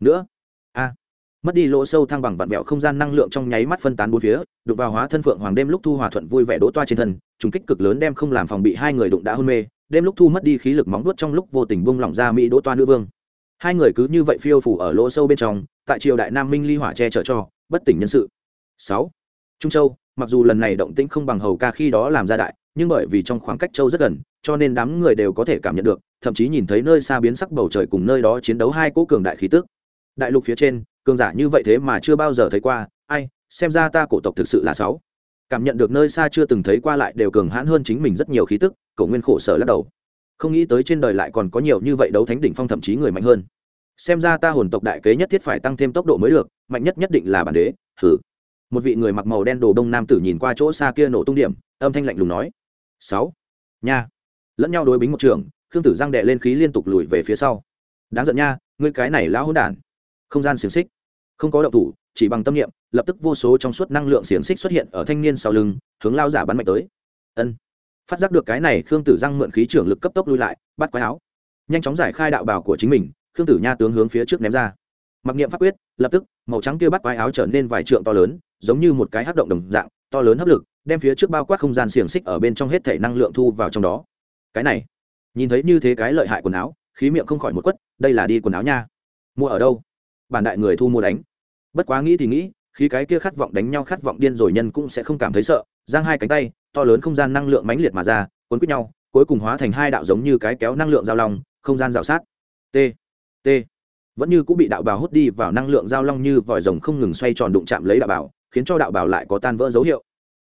nữa? A mất đi lỗ sâu thăng bằng vặn vẹo không gian năng lượng trong nháy mắt phân tán bốn phía đục vào hóa thân phượng hoàng đêm lúc thu hòa thuận vui vẻ đỗ toa trên thân, trùng kích cực lớn đem không làm phòng bị hai người đụng đã hôn mê, đêm lúc thu mất đi khí lực móng vuốt trong lúc vô tình bung lỏng ra mỹ đỗ toa nữ vương. Hai người cứ như vậy phiêu phủ ở lỗ sâu bên trong, tại triều đại nam minh ly hỏa che chở cho, bất tỉnh nhân sự. Sáu. Trung châu, mặc dù lần này động tĩnh không bằng hầu ca khi đó làm ra đại, nhưng bởi vì trong khoảng cách châu rất gần, cho nên đám người đều có thể cảm nhận được, thậm chí nhìn thấy nơi xa biến sắc bầu trời cùng nơi đó chiến đấu hai cỗ cường đại khí tức đại lục phía trên, cường giả như vậy thế mà chưa bao giờ thấy qua, ai, xem ra ta cổ tộc thực sự là sáu. Cảm nhận được nơi xa chưa từng thấy qua lại đều cường hãn hơn chính mình rất nhiều khí tức cậu nguyên khổ sở lắc đầu. Không nghĩ tới trên đời lại còn có nhiều như vậy đấu thánh đỉnh phong thậm chí người mạnh hơn. Xem ra ta hồn tộc đại kế nhất thiết phải tăng thêm tốc độ mới được, mạnh nhất nhất định là bản đế hử một vị người mặc màu đen đồ đông nam tử nhìn qua chỗ xa kia nổ tung điểm, âm thanh lạnh lùng nói. Sáu. Nha. Lẫn nhau đối bính một trường, khương tử giang đệ lên khí liên tục lùi về phía sau. Đáng giận nha, ngươi cái này lão hỗn đản không gian xiềng xích. Không có động thủ, chỉ bằng tâm niệm, lập tức vô số trong suốt năng lượng xiềng xích xuất hiện ở thanh niên sau lưng, hướng lao giả bắn mạnh tới. Ân. Phát giác được cái này, khương tử giang mượn khí trưởng lực cấp tốc lui lại, bắt quái áo. Nhanh chóng giải khai đạo bào của chính mình, khương tử nha tướng hướng phía trước ném ra. Mặc niệm pháp quyết, lập tức, màu trắng kia bắt quái áo trở nên vài trượng to lớn, giống như một cái hấp động đồng dạng, to lớn hấp lực, đem phía trước bao quát không gian xiềng xích ở bên trong hết thể năng lượng thu vào trong đó. Cái này, nhìn thấy như thế cái lợi hại quần áo, khí miệng không khỏi một quất, đây là đi quần áo nha. Mua ở đâu? Bản đại người thu mua đánh. Bất quá nghĩ thì nghĩ, khi cái kia khát vọng đánh nhau khát vọng điên rồi nhân cũng sẽ không cảm thấy sợ, giang hai cánh tay, to lớn không gian năng lượng mãnh liệt mà ra, cuốn quýt nhau, cuối cùng hóa thành hai đạo giống như cái kéo năng lượng giao long, không gian rào sát. T t. Vẫn như cũng bị đạo bào hút đi vào năng lượng giao long như vòi rồng không ngừng xoay tròn đụng chạm lấy đạo bào, khiến cho đạo bào lại có tan vỡ dấu hiệu.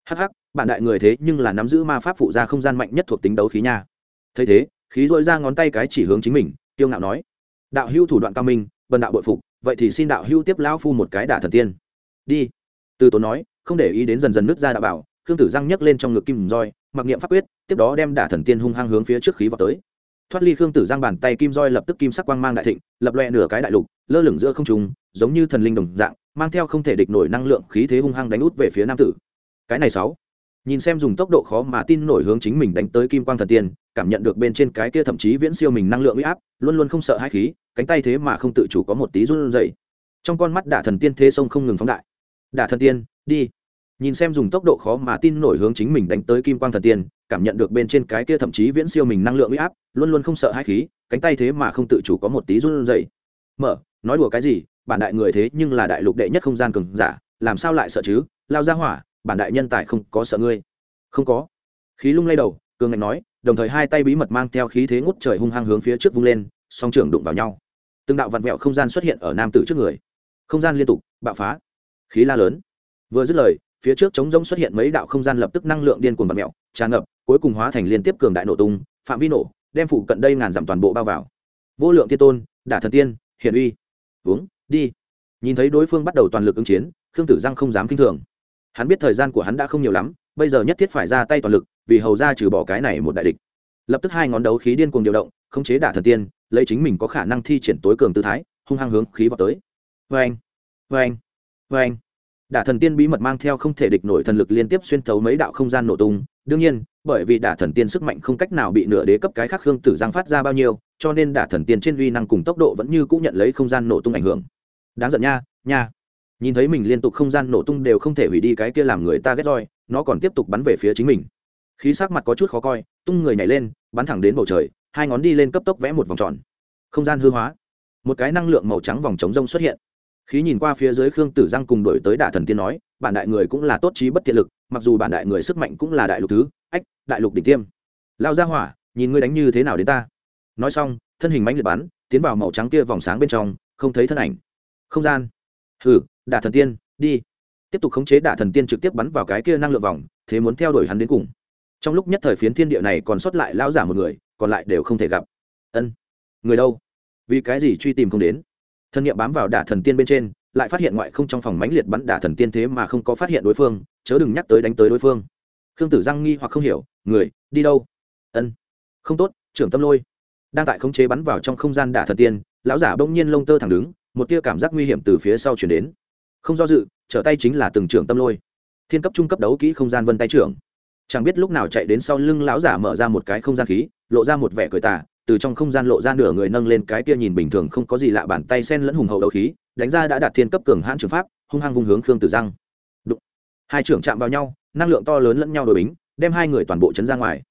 Hh bản đại người thế nhưng là nắm giữ ma pháp phụ ra không gian mạnh nhất thuộc tính đấu khí nha. Thấy thế, khí dội ra ngón tay cái chỉ hướng chính mình tiêu ngạo nói. Đạo hưu thủ đoạn cao minh, bần đạo bội phục vậy thì xin đạo hưu tiếp lão phu một cái đả thần tiên. Đi. Từ tốn nói, không để ý đến dần dần nứt ra đạo bảo, khương tử giang nhấc lên trong ngực kim roi, mặc niệm pháp quyết, tiếp đó đem đả thần tiên hung hăng hướng phía trước khí vào tới. Thoát ly khương tử giang bàn tay kim roi lập tức kim sắc quang mang đại thịnh, lập loẹ nửa cái đại lục, lơ lửng giữa không trùng giống như thần linh đồng dạng, mang theo không thể địch nổi năng lượng khí thế hung hăng đánh út về phía nam tử. Cái này sáu nhìn xem dùng tốc độ khó mà tin nổi hướng chính mình đánh tới kim quang thần tiên, cảm nhận được bên trên cái kia thậm chí viễn siêu mình năng lượng uy áp, luôn luôn không sợ hai khí, cánh tay thế mà không tự chủ có một tí run rẩy. Trong con mắt đả thần tiên thế sông không ngừng phóng đại. Đả thần tiên, đi. Nhìn xem dùng tốc độ khó mà tin nổi hướng chính mình đánh tới kim quang thần tiên, cảm nhận được bên trên cái kia thậm chí viễn siêu mình năng lượng uy áp, luôn luôn không sợ hai khí, cánh tay thế mà không tự chủ có một tí run rẩy. Mở, nói đùa cái gì, bản đại người thế nhưng là đại lục đệ nhất không gian cường giả, làm sao lại sợ chứ? Lao ra hỏa bản đại nhân tài không có sợ ngươi. Không có. Khí lung lay đầu, cường ngạnh nói, đồng thời hai tay bí mật mang theo khí thế ngút trời hung hăng hướng phía trước vung lên, song trưởng đụng vào nhau. Từng đạo vặn vẹo không gian xuất hiện ở nam tử trước người. Không gian liên tục, bạo phá. Khí la lớn. Vừa dứt lời, phía trước trống rỗng xuất hiện mấy đạo không gian lập tức năng lượng điên cuồng vặn mẹo tràn ngập, cuối cùng hóa thành liên tiếp cường đại nổ tung, phạm vi nổ, đem phụ cận đây ngàn dặm toàn bộ bao vào. Vô lượng tiên tôn, đả thần tiên, hiển uy. Uống, đi. Nhìn thấy đối phương bắt đầu toàn lực ứng chiến, khương tử giang không dám kinh thường hắn biết thời gian của hắn đã không nhiều lắm, bây giờ nhất thiết phải ra tay toàn lực, vì hầu ra trừ bỏ cái này một đại địch. Lập tức hai ngón đấu khí điên cuồng điều động, khống chế đả thần tiên, lấy chính mình có khả năng thi triển tối cường tư thái, hung hăng hướng khí vào tới. Vê anh vê anh vê anh đả thần tiên bí mật mang theo không thể địch nổi thần lực liên tiếp xuyên thấu mấy đạo không gian nổ tung. Đương nhiên, bởi vì đả thần tiên sức mạnh không cách nào bị nửa đế cấp cái khác hương tử giang phát ra bao nhiêu, cho nên đả thần tiên trên uy năng cùng tốc độ vẫn như cũng nhận lấy không gian nổ tung ảnh hưởng. Đáng giận nha nha nhìn thấy mình liên tục không gian nổ tung đều không thể hủy đi cái kia làm người ta ghét roi, nó còn tiếp tục bắn về phía chính mình. Khí sắc mặt có chút khó coi, tung người nhảy lên, bắn thẳng đến bầu trời, hai ngón đi lên cấp tốc vẽ một vòng tròn. Không gian hư hóa. Một cái năng lượng màu trắng vòng trống rông xuất hiện. Khí nhìn qua phía dưới khương tử giang cùng đổi tới đả thần tiên nói, bản đại người cũng là tốt trí bất thiện lực, mặc dù bản đại người sức mạnh cũng là đại lục thứ, ách, đại lục đỉnh tiêm. Lao ra hỏa, nhìn ngươi đánh như thế nào đến ta. Nói xong, thân hình mãnh liệt bắn, tiến vào màu trắng kia vòng sáng bên trong, không thấy thân ảnh. Không gian. Hừ đả thần tiên, đi. Tiếp tục khống chế đả thần tiên trực tiếp bắn vào cái kia năng lượng vòng, thế muốn theo đuổi hắn đến cùng. Trong lúc nhất thời phiến thiên địa này còn sót lại lão giả một người, còn lại đều không thể gặp. Ân, người đâu? Vì cái gì truy tìm không đến? Thân nhiệm bám vào đả thần tiên bên trên, lại phát hiện ngoại không trong phòng mãnh liệt bắn đả thần tiên thế mà không có phát hiện đối phương, chớ đừng nhắc tới đánh tới đối phương. Khương tử giang nghi hoặc không hiểu, người, đi đâu? Ân, không tốt, trưởng tâm lôi. Đang tại khống chế bắn vào trong không gian đả thần tiên, lão giả bỗng nhiên lông tơ thẳng đứng, một tia cảm giác nguy hiểm từ phía sau chuyển đến không do dự, trở tay chính là từng trưởng tâm lôi. Thiên cấp trung cấp đấu kỹ không gian vân tay trưởng. Chẳng biết lúc nào chạy đến sau lưng lão giả mở ra một cái không gian khí, lộ ra một vẻ cười tà, từ trong không gian lộ ra nửa người nâng lên cái kia nhìn bình thường không có gì lạ bàn tay sen lẫn hùng hậu đấu khí, đánh ra đã đạt thiên cấp cường hãn trường pháp, hung hăng vung hướng khương tử giang. Đụng. hai trưởng chạm vào nhau, năng lượng to lớn lẫn nhau đổi bính, đem hai người toàn bộ chấn ra ngoài.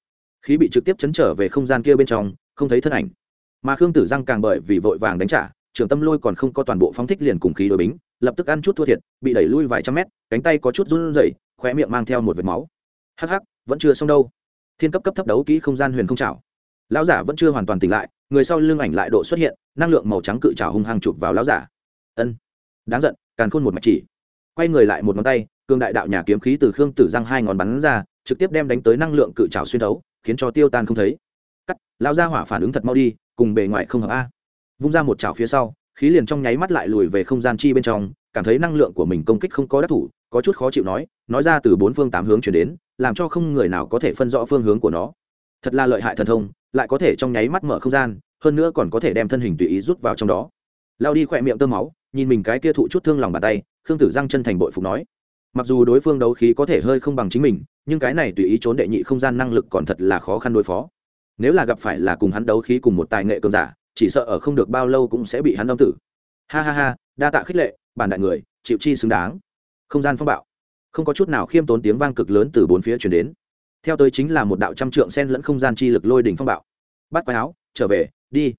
Khí bị trực tiếp chấn trở về không gian kia bên trong, không thấy thân ảnh. Mà khương tử giang càng bởi vì vội vàng đánh trả trường tâm lôi còn không có toàn bộ phóng thích liền cùng khí đối bính, lập tức ăn chút thua thiệt, bị đẩy lui vài trăm mét, cánh tay có chút run rẩy, khóe miệng mang theo một vệt máu. Hắc hắc, vẫn chưa xong đâu. Thiên cấp cấp thấp đấu kỹ không gian huyền không chảo. Lão giả vẫn chưa hoàn toàn tỉnh lại, người sau lưng ảnh lại độ xuất hiện, năng lượng màu trắng cự trào hung hăng chụp vào lão giả. Ân. Đáng giận, càn khôn một mạch chỉ. Quay người lại một ngón tay, cường đại đạo nhà kiếm khí từ khương tử giang hai ngón bắn ra, trực tiếp đem đánh tới năng lượng cự trào xuyên thấu, khiến cho tiêu tan không thấy. Cắt, lão gia hỏa phản ứng thật mau đi, cùng bề ngoài không hợp a vung ra một chảo phía sau, khí liền trong nháy mắt lại lùi về không gian chi bên trong, cảm thấy năng lượng của mình công kích không có đắc thủ, có chút khó chịu nói nói ra từ bốn phương tám hướng chuyển đến, làm cho không người nào có thể phân rõ phương hướng của nó. Thật là lợi hại thần thông, lại có thể trong nháy mắt mở không gian, hơn nữa còn có thể đem thân hình tùy ý rút vào trong đó. Lao đi khỏe miệng tơ máu, nhìn mình cái kia thụ chút thương lòng bàn tay, khương tử giang chân thành bội phục nói. Mặc dù đối phương đấu khí có thể hơi không bằng chính mình, nhưng cái này tùy ý trốn đệ nhị không gian năng lực còn thật là khó khăn đối phó. Nếu là gặp phải là cùng hắn đấu khí cùng một tài nghệ cường giả chỉ sợ ở không được bao lâu cũng sẽ bị hắn đâm tử. Ha ha ha, đa tạ khích lệ, bản đại người, chịu chi xứng đáng. Không gian phong bạo. Không có chút nào khiêm tốn tiếng vang cực lớn từ bốn phía chuyển đến. Theo tới chính là một đạo trăm trượng sen lẫn không gian chi lực lôi đỉnh phong bạo. Bắt quái áo, trở về, đi.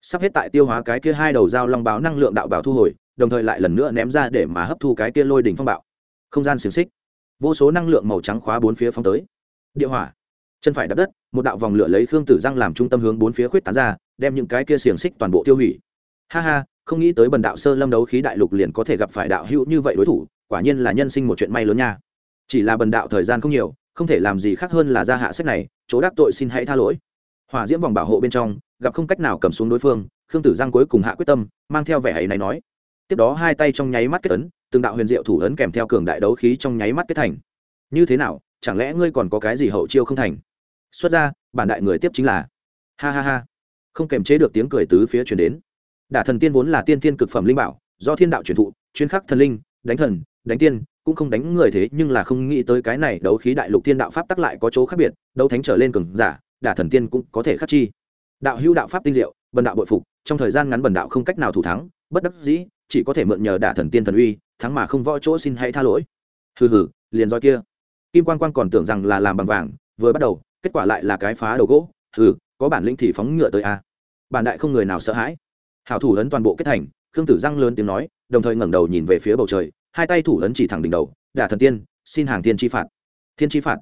Sắp hết tại tiêu hóa cái kia hai đầu dao long báo năng lượng đạo bảo thu hồi, đồng thời lại lần nữa ném ra để mà hấp thu cái kia lôi đỉnh phong bạo. Không gian xiềng xích. Vô số năng lượng màu trắng khóa bốn phía phong tới. Địa hỏa. Chân phải đập đất, một đạo vòng lửa lấy khương tử răng làm trung tâm hướng bốn phía khuyết tán ra đem những cái kia xiềng xích toàn bộ tiêu hủy. Ha ha, không nghĩ tới bần đạo sơ lâm đấu khí đại lục liền có thể gặp phải đạo hữu như vậy đối thủ, quả nhiên là nhân sinh một chuyện may lớn nha. Chỉ là bần đạo thời gian không nhiều, không thể làm gì khác hơn là ra hạ sách này, chỗ đắc tội xin hãy tha lỗi. Hỏa diễm vòng bảo hộ bên trong, gặp không cách nào cầm xuống đối phương, khương tử giang cuối cùng hạ quyết tâm, mang theo vẻ hãy này nói. Tiếp đó hai tay trong nháy mắt kết ấn, từng đạo huyền diệu thủ ấn kèm theo cường đại đấu khí trong nháy mắt kết thành. Như thế nào, chẳng lẽ ngươi còn có cái gì hậu chiêu không thành? Xuất ra, bản đại người tiếp chính là. Ha ha ha không kềm chế được tiếng cười tứ phía chuyển đến. Đả thần tiên vốn là tiên thiên cực phẩm linh bảo, do thiên đạo truyền thụ, chuyên khắc thần linh, đánh thần, đánh tiên, cũng không đánh người thế, nhưng là không nghĩ tới cái này đấu khí đại lục thiên đạo pháp tắc lại có chỗ khác biệt, đấu thánh trở lên cường giả, đả thần tiên cũng có thể khắc chi. Đạo hữu đạo pháp tinh diệu, bần đạo bội phục, trong thời gian ngắn bần đạo không cách nào thủ thắng, bất đắc dĩ, chỉ có thể mượn nhờ đả thần tiên thần uy, thắng mà không võ chỗ xin hãy tha lỗi. Hừ hừ, liền roi kia. Kim quan quan còn tưởng rằng là làm bằng vàng, vừa bắt đầu, kết quả lại là cái phá đầu gỗ, hừ có bản lĩnh thì phóng ngựa tới a. Bản đại không người nào sợ hãi. Hảo thủ ấn toàn bộ kết thành, khương tử răng lớn tiếng nói, đồng thời ngẩng đầu nhìn về phía bầu trời, hai tay thủ ấn chỉ thẳng đỉnh đầu, đả thần tiên, xin hàng thiên chi phạt. Thiên chi phạt?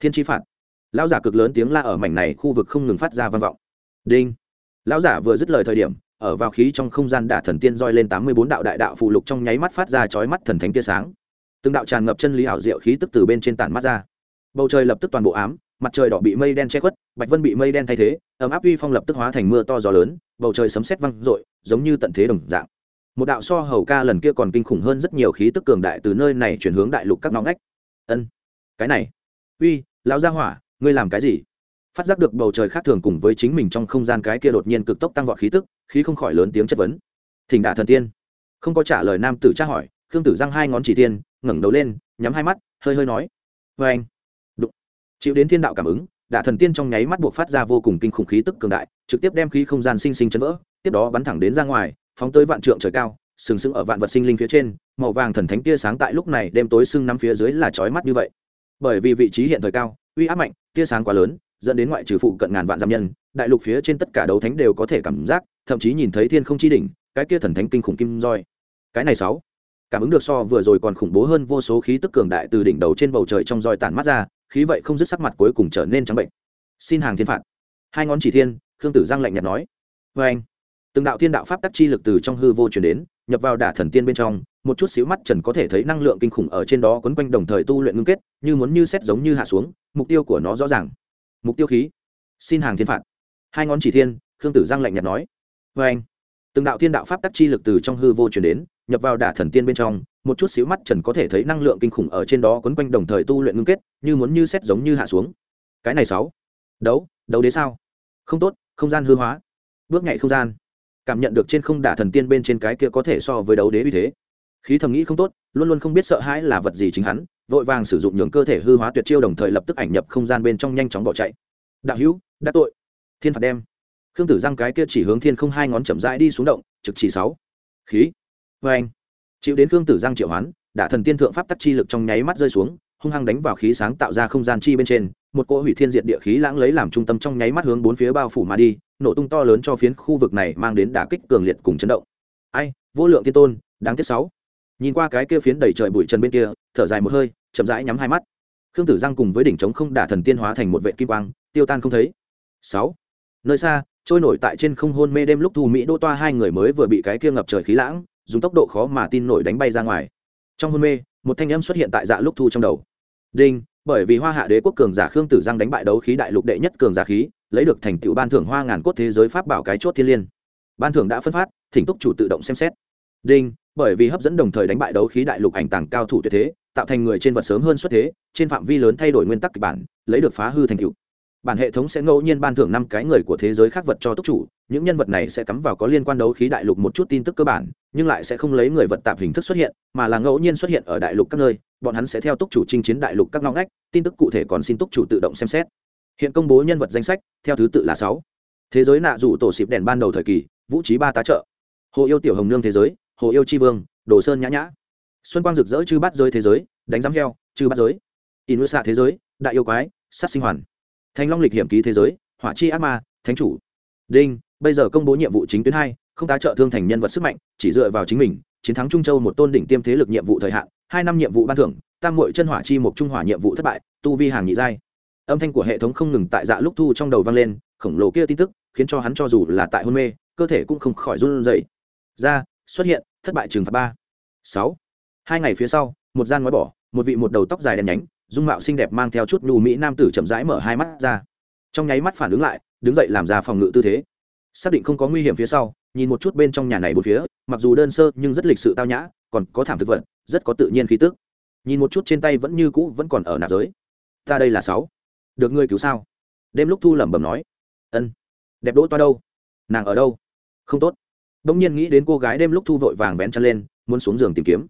Thiên chi phạt? Lão giả cực lớn tiếng la ở mảnh này khu vực không ngừng phát ra vang vọng. Đinh. Lão giả vừa dứt lời thời điểm, ở vào khí trong không gian đả thần tiên roi lên tám mươi bốn đạo đại đạo phụ lục trong nháy mắt phát ra chói mắt thần thánh tia sáng. Từng đạo tràn ngập chân lý ảo diệu khí tức từ bên trên tản mắt ra. Bầu trời lập tức toàn bộ ám mặt trời đỏ bị mây đen che khuất, bạch vân bị mây đen thay thế, ấm áp uy phong lập tức hóa thành mưa to gió lớn, bầu trời sấm sét văng rội giống như tận thế đồng dạng. Một đạo so hầu ca lần kia còn kinh khủng hơn rất nhiều khí tức cường đại từ nơi này chuyển hướng đại lục các nóng ngách. Ân, cái này. Uy, lão gia hỏa, ngươi làm cái gì? Phát giác được bầu trời khác thường cùng với chính mình trong không gian cái kia đột nhiên cực tốc tăng vọt khí tức, khí không khỏi lớn tiếng chất vấn. Thỉnh đả thần tiên. Không có trả lời nam tử tra hỏi, khương tử giang hai ngón chỉ tiên, ngẩng đầu lên, nhắm hai mắt, hơi hơi nói. Vê anh chịu đến thiên đạo cảm ứng, đả thần tiên trong nháy mắt buộc phát ra vô cùng kinh khủng khí tức cường đại, trực tiếp đem khí không gian sinh sinh chấn vỡ, tiếp đó bắn thẳng đến ra ngoài, phóng tới vạn trượng trời cao, sừng sững ở vạn vật sinh linh phía trên, màu vàng thần thánh tia sáng tại lúc này đêm tối sưng năm phía dưới là chói mắt như vậy. Bởi vì vị trí hiện thời cao, uy áp mạnh, tia sáng quá lớn, dẫn đến ngoại trừ phụ cận ngàn vạn giam nhân, đại lục phía trên tất cả đấu thánh đều có thể cảm giác, thậm chí nhìn thấy thiên không chi đỉnh, cái kia thần thánh kinh khủng kim roi. Cái này sáu, cảm ứng được so vừa rồi còn khủng bố hơn vô số khí tức cường đại từ đỉnh đầu trên bầu trời trong roi tản mắt ra khí vậy không dứt sắc mặt cuối cùng trở nên trắng bệnh. Xin hàng thiên phạt. Hai ngón chỉ thiên, khương tử giang lạnh nhạt nói. Vê anh, từng đạo thiên đạo pháp tắc chi lực từ trong hư vô chuyển đến, nhập vào đả thần tiên bên trong, một chút xíu mắt trần có thể thấy năng lượng kinh khủng ở trên đó quấn quanh đồng thời tu luyện ngưng kết, như muốn như xét giống như hạ xuống, mục tiêu của nó rõ ràng. Mục tiêu khí. Xin hàng thiên phạt. Hai ngón chỉ thiên, khương tử giang lạnh nhạt nói. Vê anh, từng đạo thiên đạo pháp tắc chi lực từ trong hư vô chuyển đến, nhập vào đả thần tiên bên trong một chút xíu mắt trần có thể thấy năng lượng kinh khủng ở trên đó quấn quanh đồng thời tu luyện ngưng kết, như muốn như xét giống như hạ xuống. Cái này sáu. Đấu đấu đế sao? Không tốt, không gian hư hóa. Bước nhảy không gian. Cảm nhận được trên không đả thần tiên bên trên cái kia có thể so với đấu đế uy thế. Khí thầm nghĩ không tốt, luôn luôn không biết sợ hãi là vật gì chính hắn, vội vàng sử dụng nhường cơ thể hư hóa tuyệt chiêu đồng thời lập tức ảnh nhập không gian bên trong nhanh chóng bỏ chạy. Đạo hữu, đã tội. Thiên phạt đem. Khương tử giang cái kia chỉ hướng thiên không hai ngón chậm rãi đi xuống động, trực chỉ sáu. Khí. Vê anh chịu đến khương tử giang triệu hoán đả thần tiên thượng pháp tắc chi lực trong nháy mắt rơi xuống, hung hăng đánh vào khí sáng tạo ra không gian chi bên trên, một cỗ hủy thiên diệt địa khí lãng lấy làm trung tâm trong nháy mắt hướng bốn phía bao phủ mà đi, nổ tung to lớn cho phiến khu vực này mang đến đả kích cường liệt cùng chấn động. Ai, vô lượng tiên tôn, đáng tiếc sáu. Nhìn qua cái kia phiến đầy trời bụi trần bên kia, thở dài một hơi, chậm rãi nhắm hai mắt. Khương tử giang cùng với đỉnh trống không đả thần tiên hóa thành một vệ kim quang, tiêu tan không thấy. Sáu. Nơi xa, trôi nổi tại trên không hôn mê đêm lúc thu mỹ đô toa hai người mới vừa bị cái kia ngập trời khí lãng dùng tốc độ khó mà tin nổi đánh bay ra ngoài. Trong hôn mê, một thanh âm xuất hiện tại dạ lúc thu trong đầu. Đinh, bởi vì hoa hạ đế quốc cường giả khương tử giang đánh bại đấu khí đại lục đệ nhất cường giả khí, lấy được thành tựu ban thưởng hoa ngàn cốt thế giới pháp bảo cái chốt thiên liên. Ban thưởng đã phân phát, thỉnh túc chủ tự động xem xét. Đinh, bởi vì hấp dẫn đồng thời đánh bại đấu khí đại lục ảnh tàng cao thủ tuyệt thế, tạo thành người trên vật sớm hơn xuất thế, trên phạm vi lớn thay đổi nguyên tắc kịch bản, lấy được phá hư thành tựu bản hệ thống sẽ ngẫu nhiên ban thưởng năm cái người của thế giới khác vật cho túc chủ, những nhân vật này sẽ cắm vào có liên quan đấu khí đại lục một chút tin tức cơ bản, nhưng lại sẽ không lấy người vật tạp hình thức xuất hiện, mà là ngẫu nhiên xuất hiện ở đại lục các nơi, bọn hắn sẽ theo túc chủ chinh chiến đại lục các ngõ ngách, tin tức cụ thể còn xin túc chủ tự động xem xét. Hiện công bố nhân vật danh sách, theo thứ tự là sáu. Thế giới nạ rủ tổ xịp đèn ban đầu thời kỳ, vũ trí ba tá trợ. Hồ yêu tiểu hồng nương thế giới, hồ yêu tri vương, đồ sơn nhã nhã. Xuân quang rực rỡ chư bát giới thế giới, đánh giám heo, chư bát giới. In xạ thế giới, đại yêu quái, sát sinh hoàn. Thanh long lịch hiểm ký thế giới, hỏa chi ác ma, thánh chủ. Đinh, bây giờ công bố nhiệm vụ chính tuyến hai, không tá trợ thương thành nhân vật sức mạnh, chỉ dựa vào chính mình, chiến thắng trung châu một tôn đỉnh tiêm thế lực nhiệm vụ thời hạn, hai năm nhiệm vụ ban thưởng, tam mội chân hỏa chi một trung hỏa nhiệm vụ thất bại, tu vi hàng nhị giai. Âm thanh của hệ thống không ngừng tại dạ lúc thu trong đầu vang lên, khổng lồ kia tin tức, khiến cho hắn cho dù là tại hôn mê, cơ thể cũng không khỏi run rẩy. Ra, xuất hiện, thất bại trừng phạt ba. Sáu. Hai ngày phía sau, một gian ngói bỏ, một vị một đầu tóc dài đen nhánh dung mạo xinh đẹp mang theo chút nhu mỹ nam tử chậm rãi mở hai mắt ra. Trong nháy mắt phản ứng lại, đứng dậy làm ra phòng ngự tư thế. Xác định không có nguy hiểm phía sau, nhìn một chút bên trong nhà này một phía, mặc dù đơn sơ nhưng rất lịch sự tao nhã, còn có thảm thực vật, rất có tự nhiên khí tức. Nhìn một chút trên tay vẫn như cũ vẫn còn ở nạp giới. Ta đây là sáu. Được ngươi cứu sao? Đêm lúc thu lẩm bẩm nói. Ân. Đẹp đỗ toa đâu? Nàng ở đâu? Không tốt. Đông nhiên nghĩ đến cô gái đêm lúc thu vội vàng vén chân lên, muốn xuống giường tìm kiếm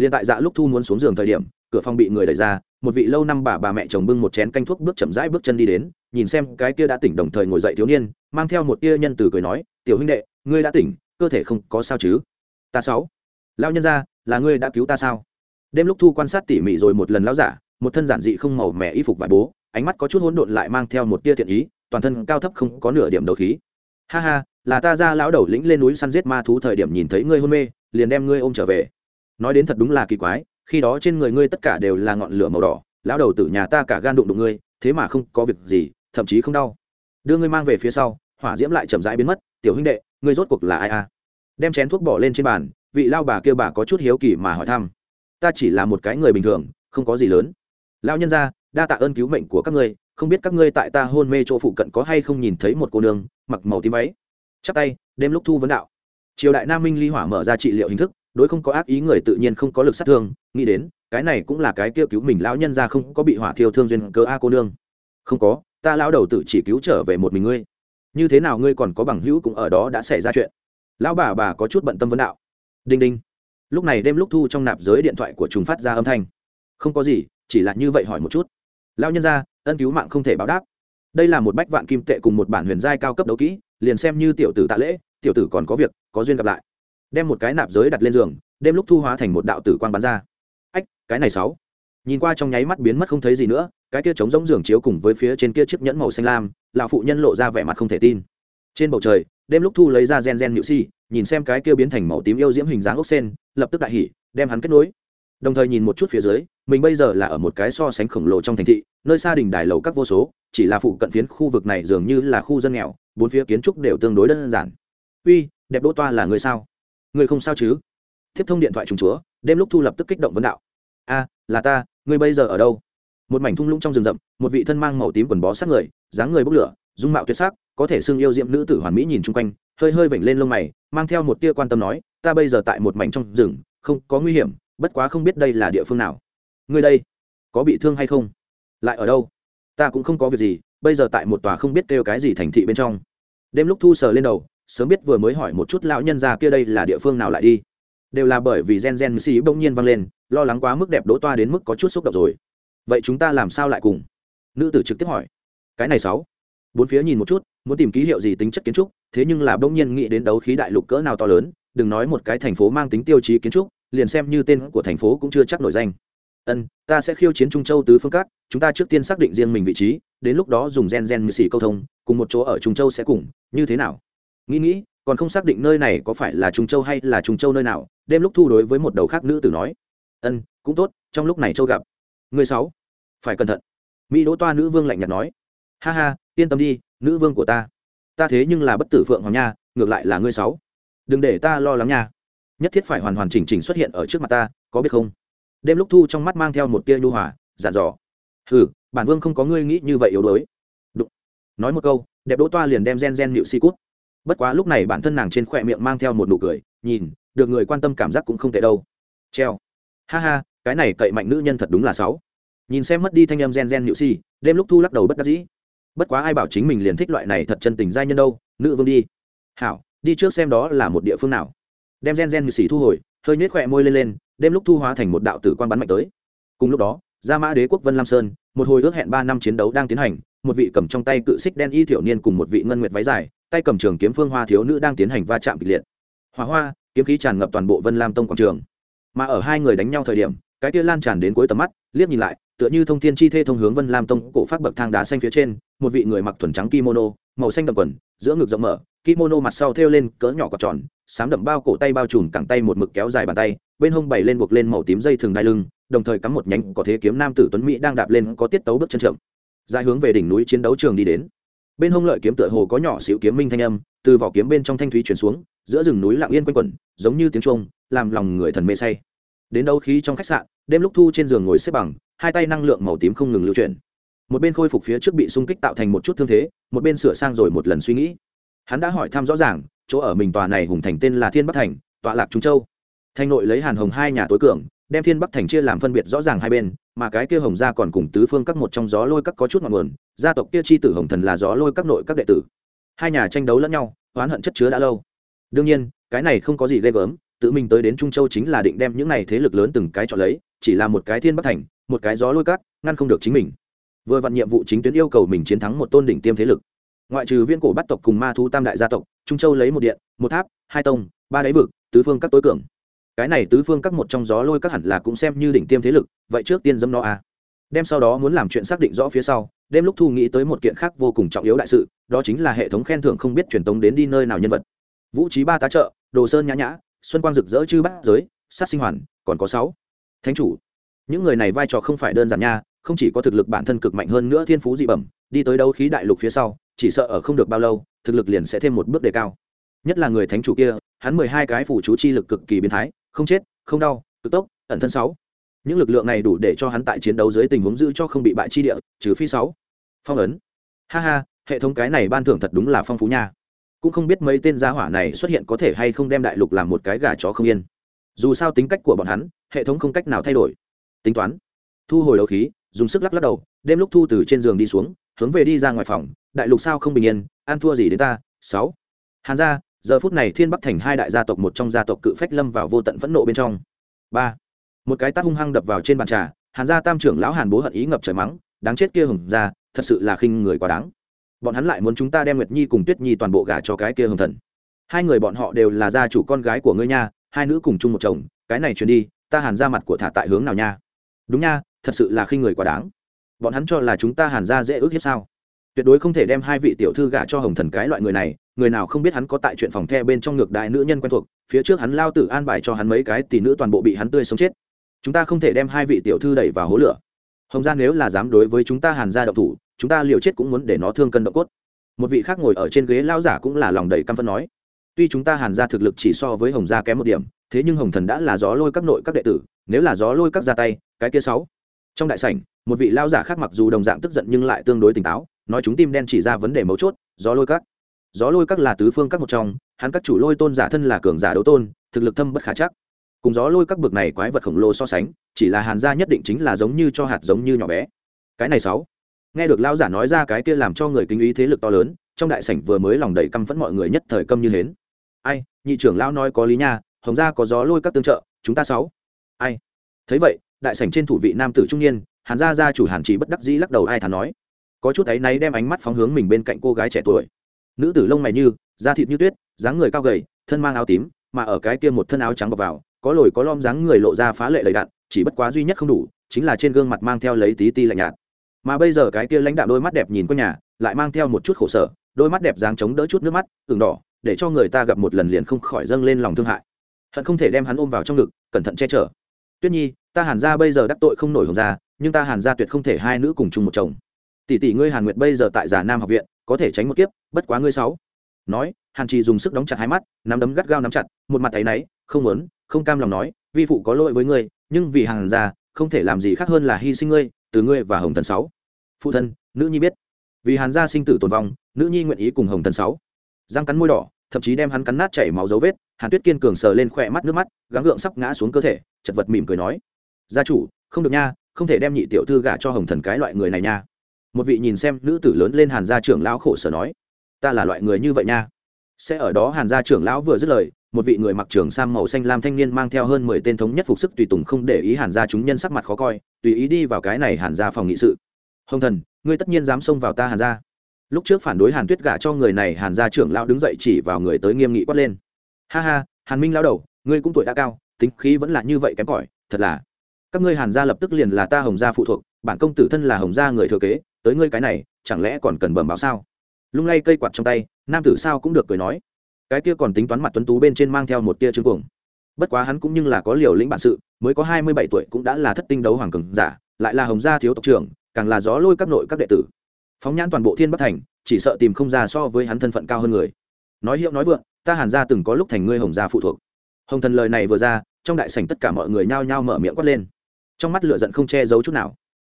liền tại dạ lúc thu muốn xuống giường thời điểm, cửa phòng bị người đẩy ra, một vị lâu năm bà bà mẹ chồng bưng một chén canh thuốc bước chậm rãi bước chân đi đến, nhìn xem cái kia đã tỉnh đồng thời ngồi dậy thiếu niên, mang theo một tia nhân từ cười nói, tiểu huynh đệ, ngươi đã tỉnh, cơ thể không có sao chứ? Ta sáu. Lao nhân ra là ngươi đã cứu ta sao? Đêm lúc thu quan sát tỉ mỉ rồi một lần lão giả, một thân giản dị không màu mẻ y phục vải bố, ánh mắt có chút hỗn độn lại mang theo một tia thiện ý, toàn thân cao thấp không có nửa điểm đầu khí. Ha ha, là ta ra lão đầu lĩnh lên núi săn giết ma thú thời điểm nhìn thấy ngươi hôn mê, liền đem ngươi ôm trở về nói đến thật đúng là kỳ quái, khi đó trên người ngươi tất cả đều là ngọn lửa màu đỏ, lão đầu tử nhà ta cả gan đụng đụng ngươi, thế mà không có việc gì, thậm chí không đau. Đưa ngươi mang về phía sau, hỏa diễm lại chậm rãi biến mất, tiểu huynh đệ, ngươi rốt cuộc là ai a? Đem chén thuốc bỏ lên trên bàn, vị lao bà kêu bà có chút hiếu kỳ mà hỏi thăm. Ta chỉ là một cái người bình thường, không có gì lớn. Lao nhân ra đa tạ ơn cứu mệnh của các ngươi, không biết các ngươi tại ta hôn mê chỗ phụ cận có hay không nhìn thấy một cô nương, mặc màu tím váy. Chắp tay, đêm lúc thu vấn đạo. Triều đại nam minh ly hỏa mở ra trị liệu hình thức đối không có ác ý người tự nhiên không có lực sát thương, nghĩ đến, cái này cũng là cái kia cứu mình lão nhân ra không có bị hỏa thiêu thương duyên cơ a cô nương. Không có, ta lão đầu tự chỉ cứu trở về một mình ngươi. Như thế nào ngươi còn có bằng hữu cũng ở đó đã xảy ra chuyện. Lão bà bà có chút bận tâm vấn đạo. Đinh đinh. Lúc này đêm lúc thu trong nạp giới điện thoại của chúng phát ra âm thanh. Không có gì, chỉ là như vậy hỏi một chút. Lão nhân ra, ân cứu mạng không thể báo đáp. Đây là một bách vạn kim tệ cùng một bản huyền giai cao cấp đấu kỹ, liền xem như tiểu tử tạ lễ, tiểu tử còn có việc, có duyên gặp lại đem một cái nạp giới đặt lên giường, đêm lúc thu hóa thành một đạo tử quan bắn ra. Ách, cái này sáu. Nhìn qua trong nháy mắt biến mất không thấy gì nữa, cái kia trống giống giường chiếu cùng với phía trên kia chiếc nhẫn màu xanh lam, lão phụ nhân lộ ra vẻ mặt không thể tin. Trên bầu trời, đêm lúc thu lấy ra gen gen nhự si, nhìn xem cái kia biến thành màu tím yêu diễm hình dáng ốc sen, lập tức đại hỉ, đem hắn kết nối. Đồng thời nhìn một chút phía dưới, mình bây giờ là ở một cái so sánh khổng lồ trong thành thị, nơi xa đình đài lầu các vô số, chỉ là phụ cận phiến khu vực này dường như là khu dân nghèo, bốn phía kiến trúc đều tương đối đơn giản. Uy, đẹp đỗ toa là người sao? Người không sao chứ? Tiếp thông điện thoại trùng chúa, đêm lúc thu lập tức kích động vấn đạo. A, là ta, ngươi bây giờ ở đâu? Một mảnh thung lũng trong rừng rậm, một vị thân mang màu tím quần bó sát người, dáng người bốc lửa, dung mạo tuyệt sắc, có thể xưng yêu diệm nữ tử hoàn mỹ nhìn chung quanh, hơi hơi vểnh lên lông mày, mang theo một tia quan tâm nói, ta bây giờ tại một mảnh trong rừng, không có nguy hiểm, bất quá không biết đây là địa phương nào. Ngươi đây, có bị thương hay không? Lại ở đâu? Ta cũng không có việc gì, bây giờ tại một tòa không biết kêu cái gì thành thị bên trong. Đêm lúc thu sờ lên đầu sớm biết vừa mới hỏi một chút lão nhân già kia đây là địa phương nào lại đi. Đều là bởi vì gen gen xì bỗng nhiên vang lên, lo lắng quá mức đẹp đỗ toa đến mức có chút xúc động rồi. Vậy chúng ta làm sao lại cùng? Nữ tử trực tiếp hỏi. Cái này sáu. Bốn phía nhìn một chút, muốn tìm ký hiệu gì tính chất kiến trúc, thế nhưng là bỗng nhiên nghĩ đến đấu khí đại lục cỡ nào to lớn, đừng nói một cái thành phố mang tính tiêu chí kiến trúc, liền xem như tên của thành phố cũng chưa chắc nổi danh. Ân, ta sẽ khiêu chiến trung châu tứ phương các, chúng ta trước tiên xác định riêng mình vị trí, đến lúc đó dùng gen gen mười xì câu thông, cùng một chỗ ở trung châu sẽ cùng, như thế nào? Nghĩ nghĩ, còn không xác định nơi này có phải là trung châu hay là trung châu nơi nào, đêm lúc thu đối với một đầu khác nữ tử nói. Ân, cũng tốt, trong lúc này châu gặp. Người sáu, phải cẩn thận. Mỹ đỗ toa nữ vương lạnh nhạt nói. Ha ha, yên tâm đi, nữ vương của ta. Ta thế nhưng là bất tử phượng hoàng nha, ngược lại là ngươi sáu. Đừng để ta lo lắng nha. Nhất thiết phải hoàn hoàn chỉnh chỉnh xuất hiện ở trước mặt ta, có biết không? Đêm lúc thu trong mắt mang theo một tia nhu hòa giản dò. Hừ, bản vương không có ngươi nghĩ như vậy yếu đuối. Đụng. nói một câu, đẹp đỗ toa liền đem gen gen nịu si cút bất quá lúc này bản thân nàng trên khỏe miệng mang theo một nụ cười, nhìn, được người quan tâm cảm giác cũng không tệ đâu. Treo. Ha ha, cái này cậy mạnh nữ nhân thật đúng là sáu. Nhìn xem mất đi thanh âm gen gen nhự si, đêm lúc thu lắc đầu bất đắc dĩ. Bất quá ai bảo chính mình liền thích loại này thật chân tình giai nhân đâu, nữ vương đi. Hảo, đi trước xem đó là một địa phương nào. Đem gen gen nhự si thu hồi, hơi nhếch khỏe môi lên lên, đêm lúc thu hóa thành một đạo tử quan bắn mạnh tới. Cùng lúc đó, gia mã đế quốc vân lam sơn, một hồi ước hẹn ba năm chiến đấu đang tiến hành, một vị cầm trong tay cự xích đen y thiểu niên cùng một vị ngân nguyệt váy dài tay cầm trường kiếm phương hoa thiếu nữ đang tiến hành va chạm kịch liệt. Hỏa hoa, kiếm khí tràn ngập toàn bộ vân lam tông quảng trường. Mà ở hai người đánh nhau thời điểm, cái kia lan tràn đến cuối tầm mắt, liếc nhìn lại, tựa như thông thiên chi thê thông hướng vân lam tông cổ phát bậc thang đá xanh phía trên, một vị người mặc thuần trắng kimono, màu xanh đậm quần, giữa ngực rộng mở, kimono mặt sau thêu lên cỡ nhỏ quạt tròn sám đậm bao cổ tay bao trùm cẳng tay một mực kéo dài bàn tay, bên hông bày lên buộc lên màu tím dây thường đai lưng, đồng thời cắm một nhánh có thế kiếm nam tử tuấn mỹ đang đạp lên có tiết tấu bước chân chậm. Dài hướng về đỉnh núi chiến đấu trường đi đến bên hông lợi kiếm tựa hồ có nhỏ xíu kiếm minh thanh âm, từ vỏ kiếm bên trong thanh thúy chuyển xuống, giữa rừng núi lặng yên quanh quẩn, giống như tiếng trung làm lòng người thần mê say. Đến đâu khí trong khách sạn, đêm lúc thu trên giường ngồi xếp bằng, hai tay năng lượng màu tím không ngừng lưu chuyển. Một bên khôi phục phía trước bị xung kích tạo thành một chút thương thế, một bên sửa sang rồi một lần suy nghĩ. Hắn đã hỏi thăm rõ ràng, chỗ ở mình tòa này hùng thành tên là thiên bắc thành, tọa lạc trung châu. Thành nội lấy hàn hồng hai nhà tối cường đem thiên bắc thành chia làm phân biệt rõ ràng hai bên mà cái kia hồng gia còn cùng tứ phương các một trong gió lôi các có chút ngọn nguồn gia tộc kia chi tử hồng thần là gió lôi các nội các đệ tử. Hai nhà tranh đấu lẫn nhau oán hận chất chứa đã lâu. Đương nhiên cái này không có gì ghê gớm tự mình tới đến trung châu chính là định đem những này thế lực lớn từng cái chọn lấy chỉ là một cái thiên bắc thành một cái gió lôi các, ngăn không được chính mình. Vừa vặn nhiệm vụ chính tuyến yêu cầu mình chiến thắng một tôn đỉnh tiêm thế lực. Ngoại trừ viên cổ bắt tộc cùng ma thu tam đại gia tộc trung châu lấy một điện một tháp hai tông ba đáy vực tứ phương các tối cường cái này tứ phương các một trong gió lôi các hẳn là cũng xem như đỉnh tiêm thế lực, vậy trước tiên dâm nó à. đem sau đó muốn làm chuyện xác định rõ phía sau, đêm lúc thu nghĩ tới một kiện khác vô cùng trọng yếu đại sự, đó chính là hệ thống khen thưởng không biết truyền tống đến đi nơi nào nhân vật. Vũ trí ba tá trợ, đồ sơn nhã nhã, xuân quang rực rỡ chư bát giới, sát sinh hoàn, còn có sáu. Thánh chủ. Những người này vai trò không phải đơn giản nha, không chỉ có thực lực bản thân cực mạnh hơn nữa thiên phú dị bẩm, đi tới đâu khí đại lục phía sau, chỉ sợ ở không được bao lâu, thực lực liền sẽ thêm một bước đề cao. Nhất là người thánh chủ kia, hắn mười hai cái phủ chú chi lực cực kỳ biến thái không chết, không đau, cực tốc, ẩn thân sáu. Những lực lượng này đủ để cho hắn tại chiến đấu dưới tình huống giữ cho không bị bại chi địa, trừ phi sáu. Phong ấn. Ha ha, hệ thống cái này ban thưởng thật đúng là phong phú nha. Cũng không biết mấy tên gia hỏa này xuất hiện có thể hay không đem đại lục làm một cái gà chó không yên. Dù sao tính cách của bọn hắn, hệ thống không cách nào thay đổi. Tính toán. Thu hồi đấu khí, dùng sức lắc lắc đầu, đêm lúc thu từ trên giường đi xuống, hướng về đi ra ngoài phòng, đại lục sao không bình yên, ăn thua gì đến ta, sáu. Hàn ra giờ phút này thiên bắc thành hai đại gia tộc một trong gia tộc cự phách lâm vào vô tận phẫn nộ bên trong. Ba, một cái tát hung hăng đập vào trên bàn trà, hàn gia tam trưởng lão hàn bố hận ý ngập trời mắng, đáng chết kia hùng ra thật sự là khinh người quá đáng. Bọn hắn lại muốn chúng ta đem nguyệt nhi cùng tuyết nhi toàn bộ gả cho cái kia hồng thần. Hai người bọn họ đều là gia chủ con gái của ngươi nha, hai nữ cùng chung một chồng, cái này truyền đi, ta hàn ra mặt của thả tại hướng nào nha? Đúng nha, thật sự là khinh người quá đáng. Bọn hắn cho là chúng ta hàn ra dễ ước hiếp sao? Tuyệt đối không thể đem hai vị tiểu thư gả cho hồng thần cái loại người này người nào không biết hắn có tại chuyện phòng the bên trong ngược đại nữ nhân quen thuộc, phía trước hắn lao tử an bài cho hắn mấy cái tỷ nữ toàn bộ bị hắn tươi sống chết. Chúng ta không thể đem hai vị tiểu thư đẩy vào hố lửa. Hồng gia nếu là dám đối với chúng ta hàn gia độc thủ, chúng ta liều chết cũng muốn để nó thương cân độ cốt. Một vị khác ngồi ở trên ghế lao giả cũng là lòng đầy căm phẫn nói, tuy chúng ta hàn gia thực lực chỉ so với hồng gia kém một điểm, thế nhưng hồng thần đã là gió lôi các nội các đệ tử, nếu là gió lôi các ra tay, cái kia sáu. Trong đại sảnh, một vị lao giả khác mặc dù đồng dạng tức giận nhưng lại tương đối tỉnh táo, nói chúng tim đen chỉ ra vấn đề mấu chốt, gió lôi các gió lôi các là tứ phương các một trong, hắn các chủ lôi tôn giả thân là cường giả đấu tôn, thực lực thâm bất khả chắc. Cùng gió lôi các bực này quái vật khổng lồ so sánh, chỉ là hàn gia nhất định chính là giống như cho hạt giống như nhỏ bé. Cái này sáu. Nghe được lao giả nói ra cái kia làm cho người kính ý thế lực to lớn, trong đại sảnh vừa mới lòng đầy căm phẫn mọi người nhất thời câm như hến. Ai, nhị trưởng lao nói có lý nha, hồng gia có gió lôi các tương trợ, chúng ta sáu. Ai? Thấy vậy, đại sảnh trên thủ vị nam tử trung niên, hàn gia gia chủ hàn chỉ bất đắc dĩ lắc đầu ai thản nói. Có chút áy náy đem ánh mắt phóng hướng mình bên cạnh cô gái trẻ tuổi nữ tử lông mày như, da thịt như tuyết, dáng người cao gầy, thân mang áo tím, mà ở cái kia một thân áo trắng bọc vào, có lồi có lom dáng người lộ ra phá lệ lầy đạn chỉ bất quá duy nhất không đủ, chính là trên gương mặt mang theo lấy tí ti lạnh nhạt. Mà bây giờ cái kia lãnh đạo đôi mắt đẹp nhìn qua nhà, lại mang theo một chút khổ sở, đôi mắt đẹp dáng chống đỡ chút nước mắt, ửng đỏ, để cho người ta gặp một lần liền không khỏi dâng lên lòng thương hại. Hận không thể đem hắn ôm vào trong ngực, cẩn thận che chở. Tuyết nhi, ta hàn ra bây giờ đắc tội không nổi hồng ra nhưng ta hàn ra tuyệt không thể hai nữ cùng chung một chồng. Tỷ tỷ ngươi hàn nguyệt bây giờ tại giả nam học viện có thể tránh một kiếp, bất quá ngươi sáu. Nói, hàn trì dùng sức đóng chặt hai mắt, nắm đấm gắt gao nắm chặt, một mặt thấy náy, không muốn, không cam lòng nói, vi phụ có lỗi với ngươi, nhưng vì hàn gia không thể làm gì khác hơn là hy sinh ngươi, từ ngươi và hồng thần sáu. Phụ thân, nữ nhi biết. Vì hàn gia sinh tử tồn vong, nữ nhi nguyện ý cùng hồng thần sáu. Răng cắn môi đỏ, thậm chí đem hắn cắn nát chảy máu dấu vết, hàn tuyết kiên cường sờ lên khỏe mắt nước mắt, gắng gượng sắp ngã xuống cơ thể, chật vật mỉm cười nói, gia chủ, không được nha, không thể đem nhị tiểu thư gả cho hồng thần cái loại người này nha một vị nhìn xem nữ tử lớn lên hàn gia trưởng lão khổ sở nói, ta là loại người như vậy nha. Sẽ ở đó hàn gia trưởng lão vừa dứt lời, một vị người mặc trường sam màu xanh lam thanh niên mang theo hơn mười tên thống nhất phục sức tùy tùng không để ý hàn gia chúng nhân sắc mặt khó coi, tùy ý đi vào cái này hàn gia phòng nghị sự. Hồng thần, ngươi tất nhiên dám xông vào ta hàn gia. Lúc trước phản đối hàn tuyết gả cho người này, hàn gia trưởng lão đứng dậy chỉ vào người tới nghiêm nghị quát lên, ha ha, hàn minh lao đầu, ngươi cũng tuổi đã cao, tính khí vẫn là như vậy kém cỏi, thật là. Các ngươi hàn gia lập tức liền là ta hồng gia phụ thuộc, bản công tử thân là hồng gia người thừa kế tới ngươi cái này, chẳng lẽ còn cần bẩm báo sao? Lung lay cây quạt trong tay, nam tử sao cũng được cười nói. Cái kia còn tính toán mặt tuấn tú bên trên mang theo một tia trương cuồng. Bất quá hắn cũng như là có liều lĩnh bản sự, mới có hai mươi bảy tuổi cũng đã là thất tinh đấu hoàng cường giả, lại là hồng gia thiếu tộc trưởng, càng là gió lôi các nội các đệ tử. Phóng nhãn toàn bộ thiên bắc thành, chỉ sợ tìm không ra so với hắn thân phận cao hơn người. Nói hiệu nói vượng, ta hàn gia từng có lúc thành ngươi hồng gia phụ thuộc. Hồng thần lời này vừa ra, trong đại sảnh tất cả mọi người nhao nhao mở miệng quát lên. Trong mắt lửa giận không che giấu chút nào.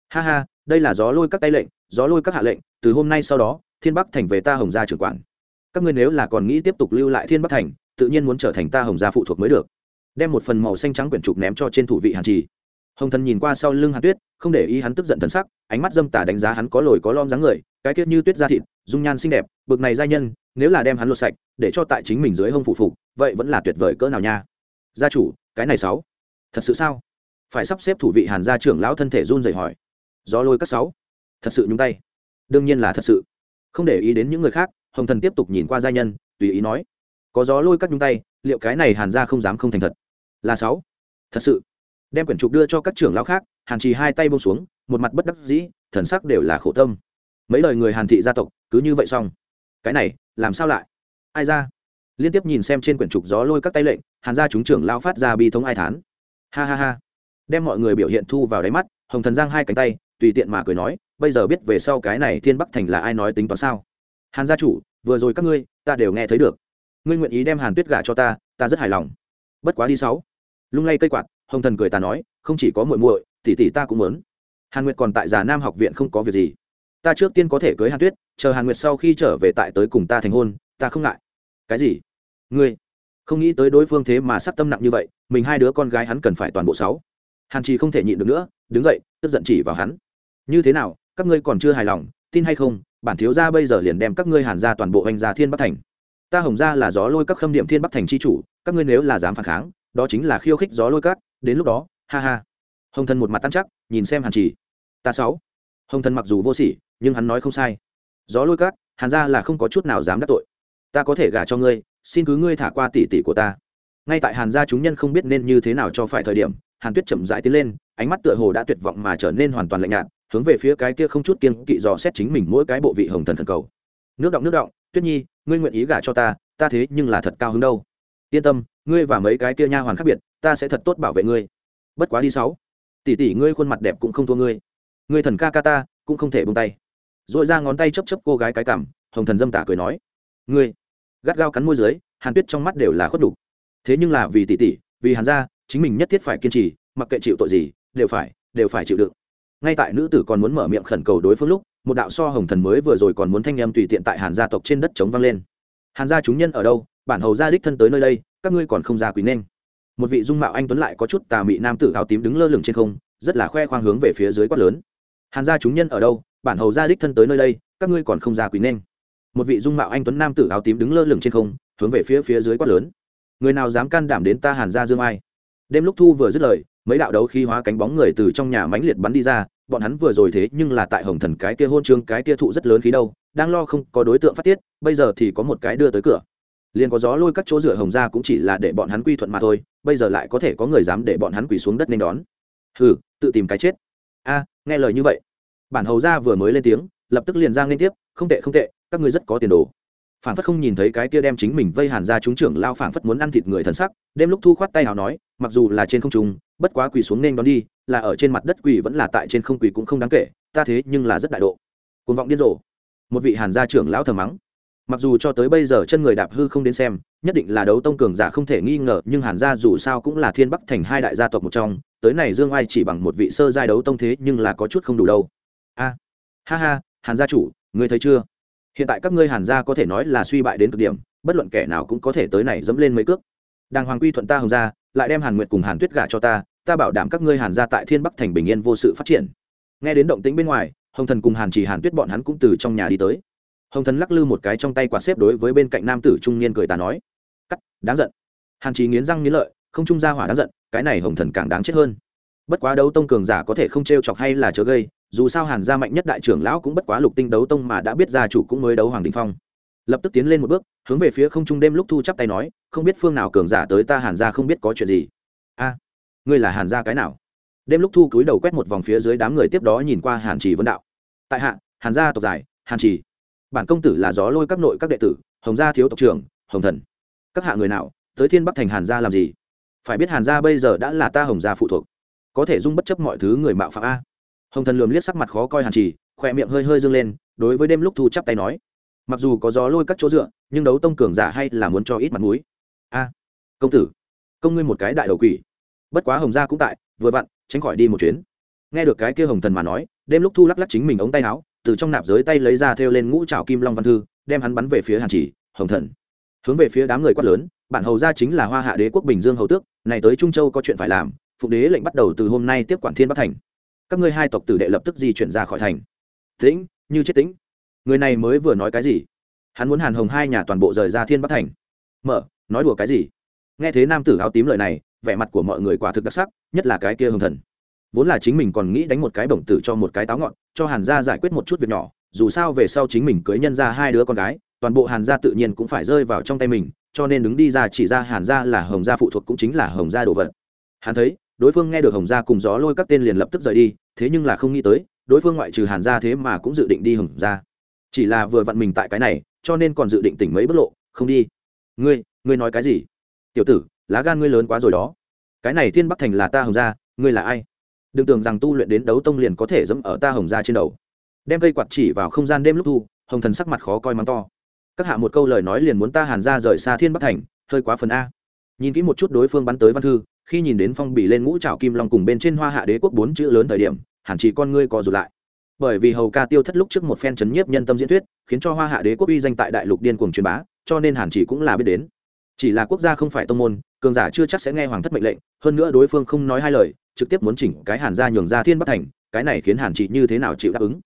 Ha ha đây là gió lôi các tay lệnh, gió lôi các hạ lệnh, từ hôm nay sau đó, thiên bắc thành về ta hồng gia trưởng quản. Các ngươi nếu là còn nghĩ tiếp tục lưu lại thiên bắc thành, tự nhiên muốn trở thành ta hồng gia phụ thuộc mới được. Đem một phần màu xanh trắng quyển trục ném cho trên thủ vị hàn trì. Hồng thần nhìn qua sau lưng hàn tuyết, không để ý hắn tức giận thần sắc, ánh mắt dâm tả đánh giá hắn có lồi có lom dáng người, cái tiết như tuyết da thịt, dung nhan xinh đẹp, bực này giai nhân, nếu là đem hắn lột sạch, để cho tại chính mình dưới hông phụ phục, vậy vẫn là tuyệt vời cỡ nào nha. Gia chủ, cái này sáu. Thật sự sao? Phải sắp xếp thủ vị hàn gia trưởng lão thân thể run rẩy hỏi gió lôi các sáu. Thật sự nhúng tay. Đương nhiên là thật sự. Không để ý đến những người khác, hồng thần tiếp tục nhìn qua gia nhân, tùy ý nói, có gió lôi các nhúng tay, liệu cái này hàn gia không dám không thành thật? Là sáu. Thật sự. Đem quyển trục đưa cho các trưởng lão khác, hàn trì hai tay bông xuống, một mặt bất đắc dĩ, thần sắc đều là khổ tâm. Mấy lời người hàn thị gia tộc, cứ như vậy xong. Cái này, làm sao lại? Ai ra? Liên tiếp nhìn xem trên quyển trục gió lôi các tay lệnh, hàn gia chúng trưởng lao phát ra bi thống ai thán. Ha ha ha. Đem mọi người biểu hiện thu vào đáy mắt, hồng thần giang hai cánh tay tùy tiện mà cười nói, bây giờ biết về sau cái này thiên bắc thành là ai nói tính toán sao? Hàn gia chủ, vừa rồi các ngươi, ta đều nghe thấy được. Ngươi nguyện ý đem hàn tuyết gả cho ta ta rất hài lòng. Bất quá đi sáu. Lung lay cây quạt, hồng thần cười ta nói, không chỉ có muội muội, tỷ tỷ ta cũng muốn. Hàn nguyệt còn tại già nam học viện không có việc gì. Ta trước tiên có thể cưới hàn tuyết, chờ hàn nguyệt sau khi trở về tại tới cùng ta thành hôn, ta không ngại. Cái gì? Ngươi? Không nghĩ tới đối phương thế mà sắc tâm nặng như vậy, mình hai đứa con gái hắn cần phải toàn bộ sáu. Hàn trì không thể nhịn được nữa, đứng dậy, tức giận chỉ vào hắn như thế nào, các ngươi còn chưa hài lòng, tin hay không, bản thiếu gia bây giờ liền đem các ngươi hàn ra toàn bộ hành gia thiên bắc thành. Ta hồng ra là gió lôi các khâm điểm thiên bắc thành c h i chủ, các ngươi nếu là dám phản kháng, đó chính là khiêu khích gió lôi các, đến lúc đó, ha ha. Hồng thần một mặt tan chắc nhìn xem hàn Chỉ. ta sáu. Hồng thần mặc dù vô sỉ, nhưng hắn nói không sai. Gió lôi các, hàn ra là không có chút nào dám đắc tội. Ta có thể gả cho ngươi, xin cứ ngươi thả qua tỷ tỷ của ta. Ngay tại hàn gia chúng nhân không biết nên như thế nào cho phải thời điểm hàn tuyết chậm rãi tiến lên, ánh mắt tựa hồ đã tuyệt vọng mà trở nên hoàn toàn lạnh nhạt, hướng về phía cái kia không chút kiên kỵ dò xét chính mình mỗi cái bộ vị hồng thần thần cầu. Nước động nước động, tuyết nhi, ngươi nguyện ý gả cho ta ta thế nhưng là thật cao hứng đâu. Yên tâm, ngươi và mấy cái kia nha hoàn khác biệt, ta sẽ thật tốt bảo vệ ngươi. Bất quá đi sáu. Tỷ tỷ ngươi khuôn mặt đẹp cũng không thua ngươi. Ngươi thần ca ca ta, cũng không thể buông tay. Dội ra ngón tay chấp chấp cô gái cái cảm hồng thần dâm tả cười nói. Ngươi, gắt gao cắn môi dưới, hàn tuyết trong mắt đều là khuất đủ. thế nhưng là vì tỷ tỷ, vì hàn gia chính mình nhất thiết phải kiên trì, mặc kệ chịu tội gì, đều phải đều phải chịu đựng. Ngay tại nữ tử còn muốn mở miệng khẩn cầu đối phương lúc, một đạo so hồng thần mới vừa rồi còn muốn thanh em tùy tiện tại hàn gia tộc trên đất chống vang lên. Hàn gia chúng nhân ở đâu? Bản hầu gia đích thân tới nơi đây, các ngươi còn không ra quý nên. Một vị dung mạo anh tuấn lại có chút tà mị nam tử áo tím đứng lơ lửng trên không, rất là khoe khoang hướng về phía dưới quát lớn. Hàn gia chúng nhân ở đâu? Bản hầu gia đích thân tới nơi đây, các ngươi còn không ra quý nên. Một vị dung mạo anh tuấn nam tử áo tím đứng lơ lửng trên không, hướng về phía phía dưới quát lớn. Người nào dám can đảm đến ta hàn gia dương ai? Đêm lúc thu vừa dứt lời, mấy đạo đấu khí hóa cánh bóng người từ trong nhà mãnh liệt bắn đi ra, bọn hắn vừa rồi thế nhưng là tại hồng thần cái kia hôn trương cái kia thụ rất lớn khí đâu, đang lo không có đối tượng phát tiết, bây giờ thì có một cái đưa tới cửa. Liền có gió lôi các chỗ rửa hồng ra cũng chỉ là để bọn hắn quy thuận mà thôi, bây giờ lại có thể có người dám để bọn hắn quỳ xuống đất nên đón. Hừ, tự tìm cái chết. A, nghe lời như vậy. Bản hầu ra vừa mới lên tiếng, lập tức liền giang liên tiếp, không tệ không tệ, các ngươi rất có tiền đồ phản phất không nhìn thấy cái kia đem chính mình vây hàn ra chúng trưởng lao phản phất muốn ăn thịt người thần sắc, đêm lúc thu khoát tay hào nói, mặc dù là trên không trung, bất quá quỳ xuống nên đón đi, là ở trên mặt đất quỳ vẫn là tại trên không quỳ cũng không đáng kể, ta thế nhưng là rất đại độ. Côn vọng điên rồ. Một vị hàn gia trưởng lão thầm mắng. Mặc dù cho tới bây giờ chân người đạp hư không đến xem, nhất định là đấu tông cường giả không thể nghi ngờ, nhưng hàn gia dù sao cũng là thiên bắc thành hai đại gia tộc một trong, tới này dương ai chỉ bằng một vị sơ giai đấu tông thế nhưng là có chút không đủ đâu. A. Ha ha, hàn gia chủ, ngươi thấy chưa? Hiện tại các ngươi hàn gia có thể nói là suy bại đến cực điểm, bất luận kẻ nào cũng có thể tới này dẫm lên mấy cước. Đàng hoàng quy thuận ta hồng gia lại đem hàn nguyệt cùng hàn tuyết gả cho ta ta bảo đảm các ngươi hàn gia tại thiên bắc thành bình yên vô sự phát triển. Nghe đến động tĩnh bên ngoài, hồng thần cùng hàn chỉ hàn tuyết bọn hắn cũng từ trong nhà đi tới. Hồng thần lắc lư một cái trong tay quạt xếp đối với bên cạnh nam tử trung niên cười ta nói, cắt, đáng giận. Hàn chỉ nghiến răng nghiến lợi, không trung ra hỏa đáng giận, cái này hồng thần càng đáng chết hơn. Bất quá đấu tông cường giả có thể không t r e o chọc hay là chớ gây dù sao hàn gia mạnh nhất đại trưởng lão cũng bất quá lục tinh đấu tông mà đã biết gia chủ cũng mới đấu hoàng đình phong. Lập tức tiến lên một bước, hướng về phía không trung đêm lúc thu chắp tay nói, không biết phương nào cường giả tới ta hàn gia không biết có chuyện gì. A, ngươi là hàn gia cái nào? Đêm lúc thu cúi đầu quét một vòng phía dưới đám người tiếp đó nhìn qua hàn trì vân đạo. Tại hạ, hàn gia tộc giải, hàn trì. Bản công tử là gió lôi các nội các đệ tử, hồng gia thiếu tộc trưởng, hồng thần. Các hạ người nào, tới thiên bắc thành hàn gia làm gì? Phải biết hàn gia bây giờ đã là ta hồng gia phụ thuộc. Có thể dung bất chấp mọi thứ người mạo phạm a hồng thần lườm liếc sắc mặt khó coi hàn trì, khỏe miệng hơi hơi dâng lên, đối với đêm lúc thu chắp tay nói, mặc dù có gió lôi các chỗ dựa, nhưng đấu tông cường giả hay là muốn cho ít mặt mũi. A, công tử, công ngươi một cái đại đầu quỷ. Bất quá hồng gia cũng tại, vừa vặn, tránh khỏi đi một chuyến. Nghe được cái kia hồng thần mà nói, đêm lúc thu lắc lắc chính mình ống tay áo, từ trong nạp giới tay lấy ra thêu lên ngũ trào kim long văn thư, đem hắn bắn về phía hàn chỉ hồng thần. Hướng về phía đám người quát lớn, bản hầu gia chính là hoa hạ đế quốc bình dương hầu tước, này tới trung châu có chuyện phải làm phục đế lệnh bắt đầu từ hôm nay tiếp quản thiên bắc thành các ngươi hai tộc tử đệ lập tức di chuyển ra khỏi thành. Tĩnh, như chết tĩnh. Người này mới vừa nói cái gì? Hắn muốn hàn hồng hai nhà toàn bộ rời ra thiên bắc thành. Mở, nói đùa cái gì? Nghe thế nam tử áo tím lời này, vẻ mặt của mọi người quả thực đặc sắc, nhất là cái kia hồng thần. Vốn là chính mình còn nghĩ đánh một cái bổng tử cho một cái táo ngọn, cho hàn gia giải quyết một chút việc nhỏ, dù sao về sau chính mình cưới nhân ra hai đứa con gái, toàn bộ hàn gia tự nhiên cũng phải rơi vào trong tay mình, cho nên đứng đi ra chỉ ra hàn gia là hồng gia phụ thuộc cũng chính là hồng gia đồ vật. Hắn thấy đối phương nghe được hồng gia cùng gió lôi các tên liền lập tức rời đi, thế nhưng là không nghĩ tới, đối phương ngoại trừ hàn gia thế mà cũng dự định đi hồng gia. Chỉ là vừa vặn mình tại cái này, cho nên còn dự định tỉnh mấy bước lộ, không đi. Ngươi ngươi nói cái gì? Tiểu tử, lá gan ngươi lớn quá rồi đó. Cái này thiên bắc thành là ta hồng gia, ngươi là ai? Đừng tưởng rằng tu luyện đến đấu tông liền có thể dẫm ở ta hồng gia trên đầu. Đem cây quạt chỉ vào không gian đêm lúc thu, hồng thần sắc mặt khó coi mắng to. Các hạ một câu lời nói liền muốn ta hàn ra rời xa thiên bắc thành, hơi quá phần a. Nhìn kỹ một chút đối phương bắn tới văn thư khi nhìn đến phong bì lên ngũ trào kim long cùng bên trên hoa hạ đế quốc bốn chữ lớn thời điểm, hẳn chỉ con ngươi co rụt lại. Bởi vì hầu ca tiêu thất lúc trước một phen chấn nhiếp nhân tâm diễn thuyết, khiến cho hoa hạ đế quốc uy danh tại đại lục điên cuồng truyền bá, cho nên hàn chỉ cũng là biết đến. Chỉ là quốc gia không phải tông môn, cường giả chưa chắc sẽ nghe hoàng thất mệnh lệnh, hơn nữa đối phương không nói hai lời, trực tiếp muốn chỉnh cái hàn gia nhường ra thiên bắc thành, cái này khiến hàn chỉ như thế nào chịu đáp ứng.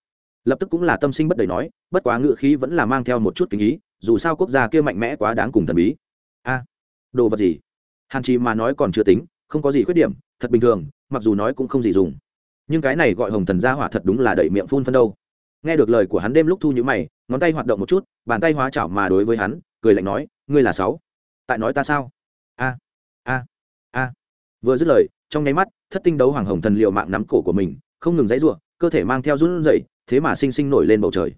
Lập tức cũng là tâm sinh bất đầy nói, bất quá ngự khí vẫn là mang theo một chút kinh ý, dù sao quốc gia kia mạnh mẽ quá đáng cùng thần bí. A, đồ vật gì? Hàn chỉ mà nói còn chưa tính không có gì khuyết điểm thật bình thường mặc dù nói cũng không gì dùng. Nhưng cái này gọi hồng thần gia hỏa thật đúng là đẩy miệng phun phân đâu. Nghe được lời của hắn đêm lúc thu nhữ mày ngón tay hoạt động một chút bàn tay hóa chảo mà đối với hắn cười lạnh nói ngươi là sáu. Tại nói ta sao? A a a. Vừa dứt lời trong nháy mắt thất tinh đấu hoàng hồng thần liệu mạng nắm cổ của mình không ngừng dãy r u ộ cơ thể mang theo run rẩy, thế mà sinh sinh nổi lên bầu trời.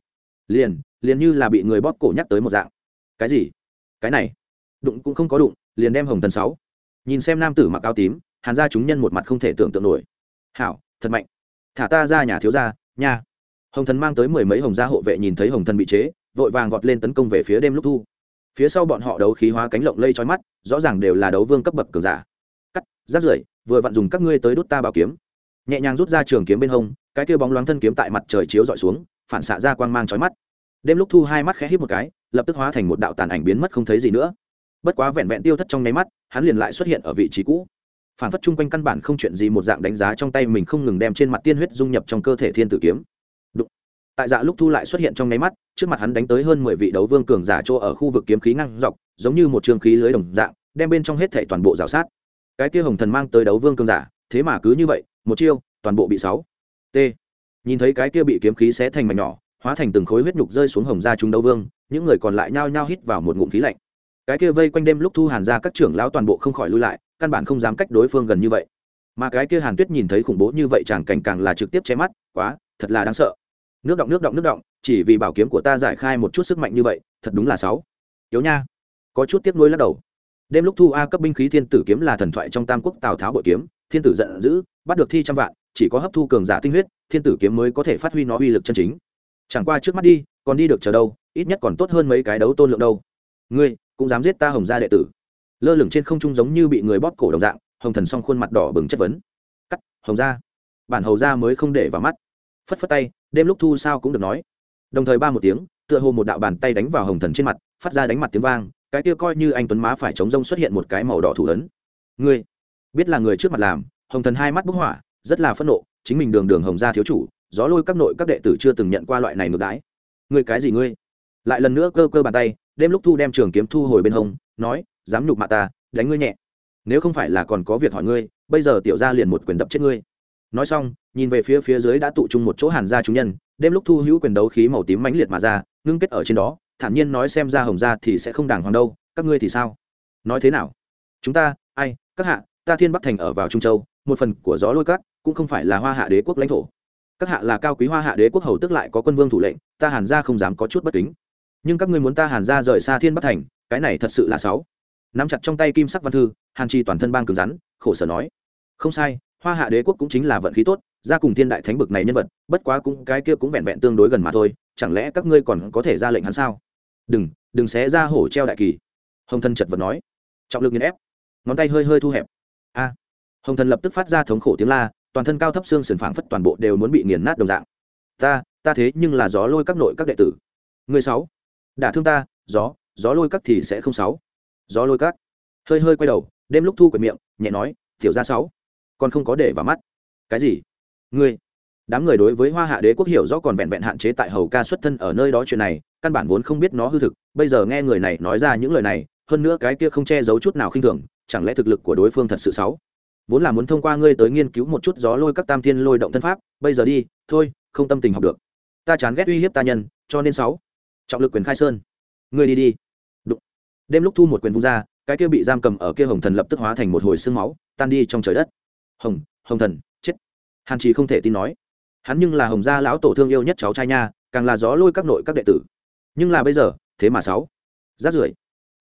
Liền liền như là bị người bóp cổ nhắc tới một dạng. Cái gì? Cái này? Đụng cũng không có đụng liền đem hồng thần sáu. Nhìn xem nam tử mặc áo tím, hàn ra chúng nhân một mặt không thể tưởng tượng nổi. Hảo, thật mạnh. Thả ta ra nhà thiếu gia, nha. Hồng thần mang tới mười mấy hồng gia hộ vệ nhìn thấy hồng thần bị chế, vội vàng vọt lên tấn công về phía đêm lúc thu. Phía sau bọn họ đấu khí hóa cánh lộng lây trói mắt, rõ ràng đều là đấu vương cấp bậc cường giả. Cắt rát rưởi vừa vặn dùng các ngươi tới đút ta bảo kiếm. Nhẹ nhàng rút ra trường kiếm bên hông, cái kia bóng loáng thân kiếm tại mặt trời chiếu dọi xuống, phản xạ ra quang mang trói mắt. Đêm lúc thu hai mắt khẽ hít một cái, lập tức hóa thành một đạo tàn ảnh biến mất không thấy gì nữa bất quá vẹn vẹn tiêu thất trong nháy mắt, hắn liền lại xuất hiện ở vị trí cũ. Phản phất chung quanh căn bản không chuyện gì một dạng đánh giá trong tay mình không ngừng đem trên mặt tiên huyết dung nhập trong cơ thể thiên tử kiếm. Đụng. tại dạ lúc thu lại xuất hiện trong nháy mắt, trước mặt hắn đánh tới hơn mười vị đấu vương cường giả chỗ ở khu vực kiếm khí ngang dọc, giống như một trường khí lưới đồng dạng, đem bên trong hết thể toàn bộ rào sát. Cái kia hồng thần mang tới đấu vương cường giả, thế mà cứ như vậy, một chiêu, toàn bộ bị sáu. T. Nhìn thấy cái kia bị kiếm khí xé thành mảnh nhỏ, hóa thành từng khối huyết nhục rơi xuống hồng gia chúng đấu vương, những người còn lại nhao nhao hít vào một ngụm khí lạnh cái kia vây quanh đêm lúc thu hàn ra các trưởng lão toàn bộ không khỏi lui lại, căn bản không dám cách đối phương gần như vậy. Mà cái kia hàn tuyết nhìn thấy khủng bố như vậy chàng cảnh càng là trực tiếp che mắt, quá, thật là đáng sợ. Nước động nước động nước động, chỉ vì bảo kiếm của ta giải khai một chút sức mạnh như vậy, thật đúng là sáu. Yếu nha. Có chút tiếc nuối lắc đầu. Đêm lúc thu a cấp binh khí thiên tử kiếm là thần thoại trong tam quốc tào tháo bội kiếm, thiên tử giận dữ, bắt được thi trăm vạn, chỉ có hấp thu cường giả tinh huyết, thiên tử kiếm mới có thể phát huy nó uy lực chân chính. Chẳng qua trước mắt đi, còn đi được chờ đâu, ít nhất còn tốt hơn mấy cái đấu tôn lượng đâu. Ngươi cũng dám giết ta hồng gia đệ tử. Lơ lửng trên không trung giống như bị người bóp cổ đồng dạng, hồng thần song khuôn mặt đỏ bừng chất vấn. Cắt, hồng gia. Bản hầu gia mới không để vào mắt. Phất phất tay, đêm lúc thu sao cũng được nói. Đồng thời ba một tiếng, tựa hồ một đạo bàn tay đánh vào hồng thần trên mặt, phát ra đánh mặt tiếng vang, cái kia coi như anh tuấn má phải chống rông xuất hiện một cái màu đỏ thủ ấn. Ngươi, biết là người trước mặt làm, hồng thần hai mắt bức hỏa, rất là phẫn nộ, chính mình đường đường hồng gia thiếu chủ, gió lôi các nội các đệ tử chưa từng nhận qua loại này ngược đãi. Ngươi cái gì ngươi? Lại lần nữa cơ cơ bàn tay, đêm lúc thu đem trường kiếm thu hồi bên hông, nói, dám nhục mạ ta, đánh ngươi nhẹ. Nếu không phải là còn có việc hỏi ngươi, bây giờ tiểu gia liền một quyền đập chết ngươi. Nói xong, nhìn về phía phía dưới đã tụ trung một chỗ hàn gia chúng nhân, đêm lúc thu hữu quyền đấu khí màu tím mãnh liệt mà ra, ngưng kết ở trên đó, thản nhiên nói xem ra hồng gia thì sẽ không đàng hoàng đâu, các ngươi thì sao? Nói thế nào? Chúng ta, ai, các hạ, ta thiên bắc thành ở vào trung châu, một phần của gió lôi cát, cũng không phải là hoa hạ đế quốc lãnh thổ. Các hạ là cao quý hoa hạ đế quốc hầu tức lại có quân vương thủ lệnh, ta hàn gia không dám có chút bất kính nhưng các ngươi muốn ta hàn ra rời xa thiên bắc thành, cái này thật sự là sáu nắm chặt trong tay kim sắc văn thư, hàn chi toàn thân bang cứng rắn, khổ sở nói. Không sai, hoa hạ đế quốc cũng chính là vận khí tốt, ra cùng thiên đại thánh bực này nhân vật, bất quá cũng cái kia cũng vẹn vẹn tương đối gần mà thôi, chẳng lẽ các ngươi còn có thể ra lệnh hắn sao? Đừng đừng xé ra hổ treo đại kỳ. Hồng thân chật vật nói. Trọng lực nghiền ép. Ngón tay hơi hơi thu hẹp. A. Hồng thần lập tức phát ra thống khổ tiếng la, toàn thân cao thấp xương sườn phảng phất toàn bộ đều muốn bị nghiền nát đồng dạng. Ta ta thế nhưng là gió lôi các nội các đệ tử. Người sáu đả thương ta, gió gió lôi cắt thì sẽ không sáu. Gió lôi cắt hơi hơi quay đầu, đêm lúc thu quyệt miệng, nhẹ nói, tiểu ra sáu, còn không có để vào mắt. Cái gì? Ngươi. Đám người đối với hoa hạ đế quốc hiểu rõ còn vẹn vẹn hạn chế tại hầu ca xuất thân ở nơi đó chuyện này, căn bản vốn không biết nó hư thực, bây giờ nghe người này nói ra những lời này, hơn nữa cái kia không che giấu chút nào khinh thường, chẳng lẽ thực lực của đối phương thật sự xấu vốn là muốn thông qua ngươi tới nghiên cứu một chút gió lôi các tam thiên lôi động thân pháp, bây giờ đi, thôi, không tâm tình học được. Ta chán ghét uy hiếp ta nhân, cho nên sáu trọng lực quyền khai sơn. Ngươi đi đi. Đụng. đêm lúc thu một quyền vung ra, cái kia bị giam cầm ở kia hồng thần lập tức hóa thành một hồi xương máu, tan đi trong trời đất. Hồng hồng thần, chết. Hàn trì không thể tin nói. Hắn nhưng là hồng gia lão tổ thương yêu nhất cháu trai nha, càng là gió lôi các nội các đệ tử. Nhưng là bây giờ, thế mà sáu. Rát rưởi.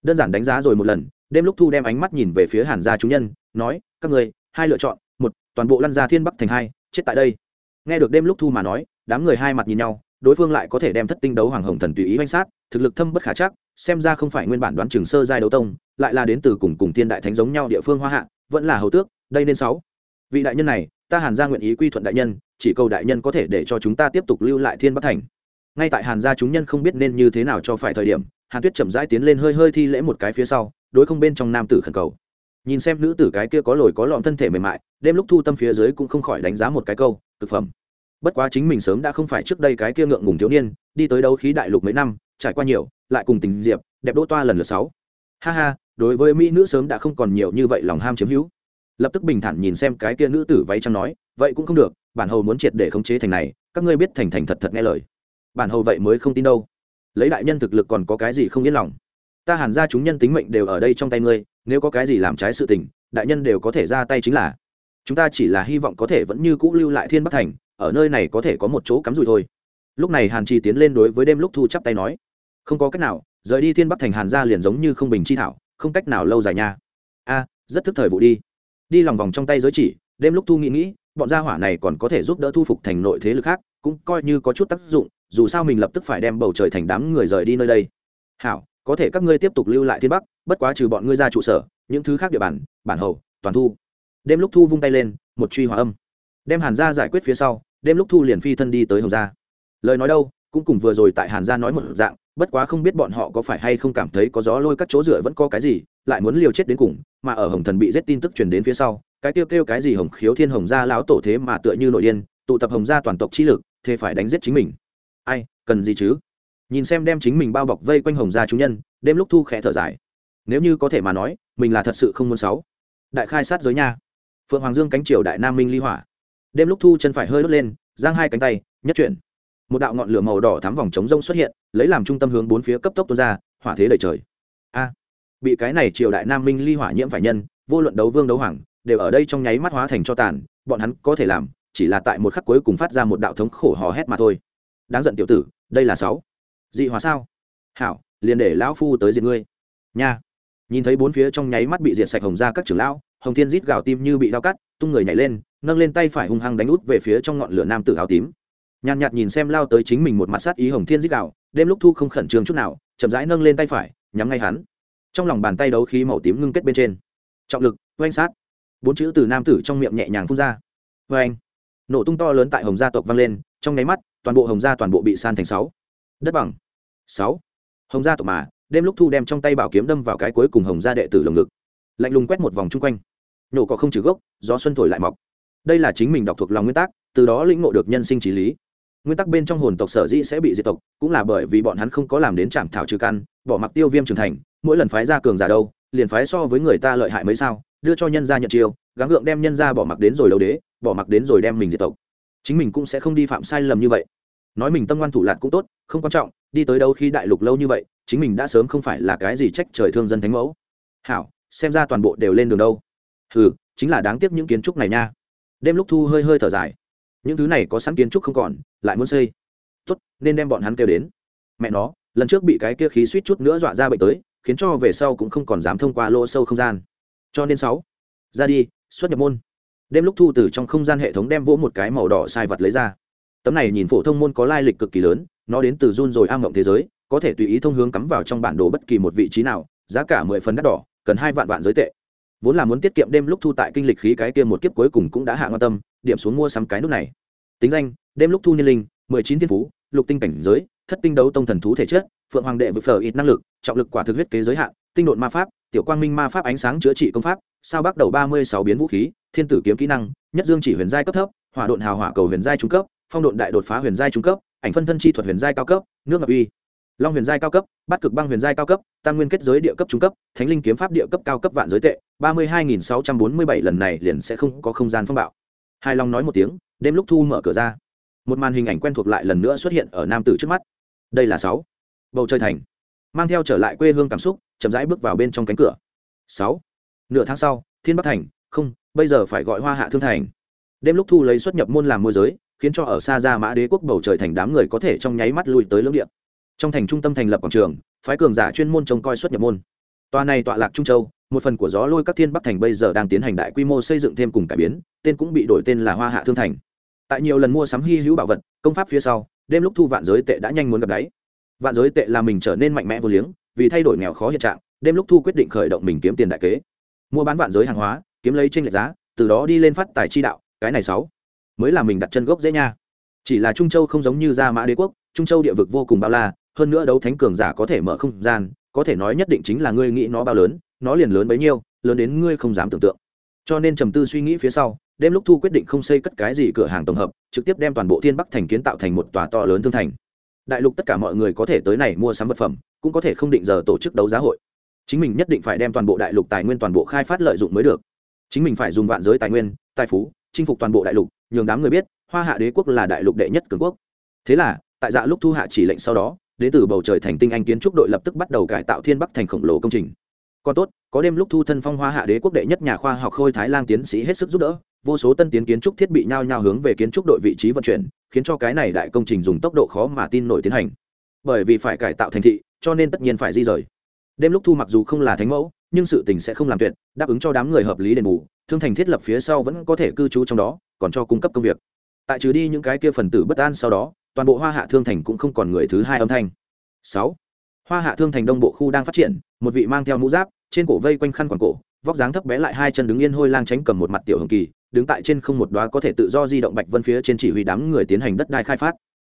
Đơn giản đánh giá rồi một lần, đêm lúc thu đem ánh mắt nhìn về phía hàn gia chúng nhân, nói, các người hai lựa chọn, một, toàn bộ lăn ra thiên bắc thành hai, chết tại đây. Nghe được đêm lúc thu mà nói, đám người hai mặt nhìn nhau đối phương lại có thể đem thất tinh đấu hoàng hồng thần tùy ý oanh sát, thực lực thâm bất khả chắc, xem ra không phải nguyên bản đoán trường sơ giai đấu tông, lại là đến từ cùng cùng thiên đại thánh giống nhau địa phương hoa hạ, vẫn là hầu tước, đây nên sáu. Vị đại nhân này, ta hàn gia nguyện ý quy thuận đại nhân, chỉ cầu đại nhân có thể để cho chúng ta tiếp tục lưu lại thiên bắc thành. Ngay tại hàn gia chúng nhân không biết nên như thế nào cho phải thời điểm, hàn tuyết chậm rãi tiến lên hơi hơi thi lễ một cái phía sau, đối không bên trong nam tử khẩn cầu. Nhìn xem nữ tử cái kia có lồi có lọn thân thể mềm mại, đêm lúc thu tâm phía dưới cũng không khỏi đánh giá một cái câu thực phẩm bất quá chính mình sớm đã không phải trước đây cái kia ngượng ngùng thiếu niên, đi tới đấu khí đại lục mấy năm, trải qua nhiều, lại cùng tình diệp, đẹp đỗ toa lần lượt sáu. Ha ha, đối với mỹ nữ sớm đã không còn nhiều như vậy lòng ham chiếm hữu. Lập tức bình thản nhìn xem cái kia nữ tử váy trắng nói, vậy cũng không được, bản hầu muốn triệt để khống chế thành này, các ngươi biết thành thành thật thật nghe lời. Bản hầu vậy mới không tin đâu. Lấy đại nhân thực lực còn có cái gì không yên lòng? Ta hàn ra chúng nhân tính mệnh đều ở đây trong tay ngươi, nếu có cái gì làm trái sự tình, đại nhân đều có thể ra tay chính là. Chúng ta chỉ là hy vọng có thể vẫn như cũ lưu lại thiên bắc thành ở nơi này có thể có một chỗ cắm rủi thôi. Lúc này hàn trì tiến lên đối với đêm lúc thu chắp tay nói, không có cách nào, rời đi thiên bắc thành hàn ra liền giống như không bình chi thảo, không cách nào lâu dài nha. A, rất thức thời vụ đi. Đi lòng vòng trong tay giới chỉ, đêm lúc thu nghĩ nghĩ, bọn gia hỏa này còn có thể giúp đỡ thu phục thành nội thế lực khác, cũng coi như có chút tác dụng, dù sao mình lập tức phải đem bầu trời thành đám người rời đi nơi đây. Hảo, có thể các ngươi tiếp tục lưu lại thiên bắc, bất quá trừ bọn ngươi ra trụ sở, những thứ khác địa bàn, bản hầu, toàn thu. Đêm lúc thu vung tay lên, một truy hòa âm. Đem hàn gia giải quyết phía sau đêm lúc thu liền phi thân đi tới hồng gia. Lời nói đâu, cũng cùng vừa rồi tại hàn gia nói một dạng, bất quá không biết bọn họ có phải hay không cảm thấy có gió lôi các chỗ dựa vẫn có cái gì, lại muốn liều chết đến cùng, mà ở hồng thần bị giết tin tức truyền đến phía sau, cái kêu kêu cái gì hồng khiếu thiên hồng gia lão tổ thế mà tựa như nội điên, tụ tập hồng gia toàn tộc chi lực, thế phải đánh giết chính mình. Ai, cần gì chứ? Nhìn xem đem chính mình bao bọc vây quanh hồng gia chúng nhân, đêm lúc thu khẽ thở dài. Nếu như có thể mà nói, mình là thật sự không muốn sáu. Đại khai sát giới nha. Phượng hoàng dương cánh triều đại nam minh ly hỏa đêm lúc thu chân phải hơi đốt lên, giang hai cánh tay, nhất chuyển. Một đạo ngọn lửa màu đỏ thắm vòng trống rông xuất hiện, lấy làm trung tâm hướng bốn phía cấp tốc tuôn ra, hỏa thế đầy trời. A, bị cái này triều đại nam minh ly hỏa nhiễm phải nhân, vô luận đấu vương đấu hoàng, đều ở đây trong nháy mắt hóa thành cho tàn, bọn hắn có thể làm, chỉ là tại một khắc cuối cùng phát ra một đạo thống khổ hò hét mà thôi. Đáng giận tiểu tử, đây là sáu. Dị hóa sao? Hảo, liền để lão phu tới diệt ngươi. Nha. Nhìn thấy bốn phía trong nháy mắt bị diệt sạch hồng ra các trưởng lão hồng thiên rít gào tim như bị đau cắt, tung người nhảy lên, nâng lên tay phải hung hăng đánh út về phía trong ngọn lửa nam tử áo tím. Nhàn nhạt nhìn xem lao tới chính mình một mặt sát ý hồng thiên rít gào, đêm lúc thu không khẩn trương chút nào, chậm rãi nâng lên tay phải, nhắm ngay hắn. Trong lòng bàn tay đấu khí màu tím ngưng kết bên trên. Trọng lực, oanh sát. Bốn chữ từ nam tử trong miệng nhẹ nhàng phun ra. Oanh. Nổ tung to lớn tại hồng gia tộc vang lên, trong nháy mắt, toàn bộ hồng gia toàn bộ bị san thành sáu. Đất bằng. Sáu. Hồng gia tộc mà, đêm lúc thu đem trong tay bảo kiếm đâm vào cái cuối cùng hồng gia đệ tử lồng ngực. Lạnh lùng quét một vòng chung quanh nổ có không trừ gốc, gió xuân thổi lại mọc. Đây là chính mình đọc thuộc lòng nguyên tắc, từ đó lĩnh ngộ được nhân sinh trí lý. Nguyên tắc bên trong hồn tộc sở dĩ sẽ bị diệt tộc, cũng là bởi vì bọn hắn không có làm đến trạm thảo trừ căn, bỏ mặc tiêu viêm trưởng thành, mỗi lần phái ra cường giả đâu, liền phái so với người ta lợi hại mấy sao, đưa cho nhân gia nhận chiêu, gắng gượng đem nhân gia bỏ mặc đến rồi đấu đế, bỏ mặc đến rồi đem mình diệt tộc. Chính mình cũng sẽ không đi phạm sai lầm như vậy. Nói mình tâm ngoan thủ lạc cũng tốt, không quan trọng, đi tới đâu khi đại lục lâu như vậy, chính mình đã sớm không phải là cái gì trách trời thương dân thánh mẫu. Hảo, xem ra toàn bộ đều lên đường đâu hừ, chính là đáng tiếc những kiến trúc này nha. Đêm lúc thu hơi hơi thở dài. Những thứ này có sẵn kiến trúc không còn, lại muốn xây. Tốt, nên đem bọn hắn kêu đến. Mẹ nó, lần trước bị cái kia khí suýt chút nữa dọa ra bệnh tới, khiến cho về sau cũng không còn dám thông qua lỗ sâu không gian. Cho nên sáu, ra đi, xuất nhập môn. Đêm lúc thu từ trong không gian hệ thống đem vỗ một cái màu đỏ sai vật lấy ra. Tấm này nhìn phổ thông môn có lai lịch cực kỳ lớn, nó đến từ run rồi am mộng thế giới, có thể tùy ý thông hướng cắm vào trong bản đồ bất kỳ một vị trí nào, giá cả mười phần đắt đỏ, cần hai vạn vạn giới tệ vốn là muốn tiết kiệm đêm lúc thu tại kinh lịch khí cái kia một kiếp cuối cùng cũng đã hạ quan tâm, điểm xuống mua sắm cái nút này. Tính danh, đêm lúc thu niên linh, mười chín thiên phú, lục tinh cảnh giới, thất tinh đấu tông thần thú thể chất, phượng hoàng đệ vực phở ít năng lực, trọng lực quả thực huyết kế giới hạn, tinh độn ma pháp, tiểu quang minh ma pháp ánh sáng chữa trị công pháp, sao bắt đầu ba mươi sáu biến vũ khí, thiên tử kiếm kỹ năng, nhất dương chỉ huyền giai cấp thấp, hỏa độn hào hỏa cầu huyền giai trung cấp, phong độn đại đột phá huyền giai trung cấp, ảnh phân thân chi thuật huyền giai cao cấp, nước ngập uy long huyền giai cao cấp, bát cực băng huyền giai cao cấp, tam nguyên kết giới địa cấp trung cấp, thánh linh kiếm pháp địa cấp cao cấp vạn giới tệ, ba mươi hai nghìn sáu trăm bốn mươi bảy lần này liền sẽ không có không gian phong bạo. Hai long nói một tiếng, đêm lúc thu mở cửa ra. Một màn hình ảnh quen thuộc lại lần nữa xuất hiện ở nam tử trước mắt. Đây là sáu. Bầu trời thành. Mang theo trở lại quê hương cảm xúc, chậm rãi bước vào bên trong cánh cửa. Sáu. Nửa tháng sau, thiên bắc thành. Không, bây giờ phải gọi hoa hạ thương thành. Đêm lúc thu lấy xuất nhập môn làm môi giới, khiến cho ở xa ra mã đế quốc bầu trời thành đám người có thể trong nháy mắt lùi tới lưỡng điện trong thành trung tâm thành lập quảng trường, phái cường giả chuyên môn trông coi xuất nhập môn. Tòa này tọa lạc trung châu, một phần của gió lôi các thiên bắc thành bây giờ đang tiến hành đại quy mô xây dựng thêm cùng cải biến, tên cũng bị đổi tên là hoa hạ thương thành. Tại nhiều lần mua sắm hy hữu bảo vật, công pháp phía sau, đêm lúc thu vạn giới tệ đã nhanh muốn gặp đáy. Vạn giới tệ là mình trở nên mạnh mẽ vô liếng, vì thay đổi nghèo khó hiện trạng, đêm lúc thu quyết định khởi động mình kiếm tiền đại kế. Mua bán vạn giới hàng hóa, kiếm lấy trên lệch giá, từ đó đi lên phát tài chi đạo, cái này sáu, mới là mình đặt chân gốc dễ nha. Chỉ là trung châu không giống như gia mã đế quốc, trung châu địa vực vô cùng bao la hơn nữa đấu thánh cường giả có thể mở không gian, có thể nói nhất định chính là ngươi nghĩ nó bao lớn, nó liền lớn bấy nhiêu, lớn đến ngươi không dám tưởng tượng. Cho nên trầm tư suy nghĩ phía sau, đêm lúc thu quyết định không xây cất cái gì cửa hàng tổng hợp, trực tiếp đem toàn bộ thiên bắc thành kiến tạo thành một tòa to lớn thương thành. Đại lục tất cả mọi người có thể tới này mua sắm vật phẩm, cũng có thể không định giờ tổ chức đấu giá hội. Chính mình nhất định phải đem toàn bộ đại lục tài nguyên toàn bộ khai phát lợi dụng mới được. Chính mình phải dùng vạn giới tài nguyên, tài phú, chinh phục toàn bộ đại lục, nhường đám người biết, hoa hạ đế quốc là đại lục đệ nhất cường quốc. Thế là, tại dạ lúc thu hạ chỉ lệnh sau đó đến từ bầu trời thành tinh anh kiến trúc đội lập tức bắt đầu cải tạo thiên bắc thành khổng lồ công trình. Còn tốt, có đêm lúc thu thân phong hoa hạ đế quốc đệ nhất nhà khoa học khôi thái lang tiến sĩ hết sức giúp đỡ, vô số tân tiến kiến trúc thiết bị nhao nhao hướng về kiến trúc đội vị trí vận chuyển, khiến cho cái này đại công trình dùng tốc độ khó mà tin nổi tiến hành. Bởi vì phải cải tạo thành thị, cho nên tất nhiên phải di rời. Đêm lúc thu mặc dù không là thánh mẫu, nhưng sự tình sẽ không làm tuyệt, đáp ứng cho đám người hợp lý đền bù, thương thành thiết lập phía sau vẫn có thể cư trú trong đó, còn cho cung cấp công việc. Tại trừ đi những cái kia phần tử bất an sau đó toàn bộ hoa hạ thương thành cũng không còn người thứ hai âm thanh. Sáu, hoa hạ thương thành đông bộ khu đang phát triển, một vị mang theo mũ giáp, trên cổ vây quanh khăn quàng cổ, vóc dáng thấp bé lại hai chân đứng yên hôi lang tránh cầm một mặt tiểu hồng kỳ, đứng tại trên không một đoá có thể tự do di động bạch vân phía trên chỉ huy đám người tiến hành đất đai khai phát.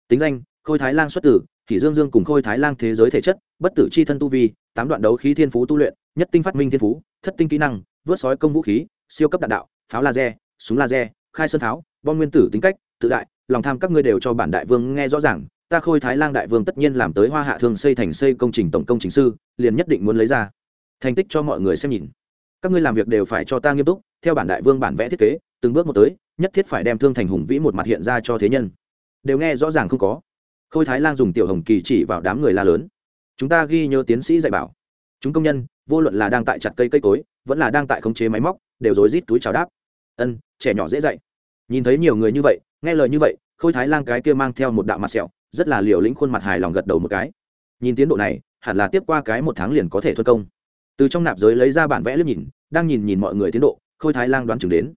Tính danh, khôi thái lang xuất tử thì dương dương cùng khôi thái lang thế giới thể chất, bất tử c h i thân tu vi, tám đoạn đấu khí thiên phú tu luyện, nhất tinh phát minh thiên phú, thất tinh kỹ năng, vớt sói công vũ khí, siêu cấp đạn đạo, pháo laser, súng laser, khai sơn pháo, bom nguyên tử tính cách, tự đại lòng tham các ngươi đều cho bản đại vương nghe rõ ràng, ta khôi thái lang đại vương tất nhiên làm tới hoa hạ thương xây thành xây công trình tổng công trình sư, liền nhất định muốn lấy ra. Thành tích cho mọi người xem nhìn. Các ngươi làm việc đều phải cho ta nghiêm túc, theo bản đại vương bản vẽ thiết kế, từng bước một tới, nhất thiết phải đem thương thành hùng vĩ một mặt hiện ra cho thế nhân. Đều nghe rõ ràng không có? Khôi thái lang dùng tiểu hồng kỳ chỉ vào đám người la lớn. Chúng ta ghi nhớ tiến sĩ dạy bảo. Chúng công nhân, vô luận là đang tại chặt cây cây cối, vẫn là đang tại khống chế máy móc, đều rối rít túi chào đáp. Ân, trẻ nhỏ dễ dạy. Nhìn thấy nhiều người như vậy nghe lời như vậy, khôi thái lang cái kia mang theo một đạo mặt sẹo, rất là liều lĩnh khuôn mặt hài lòng gật đầu một cái. Nhìn tiến độ này, hẳn là tiếp qua cái một tháng liền có thể thuân công. Từ trong nạp giới lấy ra bản vẽ liếc nhìn, đang nhìn nhìn mọi người tiến độ, khôi thái lang đoán chừng đến.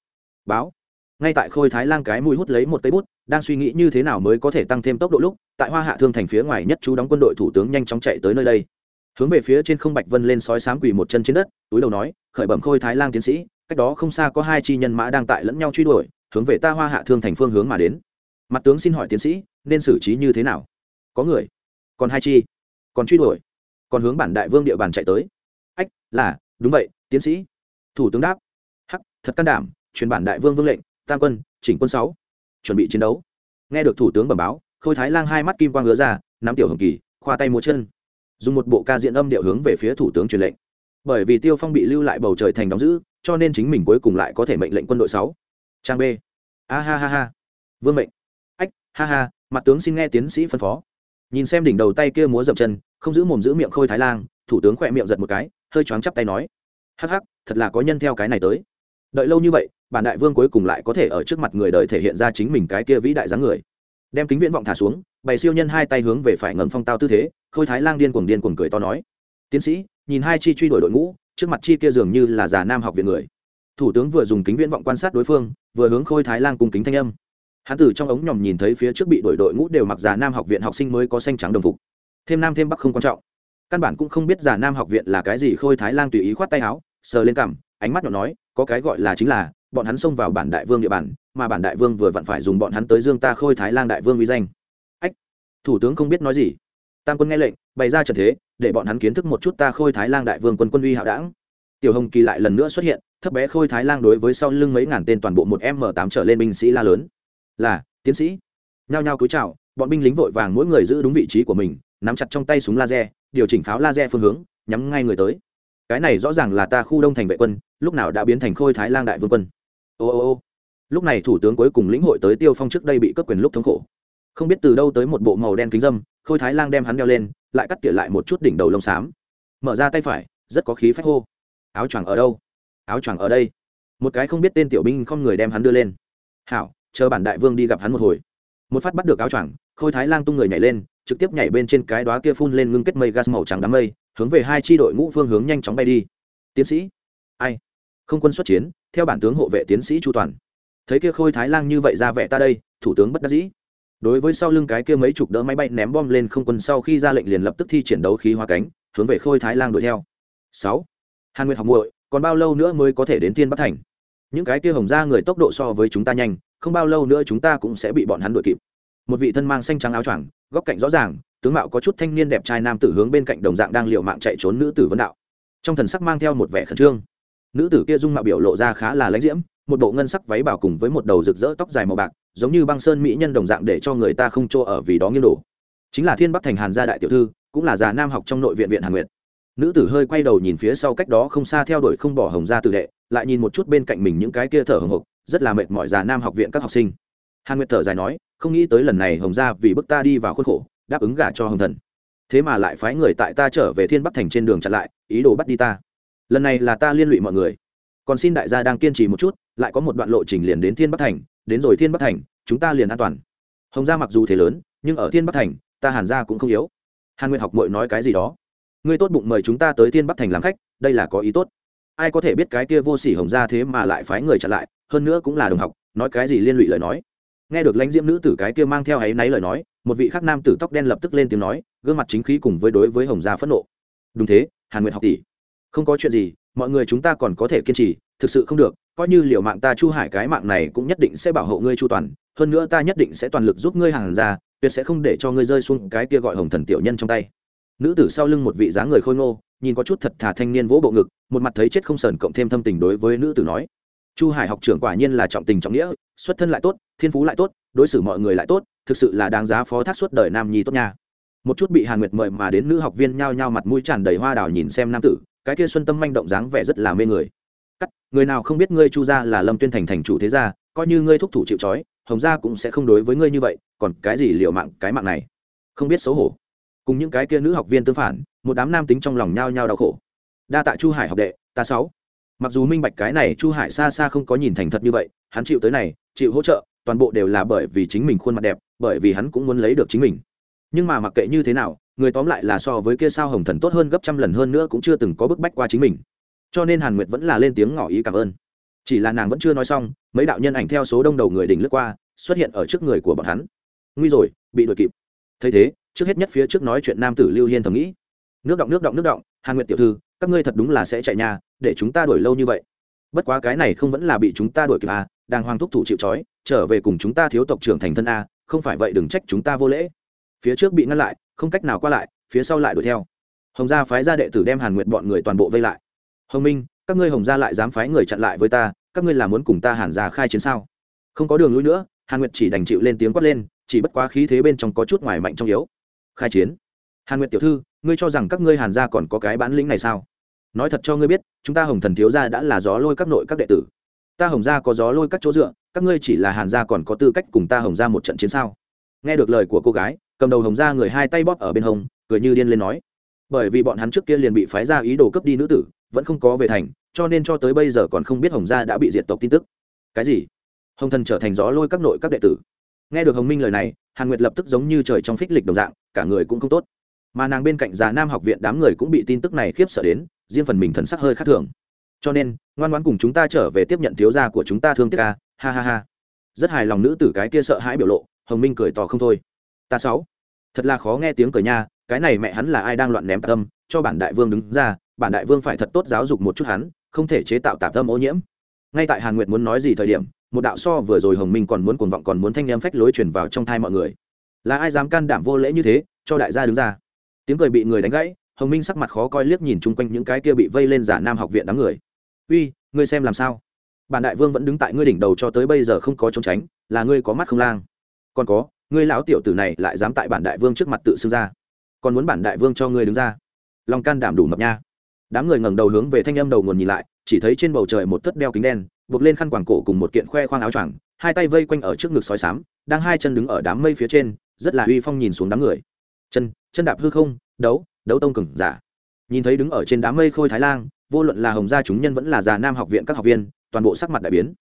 Báo. Ngay tại khôi thái lang cái mũi hút lấy một cây bút, đang suy nghĩ như thế nào mới có thể tăng thêm tốc độ lúc, tại hoa hạ thương thành phía ngoài nhất chú đóng quân đội thủ tướng nhanh chóng chạy tới nơi đây. Hướng về phía trên không bạch vân lên sói sám quỳ một chân trên đất, túi đầu nói, khởi bẩm khôi thái lang tiến sĩ, cách đó không xa có hai chi nhân mã đang tại lẫn nhau truy đuổi hướng về ta hoa hạ thương thành phương hướng mà đến. Mặt tướng xin hỏi tiến sĩ, nên xử trí như thế nào? Có người. Còn hai chi. Còn truy đuổi. Còn hướng bản đại vương địa bàn chạy tới. Ách, là, đúng vậy, tiến sĩ. Thủ tướng đáp. Hắc, thật can đảm, truyền bản đại vương vương lệnh, tam quân, chỉnh quân sáu. Chuẩn bị chiến đấu. Nghe được thủ tướng bẩm báo, khôi thái lang hai mắt kim quang ngứa ra, nắm tiểu hồng kỳ, khoa tay múa chân. Dùng một bộ ca diện âm điệu hướng về phía thủ tướng truyền lệnh. Bởi vì tiêu phong bị lưu lại bầu trời thành đóng giữ, cho nên chính mình cuối cùng lại có thể mệnh lệnh quân đội sáu trang b. A ha ha ha. Vương mệnh. Ách, ha ha, mặt tướng xin nghe tiến sĩ phân phó. Nhìn xem đỉnh đầu tay kia múa dập chân, không giữ mồm giữ miệng khôi thái lang, thủ tướng khỏe miệng giật một cái, hơi choáng chắp tay nói. Hắc hắc, thật là có nhân theo cái này tới. Đợi lâu như vậy, bản đại vương cuối cùng lại có thể ở trước mặt người đời thể hiện ra chính mình cái kia vĩ đại dáng người. Đem kính viễn vọng thả xuống, bày siêu nhân hai tay hướng về phải ngầm phong tao tư thế, khôi thái lang điên cuồng điên cuồng cười to nói. Tiến sĩ, nhìn hai chi truy đuổi đội ngũ, trước mặt chi kia dường như là già nam học viện người. Thủ tướng vừa dùng kính viễn vọng quan sát đối phương vừa hướng khôi thái lang cung kính thanh âm. Hắn từ trong ống nhòm nhìn thấy phía trước bị đổi đội ngũ đều mặc già nam học viện học sinh mới có xanh trắng đồng phục. Thêm nam thêm bắc không quan trọng. Căn bản cũng không biết già nam học viện là cái gì, khôi thái lang tùy ý khoát tay áo, sờ lên cằm, ánh mắt nhỏ nói, có cái gọi là chính là, bọn hắn xông vào bản đại vương địa bàn, mà bản đại vương vừa vặn phải dùng bọn hắn tới dương ta khôi thái lang đại vương uy danh. Ách, thủ tướng không biết nói gì. Tam quân nghe lệnh, bày ra trận thế, để bọn hắn kiến thức một chút ta khôi thái lang đại vương quân quân uy hạo đảng tiểu hồng kỳ lại lần nữa xuất hiện, thấp bé khôi thái lang đối với sau lưng mấy ngàn tên toàn bộ một m tám trở lên binh sĩ la lớn. Là, tiến sĩ. Nhao nhao cúi chào, bọn binh lính vội vàng mỗi người giữ đúng vị trí của mình, nắm chặt trong tay súng laser, điều chỉnh pháo laser phương hướng, nhắm ngay người tới. Cái này rõ ràng là ta khu đông thành vệ quân, lúc nào đã biến thành khôi thái lang đại vương quân. Ô ô ô. Lúc này thủ tướng cuối cùng lĩnh hội tới tiêu phong trước đây bị cướp quyền lúc thống khổ. Không biết từ đâu tới một bộ màu đen kính dâm, khôi thái lang đem hắn đeo lên, lại cắt tỉa lại một chút đỉnh đầu lông xám. Mở ra tay phải, rất có khí phách hô áo choàng ở đâu? Áo choàng ở đây. Một cái không biết tên tiểu binh không người đem hắn đưa lên. Hảo, chờ bản đại vương đi gặp hắn một hồi. Một phát bắt được áo choàng, khôi thái lang tung người nhảy lên, trực tiếp nhảy bên trên cái đó kia phun lên ngưng kết mây gas màu trắng đám mây, hướng về hai tri đội ngũ phương hướng nhanh chóng bay đi. Tiến sĩ. Ai? Không quân xuất chiến, theo bản tướng hộ vệ tiến sĩ chu toàn. Thấy kia khôi thái lang như vậy ra vẻ ta đây, thủ tướng bất đắc dĩ. Đối với sau lưng cái kia mấy chục đỡ máy bay ném bom lên không quân sau khi ra lệnh liền lập tức thi triển đấu khí hóa cánh, hướng về khôi thái lang đuổi theo. Sáu hàn nguyệt học muội, còn bao lâu nữa mới có thể đến tiên bắc thành? Những cái kia hồng ra người tốc độ so với chúng ta nhanh, không bao lâu nữa chúng ta cũng sẽ bị bọn hắn đuổi kịp. Một vị thân mang xanh trắng áo choàng, góc cạnh rõ ràng, tướng mạo có chút thanh niên đẹp trai nam tử hướng bên cạnh đồng dạng đang liệu mạng chạy trốn nữ tử vấn đạo. Trong thần sắc mang theo một vẻ khẩn trương. Nữ tử kia dung mạo biểu lộ ra khá là lãnh diễm, một bộ ngân sắc váy bảo cùng với một đầu rực rỡ tóc dài màu bạc, giống như băng sơn mỹ nhân đồng dạng để cho người ta không chỗ ở vì đó nghiêng đổ. Chính là thiên bắc thành hàn gia đại tiểu thư, cũng là già nam học trong nội viện viện hàn nguyệt nữ tử hơi quay đầu nhìn phía sau cách đó không xa theo đuổi không bỏ hồng gia tử đệ, lại nhìn một chút bên cạnh mình những cái kia thở hồng hộc, rất là mệt mỏi già nam học viện các học sinh. Hàn nguyệt thở dài nói, không nghĩ tới lần này hồng gia vì bức ta đi vào khuôn khổ, đáp ứng gả cho hồng thần. Thế mà lại phái người tại ta trở về thiên bắc thành trên đường chặn lại, ý đồ bắt đi ta. Lần này là ta liên lụy mọi người. Còn xin đại gia đang kiên trì một chút, lại có một đoạn lộ trình liền đến thiên bắc thành, đến rồi thiên bắc thành, chúng ta liền an toàn. Hồng gia mặc dù thế lớn, nhưng ở thiên bắc thành, ta hàn gia cũng không yếu. Hàn nguyệt học mội nói cái gì đó ngươi tốt bụng mời chúng ta tới thiên bắc thành làm khách, đây là có ý tốt. Ai có thể biết cái kia vô sỉ hồng gia thế mà lại phái người chặn lại, hơn nữa cũng là đồng học, nói cái gì liên lụy lời nói. Nghe được lãnh diễm nữ tử cái kia mang theo áy náy lời nói, một vị khác nam tử tóc đen lập tức lên tiếng nói, gương mặt chính khí cùng với đối với hồng gia phẫn nộ. Đúng thế, hàn nguyệt học tỷ. Không có chuyện gì, mọi người chúng ta còn có thể kiên trì, thực sự không được, coi như liệu mạng ta chu hải cái mạng này cũng nhất định sẽ bảo hộ ngươi chu toàn, hơn nữa ta nhất định sẽ toàn lực giúp ngươi hàng ra, tuyệt sẽ không để cho ngươi rơi xuống cái kia gọi hồng thần tiểu nhân trong tay nữ tử sau lưng một vị dáng người khôi ngô, nhìn có chút thật thà thanh niên vỗ bộ ngực, một mặt thấy chết không sờn cộng thêm thâm tình đối với nữ tử nói. Chu hải học trưởng quả nhiên là trọng tình trọng nghĩa, xuất thân lại tốt, thiên phú lại tốt, đối xử mọi người lại tốt, thực sự là đáng giá phó thác suốt đời nam nhi tốt nha. Một chút bị hàn nguyệt mời mà đến nữ học viên nhao nhao mặt mũi tràn đầy hoa đào nhìn xem nam tử, cái kia xuân tâm manh động dáng vẻ rất là mê người. Cắt, người nào không biết ngươi chu gia là lâm tuyên thành thành chủ thế gia, coi như ngươi thúc thủ chịu trói, hồng gia cũng sẽ không đối với ngươi như vậy, còn cái gì liệu mạng cái mạng này? Không biết xấu hổ cùng những cái kia nữ học viên tương phản, một đám nam tính trong lòng nhao nhao đau khổ. Đa tạ chu hải học đệ, ta sáu. Mặc dù minh bạch cái này chu hải xa xa không có nhìn thành thật như vậy, hắn chịu tới này, chịu hỗ trợ, toàn bộ đều là bởi vì chính mình khuôn mặt đẹp, bởi vì hắn cũng muốn lấy được chính mình. Nhưng mà mặc kệ như thế nào, người tóm lại là so với kia sao hồng thần tốt hơn gấp trăm lần hơn nữa cũng chưa từng có bức bách qua chính mình. Cho nên hàn nguyệt vẫn là lên tiếng ngỏ ý cảm ơn. Chỉ là nàng vẫn chưa nói xong, mấy đạo nhân ảnh theo số đông đầu người đỉnh lướt qua, xuất hiện ở trước người của bọn hắn. Nguy rồi, bị đuổi kịp. Thấy thế trước hết nhất phía trước nói chuyện nam tử lưu hiên thầm nghĩ. Nước động nước động nước động, hàn nguyệt tiểu thư, các ngươi thật đúng là sẽ chạy nhà, để chúng ta đuổi lâu như vậy. Bất quá cái này không vẫn là bị chúng ta đuổi kịp à đang hoang thúc thủ chịu trói, trở về cùng chúng ta thiếu tộc trưởng thành thân a không phải vậy đừng trách chúng ta vô lễ. Phía trước bị ngăn lại, không cách nào qua lại, phía sau lại đuổi theo. Hồng gia phái ra đệ tử đem hàn nguyệt bọn người toàn bộ vây lại. Hồng minh, các ngươi hồng gia lại dám phái người chặn lại với ta, các ngươi là muốn cùng ta hàn gia khai chiến sao? Không có đường lui nữa, hàn nguyệt chỉ đành chịu lên tiếng quát lên, chỉ bất quá khí thế bên trong có chút ngoài mạnh trong yếu khai chiến. Hàn nguyệt tiểu thư, ngươi cho rằng các ngươi hàn gia còn có cái bản lĩnh này sao? Nói thật cho ngươi biết, chúng ta hồng thần thiếu gia đã là gió lôi các nội các đệ tử. Ta hồng gia có gió lôi các chỗ dựa, các ngươi chỉ là hàn gia còn có tư cách cùng ta hồng gia một trận chiến sao? Nghe được lời của cô gái, cầm đầu hồng gia người hai tay bóp ở bên hông, cười như điên lên nói. Bởi vì bọn hắn trước kia liền bị phái ra ý đồ cướp đi nữ tử, vẫn không có về thành, cho nên cho tới bây giờ còn không biết hồng gia đã bị diệt tộc tin tức. Cái gì? Hồng thần trở thành gió lôi các nội các đệ tử nghe được hồng minh lời này, hàn nguyệt lập tức giống như trời trong phích lịch đồng dạng, cả người cũng không tốt. Mà nàng bên cạnh già nam học viện đám người cũng bị tin tức này khiếp sợ đến, riêng phần mình thần sắc hơi khác thường. Cho nên, ngoan ngoãn cùng chúng ta trở về tiếp nhận thiếu gia của chúng ta thương tiếc ca, ha ha ha. Rất hài lòng nữ tử cái kia sợ hãi biểu lộ, hồng minh cười tỏ không thôi. Ta sáu. Thật là khó nghe tiếng cười nha, cái này mẹ hắn là ai đang loạn ném tạp tâm cho bản đại vương đứng ra, bản đại vương phải thật tốt giáo dục một chút hắn, không thể chế tạo tạp tâm ô nhiễm. Ngay tại hàn nguyệt muốn nói gì thời điểm một đạo so vừa rồi hồng minh còn muốn cuồng vọng, còn muốn thanh em phách lối truyền vào trong thai mọi người. Là ai dám can đảm vô lễ như thế, cho đại gia đứng ra? Tiếng cười bị người đánh gãy, hồng minh sắc mặt khó coi liếc nhìn chung quanh những cái kia bị vây lên giả nam học viện đám người. Uy, ngươi xem làm sao? Bản đại vương vẫn đứng tại ngươi đỉnh đầu cho tới bây giờ không có trốn tránh, là ngươi có mắt không lang. Còn có, ngươi lão tiểu tử này lại dám tại bản đại vương trước mặt tự xưng ra. Còn muốn bản đại vương cho ngươi đứng ra. Lòng can đảm đủ mập nha. Đám người ngẩng đầu hướng về thanh âm đầu nguồn nhìn lại, chỉ thấy trên bầu trời một thất đeo kính đen buộc lên khăn quàng cổ cùng một kiện khoe khoang áo choàng, hai tay vây quanh ở trước ngực sói sám đang hai chân đứng ở đám mây phía trên, rất là uy phong nhìn xuống đám người. Chân chân đạp hư không, đấu đấu tông cừng giả. Nhìn thấy đứng ở trên đám mây khôi thái lang, vô luận là hồng gia chúng nhân vẫn là già nam học viện các học viên, toàn bộ sắc mặt đại biến.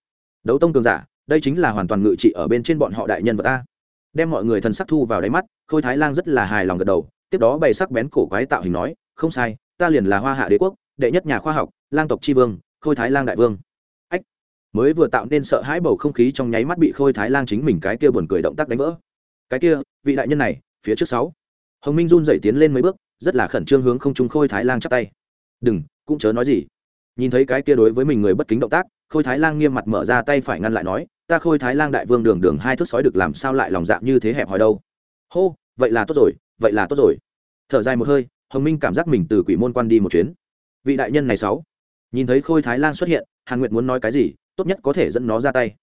Đấu tông cường giả, đây chính là hoàn toàn ngự trị ở bên trên bọn họ đại nhân vật ta đem mọi người thần sắc thu vào đáy mắt, khôi thái lang rất là hài lòng gật đầu, tiếp đó bày sắc bén cổ quái tạo hình nói, không sai, ta liền là hoa hạ đế quốc, đệ nhất nhà khoa học, lang tộc tri vương, khôi thái lang đại vương mới vừa tạo nên sợ hãi bầu không khí trong nháy mắt bị khôi thái lang chính mình cái kia buồn cười động tác đánh vỡ. Cái kia, vị đại nhân này, phía trước sáu. Hồng minh run dậy tiến lên mấy bước, rất là khẩn trương hướng không trung khôi thái lang chắp tay. Đừng, cũng chớ nói gì. Nhìn thấy cái kia đối với mình người bất kính động tác, khôi thái lang nghiêm mặt mở ra tay phải ngăn lại nói, ta khôi thái lang đại vương đường đường hai thước sói được làm sao lại lòng dạ như thế hẹp hòi đâu? Hô, vậy là tốt rồi, vậy là tốt rồi. Thở dài một hơi, hồng minh cảm giác mình từ quỷ môn quan đi một chuyến. Vị đại nhân này sáu nhìn thấy khôi thái lang xuất hiện, hàn nguyệt muốn nói cái gì, tốt nhất có thể dẫn nó ra tay.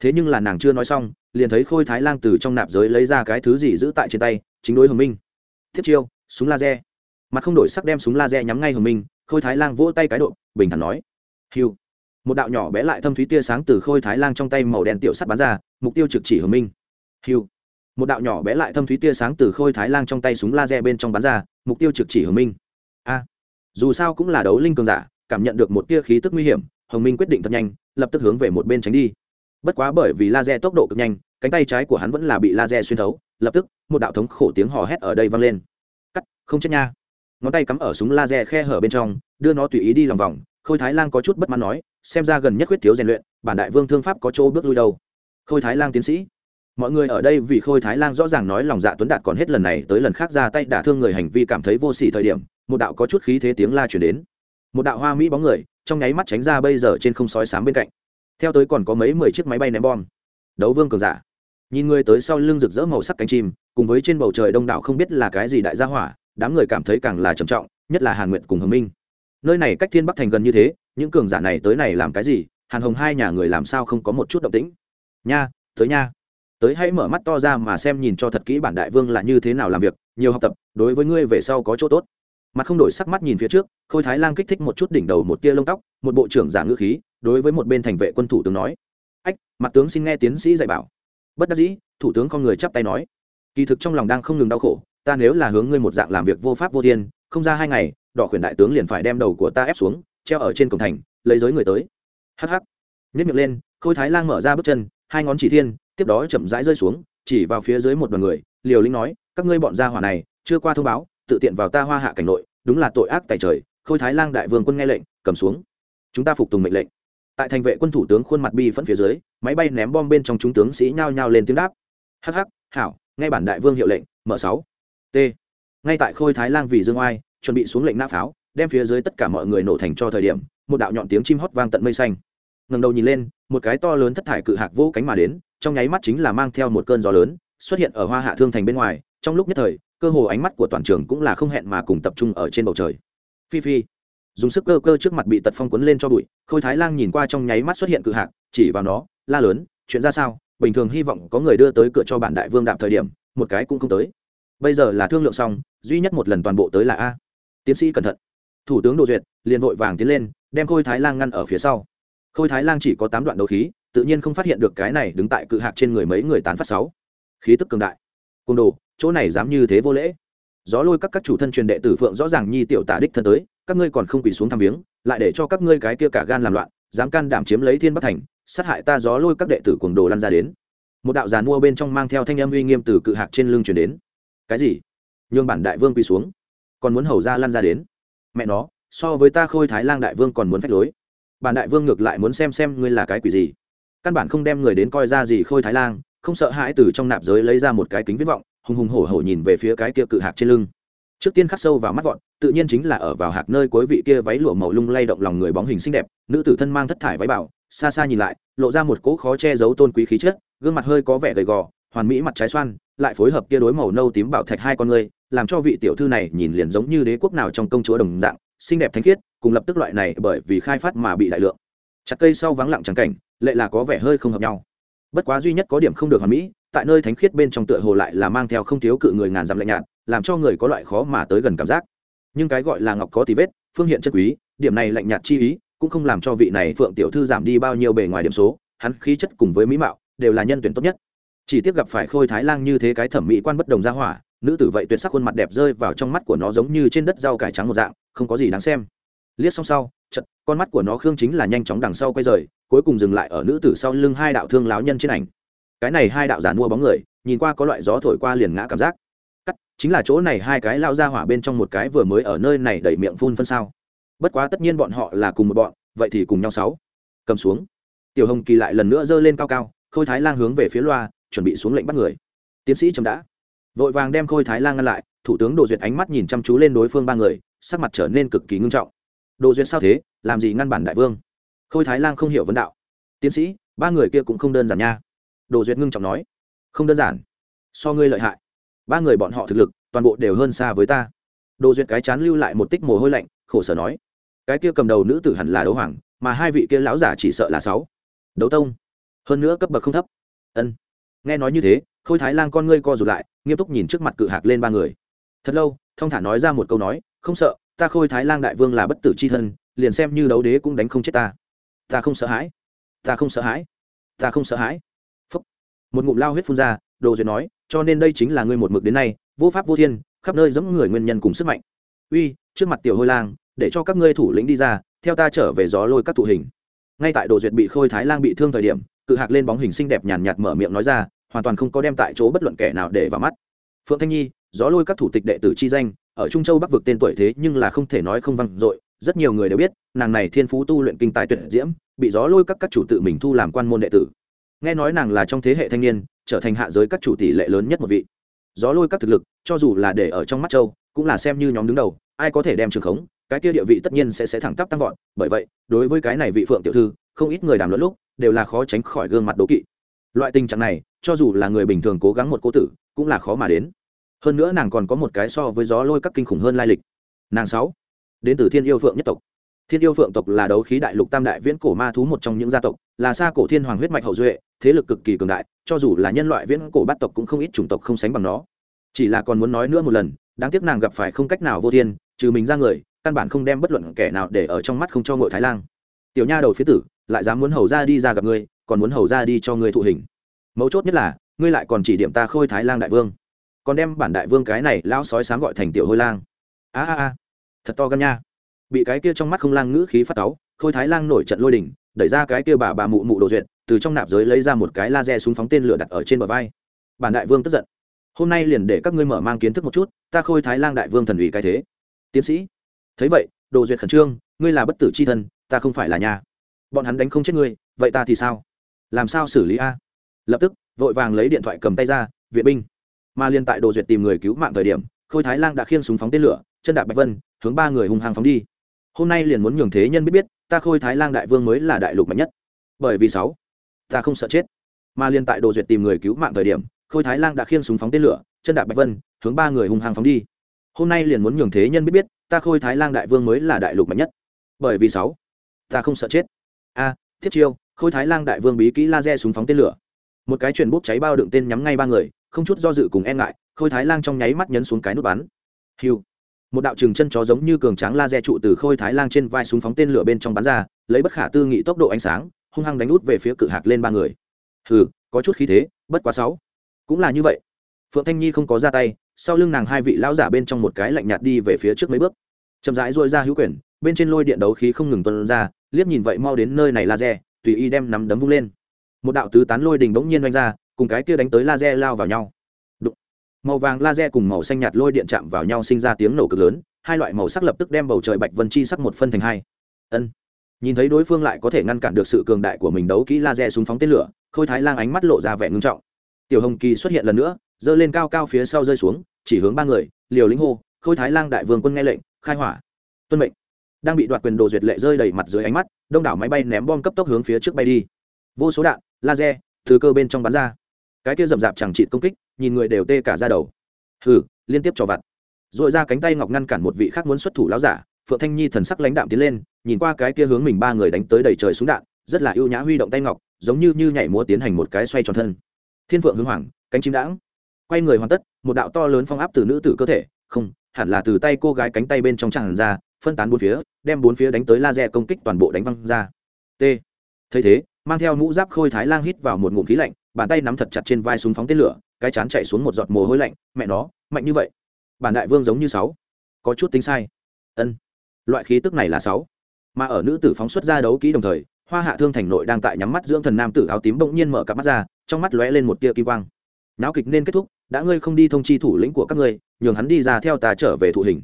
Thế nhưng là nàng chưa nói xong, liền thấy khôi thái lang từ trong nạp giới lấy ra cái thứ gì giữ tại trên tay, chính đối hồng minh. Thiết chiêu, súng laser. Mặt không đổi sắc đem súng laser nhắm ngay hồng minh, khôi thái lang vỗ tay cái độ, bình thản nói. Hiu một đạo nhỏ bé lại thâm thúy tia sáng từ khôi thái lang trong tay màu đen tiểu sắt bắn ra, mục tiêu trực chỉ hồng minh. Hiu một đạo nhỏ bé lại thâm thúy tia sáng từ khôi thái lang trong tay súng laser bên trong bắn ra, mục tiêu trực chỉ hồng minh. A. Dù sao cũng là đấu linh cường giả cảm nhận được một tia khí tức nguy hiểm, hồng minh quyết định thật nhanh, lập tức hướng về một bên tránh đi. Bất quá bởi vì laser tốc độ cực nhanh, cánh tay trái của hắn vẫn là bị laser xuyên thấu, lập tức, một đạo thống khổ tiếng hò hét ở đây vang lên. Cắt, không chết nha. Ngón tay cắm ở súng laser khe hở bên trong, đưa nó tùy ý đi lòng vòng, khôi thái lang có chút bất mãn nói, xem ra gần nhất huyết thiếu rèn luyện, bản đại vương thương pháp có chỗ bước lui đâu. Khôi thái lang tiến sĩ. Mọi người ở đây vì khôi thái lang rõ ràng nói lòng dạ tuấn đạt còn hết lần này tới lần khác ra tay đả thương người hành vi cảm thấy vô sỉ thời điểm, một đạo có chút khí thế tiếng la chuyển đến một đạo hoa mỹ bóng người, trong nháy mắt tránh ra bây giờ trên không sói sám bên cạnh. Theo tới còn có mấy mười chiếc máy bay ném bom. Đấu vương cường giả. Nhìn người tới sau lưng rực rỡ màu sắc cánh chim, cùng với trên bầu trời đông đảo không biết là cái gì đại gia hỏa, đám người cảm thấy càng là trầm trọng, nhất là hàn nguyện cùng hồng minh. Nơi này cách thiên bắc thành gần như thế, những cường giả này tới này làm cái gì? Hàn hồng hai nhà người làm sao không có một chút động tĩnh? Nha, tới nha. Tới hãy mở mắt to ra mà xem nhìn cho thật kỹ bản đại vương là như thế nào làm việc, nhiều học tập, đối với ngươi về sau có chỗ tốt mặt không đổi sắc mắt nhìn phía trước, khôi thái lang kích thích một chút đỉnh đầu một tia lông tóc, một bộ trưởng giả ngữ khí, đối với một bên thành vệ quân thủ tướng nói. Ách, mặt tướng xin nghe tiến sĩ dạy bảo. Bất đắc dĩ, thủ tướng con người chắp tay nói. Kỳ thực trong lòng đang không ngừng đau khổ, ta nếu là hướng ngươi một dạng làm việc vô pháp vô thiên, không ra hai ngày, đỏ khuyển đại tướng liền phải đem đầu của ta ép xuống, treo ở trên cổng thành, lấy giới người tới. Hắc hắc. Nhất miệng lên, khôi thái lang mở ra bước chân, hai ngón chỉ thiên, tiếp đó chậm rãi rơi xuống, chỉ vào phía dưới một đoàn người, liều lĩnh nói, các ngươi bọn gia hỏa này, chưa qua thông báo tự tiện vào ta hoa hạ cảnh nội, đúng là tội ác tại trời, khôi thái lang đại vương quân nghe lệnh, cầm xuống. Chúng ta phục tùng mệnh lệnh. Tại thành vệ quân thủ tướng khuôn mặt bi phẫn phía dưới, máy bay ném bom bên trong chúng tướng sĩ nhao nhao lên tiếng đáp. Hh hảo ngay bản đại vương hiệu lệnh, mở sáu. T. Ngay tại khôi thái lang vì dương oai, chuẩn bị xuống lệnh nã pháo, đem phía dưới tất cả mọi người nổ thành cho thời điểm, một đạo nhọn tiếng chim hót vang tận mây xanh. Ngần đầu nhìn lên, một cái to lớn thất thải cự hạc vỗ cánh mà đến, trong nháy mắt chính là mang theo một cơn gió lớn, xuất hiện ở hoa hạ thương thành bên ngoài, trong lúc nhất thời cơ hồ ánh mắt của toàn trường cũng là không hẹn mà cùng tập trung ở trên bầu trời. Phi phi, dùng sức cơ cơ trước mặt bị tật phong quấn lên cho bụi, khôi thái lang nhìn qua trong nháy mắt xuất hiện cự hạc, chỉ vào nó, la lớn, chuyện ra sao? Bình thường hy vọng có người đưa tới cửa cho bản đại vương đạp thời điểm, một cái cũng không tới. Bây giờ là thương lượng xong, duy nhất một lần toàn bộ tới là a. Tiến sĩ cẩn thận. Thủ tướng đồ duyệt liền vội vàng tiến lên, đem khôi thái lang ngăn ở phía sau. Khôi thái lang chỉ có tám đoạn đấu khí, tự nhiên không phát hiện được cái này đứng tại cự hạc trên người mấy người tán phát sáu. Khí tức cường đại. Côn đồ chỗ này dám như thế vô lễ. Gió lôi các các chủ thân truyền đệ tử phượng rõ ràng nhi tiểu tả đích thân tới, các ngươi còn không quỳ xuống thăm viếng, lại để cho các ngươi cái kia cả gan làm loạn, dám can đảm chiếm lấy thiên bắc thành, sát hại ta gió lôi các đệ tử cuồng đồ lăn ra đến. Một đạo giàn mua bên trong mang theo thanh âm uy nghiêm từ cự hạc trên lưng chuyển đến. Cái gì? Nhường bản đại vương quỳ xuống. Còn muốn hầu ra lăn ra đến. Mẹ nó, so với ta khôi thái lang đại vương còn muốn phách lối. Bản đại vương ngược lại muốn xem xem ngươi là cái quỷ gì. Căn bản không đem người đến coi ra gì khôi thái lang, không sợ hãi từ trong nạp giới lấy ra một cái kính viết vọng hùng hùng hổ hổ nhìn về phía cái kia cự hạc trên lưng. Trước tiên khắc sâu vào mắt vọn tự nhiên chính là ở vào hạc nơi cuối vị kia váy lụa màu lung lay động lòng người bóng hình xinh đẹp, nữ tử thân mang thất thải váy bảo, xa xa nhìn lại, lộ ra một cỗ khó che giấu tôn quý khí chất, gương mặt hơi có vẻ gầy gò, hoàn mỹ mặt trái xoan, lại phối hợp kia đối màu nâu tím bảo thạch hai con người làm cho vị tiểu thư này nhìn liền giống như đế quốc nào trong công chúa đồng dạng, xinh đẹp thánh khiết, cùng lập tức loại này bởi vì khai phát mà bị đại lượng. Chặt cây sau vắng lặng trắng cảnh, lệ là có vẻ hơi không hợp nhau. Bất quá duy nhất có điểm không được hoàn mỹ tại nơi thánh khiết bên trong tựa hồ lại là mang theo không thiếu cự người ngàn dặm lạnh nhạt, làm cho người có loại khó mà tới gần cảm giác. Nhưng cái gọi là ngọc có tí vết, phương hiện chất quý, điểm này lạnh nhạt chi ý, cũng không làm cho vị này phượng tiểu thư giảm đi bao nhiêu bề ngoài điểm số, hắn khí chất cùng với mỹ mạo, đều là nhân tuyển tốt nhất. Chỉ tiếc gặp phải khôi thái lang như thế cái thẩm mỹ quan bất đồng ra hỏa, nữ tử vậy tuyệt sắc khuôn mặt đẹp rơi vào trong mắt của nó giống như trên đất rau cải trắng một dạng, không có gì đáng xem. Liếc xong sau chật con mắt của nó khương chính là nhanh chóng đằng sau quay rời, cuối cùng dừng lại ở nữ tử sau lưng hai đạo thương láo nhân trên ảnh cái này hai đạo giàn mua bóng người, nhìn qua có loại gió thổi qua liền ngã cảm giác. Cắt, chính là chỗ này hai cái lao ra hỏa bên trong một cái vừa mới ở nơi này đẩy miệng phun phân sao. Bất quá tất nhiên bọn họ là cùng một bọn, vậy thì cùng nhau sáu. Cầm xuống. Tiểu hồng kỳ lại lần nữa giơ lên cao cao, khôi thái lang hướng về phía loa, chuẩn bị xuống lệnh bắt người. Tiến sĩ chấm đã. Vội vàng đem khôi thái lang ngăn lại, thủ tướng đồ duyệt ánh mắt nhìn chăm chú lên đối phương ba người, sắc mặt trở nên cực kỳ ngưng trọng. Đồ duyệt sao thế, làm gì ngăn bản đại vương? Khôi thái lang không hiểu vấn đạo. Tiến sĩ, ba người kia cũng không đơn giản nha đồ duyệt ngưng trọng nói, không đơn giản. So ngươi lợi hại. Ba người bọn họ thực lực, toàn bộ đều hơn xa với ta. Đồ duyệt cái chán lưu lại một tích mồ hôi lạnh, khổ sở nói, cái kia cầm đầu nữ tử hẳn là đấu hoàng, mà hai vị kia lão giả chỉ sợ là sáu. Đấu tông? Hơn nữa cấp bậc không thấp. Ân. Nghe nói như thế, khôi thái lang con ngươi co rụt lại, nghiêm túc nhìn trước mặt cự hạc lên ba người. Thật lâu, thông thả nói ra một câu nói, không sợ, ta khôi thái lang đại vương là bất tử c h i thân, liền xem như đấu đế cũng đánh không chết ta. Ta không sợ hãi. Ta không sợ hãi. Ta không sợ hãi một ngụm lao huyết phun ra, đồ duyệt nói, cho nên đây chính là ngươi một mực đến nay, vô pháp vô thiên, khắp nơi giống người nguyên nhân cùng sức mạnh. Uy, trước mặt tiểu hôi lang, để cho các ngươi thủ lĩnh đi ra, theo ta trở về gió lôi các thủ hình. Ngay tại đồ duyệt bị khôi thái lang bị thương thời điểm, cự hạc lên bóng hình xinh đẹp nhàn nhạt mở miệng nói ra, hoàn toàn không có đem tại chỗ bất luận kẻ nào để vào mắt. Phượng thanh nhi, gió lôi các thủ tịch đệ tử chi danh, ở trung châu bắc vực tên tuổi thế nhưng là không thể nói không văng dội, rất nhiều người đều biết, nàng này thiên phú tu luyện kinh tài tuyệt diễm, bị gió lôi các các chủ tự mình thu làm quan môn đệ tử nghe nói nàng là trong thế hệ thanh niên, trở thành hạ giới các chủ tỷ lệ lớn nhất một vị. Gió lôi các thực lực, cho dù là để ở trong mắt châu, cũng là xem như nhóm đứng đầu, ai có thể đem trường khống, cái kia địa vị tất nhiên sẽ sẽ thẳng tắp tăng vọt, bởi vậy, đối với cái này vị phượng tiểu thư, không ít người đàm luận lúc, đều là khó tránh khỏi gương mặt đố kỵ. Loại tình trạng này, cho dù là người bình thường cố gắng một cố tử, cũng là khó mà đến. Hơn nữa nàng còn có một cái so với gió lôi các kinh khủng hơn lai lịch. Nàng sáu, đến từ thiên yêu phượng nhất tộc thiên yêu phượng tộc là đấu khí đại lục tam đại viễn cổ ma thú một trong những gia tộc, là xa cổ thiên hoàng huyết mạch hậu duệ, thế lực cực kỳ cường đại, cho dù là nhân loại viễn cổ bát tộc cũng không ít chủng tộc không sánh bằng nó. Chỉ là còn muốn nói nữa một lần, đáng tiếc nàng gặp phải không cách nào vô thiên, trừ mình ra người, căn bản không đem bất luận kẻ nào để ở trong mắt không cho ngội thái lang. Tiểu nha đầu phía tử, lại dám muốn hầu ra đi ra gặp ngươi, còn muốn hầu ra đi cho ngươi thụ hình. Mấu chốt nhất là, ngươi lại còn chỉ điểm ta khôi thái lang đại vương. Còn đem bản đại vương cái này lão sói sáng gọi thành tiểu hôi lang. A a a. Thật to gan nha bị cái kia trong mắt không lang ngữ khí phát táo khôi thái lang nổi trận lôi đỉnh đẩy ra cái kia bà bà mụ mụ đồ duyệt, từ trong nạp giới lấy ra một cái laser súng phóng tên lửa đặt ở trên bờ vai. Bản đại vương tức giận. Hôm nay liền để các ngươi mở mang kiến thức một chút, ta khôi thái lang đại vương thần ủy cái thế. Tiến sĩ. Thấy vậy, đồ duyệt khẩn trương, ngươi là bất tử c h i thân, ta không phải là nhà. Bọn hắn đánh không chết ngươi, vậy ta thì sao? Làm sao xử lý a? Lập tức, vội vàng lấy điện thoại cầm tay ra, viện binh. Mà liên tại đồ duyệt tìm người cứu mạng thời điểm, khôi thái lang đã khiêng súng phóng tên lửa, chân đạp bạch vân, hướng ba người hung hăng phóng đi hôm nay liền muốn nhường thế nhân biết biết ta khôi thái lang đại vương mới là đại lục mạnh nhất. Bởi vì sáu ta không sợ chết. Mà liên tại đồ duyệt tìm người cứu mạng thời điểm khôi thái lang đã khiêng súng phóng tên lửa chân đạp bạch vân hướng ba người hung hăng phóng đi. Hôm nay liền muốn nhường thế nhân biết biết ta khôi thái lang đại vương mới là đại lục mạnh nhất. Bởi vì sáu ta không sợ chết. A à, tiếp chiêu khôi thái lang đại vương bí kỹ laser súng phóng tên lửa. Một cái chuyển bút cháy bao đựng tên nhắm ngay ba người không chút do dự cùng e ngại khôi thái lang trong nháy mắt nhấn xuống cái nút bắn. Hiu một đạo trừng chân chó giống như cường tráng laser trụ từ khôi thái lang trên vai súng phóng tên lửa bên trong bắn ra, lấy bất khả tư nghị tốc độ ánh sáng, hung hăng đánh út về phía cự hạc lên ba người. Hừ, có chút khí thế, bất quá sáu. Cũng là như vậy. Phượng thanh nhi không có ra tay, sau lưng nàng hai vị lão giả bên trong một cái lạnh nhạt đi về phía trước mấy bước. Chậm rãi dội ra hữu quyển bên trên lôi điện đấu khí không ngừng tuân ra, liếc nhìn vậy mau đến nơi này laser, tùy y đem nắm đấm vung lên. Một đạo tứ tán lôi đình bỗng nhiên oanh ra, cùng cái kia đánh tới laser lao vào nhau màu vàng laser cùng màu xanh nhạt lôi điện chạm vào nhau sinh ra tiếng nổ cực lớn, hai loại màu sắc lập tức đem bầu trời bạch vân chi sắc một phân thành hai. Ân. Nhìn thấy đối phương lại có thể ngăn cản được sự cường đại của mình đấu kỹ laser súng phóng tên lửa, khôi thái lang ánh mắt lộ ra vẻ ngưng trọng. Tiểu hồng kỳ xuất hiện lần nữa, giơ lên cao cao phía sau rơi xuống, chỉ hướng ba người, liều lính hô, khôi thái lang đại vương quân nghe lệnh, khai hỏa. Tuân mệnh. Đang bị đoạt quyền đồ duyệt lệ rơi đầy mặt dưới ánh mắt, đông đảo máy bay ném bom cấp tốc hướng phía trước bay đi. Vô số đạn, laser, từ cơ bên trong bắn ra. Cái kia rậm rạp chẳng trị công kích nhìn người đều tê cả ra đầu. Hừ, liên tiếp cho vặt. R ồ i ra cánh tay ngọc ngăn cản một vị khác muốn xuất thủ láo giả, phượng thanh nhi thần sắc lãnh đạm tiến lên, nhìn qua cái kia hướng mình ba người đánh tới đầy trời súng đạn, rất là ưu nhã huy động tay ngọc, giống như như nhảy múa tiến hành một cái xoay tròn thân. Thiên phượng hưng hoàng cánh chim đãng. Quay người hoàn tất, một đạo to lớn phong áp từ nữ tử cơ thể, không, hẳn là từ tay cô gái cánh tay bên trong tràn ra, phân tán bốn phía, đem bốn phía đánh tới laser công kích toàn bộ đánh văng ra. T. Thấy thế, mang theo mũ giáp khôi thái lang hít vào một ngụm khí lạnh, bàn tay nắm thật chặt trên vai súng phóng tên lửa cái chán chạy xuống một giọt mồ hôi lạnh, mẹ nó, mạnh như vậy. Bản đại vương giống như sáu. Có chút tính sai. Ân, loại khí tức này là sáu. Mà ở nữ tử phóng xuất ra đấu kỹ đồng thời, hoa hạ thương thành nội đang tại nhắm mắt dưỡng thần nam tử áo tím bỗng nhiên mở cặp mắt ra, trong mắt lóe lên một tia kim quang. Náo kịch nên kết thúc, đã ngươi không đi thông chi thủ lĩnh của các ngươi, nhường hắn đi ra theo ta trở về thụ hình.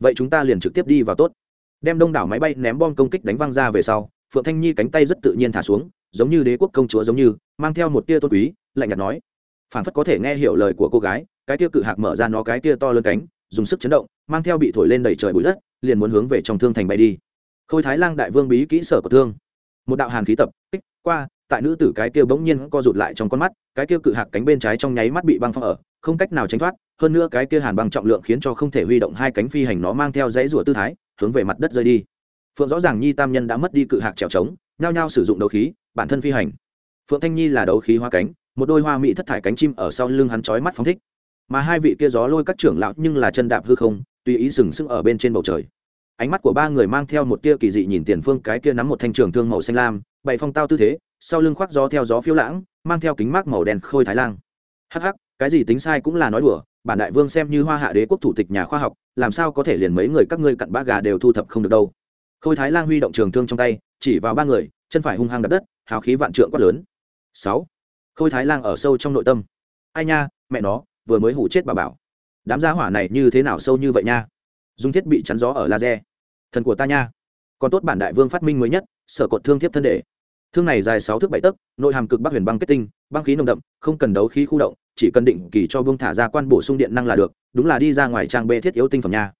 Vậy chúng ta liền trực tiếp đi vào tốt. Đem đông đảo máy bay ném bom công kích đánh văng ra về sau, phượng thanh nhi cánh tay rất tự nhiên thả xuống, giống như đế quốc công chúa giống như, mang theo một tia tôn quý, lạnh nhạt nói phản phất có thể nghe hiểu lời của cô gái, cái tia cự hạc mở ra nó cái tia to lớn cánh, dùng sức chấn động, mang theo bị thổi lên đầy trời bụi đất, liền muốn hướng về trong thương thành bay đi. Khôi thái lang đại vương bí kỹ sở của thương. Một đạo hàn khí tập, kích, qua, tại nữ tử cái kia bỗng nhiên co rụt lại trong con mắt, cái kia cự hạc cánh bên trái trong nháy mắt bị băng phong ở, không cách nào tránh thoát, hơn nữa cái kia hàn băng trọng lượng khiến cho không thể huy động hai cánh phi hành nó mang theo dãy rùa tư thái, hướng về mặt đất rơi đi. Phượng rõ ràng nhi tam nhân đã mất đi cự hạc trèo trống, nhao nhao sử dụng đấu khí, bản thân phi hành. Phượng thanh nhi là đấu khí hoa cánh một đôi hoa mỹ thất thải cánh chim ở sau lưng hắn chói mắt phóng thích. Mà hai vị kia gió lôi các trưởng lão nhưng là chân đạp hư không, tùy ý sừng sững ở bên trên bầu trời. Ánh mắt của ba người mang theo một tia kỳ dị nhìn tiền phương cái kia nắm một thanh trường thương màu xanh lam, bày phong tao tư thế, sau lưng khoác gió theo gió phiêu lãng, mang theo kính mát màu đen khôi thái lang. Hắc hắc, cái gì tính sai cũng là nói đùa, bản đại vương xem như hoa hạ đế quốc thủ tịch nhà khoa học, làm sao có thể liền mấy người các ngươi cặn bã gà đều thu thập không được đâu. Khôi thái lang huy động trường thương trong tay, chỉ vào ba người, chân phải hung hăng đập đất, hào khí vạn trượng quát lớn. Sáu khôi thái lang ở sâu trong nội tâm. Ai nha, mẹ nó, vừa mới hủ chết bà bảo. Đám gia hỏa này như thế nào sâu như vậy nha? Dùng thiết bị chắn gió ở laser. Thần của ta nha. Còn tốt bản đại vương phát minh mới nhất, sở cột thương thiếp thân để. Thương này dài sáu thước bảy tấc, nội hàm cực bắc huyền băng kết tinh, băng khí nồng đậm, không cần đấu khí khu động, chỉ cần định kỳ cho vương thả ra quan bổ sung điện năng là được, đúng là đi ra ngoài trang bê thiết yếu tinh phẩm nha.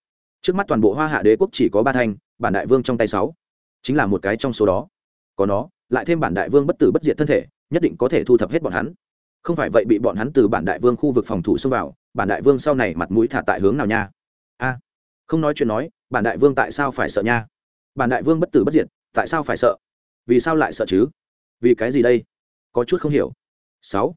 Trước mắt toàn bộ hoa hạ đế quốc chỉ có ba thanh, bản đại vương trong tay sáu. Chính là một cái trong số đó. Có nó, lại thêm bản đại vương bất tử bất diệt thân thể nhất định có thể thu thập hết bọn hắn. Không phải vậy bị bọn hắn từ bản đại vương khu vực phòng thủ xông vào, bản đại vương sau này mặt mũi thả tại hướng nào nha? A, không nói chuyện nói, bản đại vương tại sao phải sợ nha? Bản đại vương bất tử bất diệt, tại sao phải sợ? Vì sao lại sợ chứ? Vì cái gì đây? Có chút không hiểu. Sáu,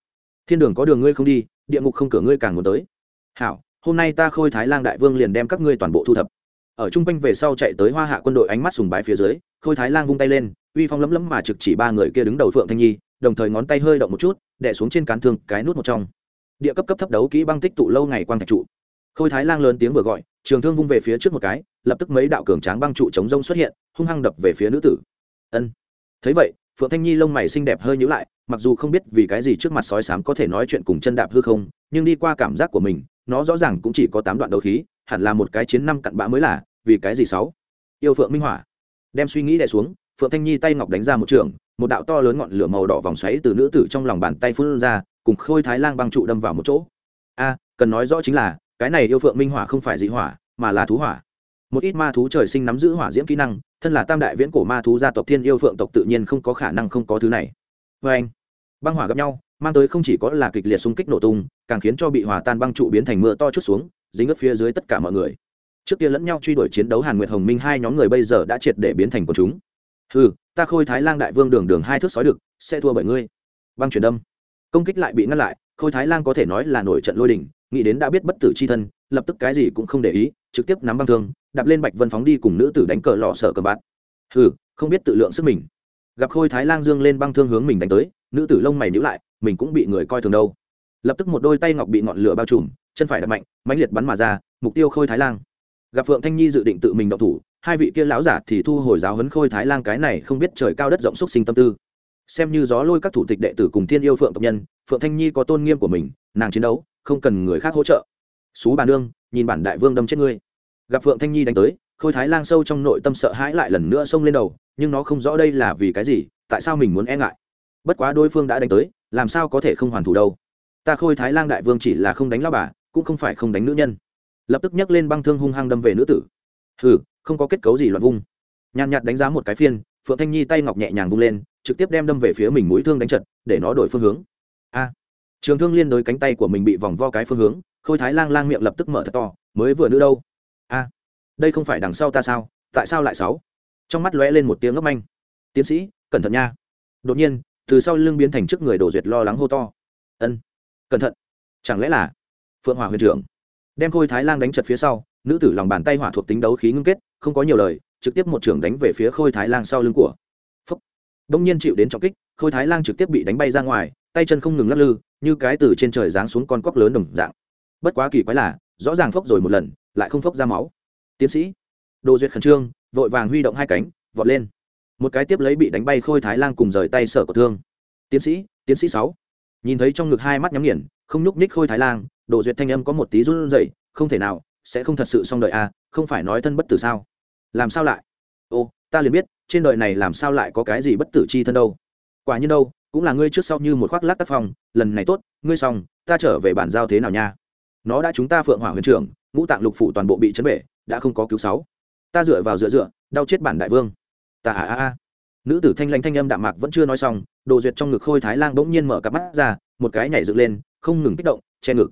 thiên đường có đường ngươi không đi, địa ngục không cửa ngươi càng muốn tới. Hảo, hôm nay ta khôi thái lang đại vương liền đem các ngươi toàn bộ thu thập. Ở trung quanh về sau chạy tới hoa hạ quân đội ánh mắt sùng bái phía dưới, khôi thái lang vung tay lên, uy phong lấm lấm mà trực chỉ ba người kia đứng đầu phượng thanh nhi đồng thời ngón tay hơi động một chút đẻ xuống trên cán thương, cái nút một trong. Địa cấp cấp thấp đấu kỹ băng tích tụ lâu ngày quang thạch trụ. Khôi thái lang lớn tiếng vừa gọi, trường thương vung về phía trước một cái, lập tức mấy đạo cường tráng băng trụ chống rông xuất hiện, hung hăng đập về phía nữ tử. Ân. Thấy vậy, phượng thanh nhi lông mày xinh đẹp hơi nhữ lại, mặc dù không biết vì cái gì trước mặt sói sám có thể nói chuyện cùng chân đạp hư không, nhưng đi qua cảm giác của mình, nó rõ ràng cũng chỉ có tám đoạn đấu khí, hẳn là một cái chiến năm cặn bã mới là, vì cái gì sáu? Yêu phượng minh hỏa. Đem suy nghĩ đè xuống, phượng thanh nhi tay ngọc đánh ra một trường một đạo to lớn ngọn lửa màu đỏ vòng xoáy từ nữ tử trong lòng bàn tay phun ra, cùng khôi thái lang băng trụ đâm vào một chỗ. A, cần nói rõ chính là, cái này yêu phượng minh hỏa không phải dị hỏa, mà là thú hỏa. Một ít ma thú trời sinh nắm giữ hỏa diễm kỹ năng, thân là tam đại viễn cổ ma thú gia tộc thiên yêu phượng tộc tự nhiên không có khả năng không có thứ này. Vê anh, băng hỏa gặp nhau, mang tới không chỉ có là kịch liệt xung kích nổ tung, càng khiến cho bị hòa tan băng trụ biến thành mưa to chút xuống, dính ướt phía dưới tất cả mọi người. Trước kia lẫn nhau truy đuổi chiến đấu hàn nguyệt hồng minh hai nhóm người bây giờ đã triệt để biến thành của chúng ừ ta khôi thái lang đại vương đường đường hai thước sói được sẽ thua bởi ngươi. Băng chuyển đâm. Công kích lại bị ngăn lại, khôi thái lang có thể nói là nổi trận lôi đình, nghĩ đến đã biết bất tử c h i thân, lập tức cái gì cũng không để ý, trực tiếp nắm băng thương, đạp lên bạch vân phóng đi cùng nữ tử đánh cờ lọ sợ cờ bạt. Hừ, không biết tự lượng sức mình. Gặp khôi thái lang dương lên băng thương hướng mình đánh tới, nữ tử lông mày nhữ lại, mình cũng bị người coi thường đâu. Lập tức một đôi tay ngọc bị ngọn lửa bao trùm, chân phải đập mạnh, mãnh liệt bắn mà ra, mục tiêu khôi thái lang. Gặp phượng thanh nhi dự định tự mình động thủ hai vị kia lão giả thì thu hồi giáo huấn khôi thái lang cái này không biết trời cao đất rộng xúc sinh tâm tư. Xem như gió lôi các thủ tịch đệ tử cùng thiên yêu phượng tộc nhân, phượng thanh nhi có tôn nghiêm của mình, nàng chiến đấu, không cần người khác hỗ trợ. Xú bà nương, nhìn bản đại vương đâm chết ngươi. Gặp phượng thanh nhi đánh tới, khôi thái lang sâu trong nội tâm sợ hãi lại lần nữa xông lên đầu, nhưng nó không rõ đây là vì cái gì, tại sao mình muốn e ngại? Bất quá đối phương đã đánh tới, làm sao có thể không hoàn thủ đâu? Ta khôi thái lang đại vương chỉ là không đánh lao bà, cũng không phải không đánh nữ nhân. Lập tức nhấc lên băng thương hung hăng đâm về nữ tử. Hừ không có kết cấu gì loạn vung. Nhàn nhạt đánh giá một cái phiên, phượng thanh nhi tay ngọc nhẹ nhàng vung lên, trực tiếp đem đâm về phía mình mũi thương đánh chật, để nó đổi phương hướng. A! Trường thương liên đối cánh tay của mình bị vòng vo cái phương hướng, khôi thái lang lang miệng lập tức mở thật to, mới vừa nữa đâu? A! Đây không phải đằng sau ta sao? Tại sao lại sáu? Trong mắt lóe lên một tiếng ngốc manh. Tiến sĩ, cẩn thận nha. Đột nhiên, từ sau lưng biến thành trước người đổ duyệt lo lắng hô to. Ân, cẩn thận. Chẳng lẽ là phượng hòa huyền trưởng? Đem khôi thái lang đánh chật phía sau, nữ tử lòng bàn tay hỏa thuộc tính đấu khí ngưng kết không có nhiều lời, trực tiếp một trưởng đánh về phía khôi thái lang sau lưng của. Phúc. Đông nhiên chịu đến trọng kích, khôi thái lang trực tiếp bị đánh bay ra ngoài, tay chân không ngừng lắc lư, như cái từ trên trời giáng xuống con cóc lớn đồng dạng. Bất quá kỳ quái là, rõ ràng phốc rồi một lần, lại không phốc ra máu. Tiến sĩ. Đồ duyệt khẩn trương, vội vàng huy động hai cánh, vọt lên. Một cái tiếp lấy bị đánh bay khôi thái lang cùng rời tay sở của thương. Tiến sĩ tiến sĩ sáu. Nhìn thấy trong ngực hai mắt nhắm nghiền, không nhúc nhích khôi thái lang, đồ duyệt thanh âm có một tí run rẩy, không thể nào sẽ không thật sự xong đợi à không phải nói thân bất tử sao? Làm sao lại? Ô, ta liền biết, trên đời này làm sao lại có cái gì bất tử chi thân đâu. Quả nhiên đâu, cũng là ngươi trước sau như một khoác lác tác phong, lần này tốt, ngươi xong, ta trở về bản giao thế nào nha? Nó đã chúng ta phượng hỏa huyền trưởng, ngũ tạng lục phủ toàn bộ bị chấn bể, đã không có cứu sáu. Ta dựa vào dựa dựa, đau chết bản đại vương. Ta a a a. Nữ tử thanh lanh thanh âm đạm mạc vẫn chưa nói xong, đồ duyệt trong ngực khôi thái lang bỗng nhiên mở cặp mắt ra, một cái nhảy dựng lên, không ngừng kích động, che ngực.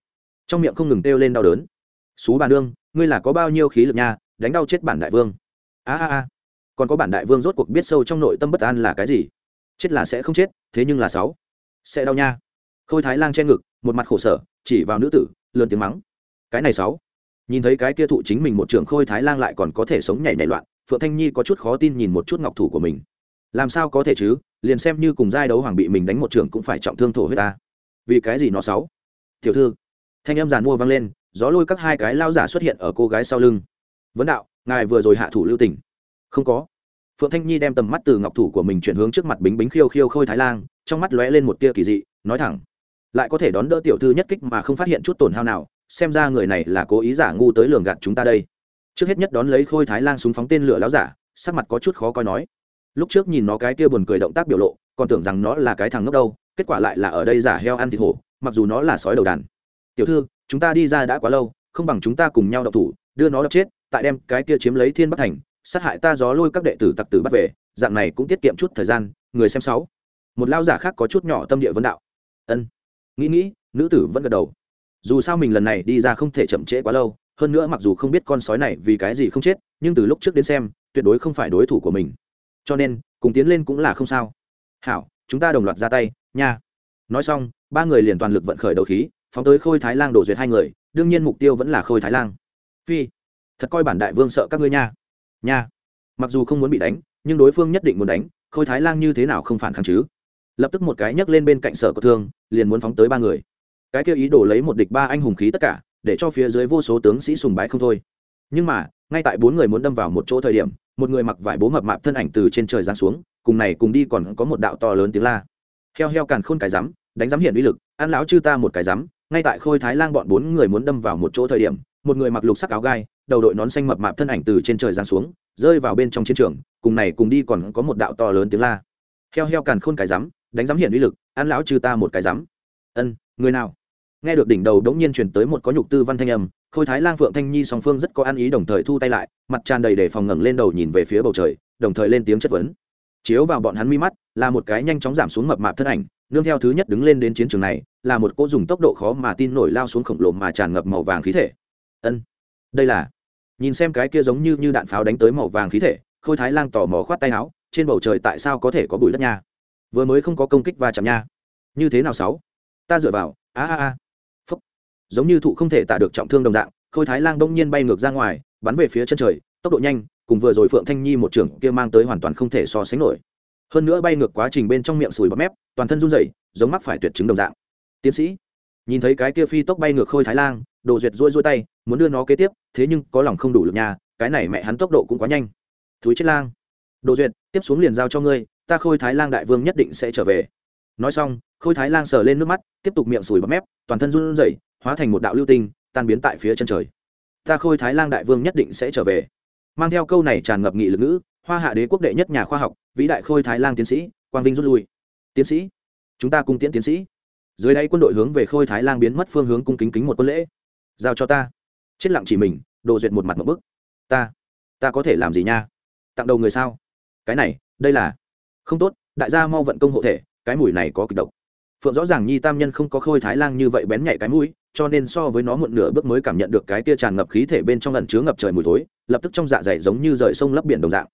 Trong miệng không ngừng kêu lên đau đớn xú bà nương, ngươi là có bao nhiêu khí lực nha, đánh đau chết bản đại vương. A a a. Còn có bản đại vương rốt cuộc biết sâu trong nội tâm bất an là cái gì? Chết là sẽ không chết, thế nhưng là sáu. Sẽ đau nha. Khôi thái lang che ngực, một mặt khổ sở, chỉ vào nữ tử, lớn tiếng mắng. Cái này sáu. Nhìn thấy cái kia thụ chính mình một trưởng khôi thái lang lại còn có thể sống nhảy nhảy loạn, phượng thanh nhi có chút khó tin nhìn một chút ngọc thủ của mình. Làm sao có thể chứ, liền xem như cùng giai đấu hoàng bị mình đánh một trưởng cũng phải trọng thương thổ huyết ta. Vì cái gì nó sáu? Tiểu thư, thanh em giàn mua vang lên gió lôi các hai cái lao giả xuất hiện ở cô gái sau lưng. Vấn đạo, ngài vừa rồi hạ thủ lưu tình. Không có. Phượng thanh nhi đem tầm mắt từ ngọc thủ của mình chuyển hướng trước mặt bính bính khiêu khiêu khôi thái lang, trong mắt lóe lên một tia kỳ dị, nói thẳng, lại có thể đón đỡ tiểu thư nhất kích mà không phát hiện chút tổn hao nào, xem ra người này là cố ý giả ngu tới lường gạt chúng ta đây. Trước hết nhất đón lấy khôi thái lang súng phóng tên lửa láo giả, sắc mặt có chút khó coi nói, lúc trước nhìn nó cái kia buồn cười động tác biểu lộ, còn tưởng rằng nó là cái thằng ngốc đâu, kết quả lại là ở đây giả heo ăn thịt hổ, mặc dù nó là sói đầu đàn. Tiểu thư chúng ta đi ra đã quá lâu, không bằng chúng ta cùng nhau đậu thủ, đưa nó đập chết, tại đem cái kia chiếm lấy thiên bắc thành, sát hại ta gió lôi các đệ tử tặc tử bắt về, dạng này cũng tiết kiệm chút thời gian, người xem sáu. Một lao giả khác có chút nhỏ tâm địa vấn đạo. Ân. Nghĩ nghĩ, nữ tử vẫn gật đầu. Dù sao mình lần này đi ra không thể chậm trễ quá lâu, hơn nữa mặc dù không biết con sói này vì cái gì không chết, nhưng từ lúc trước đến xem, tuyệt đối không phải đối thủ của mình. Cho nên, cùng tiến lên cũng là không sao. Hảo, chúng ta đồng loạt ra tay, nha. Nói xong, ba người liền toàn lực vận khởi đầu khí phóng tới khôi thái lang đổ duyệt hai người, đương nhiên mục tiêu vẫn là khôi thái lang. Phi, thật coi bản đại vương sợ các ngươi nha. Nha. Mặc dù không muốn bị đánh, nhưng đối phương nhất định muốn đánh, khôi thái lang như thế nào không phản kháng chứ? Lập tức một cái nhấc lên bên cạnh sở của thương, liền muốn phóng tới ba người. Cái kia ý đồ lấy một địch ba anh hùng khí tất cả, để cho phía dưới vô số tướng sĩ sùng bái không thôi. Nhưng mà, ngay tại bốn người muốn đâm vào một chỗ thời điểm, một người mặc vải bố mập mạp thân ảnh từ trên trời giáng xuống, cùng này cùng đi còn có một đạo to lớn tiếng la. Heo heo càn khôn cái rắm, đánh rắm hiện uy lực, ăn lão chư ta một cái rắm ngay tại khôi thái lang bọn bốn người muốn đâm vào một chỗ thời điểm, một người mặc lục sắc áo gai, đầu đội nón xanh mập mạp thân ảnh từ trên trời giáng xuống, rơi vào bên trong chiến trường, cùng này cùng đi còn có một đạo to lớn tiếng la. Heo heo càn khôn cái rắm, đánh rắm hiện uy lực ăn lão trừ ta một cái rắm. Ân, người nào? Nghe được đỉnh đầu đống nhiên truyền tới một có nhục tư văn thanh âm, khôi thái lang phượng thanh nhi song phương rất có ăn ý đồng thời thu tay lại, mặt tràn đầy để phòng ngẩng lên đầu nhìn về phía bầu trời, đồng thời lên tiếng chất vấn. Chiếu vào bọn hắn mi mắt, là một cái nhanh chóng giảm xuống mập mạp thân ảnh, nương theo thứ nhất đứng lên đến chiến trường này là một cô dùng tốc độ khó mà tin nổi lao xuống khổng lồ mà tràn ngập màu vàng khí thể. Ân, đây là, nhìn xem cái kia giống như như đạn pháo đánh tới màu vàng khí thể, khôi thái lang tò mò khoát tay áo, trên bầu trời tại sao có thể có bụi đất nha? Vừa mới không có công kích và chạm nha. Như thế nào sáu? Ta dựa vào, a a a. Phúc. Giống như thụ không thể tả được trọng thương đồng dạng, khôi thái lang đông nhiên bay ngược ra ngoài, bắn về phía chân trời, tốc độ nhanh, cùng vừa rồi phượng thanh nhi một trưởng kia mang tới hoàn toàn không thể so sánh nổi. Hơn nữa bay ngược quá trình bên trong miệng sùi bọt mép, toàn thân run rẩy, giống mắc phải tuyệt chứng đồng dạng tiến sĩ, nhìn thấy cái kia phi tốc bay ngược khôi thái lang, đồ duyệt rôi rôi tay, muốn đưa nó kế tiếp, thế nhưng có lòng không đủ lực nhà cái này mẹ hắn tốc độ cũng quá nhanh. Thúi chết lang. Đồ duyệt, tiếp xuống liền giao cho ngươi, ta khôi thái lang đại vương nhất định sẽ trở về. Nói xong, khôi thái lang sờ lên nước mắt, tiếp tục miệng sùi bắp mép, toàn thân run rẩy, hóa thành một đạo lưu tinh, tan biến tại phía chân trời. Ta khôi thái lang đại vương nhất định sẽ trở về. Mang theo câu này tràn ngập nghị lực ngữ, hoa hạ đế quốc đệ nhất nhà khoa học, vĩ đại khôi thái lang tiến sĩ, quang vinh rút lui. Tiến sĩ, chúng ta cung tiễn tiến sĩ dưới đây quân đội hướng về khôi thái lang biến mất phương hướng cung kính kính một quân lễ. Giao cho ta. Chết lặng chỉ mình, đồ duyệt một mặt một bức. Ta ta có thể làm gì nha? Tặng đầu người sao? Cái này, đây là không tốt, đại gia mau vận công hộ thể, cái mùi này có kịch độc. Phượng rõ ràng nhi tam nhân không có khôi thái lang như vậy bén nhạy cái mũi, cho nên so với nó một nửa bước mới cảm nhận được cái tia tràn ngập khí thể bên trong lần chứa ngập trời mùi thối, lập tức trong dạ dày giống như rời sông lấp biển đồng dạng.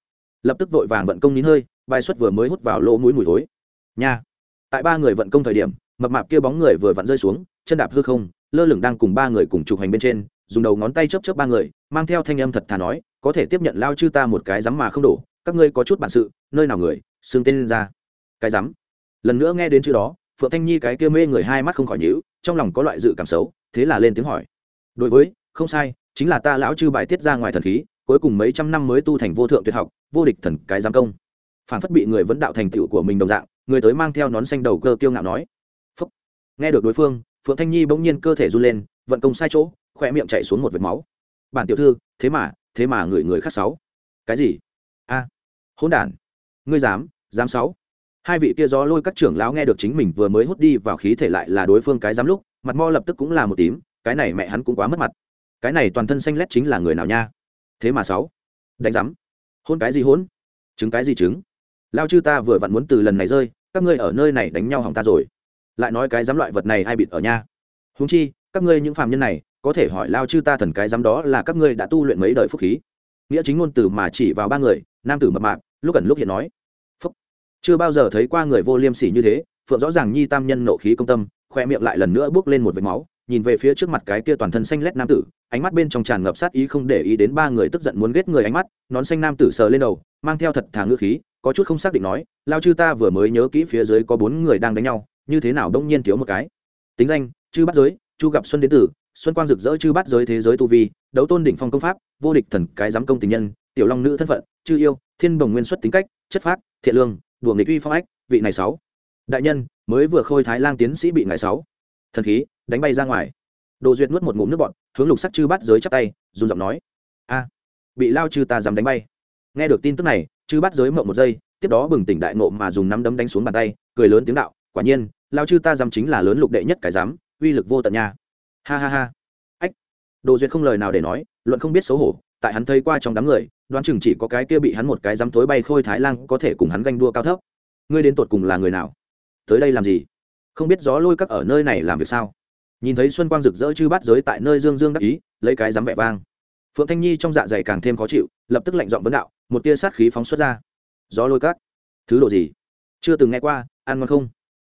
Lập tức vội vàng vận công nín hơi, bài xuất vừa mới hút vào lỗ mũi mùi thối. Nha. Tại ba người vận công thời điểm mập mạp kia bóng người vừa vặn rơi xuống, chân đạp hư không, lơ lửng đang cùng ba người cùng chụp hành bên trên, dùng đầu ngón tay chớp chớp ba người, mang theo thanh âm thật thà nói, có thể tiếp nhận lao chư ta một cái rắm mà không đổ, các ngươi có chút bản sự, nơi nào người, xương tên lên ra. Cái rắm lần nữa nghe đến chữ đó, phượng thanh nhi cái kia mê người hai mắt không khỏi nhíu, trong lòng có loại dự cảm xấu, thế là lên tiếng hỏi, đối với, không sai, chính là ta lão chư bài tiết ra ngoài thần khí, cuối cùng mấy trăm năm mới tu thành vô thượng tuyệt học, vô địch thần cái giám công. Phản phất bị người vẫn đạo thành tựu của mình đồng dạng, người tới mang theo nón xanh đầu cơ kiêu ngạo nói nghe được đối phương, phượng thanh nhi bỗng nhiên cơ thể run lên, vận công sai chỗ khoe miệng chạy xuống một vệt máu. Bản tiểu thư, thế mà thế mà người người khác sáu. Cái gì? A, hỗn đản. Ngươi dám dám sáu. Hai vị kia gió lôi các trưởng lão nghe được chính mình vừa mới hút đi vào khí thể lại là đối phương cái dám lúc, mặt mo lập tức cũng là một tím, cái này mẹ hắn cũng quá mất mặt. Cái này toàn thân xanh lét chính là người nào nha? Thế mà sáu. Đánh dám. hôn cái gì hôn? Chứng cái gì chứng lao chư ta vừa vặn muốn từ lần này rơi, các ngươi ở nơi này đánh nhau hỏng ta rồi lại nói cái dám loại vật này ai bịt ở nha. Húng chi, các ngươi những phạm nhân này, có thể hỏi lao chư ta thần cái dám đó là các ngươi đã tu luyện mấy đời phúc khí. Nghĩa chính ngôn từ mà chỉ vào ba người, nam tử mập mạp, lúc ẩn lúc hiện nói. Phúc. Chưa bao giờ thấy qua người vô liêm sỉ như thế, phượng rõ ràng nhi tam nhân nộ khí công tâm, khoe miệng lại lần nữa bước lên một vệt máu, nhìn về phía trước mặt cái kia toàn thân xanh lét nam tử, ánh mắt bên trong tràn ngập sát ý không để ý đến ba người tức giận muốn ghét người ánh mắt, nón xanh nam tử sờ lên đầu, mang theo thật thà ngữ khí, có chút không xác định nói, lao chư ta vừa mới nhớ kỹ phía dưới có bốn người đang đánh nhau như thế nào đông nhiên thiếu một cái. Tính danh, chư bắt giới, chu gặp xuân đến tử, xuân quang rực rỡ, chư bắt giới thế giới tu vi, đấu tôn đỉnh phong công pháp, vô địch thần, cái giám công tình nhân, tiểu long nữ thân phận, chư yêu, thiên bồng nguyên xuất tính cách, chất phác, thiện lương, đùa nghịch uy phong ách, vị này sáu. Đại nhân, mới vừa khôi thái lang tiến sĩ bị ngài sáu. Thần khí, đánh bay ra ngoài. Đồ duyệt nuốt một ngụm nước bọn hướng lục sắc chư bắt giới chắp tay, dùng giọng nói. A, bị lao chư ta dám đánh bay. Nghe được tin tức này, chư bắt giới mộng một giây, tiếp đó bừng tỉnh đại nộ mà dùng nắm đấm đánh xuống bàn tay, cười lớn tiếng đạo quả nhiên, lao chư ta dám chính là lớn lục đệ nhất cái dám uy lực vô tận nha. Ha ha ha. Ách. Đồ duyệt không lời nào để nói, luận không biết xấu hổ, tại hắn thấy qua trong đám người, đoán chừng chỉ có cái kia bị hắn một cái dám thối bay khôi thái lang có thể cùng hắn ganh đua cao thấp. Ngươi đến tột cùng là người nào? Tới đây làm gì? Không biết gió lôi các ở nơi này làm việc sao? Nhìn thấy xuân quang rực rỡ chư bát giới tại nơi dương dương đắc ý, lấy cái dám vẻ vang. Phượng thanh nhi trong dạ dày càng thêm khó chịu, lập tức lạnh giọng vấn đạo, một tia sát khí phóng xuất ra. Gió lôi các thứ độ gì? Chưa từng nghe qua, ăn ngon không?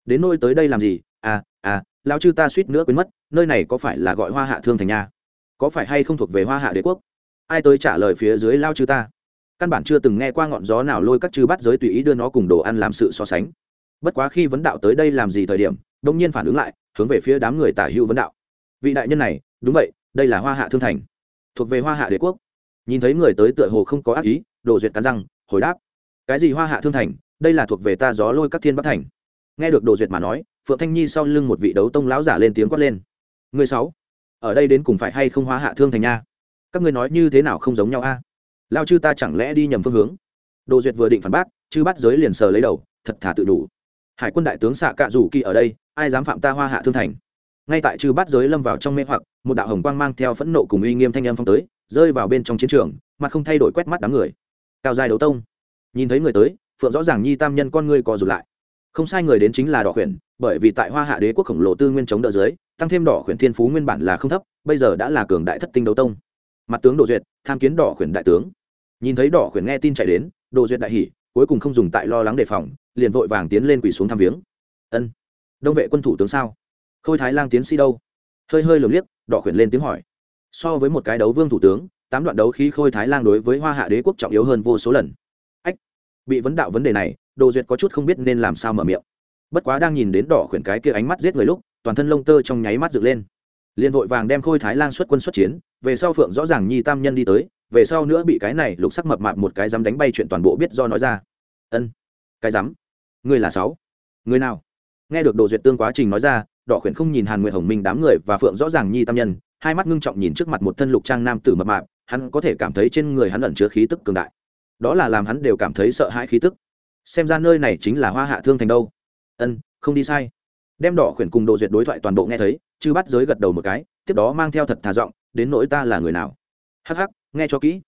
Đến nôi tới đây làm gì? À à lao chư ta suýt nữa quên mất, nơi này có phải là gọi hoa hạ thương thành nha? Có phải hay không thuộc về hoa hạ đế quốc? Ai tới trả lời phía dưới lao chư ta? Căn bản chưa từng nghe qua ngọn gió nào lôi các chư bắt giới tùy ý đưa nó cùng đồ ăn làm sự so sánh. Bất quá khi vấn đạo tới đây làm gì thời điểm đông nhiên phản ứng lại, hướng về phía đám người tả hữu vấn đạo. Vị đại nhân này, đúng vậy, đây là hoa hạ thương thành. Thuộc về hoa hạ đế quốc. Nhìn thấy người tới tựa hồ không có ác ý, đồ duyệt cắn răng, hồi đáp. Cái gì hoa hạ thương thành? Đây là thuộc về ta gió lôi các thiên bắc thành nghe được đồ duyệt mà nói, phượng thanh nhi sau lưng một vị đấu tông lão giả lên tiếng quát lên. Người sáu, ở đây đến cùng phải hay không hóa hạ thương thành nha? Các ngươi nói như thế nào không giống nhau a? Lao chư ta chẳng lẽ đi nhầm phương hướng? Đồ duyệt vừa định phản bác, chư bắt giới liền sờ lấy đầu, thật thả tự đủ. Hải quân đại tướng xạ cạ rủ kỳ ở đây, ai dám phạm ta hoa hạ thương thành? Ngay tại chư bắt giới lâm vào trong mê hoặc, một đạo hồng quang mang theo phẫn nộ cùng uy nghiêm thanh âm phong tới, rơi vào bên trong chiến trường mà không thay đổi quét mắt đám người. Cao dài đấu tông, nhìn thấy người tới, phượng rõ ràng nhi tam nhân con ngươi co rụt lại không sai người đến chính là đỏ khuyển, bởi vì tại hoa hạ đế quốc khổng lồ tư nguyên chống đỡ dưới, tăng thêm đỏ khuyển thiên phú nguyên bản là không thấp, bây giờ đã là cường đại thất tinh đấu tông. Mặt tướng đồ duyệt, tham kiến đỏ khuyển đại tướng. Nhìn thấy đỏ khuyển nghe tin chạy đến đồ duyệt đại hỉ, cuối cùng không dùng tại lo lắng đề phòng, liền vội vàng tiến lên quỳ xuống thăm viếng. Ân, đông vệ quân thủ tướng sao? Khôi thái lang tiến sĩ đâu? Hơi hơi lường liếc, đỏ khuyển lên tiếng hỏi. So với một cái đấu vương thủ tướng, tám đoạn đấu khí khôi thái lang đối với hoa hạ đế quốc trọng yếu hơn vô số lần. Ách, bị vấn đạo vấn đề này đồ duyệt có chút không biết nên làm sao mở miệng. Bất quá đang nhìn đến đỏ khuyển cái kia ánh mắt giết người lúc, toàn thân lông tơ trong nháy mắt dựng lên. Liền vội vàng đem khôi thái lang xuất quân xuất chiến, về sau phượng rõ ràng nhi tam nhân đi tới, về sau nữa bị cái này lục sắc mập mạp một cái dám đánh bay chuyện toàn bộ biết do nói ra. Ân, cái dám? Người là sáu. Người nào? Nghe được đồ duyệt tương quá trình nói ra, đỏ khuyển không nhìn hàn nguyệt hồng minh đám người và phượng rõ ràng nhi tam nhân, hai mắt ngưng trọng nhìn trước mặt một thân lục trang nam tử mập mạp, hắn có thể cảm thấy trên người hắn ẩn chứa khí tức cường đại. Đó là làm hắn đều cảm thấy sợ hãi khí tức xem ra nơi này chính là hoa hạ thương thành đâu. Ân, không đi sai. Đem đỏ khuyển cùng đồ duyệt đối thoại toàn bộ nghe thấy, chư bắt giới gật đầu một cái, tiếp đó mang theo thật thà giọng, đến nỗi ta là người nào? Hắc hắc, nghe cho kỹ.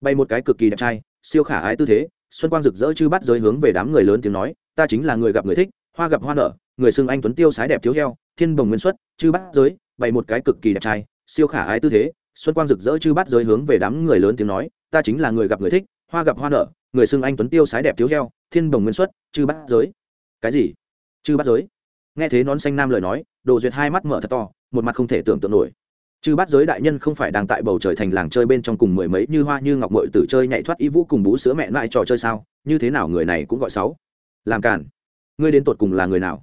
Bay một cái cực kỳ đẹp trai, siêu khả ái tư thế, xuân quang rực rỡ chư bắt giới hướng về đám người lớn tiếng nói, ta chính là người gặp người thích, hoa gặp hoa nở, người xưng anh tuấn tiêu sái đẹp thiếu heo, thiên bồng nguyên xuất, chư bắt giới bày một cái cực kỳ đẹp trai, siêu khả ái tư thế, xuân quang rực rỡ chư bắt giới hướng về đám người lớn tiếng nói, ta chính là người gặp người thích, hoa gặp hoa nở người xưng anh tuấn tiêu sái đẹp thiếu heo, thiên bồng nguyên xuất, chư bắt giới. Cái gì? Chư bắt giới? Nghe thế nón xanh nam lời nói, đồ duyệt hai mắt mở thật to, một mặt không thể tưởng tượng nổi. Chư bắt giới đại nhân không phải đang tại bầu trời thành làng chơi bên trong cùng mười mấy như hoa như ngọc mội tử chơi nhảy thoát y vũ cùng bú sữa mẹ lại trò chơi sao? Như thế nào người này cũng gọi sáu? Làm cản ngươi đến tột cùng là người nào?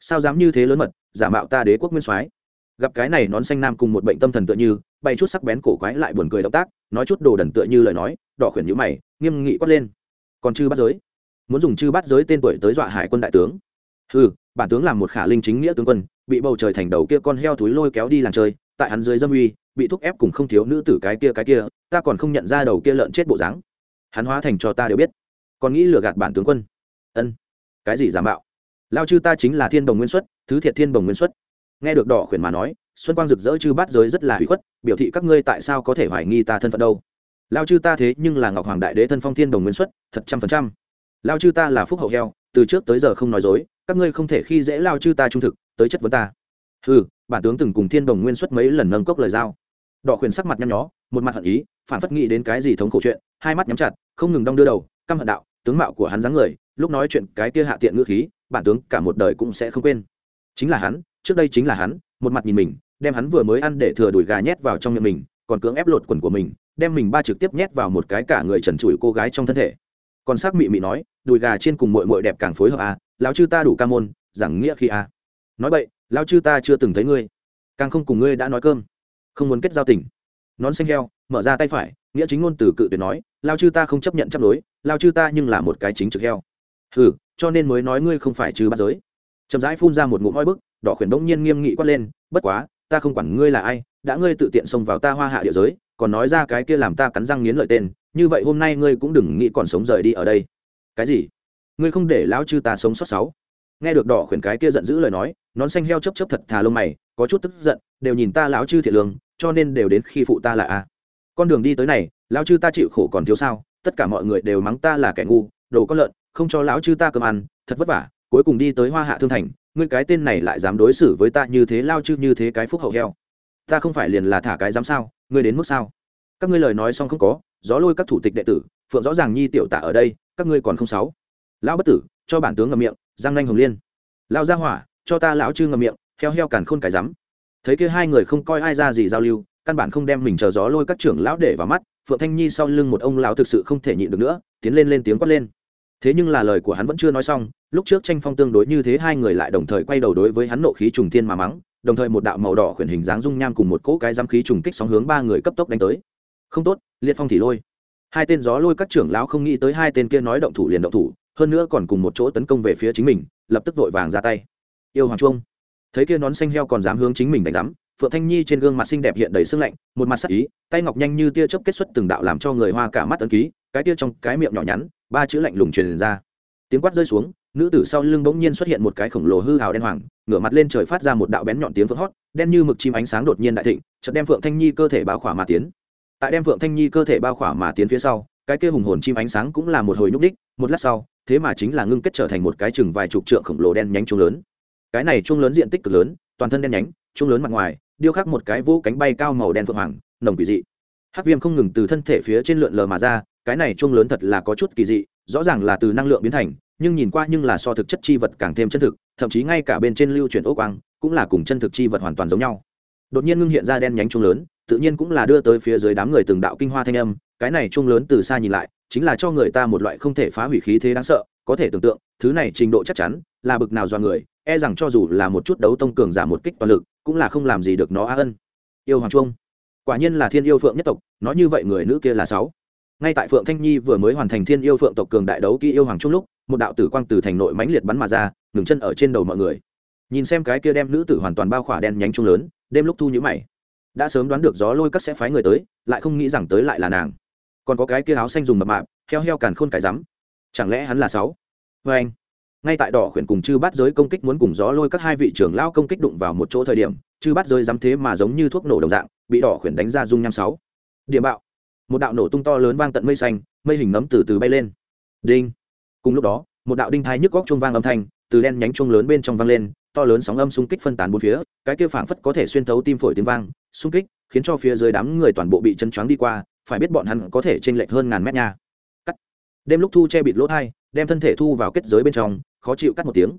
Sao dám như thế lớn mật, giả mạo ta đế quốc nguyên soái? Gặp cái này nón xanh nam cùng một bệnh tâm thần tựa như bay chút sắc bén cổ quái lại buồn cười động tác, nói chút đồ đần tựa như lời nói đỏ khuyển nhữ mày, nghiêm nghị quát lên. Còn chư bắt giới? Muốn dùng chư bắt giới tên tuổi tới dọa hải quân đại tướng? Ừ bản tướng làm một khả linh chính nghĩa tướng quân, bị bầu trời thành đầu kia con heo thúi lôi kéo đi làng chơi, tại hắn dưới dâm uy, bị thúc ép cùng không thiếu nữ tử cái kia cái kia, ta còn không nhận ra đầu kia lợn chết bộ dáng. Hắn hóa thành cho ta đều biết. Còn nghĩ lừa gạt bản tướng quân. Ân, cái gì giả mạo? Lao chư ta chính là thiên đồng nguyên xuất, thứ thiệt thiên đồng nguyên xuất. Nghe được đỏ khuyển mà nói, xuân quang rực rỡ chư bát giới rất là hủy khuất, biểu thị các ngươi tại sao có thể hoài nghi ta thân phận đâu? Lao chư ta thế nhưng là ngọc hoàng đại đế thân phong thiên đồng nguyên xuất, thật trăm phần trăm. Lao chư ta là phúc hậu heo, từ trước tới giờ không nói dối, các ngươi không thể khi dễ lao chư ta trung thực, tới chất vấn ta. Ừ bản tướng từng cùng thiên đồng nguyên xuất mấy lần nâng cốc lời giao. Đỏ khuyển sắc mặt nhăn nhó, một mặt hận ý, phản phất nghĩ đến cái gì thống khổ chuyện, hai mắt nhắm chặt, không ngừng đong đưa đầu, căm hận đạo, tướng mạo của hắn dáng người, lúc nói chuyện cái kia hạ tiện ngữ khí, bản tướng cả một đời cũng sẽ không quên. Chính là hắn, trước đây chính là hắn, một mặt nhìn mình, đem hắn vừa mới ăn để thừa đùi gà nhét vào trong miệng mình, còn cưỡng ép lột quần của mình đem mình ba trực tiếp nhét vào một cái cả người trần trụi cô gái trong thân thể. Còn s ắ c mị mị nói đùi gà trên cùng mội mội đẹp càng phối hợp à, lão chư ta đủ ca môn giảng nghĩa khi à. nói vậy lão chư ta chưa từng thấy ngươi càng không cùng ngươi đã nói cơm không muốn kết giao tình. Nón xanh heo mở ra tay phải nghĩa chính ngôn từ cự tuyệt nói lao chư ta không chấp nhận chấp đối lao chư ta nhưng là một cái chính trực heo. Ừ cho nên mới nói ngươi không phải trừ bắt giới. Chậm rãi phun ra một ngụm oi bức đỏ khuyển bỗng nhiên nghiêm nghị quát lên bất quá ta không quản ngươi là ai đã ngươi tự tiện xông vào ta hoa hạ địa giới còn nói ra cái kia làm ta cắn răng nghiến lợi tên, như vậy hôm nay ngươi cũng đừng nghĩ còn sống rời đi ở đây. Cái gì? Ngươi không để lão chư ta sống sót sáu. Nghe được đỏ khuyển cái kia giận dữ lời nói, nón xanh heo chấp chấp thật thà lông mày, có chút tức giận, đều nhìn ta lão chư thiệt lương, cho nên đều đến khi phụ ta là a. Con đường đi tới này, lão chư ta chịu khổ còn thiếu sao, tất cả mọi người đều mắng ta là kẻ ngu, đồ con lợn, không cho lão chư ta cơm ăn, thật vất vả, cuối cùng đi tới hoa hạ thương thành, ngươi cái tên này lại dám đối xử với ta như thế, lao chư như thế cái phúc hậu heo ta không phải liền là thả cái dám sao, ngươi đến mức sao? Các ngươi lời nói xong không có, gió lôi các thủ tịch đệ tử, phượng rõ ràng nhi tiểu tạ ở đây, các ngươi còn không sáu. Lão bất tử, cho bản tướng ngậm miệng, giang nanh hồng liên. Lão gia hỏa, cho ta lão chư ngậm miệng, heo heo càn khôn cái rắm. Thấy kia hai người không coi ai ra gì giao lưu, căn bản không đem mình chờ gió lôi các trưởng lão để vào mắt, phượng thanh nhi sau lưng một ông lão thực sự không thể nhịn được nữa, tiến lên lên tiếng quát lên. Thế nhưng là lời của hắn vẫn chưa nói xong, lúc trước tranh phong tương đối như thế hai người lại đồng thời quay đầu đối với hắn nộ khí trùng thiên mà mắng đồng thời một đạo màu đỏ khuyển hình dáng dung nham cùng một cỗ cái giám khí trùng kích sóng hướng ba người cấp tốc đánh tới. Không tốt, liệt phong thì lôi. Hai tên gió lôi các trưởng lão không nghĩ tới hai tên kia nói động thủ liền động thủ, hơn nữa còn cùng một chỗ tấn công về phía chính mình, lập tức vội vàng ra tay. Yêu hoàng trung. Thấy kia nón xanh heo còn dám hướng chính mình đánh giám, phượng thanh nhi trên gương mặt xinh đẹp hiện đầy sưng lạnh, một mặt sắc ý, tay ngọc nhanh như tia chớp kết xuất từng đạo làm cho người hoa cả mắt ấn ký, cái tia trong cái miệng nhỏ nhắn, ba chữ lạnh lùng truyền ra. Tiếng quát rơi xuống nữ tử sau lưng bỗng nhiên xuất hiện một cái khổng lồ hư hào đen hoàng, ngửa mặt lên trời phát ra một đạo bén nhọn tiếng phượng hót, đen như mực chim ánh sáng đột nhiên đại thịnh, chợt đem phượng thanh nhi cơ thể bao khỏa mà tiến. Tại đem phượng thanh nhi cơ thể bao khỏa mà tiến phía sau, cái kia hùng hồn chim ánh sáng cũng là một hồi nhúc đích một lát sau, thế mà chính là ngưng kết trở thành một cái chừng vài chục trượng khổng lồ đen nhánh chuông lớn. Cái này chuông lớn diện tích cực lớn, toàn thân đen nhánh, chuông lớn mặt ngoài, điêu khắc một cái vô cánh bay cao màu đen phượng hoàng, nồng kỳ dị. Hắc viêm không ngừng từ thân thể phía trên lượn lờ mà ra, cái này chuông lớn thật là có chút kỳ dị, rõ ràng là từ năng lượng biến thành nhưng nhìn qua nhưng là so thực chất chi vật càng thêm chân thực, thậm chí ngay cả bên trên lưu chuyển ô quang cũng là cùng chân thực chi vật hoàn toàn giống nhau. Đột nhiên ngưng hiện ra đen nhánh chung lớn, tự nhiên cũng là đưa tới phía dưới đám người từng đạo kinh hoa thanh âm, cái này chung lớn từ xa nhìn lại, chính là cho người ta một loại không thể phá hủy khí thế đáng sợ, có thể tưởng tượng, thứ này trình độ chắc chắn, là bực nào do người e rằng cho dù là một chút đấu tông cường giả một kích toàn lực, cũng là không làm gì được nó a ân. Yêu hoàng trung quả nhiên là thiên yêu phượng nhất tộc, nói như vậy người nữ kia là sáu. Ngay tại phượng thanh nhi vừa mới hoàn thành thiên yêu phượng tộc cường đại đấu kỹ yêu hoàng trung lúc một đạo tử quang từ thành nội mãnh liệt bắn mà ra, ngừng chân ở trên đầu mọi người. Nhìn xem cái kia đem nữ tử hoàn toàn bao khỏa đen nhánh trung lớn, đêm lúc thu nhữ mày. Đã sớm đoán được gió lôi các sẽ phái người tới, lại không nghĩ rằng tới lại là nàng. Còn có cái kia áo xanh dùng mập mạp, heo heo càn khôn cái rắm. Chẳng lẽ hắn là sáu? Vê anh, ngay tại đỏ khuyển cùng chư bát giới công kích muốn cùng gió lôi các hai vị trưởng lao công kích đụng vào một chỗ thời điểm, chư bát giới dám thế mà giống như thuốc nổ đồng dạng, bị đỏ khuyển đánh ra dung nham sáu. Điểm bạo. Một đạo nổ tung to lớn vang tận mây xanh, mây hình nấm từ từ bay lên. Đinh cùng lúc đó, một đạo đinh thái nhức góc chuông vang âm thanh từ đen nhánh chuông lớn bên trong vang lên, to lớn sóng âm xung kích phân tán bốn phía, cái kia phảng phất có thể xuyên thấu tim phổi tiếng vang, xung kích, khiến cho phía dưới đám người toàn bộ bị chân choáng đi qua, phải biết bọn hắn có thể chênh lệch hơn ngàn mét nha. Cắt. Đêm lúc thu che bịt lỗ thai, đem thân thể thu vào kết giới bên trong, khó chịu cắt một tiếng.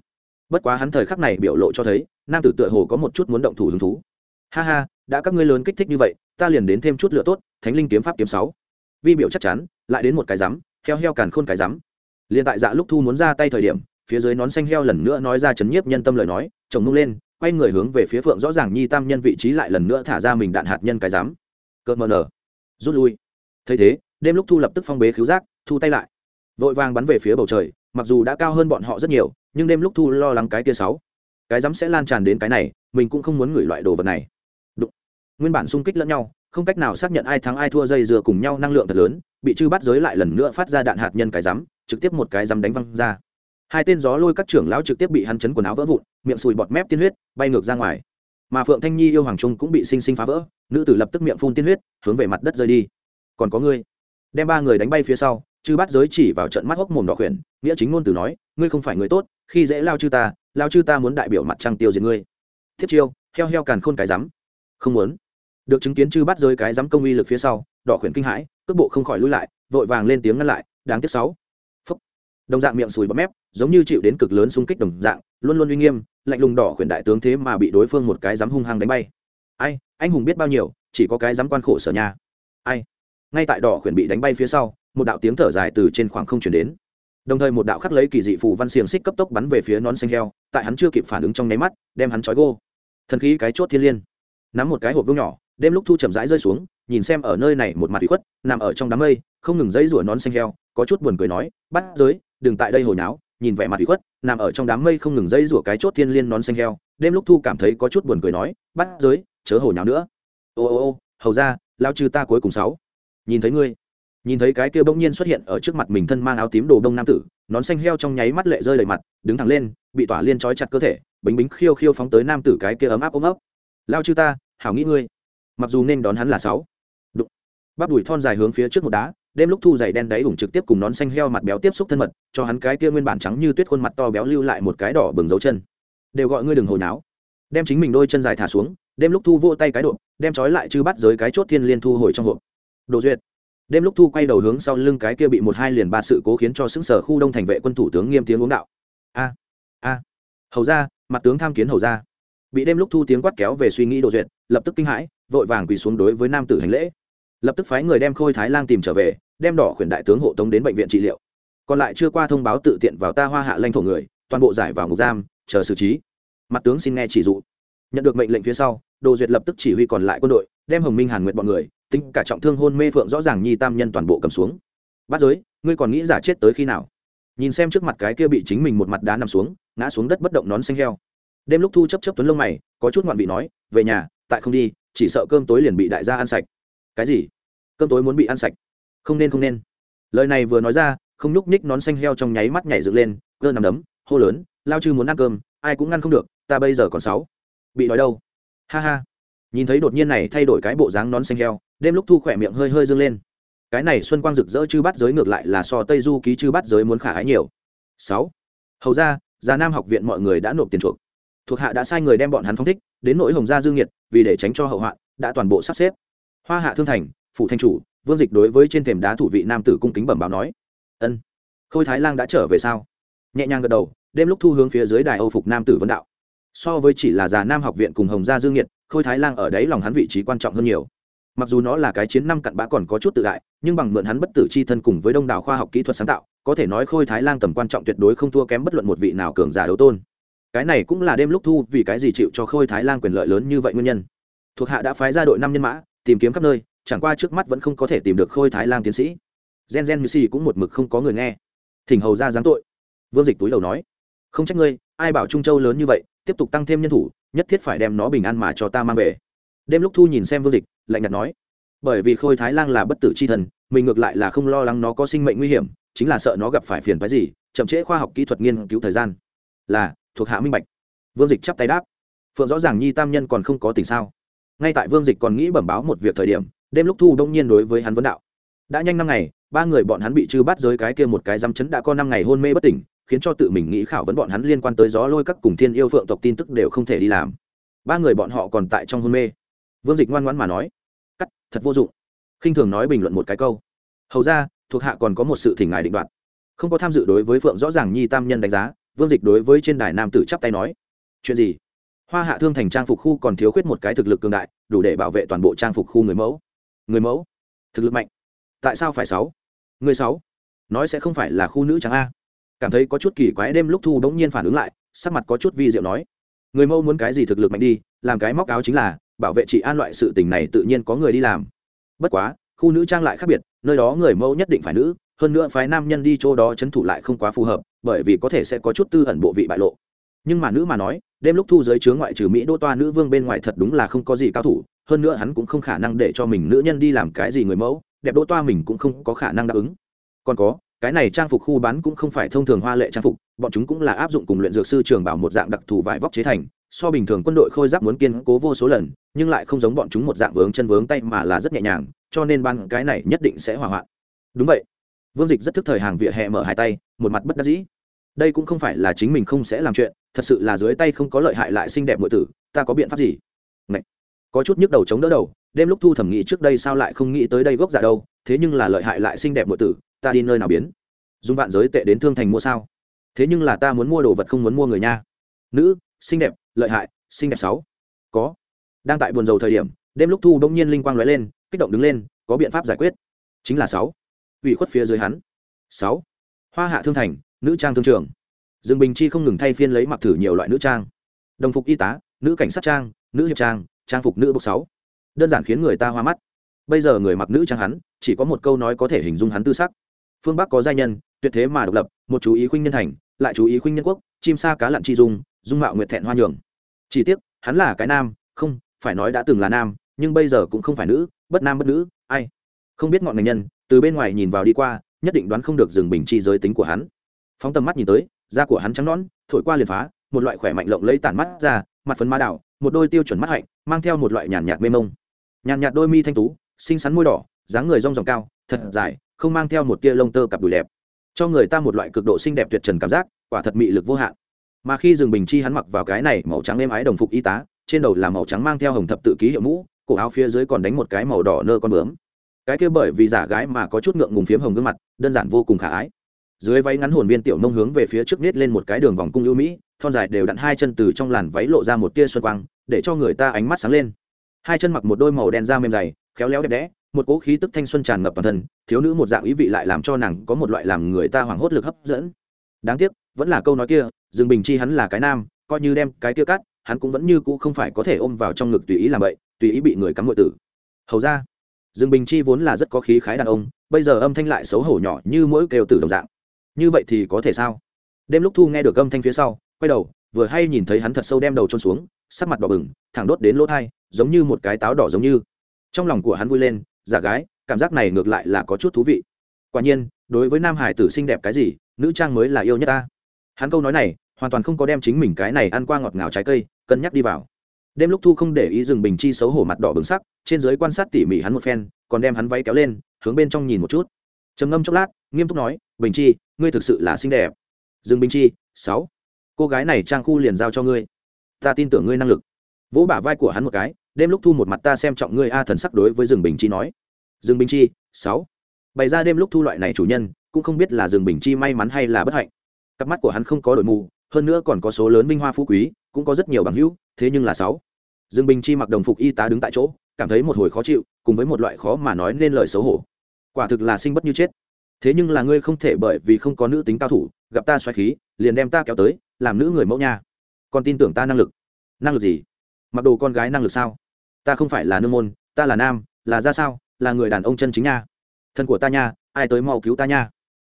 Bất quá hắn thời khắc này biểu lộ cho thấy, nam tử tựa hồ có một chút muốn động thủ hứng thú. Ha ha, đã các ngươi lớn kích thích như vậy, ta liền đến thêm chút lựa tốt, thánh linh kiếm pháp kiếm sáu. Vi biểu chắc chắn, lại đến một cái rắm heo heo càn khôn cái rắm liền tại dạ lúc thu muốn ra tay thời điểm, phía dưới nón xanh heo lần nữa nói ra chấn nhiếp nhân tâm lời nói, chồng nung lên, quay người hướng về phía phượng rõ ràng nhi tam nhân vị trí lại lần nữa thả ra mình đạn hạt nhân cái dám cợt mờ nở. Rút lui. Thấy thế, đêm lúc thu lập tức phong bế khiếu giác, thu tay lại. Vội vàng bắn về phía bầu trời, mặc dù đã cao hơn bọn họ rất nhiều, nhưng đêm lúc thu lo lắng cái tia sáu. Cái dám sẽ lan tràn đến cái này, mình cũng không muốn gửi loại đồ vật này. Đụng. nguyên bản xung kích lẫn nhau, không cách nào xác nhận ai thắng ai thua, dây dừa cùng nhau năng lượng thật lớn bị chư bắt giới lại lần nữa phát ra đạn hạt nhân cái rắm, trực tiếp một cái rắm đánh văng ra. Hai tên gió lôi các trưởng lão trực tiếp bị hắn chấn quần áo vỡ vụn, miệng sùi bọt mép tiên huyết, bay ngược ra ngoài. Mà phượng thanh nhi yêu hoàng trung cũng bị sinh sinh phá vỡ, nữ tử lập tức miệng phun tiên huyết, hướng về mặt đất rơi đi. Còn có ngươi. Đem ba người đánh bay phía sau, chư bắt giới chỉ vào trận mắt hốc mồm đỏ khuyển, nghĩa chính ngôn từ nói, ngươi không phải người tốt, khi dễ lao chư ta, lao chư ta muốn đại biểu mặt trăng tiêu diệt ngươi. Thiết chiêu, heo heo càn khôn cái rắm. Không muốn. Được chứng kiến chư bắt giới cái rắm công uy lực phía sau, đỏ khuyển kinh hãi cước bộ không khỏi lui lại, vội vàng lên tiếng ngăn lại, đáng tiếc sáu. Đồng dạng miệng sùi bọt mép, giống như chịu đến cực lớn xung kích đồng dạng, luôn luôn uy nghiêm, lạnh lùng đỏ khuyển đại tướng thế mà bị đối phương một cái dám hung hăng đánh bay. Ai, anh hùng biết bao nhiêu, chỉ có cái dám quan khổ sở nhà ai? Ngay tại đỏ khuyển bị đánh bay phía sau, một đạo tiếng thở dài từ trên khoảng không chuyển đến. Đồng thời một đạo khắc lấy kỳ dị phù văn xiềng xích cấp tốc bắn về phía nón xanh heo, tại hắn chưa kịp phản ứng trong nháy mắt, đem hắn trói gô. Thần khí cái chốt thiên liên. Nắm một cái hộp vương nhỏ, đêm lúc thu chậm rãi rơi xuống nhìn xem ở nơi này một mặt bị khuất, nằm ở trong đám mây, không ngừng dãy rủa nón xanh heo, có chút buồn cười nói bắt giới, đừng tại đây hồi náo. Nhìn vẻ mặt bị khuất, nằm ở trong đám mây không ngừng dây rủa cái chốt thiên liên nón xanh heo, đêm lúc thu cảm thấy có chút buồn cười nói bắt giới, chớ hồi náo nữa. Ô ô ô, hầu ra lao trừ ta cuối cùng sáu. Nhìn thấy ngươi. Nhìn thấy cái kia bỗng nhiên xuất hiện ở trước mặt mình thân mang áo tím đồ đông nam tử, nón xanh heo trong nháy mắt lệ rơi đầy mặt, đứng thẳng lên, bị tỏa liên trói chặt cơ thể, bính bính khiêu khiêu phóng tới nam tử cái kia ấm áp ôm ấp. Lao chư ta, hảo nghĩ ngươi. Mặc dù nên đón hắn là sáu bắp đùi thon dài hướng phía trước một đá, đêm lúc thu giày đen đáy ủng trực tiếp cùng nón xanh heo mặt béo tiếp xúc thân mật, cho hắn cái kia nguyên bản trắng như tuyết khuôn mặt to béo lưu lại một cái đỏ bừng dấu chân. Đều gọi ngươi đừng hồi náo. Đem chính mình đôi chân dài thả xuống, đêm lúc thu vô tay cái độ, đem trói lại chư bắt giới cái chốt thiên liên thu hồi trong hộp. Đồ duyệt. Đêm lúc thu quay đầu hướng sau lưng cái kia bị một hai liền ba sự cố khiến cho xứng sở khu đông thành vệ quân thủ tướng nghiêm tiếng uống đạo. A a. Hầu ra, mặt tướng tham kiến hầu ra. Bị đêm lúc thu tiếng quát kéo về suy nghĩ đồ duyệt, lập tức kinh hãi, vội vàng quỳ xuống đối với nam tử hành lễ lập tức phái người đem khôi thái lang tìm trở về, đem đỏ khuyển đại tướng hộ tống đến bệnh viện trị liệu. Còn lại chưa qua thông báo tự tiện vào ta hoa hạ lãnh thổ người, toàn bộ giải vào ngục giam, chờ xử trí. Mặt tướng xin nghe chỉ dụ. Nhận được mệnh lệnh phía sau, đồ duyệt lập tức chỉ huy còn lại quân đội, đem hồng minh hàn nguyện bọn người, tính cả trọng thương hôn mê phượng rõ ràng nhi tam nhân toàn bộ cầm xuống. Bắt giới, ngươi còn nghĩ giả chết tới khi nào? Nhìn xem trước mặt cái kia bị chính mình một mặt đá nằm xuống, ngã xuống đất bất động nón xanh heo. Đêm lúc thu chấp chấp tuấn lông mày, có chút ngoạn vị nói, về nhà, tại không đi, chỉ sợ cơm tối liền bị đại gia ăn sạch cái gì? Cơm tối muốn bị ăn sạch. Không nên không nên. Lời này vừa nói ra, không nhúc nhích nón xanh heo trong nháy mắt nhảy dựng lên cơ nằm đấm, hô lớn, lao chư muốn ăn cơm, ai cũng ngăn không được, ta bây giờ còn sáu. Bị nói đâu? Ha ha. Nhìn thấy đột nhiên này thay đổi cái bộ dáng nón xanh heo, đêm lúc thu khỏe miệng hơi hơi dâng lên. Cái này xuân quang rực rỡ chư bắt giới ngược lại là so tây du ký chư bắt giới muốn khả ái nhiều. Sáu. Hầu ra, già nam học viện mọi người đã nộp tiền chuộc. Thuộc hạ đã sai người đem bọn hắn phong thích, đến nỗi hồng gia dương nhiệt, vì để tránh cho hậu hoạn, đã toàn bộ sắp xếp hoa hạ thương thành, phủ thanh chủ, vương dịch đối với trên thềm đá thủ vị nam tử cung kính bẩm báo nói, ân, khôi thái lang đã trở về sao? Nhẹ nhàng gật đầu, đêm lúc thu hướng phía dưới đài âu phục nam tử vân đạo. So với chỉ là già nam học viện cùng hồng gia dương nhiệt khôi thái lang ở đấy lòng hắn vị trí quan trọng hơn nhiều. Mặc dù nó là cái chiến năm cặn bã còn có chút tự đại, nhưng bằng mượn hắn bất tử c h i thân cùng với đông đảo khoa học kỹ thuật sáng tạo, có thể nói khôi thái lang tầm quan trọng tuyệt đối không thua kém bất luận một vị nào cường giả đấu tôn. Cái này cũng là đêm lúc thu vì cái gì chịu cho khôi thái lang quyền lợi lớn như vậy nguyên nhân. Thuộc hạ đã phái ra đội năm nhân mã tìm kiếm khắp nơi, chẳng qua trước mắt vẫn không có thể tìm được khôi thái lang tiến sĩ. Gen gen như si cũng một mực không có người nghe. Thỉnh hầu ra giáng tội. Vương dịch túi đầu nói, không trách ngươi, ai bảo trung châu lớn như vậy, tiếp tục tăng thêm nhân thủ, nhất thiết phải đem nó bình an mà cho ta mang về. Đêm lúc thu nhìn xem vương dịch, lạnh nhạt nói, bởi vì khôi thái lang là bất tử c h i thần, mình ngược lại là không lo lắng nó có sinh mệnh nguy hiểm, chính là sợ nó gặp phải phiền phái gì, chậm trễ khoa học kỹ thuật nghiên cứu thời gian. Là, thuộc hạ minh bạch. Vương dịch chắp tay đáp, phượng rõ ràng nhi tam nhân còn không có tình sao? Ngay tại vương dịch còn nghĩ bẩm báo một việc thời điểm, đêm lúc thu đông nhiên đối với hắn vấn đạo. Đã nhanh năm ngày, ba người bọn hắn bị trừ bắt giới cái kia một cái dăm chấn đã có năm ngày hôn mê bất tỉnh, khiến cho tự mình nghĩ khảo vấn bọn hắn liên quan tới gió lôi các cùng thiên yêu phượng tộc tin tức đều không thể đi làm. Ba người bọn họ còn tại trong hôn mê. Vương dịch ngoan ngoãn mà nói, cắt, thật vô dụng. Khinh thường nói bình luận một cái câu, hầu ra, thuộc hạ còn có một sự thỉnh ngài định đoạt. Không có tham dự đối với phượng rõ ràng nhi tam nhân đánh giá, vương dịch đối với trên đài nam tử chắp tay nói, chuyện gì? Hoa hạ thương thành trang phục khu còn thiếu khuyết một cái thực lực cường đại, đủ để bảo vệ toàn bộ trang phục khu người mẫu. Người mẫu? Thực lực mạnh. Tại sao phải sáu? Người sáu? Nói sẽ không phải là khu nữ trắng a. Cảm thấy có chút kỳ quái đêm lúc thu bỗng nhiên phản ứng lại, sắc mặt có chút vi diệu nói. Người mẫu muốn cái gì thực lực mạnh đi, làm cái móc áo chính là, bảo vệ chị an loại sự tình này tự nhiên có người đi làm. Bất quá, khu nữ trang lại khác biệt, nơi đó người mẫu nhất định phải nữ, hơn nữa phái nam nhân đi chỗ đó c h ấ n thủ lại không quá phù hợp, bởi vì có thể sẽ có chút tư ẩn bộ vị bại lộ. Nhưng mà nữ mà nói đêm lúc thu giới chướng ngoại trừ mỹ đô toa nữ vương bên ngoài thật đúng là không có gì cao thủ, hơn nữa hắn cũng không khả năng để cho mình nữ nhân đi làm cái gì người mẫu, đẹp đô toa mình cũng không có khả năng đáp ứng. Còn có, cái này trang phục khu bán cũng không phải thông thường hoa lệ trang phục, bọn chúng cũng là áp dụng cùng luyện dược sư trường bảo một dạng đặc thù vải vóc chế thành, so bình thường quân đội khôi giáp muốn kiên cố vô số lần, nhưng lại không giống bọn chúng một dạng vướng chân vướng tay mà là rất nhẹ nhàng, cho nên ban cái này nhất định sẽ hỏa hoạn. Đúng vậy. Vương dịch rất thức thời hàng vỉa hè mở hai tay, một mặt bất đắc dĩ. Đây cũng không phải là chính mình không sẽ làm chuyện thật sự là dưới tay không có lợi hại lại xinh đẹp mọi tử, ta có biện pháp gì? Ngậy. có chút nhức đầu chống đỡ đầu, đêm lúc thu thẩm nghĩ trước đây sao lại không nghĩ tới đây gốc giả đâu, thế nhưng là lợi hại lại xinh đẹp mọi tử, ta đi nơi nào biến? Dùng vạn giới tệ đến thương thành mua sao? Thế nhưng là ta muốn mua đồ vật không muốn mua người nha. Nữ, xinh đẹp, lợi hại, xinh đẹp sáu. Có. Đang tại buồn rầu thời điểm, đêm lúc thu bỗng nhiên linh quang lóe lên, kích động đứng lên, có biện pháp giải quyết. Chính là sáu. Ủy khuất phía dưới hắn. Sáu. Hoa hạ thương thành, nữ trang thương trường dương bình chi không ngừng thay phiên lấy mặc thử nhiều loại nữ trang. Đồng phục y tá, nữ cảnh sát trang, nữ hiệp trang trang phục nữ bốc sáu. Đơn giản khiến người ta hoa mắt. Bây giờ người mặc nữ trang hắn, chỉ có một câu nói có thể hình dung hắn tư sắc. Phương bắc có giai nhân, tuyệt thế mà độc lập, một chú ý khuynh nhân thành, lại chú ý khuynh nhân quốc, chim sa cá lặn chi dung dung mạo nguyệt thẹn hoa nhường. Chỉ tiếc, hắn là cái nam, không, phải nói đã từng là nam, nhưng bây giờ cũng không phải nữ, bất nam bất nữ, ai? Không biết ngọn ngành nhân, từ bên ngoài nhìn vào đi qua, nhất định đoán không được dừng bình chi giới tính của hắn. Phóng tầm mắt nhìn tới da của hắn trắng nõn, thổi qua liền phá, một loại khỏe mạnh lộng lấy tản mắt ra, mặt phấn ma đảo, một đôi tiêu chuẩn mắt hạnh, mang theo một loại nhàn nhạt mê mông. Nhàn nhạt đôi mi thanh tú, xinh xắn môi đỏ, dáng người rong ròng cao, thật dài, không mang theo một tia lông tơ cặp đùi đẹp. Cho người ta một loại cực độ xinh đẹp tuyệt trần cảm giác, quả thật mị lực vô hạn. Mà khi rừng bình chi hắn mặc vào cái này màu trắng êm ái đồng phục y tá, trên đầu là màu trắng mang theo hồng thập tự ký hiệu mũ, cổ áo phía dưới còn đánh một cái màu đỏ nơ con bướm. Cái kia bởi vì giả gái mà có chút ngượng ngùng phiếm hồng gương mặt, đơn giản vô cùng khả ái dưới váy ngắn hồn viên tiểu nông hướng về phía trước nết lên một cái đường vòng cung ưu mỹ, thon dài đều đặn hai chân từ trong làn váy lộ ra một tia xuân quang, để cho người ta ánh mắt sáng lên. Hai chân mặc một đôi màu đen da mềm dày, khéo léo đẹp đẽ, một cỗ khí tức thanh xuân tràn ngập toàn thân, thiếu nữ một dạng ý vị lại làm cho nàng có một loại làm người ta hoảng hốt lực hấp dẫn. Đáng tiếc, vẫn là câu nói kia, dương bình chi hắn là cái nam, coi như đem cái kia cắt, hắn cũng vẫn như cũ không phải có thể ôm vào trong ngực tùy ý làm vậy tùy ý bị người cắm ngội tử. Hầu ra, dương bình chi vốn là rất có khí khái đàn ông, bây giờ âm thanh lại xấu hổ nhỏ như mỗi kêu tử đồng dạng như vậy thì có thể sao? Đêm lúc thu nghe được âm thanh phía sau, quay đầu, vừa hay nhìn thấy hắn thật sâu đem đầu trôn xuống, sắc mặt đỏ bừng, thẳng đốt đến lỗ thai, giống như một cái táo đỏ giống như. Trong lòng của hắn vui lên, giả gái, cảm giác này ngược lại là có chút thú vị. Quả nhiên, đối với nam hải tử xinh đẹp cái gì, nữ trang mới là yêu nhất ta. Hắn câu nói này, hoàn toàn không có đem chính mình cái này ăn qua ngọt ngào trái cây, cân nhắc đi vào. Đêm lúc thu không để ý dừng bình chi xấu hổ mặt đỏ bừng sắc, trên giới quan sát tỉ mỉ hắn một phen, còn đem hắn váy kéo lên, hướng bên trong nhìn một chút. Trầm ngâm chốc lát, nghiêm túc nói bình chi, ngươi thực sự là xinh đẹp. Dương bình chi, sáu. Cô gái này trang khu liền giao cho ngươi. Ta tin tưởng ngươi năng lực. Vỗ bả vai của hắn một cái, đêm lúc thu một mặt ta xem trọng ngươi a thần sắc đối với dương bình chi nói. Dương bình chi, sáu. Bày ra đêm lúc thu loại này chủ nhân, cũng không biết là dương bình chi may mắn hay là bất hạnh. Cặp mắt của hắn không có đội mù, hơn nữa còn có số lớn minh hoa phú quý, cũng có rất nhiều bằng hữu, thế nhưng là sáu. Dương bình chi mặc đồng phục y tá đứng tại chỗ, cảm thấy một hồi khó chịu, cùng với một loại khó mà nói nên lời xấu hổ. Quả thực là sinh bất như chết thế nhưng là ngươi không thể bởi vì không có nữ tính cao thủ, gặp ta xoáy khí, liền đem ta kéo tới, làm nữ người mẫu nha. Còn tin tưởng ta năng lực. Năng lực gì? Mặc đồ con gái năng lực sao? Ta không phải là nương môn, ta là nam, là ra sao, là người đàn ông chân chính nha. Thân của ta nha, ai tới mau cứu ta nha.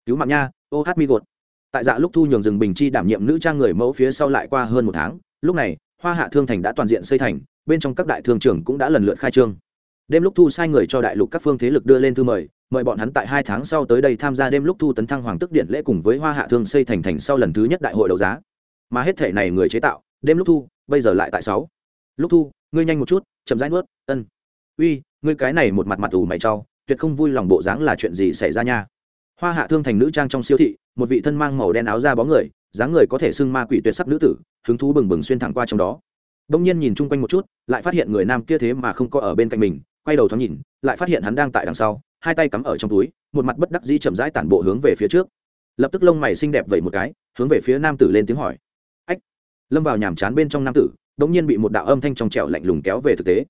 Cứu mạng nha, ô hát mi gột. Tại dạ lúc thu nhường rừng bình chi đảm nhiệm nữ trang người mẫu phía sau lại qua hơn một tháng, lúc này, hoa hạ thương thành đã toàn diện xây thành, bên trong các đại thương trường cũng đã lần lượt khai trương. Đêm lúc thu sai người cho đại lục các phương thế lực đưa lên thư mời mời bọn hắn tại hai tháng sau tới đây tham gia đêm lúc thu tấn thăng hoàng tức điện lễ cùng với hoa hạ thương xây thành thành sau lần thứ nhất đại hội đấu giá. Mà hết thể này người chế tạo, đêm lúc thu, bây giờ lại tại sáu. Lúc thu, ngươi nhanh một chút, chậm rãi nuốt, ân. Uy, ngươi cái này một mặt mặt ủ mày trao tuyệt không vui lòng bộ dáng là chuyện gì xảy ra nha. Hoa hạ thương thành nữ trang trong siêu thị, một vị thân mang màu đen áo da bóng người, dáng người có thể xưng ma quỷ tuyệt sắc nữ tử, hứng thú bừng bừng xuyên thẳng qua trong đó. Đông nhiên nhìn chung quanh một chút, lại phát hiện người nam kia thế mà không có ở bên cạnh mình quay đầu thoáng nhìn, lại phát hiện hắn đang tại đằng sau, hai tay cắm ở trong túi, một mặt bất đắc dĩ chậm rãi tản bộ hướng về phía trước. Lập tức lông mày xinh đẹp vẩy một cái, hướng về phía nam tử lên tiếng hỏi. Ách. Lâm vào nhàm chán bên trong nam tử đống nhiên bị một đạo âm thanh trong trẻo lạnh lùng kéo về thực tế.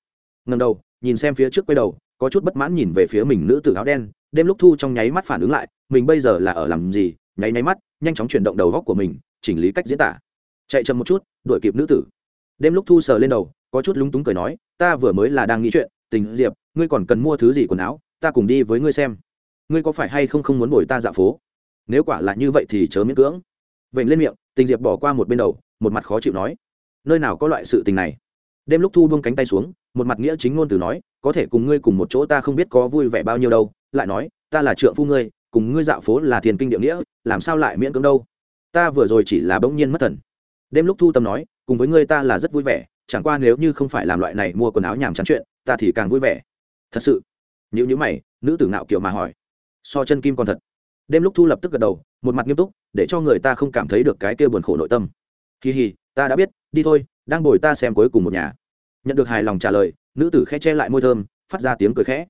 Ngẩng đầu, nhìn xem phía trước quay đầu, có chút bất mãn nhìn về phía mình nữ tử áo đen, đêm lúc thu trong nháy mắt phản ứng lại, mình bây giờ là ở làm gì? Nháy nháy mắt, nhanh chóng chuyển động đầu góc của mình, chỉnh lý cách diễn tả. Chạy chậm một chút, đuổi kịp nữ tử. Đêm lúc thu sờ lên đầu, có chút lúng túng cười nói, ta vừa mới là đang nghĩ chuyện tình diệp, ngươi còn cần mua thứ gì quần áo, ta cùng đi với ngươi xem. Ngươi có phải hay không không muốn bồi ta dạo phố? Nếu quả là như vậy thì chớ miễn cưỡng. Vậy lên miệng, tình diệp bỏ qua một bên đầu, một mặt khó chịu nói. Nơi nào có loại sự tình này? Đêm lúc thu buông cánh tay xuống, một mặt nghĩa chính ngôn từ nói, có thể cùng ngươi cùng một chỗ ta không biết có vui vẻ bao nhiêu đâu. Lại nói, ta là trượng phu ngươi, cùng ngươi dạo phố là thiền kinh địa nghĩa, làm sao lại miễn cưỡng đâu? Ta vừa rồi chỉ là bỗng nhiên mất thần. Đêm lúc thu tâm nói, cùng với ngươi ta là rất vui vẻ, chẳng qua nếu như không phải làm loại này mua quần áo nhàm chán chuyện ta thì càng vui vẻ. Thật sự. Nếu như mày, nữ tử ngạo kiểu mà hỏi. So chân kim còn thật. Đêm lúc thu lập tức gật đầu, một mặt nghiêm túc, để cho người ta không cảm thấy được cái kia buồn khổ nội tâm. Kỳ hì, ta đã biết, đi thôi, đang bồi ta xem cuối cùng một nhà. Nhận được hài lòng trả lời, nữ tử khẽ che lại môi thơm, phát ra tiếng cười khẽ.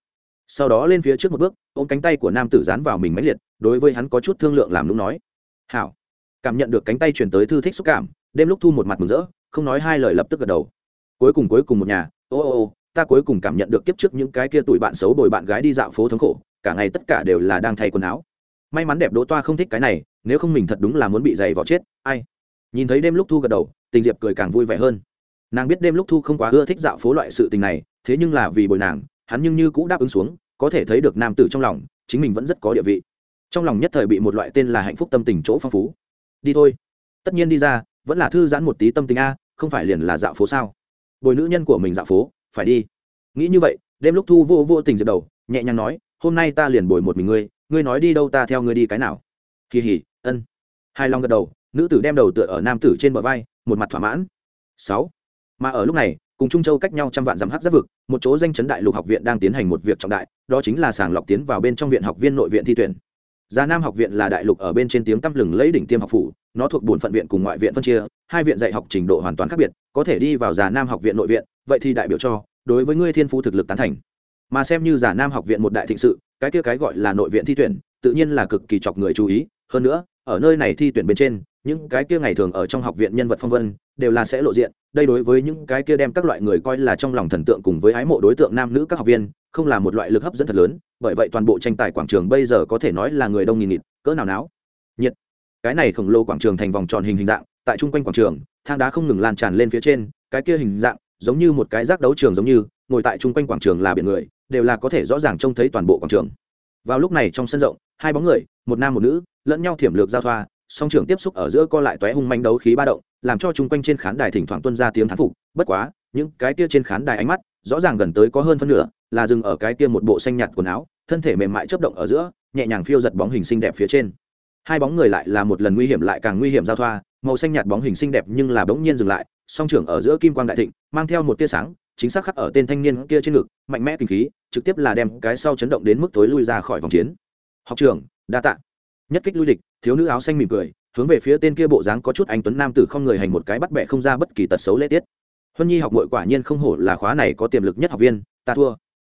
Sau đó lên phía trước một bước, ôm cánh tay của nam tử dán vào mình mãnh liệt, đối với hắn có chút thương lượng làm lúc nói. Hảo. Cảm nhận được cánh tay chuyển tới thư thích xúc cảm, đêm lúc thu một mặt mừng rỡ, không nói hai lời lập tức gật đầu. Cuối cùng cuối cùng một nhà, ô ô ô ta cuối cùng cảm nhận được kiếp trước những cái kia tuổi bạn xấu bồi bạn gái đi dạo phố thống khổ, cả ngày tất cả đều là đang thay quần áo. May mắn đẹp đỗ toa không thích cái này, nếu không mình thật đúng là muốn bị giày vỏ chết, ai? Nhìn thấy đêm lúc thu gật đầu, tình diệp cười càng vui vẻ hơn. Nàng biết đêm lúc thu không quá ưa thích dạo phố loại sự tình này, thế nhưng là vì bồi nàng, hắn nhưng như cũng đáp ứng xuống, có thể thấy được nam tử trong lòng, chính mình vẫn rất có địa vị. Trong lòng nhất thời bị một loại tên là hạnh phúc tâm tình chỗ phong phú. Đi thôi. Tất nhiên đi ra, vẫn là thư giãn một tí tâm tình a, không phải liền là dạo phố sao? Bồi nữ nhân của mình dạo phố phải đi. Nghĩ như vậy, đêm lúc thu vô vô tình dập đầu, nhẹ nhàng nói, hôm nay ta liền bồi một mình ngươi ngươi nói đi đâu ta theo ngươi đi cái nào? Kỳ hỉ, ân. Hai long gật đầu, nữ tử đem đầu tựa ở nam tử trên bờ vai, một mặt thỏa mãn. Sáu. Mà ở lúc này, cùng trung châu cách nhau trăm vạn dặm hắc giáp vực, một chỗ danh chấn đại lục học viện đang tiến hành một việc trọng đại, đó chính là sàng lọc tiến vào bên trong viện học viên nội viện thi tuyển. Già Nam học viện là đại lục ở bên trên tiếng tăm lừng lấy đỉnh tiêm học phủ, nó thuộc bổn phận viện cùng ngoại viện phân chia, hai viện dạy học trình độ hoàn toàn khác biệt, có thể đi vào Già Nam học viện nội viện, vậy thì đại biểu cho đối với ngươi thiên phú thực lực tán thành. Mà xem như Già Nam học viện một đại thịnh sự, cái kia cái gọi là nội viện thi tuyển, tự nhiên là cực kỳ chọc người chú ý, hơn nữa, ở nơi này thi tuyển bên trên, những cái kia ngày thường ở trong học viện nhân vật phong vân, đều là sẽ lộ diện, đây đối với những cái kia đem các loại người coi là trong lòng thần tượng cùng với ái mộ đối tượng nam nữ các học viên, không là một loại lực hấp dẫn thật lớn bởi vậy toàn bộ tranh tài quảng trường bây giờ có thể nói là người đông nghìn nghịt, cỡ nào náo. Nhiệt. Cái này khổng lồ quảng trường thành vòng tròn hình hình dạng, tại chung quanh quảng trường, thang đá không ngừng lan tràn lên phía trên, cái kia hình dạng, giống như một cái rác đấu trường giống như, ngồi tại chung quanh quảng trường là biển người, đều là có thể rõ ràng trông thấy toàn bộ quảng trường. Vào lúc này trong sân rộng, hai bóng người, một nam một nữ, lẫn nhau thiểm lược giao thoa, song trường tiếp xúc ở giữa co lại tóe hung manh đấu khí ba động, làm cho chung quanh trên khán đài thỉnh thoảng tuân ra tiếng thán phục, bất quá, những cái kia trên khán đài ánh mắt rõ ràng gần tới có hơn phân nửa là dừng ở cái kia một bộ xanh nhạt quần áo, thân thể mềm mại chấp động ở giữa, nhẹ nhàng phiêu giật bóng hình xinh đẹp phía trên. Hai bóng người lại là một lần nguy hiểm lại càng nguy hiểm giao thoa, màu xanh nhạt bóng hình xinh đẹp nhưng là bỗng nhiên dừng lại, song trưởng ở giữa kim quang đại thịnh, mang theo một tia sáng, chính xác khắc ở tên thanh niên kia trên ngực, mạnh mẽ kinh khí, trực tiếp là đem cái sau chấn động đến mức tối lui ra khỏi vòng chiến. Học trưởng, đa tạ. Nhất kích lui địch, thiếu nữ áo xanh mỉm cười, hướng về phía tên kia bộ dáng có chút anh tuấn nam tử không người hành một cái bắt bẻ không ra bất kỳ tật xấu lễ tiết huân nhi học mội quả nhiên không hổ là khóa này có tiềm lực nhất học viên, ta thua.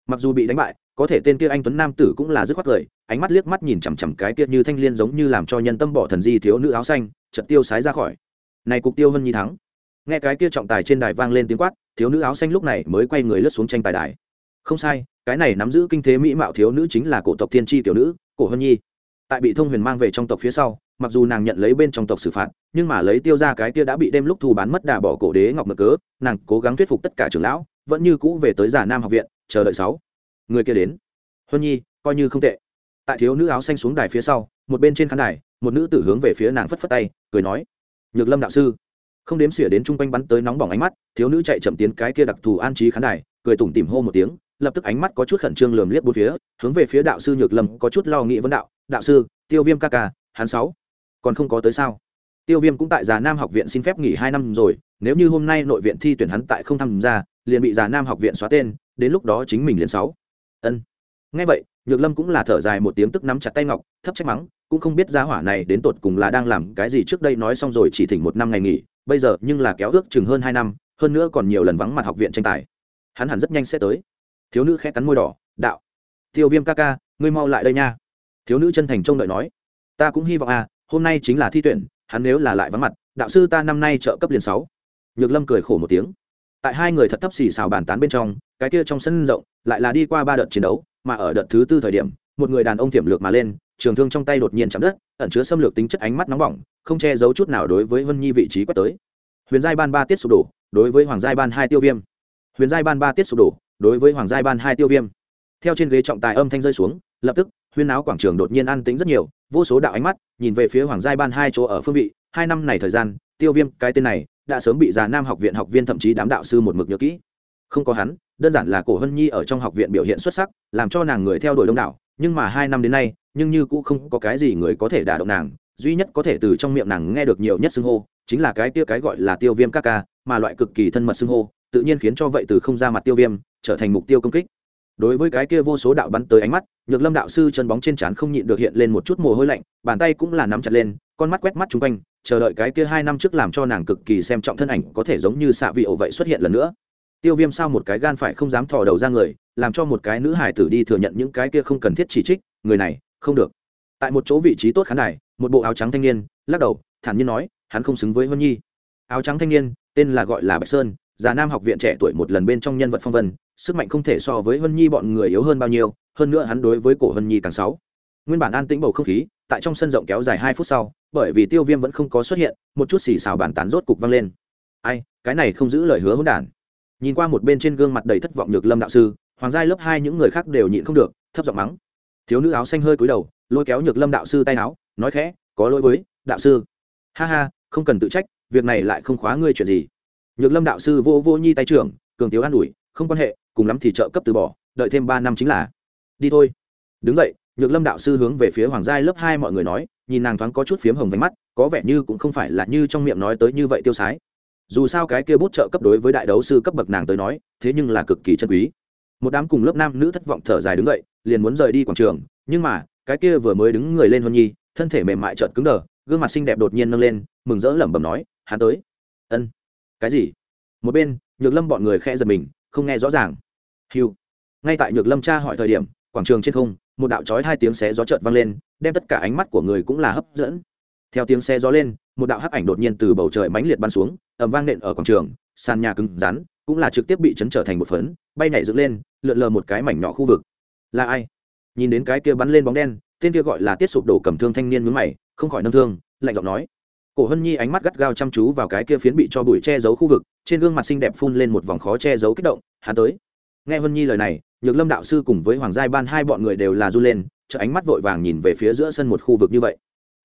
Mặc dù bị đánh bại, có thể tên kia anh tuấn nam tử cũng là dứt khoát cười, ánh mắt liếc mắt nhìn chằm chằm cái kia như thanh liên giống như làm cho nhân tâm bỏ thần di thiếu nữ áo xanh chật tiêu sái ra khỏi. Này cục tiêu huân nhi thắng. Nghe cái kia trọng tài trên đài vang lên tiếng quát, thiếu nữ áo xanh lúc này mới quay người lướt xuống tranh tài đài. Không sai, cái này nắm giữ kinh thế mỹ mạo thiếu nữ chính là cổ tộc thiên tri tiểu nữ, cổ hân nhi. Tại bị thông huyền mang về trong tộc phía sau mặc dù nàng nhận lấy bên trong tộc xử phạt, nhưng mà lấy tiêu ra cái kia đã bị đêm lúc thu bán mất đà bỏ cổ đế ngọc mực cớ, nàng cố gắng thuyết phục tất cả trưởng lão, vẫn như cũ về tới già nam học viện, chờ đợi sáu. Người kia đến. Huân nhi, coi như không tệ. Tại thiếu nữ áo xanh xuống đài phía sau, một bên trên khán đài, một nữ tử hướng về phía nàng phất phất tay, cười nói, nhược lâm đạo sư. Không đếm xỉa đến chung quanh bắn tới nóng bỏng ánh mắt, thiếu nữ chạy chậm tiến cái kia đặc thù an trí khán đài, cười tủm tỉm hô một tiếng, lập tức ánh mắt có chút khẩn trương lườm liếc bốn phía, hướng về phía đạo sư nhược lâm có chút lo nghĩ vấn đạo đạo sư, tiêu viêm ca ca, hắn sáu còn không có tới sao? Tiêu viêm cũng tại già nam học viện xin phép nghỉ hai năm rồi, nếu như hôm nay nội viện thi tuyển hắn tại không tham gia, liền bị già nam học viện xóa tên, đến lúc đó chính mình liền sáu. Ân. Ngay vậy, nhược lâm cũng là thở dài một tiếng tức nắm chặt tay ngọc, thấp trách mắng, cũng không biết giá hỏa này đến tột cùng là đang làm cái gì trước đây nói xong rồi chỉ thỉnh một năm ngày nghỉ, bây giờ nhưng là kéo ước chừng hơn hai năm, hơn nữa còn nhiều lần vắng mặt học viện tranh tài. Hắn hẳn rất nhanh sẽ tới. Thiếu nữ khẽ cắn môi đỏ, đạo, tiêu viêm ca ca, ngươi mau lại đây nha. Thiếu nữ chân thành trông đợi nói, ta cũng hy vọng à hôm nay chính là thi tuyển, hắn nếu là lại vắng mặt, đạo sư ta năm nay trợ cấp liền sáu. Nhược lâm cười khổ một tiếng. Tại hai người thật thấp xì xào bàn tán bên trong, cái kia trong sân rộng, lại là đi qua ba đợt chiến đấu, mà ở đợt thứ tư thời điểm, một người đàn ông tiềm lược mà lên, trường thương trong tay đột nhiên chạm đất, ẩn chứa xâm lược tính chất ánh mắt nóng bỏng, không che giấu chút nào đối với vân nhi vị trí quét tới. Huyền giai ban ba tiết sụp đổ, đối với hoàng giai ban hai tiêu viêm. Huyền giai ban ba tiết sụp đổ, đối với hoàng giai ban hai tiêu viêm. Theo trên ghế trọng tài âm thanh rơi xuống, lập tức huyên áo quảng trường đột nhiên an tĩnh rất nhiều, vô số đạo ánh mắt nhìn về phía hoàng giai ban hai chỗ ở phương vị. Hai năm này thời gian, tiêu viêm, cái tên này, đã sớm bị già nam học viện học viên thậm chí đám đạo sư một mực nhớ kỹ. Không có hắn, đơn giản là cổ hân nhi ở trong học viện biểu hiện xuất sắc, làm cho nàng người theo đuổi đông đảo. Nhưng mà hai năm đến nay, nhưng như cũng không có cái gì người có thể đả động nàng. Duy nhất có thể từ trong miệng nàng nghe được nhiều nhất xưng hô, chính là cái kia cái gọi là tiêu viêm ca ca, mà loại cực kỳ thân mật xưng hô, tự nhiên khiến cho vậy từ không ra mặt tiêu viêm, trở thành mục tiêu công kích đối với cái kia vô số đạo bắn tới ánh mắt, nhược lâm đạo sư chân bóng trên trán không nhịn được hiện lên một chút mồ hôi lạnh, bàn tay cũng là nắm chặt lên, con mắt quét mắt chung quanh, chờ đợi cái kia hai năm trước làm cho nàng cực kỳ xem trọng thân ảnh có thể giống như xạ vị ổ vậy xuất hiện lần nữa. Tiêu viêm sao một cái gan phải không dám thò đầu ra người, làm cho một cái nữ hải tử đi thừa nhận những cái kia không cần thiết chỉ trích, người này, không được. Tại một chỗ vị trí tốt khán đài, một bộ áo trắng thanh niên, lắc đầu, thản nhiên nói, hắn không xứng với huân nhi. Áo trắng thanh niên, tên là gọi là bạch sơn, già nam học viện trẻ tuổi một lần bên trong nhân vật phong vân sức mạnh không thể so với vân nhi bọn người yếu hơn bao nhiêu, hơn nữa hắn đối với cổ vân nhi càng sáu nguyên bản an tĩnh bầu không khí, tại trong sân rộng kéo dài hai phút sau, bởi vì tiêu viêm vẫn không có xuất hiện, một chút xì xào bàn tán rốt cục vang lên. Ai, cái này không giữ lời hứa hỗn đản. Nhìn qua một bên trên gương mặt đầy thất vọng nhược lâm đạo sư, hoàng giai lớp hai những người khác đều nhịn không được, thấp giọng mắng. Thiếu nữ áo xanh hơi cúi đầu, lôi kéo nhược lâm đạo sư tay áo, nói khẽ, có lỗi với, đạo sư. Ha ha, không cần tự trách, việc này lại không khóa ngươi chuyện gì. Nhược lâm đạo sư vô vô nhi tay trưởng, cường thiếu an ủi, không quan hệ cùng lắm thì trợ cấp từ bỏ, đợi thêm ba năm chính là. Đi thôi. Đứng vậy nhược lâm đạo sư hướng về phía hoàng giai lớp hai mọi người nói, nhìn nàng thoáng có chút phiếm hồng vánh mắt, có vẻ như cũng không phải là như trong miệng nói tới như vậy tiêu sái. Dù sao cái kia bút trợ cấp đối với đại đấu sư cấp bậc nàng tới nói, thế nhưng là cực kỳ chân quý. Một đám cùng lớp nam nữ thất vọng thở dài đứng dậy, liền muốn rời đi quảng trường, nhưng mà, cái kia vừa mới đứng người lên hôn nhi, thân thể mềm mại trợt cứng đờ, gương mặt xinh đẹp đột nhiên nâng lên, mừng rỡ lẩm bẩm nói, hắn tới. Ân. Cái gì? Một bên, nhược lâm bọn người khẽ giật mình không nghe rõ ràng. Hiu ngay tại nhược lâm cha hỏi thời điểm, quảng trường trên không, một đạo trói hai tiếng xé gió trợt vang lên, đem tất cả ánh mắt của người cũng là hấp dẫn. Theo tiếng xe gió lên, một đạo hắc ảnh đột nhiên từ bầu trời mãnh liệt bắn xuống ẩm vang nện ở quảng trường, sàn nhà cứng rắn, cũng là trực tiếp bị chấn trở thành một phấn, bay nhảy dựng lên, lượn lờ một cái mảnh nhỏ khu vực. Là ai? Nhìn đến cái kia bắn lên bóng đen, tên kia gọi là tiết sụp đổ cầm thương thanh niên mướn mày, không khỏi nâng thương, lạnh giọng nói cổ hân nhi ánh mắt gắt gao chăm chú vào cái kia phiến bị cho bụi che giấu khu vực, trên gương mặt xinh đẹp phun lên một vòng khó che giấu kích động, hắn tới. Nghe hân nhi lời này, nhược lâm đạo sư cùng với hoàng giai ban hai bọn người đều là r u lên chợ ánh mắt vội vàng nhìn về phía giữa sân một khu vực như vậy.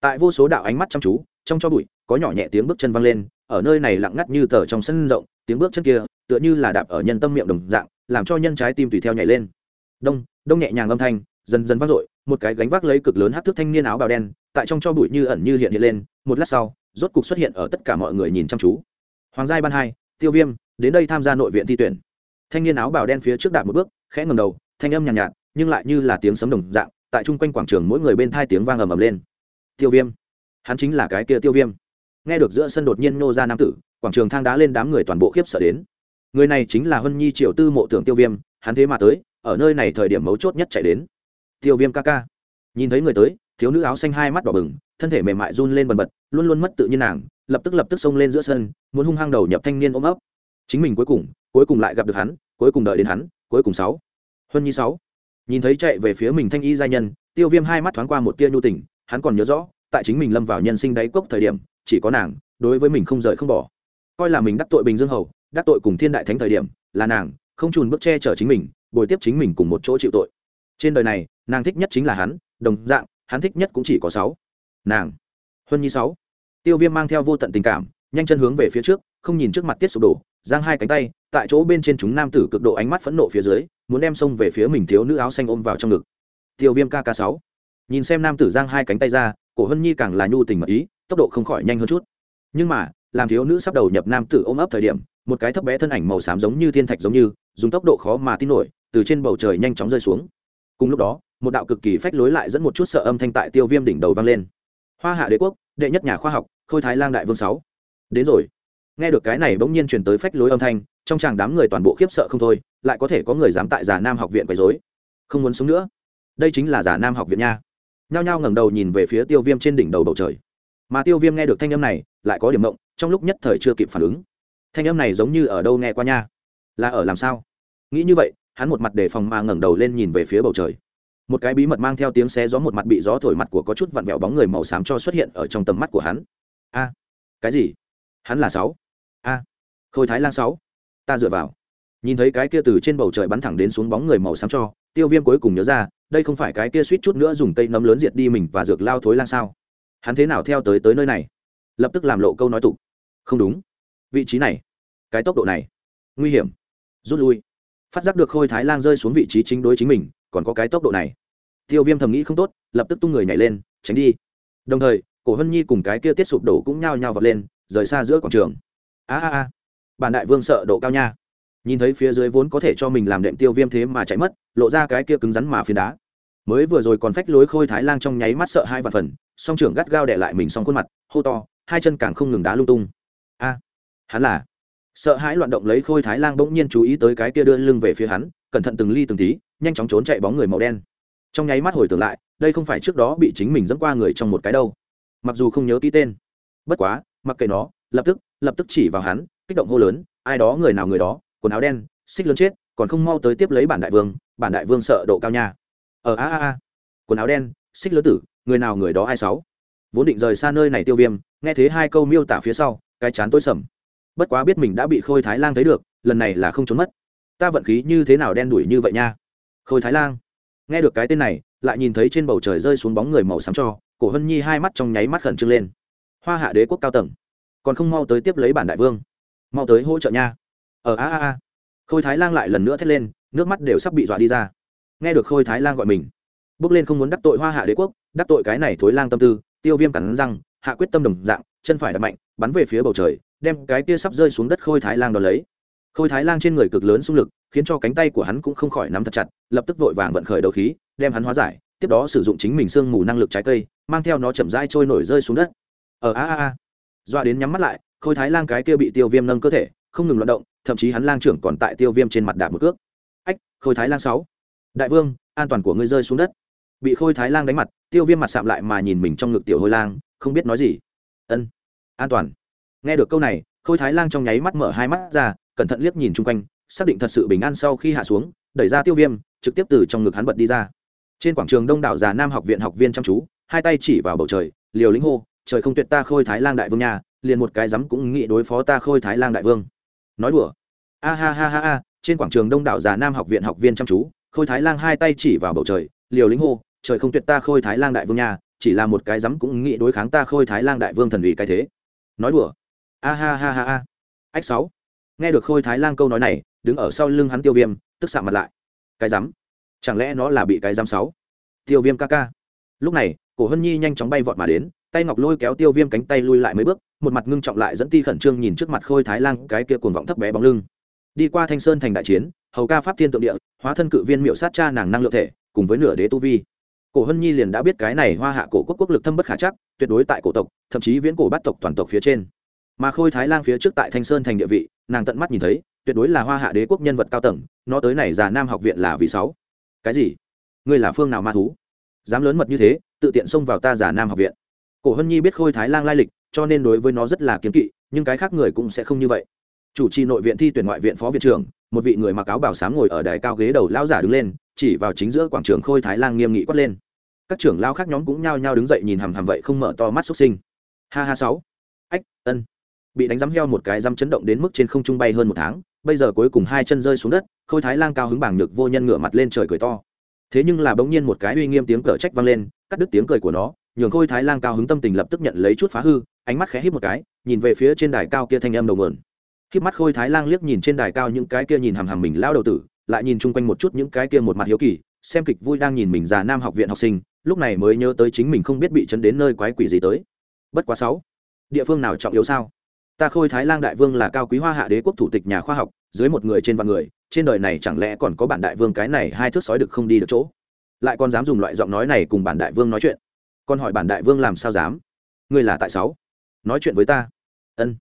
Tại vô số đạo ánh mắt chăm chú, trong cho bụi, có nhỏ nhẹ tiếng bước chân văng lên, ở nơi này lặng ngắt như tờ trong sân rộng, tiếng bước chân kia, tựa như là đạp ở nhân tâm miệng đồng dạng, làm cho nhân trái tim tùy theo nhảy lên. Đông đông nhẹ nhàng âm thanh, dần dần vang dội, một cái gánh vác lấy cực lớn hát thức thanh niên áo bào đen, tại trong cho bụi như ẩn như hiện hiện lên, một lát sau rốt cục xuất hiện ở tất cả mọi người nhìn chăm chú. Hoàng giai ban hai tiêu viêm đến đây tham gia nội viện thi tuyển. Thanh niên áo bào đen phía trước đạp một bước khẽ ngầm đầu thanh âm nhàn nhạt, nhạt nhưng lại như là tiếng sấm đồng dạng tại chung quanh quảng trường mỗi người bên thai tiếng vang ầm ầm lên. Tiêu viêm hắn chính là cái kia tiêu viêm. Nghe được giữa sân đột nhiên nô ra nam tử quảng trường thang đá lên đám người toàn bộ khiếp sợ đến. Người này chính là hân nhi triều tư mộ tưởng tiêu viêm hắn thế mà tới ở nơi này thời điểm mấu chốt nhất chạy đến. Tiêu viêm ca ca. Nhìn thấy người tới thiếu nữ áo xanh hai mắt đỏ bừng thân thể mềm mại run lên bần bật, luôn luôn mất tự nhiên nàng, lập tức lập tức xông lên giữa sân, muốn hung hăng đầu nhập thanh niên ôm ấp. Chính mình cuối cùng cuối cùng lại gặp được hắn, cuối cùng đợi đến hắn, cuối cùng sáu. Huân nhi sáu. Nhìn thấy chạy về phía mình thanh y gia nhân, tiêu viêm hai mắt thoáng qua một tia nhu tình, hắn còn nhớ rõ, tại chính mình lâm vào nhân sinh đáy cốc thời điểm, chỉ có nàng, đối với mình không rời không bỏ. Coi là mình đắc tội bình dương hầu, đắc tội cùng thiên đại thánh thời điểm, là nàng, không trùn bước che chở chính mình, bồi tiếp chính mình cùng một chỗ chịu tội. Trên đời này, nàng thích nhất chính là hắn, đồng dạng, hắn thích nhất cũng chỉ có sáu nàng. Huân nhi sáu. Tiêu viêm mang theo vô tận tình cảm, nhanh chân hướng về phía trước, không nhìn trước mặt tiết sụp đổ, giang hai cánh tay, tại chỗ bên trên chúng nam tử cực độ ánh mắt phẫn nộ phía dưới, muốn đem xông về phía mình thiếu nữ áo xanh ôm vào trong ngực. Tiêu viêm kk sáu. Nhìn xem nam tử giang hai cánh tay ra, cổ hân nhi càng là nhu tình mật ý, tốc độ không khỏi nhanh hơn chút. Nhưng mà, làm thiếu nữ sắp đầu nhập nam tử ôm ấp thời điểm, một cái thấp bé thân ảnh màu xám giống như thiên thạch giống như, dùng tốc độ khó mà tin nổi, từ trên bầu trời nhanh chóng rơi xuống. Cùng lúc đó, một đạo cực kỳ phách lối lại dẫn một chút sợ âm thanh tại tiêu viêm đỉnh đầu vang lên hoa hạ đế quốc, đệ nhất nhà khoa học, khôi thái lang đại vương sáu. Đến rồi. Nghe được cái này bỗng nhiên truyền tới phách lối âm thanh, trong chàng đám người toàn bộ khiếp sợ không thôi, lại có thể có người dám tại giả nam học viện quấy dối không muốn sống nữa. Đây chính là giả nam học viện nha. Nhao nhao ngẩng đầu nhìn về phía tiêu viêm trên đỉnh đầu bầu trời. Mà tiêu viêm nghe được thanh âm này, lại có điểm mộng, trong lúc nhất thời chưa kịp phản ứng. Thanh âm này giống như ở đâu nghe qua nha? Là ở làm sao? Nghĩ như vậy, hắn một mặt đề phòng mà ngẩng đầu lên nhìn về phía bầu trời một cái bí mật mang theo tiếng xé gió một mặt bị gió thổi mặt của có chút vặn vẹo bóng người màu xám cho xuất hiện ở trong tầm mắt của hắn. A. Cái gì? Hắn là sáu. A. Khôi thái lan sáu. Ta dựa vào. Nhìn thấy cái kia từ trên bầu trời bắn thẳng đến xuống bóng người màu xám cho, tiêu viêm cuối cùng nhớ ra, đây không phải cái kia suýt chút nữa dùng cây nấm lớn diệt đi mình và dược lao thối lan sao? Hắn thế nào theo tới tới nơi này? Lập tức làm lộ câu nói tục. Không đúng. Vị trí này. Cái tốc độ này. Nguy hiểm. Rút lui. Phát giác được khôi thái lan rơi xuống vị trí chính đối chính mình, còn có cái tốc độ này tiêu viêm thầm nghĩ không tốt, lập tức tung người nhảy lên, tránh đi. Đồng thời, cổ hân nhi cùng cái kia tiết sụp đổ cũng nhao nhao vọt lên, rời xa giữa quảng trường. A a a. Bản đại vương sợ độ cao nha. Nhìn thấy phía dưới vốn có thể cho mình làm đệm tiêu viêm thế mà chạy mất, lộ ra cái kia cứng rắn mà phiến đá. Mới vừa rồi còn phách lối khôi thái lang trong nháy mắt sợ hai vạn phần, song trưởng gắt gao đẻ lại mình xong khuôn mặt, hô to, hai chân càng không ngừng đá lung tung. A, hắn là. Sợ hãi loạn động lấy khôi thái lang bỗng nhiên chú ý tới cái kia đưa lưng về phía hắn, cẩn thận từng ly từng tí, nhanh chóng trốn chạy bóng người màu đen trong nháy mắt hồi tưởng lại, đây không phải trước đó bị chính mình dẫn qua người trong một cái đâu. Mặc dù không nhớ ký tên. Bất quá, mặc kệ nó, lập tức lập tức chỉ vào hắn, kích động hô lớn, ai đó, người nào người đó, quần áo đen, xích lớn chết, còn không mau tới tiếp lấy bản đại vương, bản đại vương sợ độ cao nha. Ở a a a. Quần áo đen, xích lớn tử, người nào người đó ai sáu? Vốn định rời xa nơi này tiêu viêm, nghe thấy hai câu miêu tả phía sau, cái chán tối sầm. Bất quá biết mình đã bị khôi thái lang thấy được, lần này là không trốn mất. Ta vận khí như thế nào đen đuổi như vậy nha? Khôi thái lang nghe được cái tên này, lại nhìn thấy trên bầu trời rơi xuống bóng người màu xám cho, cổ hân nhi hai mắt trong nháy mắt khẩn trương lên. Hoa hạ đế quốc cao tầng, còn không mau tới tiếp lấy bản đại vương, mau tới hỗ trợ nha. Ở a a a. Khôi thái lang lại lần nữa thét lên, nước mắt đều sắp bị dọa đi ra. Nghe được khôi thái lang gọi mình, bước lên không muốn đắc tội hoa hạ đế quốc, đắc tội cái này thối lang tâm tư, tiêu viêm cắn răng, hạ quyết tâm đồng dạng, chân phải đập mạnh, bắn về phía bầu trời, đem cái kia sắp rơi xuống đất khôi thái lang đ ó lấy. Khôi thái lang trên người cực lớn xung lực khiến cho cánh tay của hắn cũng không khỏi nắm thật chặt, lập tức vội vàng vận khởi đầu khí, đem hắn hóa giải, tiếp đó sử dụng chính mình sương mù năng lực trái cây, mang theo nó chậm rãi trôi nổi rơi xuống đất. Ở a a a. Doa đến nhắm mắt lại, khôi thái lang cái kia bị tiêu viêm nâng cơ thể, không ngừng loạt động, thậm chí hắn lang trưởng còn tại tiêu viêm trên mặt đạp một cước. Ách, khôi thái lang sáu. Đại vương, an toàn của ngươi rơi xuống đất. Bị khôi thái lang đánh mặt, tiêu viêm mặt sạm lại mà nhìn mình trong ngực tiểu hôi lang, không biết nói gì. Ân, an toàn. Nghe được câu này, khôi thái lang trong nháy mắt mở hai mắt ra, cẩn thận liếc nhìn chung quanh xác định thật sự bình an sau khi hạ xuống, đẩy ra tiêu viêm, trực tiếp từ trong ngực hắn bật đi ra. Trên quảng trường đông đảo già nam học viện học viên chăm chú, hai tay chỉ vào bầu trời, liều lĩnh hô, trời không tuyệt ta khôi thái lang đại vương nhà liền một cái dám cũng nghĩ đối phó ta khôi thái lang đại vương. Nói đùa. A ha ha ha ha, trên quảng trường đông đảo già nam học viện học viên chăm chú, khôi thái lang hai tay chỉ vào bầu trời, liều lĩnh hô, trời không tuyệt ta khôi thái lang đại vương nhà chỉ là một cái dám cũng nghĩ đối kháng ta khôi thái lang đại vương thần ủy cái thế. Nói đùa. A ha ha ha ha. Ách sáu. Nghe được khôi thái lang câu nói này đứng ở sau lưng hắn tiêu viêm, tức xạ mặt lại. Cái dám chẳng lẽ nó là bị cái dám sáu? Tiêu viêm ca ca. Lúc này, cổ hân nhi nhanh chóng bay vọt mà đến, tay ngọc lôi kéo tiêu viêm cánh tay lui lại mấy bước, một mặt ngưng trọng lại dẫn ti khẩn trương nhìn trước mặt khôi thái lang cái kia cuồng vọng thấp bé bóng lưng. Đi qua thanh sơn thành đại chiến, hầu ca pháp thiên tượng địa, hóa thân cự viên miệu sát cha nàng năng lượng thể, cùng với nửa đế tu vi. Cổ hân nhi liền đã biết cái này hoa hạ cổ quốc quốc lực thâm bất khả chắc, tuyệt đối tại cổ tộc, thậm chí viễn cổ bắt tộc toàn tộc phía trên. Mà khôi thái lang phía trước tại thanh sơn thành địa vị, nàng tận mắt nhìn thấy tuyệt đối là hoa hạ đế quốc nhân vật cao tầng, nó tới này già nam học viện là vì sáu. Cái gì? Ngươi là phương nào ma thú? Dám lớn mật như thế, tự tiện xông vào ta giả nam học viện. Cổ hân nhi biết khôi thái lang lai lịch, cho nên đối với nó rất là kiến kỵ, nhưng cái khác người cũng sẽ không như vậy. Chủ trì nội viện thi tuyển ngoại viện phó viện trưởng, một vị người mặc áo bảo sám ngồi ở đài cao ghế đầu lao giả đứng lên, chỉ vào chính giữa quảng trường khôi thái lang nghiêm nghị quát lên. Các trưởng lao khác nhóm cũng nhao nhao đứng dậy nhìn hằm hằm vậy không mở to mắt xuất sinh. Ha ha sáu. Ách, ân. Bị đánh giám heo một cái giám chấn động đến mức trên không trung bay hơn một tháng bây giờ cuối cùng hai chân rơi xuống đất, khôi thái lang cao hứng bảng nhược vô nhân ngửa mặt lên trời cười to. Thế nhưng là bỗng nhiên một cái uy nghiêm tiếng cờ trách vang lên, cắt đứt tiếng cười của nó, nhường khôi thái lang cao hứng tâm tình lập tức nhận lấy chút phá hư, ánh mắt khẽ hít một cái, nhìn về phía trên đài cao kia thanh âm đầu mượn hít mắt khôi thái lang liếc nhìn trên đài cao những cái kia nhìn hằm hằm mình lao đầu tử, lại nhìn chung quanh một chút những cái kia một mặt hiếu kỳ, xem kịch vui đang nhìn mình già nam học viện học sinh, lúc này mới nhớ tới chính mình không biết bị chấn đến nơi quái quỷ gì tới. Bất quá sáu, địa phương nào trọng yếu sao? Ta khôi thái lang đại vương là cao quý hoa hạ đế quốc thủ tịch nhà khoa học, dưới một người trên vạn người, trên đời này chẳng lẽ còn có bản đại vương cái này hai thước sói được không đi được chỗ? Lại còn dám dùng loại giọng nói này cùng bản đại vương nói chuyện? Còn hỏi bản đại vương làm sao dám? Ngươi là tại sáu? Nói chuyện với ta. Ân.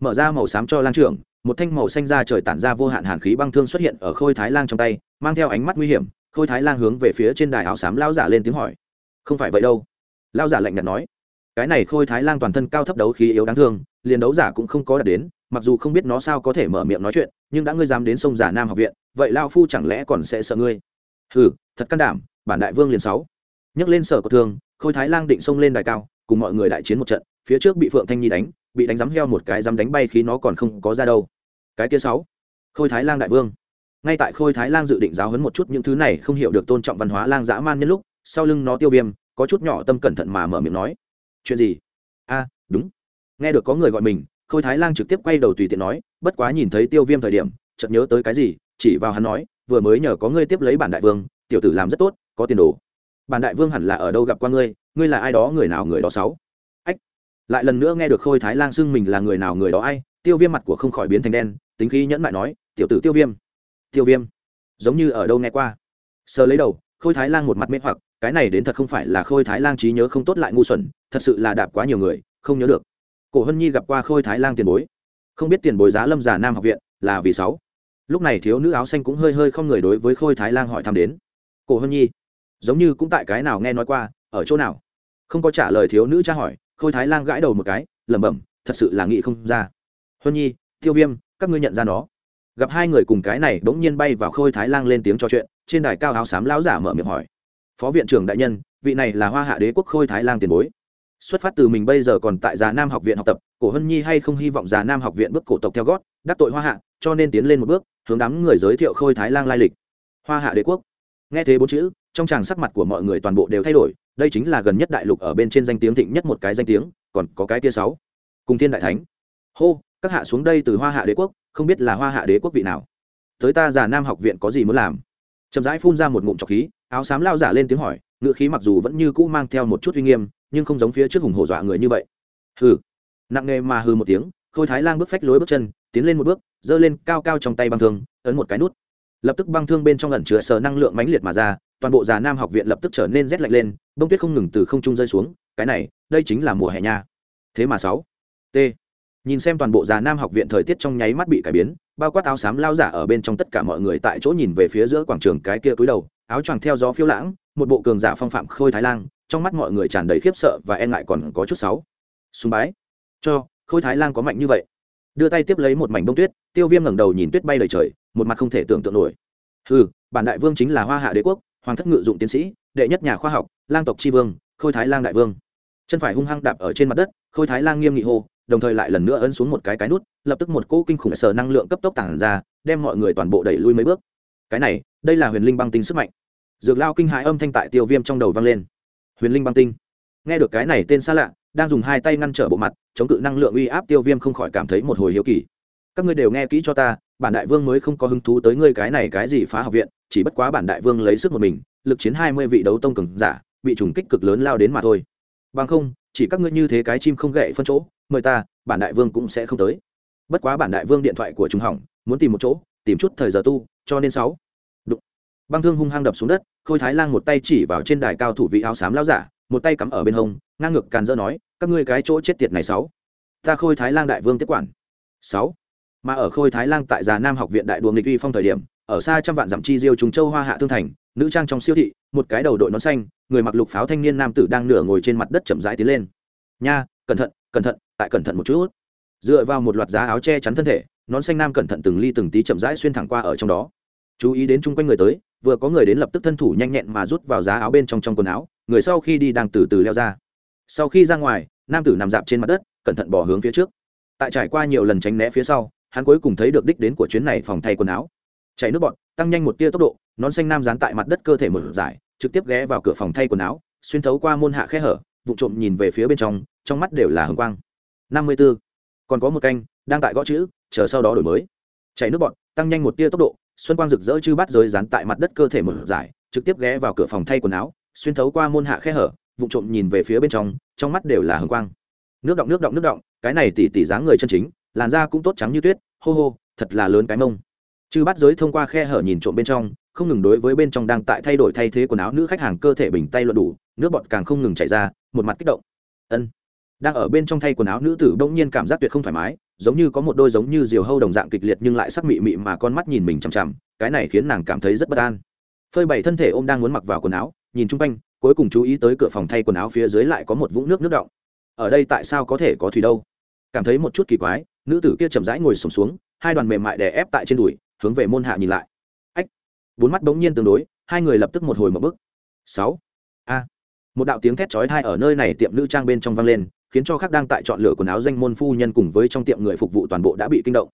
Mở ra màu xám cho lang trưởng, một thanh màu xanh ra trời tản ra vô hạn hàn khí băng thương xuất hiện ở khôi thái lang trong tay, mang theo ánh mắt nguy hiểm, khôi thái lang hướng về phía trên đài áo xám lao giả lên tiếng hỏi. Không phải vậy đâu. Lao giả lạnh nhạt nói. Cái này khôi thái lang toàn thân cao thấp đấu khí yếu đáng thương liền đấu giả cũng không có đạt đến, mặc dù không biết nó sao có thể mở miệng nói chuyện, nhưng đã ngươi dám đến sông giả nam học viện, vậy lao phu chẳng lẽ còn sẽ sợ ngươi? Hừ, thật can đảm, bản đại vương liền sáu. Nhấc lên sở của thương, khôi thái lang định xông lên đài cao, cùng mọi người đại chiến một trận, phía trước bị phượng thanh nhi đánh, bị đánh rắm heo một cái dám đánh bay khi nó còn không có ra đâu. Cái kia sáu. Khôi thái lang đại vương. Ngay tại khôi thái lang dự định giáo hấn một chút những thứ này không hiểu được tôn trọng văn hóa lang dã man nhân lúc, sau lưng nó tiêu viêm, có chút nhỏ tâm cẩn thận mà mở miệng nói. Chuyện gì? A, đúng nghe được có người gọi mình, khôi thái lang trực tiếp quay đầu tùy tiện nói, bất quá nhìn thấy tiêu viêm thời điểm, chợt nhớ tới cái gì, chỉ vào hắn nói, vừa mới nhờ có ngươi tiếp lấy bản đại vương, tiểu tử làm rất tốt, có tiền đồ. Bản đại vương hẳn là ở đâu gặp qua ngươi ngươi là ai đó, người nào người đó sáu? Ách. Lại lần nữa nghe được khôi thái lang xưng mình là người nào người đó ai, tiêu viêm mặt của không khỏi biến thành đen, tính khí nhẫn lại nói, tiểu tử tiêu viêm. Tiêu viêm? Giống như ở đâu nghe qua. Sờ lấy đầu, khôi thái lang một mặt mê hoặc, cái này đến thật không phải là khôi thái lang trí nhớ không tốt lại ngu xuẩn, thật sự là đạp quá nhiều người, không nhớ được cổ hân nhi gặp qua khôi thái lang tiền bối. Không biết tiền bối giá lâm già nam học viện là vì sáu. Lúc này thiếu nữ áo xanh cũng hơi hơi không người đối với khôi thái lang hỏi thăm đến. Cổ hân nhi, giống như cũng tại cái nào nghe nói qua, ở chỗ nào? Không có trả lời thiếu nữ tra hỏi, khôi thái lang gãi đầu một cái, lẩm bẩm, thật sự là nghĩ không ra. Hân nhi, tiêu viêm, các ngươi nhận ra nó. Gặp hai người cùng cái này bỗng nhiên bay vào khôi thái lang lên tiếng trò chuyện, trên đài cao áo xám lão giả mở miệng hỏi. Phó viện trưởng đại nhân, vị này là hoa hạ đế quốc khôi thái lang tiền bối xuất phát từ mình bây giờ còn tại già nam học viện học tập, cổ hân nhi hay không hy vọng già nam học viện bước cổ tộc theo gót, đắc tội hoa hạ, cho nên tiến lên một bước, hướng đám người giới thiệu khôi thái lang lai lịch. Hoa hạ đế quốc. Nghe thế bốn chữ, trong tràng sắc mặt của mọi người toàn bộ đều thay đổi, đây chính là gần nhất đại lục ở bên trên danh tiếng thịnh nhất một cái danh tiếng, còn có cái tia sáu. Cùng thiên đại thánh. Hô, các hạ xuống đây từ hoa hạ đế quốc, không biết là hoa hạ đế quốc vị nào. Tới ta già nam học viện có gì muốn làm? Chậm rãi phun ra một ngụm trọc khí, áo xám lao giả lên tiếng hỏi ngựa khí mặc dù vẫn như cũ mang theo một chút uy nghiêm nhưng không giống phía trước hùng hổ dọa người như vậy. Hừ. Nặng nghề mà hừ một tiếng, khôi thái lang bước phách lối bước chân, tiến lên một bước, giơ lên cao cao trong tay băng thương, ấn một cái nút. Lập tức băng thương bên trong lần chứa sờ năng lượng mãnh liệt mà ra, toàn bộ già nam học viện lập tức trở nên rét lạnh lên, bông tuyết không ngừng từ không trung rơi xuống, cái này, đây chính là mùa hè nha. Thế mà sáu. T. Nhìn xem toàn bộ già nam học viện thời tiết trong nháy mắt bị cải biến, bao quát áo xám lao giả ở bên trong tất cả mọi người tại chỗ nhìn về phía giữa quảng trường cái kia cúi đầu, áo choàng theo gió phiêu lãng một bộ cường giả phong phạm khôi thái lang, trong mắt mọi người tràn đầy khiếp sợ và e ngại còn có chút sáu súng bái. Cho, khôi thái lang có mạnh như vậy. Đưa tay tiếp lấy một mảnh bông tuyết, tiêu viêm ngẩng đầu nhìn tuyết bay lời trời, một mặt không thể tưởng tượng nổi. Ừ bản đại vương chính là hoa hạ đế quốc, hoàng thất ngự dụng tiến sĩ, đệ nhất nhà khoa học, lang tộc tri vương, khôi thái lang đại vương. Chân phải hung hăng đạp ở trên mặt đất, khôi thái lang nghiêm nghị hô, đồng thời lại lần nữa ấn xuống một cái cái nút, lập tức một cỗ kinh khủng sờ năng lượng cấp tốc tản ra, đem mọi người toàn bộ đẩy lui mấy bước. Cái này, đây là huyền linh băng tinh sức mạnh dược lao kinh hãi âm thanh tại tiêu viêm trong đầu vang lên. Huyền linh băng tinh. Nghe được cái này tên xa lạ, đang dùng hai tay ngăn trở bộ mặt, chống cự năng lượng uy áp tiêu viêm không khỏi cảm thấy một hồi hiếu kỳ. Các ngươi đều nghe kỹ cho ta, bản đại vương mới không có hứng thú tới ngươi cái này cái gì phá học viện, chỉ bất quá bản đại vương lấy sức một mình, lực chiến hai mươi vị đấu tông cường giả, bị trùng kích cực lớn lao đến mà thôi. Bằng không, chỉ các ngươi như thế cái chim không gậy phân chỗ, mời ta, bản đại vương cũng sẽ không tới. Bất quá bản đại vương điện thoại của chúng hỏng, muốn tìm một chỗ, tìm chút thời giờ tu, cho nên sáu. Băng thương hung hăng đập xuống đất khôi thái lang một tay chỉ vào trên đài cao thủ vị áo xám lao giả, một tay cắm ở bên hông, ngang ngược càn dỡ nói, các ngươi cái chỗ chết tiệt này sáu, ta khôi thái lang đại vương tiếp quản. Sáu, mà ở khôi thái lang tại già nam học viện đại đùa nghịch uy phong thời điểm, ở xa trăm vạn dặm chi diêu trùng châu hoa hạ thương thành, nữ trang trong siêu thị, một cái đầu đội nón xanh, người mặc lục pháo thanh niên nam tử đang nửa ngồi trên mặt đất chậm rãi tiến lên. Nha, cẩn thận cẩn thận, tại cẩn thận một chút. Dựa vào một loạt giá áo che chắn thân thể, nón xanh nam cẩn thận từng ly từng tí chậm rãi xuyên thẳng qua ở trong đó chú ý đến chung quanh người tới, vừa có người đến lập tức thân thủ nhanh nhẹn mà rút vào giá áo bên trong trong quần áo, người sau khi đi đang từ từ leo ra. Sau khi ra ngoài, nam tử nằm dạp trên mặt đất, cẩn thận bỏ hướng phía trước. Tại trải qua nhiều lần tránh né phía sau, hắn cuối cùng thấy được đích đến của chuyến này phòng thay quần áo. Chạy nước bọn tăng nhanh một tia tốc độ, nón xanh nam dán tại mặt đất cơ thể một giải trực tiếp ghé vào cửa phòng thay quần áo, xuyên thấu qua môn hạ khe hở vụ trộm nhìn về phía bên trong trong mắt đều là hồng quang. Năm mươi b ố còn có một canh, đang tại gõ chữ, chờ sau đó đổi mới. Chạy nước bọn tăng nhanh một tia tốc độ xuân quang rực rỡ chư bắt rơi dán tại mặt đất cơ thể mở giải trực tiếp ghé vào cửa phòng thay quần áo, xuyên thấu qua môn hạ khe hở vụ trộm nhìn về phía bên trong trong mắt đều là hồng quang. Nước động nước động nước động, cái này tỉ tỉ dáng người chân chính, làn da cũng tốt trắng như tuyết, hô hô, thật là lớn cái mông. Chư bắt giới thông qua khe hở nhìn trộm bên trong, không ngừng đối với bên trong đang tại thay đổi thay thế quần áo nữ khách hàng cơ thể bình tay luận đủ, nước bọt càng không ngừng chảy ra, một mặt kích động. Ân. Đang ở bên trong thay quần áo nữ tử bỗng nhiên cảm giác tuyệt không thoải mái giống như có một đôi giống như diều hâu đồng dạng kịch liệt nhưng lại sắc mị mị mà con mắt nhìn mình chằm chằm cái này khiến nàng cảm thấy rất bất an. Phơi bày thân thể ôm đang muốn mặc vào quần áo nhìn chung quanh cuối cùng chú ý tới cửa phòng thay quần áo phía dưới lại có một vũng nước nước động ở đây tại sao có thể có thủy đâu? Cảm thấy một chút kỳ quái nữ tử kia chậm rãi ngồi sùng xuống, xuống hai đoàn mềm mại đè ép tại trên đùi hướng về môn hạ nhìn lại. Ách bốn mắt bỗng nhiên tương đối hai người lập tức một hồi một bước. Sáu. A. Một đạo tiếng thét chói tai ở nơi này tiệm nữ trang bên trong vang lên khiến cho khác đang tại chọn lựa quần áo danh môn phu nhân cùng với trong tiệm người phục vụ toàn bộ đã bị kinh động.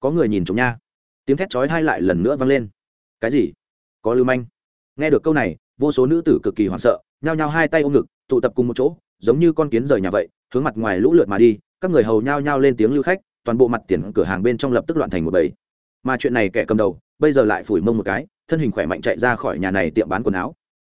Có người nhìn trộm nha. Tiếng thét chói tai lại lần nữa vang lên. Cái gì? Có lưu manh. Nghe được câu này, vô số nữ tử cực kỳ hoảng sợ, nhao nhao hai tay ôm ngực, tụ tập cùng một chỗ, giống như con kiến rời nhà vậy, hướng mặt ngoài lũ lượt mà đi, các người hầu nhao nhao lên tiếng lưu khách, toàn bộ mặt tiền cửa hàng bên trong lập tức loạn thành một bầy. Mà chuyện này kẻ cầm đầu, bây giờ lại phủi mông một cái, thân hình khỏe mạnh chạy ra khỏi nhà này tiệm bán quần áo.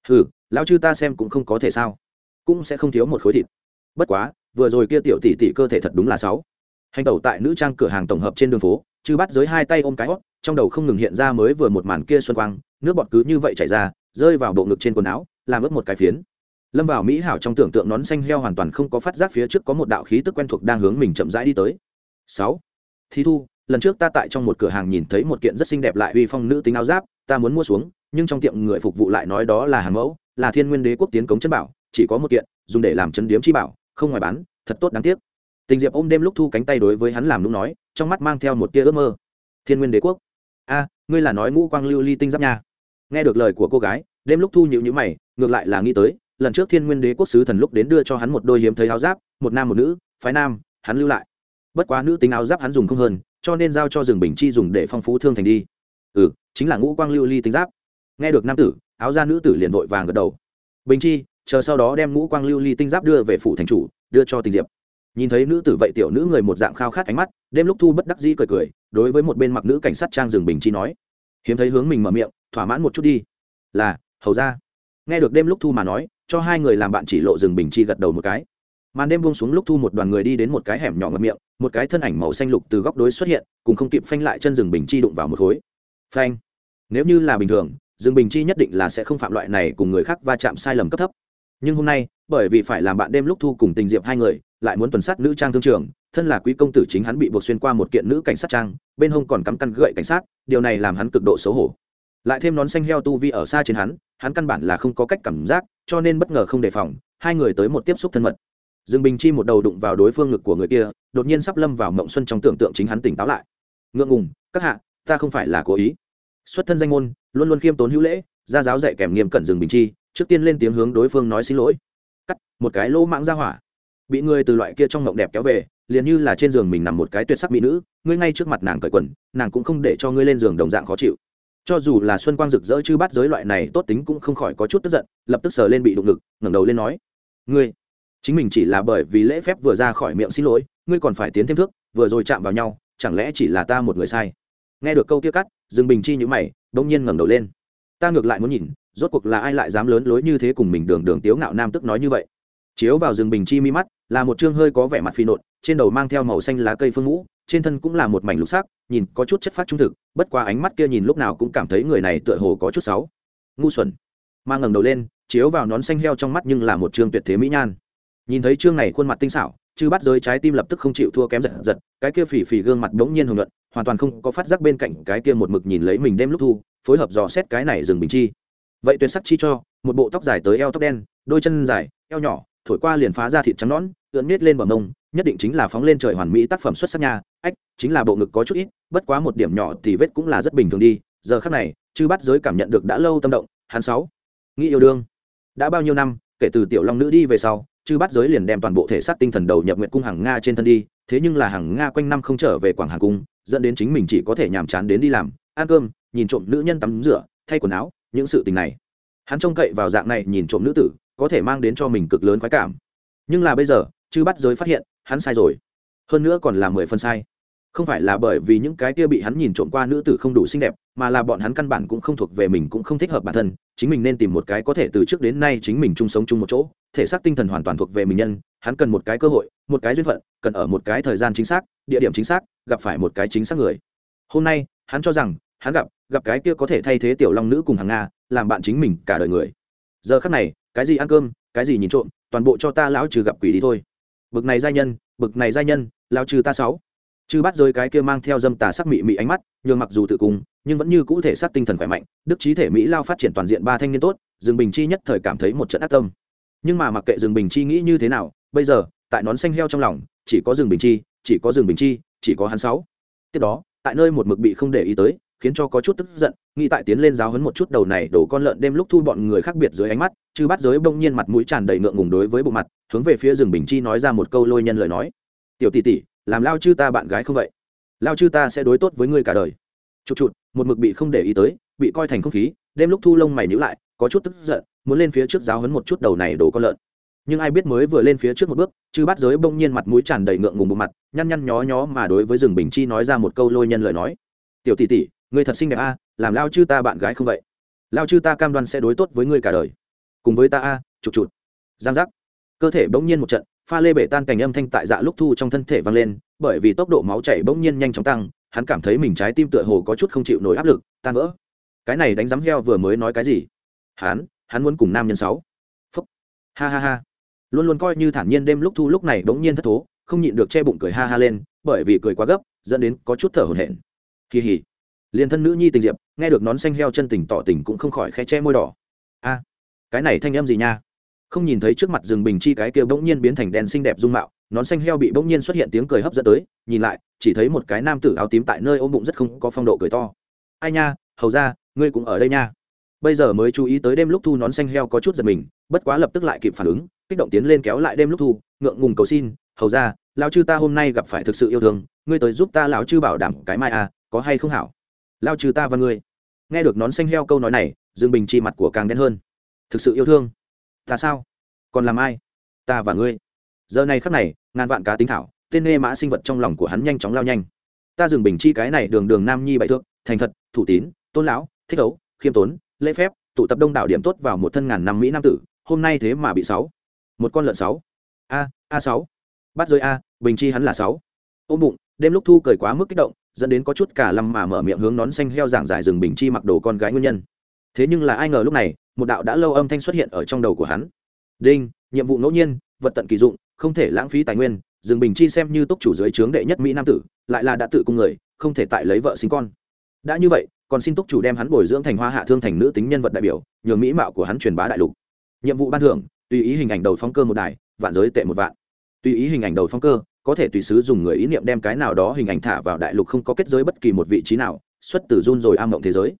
Hừ, lão chư ta xem cũng không có thể sao? Cũng sẽ không thiếu một khối thịt. Bất quá vừa rồi kia tiểu tỷ tỷ cơ thể thật đúng là sáu. Hành tẩu tại nữ trang cửa hàng tổng hợp trên đường phố, chư bắt dưới hai tay ôm cái hót, trong đầu không ngừng hiện ra mới vừa một màn kia xuân quang, nước bọt cứ như vậy chảy ra, rơi vào bộ ngực trên quần áo, làm ướt một cái phiến. Lâm vào mỹ hảo trong tưởng tượng nón xanh heo hoàn toàn không có phát giác phía trước có một đạo khí tức quen thuộc đang hướng mình chậm rãi đi tới. Sáu. Thi thu, lần trước ta tại trong một cửa hàng nhìn thấy một kiện rất xinh đẹp lại uy phong nữ tính áo giáp, ta muốn mua xuống, nhưng trong tiệm người phục vụ lại nói đó là hàng mẫu, là thiên nguyên đế quốc tiến cống chân bảo, chỉ có một kiện, dùng để làm chân điếm chi bảo không ngoài bán, thật tốt đáng tiếc. Tình diệp ôm đêm lúc thu cánh tay đối với hắn làm lúc nói, trong mắt mang theo một tia ước mơ. Thiên nguyên đế quốc. A, ngươi là nói ngũ quang lưu ly tinh giáp nha. Nghe được lời của cô gái, đêm lúc thu nhịu nhữ mày, ngược lại là nghĩ tới, lần trước thiên nguyên đế quốc sứ thần lúc đến đưa cho hắn một đôi hiếm thấy áo giáp, một nam một nữ, phái nam, hắn lưu lại. Bất quá nữ tính áo giáp hắn dùng không hơn, cho nên giao cho rừng bình chi dùng để phong phú thương thành đi. Ừ chính là ngũ quang lưu ly tính giáp. Nghe được nam tử, áo da nữ tử liền vội vàng gật đầu. Bình chi chờ sau đó đem ngũ quang lưu ly tinh giáp đưa về phủ thành chủ, đưa cho tình diệp. Nhìn thấy nữ tử vậy tiểu nữ người một dạng khao khát ánh mắt, đêm lúc thu bất đắc dĩ cười cười, đối với một bên mặc nữ cảnh sát trang rừng bình chi nói, hiếm thấy hướng mình mở miệng, thỏa mãn một chút đi. Là, hầu ra. Nghe được đêm lúc thu mà nói, cho hai người làm bạn chỉ lộ rừng bình chi gật đầu một cái. Màn đêm buông xuống lúc thu một đoàn người đi đến một cái hẻm nhỏ ngập miệng, một cái thân ảnh màu xanh lục từ góc đối xuất hiện, cùng không kịp phanh lại chân rừng bình chi đụng vào một khối. Phanh. Nếu như là bình thường rừng bình chi nhất định là sẽ không phạm loại này cùng người khác va chạm sai lầm cấp thấp nhưng hôm nay, bởi vì phải làm bạn đêm lúc thu cùng tình diệp hai người, lại muốn tuần sát nữ trang thương trường, thân là quý công tử chính hắn bị buộc xuyên qua một kiện nữ cảnh sát trang, bên hông còn cắm căn gậy cảnh sát, điều này làm hắn cực độ xấu hổ. Lại thêm nón xanh heo tu vi ở xa trên hắn hắn căn bản là không có cách cảm giác, cho nên bất ngờ không đề phòng, hai người tới một tiếp xúc thân mật. Dương bình chi một đầu đụng vào đối phương ngực của người kia, đột nhiên sắp lâm vào mộng xuân trong tưởng tượng chính hắn tỉnh táo lại. Ngượng ngùng, các hạ, ta không phải là cố ý. Xuất thân danh môn, luôn luôn khiêm tốn hữu lễ, gia giáo dạy kèm nghiêm cẩn dương bình chi trước tiên lên tiếng hướng đối phương nói xin lỗi. Cắt, một cái lỗ mạng ra hỏa. Bị người từ loại kia trong ngộng đẹp kéo về, liền như là trên giường mình nằm một cái tuyệt sắc mỹ nữ, ngươi ngay trước mặt nàng cởi quần, nàng cũng không để cho ngươi lên giường đồng dạng khó chịu. Cho dù là xuân quang rực rỡ chứ bắt giới loại này tốt tính cũng không khỏi có chút tức giận, lập tức sờ lên bị đụng ngực, ngẩng đầu lên nói, ngươi, chính mình chỉ là bởi vì lễ phép vừa ra khỏi miệng xin lỗi, ngươi còn phải tiến thêm thước, vừa rồi chạm vào nhau, chẳng lẽ chỉ là ta một người sai? Nghe được câu kia cắt, dương bình chi nhữ mày đông nhiên ngẩng đầu lên. Ta ngược lại muốn nhìn rốt cuộc là ai lại dám lớn lối như thế cùng mình đường đường tiếu ngạo nam tức nói như vậy? Chiếu vào rừng bình chi mi mắt, là một chương hơi có vẻ mặt phi nộn, trên đầu mang theo màu xanh lá cây phương ngũ, trên thân cũng là một mảnh lục sắc, nhìn có chút chất phát trung thực, bất qua ánh mắt kia nhìn lúc nào cũng cảm thấy người này tựa hồ có chút sáu ngu xuẩn. Mang ngẩng đầu lên, chiếu vào nón xanh heo trong mắt nhưng là một chương tuyệt thế mỹ nhan. Nhìn thấy chương này khuôn mặt tinh xảo chứ bắt giới trái tim lập tức không chịu thua kém giật giật, cái kia phì phì gương mặt bỗng nhiên hồng luận hoàn toàn không có phát giác bên cạnh cái kia một mực nhìn lấy mình đêm lúc thu, phối hợp dò xét cái này rừng bình chi vậy tuyệt sắc chi cho, một bộ tóc dài tới eo tóc đen, đôi chân dài, eo nhỏ, thổi qua liền phá ra thịt trắng nõn, ưỡn nết lên bờ mông, nhất định chính là phóng lên trời hoàn mỹ tác phẩm xuất sắc nha. Ách, chính là bộ ngực có chút ít, bất quá một điểm nhỏ thì vết cũng là rất bình thường đi. Giờ khắc này, chư bắt giới cảm nhận được đã lâu tâm động, hắn sáu, nghĩ yêu đương. Đã bao nhiêu năm, kể từ tiểu long nữ đi về sau, chư bắt giới liền đem toàn bộ thể xác tinh thần đầu nhập nguyện cung hàng nga trên thân đi. Thế nhưng là hàng nga quanh năm không trở về quảng hàng cung, dẫn đến chính mình chỉ có thể nhàm chán đến đi làm, ăn cơm, nhìn trộm nữ nhân tắm rửa, thay quần áo những sự tình này. Hắn trông cậy vào dạng này nhìn trộm nữ tử, có thể mang đến cho mình cực lớn khoái cảm. Nhưng là bây giờ, chư bắt giới phát hiện, hắn sai rồi. Hơn nữa còn là mười phân sai. Không phải là bởi vì những cái kia bị hắn nhìn trộm qua nữ tử không đủ xinh đẹp, mà là bọn hắn căn bản cũng không thuộc về mình cũng không thích hợp bản thân, chính mình nên tìm một cái có thể từ trước đến nay chính mình chung sống chung một chỗ, thể xác tinh thần hoàn toàn thuộc về mình nhân, hắn cần một cái cơ hội, một cái duyên phận, cần ở một cái thời gian chính xác, địa điểm chính xác, gặp phải một cái chính xác người. Hôm nay, hắn cho rằng, hắn gặp gặp cái kia có thể thay thế tiểu long nữ cùng hàng nga, làm bạn chính mình cả đời người. Giờ khắc này, cái gì ăn cơm, cái gì nhìn trộm, toàn bộ cho ta lão trừ gặp quỷ đi thôi. Bực này giai nhân, bực này giai nhân, lão trừ ta sáu. Chư bắt rơi cái kia mang theo dâm tà sắc mị mị ánh mắt, nhường mặc dù tự cung, nhưng vẫn như cũ thể xác tinh thần khỏe mạnh, đức trí thể mỹ lao phát triển toàn diện ba thanh niên tốt, dương bình chi nhất thời cảm thấy một trận ác tâm. Nhưng mà mặc kệ dương bình chi nghĩ như thế nào, bây giờ, tại nón xanh heo trong lòng, chỉ có dương bình chi, chỉ có dương bình chi, chỉ có hắn sáu. Tiếp đó, tại nơi một mực bị không để ý tới khiến cho có chút tức giận, nghĩ tại tiến lên giáo hấn một chút đầu này đổ con lợn đêm lúc thu bọn người khác biệt dưới ánh mắt chứ bắt giới bỗng nhiên mặt mũi tràn đầy ngượng ngùng đối với bộ mặt, hướng về phía rừng bình chi nói ra một câu lôi nhân lời nói. Tiểu tỷ tỷ, làm lao chư ta bạn gái không vậy? Lao chư ta sẽ đối tốt với ngươi cả đời. Chụt chụt, một mực bị không để ý tới, bị coi thành không khí, đêm lúc thu lông mày nhíu lại, có chút tức giận, muốn lên phía trước giáo hấn một chút đầu này đổ con lợn. Nhưng ai biết mới vừa lên phía trước một bước, chư bắt giới bỗng nhiên mặt mũi tràn đầy ngượng ngùng bộ mặt, nhăn nhăn nhó nhó mà đối với rừng bình chi nói ra một câu lôi nhân lời nói. Tiểu tỷ tỷ ngươi thật xinh đẹp a, làm lao chư ta bạn gái không vậy? Lao chư ta cam đoan sẽ đối tốt với ngươi cả đời. Cùng với ta a, chụt chụt. Giang giác. Cơ thể bỗng nhiên một trận pha lê bể tan cành âm thanh tại dạ lúc thu trong thân thể vang lên, bởi vì tốc độ máu chảy bỗng nhiên nhanh chóng tăng, hắn cảm thấy mình trái tim tựa hồ có chút không chịu nổi áp lực, tan vỡ. Cái này đánh giám heo vừa mới nói cái gì? Hắn hắn muốn cùng nam nhân sáu. Phúc. Ha ha ha. Luôn luôn coi như thản nhiên đêm lúc thu lúc này bỗng nhiên thất thố, không nhịn được che bụng cười ha ha lên, bởi vì cười quá gấp, dẫn đến có chút thở hổn hển. Kỳ hỉ liền thân nữ nhi tình diệp, nghe được nón xanh heo chân tình tỏ tình cũng không khỏi khe che môi đỏ. A, cái này thanh em gì nha? Không nhìn thấy trước mặt rừng bình chi cái kia bỗng nhiên biến thành đèn xinh đẹp dung mạo, nón xanh heo bị bỗng nhiên xuất hiện tiếng cười hấp dẫn tới, nhìn lại, chỉ thấy một cái nam tử áo tím tại nơi ôm bụng rất không có phong độ cười to. Ai nha, hầu ra, ngươi cũng ở đây nha. Bây giờ mới chú ý tới đêm lúc thu nón xanh heo có chút giật mình, bất quá lập tức lại kịp phản ứng, kích động tiến lên kéo lại đêm lúc thu, ngượng ngùng cầu xin, hầu ra, lão chư ta hôm nay gặp phải thực sự yêu thương, ngươi tới giúp ta lão chư bảo đảm cái mai à có hay không hảo? Lao trừ ta và ngươi. Nghe được nón xanh heo câu nói này, dương bình chi mặt của càng đen hơn. Thực sự yêu thương. Ta sao? Còn làm ai? Ta và ngươi. Giờ này khắc này, ngàn vạn cá tính thảo, tên nê mã sinh vật trong lòng của hắn nhanh chóng lao nhanh. Ta dừng bình chi cái này đường đường nam nhi bại thượng, thành thật, thủ tín, tôn lão, thích ấu khiêm tốn, lễ phép, tụ tập đông đảo điểm tốt vào một thân ngàn năm mỹ nam tử, hôm nay thế mà bị sáu. Một con lợn sáu. A a sáu. Bắt rơi a, bình chi hắn là sáu. Ôm bụng, đêm lúc thu cười quá mức kích động dẫn đến có chút cả lăm mà mở miệng hướng nón xanh heo giảng giải rừng bình chi mặc đồ con gái nguyên nhân. Thế nhưng là ai ngờ lúc này, một đạo đã lâu âm thanh xuất hiện ở trong đầu của hắn. Đinh, nhiệm vụ ngẫu nhiên, vật tận kỳ dụng, không thể lãng phí tài nguyên, rừng bình chi xem như túc chủ dưới trướng đệ nhất mỹ nam tử, lại là đã tự cung người, không thể tại lấy vợ sinh con. Đã như vậy, còn xin túc chủ đem hắn bồi dưỡng thành hoa hạ thương thành nữ tính nhân vật đại biểu, nhường mỹ mạo của hắn truyền bá đại lục. Nhiệm vụ ban thưởng, tùy ý hình ảnh đầu phong cơ một đài, vạn giới tệ một vạn. Tùy ý hình ảnh đầu phong cơ có thể tùy sứ dùng người ý niệm đem cái nào đó hình ảnh thả vào đại lục không có kết giới bất kỳ một vị trí nào, xuất từ run rồi am mộng thế giới.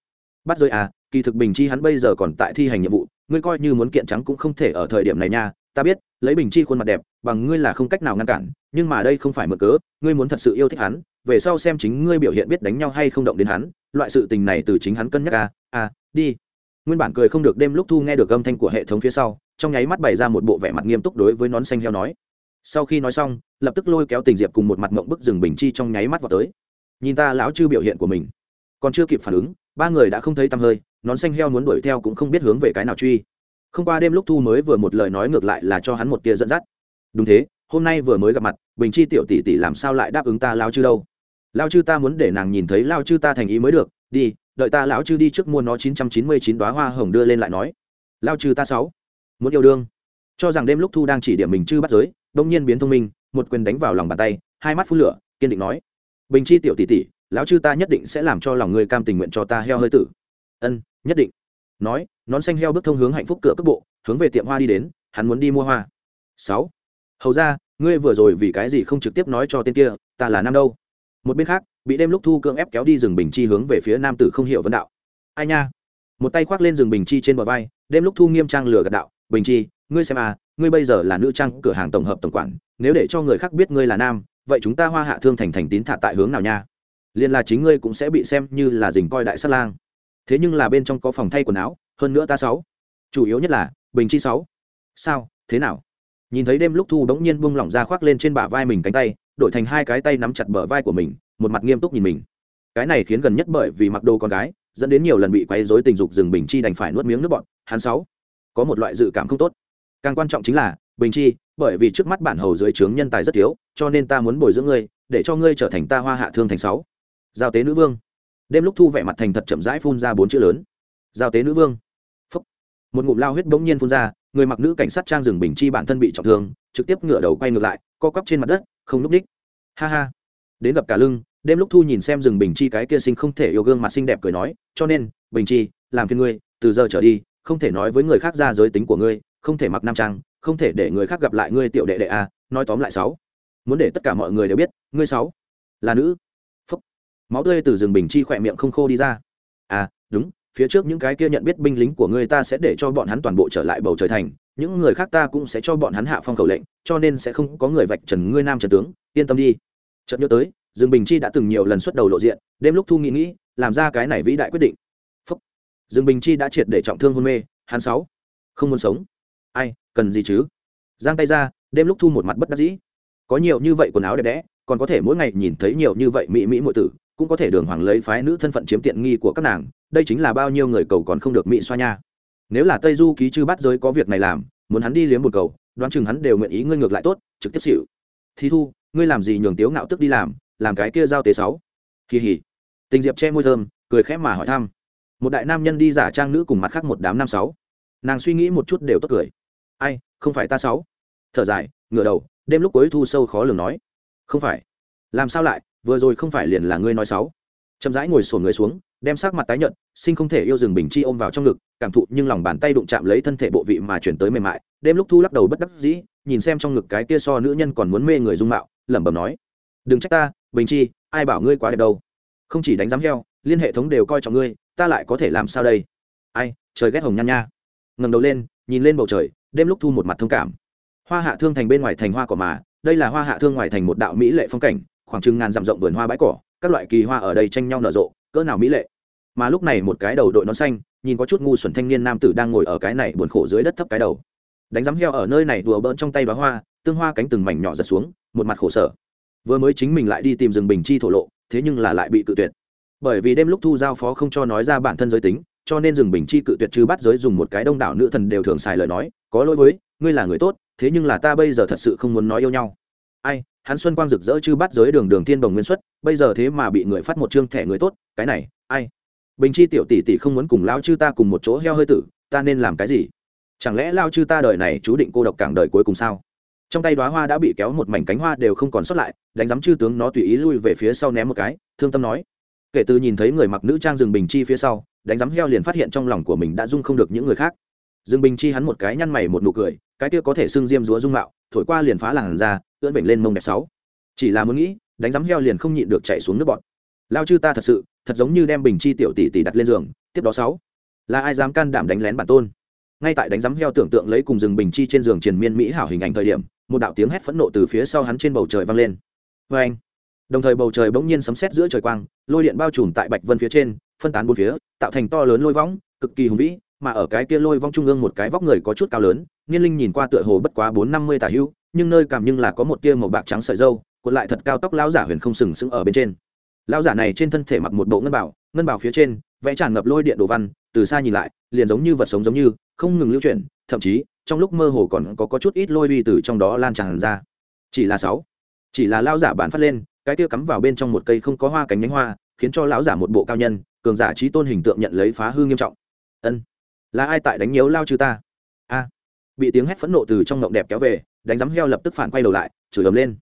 Bắt giới à kỳ thực bình chi hắn bây giờ còn tại thi hành nhiệm vụ, ngươi coi như muốn kiện trắng cũng không thể ở thời điểm này nha, ta biết, lấy bình chi khuôn mặt đẹp, bằng ngươi là không cách nào ngăn cản, nhưng mà đây không phải mở cớ, ngươi muốn thật sự yêu thích hắn, về sau xem chính ngươi biểu hiện biết đánh nhau hay không động đến hắn, loại sự tình này từ chính hắn cân nhắc à à đi. Nguyên bản cười không được đêm lúc thu nghe được âm thanh của hệ thống phía sau, trong nháy mắt bày ra một bộ vẻ mặt nghiêm túc đối với nón xanh heo nói sau khi nói xong, lập tức lôi kéo tình diệp cùng một mặt mộng bức rừng bình chi trong nháy mắt vào tới. Nhìn ta lão chư biểu hiện của mình, còn chưa kịp phản ứng, ba người đã không thấy tăm hơi, nón xanh heo muốn đuổi theo cũng không biết hướng về cái nào truy. Không qua đêm lúc thu mới vừa một lời nói ngược lại là cho hắn một tia dẫn dắt. Đúng thế, hôm nay vừa mới gặp mặt, bình chi tiểu tỷ tỷ làm sao lại đáp ứng ta lao chư đâu? Lao chư ta muốn để nàng nhìn thấy lao chư ta thành ý mới được, đi, đợi ta lão chư đi trước mua nó chín trăm chín mươi chín đoá hoa hồng đưa lên lại nói. Lao chư ta sáu, muốn yêu đương. Cho rằng đêm lúc thu đang chỉ điểm mình chư bắt giới đông nhiên biến thông minh, một quyền đánh vào lòng bàn tay, hai mắt phun lửa, kiên định nói, bình chi tiểu tỷ tỷ, lão chư ta nhất định sẽ làm cho lòng người cam tình nguyện cho ta heo hơi tử. Ân, nhất định. Nói, nón xanh heo bước thông hướng hạnh phúc cửa cước bộ, hướng về tiệm hoa đi đến, hắn muốn đi mua hoa. Sáu, hầu ra, ngươi vừa rồi vì cái gì không trực tiếp nói cho tên kia, ta là nam đâu? Một bên khác, bị đêm lúc thu cưỡng ép kéo đi rừng bình chi hướng về phía nam tử không hiểu vấn đạo. Ai nha? Một tay khoác lên rừng bình chi trên bờ vai, đêm lúc thu nghiêm trang lửa gạt đạo, bình chi ngươi xem à ngươi bây giờ là nữ trang cửa hàng tổng hợp tổng quản, nếu để cho người khác biết ngươi là nam, vậy chúng ta hoa hạ thương thành thành tín thả tại hướng nào nha? Liền là chính ngươi cũng sẽ bị xem như là dình coi đại sát lang. Thế nhưng là bên trong có phòng thay quần áo, hơn nữa ta sáu. Chủ yếu nhất là, bình chi sáu. Sao, thế nào? Nhìn thấy đêm lúc thu đống nhiên buông lỏng ra khoác lên trên bả vai mình cánh tay, đổi thành hai cái tay nắm chặt bờ vai của mình, một mặt nghiêm túc nhìn mình. Cái này khiến gần nhất bởi vì mặc đồ con gái, dẫn đến nhiều lần bị quấy rối tình dục rừng bình chi đành phải nuốt miếng nước bọn hắn sáu. Có một loại dự cảm không tốt càng quan trọng chính là, bình chi, bởi vì trước mắt bản hầu dưới trướng nhân tài rất thiếu, cho nên ta muốn bồi dưỡng ngươi, để cho ngươi trở thành ta hoa hạ thương thành sáu. Giao tế nữ vương. Đêm lúc thu vẻ mặt thành thật chậm rãi phun ra bốn chữ lớn. Giao tế nữ vương. Phúc. một ngụm lao huyết bỗng nhiên phun ra, người mặc nữ cảnh sát trang rừng bình chi bản thân bị trọng thương, trực tiếp ngửa đầu quay ngược lại, co quắp trên mặt đất, không núp đích ha ha. Đến gặp cả lưng, đêm lúc thu nhìn xem rừng bình chi cái kia sinh không thể yêu gương mặt xinh đẹp cười nói, cho nên, bình chi, làm phiền ngươi, từ giờ trở đi, không thể nói với người khác ra giới tính của ngươi không thể mặc nam trang, không thể để người khác gặp lại ngươi tiểu đệ đệ a nói tóm lại sáu. Muốn để tất cả mọi người đều biết, ngươi sáu là nữ. Phúc. Máu tươi từ rừng bình chi khỏe miệng không khô đi ra. À đúng, phía trước những cái kia nhận biết binh lính của ngươi ta sẽ để cho bọn hắn toàn bộ trở lại bầu trời thành, những người khác ta cũng sẽ cho bọn hắn hạ phong khẩu lệnh, cho nên sẽ không có người vạch trần ngươi nam trần tướng, yên tâm đi. Chợt nhớ tới dương bình chi đã từng nhiều lần xuất đầu lộ diện, đêm lúc thu nghĩ nghĩ, làm ra cái này vĩ đại quyết định. Phúc. Dương bình chi đã triệt để trọng thương hôn mê, hắn sáu không muốn sống ai, cần gì chứ? Giang tay ra, đêm lúc thu một mặt bất đắc dĩ. Có nhiều như vậy quần áo đẹp đẽ, còn có thể mỗi ngày nhìn thấy nhiều như vậy mỹ mỹ muội tử, cũng có thể đường hoàng lấy phái nữ thân phận chiếm tiện nghi của các nàng, đây chính là bao nhiêu người cầu còn không được mỹ xoa nha. Nếu là tây du ký chư bắt giới có việc này làm, muốn hắn đi liếm một cầu, đoán chừng hắn đều nguyện ý ngươi ngược lại tốt, trực tiếp xịu thì thu, ngươi làm gì nhường tiếu ngạo tức đi làm làm cái kia giao tế sáu? Kỳ hỉ. Tình diệp che môi thơm, cười khẽ mà hỏi thăm. Một đại nam nhân đi giả trang nữ cùng mặt khác một đám nam sáu. Nàng suy nghĩ một chút đều tốt cười ai, không phải ta sáu. Thở dài, ngửa đầu, đêm lúc cuối thu sâu khó lường nói. Không phải. Làm sao lại, vừa rồi không phải liền là ngươi nói sáu. Chậm rãi ngồi sổn người xuống, đem sát mặt tái nhợt, sinh không thể yêu rừng bình chi ôm vào trong ngực, cảm thụ nhưng lòng bàn tay đụng chạm lấy thân thể bộ vị mà chuyển tới mềm mại, đêm lúc thu lắc đầu bất đắc dĩ, nhìn xem trong ngực cái kia so nữ nhân còn muốn mê người dung mạo, lẩm bẩm nói. Đừng trách ta, bình chi, ai bảo ngươi quá đẹp đâu. Không chỉ đánh giám heo, liên hệ thống đều coi trọng ngươi, ta lại có thể làm sao đây? Ai, trời ghét hồng nhan nha. Ngầm đầu lên, nhìn lên bầu trời đêm lúc thu một mặt thông cảm. Hoa hạ thương thành bên ngoài thành hoa cỏ mà, đây là hoa hạ thương ngoài thành một đạo mỹ lệ phong cảnh, khoảng chừng ngàn dặm rộng vườn hoa bãi cỏ, các loại kỳ hoa ở đây tranh nhau nở rộ, cỡ nào mỹ lệ. Mà lúc này một cái đầu đội nón xanh, nhìn có chút ngu xuẩn thanh niên nam tử đang ngồi ở cái này buồn khổ dưới đất thấp cái đầu. Đánh giám heo ở nơi này đùa bỡn trong tay bá hoa, tương hoa cánh từng mảnh nhỏ giật xuống, một mặt khổ sở. Vừa mới chính mình lại đi tìm rừng bình chi thổ lộ, thế nhưng là lại bị cự tuyệt. Bởi vì đêm lúc thu giao phó không cho nói ra bản thân giới tính cho nên rừng bình chi cự tuyệt chứ bắt giới dùng một cái đông đảo nữ thần đều thường xài lời nói, có lỗi với, ngươi là người tốt, thế nhưng là ta bây giờ thật sự không muốn nói yêu nhau. Ai, hắn xuân quang rực rỡ chư bắt giới đường đường thiên đồng nguyên xuất, bây giờ thế mà bị người phát một chương thẻ người tốt, cái này, ai? Bình chi tiểu tỷ tỷ không muốn cùng lao chư ta cùng một chỗ heo hơi tử, ta nên làm cái gì? Chẳng lẽ lao chư ta đời này chú định cô độc cảng đời cuối cùng sao? Trong tay đoá hoa đã bị kéo một mảnh cánh hoa đều không còn sót lại, đánh giám chư tướng nó tùy ý lui về phía sau ném một cái, thương tâm nói. Kể từ nhìn thấy người mặc nữ trang rừng bình chi phía sau đánh giám heo liền phát hiện trong lòng của mình đã dung không được những người khác. Dương bình chi hắn một cái nhăn mày một nụ cười, cái kia có thể xưng diêm dúa dung mạo, thổi qua liền phá làn ra ưỡn bệnh lên mông đẹp sáu. Chỉ là muốn nghĩ, đánh giám heo liền không nhịn được chạy xuống nước bọn lao chư ta thật sự, thật giống như đem bình chi tiểu tỷ tỷ đặt lên giường, tiếp đó sáu. Là ai dám can đảm đánh lén bản tôn? Ngay tại đánh giám heo tưởng tượng lấy cùng rừng bình chi trên giường triền miên mỹ hảo hình ảnh thời điểm, một đạo tiếng hét phẫn nộ từ phía sau hắn trên bầu trời vang lên. Vê anh đồng thời bầu trời bỗng nhiên sấm sét giữa trời quang, lôi điện bao trùm tại bạch vân phía trên phân tán bốn phía tạo thành to lớn lôi võng cực kỳ hùng vĩ mà ở cái kia lôi vong trung ương một cái vóc người có chút cao lớn niên linh nhìn qua tựa hồ bất quá bốn năm mươi tả hữu nhưng nơi cảm nhưng là có một tia màu bạc trắng sợi dâu cuộn lại thật cao tóc lão giả huyền không sừng sững ở bên trên. Lão giả này trên thân thể mặc một bộ ngân bảo ngân bảo phía trên vẽ tràn ngập lôi điện đồ văn từ xa nhìn lại liền giống như vật sống giống như không ngừng lưu chuyển thậm chí trong lúc mơ hồ còn có, có chút ít lôi uy từ trong đó lan tràn ra. Chỉ là sáu chỉ là lão giả bản phát lên cái kia cắm vào bên trong một cây không có hoa cánh nhánh hoa khiến cho lão giả một bộ cao nhân cường giả trí tôn hình tượng nhận lấy phá hư nghiêm trọng. Ân, là ai tại đánh nhiễu lao trừ ta? A, bị tiếng hét phẫn nộ từ trong ngộng đẹp kéo về, đánh rắm heo lập tức phản quay đầu lại, chửi ầm lên.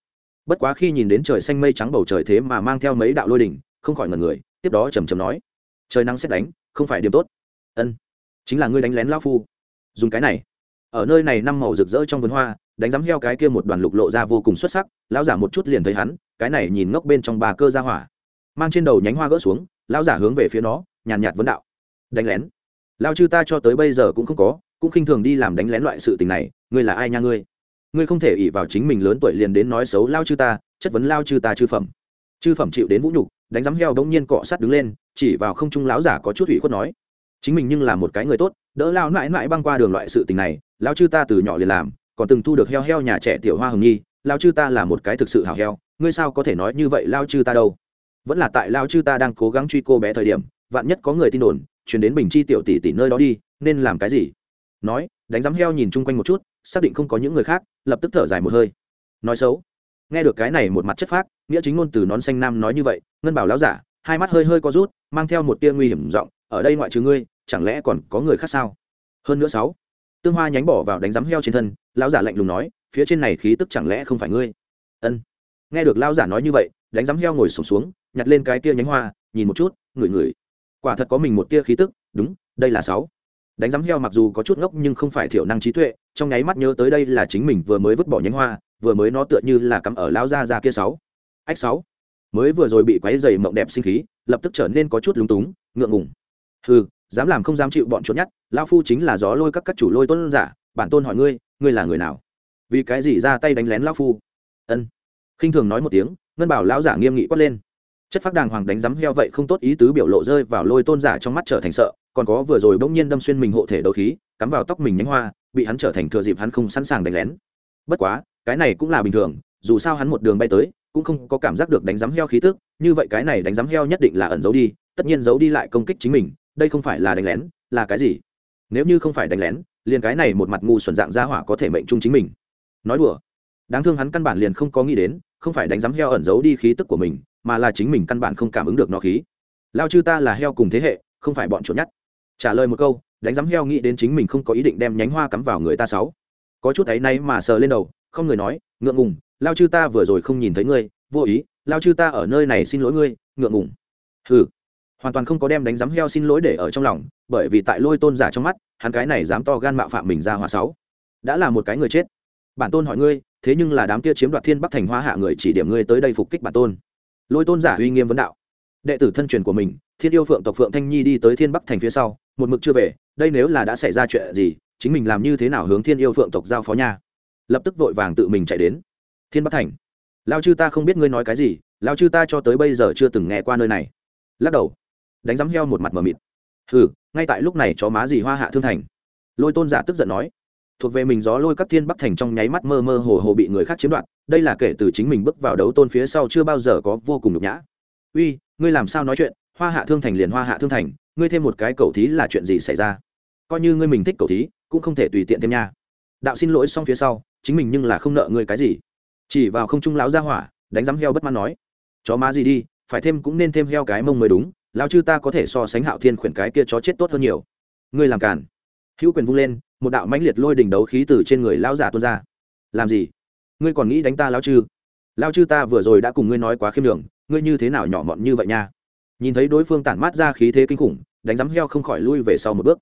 Bất quá khi nhìn đến trời xanh mây trắng bầu trời thế mà mang theo mấy đạo lôi đỉnh, không khỏi ngần người, tiếp đó trầm trầm nói, trời nắng xét đánh, không phải điểm tốt. Ân, chính là ngươi đánh lén lao phu. Dùng cái này. Ở nơi này năm màu rực rỡ trong vườn hoa, đánh rắm heo cái kia một đoàn lục lộ ra vô cùng xuất sắc, lão giả một chút liền thấy hắn, cái này nhìn ngốc bên trong bà cơ ra hỏa. Mang trên đầu nhánh hoa gỡ xuống lão giả hướng về phía nó, nhàn nhạt vấn đạo. Đánh lén. Lao chư ta cho tới bây giờ cũng không có, cũng khinh thường đi làm đánh lén loại sự tình này, ngươi là ai nha ngươi? Ngươi không thể ỉ vào chính mình lớn tuổi liền đến nói xấu lao chư ta, chất vấn lao chư ta chư phẩm. Chư phẩm chịu đến vũ nhục, đánh giám heo đ ỗ n g nhiên cọ sát đứng lên, chỉ vào không trung láo giả có chút ủy khuất nói. Chính mình nhưng là một cái người tốt, đỡ lao mãi mãi băng qua đường loại sự tình này lao chư ta từ nhỏ liền làm, còn từng thu được heo heo nhà trẻ tiểu hoa hồng nhi lao chư ta là một cái thực sự hào heo, ngươi sao có thể nói như vậy lao chư ta đâu? Vẫn là tại lao chư ta đang cố gắng truy cô bé thời điểm vạn nhất có người tin đồn chuyển đến bình chi tiểu tỷ tỷ nơi đó đi nên làm cái gì? Nói đánh giám heo nhìn chung quanh một chút xác định không có những người khác lập tức thở dài một hơi. Nói xấu. Nghe được cái này một mặt chất phác nghĩa chính ngôn từ nón xanh nam nói như vậy ngân bảo láo giả hai mắt hơi hơi có rút mang theo một tia nguy hiểm giọng ở đây ngoại trừ ngươi chẳng lẽ còn có người khác sao? Hơn nữa sáu tương hoa nhánh bỏ vào đánh giám heo trên thân lão giả lạnh lùng nói phía trên này khí tức chẳng lẽ không phải ngươi? Ân. Nghe được lão giả nói như vậy đánh giám heo ngồi sụp xuống, xuống nhặt lên cái tia nhánh hoa, nhìn một chút, ngửi ngửi. Quả thật có mình một tia khí tức, đúng, đây là sáu. Đánh giám heo mặc dù có chút ngốc nhưng không phải thiểu năng trí tuệ, trong nháy mắt nhớ tới đây là chính mình vừa mới vứt bỏ nhánh hoa, vừa mới nó tựa như là cắm ở lao ra ra kia sáu. Ách sáu. Mới vừa rồi bị quáy dày mộng đẹp sinh khí, lập tức trở nên có chút lúng túng, ngượng ngùng. Hừ, dám làm không dám chịu bọn trốn nhất lao phu chính là gió lôi các các chủ lôi tôn giả, bản tôn hỏi ngươi ngươi là người nào? Vì cái gì ra tay đánh lén lao phu? Ân. Khinh thường nói một tiếng, ngân bảo lão giả nghiêm nghị quát lên chất phác đàng hoàng đánh rắm heo vậy không tốt ý tứ biểu lộ rơi vào lôi tôn giả trong mắt trở thành sợ, còn có vừa rồi bỗng nhiên đâm xuyên mình hộ thể đấu khí, cắm vào tóc mình nhánh hoa, bị hắn trở thành thừa dịp hắn không sẵn sàng đánh lén. Bất quá, cái này cũng là bình thường, dù sao hắn một đường bay tới, cũng không có cảm giác được đánh rắm heo khí tức, như vậy cái này đánh rắm heo nhất định là ẩn giấu đi, tất nhiên giấu đi lại công kích chính mình, đây không phải là đánh lén, là cái gì? Nếu như không phải đánh lén, liền cái này một mặt ngu xuẩn dạng ra hỏa có thể mệnh chung chính mình. Nói đùa. Đáng thương hắn căn bản liền không có nghĩ đến, không phải đánh rắm heo ẩn giấu đi khí tức của mình mà là chính mình căn bản không cảm ứng được nó khí. Lao chư ta là heo cùng thế hệ, không phải bọn chuột nhắt. Trả lời một câu, đánh giám heo nghĩ đến chính mình không có ý định đem nhánh hoa cắm vào người ta sáu. Có chút ấy nay mà sờ lên đầu, không người nói, ngượng ngùng, lao chư ta vừa rồi không nhìn thấy ngươi, vô ý, lao chư ta ở nơi này xin lỗi ngươi, ngượng ngùng. Hừ. Hoàn toàn không có đem đánh giám heo xin lỗi để ở trong lòng, bởi vì tại lôi tôn giả trong mắt, hắn cái này dám to gan mạo phạm mình ra hòa sáu. Đã là một cái người chết. Bản tôn hỏi ngươi, thế nhưng là đám kia chiếm đoạt thiên bắc thành hoa hạ người chỉ điểm ngươi tới đây phục kích bản tôn? Lôi tôn giả uy nghiêm vấn đạo. Đệ tử thân truyền của mình, thiên yêu phượng tộc phượng thanh nhi đi tới thiên bắc thành phía sau, một mực chưa về, đây nếu là đã xảy ra chuyện gì, chính mình làm như thế nào hướng thiên yêu phượng tộc giao phó nha. Lập tức vội vàng tự mình chạy đến. Thiên bắc thành. Lao chư ta không biết ngươi nói cái gì, lao chư ta cho tới bây giờ chưa từng nghe qua nơi này. Lắc đầu. Đánh giám heo một mặt mờ mịt. Ừ ngay tại lúc này chó má gì hoa hạ thương thành. Lôi tôn giả tức giận nói. Thuộc về mình gió lôi các thiên bắc thành trong nháy mắt mơ mơ hồ hồ bị người khác chiếm đoạt đây là kể từ chính mình bước vào đấu tôn phía sau chưa bao giờ có vô cùng nhục nhã. Uy, ngươi làm sao nói chuyện? Hoa hạ thương thành liền hoa hạ thương thành, ngươi thêm một cái cầu thí là chuyện gì xảy ra? Coi như ngươi mình thích cầu thí, cũng không thể tùy tiện thêm nha. Đạo xin lỗi xong phía sau, chính mình nhưng là không nợ ngươi cái gì. Chỉ vào không trung láo ra hỏa, đánh giám heo bất mãn nói, chó má gì đi, phải thêm cũng nên thêm heo cái mông mới đúng lao chư ta có thể so sánh hạo thiên khuyển cái kia chó chết tốt hơn nhiều. Ngươi làm cản hữu quyền vung lên, một đạo mãnh liệt lôi đỉnh đấu khí từ trên người lao giả tuôn ra. Làm gì? Ngươi còn nghĩ đánh ta lao chư? Lao chư ta vừa rồi đã cùng ngươi nói quá khiêm đường ngươi như thế nào nhỏ mọn như vậy nha? Nhìn thấy đối phương tản mát ra khí thế kinh khủng, đánh rắm heo không khỏi lui về sau một bước.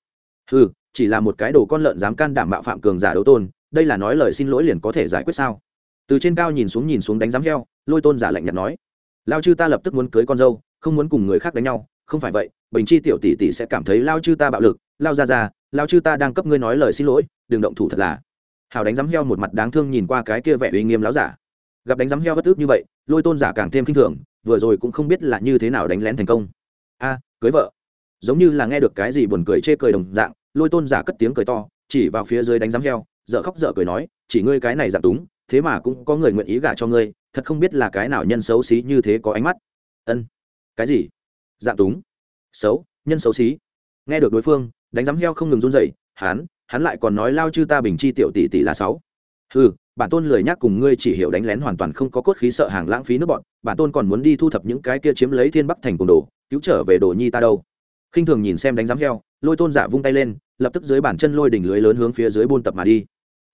Ừ chỉ là một cái đồ con lợn dám can đảm bạo phạm cường giả đấu tôn, đây là nói lời xin lỗi liền có thể giải quyết sao? Từ trên cao nhìn xuống nhìn xuống đánh rắm heo, lôi tôn giả lạnh nhạt nói. Lao chư ta lập tức muốn cưới con dâu, không muốn cùng người khác đánh nhau, không phải vậy, bình chi tiểu tỷ tỷ sẽ cảm thấy lao chư ta bạo lực. Lao ra ra, lao chư ta đang cấp ngươi nói lời xin lỗi, đừng động thủ thật là hào đánh giám heo một mặt đáng thương nhìn qua cái kia vẻ uy nghiêm láo giả. Gặp đánh giám heo bất ước như vậy, lôi tôn giả càng thêm khinh thường, vừa rồi cũng không biết là như thế nào đánh lén thành công. A, cưới vợ. Giống như là nghe được cái gì buồn cười chê cười đồng dạng, lôi tôn giả cất tiếng cười to, chỉ vào phía dưới đánh giám heo dợ khóc dợ cười nói, chỉ ngươi cái này giả túng, thế mà cũng có người nguyện ý gả cho ngươi, thật không biết là cái nào nhân xấu xí như thế có ánh mắt. Ân. Cái gì? Dạng túng. Xấu, nhân xấu xí. Nghe được đối phương, đánh giám heo không ngừng run rẩy, hán hắn lại còn nói lao chư ta bình chi tiểu tỷ tỷ là sáu. Ừ bản tôn lười nhắc cùng ngươi chỉ hiểu đánh lén hoàn toàn không có cốt khí sợ hàng lãng phí nước bọn, bản tôn còn muốn đi thu thập những cái kia chiếm lấy thiên bắc thành cùng đồ, cứu trở về đồ nhi ta đâu. Khinh thường nhìn xem đánh giám heo, lôi tôn giả vung tay lên, lập tức dưới bàn chân lôi đỉnh lưới lớn hướng phía dưới buôn tập mà đi.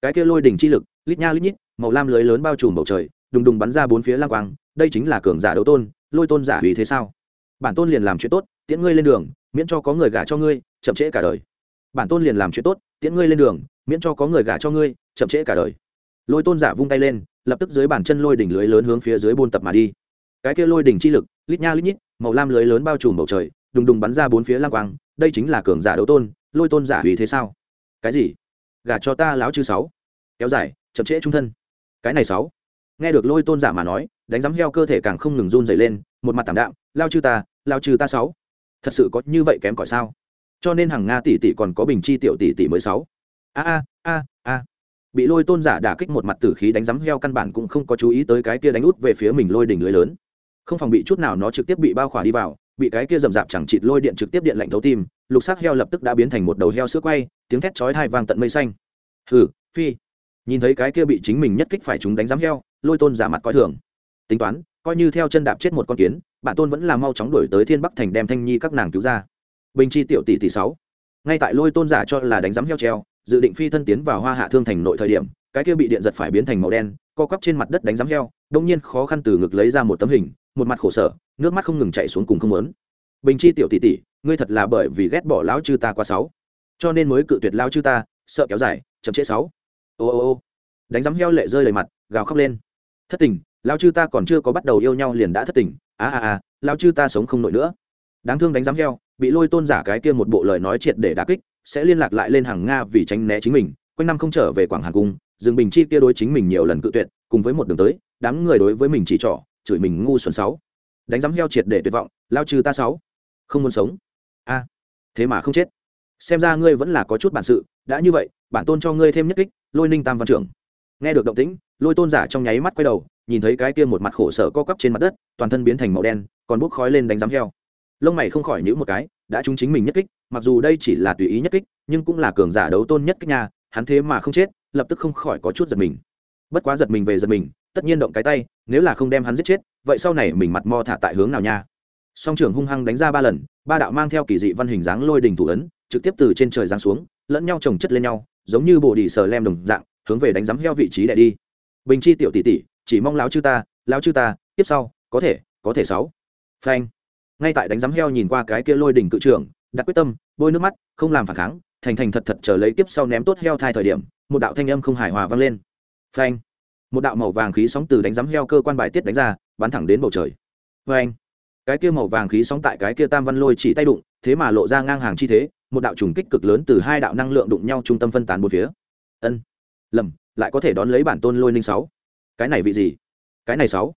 Cái kia lôi đỉnh chi lực, lít nha lít nhít, màu lam lưới lớn bao trùm bầu trời, đùng đùng bắn ra bốn phía lang quang, đây chính là cường giả đấu tôn, lôi tôn giả vì thế sao? Bản tôn liền làm chuyện tốt, tiễn ngươi lên đường, miễn cho có người gả cho ngươi, chậm trễ cả đời. Bản tôn liền làm chuyện tốt tiễn ngươi lên đường, miễn cho có người gả cho ngươi, chậm trễ cả đời. Lôi tôn giả vung tay lên, lập tức dưới bàn chân lôi đỉnh lưới lớn hướng phía dưới buôn tập mà đi. Cái kia lôi đỉnh chi lực, lít nha lít nhít, màu lam lưới lớn bao trùm bầu trời, đùng đùng bắn ra bốn phía lang quang, đây chính là cường giả đấu tôn, lôi tôn giả vì thế sao? Cái gì? Gả cho ta láo chư sáu. Kéo dài, chậm trễ trung thân. Cái này sáu. Nghe được lôi tôn giả mà nói, đánh giám heo cơ thể càng không ngừng run dày lên, một mặt tảm đạm lao chư ta lao chư ta sáu. Thật sự có như vậy kém cỏi sao? Cho nên hàng nga tỷ tỷ còn có bình chi tiểu tỷ tỷ mới sáu. A a a a. Bị lôi tôn giả đả kích một mặt tử khí đánh rắm heo căn bản cũng không có chú ý tới cái kia đánh út về phía mình lôi đỉnh lưới lớn. Không phòng bị chút nào nó trực tiếp bị bao khỏa đi vào, bị cái kia rầm rạp chẳng chịt lôi điện trực tiếp điện lạnh thấu tim, lục xác heo lập tức đã biến thành một đầu heo sữa quay, tiếng thét chói thai vang tận mây xanh. Hừ, phi. Nhìn thấy cái kia bị chính mình nhất kích phải chúng đánh giám heo, lôi tôn giả mặt coi thường. Tính toán, coi như theo chân đạp chết một con kiến, bản tôn vẫn là mau chóng đổi tới thiên bắc thành đem thanh nhi các nàng cứu ra bình chi tiểu tỷ tỷ sáu. Ngay tại lôi tôn giả cho là đánh giám heo treo, dự định phi thân tiến vào hoa hạ thương thành nội thời điểm, cái kia bị điện giật phải biến thành màu đen, co quắp trên mặt đất đánh giám heo, đông nhiên khó khăn từ ngực lấy ra một tấm hình, một mặt khổ sở, nước mắt không ngừng chạy xuống cùng không lớn bình chi tiểu tỷ tỷ, ngươi thật là bởi vì ghét bỏ lão chư ta quá sáu cho nên mới cự tuyệt lão chư ta, sợ kéo dài, chậm trễ sáu. Ô ô ô. Đánh giám heo lệ rơi đầy mặt, gào khóc lên. Thất tình, lão chư ta còn chưa có bắt đầu yêu nhau liền đã thất tình a a a lão chư ta sống không nổi nữa. Đáng thương đánh giám heo bị lôi tôn giả cái kia một bộ lời nói triệt để đả kích, sẽ liên lạc lại lên hàng nga vì tránh né chính mình, quanh năm không trở về quảng hàng cung, dương bình chi kia đối chính mình nhiều lần cự tuyệt, cùng với một đường tới, đám người đối với mình chỉ trỏ, chửi mình ngu xuẩn sáu. Đánh giám heo triệt để tuyệt vọng, lao trừ ta sáu. Không muốn sống. A à, thế mà không chết. Xem ra ngươi vẫn là có chút bản sự, đã như vậy, bản tôn cho ngươi thêm nhất kích, lôi ninh tam văn trưởng. Nghe được động tĩnh, lôi tôn giả trong nháy mắt quay đầu, nhìn thấy cái kia một mặt khổ sở co quắp trên mặt đất, toàn thân biến thành màu đen, còn bốc khói lên đánh giám heo lông mày không khỏi nhữ một cái, đã trúng chính mình nhất kích, mặc dù đây chỉ là tùy ý nhất kích, nhưng cũng là cường giả đấu tôn nhất kích nhà hắn thế mà không chết, lập tức không khỏi có chút giật mình. Bất quá giật mình về giật mình, tất nhiên động cái tay, nếu là không đem hắn giết chết, vậy sau này mình mặt mo thả tại hướng nào nha? Song trưởng hung hăng đánh ra ba lần, ba đạo mang theo kỳ dị văn hình dáng lôi đình thủ ấn, trực tiếp từ trên trời giáng xuống, lẫn nhau chồng chất lên nhau, giống như bộ đỉ sờ lem đồng dạng, hướng về đánh giám heo vị trí đại đi. Bình chi tiểu tỷ tỷ, chỉ mong láo chư ta láo chư ta, tiếp sau, có thể có thể sáu. Phanh ngay tại đánh giám heo nhìn qua cái kia lôi đỉnh cự trưởng, đặt quyết tâm, bôi nước mắt, không làm phản kháng, thành thành thật thật chờ lấy tiếp sau ném tốt heo thai thời điểm, một đạo thanh âm không hài hòa vang lên. Phanh! Một đạo màu vàng khí sóng từ đánh giám heo cơ quan bài tiết đánh ra, bắn thẳng đến bầu trời. Phanh! Cái kia màu vàng khí sóng tại cái kia tam văn lôi chỉ tay đụng, thế mà lộ ra ngang hàng chi thế, một đạo trùng kích cực lớn từ hai đạo năng lượng đụng nhau trung tâm phân tán bốn phía. Ân! Lầm, lại có thể đón lấy bản tôn lôi ninh sáu. Cái này vị gì? Cái này sáu?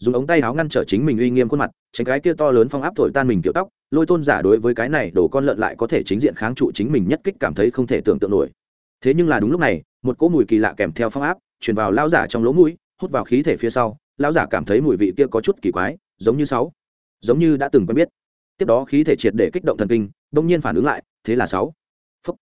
Dùng ống tay áo ngăn trở chính mình uy nghiêm khuôn mặt, tránh cái kia to lớn phong áp thổi tan mình kiểu tóc, lôi tôn giả đối với cái này đổ con lợn lại có thể chính diện kháng trụ chính mình nhất kích cảm thấy không thể tưởng tượng nổi. Thế nhưng là đúng lúc này, một cỗ mùi kỳ lạ kèm theo phong áp truyền vào lao giả trong lỗ mũi, hút vào khí thể phía sau lao giả cảm thấy mùi vị kia có chút kỳ quái, giống như sáu, giống như đã từng quen biết. Tiếp đó khí thể triệt để kích động thần kinh, đông nhiên phản ứng lại, thế là sáu. Phúc.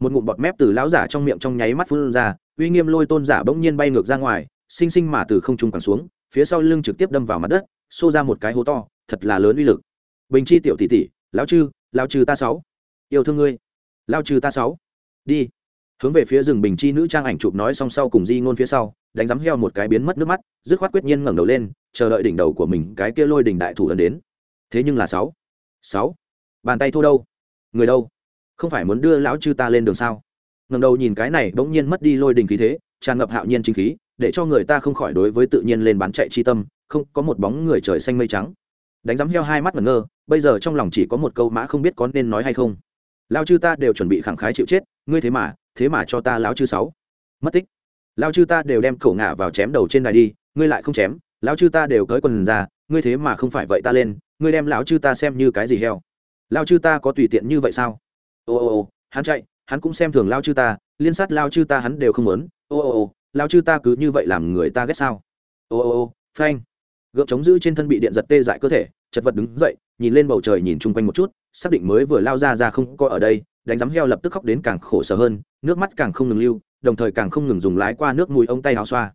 một ngụm bọt mép từ lão giả trong miệng trong nháy mắt phun ra, uy nghiêm lôi tôn giả bỗng nhiên bay ngược ra ngoài, sinh sinh mà từ không trung quẳng xuống phía sau lưng trực tiếp đâm vào mặt đất, xô ra một cái hố to, thật là lớn uy lực. Bình chi tiểu tỷ tỷ, lão chư, lão trừ ta sáu. Yêu thương ngươi. Lão trừ ta sáu. Đi. Hướng về phía rừng bình chi nữ trang ảnh chụp nói song sau cùng di ngôn phía sau, đánh giám heo một cái biến mất nước mắt, dứt khoát quyết nhiên ngẩng đầu lên, chờ đợi đỉnh đầu của mình, cái kia lôi đỉnh đại thủ lần đến. Thế nhưng là sáu. Sáu. Bàn tay thô đâu? Người đâu? Không phải muốn đưa lão chư ta lên đường sao? Ngẩng đầu nhìn cái này, bỗng nhiên mất đi lôi đỉnh khí thế, tràn ngập hạo nhiên chính khí để cho người ta không khỏi đối với tự nhiên lên bán chạy chi tâm, không, có một bóng người trời xanh mây trắng. Đánh giám heo hai mắt ngẩn ngơ, bây giờ trong lòng chỉ có một câu mã không biết có nên nói hay không. Lao chư ta đều chuẩn bị khẳng khái chịu chết, ngươi thế mà thế mà cho ta lão chư sáu. Mất tích. Lao chư ta đều đem cổ ngả vào chém đầu trên đài đi, ngươi lại không chém, lão chư ta đều cởi quần ra, ngươi thế mà không phải vậy ta lên, ngươi đem lão chư ta xem như cái gì heo? Lao chư ta có tùy tiện như vậy sao? Ô ô ô, hắn chạy, hắn cũng xem thường lao chư ta, liên sát lao chư ta hắn đều không muốn. Ô ô ô lao chư ta cứ như vậy làm người ta ghét sao? Ô ô ô, phanh. Gượng chống giữ trên thân bị điện giật tê dại cơ thể, chật vật đứng dậy, nhìn lên bầu trời nhìn chung quanh một chút, xác định mới vừa lao ra ra không có ở đây, đánh giám heo lập tức khóc đến càng khổ sở hơn, nước mắt càng không ngừng lưu, đồng thời càng không ngừng dùng lái qua nước mùi ông tay áo xoa.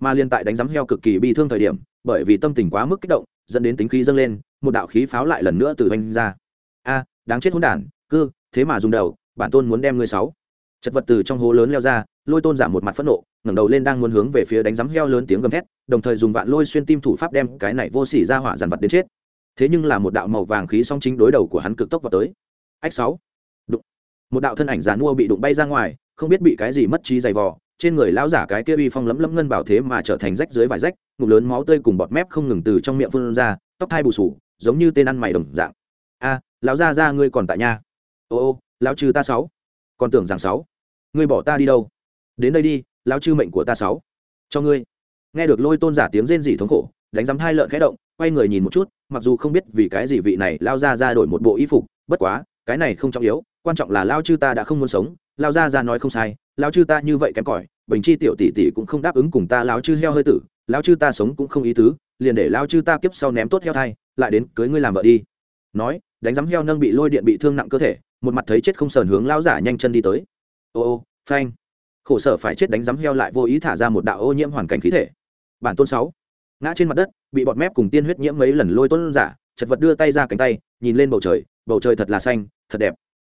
Mà liên tại đánh giám heo cực kỳ bi thương thời điểm, bởi vì tâm tình quá mức kích động, dẫn đến tính khí dâng lên, một đạo khí pháo lại lần nữa từ oanh ra. A, đáng chết hôn đản, cư, thế mà dùng đầu, bản tôn muốn đem ngươi sáu. Chật vật từ trong hố lớn leo ra, lôi tôn giảm một mặt phẫn nộ ngẩng đầu lên đang muốn hướng về phía đánh giấm heo lớn tiếng gầm thét, đồng thời dùng vạn lôi xuyên tim thủ pháp đem cái này vô sỉ ra hỏa dàn vật đến chết. Thế nhưng là một đạo màu vàng khí song chính đối đầu của hắn cực tốc vào tới. Ách sáu. Đụng. Một đạo thân ảnh giàn mua bị đụng bay ra ngoài, không biết bị cái gì mất trí dày vò, trên người lão giả cái kia uy phong lấm lấm ngân bảo thế mà trở thành rách dưới vải rách, ngụm lớn máu tươi cùng bọt mép không ngừng từ trong miệng phun ra, tóc thai bù sù, giống như tên ăn mày đồng dạng. A, lão gia gia ngươi còn tại nhà. Ô ô, lão trừ ta sáu. Còn tưởng rằng sáu. Ngươi bỏ ta đi đâu? Đến đây đi lão chư mệnh của ta sáu. Cho ngươi. Nghe được lôi tôn giả tiếng rên rỉ thống khổ, đánh giám hai lợn khẽ động, quay người nhìn một chút, mặc dù không biết vì cái gì vị này lao ra ra đổi một bộ y phục, bất quá, cái này không trọng yếu, quan trọng là lao chư ta đã không muốn sống, lao ra ra nói không sai, lao chư ta như vậy kém cỏi, bình chi tiểu tỷ tỷ cũng không đáp ứng cùng ta lao chư heo hơi tử, lao chư ta sống cũng không ý tứ, liền để lao chư ta kiếp sau ném tốt heo thai, lại đến cưới ngươi làm vợ đi. Nói, đánh giám heo nâng bị lôi điện bị thương nặng cơ thể, một mặt thấy chết không sờn hướng lao giả nhanh chân đi tới. Ô ô, phanh khổ sở phải chết đánh giấm heo lại vô ý thả ra một đạo ô nhiễm hoàn cảnh khí thể. Bản tôn sáu, ngã trên mặt đất, bị bọt mép cùng tiên huyết nhiễm mấy lần lôi tôn giả, chật vật đưa tay ra cánh tay, nhìn lên bầu trời bầu trời thật là xanh, thật đẹp.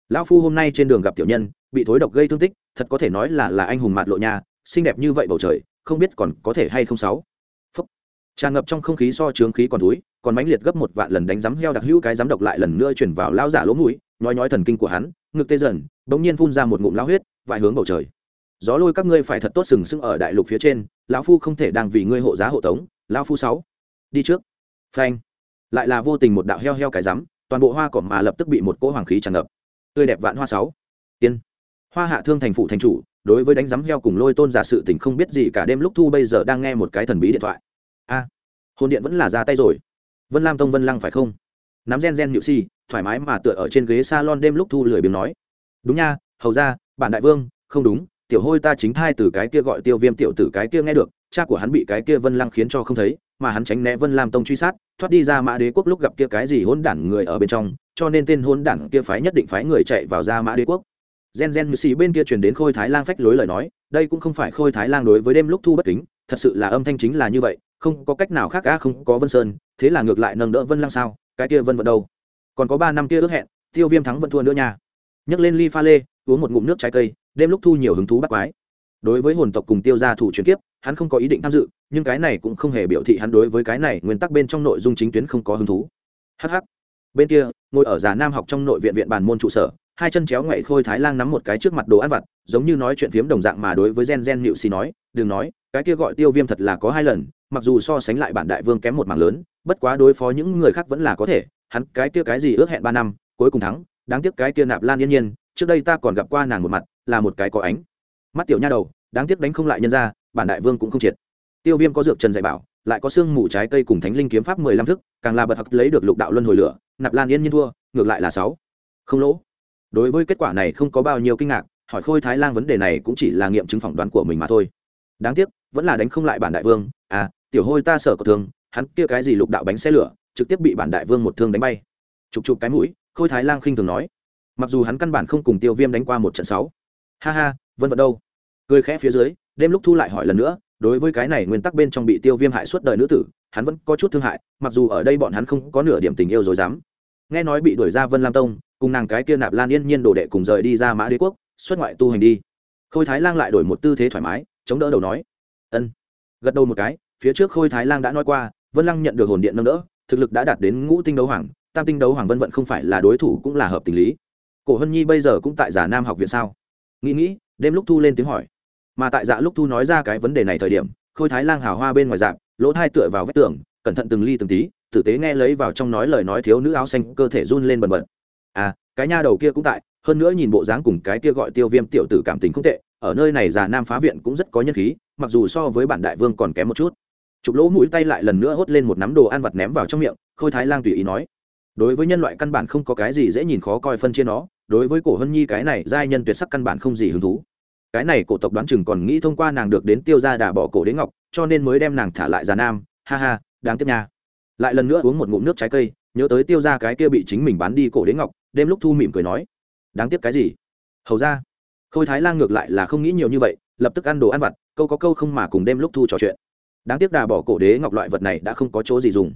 Lão phu hôm nay trên đường gặp tiểu nhân, bị thối độc gây thương tích, thật có thể nói là là anh hùng mạt lộ nhà xinh đẹp như vậy bầu trời, không biết còn có thể hay không sáu. Phúc. Tràn ngập trong không khí so trướng khí còn túi còn mãnh liệt gấp một vạn lần đánh rắm heo đặc hữu cái rắm độc lại lần nữa chuyển vào lao giả lỗ mũi nhói nhói thần kinh của hắn, ngực tê dần, bỗng nhiên phun ra một ngụm lao huyết vài hướng bầu trời gió lôi các ngươi phải thật tốt sừng sững ở đại lục phía trên, lão phu không thể đang vì ngươi hộ giá hộ tống, lão phu sáu, đi trước. Phanh. Lại là vô tình một đạo heo heo cái rắm, toàn bộ hoa cỏ mà lập tức bị một cỗ hoàng khí tràn ngập. Tươi đẹp vạn hoa sáu. Tiên. Hoa hạ thương thành phụ thành chủ, đối với đánh rắm heo cùng lôi tôn giả sự tình không biết gì cả đêm lúc thu bây giờ đang nghe một cái thần bí điện thoại. A. Hồn điện vẫn là ra tay rồi. Vân lam tông vân lăng phải không? Nắm gen gen nhự si, thoải mái mà tựa ở trên ghế salon đêm lúc thu lười biếng nói. Đúng nha, hầu ra bản đại vương, không đúng tiểu hôi ta chính thai từ cái kia gọi tiêu viêm tiểu tử cái kia nghe được, cha của hắn bị cái kia vân lăng khiến cho không thấy, mà hắn tránh né vân lam tông truy sát, thoát đi ra mã đế quốc lúc gặp kia cái gì hôn đản người ở bên trong, cho nên tên hôn đản kia phái nhất định phái người chạy vào ra mã đế quốc. Gen gen như xì bên kia truyền đến khôi thái lang phách lối lời nói, đây cũng không phải khôi thái lang đối với đêm lúc thu bất kính, thật sự là âm thanh chính là như vậy, không có cách nào khác a không có vân sơn, thế là ngược lại nâng đỡ vân lăng sao, cái kia vân vận đâu? Còn có ba năm kia ước hẹn, tiêu viêm thắng vẫn thua nữa nha. Nhấc lên ly pha lê, uống một ngụm nước trái cây đêm lúc thu nhiều hứng thú bắt quái. Đối với hồn tộc cùng tiêu gia thủ chuyển kiếp, hắn không có ý định tham dự, nhưng cái này cũng không hề biểu thị hắn đối với cái này nguyên tắc bên trong nội dung chính tuyến không có hứng thú. Hh bên kia, ngồi ở già nam học trong nội viện viện bản môn trụ sở, hai chân chéo ngoại khôi thái lang nắm một cái trước mặt đồ ăn vặt, giống như nói chuyện phiếm đồng dạng mà đối với gen gen nịu xì nói, đừng nói, cái kia gọi tiêu viêm thật là có hai lần, mặc dù so sánh lại bản đại vương kém một mảng lớn, bất quá đối phó những người khác vẫn là có thể, hắn cái kia cái gì ước hẹn ba năm, cuối cùng thắng, đáng tiếc cái kia nạp lan yên nhiên, trước đây ta còn gặp qua nàng một mặt là một cái có ánh. Mắt tiểu nha đầu, đáng tiếc đánh không lại nhân ra, bản đại vương cũng không triệt. Tiêu viêm có dược trần dạy bảo, lại có xương mù trái cây cùng thánh linh kiếm pháp mười lăm thức, càng là bật học lấy được lục đạo luân hồi lửa, nạp lan yên nhiên thua, ngược lại là sáu. Không lỗ. Đối với kết quả này không có bao nhiêu kinh ngạc, hỏi khôi thái lang vấn đề này cũng chỉ là nghiệm chứng phỏng đoán của mình mà thôi. Đáng tiếc, vẫn là đánh không lại bản đại vương à tiểu hôi ta sợ có thương, hắn kia cái gì lục đạo bánh xe lửa, trực tiếp bị bản đại vương một thương đánh bay. Chụp chụp cái mũi, khôi thái lang khinh thường nói. Mặc dù hắn căn bản không cùng tiêu viêm đánh qua một trận sáu ha ha, vân vận đâu? Cười khẽ phía dưới, đêm lúc thu lại hỏi lần nữa, đối với cái này nguyên tắc bên trong bị tiêu viêm hại suốt đời nữ tử, hắn vẫn có chút thương hại, mặc dù ở đây bọn hắn không có nửa điểm tình yêu dối dám. Nghe nói bị đuổi ra vân lam tông, cùng nàng cái kia nạp lan yên nhiên đồ đệ cùng rời đi ra mã đế quốc, xuất ngoại tu hành đi. Khôi thái lang lại đổi một tư thế thoải mái, chống đỡ đầu nói, ân. Gật đầu một cái, phía trước khôi thái lang đã nói qua, vân lăng nhận được hồn điện nâng đỡ, thực lực đã đạt đến ngũ tinh đấu hoàng, tam tinh đấu hoàng vân vận không phải là đối thủ cũng là hợp tình lý. Cổ hân nhi bây giờ cũng tại giả nam học viện sao? Nghĩ nghĩ, đêm lúc thu lên tiếng hỏi. Mà tại dạ lúc thu nói ra cái vấn đề này thời điểm, khôi thái lang hào hoa bên ngoài dạng lỗ thai tựa vào vách tường, cẩn thận từng ly từng tí, tử tế nghe lấy vào trong nói lời nói thiếu nữ áo xanh, cơ thể run lên bần bật. À cái nha đầu kia cũng tại, hơn nữa nhìn bộ dáng cùng cái kia gọi tiêu viêm tiểu tử cảm tình không tệ, ở nơi này già nam phá viện cũng rất có nhân khí, mặc dù so với bản đại vương còn kém một chút. Chụp lỗ mũi tay lại lần nữa hốt lên một nắm đồ ăn vặt ném vào trong miệng, khôi thái lang tùy ý nói đối với nhân loại căn bản không có cái gì dễ nhìn khó coi phân chia nó, đối với cổ hân nhi cái này giai nhân tuyệt sắc căn bản không gì hứng thú. Cái này cổ tộc đoán chừng còn nghĩ thông qua nàng được đến tiêu ra đà bỏ cổ đế ngọc, cho nên mới đem nàng thả lại già nam. Ha ha, đáng tiếc nha. Lại lần nữa uống một ngụm nước trái cây, nhớ tới tiêu ra cái kia bị chính mình bán đi cổ đế ngọc, đêm lúc thu mỉm cười nói, đáng tiếc cái gì? Hầu ra. Khôi thái lang ngược lại là không nghĩ nhiều như vậy, lập tức ăn đồ ăn vặt, câu có câu không mà cùng đêm lúc thu trò chuyện. Đáng tiếc đà bỏ cổ đế ngọc loại vật này đã không có chỗ gì dùng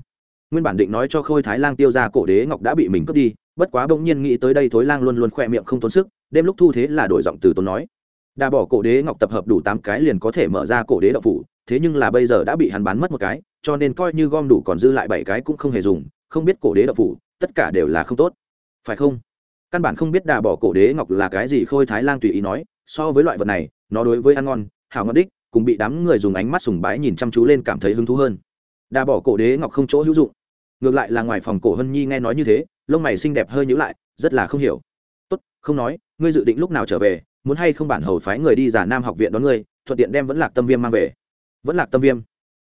nguyên bản định nói cho khôi thái lang tiêu ra cổ đế ngọc đã bị mình cướp đi, bất quá bỗng nhiên nghĩ tới đây thối lang luôn luôn khoe miệng không tốn sức, đêm lúc thu thế là đổi giọng từ tốn nói. Đà bỏ cổ đế ngọc tập hợp đủ tám cái liền có thể mở ra cổ đế đậu phủ, thế nhưng là bây giờ đã bị hắn bán mất một cái, cho nên coi như gom đủ còn dư lại bảy cái cũng không hề dùng, không biết cổ đế đậu phủ, tất cả đều là không tốt. Phải không? Căn bản không biết đà bỏ cổ đế ngọc là cái gì, khôi thái lang tùy ý nói, so với loại vật này, nó đối với ăn ngon, hảo ngon đích, cùng bị đám người dùng ánh mắt sùng bái nhìn chăm chú lên cảm thấy hứng thú hơn. Đà bỏ cổ đế ngọc không chỗ hữu dụng ngược lại là ngoài phòng cổ hân nhi nghe nói như thế, lông mày xinh đẹp hơi nhữ lại, rất là không hiểu. Tốt, không nói, ngươi dự định lúc nào trở về, muốn hay không bản hầu phái người đi giả nam học viện đón ngươi, thuận tiện đem vẫn lạc tâm viêm mang về. Vẫn lạc tâm viêm?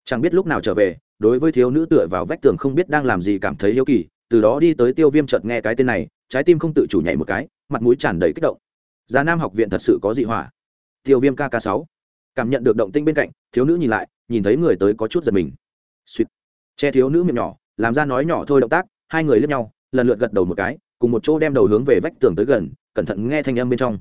Chẳng biết lúc nào trở về, đối với thiếu nữ tựa vào vách tường không biết đang làm gì cảm thấy yêu kỳ, từ đó đi tới tiêu viêm chợt nghe cái tên này, trái tim không tự chủ nhảy một cái, mặt mũi tràn đầy kích động. Già nam học viện thật sự có dị hỏa. Tiêu viêm kk sáu. Cảm nhận được động tinh bên cạnh, thiếu nữ nhìn lại, nhìn thấy người tới có chút giật mình. Suýt. Che thiếu nữ miệng nhỏ làm ra nói nhỏ thôi động tác, hai người lướt nhau, lần lượt gật đầu một cái, cùng một chỗ đem đầu hướng về vách tường tới gần, cẩn thận nghe thanh âm bên trong.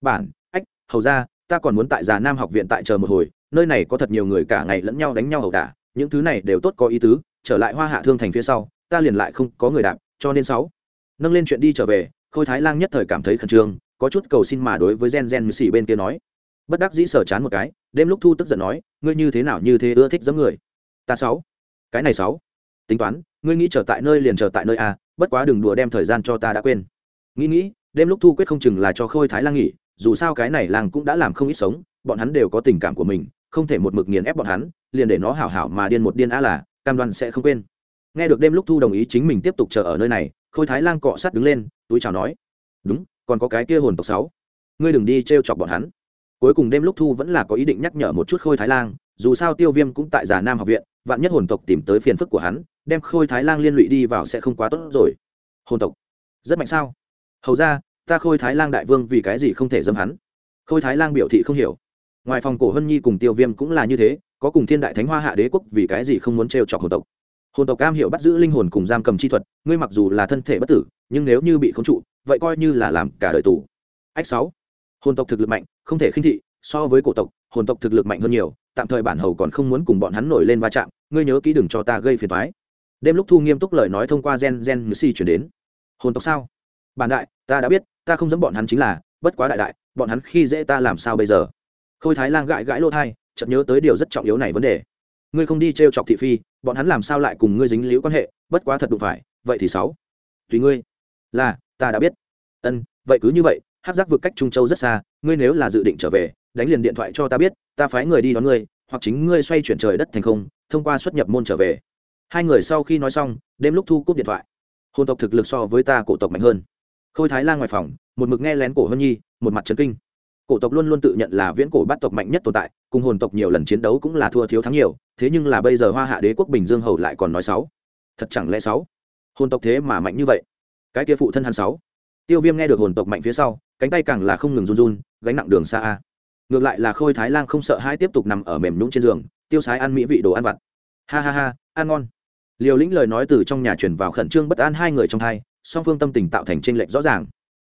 Bản, ách, hầu ra, ta còn muốn tại già nam học viện tại chờ một hồi, nơi này có thật nhiều người cả ngày lẫn nhau đánh nhau ẩu đả, những thứ này đều tốt có ý tứ, trở lại hoa hạ thương thành phía sau, ta liền lại không có người đạp, cho nên sáu. Nâng lên chuyện đi trở về, khôi thái lang nhất thời cảm thấy khẩn trương, có chút cầu xin mà đối với gen gen mười xỉ bên kia nói. Bất đắc dĩ sở chán một cái, đêm lúc thu tức giận nói, ngươi như thế nào như thế ưa thích giống người? Ta sáu. Cái này sáu tính toán, ngươi nghĩ trở tại nơi liền trở tại nơi a bất quá đừng đùa đem thời gian cho ta đã quên. Nghĩ nghĩ, đêm lúc thu quyết không chừng là cho khôi thái lang nghỉ, dù sao cái này làng cũng đã làm không ít sống, bọn hắn đều có tình cảm của mình, không thể một mực nghiền ép bọn hắn, liền để nó hảo hảo mà điên một điên a là, cam đoan sẽ không quên. Nghe được đêm lúc thu đồng ý chính mình tiếp tục chờ ở nơi này, khôi thái lang cọ sát đứng lên, túi chào nói, đúng, còn có cái kia hồn tộc sáu. Ngươi đừng đi t r e o chọc bọn hắn. Cuối cùng đêm lúc thu vẫn là có ý định nhắc nhở một chút khôi thái lang dù sao tiêu viêm cũng tại già nam học viện, vạn nhất hồn tộc tìm tới phiền phức của hắn, đem khôi thái lang liên lụy đi vào sẽ không quá tốt rồi. Hồn tộc, rất mạnh sao? Hầu ra, ta khôi thái lang đại vương vì cái gì không thể dâm hắn? Khôi thái lang biểu thị không hiểu. Ngoài phòng cổ hân nhi cùng tiêu viêm cũng là như thế, có cùng thiên đại thánh hoa hạ đế quốc vì cái gì không muốn trêu chọc hồn tộc? Hồn tộc cam hiểu bắt giữ linh hồn cùng giam cầm chi thuật, ngươi mặc dù là thân thể bất tử, nhưng nếu như bị khống trụ, vậy coi như là làm cả đời tù. Ách sáu, hồn tộc thực lực mạnh, không thể khinh thị, so với cổ tộc, hồn tộc thực lực mạnh hơn nhiều tạm thời bản hầu còn không muốn cùng bọn hắn nổi lên va chạm, ngươi nhớ kỹ đừng cho ta gây phiền thoái đêm lúc thu nghiêm túc lời nói thông qua gen gen ngư si chuyển đến. Hồn tộc sao? Bản đại, ta đã biết, ta không dám bọn hắn chính là, bất quá đại đại, bọn hắn khi dễ ta làm sao bây giờ? Khôi thái lang gãi gãi lỗ thai, chợt nhớ tới điều rất trọng yếu này vấn đề. Ngươi không đi t r e o chọc thị phi, bọn hắn làm sao lại cùng ngươi dính liễu quan hệ, bất quá thật đụng phải, vậy thì sáu. Tùy ngươi. Là, ta đã biết. Ân, vậy cứ như vậy hát giác vượt cách trung châu rất xa, ngươi nếu là dự định trở về đánh liền điện thoại cho ta biết, ta phái người đi đón ngươi, hoặc chính ngươi xoay chuyển trời đất thành không, thông qua xuất nhập môn trở về. Hai người sau khi nói xong, đêm lúc thu cúp điện thoại. Hôn tộc thực lực so với ta cổ tộc mạnh hơn. Khôi thái lan ngoài phòng, một mực nghe lén cổ hơn nhi, một mặt trấn kinh. Cổ tộc luôn luôn tự nhận là viễn cổ bát tộc mạnh nhất tồn tại, cùng hồn tộc nhiều lần chiến đấu cũng là thua thiếu thắng nhiều, thế nhưng là bây giờ hoa hạ đế quốc bình dương hầu lại còn nói sáu. Thật chẳng lẽ sáu? Hồn tộc thế mà mạnh như vậy? Cái kia phụ thân hắn sáu. Tiêu viêm nghe được hồn tộc mạnh phía sau, cánh tay càng là không ngừng run run, gánh nặng đường xa a ngược lại là khôi thái lang không sợ hai tiếp tục nằm ở mềm nhũng trên giường, tiêu sái ăn mỹ vị đồ ăn vặt. Ha ha ha, ăn ngon. Liều lĩnh lời nói từ trong nhà truyền vào khẩn trương bất an hai người trong thai, song phương tâm tình tạo thành tranh lệch rõ ràng.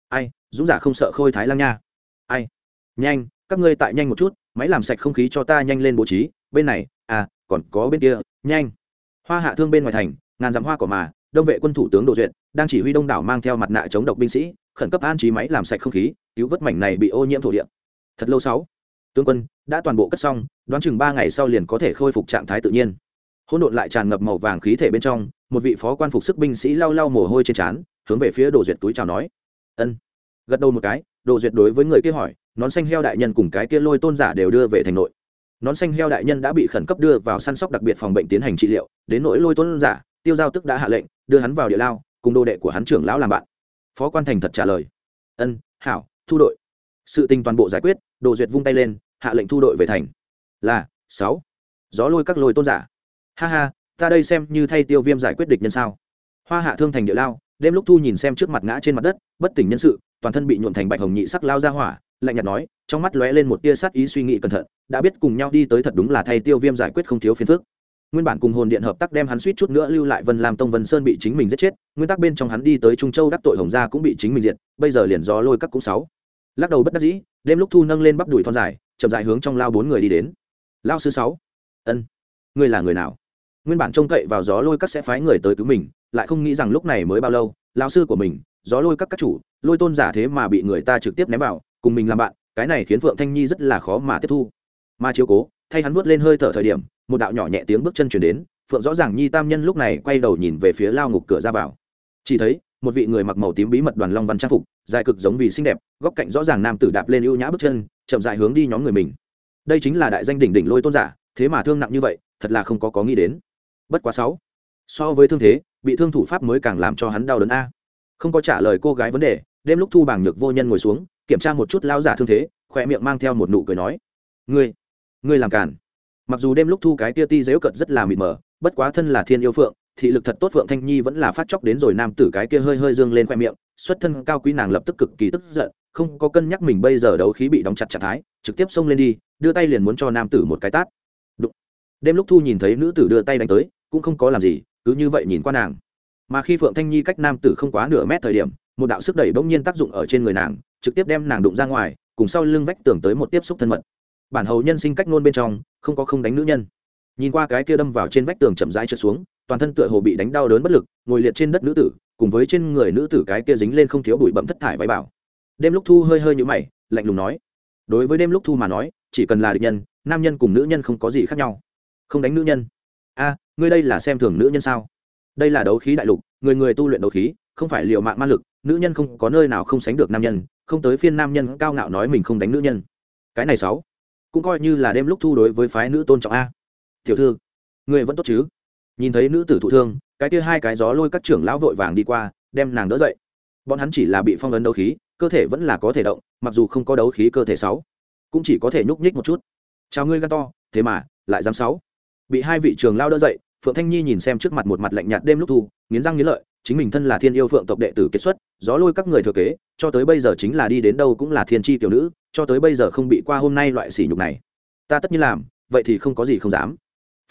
Ai, dũng giả không sợ khôi thái lang nha. Ai. Nhanh, các ngươi tại nhanh một chút, máy làm sạch không khí cho ta nhanh lên bố trí. Bên này à còn có bên kia, nhanh. Hoa hạ thương bên ngoài thành, ngàn dặm hoa cỏ mà, đông vệ quân thủ tướng đồ duyệt đang chỉ huy đông đảo mang theo mặt nạ chống độc binh sĩ, khẩn cấp an trí máy làm sạch không khí, cứu vớt mảnh này bị ô nhiễm thổ địa thật lâu sáu. Tướng quân, đã toàn bộ cất xong, đoán chừng ba ngày sau liền có thể khôi phục trạng thái tự nhiên. Hỗn độn lại tràn ngập màu vàng khí thể bên trong, một vị phó quan phục sức binh sĩ lau lau mồ hôi trên trán, hướng về phía đồ duyệt túi chào nói. Ân. Gật đầu một cái, đồ duyệt đối với người kia hỏi, nón xanh heo đại nhân cùng cái kia lôi tôn giả đều đưa về thành nội. Nón xanh heo đại nhân đã bị khẩn cấp đưa vào săn sóc đặc biệt phòng bệnh tiến hành trị liệu, đến nỗi lôi tôn giả, tiêu giao tức đã hạ lệnh, đưa hắn vào địa lao, cùng đồ đệ của hắn trưởng lão làm bạn. Phó quan thành thật trả lời. Ân, hảo, thu đội. Sự tình toàn bộ giải quyết đồ duyệt vung tay lên, hạ lệnh thu đội về thành. Là, sáu. Gió lôi các lôi tôn giả. Ha ha, ta đây xem như thay tiêu viêm giải quyết địch nhân sao. Hoa hạ thương thành địa lao, đêm lúc thu nhìn xem trước mặt ngã trên mặt đất, bất tỉnh nhân sự, toàn thân bị nhuộn thành bạch hồng nhị sắc lao ra hỏa, lạnh nhạt nói, trong mắt lóe lên một tia sát ý suy nghĩ cẩn thận, đã biết cùng nhau đi tới thật đúng là thay tiêu viêm giải quyết không thiếu phiền phức. Nguyên bản cùng hồn điện hợp tác đem hắn suýt chút nữa lưu lại vân làm tông vân sơn bị chính mình giết chết, nguyên tắc bên trong hắn đi tới trung châu đắc tội hồng gia cũng bị chính mình diệt, bây giờ liền gió lôi các cũng sáu lắc đầu bất đắc dĩ, đêm lúc thu nâng lên bắp đùi thon dài, chậm dài hướng trong lao bốn người đi đến. Lao sư sáu. Ân. Ngươi là người nào? Nguyên bản trông cậy vào gió lôi các sẽ phái người tới cứu mình, lại không nghĩ rằng lúc này mới bao lâu, lao sư của mình, gió lôi các các chủ, lôi tôn giả thế mà bị người ta trực tiếp ném vào, cùng mình làm bạn, cái này khiến phượng thanh nhi rất là khó mà tiếp thu. Mà chiếu cố, thay hắn vuốt lên hơi thở thời điểm, một đạo nhỏ nhẹ tiếng bước chân chuyển đến, phượng rõ ràng nhi tam nhân lúc này quay đầu nhìn về phía lao ngục cửa ra vào. Chỉ thấy một vị người mặc màu tím bí mật đoàn long văn trang phục, dài cực giống vì xinh đẹp, góc cạnh rõ ràng nam tử đạp lên ưu nhã bước chân, chậm dài hướng đi nhóm người mình. Đây chính là đại danh đỉnh đỉnh lôi tôn giả, thế mà thương nặng như vậy, thật là không có có nghĩ đến. Bất quá sáu, so với thương thế, bị thương thủ pháp mới càng làm cho hắn đau đớn a. Không có trả lời cô gái vấn đề, đêm lúc thu bảng nhược vô nhân ngồi xuống, kiểm tra một chút lao giả thương thế khoe miệng mang theo một nụ cười nói, ngươi ngươi làm cản mặc dù đêm lúc thu cái tia ti dễu cận rất là mịt mờ, bất quá thân là thiên yêu phượng thị lực thật tốt phượng thanh nhi vẫn là phát chóc đến rồi nam tử cái kia hơi hơi dương lên khoe miệng, xuất thân cao quý nàng lập tức cực kỳ tức giận, không có cân nhắc mình bây giờ đấu khí bị đóng chặt trạng thái, trực tiếp xông lên đi, đưa tay liền muốn cho nam tử một cái tát. Đụng. đêm lúc thu nhìn thấy nữ tử đưa tay đánh tới, cũng không có làm gì, cứ như vậy nhìn qua nàng. Mà khi phượng thanh nhi cách nam tử không quá nửa mét thời điểm, một đạo sức đẩy bỗng nhiên tác dụng ở trên người nàng, trực tiếp đem nàng đụng ra ngoài, cùng sau lưng vách tường tới một tiếp xúc thân mật. Bản hầu nhân sinh cách nôn bên trong, không có không đánh nữ nhân. Nhìn qua cái kia đâm vào trên vách tường chậm rãi trượt xuống toàn thân tựa hồ bị đánh đau đớn bất lực, ngồi liệt trên đất nữ tử, cùng với trên người nữ tử cái kia dính lên không thiếu bụi bậm thất thải váy bảo. Đêm lúc thu hơi hơi nhũ mày, lạnh lùng nói, đối với đêm lúc thu mà nói, chỉ cần là địch nhân, nam nhân cùng nữ nhân không có gì khác nhau. Không đánh nữ nhân. A, ngươi đây là xem thường nữ nhân sao? Đây là đấu khí đại lục, người người tu luyện đấu khí, không phải liều mạng ma lực, nữ nhân không có nơi nào không sánh được nam nhân, không tới phiên nam nhân cao ngạo nói mình không đánh nữ nhân. Cái này sáu, cũng coi như là đêm lúc thu đối với phái nữ tôn trọng a. Tiểu thư người vẫn tốt chứ? Nhìn thấy nữ tử thụ thương, cái kia hai cái gió lôi các trưởng lão vội vàng đi qua, đem nàng đỡ dậy. Bọn hắn chỉ là bị phong ấn đấu khí, cơ thể vẫn là có thể động, mặc dù không có đấu khí cơ thể sáu, cũng chỉ có thể nhúc nhích một chút. Chào ngươi gan to, thế mà, lại dám sáu. Bị hai vị trường lao đỡ dậy, phượng thanh nhi nhìn xem trước mặt một mặt lạnh nhạt đêm lúc thu, nghiến răng nghiến lợi, chính mình thân là thiên yêu phượng tộc đệ tử kết xuất, gió lôi các người thừa kế, cho tới bây giờ chính là đi đến đâu cũng là thiên tri tiểu nữ, cho tới bây giờ không bị qua hôm nay loại sỉ nhục này. Ta tất nhiên làm, vậy thì không có gì không dám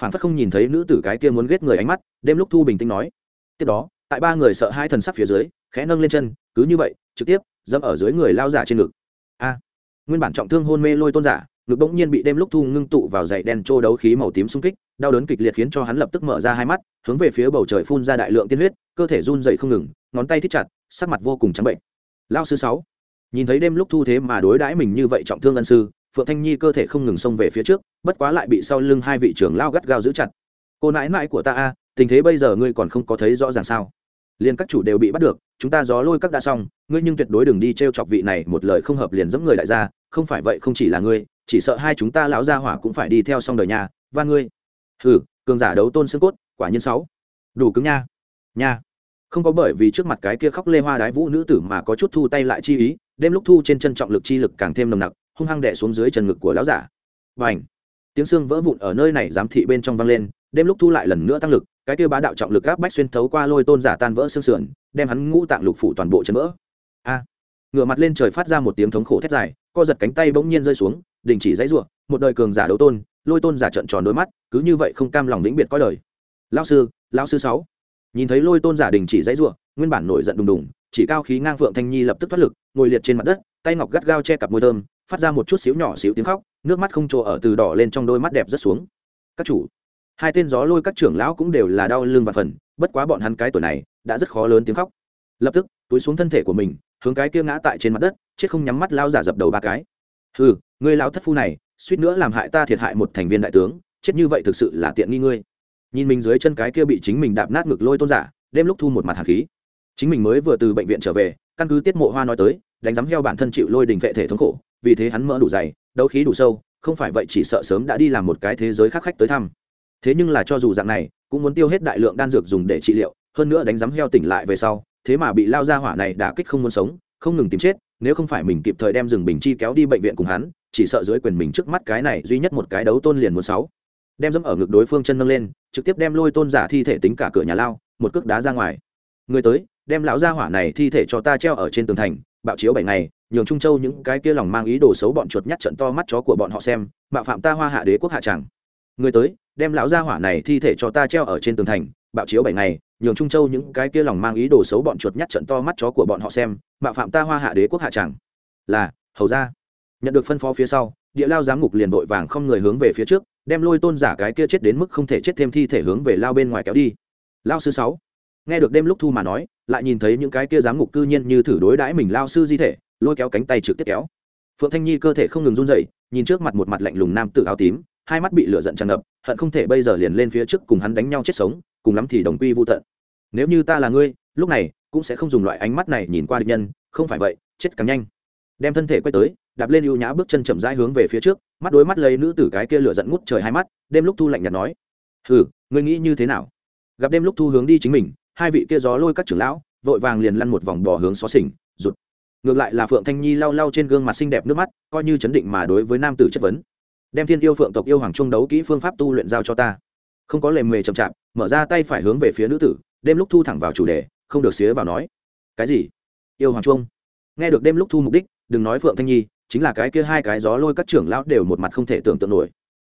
phản phất không nhìn thấy nữ tử cái kia muốn ghét người ánh mắt, đêm lúc thu bình tĩnh nói. Tiếp đó, tại ba người sợ hai thần sắc phía dưới, khẽ nâng lên chân, cứ như vậy, trực tiếp, dẫm ở dưới người lao giả trên ngực. A! Nguyên bản trọng thương hôn mê lôi tôn giả, ngực bỗng nhiên bị đêm lúc thu ngưng tụ vào dậy đen trô đấu khí màu tím xung kích, đau đớn kịch liệt khiến cho hắn lập tức mở ra hai mắt, hướng về phía bầu trời phun ra đại lượng tiên huyết, cơ thể run dậy không ngừng, ngón tay thích chặt, sắc mặt vô cùng trắng bệnh. Lao sư sáu, nhìn thấy đêm lúc thu thế mà đối đãi mình như vậy trọng thương ân sư phượng thanh nhi cơ thể không ngừng xông về phía trước, bất quá lại bị sau lưng hai vị trưởng lao gắt gao giữ chặt. Cô nãi nãi của ta a, tình thế bây giờ ngươi còn không có thấy rõ ràng sao? Liền các chủ đều bị bắt được, chúng ta gió lôi các đã xong, ngươi nhưng tuyệt đối đừng đi t r e o chọc vị này, một lời không hợp liền dẫm người đại gia, không phải vậy không chỉ là ngươi, chỉ sợ hai chúng ta lão gia hỏa cũng phải đi theo xong đời nhà, và ngươi. Hừ, cường giả đấu tôn xương cốt, quả nhiên sáu. Đủ cứng nha nha. Không có bởi vì trước mặt cái kia khóc lê hoa đái vũ nữ tử mà có chút thu tay lại chi ý, đêm lúc thu trên chân trọng lực chi lực càng thêm nồng nặc hung hăng đẻ xuống dưới chân ngực của lão giả. Và ảnh tiếng xương vỡ vụn ở nơi này giám thị bên trong vang lên, đêm lúc thu lại lần nữa tăng lực, cái kia bá đạo trọng lực áp bách xuyên thấu qua lôi tôn giả tan vỡ xương sườn, đem hắn ngũ tạng lục phủ toàn bộ chân vỡ. A! Ngửa mặt lên trời phát ra một tiếng thống khổ thét dài, co giật cánh tay bỗng nhiên rơi xuống, đình chỉ dãy ruộng, một đời cường giả đấu tôn, lôi tôn giả trận tròn đôi mắt, cứ như vậy không cam lòng vĩnh biệt coi đời. Lao sư lao sư sáu. Nhìn thấy lôi tôn giả đình chỉ dãy ruộng, nguyên bản nổi giận đùng đùng, chỉ cao khí ngang phượng thanh nhi lập tức thoát lực, ngồi liệt trên mặt đất, tay ngọc gắt gao che cặp môi thơm phát ra một chút xíu nhỏ xíu tiếng khóc, nước mắt không trồ ở từ đỏ lên trong đôi mắt đẹp rất xuống. Các chủ, hai tên gió lôi các trưởng lão cũng đều là đau lưng và phần, bất quá bọn hắn cái tuổi này, đã rất khó lớn tiếng khóc. Lập tức, túi xuống thân thể của mình, hướng cái kia ngã tại trên mặt đất, chết không nhắm mắt lao giả dập đầu ba cái. Ừ ngươi lão thất phu này, suýt nữa làm hại ta thiệt hại một thành viên đại tướng, chết như vậy thực sự là tiện nghi ngươi. Nhìn mình dưới chân cái kia bị chính mình đạp nát ngực lôi tôn giả, đêm lúc thu một mặt hạt khí. Chính mình mới vừa từ bệnh viện trở về, căn cứ tiết mộ hoa nói tới, đánh giám heo bản thân chịu lôi đình vệ thể thống khổ vì thế hắn mỡ đủ dày, đấu khí đủ sâu, không phải vậy chỉ sợ sớm đã đi làm một cái thế giới khác khách tới thăm. Thế nhưng là cho dù dạng này, cũng muốn tiêu hết đại lượng đan dược dùng để trị liệu, hơn nữa đánh giám heo tỉnh lại về sau, thế mà bị lao ra hỏa này đã kích không muốn sống, không ngừng tìm chết, nếu không phải mình kịp thời đem rừng bình chi kéo đi bệnh viện cùng hắn, chỉ sợ dưới quyền mình trước mắt cái này duy nhất một cái đấu tôn liền muốn sáu. Đem dẫm ở ngực đối phương chân nâng lên, trực tiếp đem lôi tôn giả thi thể tính cả cửa nhà lao, một cước đá ra ngoài. Người tới, đem lão gia hỏa này thi thể cho ta treo ở trên tường thành, bạo chiếu bảy ngày nhường trung châu những cái kia lòng mang ý đồ xấu bọn chuột nhắt trận to mắt chó của bọn họ xem bạo phạm ta hoa hạ đế quốc hạ tràng người tới, đem lão gia hỏa này thi thể cho ta treo ở trên tường thành, bạo chiếu bảy ngày, nhường trung châu những cái kia lòng mang ý đồ xấu bọn chuột nhắt trận to mắt chó của bọn họ xem bạo phạm ta hoa hạ đế quốc hạ tràng là, hầu ra nhận được phân phó phía sau, địa lao giám ngục liền vội vàng không người hướng về phía trước, đem lôi tôn giả cái kia chết đến mức không thể chết thêm thi thể hướng về lao bên ngoài kéo đi. Lao sư sáu. Nghe được đêm lúc thu mà nói, lại nhìn thấy những cái kia giám ngục cư nhiên như thử đối đãi mình lao sư di thể lôi kéo cánh tay trực tiếp kéo. Phượng thanh nhi cơ thể không ngừng run dậy nhìn trước mặt một mặt lạnh lùng nam tự áo tím, hai mắt bị lửa giận tràn ngập, hận không thể bây giờ liền lên phía trước cùng hắn đánh nhau chết sống, cùng lắm thì đồng quy vô tận. Nếu như ta là ngươi, lúc này cũng sẽ không dùng loại ánh mắt này nhìn qua địch nhân, không phải vậy, chết càng nhanh. Đem thân thể quay tới, đạp lên ưu nhã bước chân chậm rãi hướng về phía trước, mắt đối mắt lấy nữ tử cái kia lửa giận ngút trời hai mắt, đêm lúc thu lạnh nhạt nói, hừ, ngươi nghĩ như thế nào? Gặp đêm lúc thu hướng đi chính mình, hai vị kia gió lôi các trưởng lão, vội vàng liền lăn một vòng bỏ hướng xó xỉnh, rụt ngược lại là phượng thanh nhi lau lau trên gương mặt xinh đẹp nước mắt coi như chấn định mà đối với nam tử chất vấn đem thiên yêu phượng tộc yêu hoàng trung đấu kỹ phương pháp tu luyện giao cho ta không có lề mề chậm chạp mở ra tay phải hướng về phía nữ tử đêm lúc thu thẳng vào chủ đề không được xía vào nói cái gì yêu hoàng trung nghe được đêm lúc thu mục đích đừng nói phượng thanh nhi chính là cái kia hai cái gió lôi các trưởng lão đều một mặt không thể tưởng tượng nổi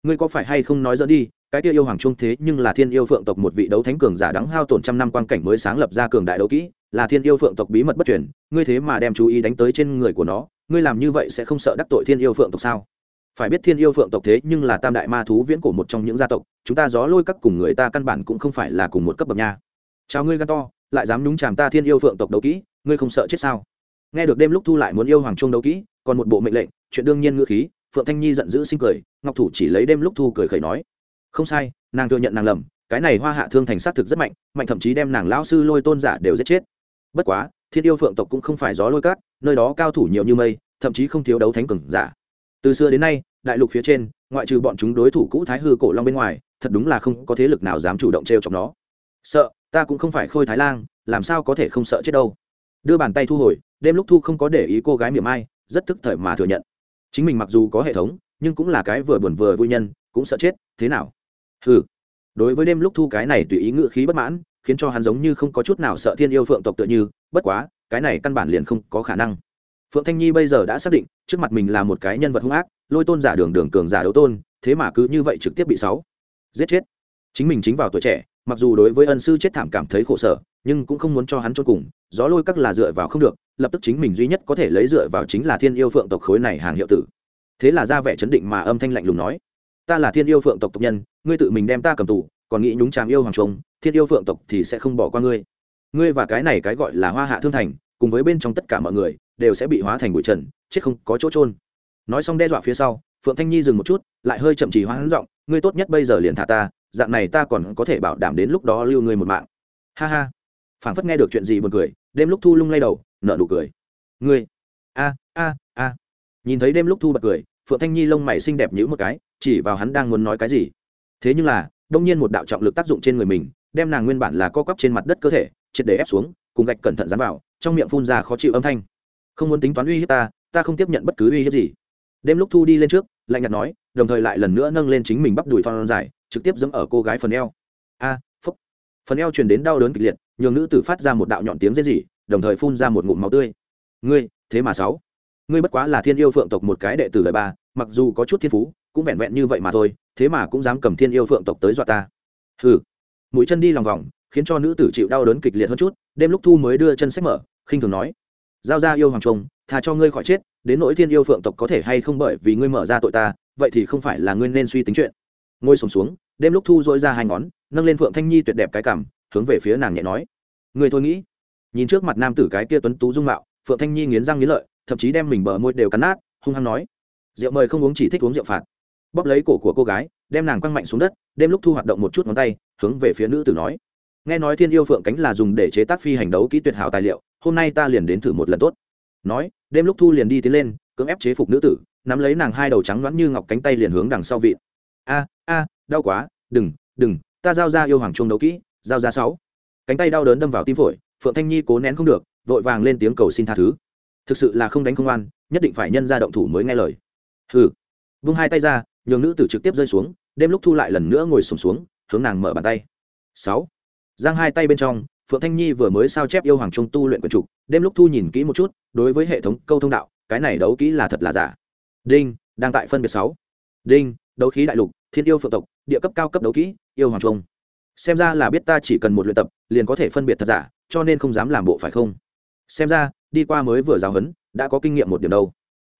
ngươi có phải hay không nói dẫn đi cái kia yêu hoàng trung thế nhưng là thiên yêu phượng tộc một vị đấu thánh cường giả đắng hao tổn trăm năm quan cảnh mới sáng lập ra cường đại đấu kỹ, là thiên yêu phượng tộc bí mật bất truyền, ngươi thế mà đem chú ý đánh tới trên người của nó, ngươi làm như vậy sẽ không sợ đắc tội thiên yêu phượng tộc sao? Phải biết thiên yêu phượng tộc thế nhưng là tam đại ma thú viễn cổ một trong những gia tộc, chúng ta gió lôi các cùng người ta căn bản cũng không phải là cùng một cấp bậc nha. Chào ngươi gan to, lại dám nhúng chàm ta thiên yêu phượng tộc đấu kỹ, ngươi không sợ chết sao? Nghe được đêm lúc thu lại muốn yêu hoàng trung đấu kỹ, còn một bộ mệnh lệnh, chuyện đương nhiên ngữ khí, phượng thanh nhi giận dữ sinh cười, ngọc thủ chỉ lấy đêm lúc thu cười khẩy nói không sai, nàng thừa nhận nàng lầm, cái này hoa hạ thương thành s á t thực rất mạnh mạnh thậm chí đem nàng lão sư lôi tôn giả đều giết chết. Bất quá, thiên yêu phượng tộc cũng không phải gió lôi cát, nơi đó cao thủ nhiều như mây, thậm chí không thiếu đấu thánh cường giả. Từ xưa đến nay, đại lục phía trên, ngoại trừ bọn chúng đối thủ cũ thái hư cổ long bên ngoài, thật đúng là không có thế lực nào dám chủ động t r e o chọc nó. Sợ, ta cũng không phải khôi thái lang, làm sao có thể không sợ chết đâu. Đưa bàn tay thu hồi, đêm lúc thu không có để ý cô gái miệng ai, rất thức thời mà thừa nhận. Chính mình mặc dù có hệ thống, nhưng cũng là cái vừa buồn vừa vui nhân, cũng sợ chết, thế nào? Hừ. Đối với đêm lúc thu cái này tùy ý ngự khí bất mãn, khiến cho hắn giống như không có chút nào sợ thiên yêu phượng tộc tựa như, bất quá, cái này căn bản liền không có khả năng. Phượng thanh nhi bây giờ đã xác định, trước mặt mình là một cái nhân vật hung ác, lôi tôn giả đường đường cường giả đấu tôn, thế mà cứ như vậy trực tiếp bị sáu. Giết chết. Chính mình chính vào tuổi trẻ, mặc dù đối với ân sư chết thảm cảm thấy khổ sở, nhưng cũng không muốn cho hắn cho cùng, gió lôi các là dựa vào không được, lập tức chính mình duy nhất có thể lấy dựa vào chính là thiên yêu phượng tộc khối này hàng hiệu tử. Thế là ra vẻ chấn định mà âm thanh lạnh lùng nói ta là thiên yêu phượng tộc tộc nhân, ngươi tự mình đem ta cầm tù, còn nghĩ nhúng chàm yêu hoàng trung thiên yêu phượng tộc thì sẽ không bỏ qua ngươi. Ngươi và cái này cái gọi là hoa hạ thương thành, cùng với bên trong tất cả mọi người, đều sẽ bị hóa thành bụi trần, chết không có chỗ trôn nói xong đe dọa phía sau, phượng thanh nhi dừng một chút, lại hơi chậm trì hoãn giọng, ngươi tốt nhất bây giờ liền thả ta, dạng này ta còn có thể bảo đảm đến lúc đó lưu ngươi một mạng. Ha ha. Phảng phất nghe được chuyện gì buồn cười, đêm lúc thu lung lay đầu, nở nụ cười. Ngươi. A a a. Nhìn thấy đêm lúc thu bật cười, phượng thanh nhi lông mày xinh đẹp nhữ một cái chỉ vào hắn đang muốn nói cái gì. Thế nhưng là, đông nhiên một đạo trọng lực tác dụng trên người mình, đem nàng nguyên bản là co quắp trên mặt đất cơ thể, triệt để ép xuống, cùng gạch cẩn thận dán vào, trong miệng phun ra khó chịu âm thanh. Không muốn tính toán uy hiếp ta ta không tiếp nhận bất cứ uy hiếp gì. Đêm lúc thu đi lên trước, lạnh nhạt nói, đồng thời lại lần nữa nâng lên chính mình bắp đùi thon dài, trực tiếp dẫm ở cô gái phần eo. A, phúc. Phần eo truyền đến đau đớn kịch liệt, nhường nữ tử phát ra một đạo nhọn tiếng rên rỉ, đồng thời phun ra một ngụm máu tươi. Ngươi, thế mà sáu. Ngươi bất quá là thiên yêu phượng tộc một cái đệ tử đời ba, mặc dù có chút thiên phú cũng vẹn vẹn như vậy mà thôi thế mà cũng dám cầm thiên yêu phượng tộc tới dọa ta. Hừ. Mũi chân đi lòng vòng khiến cho nữ tử chịu đau đớn kịch liệt hơn chút đêm lúc thu mới đưa chân sách mở khinh thường nói giao ra yêu hoàng trung thà cho ngươi khỏi chết đến nỗi thiên yêu phượng tộc có thể hay không bởi vì ngươi mở ra tội ta vậy thì không phải là ngươi nên suy tính chuyện. Ngồi sùng xuống, đêm lúc thu dỗi ra hai ngón nâng lên phượng thanh nhi tuyệt đẹp cái cằm hướng về phía nàng nhẹ nói ngươi thôi nghĩ. Nhìn trước mặt nam tử cái kia tuấn tú dung mạo phượng thanh nhi nghiến răng nghiến lợi thậm chí đem mình bờ môi đều cắn nát hung hăng nói rượu mời không uống chỉ thích uống rượu phạt bóp lấy cổ của cô gái, đem nàng quăng mạnh xuống đất đêm lúc thu hoạt động một chút ngón tay, hướng về phía nữ tử nói. Nghe nói thiên yêu phượng cánh là dùng để chế tác phi hành đấu kỹ tuyệt hảo tài liệu, hôm nay ta liền đến thử một lần tốt. Nói, đêm lúc thu liền đi tiến lên, cưỡng ép chế phục nữ tử, nắm lấy nàng hai đầu trắng loãng như ngọc cánh tay liền hướng đằng sau vịn a a, đau quá, đừng đừng, ta giao ra yêu hoàng trung đấu kỹ, giao ra sáu. Cánh tay đau đớn đâm vào tim phổi, phượng thanh nhi cố nén không được, vội vàng lên tiếng cầu xin tha thứ. Thực sự là không đánh không ăn nhất định phải nhân ra động thủ mới nghe lời. Hừ. Vung hai tay ra nhường nữ tử trực tiếp rơi xuống đêm lúc thu lại lần nữa ngồi sùng xuống, xuống hướng nàng mở bàn tay. Sáu. Giang hai tay bên trong phượng thanh nhi vừa mới sao chép yêu hoàng trung tu luyện quần trục đêm lúc thu nhìn kỹ một chút đối với hệ thống câu thông đạo cái này đấu kỹ là thật là giả. Đinh đang tại phân biệt sáu. Đinh đấu khí đại lục thiên yêu phượng tộc địa cấp cao cấp đấu kỹ yêu hoàng trung. Xem ra là biết ta chỉ cần một luyện tập liền có thể phân biệt thật giả cho nên không dám làm bộ phải không? Xem ra đi qua mới vừa giáo huấn đã có kinh nghiệm một điểm đâu.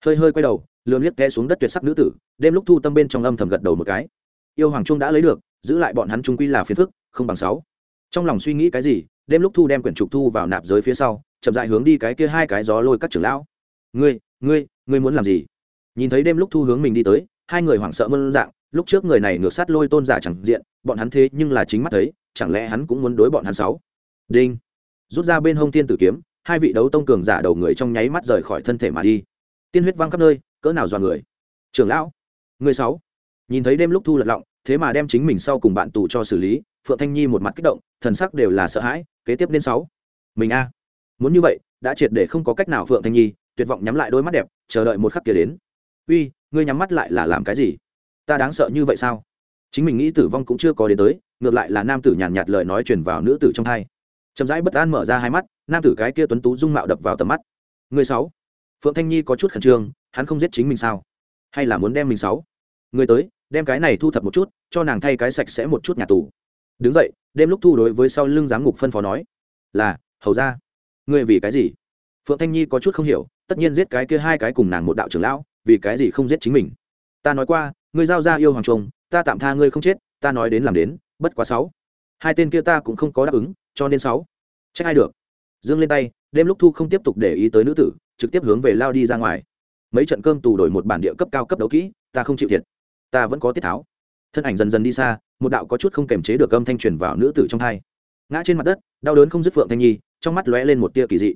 Hơi hơi quay đầu lượn liếc té xuống đất tuyệt sắc nữ tử đêm lúc thu tâm bên trong âm thầm gật đầu một cái. Yêu hoàng trung đã lấy được, giữ lại bọn hắn trung quy là phiền phức, không bằng sáu. Trong lòng suy nghĩ cái gì, đêm lúc thu đem quyển trục thu vào nạp giới phía sau, chậm dại hướng đi cái kia hai cái gió lôi các trưởng lão. Ngươi ngươi ngươi muốn làm gì? Nhìn thấy đêm lúc thu hướng mình đi tới, hai người hoảng sợ mơn dạng, lúc trước người này ngược sát lôi tôn giả chẳng diện, bọn hắn thế nhưng là chính mắt thấy, chẳng lẽ hắn cũng muốn đối bọn hắn sáu? Đinh. Rút ra bên hông tiên tử kiếm, hai vị đấu tông cường giả đầu người trong nháy mắt rời khỏi thân thể mà đi. Tiên huyết văng khắp nơi, cỡ nào dọa người. Trưởng lão người sáu. Nhìn thấy đêm lúc thu lật lọng thế mà đem chính mình sau cùng bạn tù cho xử lý phượng thanh nhi một mặt kích động thần sắc đều là sợ hãi kế tiếp lên sáu. Mình a. Muốn như vậy đã triệt để không có cách nào phượng thanh nhi tuyệt vọng nhắm lại đôi mắt đẹp chờ đợi một khắc kia đến. Uy ngươi nhắm mắt lại là làm cái gì? Ta đáng sợ như vậy sao? Chính mình nghĩ tử vong cũng chưa có đến tới ngược lại là nam tử nhàn nhạt, nhạt lời nói truyền vào nữ tử trong hai chậm rãi bất an mở ra hai mắt nam tử cái kia tuấn tú dung mạo đập vào tầm mắt. Người sáu. Phượng thanh nhi có chút khẩn trương hắn không giết chính mình sao? Hay là muốn đem mình sáu? Người tới, đem cái này thu thập một chút, cho nàng thay cái sạch sẽ một chút nhà tù. Đứng dậy, đêm lúc thu đối với sau lưng giám ngục phân phó nói, là, hầu ra ngươi vì cái gì? Phượng thanh nhi có chút không hiểu, tất nhiên giết cái kia hai cái cùng nàng một đạo trưởng lão, vì cái gì không giết chính mình? Ta nói qua, ngươi giao ra yêu hoàng trung ta tạm tha ngươi không chết, ta nói đến làm đến, bất quá sáu. Hai tên kia ta cũng không có đáp ứng, cho nên sáu. Trách ai được? Dương lên tay, đêm lúc thu không tiếp tục để ý tới nữ tử, trực tiếp hướng về lao đi ra ngoài. Mấy trận cơm tù đổi một bản địa cấp cao cấp đấu kỹ, ta không chịu thiệt ta vẫn có tiết tháo. Thân ảnh dần dần đi xa, một đạo có chút không kềm chế được âm thanh truyền vào nữ tử trong thai. Ngã trên mặt đất, đau đớn không dứt phượng thanh nhi, trong mắt lóe lên một tia kỳ dị.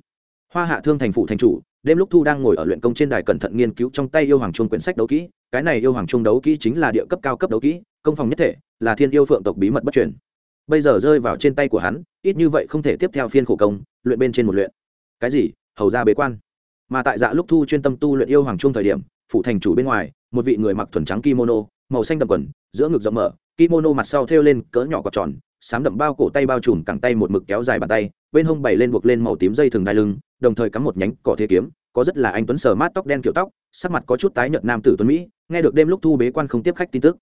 Hoa hạ thương thành phụ thành chủ, đêm lúc thu đang ngồi ở luyện công trên đài cẩn thận nghiên cứu trong tay yêu hoàng trung quyển sách đấu kỹ, cái này yêu hoàng trung đấu kỹ chính là địa cấp cao cấp đấu kỹ, công phòng nhất thể, là thiên yêu phượng tộc bí mật bất truyền. Bây giờ rơi vào trên tay của hắn, ít như vậy không thể tiếp theo phiên khổ công, luyện bên trên một luyện. Cái gì? Hầu ra bế quan. Mà tại dạ lúc thu chuyên tâm tu luyện yêu hoàng trung thời điểm, phụ thành chủ bên ngoài một vị người mặc thuần trắng kimono, màu xanh đậm quần, giữa ngực rộng mở, kimono mặt sau thêu lên cỡ nhỏ cọt tròn sám đậm bao cổ tay bao trùm cẳng tay một mực kéo dài bàn tay, bên hông bày lên buộc lên màu tím dây thừng đai lưng, đồng thời cắm một nhánh cỏ thế kiếm, có rất là anh tuấn sờ mát tóc đen kiểu tóc, sắc mặt có chút tái nhợt nam tử tuấn mỹ, nghe được đêm lúc thu bế quan không tiếp khách tin tức.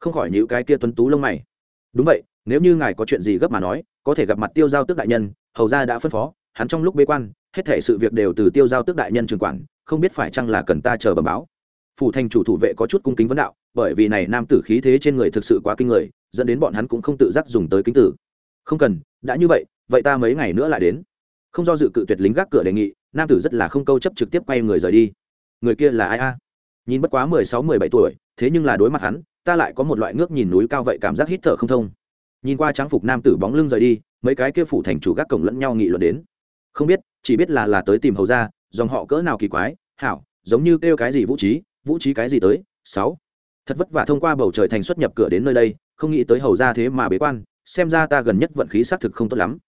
Không khỏi những cái kia tuấn tú lông mày. Đúng vậy, nếu như ngài có chuyện gì gấp mà nói, có thể gặp mặt tiêu giao tước đại nhân, hầu ra đã phân phó, hắn trong lúc bế quan, hết thể sự việc đều từ tiêu giao tước đại nhân trường quản, không biết phải chăng là cần ta chờ bẩm báo phủ thành chủ thủ vệ có chút cung kính vấn đạo, bởi vì này nam tử khí thế trên người thực sự quá kinh người, dẫn đến bọn hắn cũng không tự giác dùng tới kính tử. Không cần, đã như vậy vậy ta mấy ngày nữa lại đến. Không do dự cự tuyệt lính gác cửa đề nghị, nam tử rất là không câu chấp trực tiếp quay người rời đi. Người kia là ai a? Nhìn bất quá mười sáu, mười bảy tuổi, thế nhưng là đối mặt hắn, ta lại có một loại ngước nhìn núi cao vậy cảm giác hít thở không thông. Nhìn qua trang phục nam tử bóng lưng rời đi, mấy cái kia phủ thành chủ gác cổng lẫn nhau nghị luận đến. Không biết, chỉ biết là là tới tìm hầu ra dòng họ cỡ nào kỳ quái, hảo, giống như kêu cái gì vũ trí vũ trí cái gì tới? Sáu. Thật vất vả thông qua bầu trời thành xuất nhập cửa đến nơi đây, không nghĩ tới hầu ra thế mà bế quan, xem ra ta gần nhất vận khí xác thực không tốt lắm.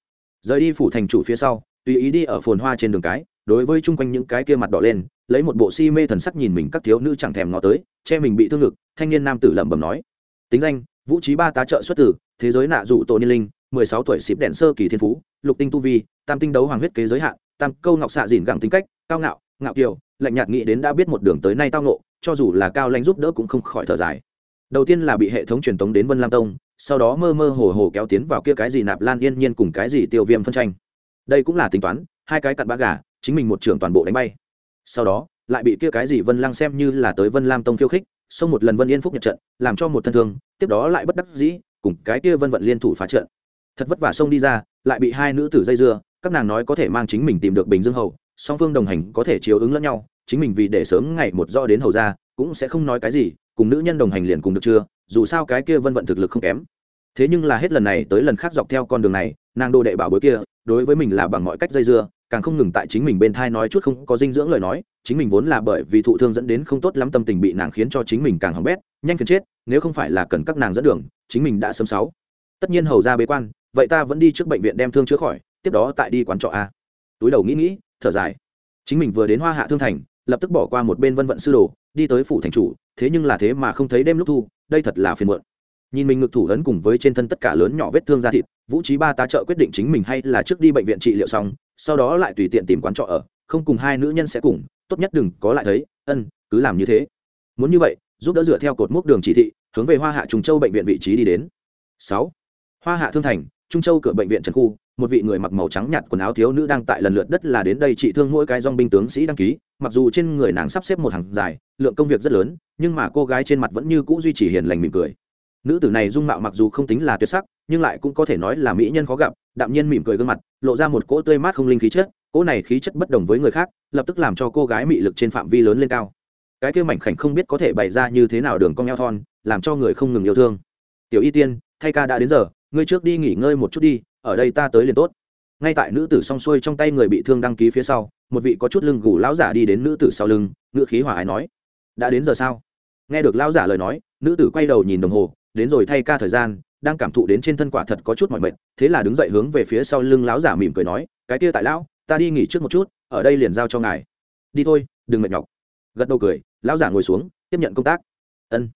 Rời đi phủ thành chủ phía sau, tùy ý đi ở phồn hoa trên đường cái, đối với chung quanh những cái kia mặt đỏ lên, lấy một bộ si mê thần sắc nhìn mình các thiếu nữ chẳng thèm ngó tới, che mình bị thương ngực, thanh niên nam tử lẩm bẩm nói. Tính danh, vũ trí ba tá trợ xuất tử, thế giới nạ dụ tổ niên linh, mười sáu tuổi xịp đèn sơ kỳ thiên phú, lục tinh tu vi, tam tinh đấu hoàng huyết kế giới hạn, tam câu ngọc xạ dìn gẳng tính cách, cao ngạo ngạo kiều, lạnh nhạt nghĩ đến đã biết một đường tới nay tao ngộ, cho dù là cao lãnh giúp đỡ cũng không khỏi thở dài. Đầu tiên là bị hệ thống truyền tống đến vân lam tông, sau đó mơ mơ hồ hồ kéo tiến vào kia cái gì nạp lan yên nhiên cùng cái gì tiêu viêm phân tranh. Đây cũng là tính toán, hai cái cặn bã gà, chính mình một trưởng toàn bộ đánh bay. Sau đó, lại bị kia cái gì vân lăng xem như là tới vân lam tông khiêu khích, xông một lần vân yên phúc nhật trận, làm cho một thân thương, tiếp đó lại bất đắc dĩ, cùng cái kia vân vận liên thủ phá trận. Thật vất vả xông đi ra, lại bị hai nữ tử dây dưa, các nàng nói có thể mang chính mình tìm được bình dương hầu song phương đồng hành có thể chiếu ứng lẫn nhau, chính mình vì để sớm ngày một do đến hầu ra, cũng sẽ không nói cái gì, cùng nữ nhân đồng hành liền cùng được chưa, dù sao cái kia vân vận thực lực không kém. Thế nhưng là hết lần này tới lần khác dọc theo con đường này, nàng đô đệ bảo bối kia, đối với mình là bằng mọi cách dây dưa, càng không ngừng tại chính mình bên thai nói chút không có dinh dưỡng lời nói, chính mình vốn là bởi vì thụ thương dẫn đến không tốt lắm tâm tình bị nàng khiến cho chính mình càng hỏng bét, nhanh phiền chết, nếu không phải là cần các nàng dẫn đường, chính mình đã sớm sáu. Tất nhiên hầu ra bế quan, vậy ta vẫn đi trước bệnh viện đem thương chữa khỏi, tiếp đó tại đi quán trọ a. Túi đầu nghĩ nghĩ thở dài. Chính mình vừa đến hoa hạ thương thành, lập tức bỏ qua một bên vân vận sư đồ, đi tới phủ thành chủ, thế nhưng là thế mà không thấy đêm lúc thu, đây thật là phiền muộn. Nhìn mình ngực thủ ấn cùng với trên thân tất cả lớn nhỏ vết thương da thịt, vũ trí ba tá trợ quyết định chính mình hay là trước đi bệnh viện trị liệu xong, sau đó lại tùy tiện tìm quán trọ ở, không cùng hai nữ nhân sẽ cùng, tốt nhất đừng có lại thấy, ân, cứ làm như thế. Muốn như vậy, giúp đỡ dựa theo cột mốc đường chỉ thị, hướng về hoa hạ trung châu bệnh viện vị trí đi đến. Sáu, hoa hạ thương thành, trung châu cửa bệnh viện trần khu một vị người mặc màu trắng nhạt quần áo thiếu nữ đang tại lần lượt đất là đến đây trị thương mỗi cái dòng binh tướng sĩ đăng ký. Mặc dù trên người nàng sắp xếp một hàng dài, lượng công việc rất lớn, nhưng mà cô gái trên mặt vẫn như cũ duy trì hiền lành mỉm cười. Nữ tử này dung mạo mặc dù không tính là tuyệt sắc, nhưng lại cũng có thể nói là mỹ nhân khó gặp, đạm nhiên mỉm cười gương mặt, lộ ra một cỗ tươi mát không linh khí chất. Cỗ này khí chất bất đồng với người khác, lập tức làm cho cô gái mị lực trên phạm vi lớn lên cao. Cái kia mảnh khảnh không biết có thể bày ra như thế nào đường cong eo thon, làm cho người không ngừng yêu thương. Tiểu y tiên, thay ca đã đến giờ, ngươi trước đi nghỉ ngơi một chút đi ở đây ta tới liền tốt. Ngay tại nữ tử song xuôi trong tay người bị thương đăng ký phía sau, một vị có chút lưng gù lão giả đi đến nữ tử sau lưng, ngữ khí hỏa ái nói, đã đến giờ sao? Nghe được lão giả lời nói, nữ tử quay đầu nhìn đồng hồ, đến rồi thay ca thời gian, đang cảm thụ đến trên thân quả thật có chút mỏi mệt, thế là đứng dậy hướng về phía sau lưng lão giả mỉm cười nói, cái kia tại lão, ta đi nghỉ trước một chút, ở đây liền giao cho ngài. Đi thôi, đừng mệt nhọc. Gật đầu cười, lão giả ngồi xuống, tiếp nhận công tác. Ân.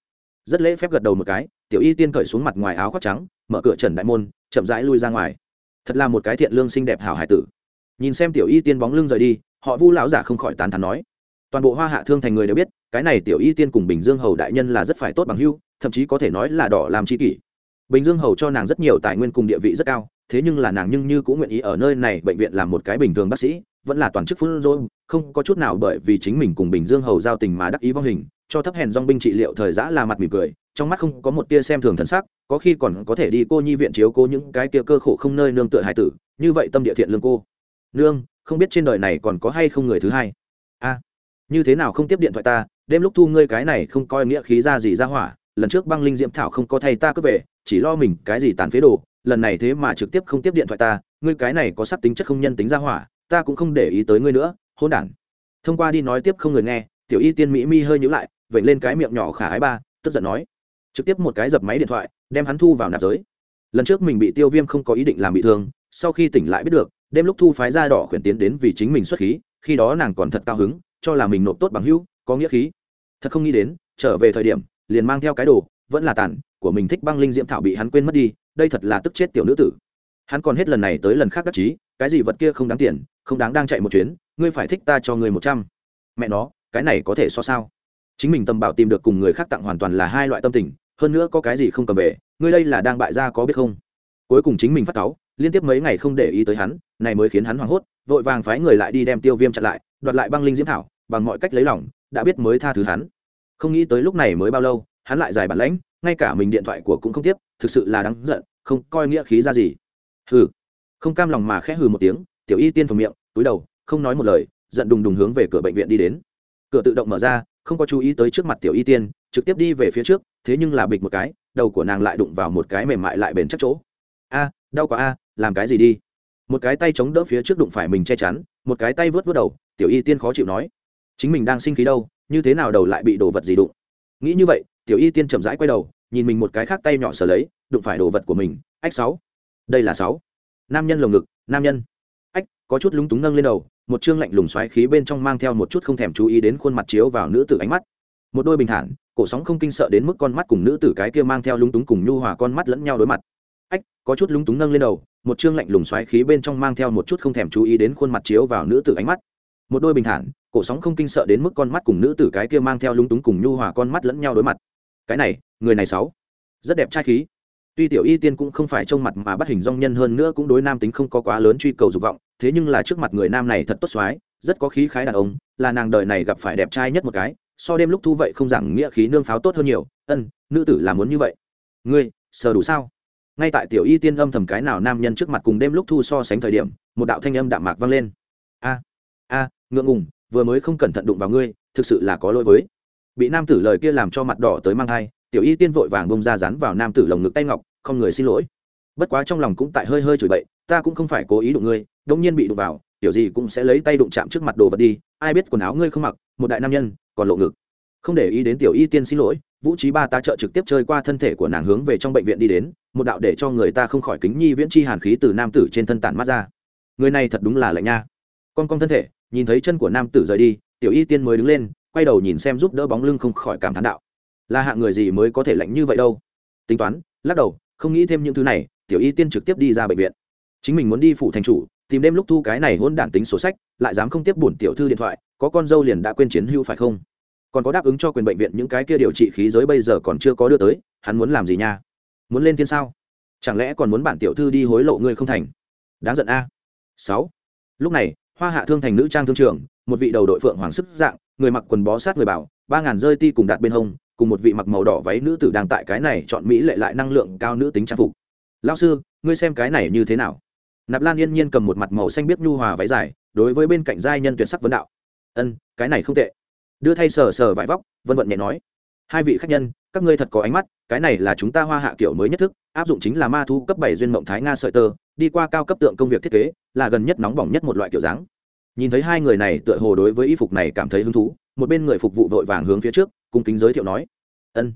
Rất lễ phép gật đầu một cái, tiểu y tiên cởi xuống mặt ngoài áo khoác trắng, mở cửa trần đại môn chậm rãi lui ra ngoài. Thật là một cái thiện lương xinh đẹp hảo hải tử. Nhìn xem tiểu y tiên bóng lưng rời đi, họ vu lão giả không khỏi tán thán nói, toàn bộ hoa hạ thương thành người đều biết, cái này tiểu y tiên cùng bình dương hầu đại nhân là rất phải tốt bằng hưu, thậm chí có thể nói là đỏ làm chi kỷ. Bình dương hầu cho nàng rất nhiều tài nguyên cùng địa vị rất cao, thế nhưng là nàng nhưng như cũng nguyện ý ở nơi này bệnh viện làm một cái bình thường bác sĩ, vẫn là toàn chức phun rôn không có chút nào bởi vì chính mình cùng bình dương hầu giao tình mà đắc ý vong hình cho thấp hèn dong binh trị liệu thời giã là mặt mỉm cười, trong mắt không có một tia xem thường thân sắc, có khi còn có thể đi cô nhi viện chiếu cô những cái kia cơ khổ không nơi nương tựa hải tử, như vậy tâm địa thiện lương cô. Nương, không biết trên đời này còn có hay không người thứ hai? A, như thế nào không tiếp điện thoại ta, đêm lúc thu ngươi cái này không coi nghĩa khí ra gì ra hỏa, lần trước băng linh diễm thảo không có thay ta cướp về, chỉ lo mình cái gì tàn phế đồ, lần này thế mà trực tiếp không tiếp điện thoại ta, ngươi cái này có sắc tính chất không nhân tính ra hỏa, ta cũng không để ý tới ngươi nữa, hôn đản. Thông qua đi nói tiếp không người nghe, tiểu y tiên mỹ mi hơi nhữ lại vậy lên cái miệng nhỏ khả ái ba, tức giận nói. Trực tiếp một cái dập máy điện thoại, đem hắn thu vào nạp giới. Lần trước mình bị tiêu viêm không có ý định làm bị thương, sau khi tỉnh lại biết được, đêm lúc thu phái ra đỏ khuyển tiến đến vì chính mình xuất khí, khi đó nàng còn thật cao hứng, cho là mình nộp tốt bằng hữu, có nghĩa khí. Thật không nghĩ đến, trở về thời điểm, liền mang theo cái đồ, vẫn là tàn, của mình thích băng linh diễm thảo bị hắn quên mất đi, đây thật là tức chết tiểu nữ tử. Hắn còn hết lần này tới lần khác đắc chí, cái gì vật kia không đáng tiền, không đáng đang chạy một chuyến, ngươi phải thích ta cho ngươi một trăm. Mẹ nó, cái này có thể so sao? Chính mình tâm bảo tìm được cùng người khác tặng hoàn toàn là hai loại tâm tình, hơn nữa có cái gì không cầm về, ngươi đây là đang bại ra có biết không? Cuối cùng chính mình phát cáu, liên tiếp mấy ngày không để ý tới hắn, này mới khiến hắn hoảng hốt, vội vàng phái người lại đi đem tiêu viêm chặn lại, đoạt lại băng linh diễm thảo, bằng mọi cách lấy lòng, đã biết mới tha thứ hắn. Không nghĩ tới lúc này mới bao lâu, hắn lại dài bản lãnh, ngay cả mình điện thoại của cũng không tiếp, thực sự là đáng giận, không coi nghĩa khí ra gì. Hừ. Không cam lòng mà khẽ hừ một tiếng, tiểu y tiên phồng miệng, túi đầu, không nói một lời, giận đùng đùng hướng về cửa bệnh viện đi đến. Cửa tự động mở ra không có chú ý tới trước mặt tiểu y tiên, trực tiếp đi về phía trước, thế nhưng là bịch một cái, đầu của nàng lại đụng vào một cái mềm mại lại bền chắc chỗ. A, đau quá a, làm cái gì đi? Một cái tay chống đỡ phía trước đụng phải mình che chắn, một cái tay vớt vớt đầu, tiểu y tiên khó chịu nói. Chính mình đang sinh khí đâu, như thế nào đầu lại bị đồ vật gì đụng? Nghĩ như vậy, tiểu y tiên chậm rãi quay đầu, nhìn mình một cái khác tay nhỏ sờ lấy, đụng phải đồ vật của mình. Ách, sáu. Đây là sáu. Nam nhân lồng ngực, nam nhân. Ách, có chút lúng túng nâng lên đầu một chương lạnh lùng xoáy khí bên trong mang theo một chút không thèm chú ý đến khuôn mặt chiếu vào nữ tử ánh mắt. Một đôi bình thản, cổ sóng không kinh sợ đến mức con mắt cùng nữ tử cái kia mang theo lúng túng cùng nhu hòa con mắt lẫn nhau đối mặt. Ách, có chút lúng túng nâng lên đầu, một chương lạnh lùng xoáy khí bên trong mang theo một chút không thèm chú ý đến khuôn mặt chiếu vào nữ tử ánh mắt. Một đôi bình thản, cổ sóng không kinh sợ đến mức con mắt cùng nữ tử cái kia mang theo lúng túng cùng nhu hòa con mắt lẫn nhau đối mặt. Cái này, người này sáu, rất đẹp trai khí. Tuy tiểu y tiên cũng không phải trông mặt mà bắt hình dong nhân hơn nữa cũng đối nam tính không có quá lớn truy cầu dục vọng thế nhưng là trước mặt người nam này thật tốt xoái rất có khí khái đàn ông, là nàng đời này gặp phải đẹp trai nhất một cái, so đêm lúc thu vậy không giảng nghĩa khí nương pháo tốt hơn nhiều, ân, nữ tử là muốn như vậy. Ngươi, sờ đủ sao? Ngay tại tiểu y tiên âm thầm cái nào nam nhân trước mặt cùng đêm lúc thu so sánh thời điểm, một đạo thanh âm đạm mạc vang lên. A a, ngượng ngùng, vừa mới không cẩn thận đụng vào ngươi, thực sự là có lỗi với. Bị nam tử lời kia làm cho mặt đỏ tới mang thai, tiểu y tiên vội vàng bông ra rắn vào nam tử lồng ngực tay ngọc, không người xin lỗi. Bất quá trong lòng cũng tại hơi hơi chửi bậy, ta cũng không phải cố ý đụng ngươi đông nhiên bị đụng vào kiểu gì cũng sẽ lấy tay đụng chạm trước mặt đồ vật đi. Ai biết quần áo ngươi không mặc, một đại nam nhân, còn lộ ngực. Không để ý đến tiểu y tiên xin lỗi, vũ trí ba ta trợ trực tiếp chơi qua thân thể của nàng hướng về trong bệnh viện đi đến, một đạo để cho người ta không khỏi kính nhi viễn chi hàn khí từ nam tử trên thân tản mắt ra. Người này thật đúng là lạnh nha. Con con thân thể, nhìn thấy chân của nam tử rời đi, tiểu y tiên mới đứng lên, quay đầu nhìn xem giúp đỡ bóng lưng không khỏi cảm thán đạo. Là hạng người gì mới có thể lạnh như vậy đâu? Tính toán, lắc đầu, không nghĩ thêm những thứ này, tiểu y tiên trực tiếp đi ra bệnh viện. Chính mình muốn đi phủ thành chủ tìm đêm lúc thu cái này hôn đản tính sổ sách, lại dám không tiếp bổn tiểu thư điện thoại, có con dâu liền đã quên chiến hưu phải không? Còn có đáp ứng cho quyền bệnh viện những cái kia điều trị khí giới bây giờ còn chưa có đưa tới, hắn muốn làm gì nha? Muốn lên thiên sao? Chẳng lẽ còn muốn bản tiểu thư đi hối lộ ngươi không thành? Đáng giận a. Sáu. Lúc này, hoa hạ thương thành nữ trang thương trường, một vị đầu đội phượng hoàng sức dạng, người mặc quần bó sát người bảo, ba ngàn rơi ti cùng đặt bên hông, cùng một vị mặc màu đỏ váy nữ tử đang tại cái này chọn mỹ lệ lại năng lượng cao nữ tính trang phục. Lao sư, ngươi xem cái này như thế nào? Nạp lan yên nhiên cầm một mặt màu xanh biết nhu hòa váy dài, đối với bên cạnh giai nhân tuyệt sắc vấn đạo. Ân, cái này không tệ. Đưa thay sờ sờ vải vóc, vân vận nhẹ nói. Hai vị khách nhân, các ngươi thật có ánh mắt, cái này là chúng ta hoa hạ kiểu mới nhất thức, áp dụng chính là ma thu cấp bảy duyên mộng thái nga sợi tơ, đi qua cao cấp tượng công việc thiết kế, là gần nhất nóng bỏng nhất một loại kiểu dáng. Nhìn thấy hai người này tựa hồ đối với y phục này cảm thấy hứng thú, một bên người phục vụ vội vàng hướng phía trước, cung kính giới thiệu nói. Ân.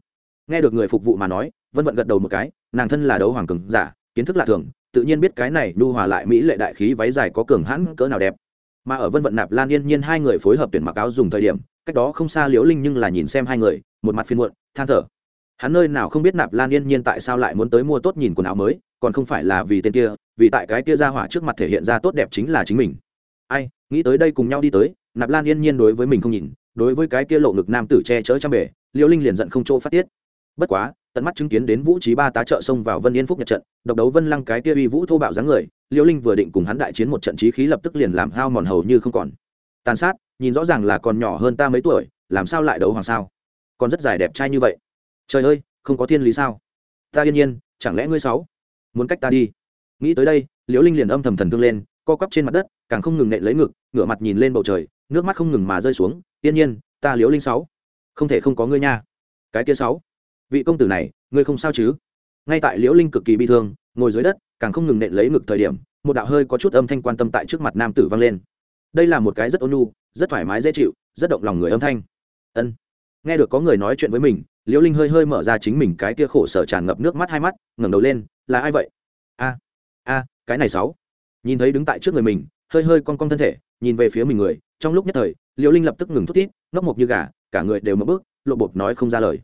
Nghe được người phục vụ mà nói, vân vận gật đầu một cái, nàng thân là đấu hoàng cường giả, kiến thức lạ thường tự nhiên biết cái này nhu hòa lại mỹ lệ đại khí váy dài có cường hãn cỡ nào đẹp. Mà ở vân vận nạp lan yên nhiên hai người phối hợp tuyển mặc áo dùng thời điểm, cách đó không xa liễu linh nhưng là nhìn xem hai người, một mặt phiên muộn, than thở. Hắn nơi nào không biết nạp lan yên nhiên tại sao lại muốn tới mua tốt nhìn quần áo mới, còn không phải là vì tên kia, vì tại cái kia ra hỏa trước mặt thể hiện ra tốt đẹp chính là chính mình. Ai, nghĩ tới đây cùng nhau đi tới, nạp lan yên nhiên đối với mình không nhìn, đối với cái kia lộ ngực nam tử che chở trang bể liễu linh liền giận không chỗ phát tiết. Bất quá tận mắt chứng kiến đến vũ trí ba tá trợ xông vào vân yên phúc nhật trận, độc đấu vân lăng cái kia uy vũ thô bạo dáng người liễu linh vừa định cùng hắn đại chiến một trận trí khí lập tức liền làm hao mòn hầu như không còn. Tàn sát, nhìn rõ ràng là còn nhỏ hơn ta mấy tuổi, làm sao lại đấu hoàng sao? Còn rất dài đẹp trai như vậy. Trời ơi, không có thiên lý sao? Ta yên nhiên, chẳng lẽ ngươi sáu muốn cách ta đi. Nghĩ tới đây liễu linh liền âm thầm thần thương lên, co quắp trên mặt đất, càng không ngừng nện lấy ngực, ngửa mặt nhìn lên bầu trời, nước mắt không ngừng mà rơi xuống. Yên nhiên, ta liễu linh sáu không thể không có ngươi nha. Cái kia sáu vị công tử này, ngươi không sao chứ? Ngay tại liễu linh cực kỳ bi thương, ngồi dưới đất, càng không ngừng nện lấy ngực thời điểm, một đạo hơi có chút âm thanh quan tâm tại trước mặt nam tử vang lên. Đây là một cái rất ôn nhu, rất thoải mái dễ chịu, rất động lòng người âm thanh. Ân. Nghe được có người nói chuyện với mình, liễu linh hơi hơi mở ra chính mình cái kia khổ sở tràn ngập nước mắt hai mắt, ngẩng đầu lên, là ai vậy? A a, cái này sáu. Nhìn thấy đứng tại trước người mình, hơi hơi cong cong thân thể, nhìn về phía mình người, trong lúc nhất thời, liễu linh lập tức ngừng thút thít, ngốc mộc như gà, cả người đều mất bước, lộ bột nói không ra lời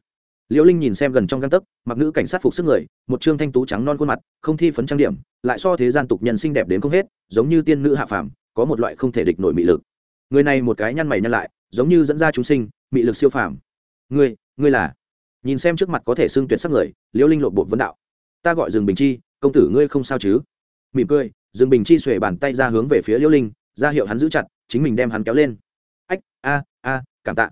liễu linh nhìn xem gần trong găng tấc, mặc nữ cảnh sát phục sức người, một trương thanh tú trắng non khuôn mặt, không thi phấn trang điểm, lại so thế gian tục nhân xinh đẹp đến không hết, giống như tiên nữ hạ phàm, có một loại không thể địch nổi mị lực. Người này một cái nhăn mày nhăn lại, giống như dẫn ra chúng sinh, mị lực siêu phàm. Ngươi ngươi là? Nhìn xem trước mặt có thể xưng tuyệt sắc người, liễu linh lộ bột vấn đạo. Ta gọi rừng bình chi, công tử ngươi không sao chứ? Mỉm cười rừng bình chi xuề bàn tay ra hướng về phía liễu linh, ra hiệu hắn giữ chặt, chính mình đem hắn kéo lên. Ách, a a, cảm tạ.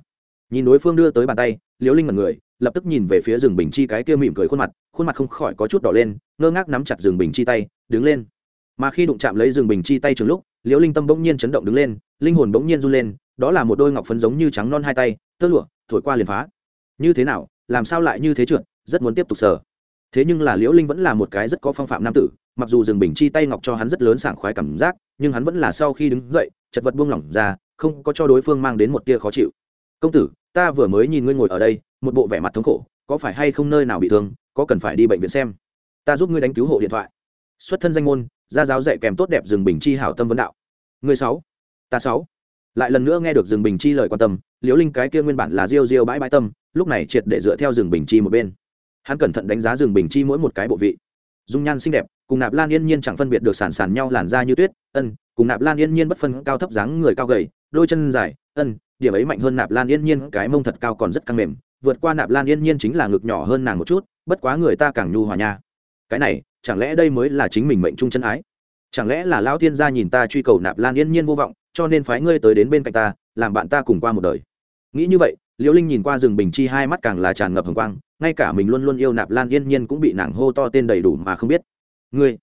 Nhìn đối phương đưa tới bàn tay, liễu linh mật người lập tức nhìn về phía rừng bình chi cái kia mỉm cười khuôn mặt khuôn mặt không khỏi có chút đỏ lên, ngơ ngác nắm chặt rừng bình chi tay, đứng lên. Mà khi đụng chạm lấy rừng bình chi tay trường lúc, liễu linh tâm bỗng nhiên chấn động đứng lên, linh hồn bỗng nhiên run lên, đó là một đôi ngọc phấn giống như trắng non hai tay, tơ lụa, thổi qua liền phá. Như thế nào, làm sao lại như thế trượt, rất muốn tiếp tục sờ. Thế nhưng là liễu linh vẫn là một cái rất có phong phạm nam tử, mặc dù rừng bình chi tay ngọc cho hắn rất lớn sảng khoái cảm giác, nhưng hắn vẫn là sau khi đứng dậy, chật vật buông lỏng ra, không có cho đối phương mang đến một tia khó chịu. Công tử, ta vừa mới nhìn ngươi ngồi ở đây một bộ vẻ mặt thống khổ, có phải hay không nơi nào bị thương, có cần phải đi bệnh viện xem. Ta giúp ngươi đánh cứu hộ điện thoại. Xuất thân danh môn, gia giáo dạy kèm tốt đẹp rừng bình chi hảo tâm vấn đạo. Ngươi sáu, ta sáu. Lại lần nữa nghe được rừng bình chi lời quan tâm, liễu linh cái kia nguyên bản là diêu diêu bãi bãi tâm, lúc này triệt để dựa theo rừng bình chi một bên. Hắn cẩn thận đánh giá rừng bình chi mỗi một cái bộ vị. Dung nhan xinh đẹp, cùng nạp lan yên nhiên chẳng phân biệt được sản sản nhau làn da như tuyết, ân, cùng nạp lan yên nhiên bất phân cao thấp dáng người cao gầy, đôi chân dài, ân, điểm ấy mạnh hơn nạp lan yên nhiên, cái mông thật cao còn rất căng mềm vượt qua nạp lan yên nhiên chính là ngực nhỏ hơn nàng một chút, bất quá người ta càng nhu hòa nha. Cái này, chẳng lẽ đây mới là chính mình mệnh trung chân ái? Chẳng lẽ là lão thiên gia nhìn ta truy cầu nạp lan yên nhiên vô vọng, cho nên phái ngươi tới đến bên cạnh ta, làm bạn ta cùng qua một đời? Nghĩ như vậy, liễu linh nhìn qua rừng bình chi hai mắt càng là tràn ngập hồng quang, ngay cả mình luôn luôn yêu nạp lan yên nhiên cũng bị nàng hô to tên đầy đủ mà không biết. Ngươi,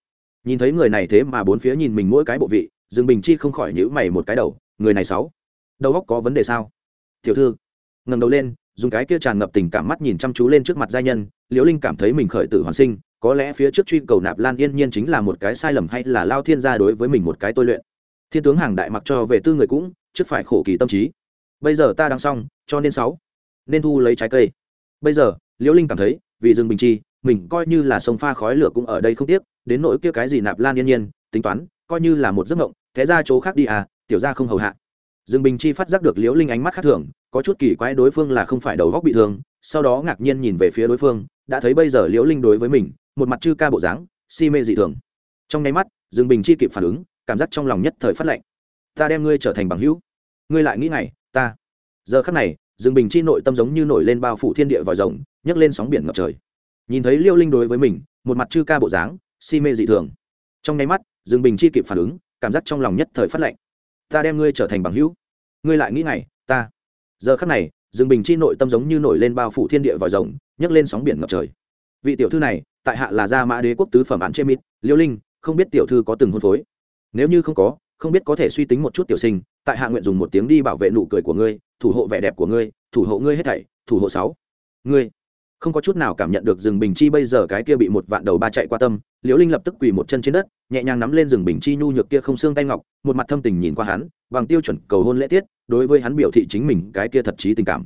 nhìn thấy người này thế mà bốn phía nhìn mình mỗi cái bộ vị, rừng bình chi không khỏi nhữ mày một cái đầu, người này sáu, đầu óc có vấn đề sao? Tiểu thư. Ngẩng đầu lên dùng cái kia tràn ngập tình cảm mắt nhìn chăm chú lên trước mặt giai nhân, liễu linh cảm thấy mình khởi tử hoàn sinh, có lẽ phía trước truy cầu nạp lan yên nhiên chính là một cái sai lầm hay là lao thiên gia đối với mình một cái tôi luyện. Thiên tướng hàng đại mặc cho về tư người cũng, trước phải khổ kỳ tâm trí. Bây giờ ta đang xong, cho nên sáu. Nên thu lấy trái cây. Bây giờ, liễu linh cảm thấy, vì rừng bình chi mình coi như là sông pha khói lửa cũng ở đây không tiếc, đến nỗi kia cái gì nạp lan yên nhiên, tính toán, coi như là một giấc mộng, thế ra chỗ khác đi à tiểu ra không hầu hạ. Rừng bình chi phát giác được liễu linh ánh mắt khác thường có chút kỳ quái đối phương là không phải đầu góc bị thương, sau đó ngạc nhiên nhìn về phía đối phương, đã thấy bây giờ liễu linh đối với mình, một mặt chư ca bộ dáng, si mê dị thường. Trong nháy mắt, Dương bình chi kịp phản ứng, cảm giác trong lòng nhất thời phát lệnh ta đem ngươi trở thành bằng hữu. Ngươi lại nghĩ ngày, ta. Giờ khắc này, Dương bình chi nội tâm giống như nổi lên bao phủ thiên địa vòi rồng, nhấc lên sóng biển ngập trời. Nhìn thấy Liễu linh đối với mình, một mặt chư ca bộ dáng, si mê dị thường. Trong nháy mắt, Dương bình chi kịp phản ứng, cảm giác trong lòng nhất thời phát lệnh ta đem ngươi trở thành bằng hữu. Ngươi lại nghĩ ngày, ta giờ khắc này rừng bình chi nội tâm giống như nổi lên bao phủ thiên địa vòi rồng, nhấc lên sóng biển ngập trời. Vị tiểu thư này, tại hạ là gia mã đế quốc tứ phẩm án chê mít, liêu linh, không biết tiểu thư có từng hôn phối? Nếu như không có, không biết có thể suy tính một chút tiểu sinh, tại hạ nguyện dùng một tiếng đi bảo vệ nụ cười của ngươi, thủ hộ vẻ đẹp của ngươi, thủ hộ ngươi hết thảy, thủ hộ sáu. Ngươi không có chút nào cảm nhận được rừng bình chi bây giờ cái kia bị một vạn đầu ba chạy qua tâm, liễu linh lập tức quỳ một chân trên đất, nhẹ nhàng nắm lên rừng bình chi nhu nhược kia không xương tay ngọc, một mặt thâm tình nhìn qua hắn, bằng tiêu chuẩn cầu hôn lễ tiết, đối với hắn biểu thị chính mình cái kia thật trí tình cảm.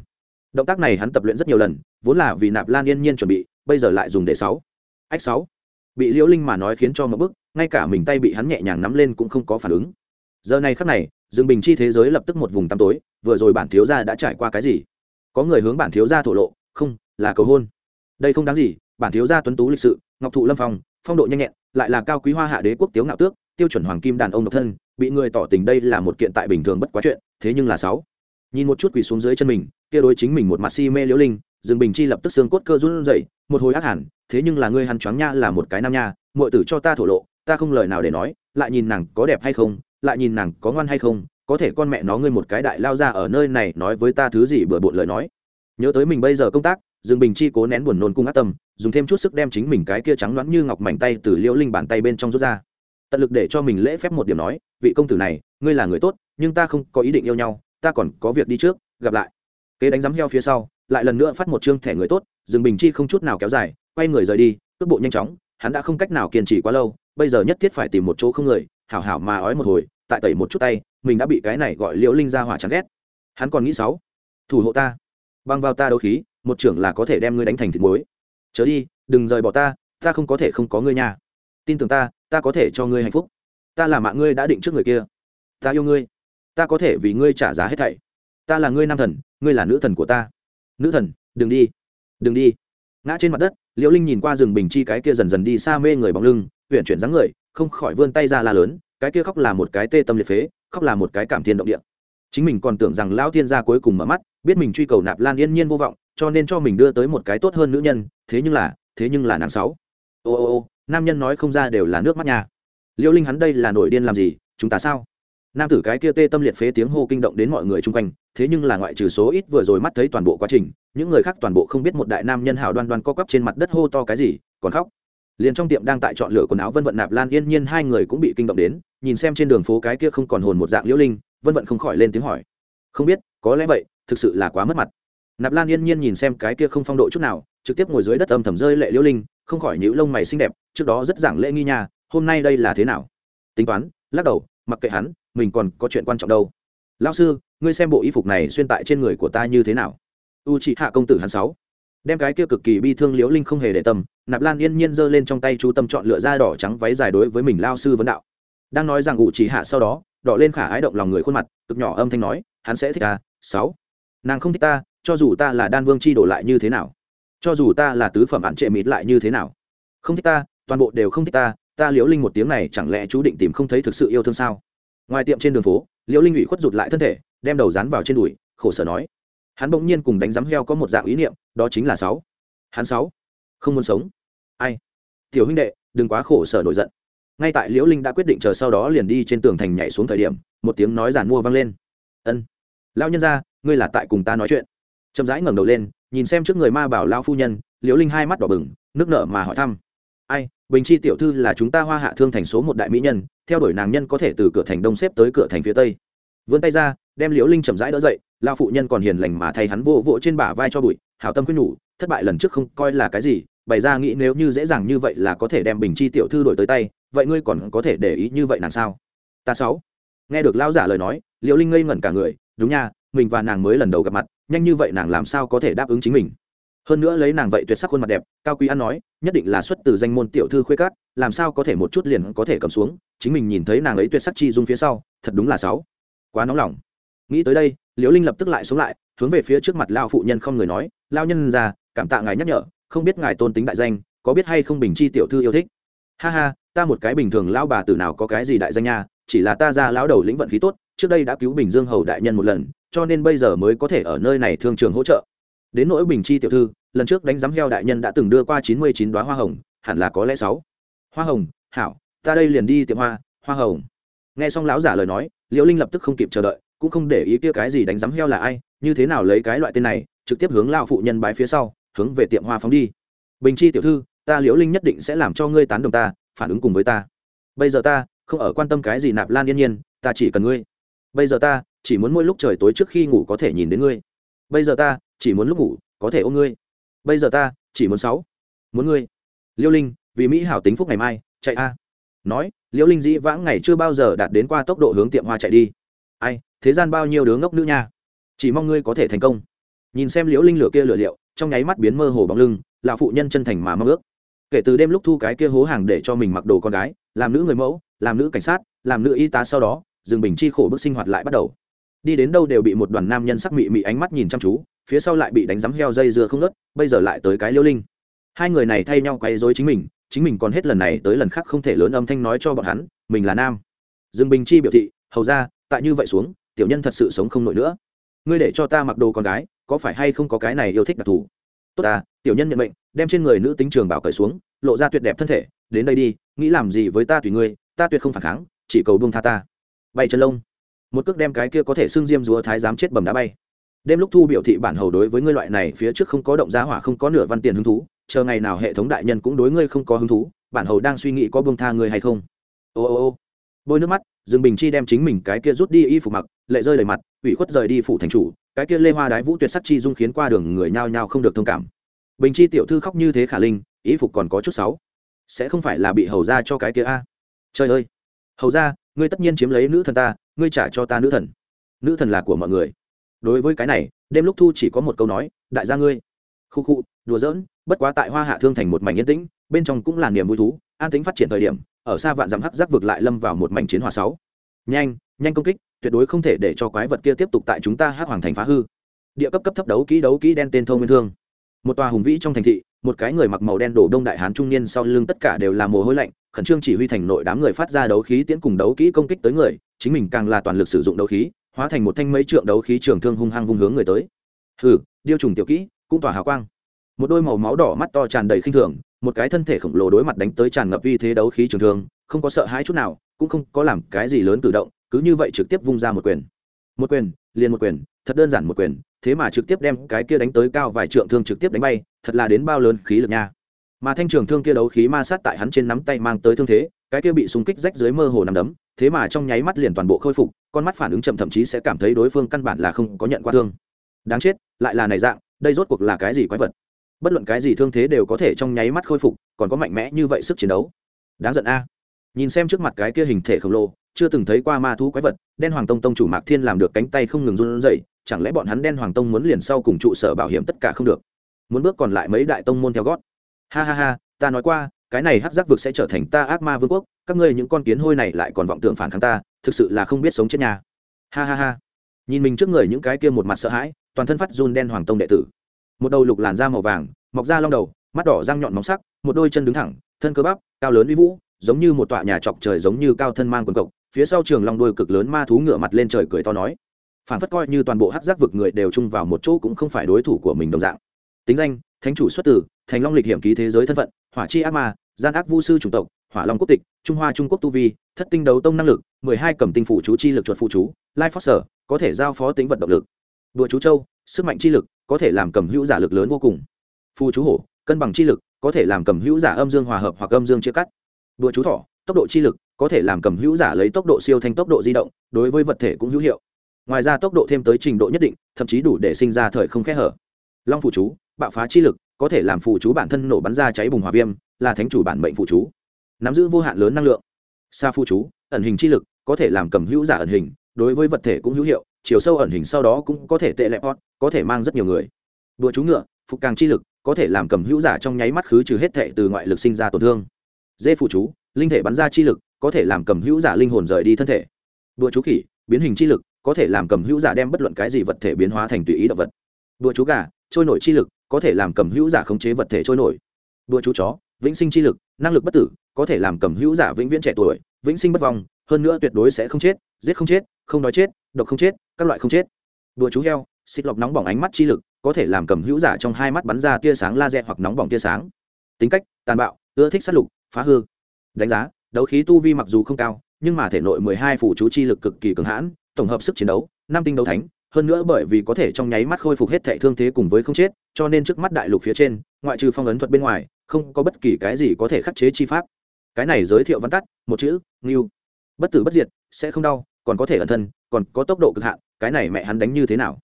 Động tác này hắn tập luyện rất nhiều lần, vốn là vì nạp lan yên nhiên chuẩn bị, bây giờ lại dùng để sáu. Ách sáu. Bị liễu linh mà nói khiến cho một bức ngay cả mình tay bị hắn nhẹ nhàng nắm lên cũng không có phản ứng. Giờ này khắc này, rừng bình chi thế giới lập tức một vùng tăm tối, vừa rồi bản thiếu gia đã trải qua cái gì? Có người hướng bản thiếu gia thổ lộ, không là cầu hôn. Đây không đáng gì, bản thiếu gia tuấn tú lịch sự, ngọc thụ lâm phong phong độ nhanh nhẹn, lại là cao quý hoa hạ đế quốc tiếu ngạo tước, tiêu chuẩn hoàng kim đàn ông độc thân, bị người tỏ tình đây là một kiện tại bình thường bất quá chuyện, thế nhưng là sáu. Nhìn một chút quỳ xuống dưới chân mình, kia đối chính mình một mặt si mê liễu linh, dương bình chi lập tức xương cốt cơ run rẩy, một hồi ác hẳn, thế nhưng là ngươi hắn choáng nha là một cái nam nha, muội tử cho ta thổ lộ, ta không lời nào để nói, lại nhìn nàng có đẹp hay không, lại nhìn nàng có ngoan hay không, có thể con mẹ nó ngươi một cái đại lao ra ở nơi này nói với ta thứ gì bừa bộn lời nói. Nhớ tới mình bây giờ công tác dương bình chi cố nén buồn nôn cung ác tâm, dùng thêm chút sức đem chính mình cái kia trắng loãng như ngọc mảnh tay từ liễu linh bàn tay bên trong rút ra. Tận lực để cho mình lễ phép một điểm nói, vị công tử này, ngươi là người tốt, nhưng ta không có ý định yêu nhau, ta còn có việc đi trước, gặp lại. Kế đánh giám heo phía sau, lại lần nữa phát một chương thẻ người tốt, dương bình chi không chút nào kéo dài, quay người rời đi, cước bộ nhanh chóng, hắn đã không cách nào kiên trì quá lâu, bây giờ nhất thiết phải tìm một chỗ không người, hảo hảo mà ói một hồi, tại tẩy một chút tay, mình đã bị cái này gọi liễu linh ra hỏa chán ghét. Hắn còn nghĩ sáu thủ hộ ta. Băng vào ta đấu khí một trưởng là có thể đem ngươi đánh thành thịt muối. Chớ đi, đừng rời bỏ ta ta không có thể không có ngươi nhà tin tưởng ta ta có thể cho ngươi hạnh phúc. Ta là mạng ngươi đã định trước người kia. Ta yêu ngươi. Ta có thể vì ngươi trả giá hết thảy. Ta là ngươi nam thần, ngươi là nữ thần của ta. Nữ thần, đừng đi. Đừng đi. Ngã trên mặt đất, liễu linh nhìn qua rừng bình chi cái kia dần dần đi xa mê người bóng lưng huyện chuyển dáng người, không khỏi vươn tay ra la lớn, cái kia khóc là một cái tê tâm liệt phế, khóc là một cái cảm thiên động địa. Chính mình còn tưởng rằng lão thiên gia cuối cùng mở mắt, biết mình truy cầu nạp lan yên nhiên vô vọng cho nên cho mình đưa tới một cái tốt hơn nữ nhân, thế nhưng là, thế nhưng là nàng sáu. Ô ô ô, nam nhân nói không ra đều là nước mắt nhà liễu linh hắn đây là nổi điên làm gì, chúng ta sao? Nam tử cái kia tê tâm liệt phế tiếng hô kinh động đến mọi người chung quanh, thế nhưng là ngoại trừ số ít vừa rồi mắt thấy toàn bộ quá trình, những người khác toàn bộ không biết một đại nam nhân hào đoan đoan co quắp trên mặt đất hô to cái gì, còn khóc. Liền trong tiệm đang tại chọn lựa quần áo vân vận nạp lan yên nhiên hai người cũng bị kinh động đến, nhìn xem trên đường phố cái kia không còn hồn một dạng liễu linh, vân vận không khỏi lên tiếng hỏi. Không biết, có lẽ vậy, thực sự là quá mất mặt nạp lan yên nhiên nhìn xem cái kia không phong độ chút nào, trực tiếp ngồi dưới đất âm thầm rơi lệ liễu linh, không khỏi nhíu lông mày xinh đẹp, trước đó rất giảng lễ nghi nhà hôm nay đây là thế nào? Tính toán, lắc đầu, mặc kệ hắn, mình còn có chuyện quan trọng đâu. Lão sư, ngươi xem bộ y phục này xuyên tại trên người của ta như thế nào? U chị hạ công tử hắn sáu. Đem cái kia cực kỳ bi thương liễu linh không hề để tâm, nạp lan yên nhiên giơ lên trong tay chú tâm chọn lựa da đỏ trắng váy dài đối với mình lao sư vấn đạo. Đang nói rằng u chỉ hạ sau đó, đỏ lên khả ái động lòng người khuôn mặt, cực nhỏ âm thanh nói, hắn sẽ thích ta sáu. Nàng không thích ta cho dù ta là đan vương chi đổ lại như thế nào, cho dù ta là tứ phẩm hạn trệ mịt lại như thế nào, không thích ta, toàn bộ đều không thích ta ta liễu linh một tiếng này chẳng lẽ chú định tìm không thấy thực sự yêu thương sao? Ngoài tiệm trên đường phố, liễu linh ủy khuất rụt lại thân thể, đem đầu dán vào trên đùi, khổ sở nói. Hắn bỗng nhiên cùng đánh giám heo có một dạng ý niệm, đó chính là sáu. Hắn sáu. Không muốn sống. Ai? Tiểu huynh đệ, đừng quá khổ sở nổi giận. Ngay tại liễu linh đã quyết định chờ sau đó liền đi trên tường thành nhảy xuống thời điểm, một tiếng nói giản mua vang lên. Ân. Lão nhân ra ngươi là tại cùng ta nói chuyện chậm rãi ngẩng đầu lên, nhìn xem trước người ma bảo lao phu nhân, liễu linh hai mắt đỏ bừng, nước nở mà hỏi thăm. Ai, bình chi tiểu thư là chúng ta hoa hạ thương thành số một đại mỹ nhân, theo đuổi nàng nhân có thể từ cửa thành đông xếp tới cửa thành phía tây. Vươn tay ra, đem liễu linh chậm rãi đỡ dậy lao phụ nhân còn hiền lành mà thay hắn vỗ vỗ trên bả vai cho bụi, hảo tâm khuyên nhủ, thất bại lần trước không coi là cái gì, bày ra nghĩ nếu như dễ dàng như vậy là có thể đem bình chi tiểu thư đổi tới tay, vậy ngươi còn có thể để ý như vậy nàng sao? Ta sáu. Nghe được lão giả lời nói, liễu linh ngây ngẩn cả người, đúng nha, mình và nàng mới lần đầu gặp mặt nhanh như vậy nàng làm sao có thể đáp ứng chính mình? Hơn nữa lấy nàng vậy tuyệt sắc khuôn mặt đẹp cao quý ăn nói nhất định là xuất từ danh môn tiểu thư khuê cát làm sao có thể một chút liền có thể cầm xuống? Chính mình nhìn thấy nàng ấy tuyệt sắc chi dung phía sau thật đúng là sáu quá nóng lòng. Nghĩ tới đây liễu linh lập tức lại xuống lại hướng về phía trước mặt lao phụ nhân không người nói lao nhân già, cảm tạ ngài nhắc nhở không biết ngài tôn tính đại danh có biết hay không bình chi tiểu thư yêu thích? Ha ha ta một cái bình thường lao bà tử nào có cái gì đại danh nha chỉ là ta ra lão đầu lĩnh vận khí tốt trước đây đã cứu bình dương hầu đại nhân một lần cho nên bây giờ mới có thể ở nơi này thương trường hỗ trợ. Đến nỗi bình chi tiểu thư, lần trước đánh giám heo đại nhân đã từng đưa qua chín mươi chín đoá hoa hồng, hẳn là có lẽ sáu. Hoa hồng, hảo, ta đây liền đi tiệm hoa hoa hồng. Nghe xong lão giả lời nói, liễu linh lập tức không kịp chờ đợi, cũng không để ý kia cái gì đánh giám heo là ai, như thế nào lấy cái loại tên này, trực tiếp hướng lao phụ nhân bái phía sau, hướng về tiệm hoa phóng đi. Bình chi tiểu thư, ta liễu linh nhất định sẽ làm cho ngươi tán đồng ta, phản ứng cùng với ta. Bây giờ ta không ở quan tâm cái gì nạp lan yên nhiên, ta chỉ cần ngươi. Bây giờ ta chỉ muốn mỗi lúc trời tối trước khi ngủ có thể nhìn đến ngươi. Bây giờ ta, chỉ muốn lúc ngủ, có thể ôm ngươi. Bây giờ ta, chỉ muốn sáu, muốn ngươi. Liêu linh, vì mỹ hảo tính phúc ngày mai, chạy a. Nói, liêu linh dĩ vãng ngày chưa bao giờ đạt đến qua tốc độ hướng tiệm hoa chạy đi. Ai, thế gian bao nhiêu đứa ngốc nữ nha. Chỉ mong ngươi có thể thành công. Nhìn xem liễu linh lửa kia lửa liệu, trong nháy mắt biến mơ hồ bóng lưng, là phụ nhân chân thành mà mong ước. Kể từ đêm lúc thu cái kia hố hàng để cho mình mặc đồ con gái, làm nữ người mẫu, làm nữ cảnh sát, làm nữ y tá sau đó, dương bình chi khổ bước sinh hoạt lại bắt đầu đi đến đâu đều bị một đoàn nam nhân sắc mị mị ánh mắt nhìn chăm chú, phía sau lại bị đánh rắm heo dây dưa không nớt bây giờ lại tới cái liêu linh. Hai người này thay nhau quay dối chính mình chính mình còn hết lần này tới lần khác không thể lớn âm thanh nói cho bọn hắn, mình là nam. Dương bình chi biểu thị, hầu ra, tại như vậy xuống, tiểu nhân thật sự sống không nổi nữa. Ngươi để cho ta mặc đồ con gái, có phải hay không có cái này yêu thích đặc thù? Tốt ta, tiểu nhân nhận mệnh, đem trên người nữ tính trường bảo cởi xuống, lộ ra tuyệt đẹp thân thể, đến đây đi, nghĩ làm gì với ta tùy ngươi, ta tuyệt không phản kháng, chỉ cầu buông tha ta. Bay chân lông một cước đem cái kia có thể xưng diêm rúa thái giám chết bầm đá bay. Đêm lúc thu biểu thị bản hầu đối với ngươi loại này phía trước không có động giá hỏa không có nửa văn tiền hứng thú, chờ ngày nào hệ thống đại nhân cũng đối ngươi không có hứng thú, bản hầu đang suy nghĩ có buông tha ngươi hay không. Ô ô ô. Bôi nước mắt, dương bình chi đem chính mình cái kia rút đi y phục mặc, lệ rơi đầy mặt, ủy khuất rời đi phủ thành chủ, cái kia lê hoa đái vũ tuyệt sắc chi dung khiến qua đường người nhao nhao không được thông cảm. Bình chi tiểu thư khóc như thế khả linh, y phục còn có chút sáu sẽ không phải là bị hầu ra cho cái kia a. Trời ơi. Hầu ra ngươi tất nhiên chiếm lấy nữ thần ta, ngươi trả cho ta nữ thần. Nữ thần là của mọi người. Đối với cái này, đêm lúc thu chỉ có một câu nói, đại gia ngươi. Khu khu, đùa giỡn, bất quá tại hoa hạ thương thành một mảnh yên tĩnh, bên trong cũng là niềm vui thú, an tính phát triển thời điểm, ở xa vạn dặm hắc giác vực lại lâm vào một mảnh chiến hòa sáu. Nhanh nhanh công kích, tuyệt đối không thể để cho quái vật kia tiếp tục tại chúng ta hắc hoàng thành phá hư. Địa cấp cấp thấp đấu kỹ đấu kỹ đen tên thông nguyên thương. Một tòa hùng vĩ trong thành thị, một cái người mặc màu đen đổ đông đại hán trung niên sau lưng tất cả đều là mồ hôi lạnh khẩn trương chỉ huy thành nội đám người phát ra đấu khí tiễn cùng đấu kỹ công kích tới người, chính mình càng là toàn lực sử dụng đấu khí, hóa thành một thanh mấy trượng đấu khí trường thương hung hăng vung hướng người tới. Hừ, điêu trùng tiểu kỹ, cũng tỏa hào quang. Một đôi màu máu đỏ mắt to tràn đầy khinh thường, một cái thân thể khổng lồ đối mặt đánh tới tràn ngập uy thế đấu khí trường thương, không có sợ hãi chút nào, cũng không có làm cái gì lớn cử động, cứ như vậy trực tiếp vung ra một quyền. Một quyền, liền một quyền, thật đơn giản một quyền, thế mà trực tiếp đem cái kia đánh tới cao vài trượng thương trực tiếp đánh bay, thật là đến bao lớn khí lực nha mà thanh trường thương kia đấu khí ma sát tại hắn trên nắm tay mang tới thương thế, cái kia bị súng kích rách dưới mơ hồ nằm đấm, thế mà trong nháy mắt liền toàn bộ khôi phục, con mắt phản ứng chậm thậm chí sẽ cảm thấy đối phương căn bản là không có nhận qua thương. Đáng chết, lại là này dạng, đây rốt cuộc là cái gì quái vật? Bất luận cái gì thương thế đều có thể trong nháy mắt khôi phục, còn có mạnh mẽ như vậy sức chiến đấu. Đáng giận a. Nhìn xem trước mặt cái kia hình thể khổng lồ, chưa từng thấy qua ma thú quái vật, đen hoàng tông tông chủ mạc thiên làm được cánh tay không ngừng run rẩy, chẳng lẽ bọn hắn đen hoàng tông muốn liền sau cùng trụ sở bảo hiểm tất cả không được? Muốn bước còn lại mấy đại tông môn theo gót ha ha ha, ta nói qua, cái này hắc giác vực sẽ trở thành ta ác ma vương quốc, các ngươi những con kiến hôi này lại còn vọng tưởng phản kháng ta, thực sự là không biết sống chết nhà. Ha ha ha. Nhìn mình trước người những cái kia một mặt sợ hãi, toàn thân phát run đen hoàng tông đệ tử. Một đầu lục làn da màu vàng, mọc da long đầu, mắt đỏ răng nhọn móng sắc, một đôi chân đứng thẳng, thân cơ bắp, cao lớn uy vũ, giống như một tọa nhà chọc trời giống như cao thân mang quần cộc, phía sau trường long đôi cực lớn ma thú ngựa mặt lên trời cười to nói. Phản phất coi như toàn bộ hát giác vực người đều chung vào một chỗ cũng không phải đối thủ của mình đồng dạng. Tính danh thánh chủ xuất tử thành long lịch hiểm ký thế giới thân phận, hỏa chi ác ma, gian ác vu sư chủng tộc, hỏa long quốc tịch, trung hoa trung quốc tu vi, thất tinh đấu tông năng lực, mười hai cầm tinh phụ chú chi lực chuột phụ chú, lai phó sở, có thể giao phó tính vật động lực. Đùa chú châu, sức mạnh chi lực, có thể làm cầm hữu giả lực lớn vô cùng. Phù chú hổ, cân bằng chi lực, có thể làm cầm hữu giả âm dương hòa hợp hoặc âm dương chia cắt. Đùa chú thỏ, tốc độ chi lực, có thể làm cầm hữu giả lấy tốc độ siêu thanh tốc độ di động, đối với vật thể cũng hữu hiệu. Ngoài ra tốc độ thêm tới trình độ nhất định, thậm chí đủ để sinh ra thời không khe hở. Long phủ chú bạo phá chi lực, có thể làm phụ chú bản thân nổ bắn ra cháy bùng hỏa viêm, là thánh chủ bản mệnh phụ chú. Nắm giữ vô hạn lớn năng lượng. Xa phụ chú, ẩn hình chi lực, có thể làm cầm hữu giả ẩn hình, đối với vật thể cũng hữu hiệu, chiều sâu ẩn hình sau đó cũng có thể tệ lẹp hót có thể mang rất nhiều người. Đùa chú ngựa, phục càng chi lực, có thể làm cầm hữu giả trong nháy mắt khứ trừ hết thệ từ ngoại lực sinh ra tổn thương. Dê phụ chú, linh thể bắn ra chi lực, có thể làm cầm hữu giả linh hồn rời đi thân thể. Đùa chú khỉ, biến hình chi lực, có thể làm cầm hữu giả đem bất luận cái gì vật thể biến hóa thành tùy ý động vật. Đùa chú gà, trôi nổi chi lực có thể làm cầm hữu giả khống chế vật thể trôi nổi. Đùa chú chó, vĩnh sinh chi lực, năng lực bất tử, có thể làm cầm hữu giả vĩnh viễn trẻ tuổi, vĩnh sinh bất vong, hơn nữa tuyệt đối sẽ không chết, giết không chết, không nói chết, độc không chết, các loại không chết. Đùa chú heo xịt lọc nóng bỏng ánh mắt chi lực, có thể làm cầm hữu giả trong hai mắt bắn ra tia sáng laser hoặc nóng bỏng tia sáng. Tính cách, tàn bạo, ưa thích sát lục, phá hư. Đánh giá, đấu khí tu vi mặc dù không cao, nhưng mà thể nội mười hai phụ chú chi lực cực kỳ cường hãn, tổng hợp sức chiến đấu, năm tinh đấu thánh hơn nữa bởi vì có thể trong nháy mắt khôi phục hết thệ thương thế cùng với không chết, cho nên trước mắt đại lục phía trên, ngoại trừ phong ấn thuật bên ngoài, không có bất kỳ cái gì có thể khắc chế chi pháp. Cái này giới thiệu văn tắt, một chữ, ngưu. Bất tử bất diệt, sẽ không đau, còn có thể ẩn thân, còn có tốc độ cực hạn, cái này mẹ hắn đánh như thế nào?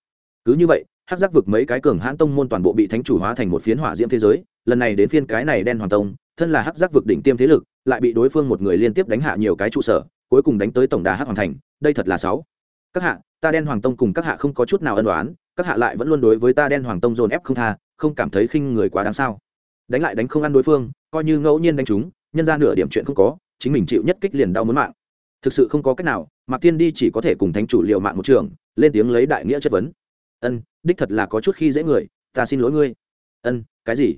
Cứ như vậy, hắc giác vực mấy cái cường hãn tông môn toàn bộ bị thánh chủ hóa thành một phiến hỏa diễm thế giới, lần này đến phiên cái này đen hoàng tông, thân là hắc giác vực đỉnh tiêm thế lực, lại bị đối phương một người liên tiếp đánh hạ nhiều cái trụ sở, cuối cùng đánh tới tổng đà hắc hoàng thành, đây thật là sáu. Các hạ ta đen hoàng tông cùng các hạ không có chút nào ân đoán các hạ lại vẫn luôn đối với ta đen hoàng tông dồn ép không tha, không cảm thấy khinh người quá đáng sao? Đánh lại đánh không ăn đối phương, coi như ngẫu nhiên đánh chúng, nhân ra nửa điểm chuyện không có, chính mình chịu nhất kích liền đau muốn mạng. Thực sự không có cách nào, mạc tiên đi chỉ có thể cùng thánh chủ liệu mạng một trường, lên tiếng lấy đại nghĩa chất vấn. Ân, đích thật là có chút khi dễ người, ta xin lỗi ngươi. Ân, cái gì?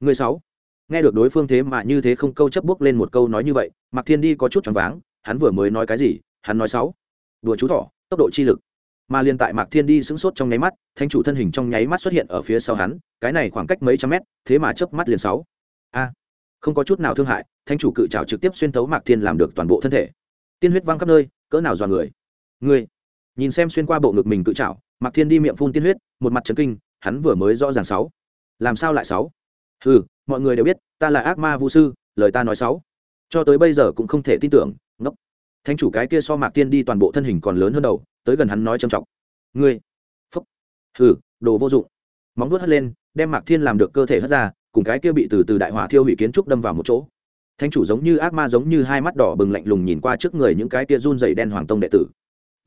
Ngươi sáu nghe được đối phương thế mà như thế không câu chấp bước lên một câu nói như vậy, mạc thiên đi có chút choáng váng, hắn vừa mới nói cái gì, hắn nói sáu đùa chú thỏ tốc độ chi lực. Mà liên tại mạc thiên đi sững sốt trong nháy mắt thanh chủ thân hình trong nháy mắt xuất hiện ở phía sau hắn, cái này khoảng cách mấy trăm mét, thế mà chớp mắt liền sáu. A, không có chút nào thương hại thanh chủ cự trào trực tiếp xuyên thấu mạc thiên làm được toàn bộ thân thể. Tiên huyết văng khắp nơi, cỡ nào dọa người. Người, nhìn xem xuyên qua bộ ngực mình cự trào mạc thiên đi miệng phun tiên huyết, một mặt trấn kinh, hắn vừa mới rõ ràng sáu. Làm sao lại sáu? Ừ mọi người đều biết, ta là ác ma vũ sư, lời ta nói sáu. Cho tới bây giờ cũng không thể tin tưởng, ngốc thánh chủ cái kia so mạc tiên đi toàn bộ thân hình còn lớn hơn đầu, tới gần hắn nói trầm trọng. Ngươi, phúc, hừ, đồ vô dụng. Móng vuốt hất lên, đem mạc thiên làm được cơ thể hất ra, cùng cái kia bị từ từ đại hỏa thiêu hủy kiến trúc đâm vào một chỗ. Thánh chủ giống như ác ma giống như hai mắt đỏ bừng lạnh lùng nhìn qua trước người những cái kia run dày đen hoàng tông đệ tử.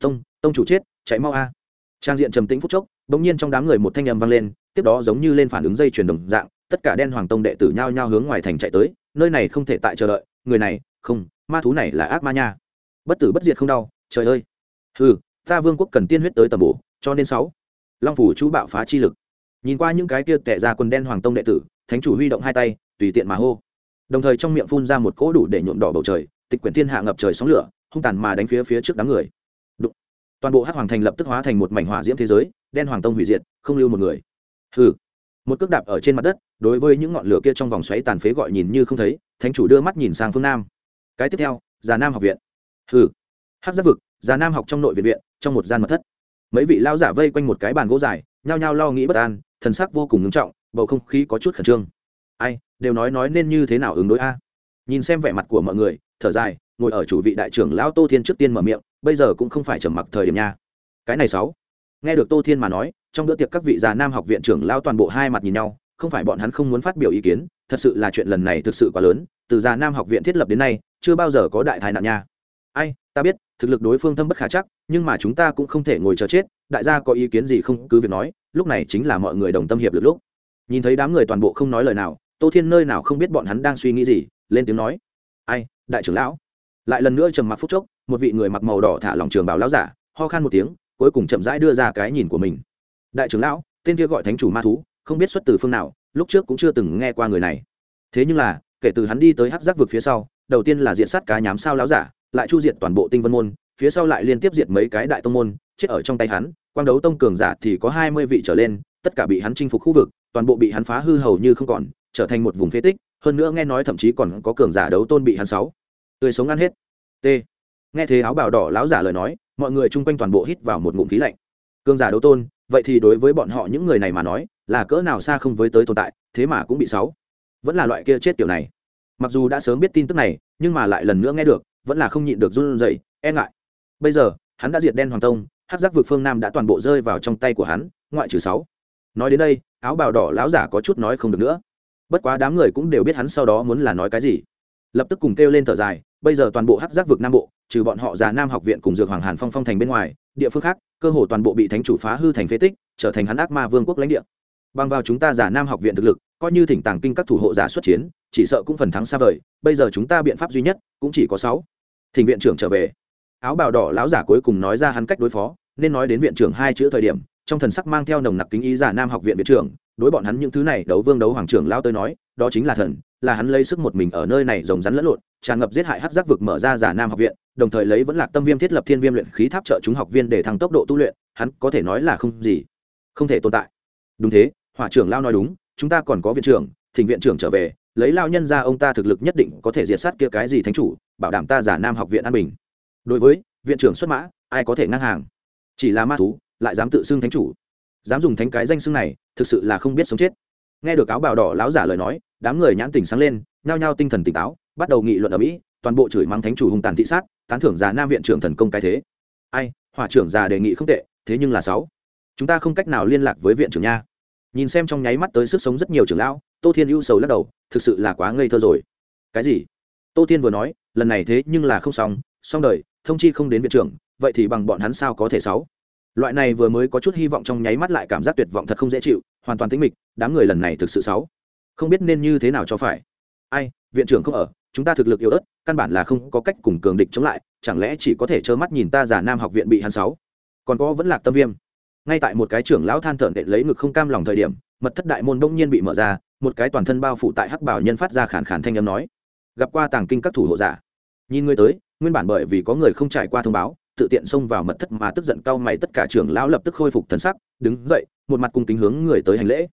Tông tông chủ chết, chạy mau a. Trang diện trầm tĩnh phút chốc, bỗng nhiên trong đám người một thanh âm vang lên, tiếp đó giống như lên phản ứng dây chuyển đồng dạng, tất cả đen hoàng tông đệ tử nhao nhao hướng ngoài thành chạy tới, nơi này không thể tại chờ đợi, người này, không, ma thú này là ác ma nha bất tử bất diệt không đau, trời ơi. Ừ ta vương quốc cần tiên huyết tới tầm bổ, cho nên sáu. Long phủ chú bạo phá chi lực. Nhìn qua những cái kia tệ ra quần đen hoàng tông đệ tử, thánh chủ huy động hai tay, tùy tiện mà hô. Đồng thời trong miệng phun ra một cỗ đủ để nhuộm đỏ bầu trời, tịch quyển thiên hạ ngập trời sóng lửa, hung tàn mà đánh phía phía trước đám người. Đụng. toàn bộ hắc hoàng thành lập tức hóa thành một mảnh hỏa diễm thế giới, đen hoàng tông hủy diệt, không lưu một người. Hừ. Một cước đạp ở trên mặt đất, đối với những ngọn lửa kia trong vòng xoáy tàn phế gọi nhìn như không thấy, thánh chủ đưa mắt nhìn sang phương nam. Cái tiếp theo, già nam học viện hừ. Hắc giáp vực, già nam học trong nội viện viện, trong một gian mật thất. Mấy vị lao giả vây quanh một cái bàn gỗ dài, nhao nhao lo nghĩ bất an, thần sắc vô cùng ngưng trọng, bầu không khí có chút khẩn trương. Ai, đều nói nói nên như thế nào ứng đối a? Nhìn xem vẻ mặt của mọi người, thở dài, ngồi ở chủ vị đại trưởng lão tô thiên trước tiên mở miệng, bây giờ cũng không phải trầm mặc thời điểm nha. Cái này sáu. Nghe được tô thiên mà nói, trong bữa tiệc các vị già nam học viện trưởng lao toàn bộ hai mặt nhìn nhau, không phải bọn hắn không muốn phát biểu ý kiến, thật sự là chuyện lần này thực sự quá lớn, từ già nam học viện thiết lập đến nay, chưa bao giờ có đại tai nạn nha ai, ta biết, thực lực đối phương thâm bất khả chắc, nhưng mà chúng ta cũng không thể ngồi chờ chết, đại gia có ý kiến gì không cứ việc nói, lúc này chính là mọi người đồng tâm hiệp lực lúc. Nhìn thấy đám người toàn bộ không nói lời nào, tô thiên nơi nào không biết bọn hắn đang suy nghĩ gì, lên tiếng nói. Ai, đại trưởng lão? Lại lần nữa trầm mặc phút chốc, một vị người mặc màu đỏ thả lòng trường bảo lão giả, ho khan một tiếng, cuối cùng chậm rãi đưa ra cái nhìn của mình. Đại trưởng lão, tên kia gọi thánh chủ ma thú, không biết xuất từ phương nào, lúc trước cũng chưa từng nghe qua người này. Thế nhưng là, kể từ hắn đi tới hắc giác vực phía sau, đầu tiên là diện sát cá nhám sao lão giả lại chu diệt toàn bộ tinh vân môn, phía sau lại liên tiếp diệt mấy cái đại tông môn, chết ở trong tay hắn. Quang đấu tông cường giả thì có hai mươi vị trở lên, tất cả bị hắn chinh phục khu vực, toàn bộ bị hắn phá hư hầu như không còn, trở thành một vùng phế tích. Hơn nữa nghe nói thậm chí còn có cường giả đấu tôn bị hắn sáu. Tươi sống ăn hết. T. Nghe thế áo bào đỏ láo giả lời nói, mọi người chung quanh toàn bộ hít vào một ngụm khí lạnh. Cường giả đấu tôn, vậy thì đối với bọn họ những người này mà nói, là cỡ nào xa không với tới tồn tại, thế mà cũng bị sáu. Vẫn là loại kia chết kiểu này. Mặc dù đã sớm biết tin tức này, nhưng mà lại lần nữa nghe được vẫn là không nhịn được run rẩy e ngại. Bây giờ, hắn đã diệt đen hoàng tông hát giác vực phương nam đã toàn bộ rơi vào trong tay của hắn, ngoại trừ sáu. Nói đến đây, áo bào đỏ lão giả có chút nói không được nữa. Bất quá đám người cũng đều biết hắn sau đó muốn là nói cái gì. Lập tức cùng kêu lên thở dài, bây giờ toàn bộ hắc giác vực nam bộ, trừ bọn họ già nam học viện cùng dược hoàng hàn phong phong thành bên ngoài, địa phương khác, cơ hồ toàn bộ bị thánh chủ phá hư thành phế tích, trở thành hắn ác ma vương quốc lãnh địa. Bằng vào chúng ta giả nam học viện thực lực, coi như thỉnh tàng kinh các thủ hộ giả xuất chiến, chỉ sợ cũng phần thắng xa vời, bây giờ chúng ta biện pháp duy nhất cũng chỉ có sáu thỉnh viện trưởng trở về. Áo bào đỏ lão giả cuối cùng nói ra hắn cách đối phó, nên nói đến viện trưởng hai chữ thời điểm, trong thần sắc mang theo nồng nặc kính ý giả nam học viện viện trưởng, đối bọn hắn những thứ này đấu vương đấu hoàng trưởng lao tới nói, đó chính là thần, là hắn lấy sức một mình ở nơi này rồng rắn lẫn lộn, tràn ngập giết hại hắc giác vực mở ra giả nam học viện, đồng thời lấy vẫn lạc tâm viêm thiết lập thiên viêm luyện khí tháp trợ chúng học viên để thăng tốc độ tu luyện, hắn có thể nói là không gì, không thể tồn tại. Đúng thế, hỏa trưởng lao nói đúng, chúng ta còn có viện trưởng, thỉnh viện trưởng trở về lấy lao nhân ra ông ta thực lực nhất định có thể diệt sát kia cái gì thánh chủ, bảo đảm ta giả nam học viện an bình. Đối với viện trưởng xuất mã, ai có thể ngang hàng? Chỉ là ma thú, lại dám tự xưng thánh chủ. Dám dùng thánh cái danh xưng này, thực sự là không biết sống chết. Nghe được áo bào đỏ láo giả lời nói, đám người nhãn tỉnh sáng lên, nhao nhao tinh thần tỉnh táo, bắt đầu nghị luận ở mỹ, toàn bộ chửi mắng thánh chủ hung tàn thị sát, tán thưởng già nam viện trưởng thần công cái thế. Ai, hỏa trưởng già đề nghị không tệ, thế nhưng là sáu. Chúng ta không cách nào liên lạc với viện trưởng nha. Nhìn xem trong nháy mắt tới sức sống rất nhiều trưởng lão tô thiên ưu sầu lắc đầu, thực sự là quá ngây thơ rồi. Cái gì? Tô thiên vừa nói, lần này thế nhưng là không xong xong đời, thông chi không đến viện trưởng, vậy thì bằng bọn hắn sao có thể sáu? Loại này vừa mới có chút hy vọng trong nháy mắt lại cảm giác tuyệt vọng thật không dễ chịu, hoàn toàn tĩnh mịch, đám người lần này thực sự sáu? Không biết nên như thế nào cho phải. Ai, viện trưởng không ở, chúng ta thực lực yếu ớt, căn bản là không có cách cùng cường địch chống lại, chẳng lẽ chỉ có thể trơ mắt nhìn ta giả nam học viện bị hắn sáu? Còn có vẫn lạc tâm viêm. Ngay tại một cái trưởng lão than thở đệ lấy ngực không cam lòng thời điểm, mật thất đại môn đông nhiên bị mở ra một cái toàn thân bao phủ tại hắc bảo nhân phát ra khản khản thanh âm nói, gặp qua tàng kinh các thủ hộ giả, nhìn người tới, nguyên bản bởi vì có người không trải qua thông báo, tự tiện xông vào mật thất mà tức giận cao mày tất cả trưởng lão lập tức khôi phục thần sắc, đứng dậy, một mặt cung kính hướng người tới hành lễ.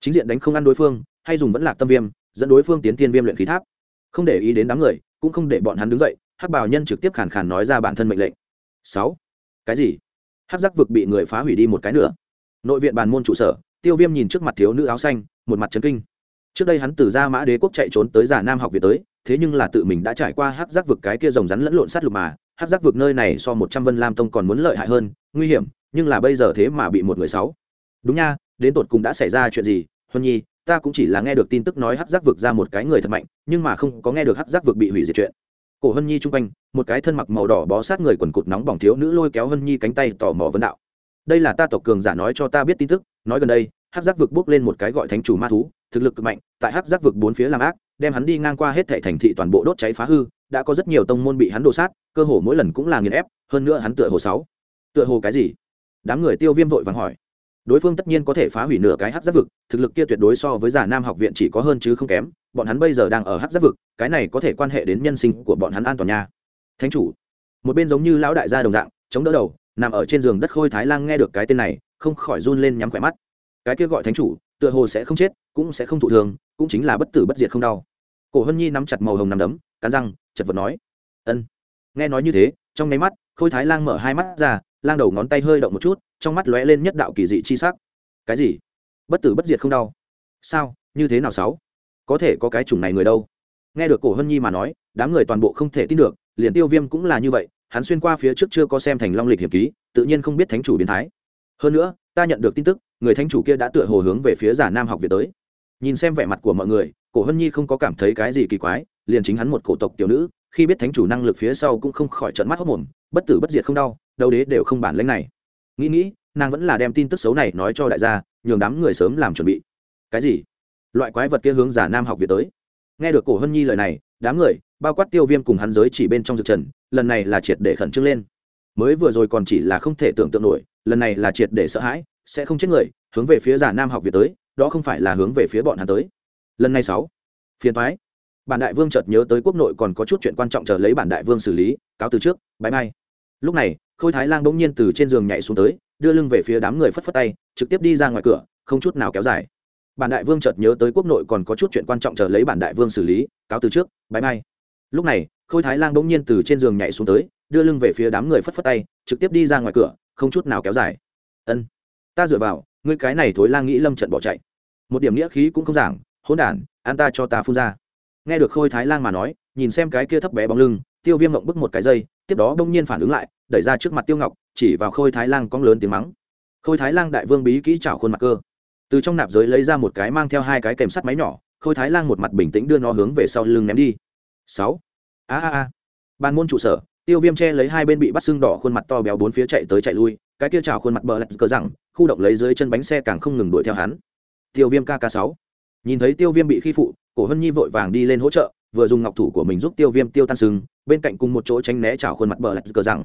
Chính diện đánh không ăn đối phương, hay dùng vẫn lạc tâm viêm, dẫn đối phương tiến tiên viêm luyện khí tháp. Không để ý đến đám người, cũng không để bọn hắn đứng dậy, hắc bảo nhân trực tiếp khàn khàn nói ra bản thân mệnh lệnh. Sáu. Cái gì? Hắc giác vực bị người phá hủy đi một cái nữa. Nội viện bàn môn trụ sở, tiêu viêm nhìn trước mặt thiếu nữ áo xanh, một mặt trấn kinh trước đây hắn từ gia mã đế quốc chạy trốn tới giả nam học viện tới, thế nhưng là tự mình đã trải qua hắc giác vực cái kia rồng rắn lẫn lộn sát lục mà, hắc giác vực nơi này so một trăm vân lam tông còn muốn lợi hại hơn, nguy hiểm, nhưng là bây giờ thế mà bị một người sáu. Đúng nha, đến tột cùng đã xảy ra chuyện gì? Huân nhi, ta cũng chỉ là nghe được tin tức nói hắc giác vực ra một cái người thật mạnh, nhưng mà không có nghe được hắc giác vực bị hủy diệt chuyện. Cổ hân nhi chung quanh, một cái thân mặc màu đỏ bó sát người quần cụt nóng bỏng thiếu nữ lôi kéo hân nhi cánh tay tò mò vấn đạo. Đây là ta tộc cường giả nói cho ta biết tin tức, nói gần đây, hắc giác vực bước lên một cái gọi thánh chủ ma thú thực lực cực mạnh, tại hắc giác vực bốn phía làm ác, đem hắn đi ngang qua hết thảy thành thị toàn bộ đốt cháy phá hư, đã có rất nhiều tông môn bị hắn đổ sát, cơ hồ mỗi lần cũng là nghiền ép, hơn nữa hắn tựa hồ sáu. Tựa hồ cái gì? Đám người tiêu viêm vội vàng hỏi. Đối phương tất nhiên có thể phá hủy nửa cái hắc giác vực, thực lực kia tuyệt đối so với giả nam học viện chỉ có hơn chứ không kém, bọn hắn bây giờ đang ở hắc giác vực, cái này có thể quan hệ đến nhân sinh của bọn hắn an toàn nha. Thánh chủ, một bên giống như lão đại gia đồng dạng, chống đỡ đầu, nằm ở trên giường đất khôi thái lan nghe được cái tên này, không khỏi run lên nhắm khỏe mắt. Cái kia gọi thánh chủ tựa hồ sẽ không chết, cũng sẽ không thụ thường cũng chính là bất tử bất diệt không đau. Cổ hân nhi nắm chặt màu hồng nằm đấm, cắn răng, chật vật nói, ân. Nghe nói như thế, trong nháy mắt, khôi thái lang mở hai mắt ra, lang đầu ngón tay hơi động một chút, trong mắt lóe lên nhất đạo kỳ dị chi sắc. Cái gì? Bất tử bất diệt không đau? Sao? Như thế nào sáu? Có thể có cái chủng này người đâu? Nghe được cổ hân nhi mà nói, đám người toàn bộ không thể tin được, liền tiêu viêm cũng là như vậy, hắn xuyên qua phía trước chưa có xem thành long lịch hiệp ký, tự nhiên không biết thánh chủ biến thái. Hơn nữa, ta nhận được tin tức người thánh chủ kia đã tựa hồ hướng về phía giả nam học việt tới. Nhìn xem vẻ mặt của mọi người, cổ hân nhi không có cảm thấy cái gì kỳ quái, liền chính hắn một cổ tộc tiểu nữ, khi biết thánh chủ năng lực phía sau cũng không khỏi trận mắt hốc mồm bất tử bất diệt không đau đâu đế đều không bản lãnh này. Nghĩ nghĩ, nàng vẫn là đem tin tức xấu này nói cho đại gia, nhường đám người sớm làm chuẩn bị. Cái gì? Loại quái vật kia hướng giả nam học việt tới. Nghe được cổ hân nhi lời này, đám người, bao quát tiêu viêm cùng hắn giới chỉ bên trong dược trần, lần này là triệt để khẩn trương lên. Mới vừa rồi còn chỉ là không thể tưởng tượng nổi, lần này là triệt để sợ hãi sẽ không chết người, hướng về phía giả nam học việt tới, đó không phải là hướng về phía bọn hắn tới. Lần này sáu, phiền thoái bản đại vương chợt nhớ tới quốc nội còn có chút chuyện quan trọng chờ lấy bản đại vương xử lý, cáo từ trước bãi mai. Lúc này, khôi thái lang bỗng nhiên từ trên giường nhảy xuống tới, đưa lưng về phía đám người phất phất tay, trực tiếp đi ra ngoài cửa, không chút nào kéo dài. Bản đại vương chợt nhớ tới quốc nội còn có chút chuyện quan trọng chờ lấy bản đại vương xử lý, cáo từ trước bãi mai. Lúc này, khôi thái lang bỗng nhiên từ trên giường nhảy xuống tới, đưa lưng về phía đám người phất phất tay, trực tiếp đi ra ngoài cửa, không chút nào kéo dài. Ân ta dựa vào, ngươi cái này thối lang nghĩ lâm trận bỏ chạy. Một điểm nghĩa khí cũng không giảng, hỗn đản an ta cho ta phun ra. Nghe được khôi thái lang mà nói, nhìn xem cái kia thấp bé bóng lưng, tiêu viêm mộng bức một cái dây, tiếp đó bỗng nhiên phản ứng lại, đẩy ra trước mặt tiêu ngọc, chỉ vào khôi thái lang cong lớn tiếng mắng. Khôi thái lang đại vương bí kỹ chảo khuôn mặt cơ. Từ trong nạp giới lấy ra một cái mang theo hai cái kèm sắt máy nhỏ, khôi thái lang một mặt bình tĩnh đưa nó hướng về sau lưng ném đi. Sáu. A a a. Bàn môn trụ sở, tiêu viêm che lấy hai bên bị bắt xương đỏ khuôn mặt to béo bốn phía chạy tới chạy lui, cái kia trào khuôn mặt bờ lạch cờ rằng khu động lấy dưới chân bánh xe càng không ngừng đuổi theo hắn. Tiêu viêm kk sáu. Nhìn thấy tiêu viêm bị khi phụ, cổ hân nhi vội vàng đi lên hỗ trợ, vừa dùng ngọc thủ của mình giúp tiêu viêm tiêu tan sừng. bên cạnh cùng một chỗ tránh né trào khuôn mặt bờ lạch cờ rằng,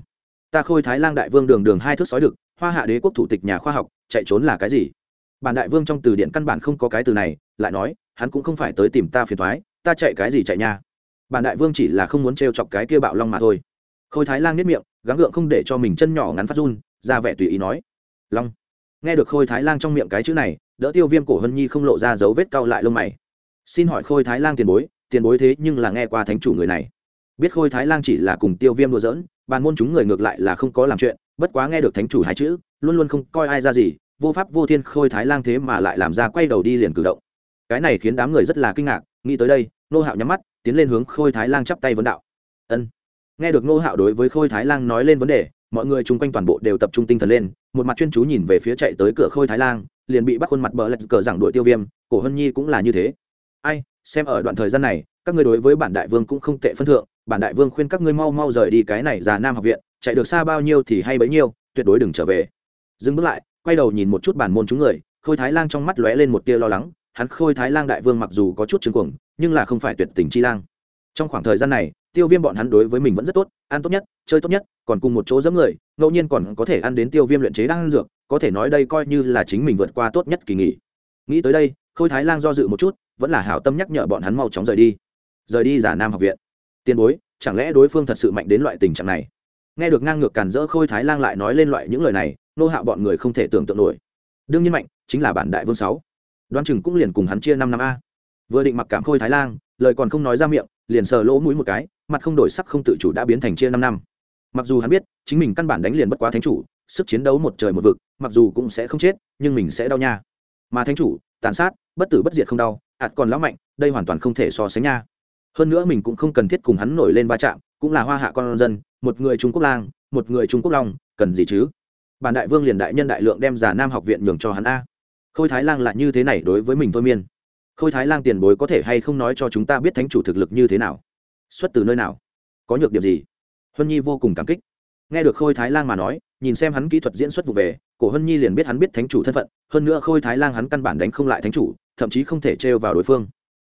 ta khôi thái lang đại vương đường đường hai thước sói đực, hoa hạ đế quốc thủ tịch nhà khoa học, chạy trốn là cái gì? Bản đại vương trong từ điển căn bản không có cái từ này, lại nói, hắn cũng không phải tới tìm ta phiền thoái ta chạy cái gì chạy nha? Bản đại vương chỉ là không muốn trêu chọc cái kia bạo long mà thôi. Khôi thái lang nếp miệng, gắng gượng không để cho mình chân nhỏ ngắn phát run, ra vẻ tùy ý nói, long nghe được khôi thái lang trong miệng cái chữ này, đỡ tiêu viêm cổ hân nhi không lộ ra dấu vết cau lại lông mày. Xin hỏi khôi thái lang tiền bối tiền bối thế nhưng là nghe qua thánh chủ người này. Biết khôi thái lang chỉ là cùng tiêu viêm đùa giỡn, bàn môn chúng người ngược lại là không có làm chuyện, bất quá nghe được thánh chủ hai chữ, luôn luôn không coi ai ra gì, vô pháp vô thiên khôi thái lang thế mà lại làm ra quay đầu đi liền cử động. Cái này khiến đám người rất là kinh ngạc, nghĩ tới đây, nô hạo nhắm mắt, tiến lên hướng khôi thái lang chắp tay vấn đạo. Ân. Nghe được nô hạo đối với khôi thái lang nói lên vấn đề mọi người chung quanh toàn bộ đều tập trung tinh thần lên, một mặt chuyên chú nhìn về phía chạy tới cửa khôi thái lang, liền bị bắt khuôn mặt bờ lạch cờ giảng đội tiêu viêm, cổ hân nhi cũng là như thế. Ai, xem ở đoạn thời gian này, các ngươi đối với bản đại vương cũng không tệ phân thượng, bản đại vương khuyên các ngươi mau mau rời đi cái này già nam học viện, chạy được xa bao nhiêu thì hay bấy nhiêu, tuyệt đối đừng trở về. Dừng bước lại, quay đầu nhìn một chút bản môn chúng người, khôi thái lang trong mắt lóe lên một tia lo lắng, hắn khôi thái lang đại vương mặc dù có chút chứng cuồng, nhưng là không phải tuyệt tình chi lang. Trong khoảng thời gian này tiêu viêm bọn hắn đối với mình vẫn rất tốt, ăn tốt nhất, chơi tốt nhất, còn cùng một chỗ dẫm người, ngẫu nhiên còn có thể ăn đến tiêu viêm luyện chế đang ăn dược, có thể nói đây coi như là chính mình vượt qua tốt nhất kỳ nghỉ. Nghĩ tới đây, khôi thái lang do dự một chút, vẫn là hảo tâm nhắc nhở bọn hắn mau chóng rời đi. Rời đi giả nam học viện. Tiền bối, chẳng lẽ đối phương thật sự mạnh đến loại tình trạng này? Nghe được ngang ngược cản rỡ khôi thái lang lại nói lên loại những lời này, nô hạo bọn người không thể tưởng tượng nổi. Đương nhiên mạnh, chính là bản đại vương sáu. Đoan chừng cũng liền cùng hắn chia năm năm a. Vừa định mặc cảm khôi thái lang, lời còn không nói ra miệng, liền sờ lỗ mũi một cái mặt không đổi sắc không tự chủ đã biến thành chia năm năm. Mặc dù hắn biết, chính mình căn bản đánh liền bất quá thánh chủ, sức chiến đấu một trời một vực, mặc dù cũng sẽ không chết, nhưng mình sẽ đau nha. Mà thánh chủ, tàn sát, bất tử bất diệt không đau, ạt còn lão mạnh, đây hoàn toàn không thể so sánh nha. Hơn nữa mình cũng không cần thiết cùng hắn nổi lên va chạm, cũng là hoa hạ con dân, một người trung quốc lang, một người trung quốc long, cần gì chứ? Bản đại vương liền đại nhân đại lượng đem giả nam học viện nhường cho hắn a. Khôi thái lang là như thế này đối với mình thôi miên. Khôi thái lang tiền bối có thể hay không nói cho chúng ta biết thánh chủ thực lực như thế nào? Xuất từ nơi nào? Có nhược điểm gì? Huân nhi vô cùng cảm kích. Nghe được khôi thái lang mà nói, nhìn xem hắn kỹ thuật diễn xuất vụ về, cổ huân nhi liền biết hắn biết thánh chủ thân phận, hơn nữa khôi thái lang hắn căn bản đánh không lại thánh chủ, thậm chí không thể trêu vào đối phương.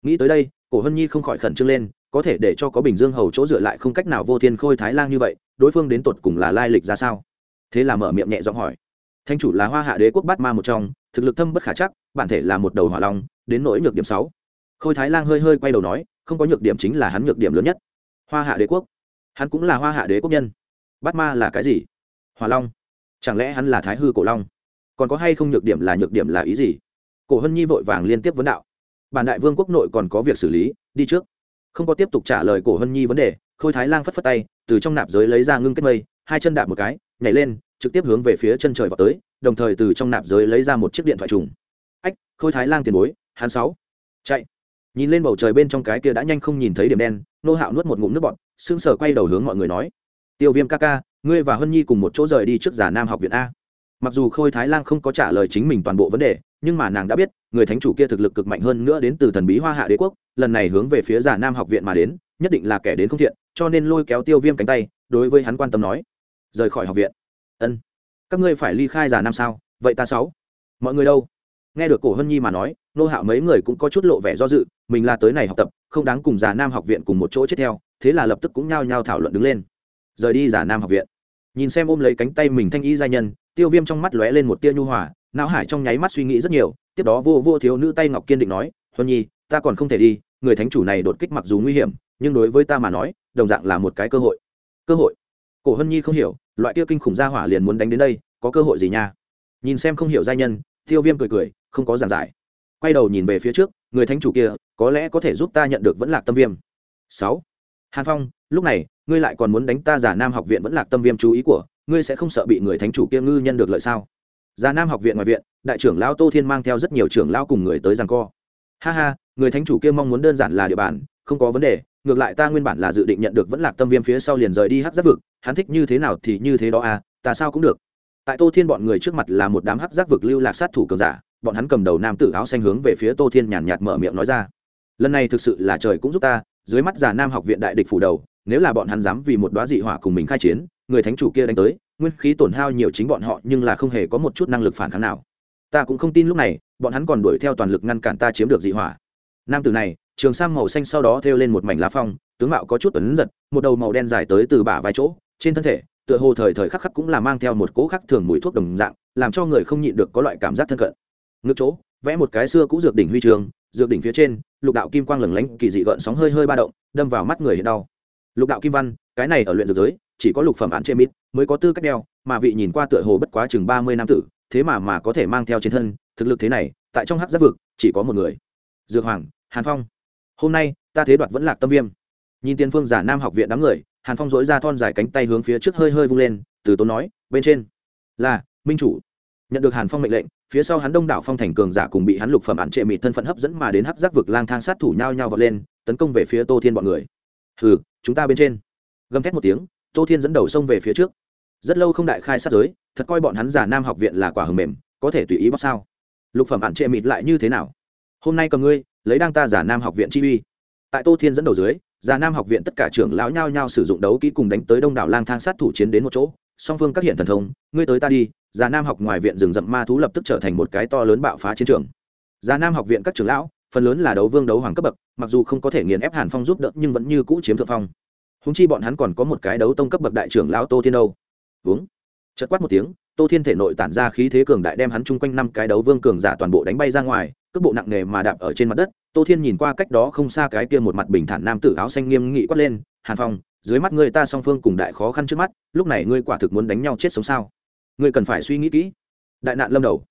Nghĩ tới đây, cổ huân nhi không khỏi khẩn trương lên, có thể để cho có bình dương hầu chỗ dựa lại không cách nào vô thiên khôi thái lang như vậy, đối phương đến tột cùng là lai lịch ra sao? Thế là mở miệng nhẹ giọng hỏi. Thánh chủ là hoa hạ đế quốc bát ma một trong, thực lực thâm bất khả chắc, bản thể là một đầu hỏa long, đến nỗi nhược điểm sáu. Khôi thái lang hơi hơi quay đầu nói không có nhược điểm chính là hắn nhược điểm lớn nhất. Hoa hạ đế quốc. Hắn cũng là hoa hạ đế quốc nhân. Bát ma là cái gì? Hỏa long. Chẳng lẽ hắn là thái hư cổ long? Còn có hay không nhược điểm là nhược điểm là ý gì? Cổ hân nhi vội vàng liên tiếp vấn đạo. Bản đại vương quốc nội còn có việc xử lý, đi trước. Không có tiếp tục trả lời cổ hân nhi vấn đề, khôi thái lang phất phất tay, từ trong nạp giới lấy ra ngưng kết mây, hai chân đạp một cái, nhảy lên, trực tiếp hướng về phía chân trời vào tới, đồng thời từ trong nạp giới lấy ra một chiếc điện thoại trùng. Ách, khôi thái lang tiền bối, hắn sáu. Chạy nhìn lên bầu trời bên trong cái kia đã nhanh không nhìn thấy điểm đen, nô hạo nuốt một ngụm nước bọt, sững sờ quay đầu hướng mọi người nói, tiêu viêm ca ca, ngươi và hân nhi cùng một chỗ rời đi trước giả nam học viện a. Mặc dù khôi thái lang không có trả lời chính mình toàn bộ vấn đề, nhưng mà nàng đã biết, người thánh chủ kia thực lực cực mạnh hơn nữa đến từ thần bí hoa hạ đế quốc, lần này hướng về phía giả nam học viện mà đến, nhất định là kẻ đến không thiện, cho nên lôi kéo tiêu viêm cánh tay, đối với hắn quan tâm nói, rời khỏi học viện. Ân, các ngươi phải ly khai giả nam sao? Vậy ta sáu, mọi người đâu? Nghe được cổ hân nhi mà nói nô hạo mấy người cũng có chút lộ vẻ do dự, mình là tới này học tập, không đáng cùng giả nam học viện cùng một chỗ chết theo, thế là lập tức cũng nhao nhao thảo luận đứng lên. Rời đi giả nam học viện. Nhìn xem ôm lấy cánh tay mình thanh y gia nhân, tiêu viêm trong mắt lóe lên một tia nhu hòa, não hải trong nháy mắt suy nghĩ rất nhiều, tiếp đó vô vô thiếu nữ tay ngọc kiên định nói, huân nhi, ta còn không thể đi, người thánh chủ này đột kích mặc dù nguy hiểm, nhưng đối với ta mà nói, đồng dạng là một cái cơ hội. Cơ hội? Cổ hân nhi không hiểu, loại kia kinh khủng gia hỏa liền muốn đánh đến đây, có cơ hội gì nha? Nhìn xem không hiểu giai nhân, tiêu viêm cười cười, không có giảng giải quay đầu nhìn về phía trước, người thánh chủ kia, có lẽ có thể giúp ta nhận được vẫn lạc tâm viêm. Sáu. Hàn phong, lúc này, ngươi lại còn muốn đánh ta giả nam học viện vẫn lạc tâm viêm chú ý của, ngươi sẽ không sợ bị người thánh chủ kia ngư nhân được lợi sao? Giả nam học viện ngoài viện, đại trưởng lao tô thiên mang theo rất nhiều trưởng lao cùng người tới rằng co. Ha ha, người thánh chủ kia mong muốn đơn giản là địa bàn, không có vấn đề, ngược lại ta nguyên bản là dự định nhận được vẫn lạc tâm viêm phía sau liền rời đi hắc giáp vực, hắn thích như thế nào thì như thế đó à ta sao cũng được. Tại tô thiên bọn người trước mặt là một đám hắc giác vực lưu lạc sát thủ cường giả bọn hắn cầm đầu nam tử áo xanh hướng về phía tô thiên nhàn nhạt mở miệng nói ra. Lần này thực sự là trời cũng giúp ta, dưới mắt già nam học viện đại địch phủ đầu, nếu là bọn hắn dám vì một đoá dị hỏa cùng mình khai chiến, người thánh chủ kia đánh tới, nguyên khí tổn hao nhiều chính bọn họ nhưng là không hề có một chút năng lực phản kháng nào. Ta cũng không tin lúc này, bọn hắn còn đuổi theo toàn lực ngăn cản ta chiếm được dị hỏa. Nam tử này, trường sam màu xanh sau đó thêu lên một mảnh lá phong, tướng mạo có chút ấn giật, một đầu màu đen dài tới từ bả vài chỗ, trên thân thể, tựa hồ thời thời khắc khắc cũng là mang theo một cỗ khắc thường mùi thuốc đồng dạng, làm cho người không nhịn được có loại cảm giác thân cận ngực chỗ, vẽ một cái xưa cũ dược đỉnh huy trường, dược đỉnh phía trên, lục đạo kim quang lửng lánh, kỳ dị gợn sóng hơi hơi ba động, đâm vào mắt người hiện đau. Lục đạo kim văn, cái này ở luyện dược giới, chỉ có lục phẩm án chê mít mới có tư cách đeo, mà vị nhìn qua tựa hồ bất quá chừng ba mươi năm tử, thế mà mà có thể mang theo trên thân, thực lực thế này, tại trong hắc giáp vực, chỉ có một người. Dược hoàng, hàn phong. Hôm nay, ta thế đoạt vẫn lạc tâm viêm. Nhìn tiên phương giả nam học viện đám người, hàn phong dối ra thon dài cánh tay hướng phía trước hơi hơi vung lên, từ tốn nói, bên trên là minh chủ nhận được hàn phong mệnh lệnh, phía sau hắn đông đảo phong thành cường giả cùng bị hắn lục phẩm ạn trệ mịt thân phận hấp dẫn mà đến hắc giác vực lang thang sát thủ nhau nhau vọt lên, tấn công về phía tô thiên bọn người. Hừ, chúng ta bên trên. Gầm thét một tiếng, tô thiên dẫn đầu xông về phía trước. Rất lâu không đại khai sát giới, thật coi bọn hắn giả nam học viện là quả hầm mềm, có thể tùy ý bóc sao. Lục phẩm ạn trệ mịt lại như thế nào? Hôm nay cầm ngươi, lấy đang ta giả nam học viện chi uy. Tại tô thiên dẫn đầu dưới, giả nam học viện tất cả trưởng lão nhao nhao sử dụng đấu kỹ cùng đánh tới đông đảo lang thang sát thủ chiến đến một chỗ. Song phương các hiện thần thông, ngươi tới ta đi già nam học ngoài viện rừng rậm ma thú lập tức trở thành một cái to lớn bạo phá chiến trường. Già nam học viện các trưởng lão, phần lớn là đấu vương đấu hoàng cấp bậc, mặc dù không có thể nghiền ép hàn phong giúp đỡ, nhưng vẫn như cũ chiếm thượng phong. Húng chi bọn hắn còn có một cái đấu tông cấp bậc đại trưởng lão tô thiên đâu uống. Chật quát một tiếng, tô thiên thể nội tản ra khí thế cường đại đem hắn chung quanh năm cái đấu vương cường giả toàn bộ đánh bay ra ngoài, cước bộ nặng nề mà đạp ở trên mặt đất. Tô thiên nhìn qua cách đó không xa cái kia một mặt bình thản nam tử áo xanh nghiêm nghị quát lên, hàn phong, dưới mắt ngươi ta song phương cùng đại khó khăn trước mắt, lúc này ngươi quả thực muốn đánh nhau chết sống sao? Ngươi cần phải suy nghĩ kỹ. Đại nạn lâm đầu.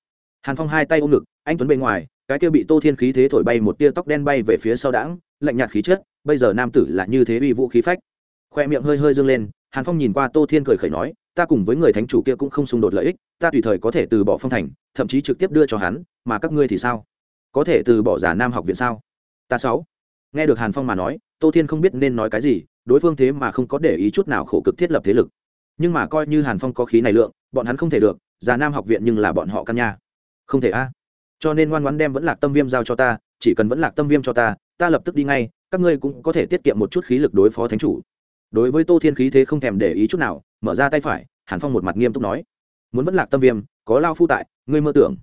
Hàn phong hai tay ôm ngực, anh tuấn bên ngoài, cái kia bị tô thiên khí thế thổi bay một tia tóc đen bay về phía sau đãng, lạnh nhạt khí chất, bây giờ nam tử là như thế uy vũ khí phách. Khoe miệng hơi hơi dâng lên, hàn phong nhìn qua tô thiên cười khẩy nói, ta cùng với người thánh chủ kia cũng không xung đột lợi ích, ta tùy thời có thể từ bỏ phong thành, thậm chí trực tiếp đưa cho hắn, mà các ngươi thì sao? Có thể từ bỏ giả nam học viện sao? Ta sáu. Nghe được hàn phong mà nói, tô thiên không biết nên nói cái gì, đối phương thế mà không có để ý chút nào khổ cực thiết lập thế lực. Nhưng mà coi như hàn phong có khí này lượng bọn hắn không thể được giả nam học viện nhưng là bọn họ căn nhà, không thể a. Cho nên ngoan ngoãn đem vẫn lạc tâm viêm giao cho ta chỉ cần vẫn lạc tâm viêm cho ta ta lập tức đi ngay các ngươi cũng có thể tiết kiệm một chút khí lực đối phó thánh chủ. Đối với tô thiên khí thế không thèm để ý chút nào mở ra tay phải hàn phong một mặt nghiêm túc nói. Muốn vẫn lạc tâm viêm có lao phu tại ngươi mơ tưởng.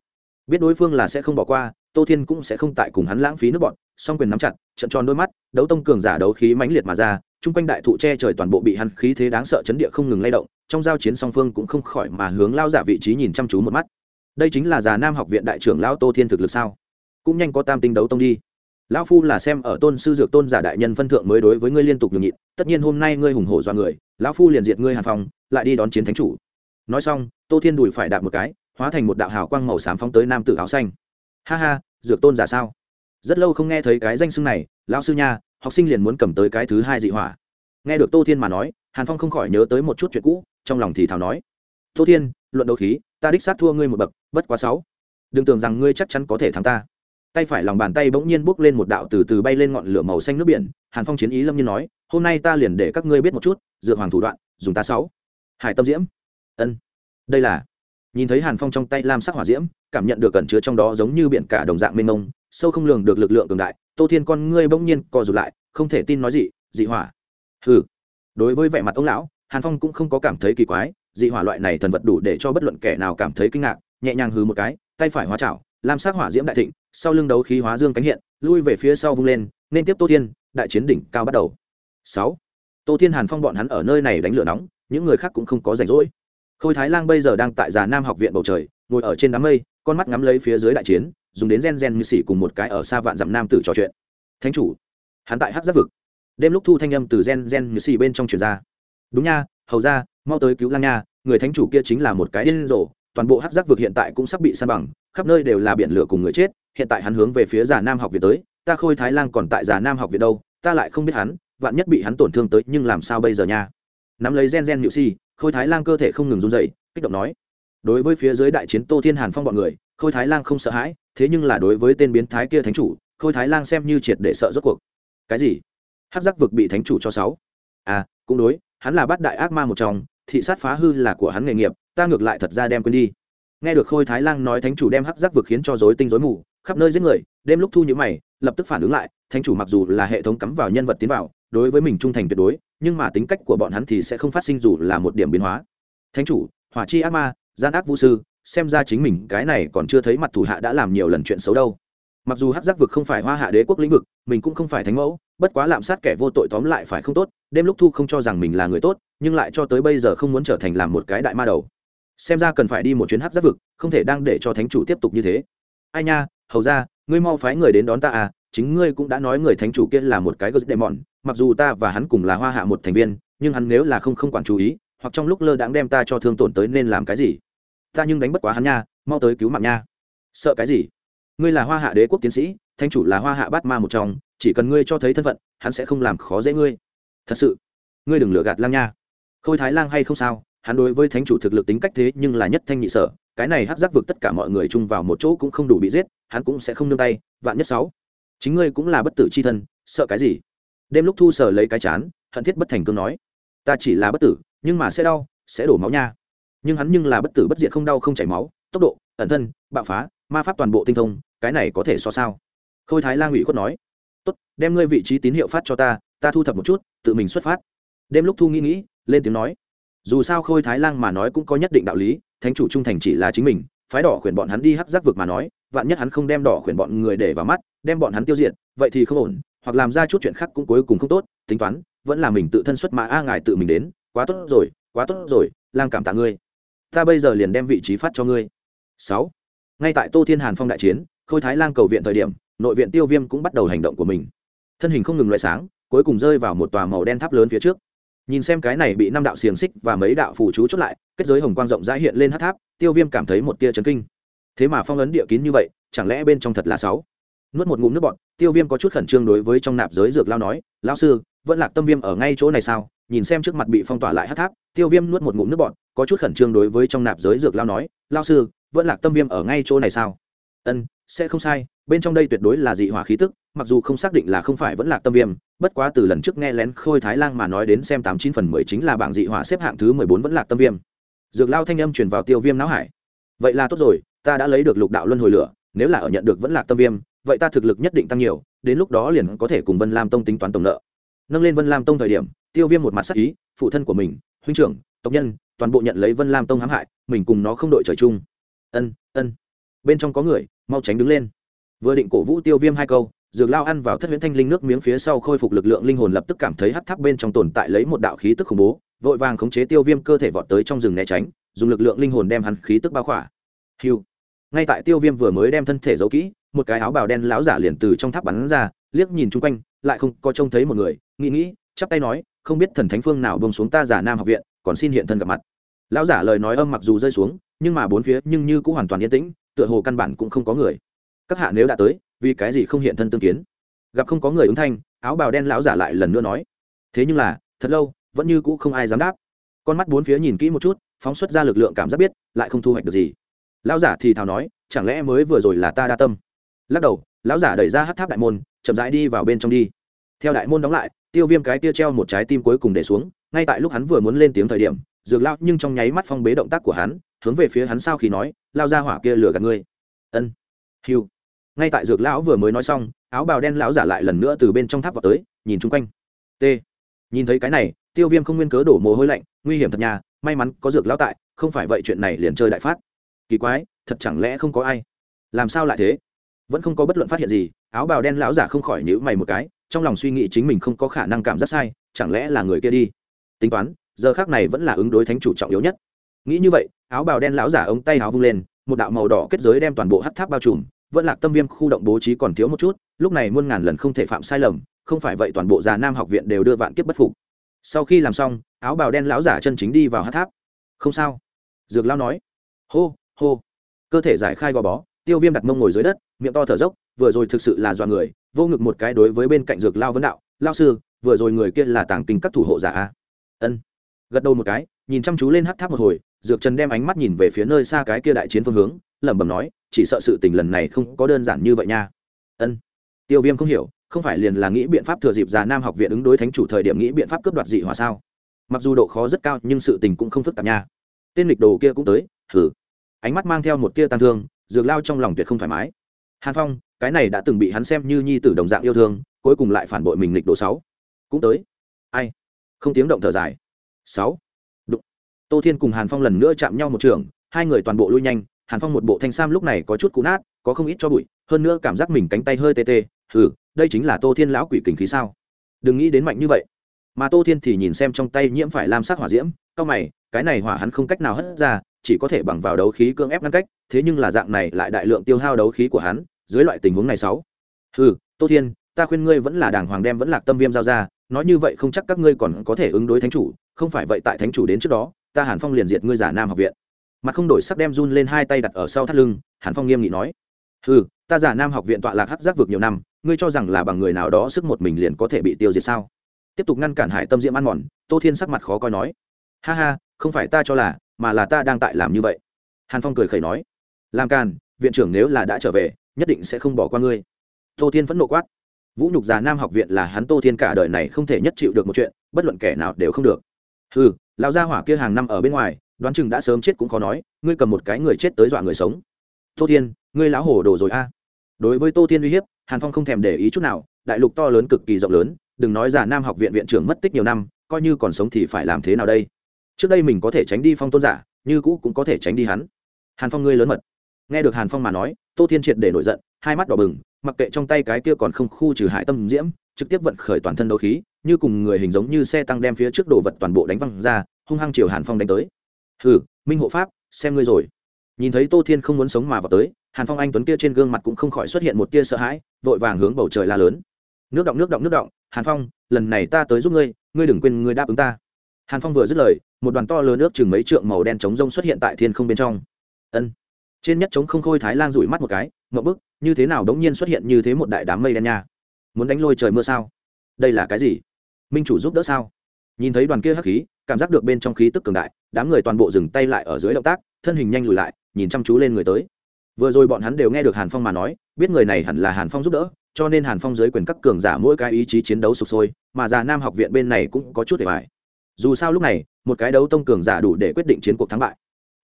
Biết đối phương là sẽ không bỏ qua tô thiên cũng sẽ không tại cùng hắn lãng phí nước bọn song quyền nắm chặt, trận tròn đôi mắt, đấu tông cường giả đấu khí mãnh liệt mà ra, chung quanh đại thụ che trời toàn bộ bị hắn khí thế đáng sợ chấn địa không ngừng lay động, trong giao chiến song phương cũng không khỏi mà hướng lao giả vị trí nhìn chăm chú một mắt. Đây chính là già nam học viện đại trưởng lão tô thiên thực lực sao? Cũng nhanh có tam tinh đấu tông đi. Lão phu là xem ở tôn sư dược tôn giả đại nhân phân thượng mới đối với ngươi liên tục nhường nhịn, tất nhiên hôm nay ngươi hùng hổ do người, lão phu liền diệt ngươi hàn phòng lại đi đón chiến thánh chủ. Nói xong, tô thiên đùi phải đạp một cái, hóa thành một đạo hào quang màu xám phóng tới nam tử áo xanh. Ha ha, dược tôn giả sao? Rất lâu không nghe thấy cái danh xưng này, lão sư nha, học sinh liền muốn cầm tới cái thứ hai dị hỏa. Nghe được tô thiên mà nói, hàn phong không khỏi nhớ tới một chút chuyện cũ, trong lòng thì thào nói, tô thiên, luận đấu khí, ta đích xác thua ngươi một bậc, bất quá sáu. Đừng tưởng rằng ngươi chắc chắn có thể thắng ta. Tay phải lòng bàn tay bỗng nhiên bốc lên một đạo từ từ bay lên ngọn lửa màu xanh nước biển, hàn phong chiến ý lâm nhiên nói, hôm nay ta liền để các ngươi biết một chút, dược hoàng thủ đoạn, dùng ta sáu. Hải tâm diễm. Ân. Đây là. Nhìn thấy hàn phong trong tay lam sắc hỏa diễm, cảm nhận được cẩn chứa trong đó giống như biển cả đồng dạng mênh mông sâu không lường được lực lượng cường đại, tô thiên con ngươi bỗng nhiên co rụt lại, không thể tin nói gì, dị hỏa. Hừ. Đối với vẻ mặt ông lão, hàn phong cũng không có cảm thấy kỳ quái, dị hỏa loại này thần vật đủ để cho bất luận kẻ nào cảm thấy kinh ngạc, nhẹ nhàng hừ một cái, tay phải hóa chảo làm sắc hỏa diễm đại thịnh, sau lưng đấu khí hóa dương cánh hiện, lui về phía sau vung lên, nên tiếp tô thiên, đại chiến đỉnh cao bắt đầu. Sáu. Tô thiên hàn phong bọn hắn ở nơi này đánh lửa nóng, những người khác cũng không có rảnh rỗi. Khôi thái lang bây giờ đang tại già nam học viện bầu trời, ngồi ở trên đám mây, con mắt ngắm lấy phía dưới đại chiến dùng đến gen gen như xỉ cùng một cái ở xa vạn dặm nam tử trò chuyện. Thánh chủ. Hắn tại hát giáp vực. Đêm lúc thu thanh âm từ gen gen như xỉ bên trong truyền ra. Đúng nha, hầu ra mau tới cứu lang nha, người thánh chủ kia chính là một cái điên rồ, toàn bộ hát giáp vực hiện tại cũng sắp bị san bằng, khắp nơi đều là biển lửa cùng người chết, hiện tại hắn hướng về phía già nam học viện tới, ta khôi thái lang còn tại già nam học viện đâu, ta lại không biết hắn, vạn nhất bị hắn tổn thương tới, nhưng làm sao bây giờ nha? Nắm lấy gen gen nhự si khôi thái lang cơ thể không ngừng run dậy kích động nói. Đối với phía dưới đại chiến tô thiên hàn phong bọn người khôi thái lang không sợ hãi, thế nhưng là đối với tên biến thái kia thánh chủ, khôi thái lang xem như triệt để sợ rốt cuộc. Cái gì? Hát giác vực bị thánh chủ cho sáu. À cũng đối, hắn là bát đại ác ma một trong, thị sát phá hư là của hắn nghề nghiệp, ta ngược lại thật ra đem quên đi. Nghe được khôi thái lang nói thánh chủ đem hắc giác vực khiến cho rối tinh rối mù, khắp nơi giết người, đêm lúc thu nhữ mày, lập tức phản ứng lại, thánh chủ mặc dù là hệ thống cắm vào nhân vật tiến vào, đối với mình trung thành tuyệt đối, nhưng mà tính cách của bọn hắn thì sẽ không phát sinh dù là một điểm biến hóa. Thánh chủ, hỏa chi ác ma, gian ác vũ sư xem ra chính mình cái này còn chưa thấy mặt thủ hạ đã làm nhiều lần chuyện xấu đâu. Mặc dù hát giác vực không phải hoa hạ đế quốc lĩnh vực, mình cũng không phải thánh mẫu, bất quá lạm sát kẻ vô tội tóm lại phải không tốt, đêm lúc thu không cho rằng mình là người tốt, nhưng lại cho tới bây giờ không muốn trở thành làm một cái đại ma đầu. Xem ra cần phải đi một chuyến hát giác vực, không thể đang để cho thánh chủ tiếp tục như thế. Ai nha, hầu ra, ngươi mau phái người đến đón ta à chính ngươi cũng đã nói người thánh chủ kia là một cái gớt đệ mọn mặc dù ta và hắn cùng là hoa hạ một thành viên, nhưng hắn nếu là không không quản chú ý, hoặc trong lúc lơ đãng đem ta cho thương tổn tới nên làm cái gì? Ta nhưng đánh bất quá hắn nha, mau tới cứu mạng nha. Sợ cái gì? Ngươi là hoa hạ đế quốc tiến sĩ, thánh chủ là hoa hạ bát ma một trong, chỉ cần ngươi cho thấy thân phận, hắn sẽ không làm khó dễ ngươi. Thật sự, ngươi đừng lừa gạt lang nha. Khôi thái lang hay không sao, hắn đối với thánh chủ thực lực tính cách thế nhưng là nhất thanh nhị sở, cái này hắc giác vực tất cả mọi người chung vào một chỗ cũng không đủ bị giết, hắn cũng sẽ không nương tay, vạn nhất sáu. Chính ngươi cũng là bất tử c h i thân, sợ cái gì? Đêm lúc thu sở lấy cái chán, hận thiết bất thành cương nói, ta chỉ là bất tử, nhưng mà sẽ đau, sẽ đổ máu nha nhưng hắn nhưng là bất tử bất diệt không đau không chảy máu, tốc độ, ẩn thân, bạo phá, ma pháp toàn bộ tinh thông, cái này có thể so sao? Khôi thái lang ủy khuất nói. Tốt, đem ngươi vị trí tín hiệu phát cho ta ta thu thập một chút, tự mình xuất phát. Đêm lúc thu nghĩ nghĩ, lên tiếng nói. Dù sao khôi thái lang mà nói cũng có nhất định đạo lý, thánh chủ trung thành chỉ là chính mình, phái đỏ khuyển bọn hắn đi hắc giác vực mà nói, vạn nhất hắn không đem đỏ khuyển bọn người để vào mắt, đem bọn hắn tiêu diệt, vậy thì không ổn, hoặc làm ra chút chuyện khác cũng cuối cùng không tốt, tính toán, vẫn là mình tự thân xuất mà a ngài tự mình đến, quá tốt rồi, quá tốt rồi, lang cảm tạ ngươi ta bây giờ liền đem vị trí phát cho ngươi. Sáu. Ngay tại tô thiên hàn phong đại chiến, khôi thái lang cầu viện thời điểm, nội viện tiêu viêm cũng bắt đầu hành động của mình. Thân hình không ngừng loại sáng, cuối cùng rơi vào một tòa màu đen tháp lớn phía trước. Nhìn xem cái này bị năm đạo xiềng xích và mấy đạo phù chú chốt lại, kết giới hồng quang rộng rãi hiện lên hát tháp, tiêu viêm cảm thấy một tia chấn kinh. Thế mà phong ấn địa kín như vậy, chẳng lẽ bên trong thật là sáu? Nuốt một ngụm nước bọt, tiêu viêm có chút khẩn trương đối với trong nạp giới dược lao nói lao sư, vẫn lạc tâm viêm ở ngay chỗ này sao? Nhìn xem trước mặt bị phong tỏa lại hát tháp, tiêu viêm nuốt một ngụm nước bọt có chút khẩn trương đối với trong nạp giới dược lao nói, lao sư, vẫn lạc tâm viêm ở ngay chỗ này sao? Ân, sẽ không sai, bên trong đây tuyệt đối là dị hỏa khí tức, mặc dù không xác định là không phải vẫn là tâm viêm, bất quá từ lần trước nghe lén khôi thái lang mà nói đến xem tám chín phần mười chính là bảng dị hỏa xếp hạng thứ mười bốn vẫn là tâm viêm. Dược lao thanh âm truyền vào tiêu viêm não hải. Vậy là tốt rồi, ta đã lấy được lục đạo luân hồi lửa, nếu là ở nhận được vẫn là tâm viêm, vậy ta thực lực nhất định tăng nhiều, đến lúc đó liền có thể cùng vân lam tông tính toán tổng nợ. Nâng lên vân lam tông thời điểm, tiêu viêm một mặt sắc ý, phụ thân của mình, huynh trưởng tộc nhân, toàn bộ nhận lấy vân lam tông hãm hại, mình cùng nó không đội trời chung. Ân ân. Bên trong có người, mau tránh đứng lên. Vừa định cổ vũ tiêu viêm hai câu, dược lao ăn vào thất huyễn thanh linh nước miếng phía sau khôi phục lực lượng linh hồn lập tức cảm thấy hắt tháp bên trong tồn tại lấy một đạo khí tức khủng bố, vội vàng khống chế tiêu viêm cơ thể vọt tới trong rừng né tránh, dùng lực lượng linh hồn đem hắn khí tức bao khỏa. Hiu ngay tại tiêu viêm vừa mới đem thân thể giấu kỹ, một cái áo bào đen láo giả liền từ trong tháp bắn ra, liếc nhìn chung quanh, lại không có trông thấy một người, nghĩ nghĩ, chắp tay nói, không biết thần thánh phương nào bông xuống ta giả nam học viện còn xin hiện thân gặp mặt. Lão giả lời nói âm mặc dù rơi xuống, nhưng mà bốn phía nhưng như cũng hoàn toàn yên tĩnh, tựa hồ căn bản cũng không có người. Các hạ nếu đã tới, vì cái gì không hiện thân tương kiến? Gặp không có người ứng thanh, áo bào đen lão giả lại lần nữa nói. Thế nhưng là, thật lâu, vẫn như cũ không ai dám đáp. Con mắt bốn phía nhìn kỹ một chút, phóng xuất ra lực lượng cảm giác biết, lại không thu hoạch được gì. Lão giả thì thào nói, chẳng lẽ mới vừa rồi là ta đa tâm? Lắc đầu, lão giả đẩy ra hát tháp đại môn, chậm rãi đi vào bên trong đi. Theo đại môn đóng lại, tiêu viêm cái tia treo một trái tim cuối cùng để xuống ngay tại lúc hắn vừa muốn lên tiếng thời điểm, dược lao nhưng trong nháy mắt phong bế động tác của hắn, hướng về phía hắn sau khi nói lao ra hỏa kia lừa gạt ngươi. Ân. Hiu ngay tại dược lão vừa mới nói xong, áo bào đen lão giả lại lần nữa từ bên trong tháp vào tới, nhìn chung quanh. T. Nhìn thấy cái này, tiêu viêm không nguyên cớ đổ mồ hôi lạnh, nguy hiểm thật nhà may mắn có dược lão tại, không phải vậy chuyện này liền chơi đại phát. Kỳ quái, thật chẳng lẽ không có ai? Làm sao lại thế? Vẫn không có bất luận phát hiện gì, áo bào đen lão giả không khỏi nhữ mày một cái, trong lòng suy nghĩ chính mình không có khả năng cảm giác sai, chẳng lẽ là người kia đi? Tính toán, giờ khác này vẫn là ứng đối thánh chủ trọng yếu nhất. Nghĩ như vậy, áo bào đen lão giả ống tay áo vung lên, một đạo màu đỏ kết giới đem toàn bộ hát tháp bao trùm, vẫn lạc tâm viêm khu động bố trí còn thiếu một chút, lúc này muôn ngàn lần không thể phạm sai lầm, không phải vậy toàn bộ già nam học viện đều đưa vạn kiếp bất phục. Sau khi làm xong, áo bào đen lão giả chân chính đi vào hát tháp. Không sao. Dược lao nói. Hô hô. Cơ thể giải khai gò bó, tiêu viêm đặt mông ngồi dưới đất, miệng to thở dốc, vừa rồi thực sự là do người, vô ngực một cái đối với bên cạnh dược lao vấn đạo lao sư, vừa rồi người kia là tàng kinh các thủ hộ giả a? Ân. Gật đầu một cái, nhìn chăm chú lên hát tháp một hồi, dược trần đem ánh mắt nhìn về phía nơi xa cái kia đại chiến phương hướng, lẩm bẩm nói, chỉ sợ sự tình lần này không có đơn giản như vậy nha. Ân. Tiêu viêm không hiểu, không phải liền là nghĩ biện pháp thừa dịp già nam học viện ứng đối thánh chủ thời điểm nghĩ biện pháp cướp đoạt dị hỏa sao? Mặc dù độ khó rất cao, nhưng sự tình cũng không phức tạp nha. Tên lịch đồ kia cũng tới thử ánh mắt mang theo một tia tàn thương, dược lao trong lòng tuyệt không thoải mái. Hàn phong, cái này đã từng bị hắn xem như nhi tử đồng dạng yêu thương, cuối cùng lại phản bội mình lịch đồ sáu. Cũng tới. Ai? Không tiếng động thở dài. Sáu. Đụng. Tô thiên cùng hàn phong lần nữa chạm nhau một trường, hai người toàn bộ lui nhanh, hàn phong một bộ thanh sam lúc này có chút cú nát, có không ít cho bụi, hơn nữa cảm giác mình cánh tay hơi tê tê ừ đây chính là tô thiên lão quỷ kình khí sao? Đừng nghĩ đến mạnh như vậy. Mà tô thiên thì nhìn xem trong tay nhiễm phải lam sắc hỏa diễm, cao mày, cái này hỏa hắn không cách nào hất ra, chỉ có thể bằng vào đấu khí cưỡng ép ngăn cách, thế nhưng là dạng này lại đại lượng tiêu hao đấu khí của hắn, dưới loại tình huống này sáu. Ừ tô thiên, ta khuyên ngươi vẫn là đàng hoàng đem vẫn lạc tâm viêm giao ra nói như vậy không chắc các ngươi còn có thể ứng đối thánh chủ, không phải vậy tại thánh chủ đến trước đó, ta hàn phong liền diệt ngươi giả nam học viện. Mặt không đổi sắc đem run lên hai tay đặt ở sau thắt lưng, hàn phong nghiêm nghị nói ừ ta giả nam học viện tọa lạc hắc giác vực nhiều năm, ngươi cho rằng là bằng người nào đó sức một mình liền có thể bị tiêu diệt sao? Tiếp tục ngăn cản hải tâm diễm ăn mòn, tô thiên sắc mặt khó coi nói, ha ha, không phải ta cho là, mà là ta đang tại làm như vậy. Hàn phong cười khẩy nói, làm càn, viện trưởng nếu là đã trở về, nhất định sẽ không bỏ qua ngươi. Tô thiên phẫn nộ quát vũ nhục già nam học viện là hắn tô thiên cả đời này không thể nhất chịu được một chuyện, bất luận kẻ nào đều không được. Ừ lão gia hỏa kia hàng năm ở bên ngoài, đoán chừng đã sớm chết cũng khó nói, ngươi cầm một cái người chết tới dọa người sống. Tô thiên, ngươi lão hồ đồ rồi a. Đối với tô thiên uy hiếp, hàn phong không thèm để ý chút nào, đại lục to lớn cực kỳ rộng lớn, đừng nói già nam học viện viện trưởng mất tích nhiều năm, coi như còn sống thì phải làm thế nào đây? Trước đây mình có thể tránh đi phong tôn giả, như cũ cũng có thể tránh đi hắn. Hàn phong ngươi lớn mật. Nghe được hàn phong mà nói, tô thiên triệt để nổi giận, hai mắt đỏ bừng mặc kệ trong tay cái kia còn không khu trừ hại tâm diễm, trực tiếp vận khởi toàn thân đấu khí, như cùng người hình giống như xe tăng đem phía trước đồ vật toàn bộ đánh văng ra, hung hăng chiều hàn phong đánh tới. Hừ, minh hộ pháp, xem ngươi rồi. Nhìn thấy tô thiên không muốn sống mà vào tới, hàn phong anh tuấn kia trên gương mặt cũng không khỏi xuất hiện một tia sợ hãi, vội vàng hướng bầu trời la lớn. Nước động nước động nước động, hàn phong, lần này ta tới giúp ngươi ngươi đừng quên ngươi đáp ứng ta. Hàn phong vừa dứt lời, một đoàn to lớn nước chừng mấy trượng màu đen trống rông xuất hiện tại thiên không bên trong. Ân. Trên nhất trống không khôi thái lang rủi mắt một cái, ngậm bức như thế nào đống nhiên xuất hiện như thế một đại đám mây đen nha? Muốn đánh lôi trời mưa sao? Đây là cái gì? Minh chủ giúp đỡ sao? Nhìn thấy đoàn kia hắc khí, cảm giác được bên trong khí tức cường đại, đám người toàn bộ dừng tay lại ở dưới động tác, thân hình nhanh lùi lại, nhìn chăm chú lên người tới. Vừa rồi bọn hắn đều nghe được hàn phong mà nói, biết người này hẳn là hàn phong giúp đỡ, cho nên hàn phong dưới quyền các cường giả mỗi cái ý chí chiến đấu sụp sôi, mà già nam học viện bên này cũng có chút để bài. Dù sao lúc này, một cái đấu tông cường giả đủ để quyết định chiến cuộc thắng bại.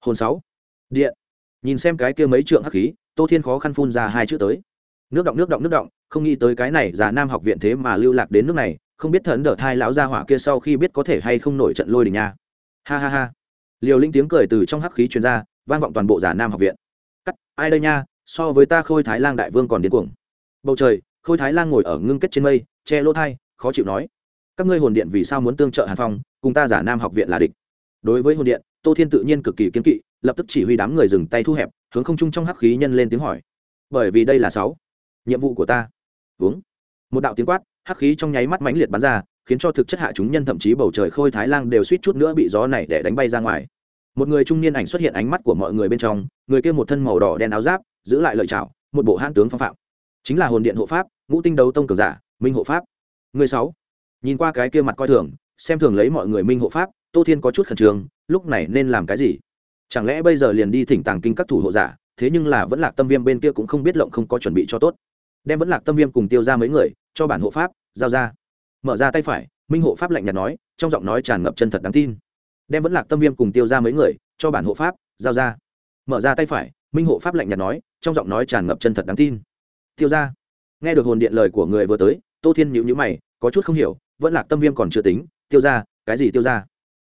Hồn sáu. Điện. Nhìn xem cái kia mấy trượng hắc khí tô thiên khó khăn phun ra hai chữ tới. Nước động nước động nước động không nghĩ tới cái này già nam học viện thế mà lưu lạc đến nước này, không biết thần đỡ thai lão gia hỏa kia sau khi biết có thể hay không nổi trận lôi đình nha. Ha ha ha. Liều linh tiếng cười từ trong hắc khí truyền ra, vang vọng toàn bộ già nam học viện. Cắt, ai đây nha, so với ta khôi thái lang đại vương còn điên cuồng. Bầu trời, khôi thái lang ngồi ở ngưng kết trên mây, che lỗ thai, khó chịu nói. Các ngươi hồn điện vì sao muốn tương trợ hàn phong, cùng ta giả nam học viện là địch. Đối với hồn điện, tô thiên tự nhiên cực kỳ kiếm kỵ lập tức chỉ huy đám người dừng tay thu hẹp, hướng không trung trong hắc khí nhân lên tiếng hỏi. Bởi vì đây là sáu. Nhiệm vụ của ta. Uống. Một đạo tiếng quát, hắc khí trong nháy mắt mãnh liệt bắn ra, khiến cho thực chất hạ chúng nhân thậm chí bầu trời khôi thái lang đều suýt chút nữa bị gió này để đánh bay ra ngoài. Một người trung niên ảnh xuất hiện ánh mắt của mọi người bên trong, người kia một thân màu đỏ đen áo giáp, giữ lại lợi chảo một bộ hãn tướng phong phạm. Chính là hồn điện hộ pháp, ngũ tinh đấu tông cường giả, minh hộ pháp. Người sáu. Nhìn qua cái kia mặt coi thường, xem thường lấy mọi người minh hộ pháp, tô thiên có chút khẩn trương, lúc này nên làm cái gì? Chẳng lẽ bây giờ liền đi thỉnh tàng kinh các thủ hộ giả, thế nhưng là vẫn lạc tâm viêm bên kia cũng không biết lộng không có chuẩn bị cho tốt. Đem vẫn lạc tâm viêm cùng tiêu ra mấy người, cho bản hộ pháp, giao ra. Mở ra tay phải, minh hộ pháp lạnh nhạt nói, trong giọng nói tràn ngập chân thật đáng tin. Đem vẫn lạc tâm viêm cùng tiêu ra mấy người, cho bản hộ pháp, giao ra. Mở ra tay phải, minh hộ pháp lạnh nhạt nói, trong giọng nói tràn ngập chân thật đáng tin. Tiêu ra. Nghe được hồn điện lời của người vừa tới, tô thiên nhữ nhữ mày, có chút không hiểu, vẫn lạc tâm viêm còn chưa tính, tiêu ra, cái gì tiêu ra?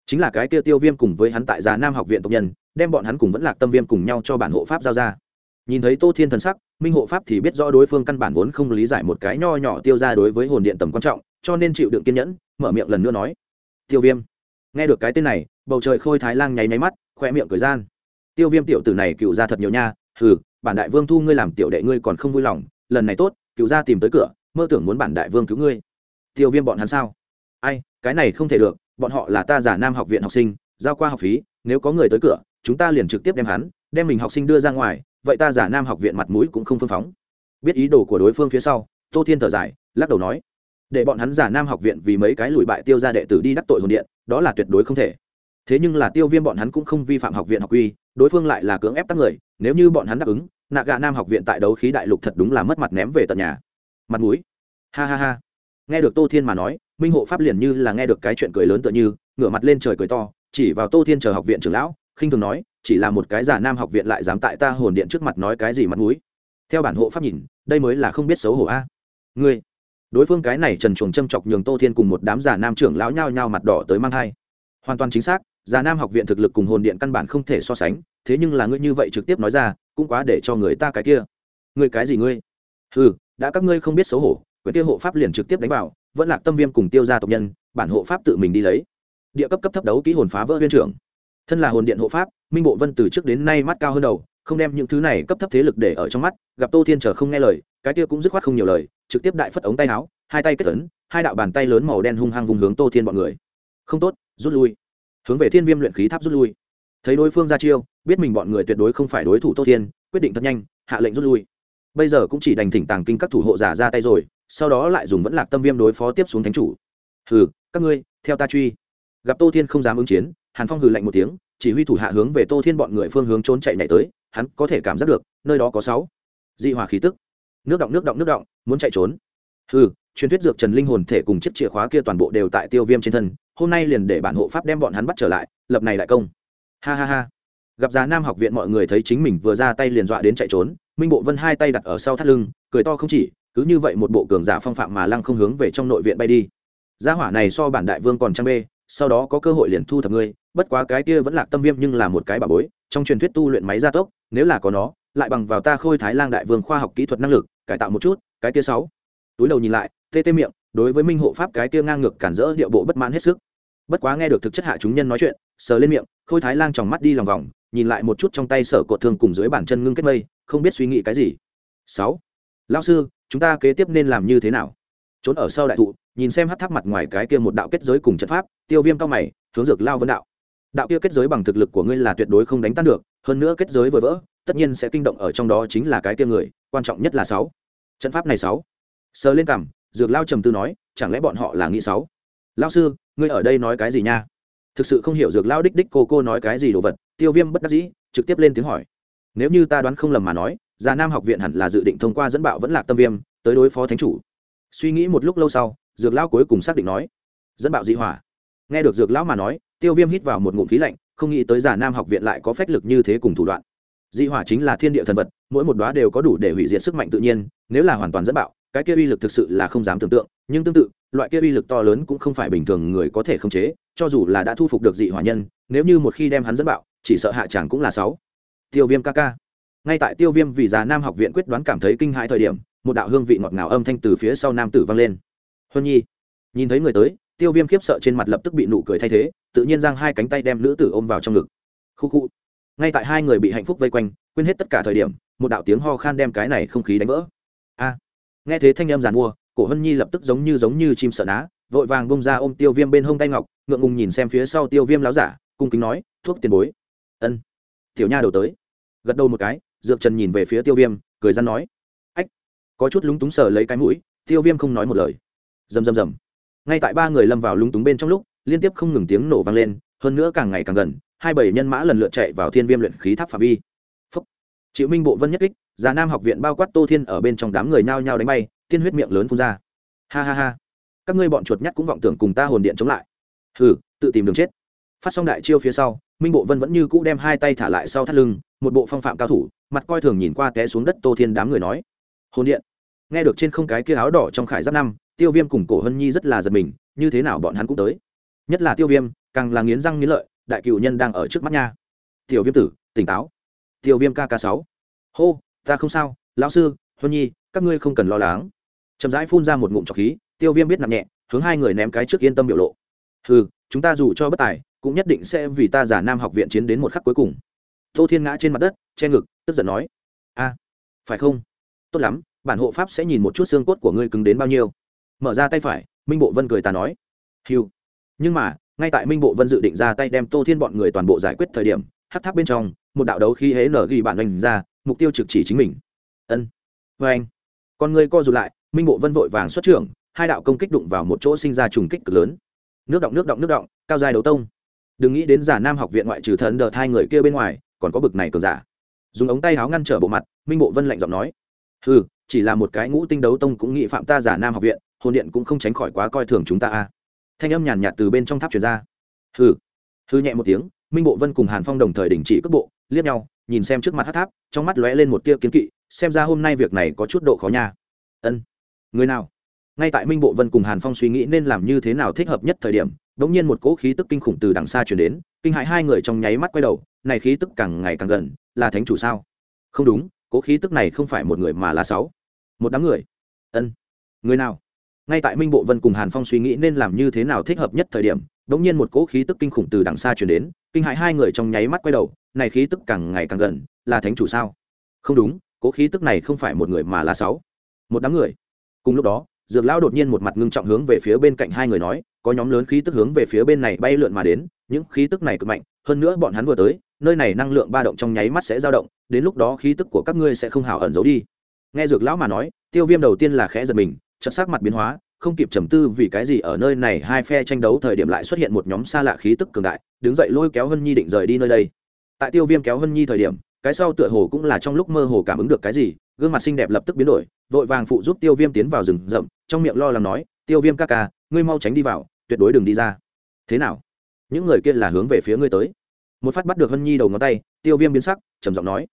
Chính là cái tiêu tiêu viêm cùng với hắn tại già nam học viện tộc nhân đem bọn hắn cùng vẫn lạc tâm viêm cùng nhau cho bản hộ pháp giao ra. Nhìn thấy tô thiên thần sắc, minh hộ pháp thì biết rõ đối phương căn bản vốn không lý giải một cái nho nhỏ tiêu ra đối với hồn điện tầm quan trọng, cho nên chịu đựng kiên nhẫn, mở miệng lần nữa nói, tiêu viêm. Nghe được cái tên này, bầu trời khôi thái lang nháy nháy mắt khoe miệng cười gian. Tiêu viêm tiểu tử này cựu ra thật nhiều nha, hừ, bản đại vương thu ngươi làm tiểu đệ ngươi còn không vui lòng, lần này tốt, cựu ra tìm tới cửa, mơ tưởng muốn bản đại vương cứu ngươi. Tiêu viêm bọn hắn sao? Ai, cái này không thể được, bọn họ là ta giả nam học viện học sinh, giao qua học phí, nếu có người tới cửa chúng ta liền trực tiếp đem hắn, đem mình học sinh đưa ra ngoài, vậy ta giả nam học viện mặt mũi cũng không phương phóng. Biết ý đồ của đối phương phía sau, tô thiên thở dài, lắc đầu nói, để bọn hắn giả nam học viện vì mấy cái lùi bại tiêu ra đệ tử đi đắc tội hồn điện, đó là tuyệt đối không thể. Thế nhưng là tiêu viêm bọn hắn cũng không vi phạm học viện học quy, đối phương lại là cưỡng ép tắc người, nếu như bọn hắn đáp ứng, nạ gà nam học viện tại đấu khí đại lục thật đúng là mất mặt ném về tận nhà. Mặt mũi. Ha ha ha. Nghe được tô thiên mà nói, minh hộ pháp liền như là nghe được cái chuyện cười lớn tựa như, ngửa mặt lên trời cười to, chỉ vào tô thiên chờ học viện trưởng lão khinh thường nói, chỉ là một cái giả nam học viện lại dám tại ta hồn điện trước mặt nói cái gì mặt mũi. Theo bản hộ pháp nhìn, đây mới là không biết xấu hổ a. Ngươi, đối phương cái này trần chuồng châm chọc nhường tô thiên cùng một đám giả nam trưởng lão nhao nhao mặt đỏ tới mang hai. Hoàn toàn chính xác, giả nam học viện thực lực cùng hồn điện căn bản không thể so sánh, thế nhưng là ngươi như vậy trực tiếp nói ra, cũng quá để cho người ta cái kia. Ngươi cái gì ngươi? Ừ đã các ngươi không biết xấu hổ quyền tiêu hộ pháp liền trực tiếp đánh vào, vẫn lạc tâm viêm cùng tiêu gia tộc nhân, bản hộ pháp tự mình đi lấy. Địa cấp cấp thấp đấu ký hồn phá vỡ viên trưởng thân là hồn điện hộ pháp, minh bộ vân từ trước đến nay mắt cao hơn đầu, không đem những thứ này cấp thấp thế lực để ở trong mắt, gặp tô thiên trở không nghe lời, cái kia cũng dứt khoát không nhiều lời, trực tiếp đại phất ống tay áo, hai tay kết tấn hai đạo bàn tay lớn màu đen hung hăng vùng hướng tô thiên bọn người. Không tốt, rút lui. Hướng về thiên viêm luyện khí tháp rút lui. Thấy đối phương ra chiêu, biết mình bọn người tuyệt đối không phải đối thủ tô thiên, quyết định thật nhanh, hạ lệnh rút lui. Bây giờ cũng chỉ đành thỉnh tàng kinh các thủ hộ giả ra tay rồi, sau đó lại dùng vẫn lạc tâm viêm đối phó tiếp xuống thánh chủ. Hừ, các ngươi, theo ta truy. Gặp tô thiên không dám ứng chiến hàn phong hừ lạnh một tiếng, chỉ huy thủ hạ hướng về tô thiên bọn người phương hướng trốn chạy nhảy tới, hắn có thể cảm giác được, nơi đó có sáu. Dị hỏa khí tức. Nước động nước động nước động, muốn chạy trốn. Hừ, truyền thuyết dược trần linh hồn thể cùng chiếc chìa khóa kia toàn bộ đều tại tiêu viêm trên thân, hôm nay liền để bản hộ pháp đem bọn hắn bắt trở lại, lập này lại công. Ha ha ha. Gặp già nam học viện mọi người thấy chính mình vừa ra tay liền dọa đến chạy trốn, minh bộ vân hai tay đặt ở sau thắt lưng, cười to không chỉ, cứ như vậy một bộ cường giả phong phạm mà lăng không hướng về trong nội viện bay đi. Gia hỏa này so bản đại vương còn trang bê, sau đó có cơ hội liền thu thập ngươi bất quá cái kia vẫn là tâm viêm nhưng là một cái bà bối, trong truyền thuyết tu luyện máy gia tốc, nếu là có nó, lại bằng vào ta khôi thái lang đại vương khoa học kỹ thuật năng lực, cải tạo một chút, cái kia sáu. Túi đầu nhìn lại, tê tê miệng, đối với minh hộ pháp cái kia ngang ngược cản rỡ điệu bộ bất mãn hết sức. Bất quá nghe được thực chất hạ chúng nhân nói chuyện, sờ lên miệng, khôi thái lang tròng mắt đi lòng vòng, nhìn lại một chút trong tay sở cột thương cùng dưới bàn chân ngưng kết mây, không biết suy nghĩ cái gì. Sáu. Lão sư, chúng ta kế tiếp nên làm như thế nào? Trốn ở sau đại thụ, nhìn xem hát tháp mặt ngoài cái kia một đạo kết giới cùng trận pháp, tiêu viêm cao mày, hướng dược lao vân đạo đạo kia kết giới bằng thực lực của ngươi là tuyệt đối không đánh tan được, hơn nữa kết giới vừa vỡ, tất nhiên sẽ kinh động ở trong đó chính là cái kia người, quan trọng nhất là sáu. Trận pháp này sáu. Sờ lên cằm, dược lao trầm tư nói, chẳng lẽ bọn họ là nghĩ sáu? Lao sư, ngươi ở đây nói cái gì nha? Thực sự không hiểu dược lao đích đích cô cô nói cái gì đồ vật, tiêu viêm bất đắc dĩ, trực tiếp lên tiếng hỏi. Nếu như ta đoán không lầm mà nói già nam học viện hẳn là dự định thông qua dẫn bạo vẫn là tâm viêm, tới đối phó thánh chủ. Suy nghĩ một lúc lâu sau, dược lao cuối cùng xác định nói, dẫn bạo dị hỏa. Nghe được dược lão mà nói tiêu viêm hít vào một ngụm khí lạnh, không nghĩ tới già nam học viện lại có phách lực như thế cùng thủ đoạn. Dị hỏa chính là thiên địa thần vật, mỗi một đoá đều có đủ để hủy diệt sức mạnh tự nhiên, nếu là hoàn toàn dẫn bạo, cái kia uy lực thực sự là không dám tưởng tượng, nhưng tương tự, loại kia uy lực to lớn cũng không phải bình thường người có thể khống chế, cho dù là đã thu phục được dị hỏa nhân, nếu như một khi đem hắn dẫn bạo, chỉ sợ hạ tràng cũng là sáu. Tiêu viêm ca ca. Ngay tại tiêu viêm vì già nam học viện quyết đoán cảm thấy kinh hãi thời điểm, một đạo hương vị ngọt ngào âm thanh từ phía sau nam tử vang lên. Huân nhi, nhìn thấy người tới tiêu viêm khiếp sợ trên mặt lập tức bị nụ cười thay thế, tự nhiên giang hai cánh tay đem nữ tử ôm vào trong ngực. Khu khu. Ngay tại hai người bị hạnh phúc vây quanh, quên hết tất cả thời điểm, một đạo tiếng ho khan đem cái này không khí đánh vỡ. A. Nghe thế thanh âm giàn mua, cổ hân nhi lập tức giống như giống như chim sợ ná, vội vàng bông ra ôm tiêu viêm bên hông tay ngọc, ngượng ngùng nhìn xem phía sau tiêu viêm láo giả, cung kính nói, thuốc tiền bối. Ân. Tiểu nha đầu tới. Gật đầu một cái, dược trần nhìn về phía tiêu viêm, cười răn nói, ách. Có chút lúng túng sờ lấy cái mũi, tiêu viêm không nói một lời. Rầm rầm rầm ngay tại ba người lâm vào lúng túng bên trong lúc, liên tiếp không ngừng tiếng nổ vang lên, hơn nữa càng ngày càng gần, hai bảy nhân mã lần lượt chạy vào thiên viêm luyện khí tháp phạm vi. Phúc. chịu minh bộ vân nhất kích, già nam học viện bao quát tô thiên ở bên trong đám người nhao nhao đánh bay, tiên huyết miệng lớn phun ra. Ha ha ha. Các ngươi bọn chuột nhắt cũng vọng tưởng cùng ta hồn điện chống lại. Hừ, tự tìm đường chết. Phát xong đại chiêu phía sau, minh bộ vân vẫn như cũ đem hai tay thả lại sau thắt lưng, một bộ phong phạm cao thủ, mặt coi thường nhìn qua té xuống đất tô thiên đám người nói. Hồn điện nghe được trên không cái kia áo đỏ trong khải giáp năm, tiêu viêm cùng cổ hân nhi rất là giật mình, như thế nào bọn hắn cũng tới. Nhất là tiêu viêm, càng là nghiến răng nghiến lợi, đại cựu nhân đang ở trước mắt nha. Tiểu viêm tử, tỉnh táo. Tiêu viêm kk sáu. Hô, ta không sao, lão sư, hân nhi, các ngươi không cần lo lắng. Chậm rãi phun ra một ngụm trọc khí, tiêu viêm biết nặng nhẹ, hướng hai người ném cái trước yên tâm biểu lộ. Ừ chúng ta dù cho bất tài, cũng nhất định sẽ vì ta giả nam học viện chiến đến một khắc cuối cùng. Tô thiên ngã trên mặt đất, che ngực, tức giận nói. A phải không? Tốt lắm bản hộ pháp sẽ nhìn một chút xương cốt của ngươi cứng đến bao nhiêu. Mở ra tay phải, minh bộ vân cười ta nói. Hiu nhưng mà, ngay tại minh bộ vân dự định ra tay đem tô thiên bọn người toàn bộ giải quyết thời điểm hát tháp bên trong, một đạo đấu khi hễ nở ghi bản oanh ra, mục tiêu trực chỉ chính mình. Ân. Vê anh. Con người co rụt lại, minh bộ vân vội vàng xuất trưởng, hai đạo công kích đụng vào một chỗ sinh ra trùng kích cực lớn. Nước động nước động nước động, cao dài đấu tông. Đừng nghĩ đến giả nam học viện ngoại trừ thần đợt hai người kia bên ngoài, còn có bực này cường giả. Dùng ống tay áo ngăn trở bộ mặt, minh bộ vân lạnh giọng nói. Ừ chỉ là một cái ngũ tinh đấu tông cũng nghĩ phạm ta giả nam học viện, hồn điện cũng không tránh khỏi quá coi thường chúng ta a. Thanh âm nhàn nhạt từ bên trong tháp truyền ra. Hừ. Hư nhẹ một tiếng, minh bộ vân cùng hàn phong đồng thời đình chỉ cước bộ, liếc nhau, nhìn xem trước mặt hát tháp, trong mắt lóe lên một tia kiến kỵ, xem ra hôm nay việc này có chút độ khó nha. Ân. Người nào? Ngay tại minh bộ vân cùng hàn phong suy nghĩ nên làm như thế nào thích hợp nhất thời điểm đ ỗ n g nhiên một cỗ khí tức kinh khủng từ đằng xa chuyển đến, kinh hại hai người trong nháy mắt quay đầu, này khí tức càng ngày càng gần, là thánh chủ sao? Không đúng Cố khí tức này không phải một người mà là sáu. Một đám người. Ân. Người nào? Ngay tại minh bộ vân cùng hàn phong suy nghĩ nên làm như thế nào thích hợp nhất thời điểm đ ỗ n g nhiên một cỗ khí tức kinh khủng từ đằng xa chuyển đến, kinh hại hai người trong nháy mắt quay đầu, này khí tức càng ngày càng gần, là thánh chủ sao? Không đúng cỗ khí tức này không phải một người mà là sáu. Một đám người. Cùng lúc đó, dược lão đột nhiên một mặt ngưng trọng hướng về phía bên cạnh hai người nói, có nhóm lớn khí tức hướng về phía bên này bay lượn mà đến, những khí tức này cực mạnh, hơn nữa bọn hắn vừa tới nơi này năng lượng ba động trong nháy mắt sẽ dao động, đến lúc đó khí tức của các ngươi sẽ không hào ẩn giấu đi. Nghe dược lão mà nói, tiêu viêm đầu tiên là khẽ giật mình, chợt sắc mặt biến hóa, không kịp trầm tư vì cái gì ở nơi này hai phe tranh đấu thời điểm lại xuất hiện một nhóm xa lạ khí tức cường đại, đứng dậy lôi kéo hân nhi định rời đi nơi đây. Tại tiêu viêm kéo hân nhi thời điểm, cái sau tựa hồ cũng là trong lúc mơ hồ cảm ứng được cái gì, gương mặt xinh đẹp lập tức biến đổi, vội vàng phụ giúp tiêu viêm tiến vào rừng rậm, trong miệng lo lắng nói, tiêu viêm ca ca, ngươi mau tránh đi vào, tuyệt đối đừng đi ra. Thế nào? Những người kia là hướng về phía ngươi tới một phát bắt được hân nhi đầu ngón tay, tiêu viêm biến sắc, trầm giọng nói.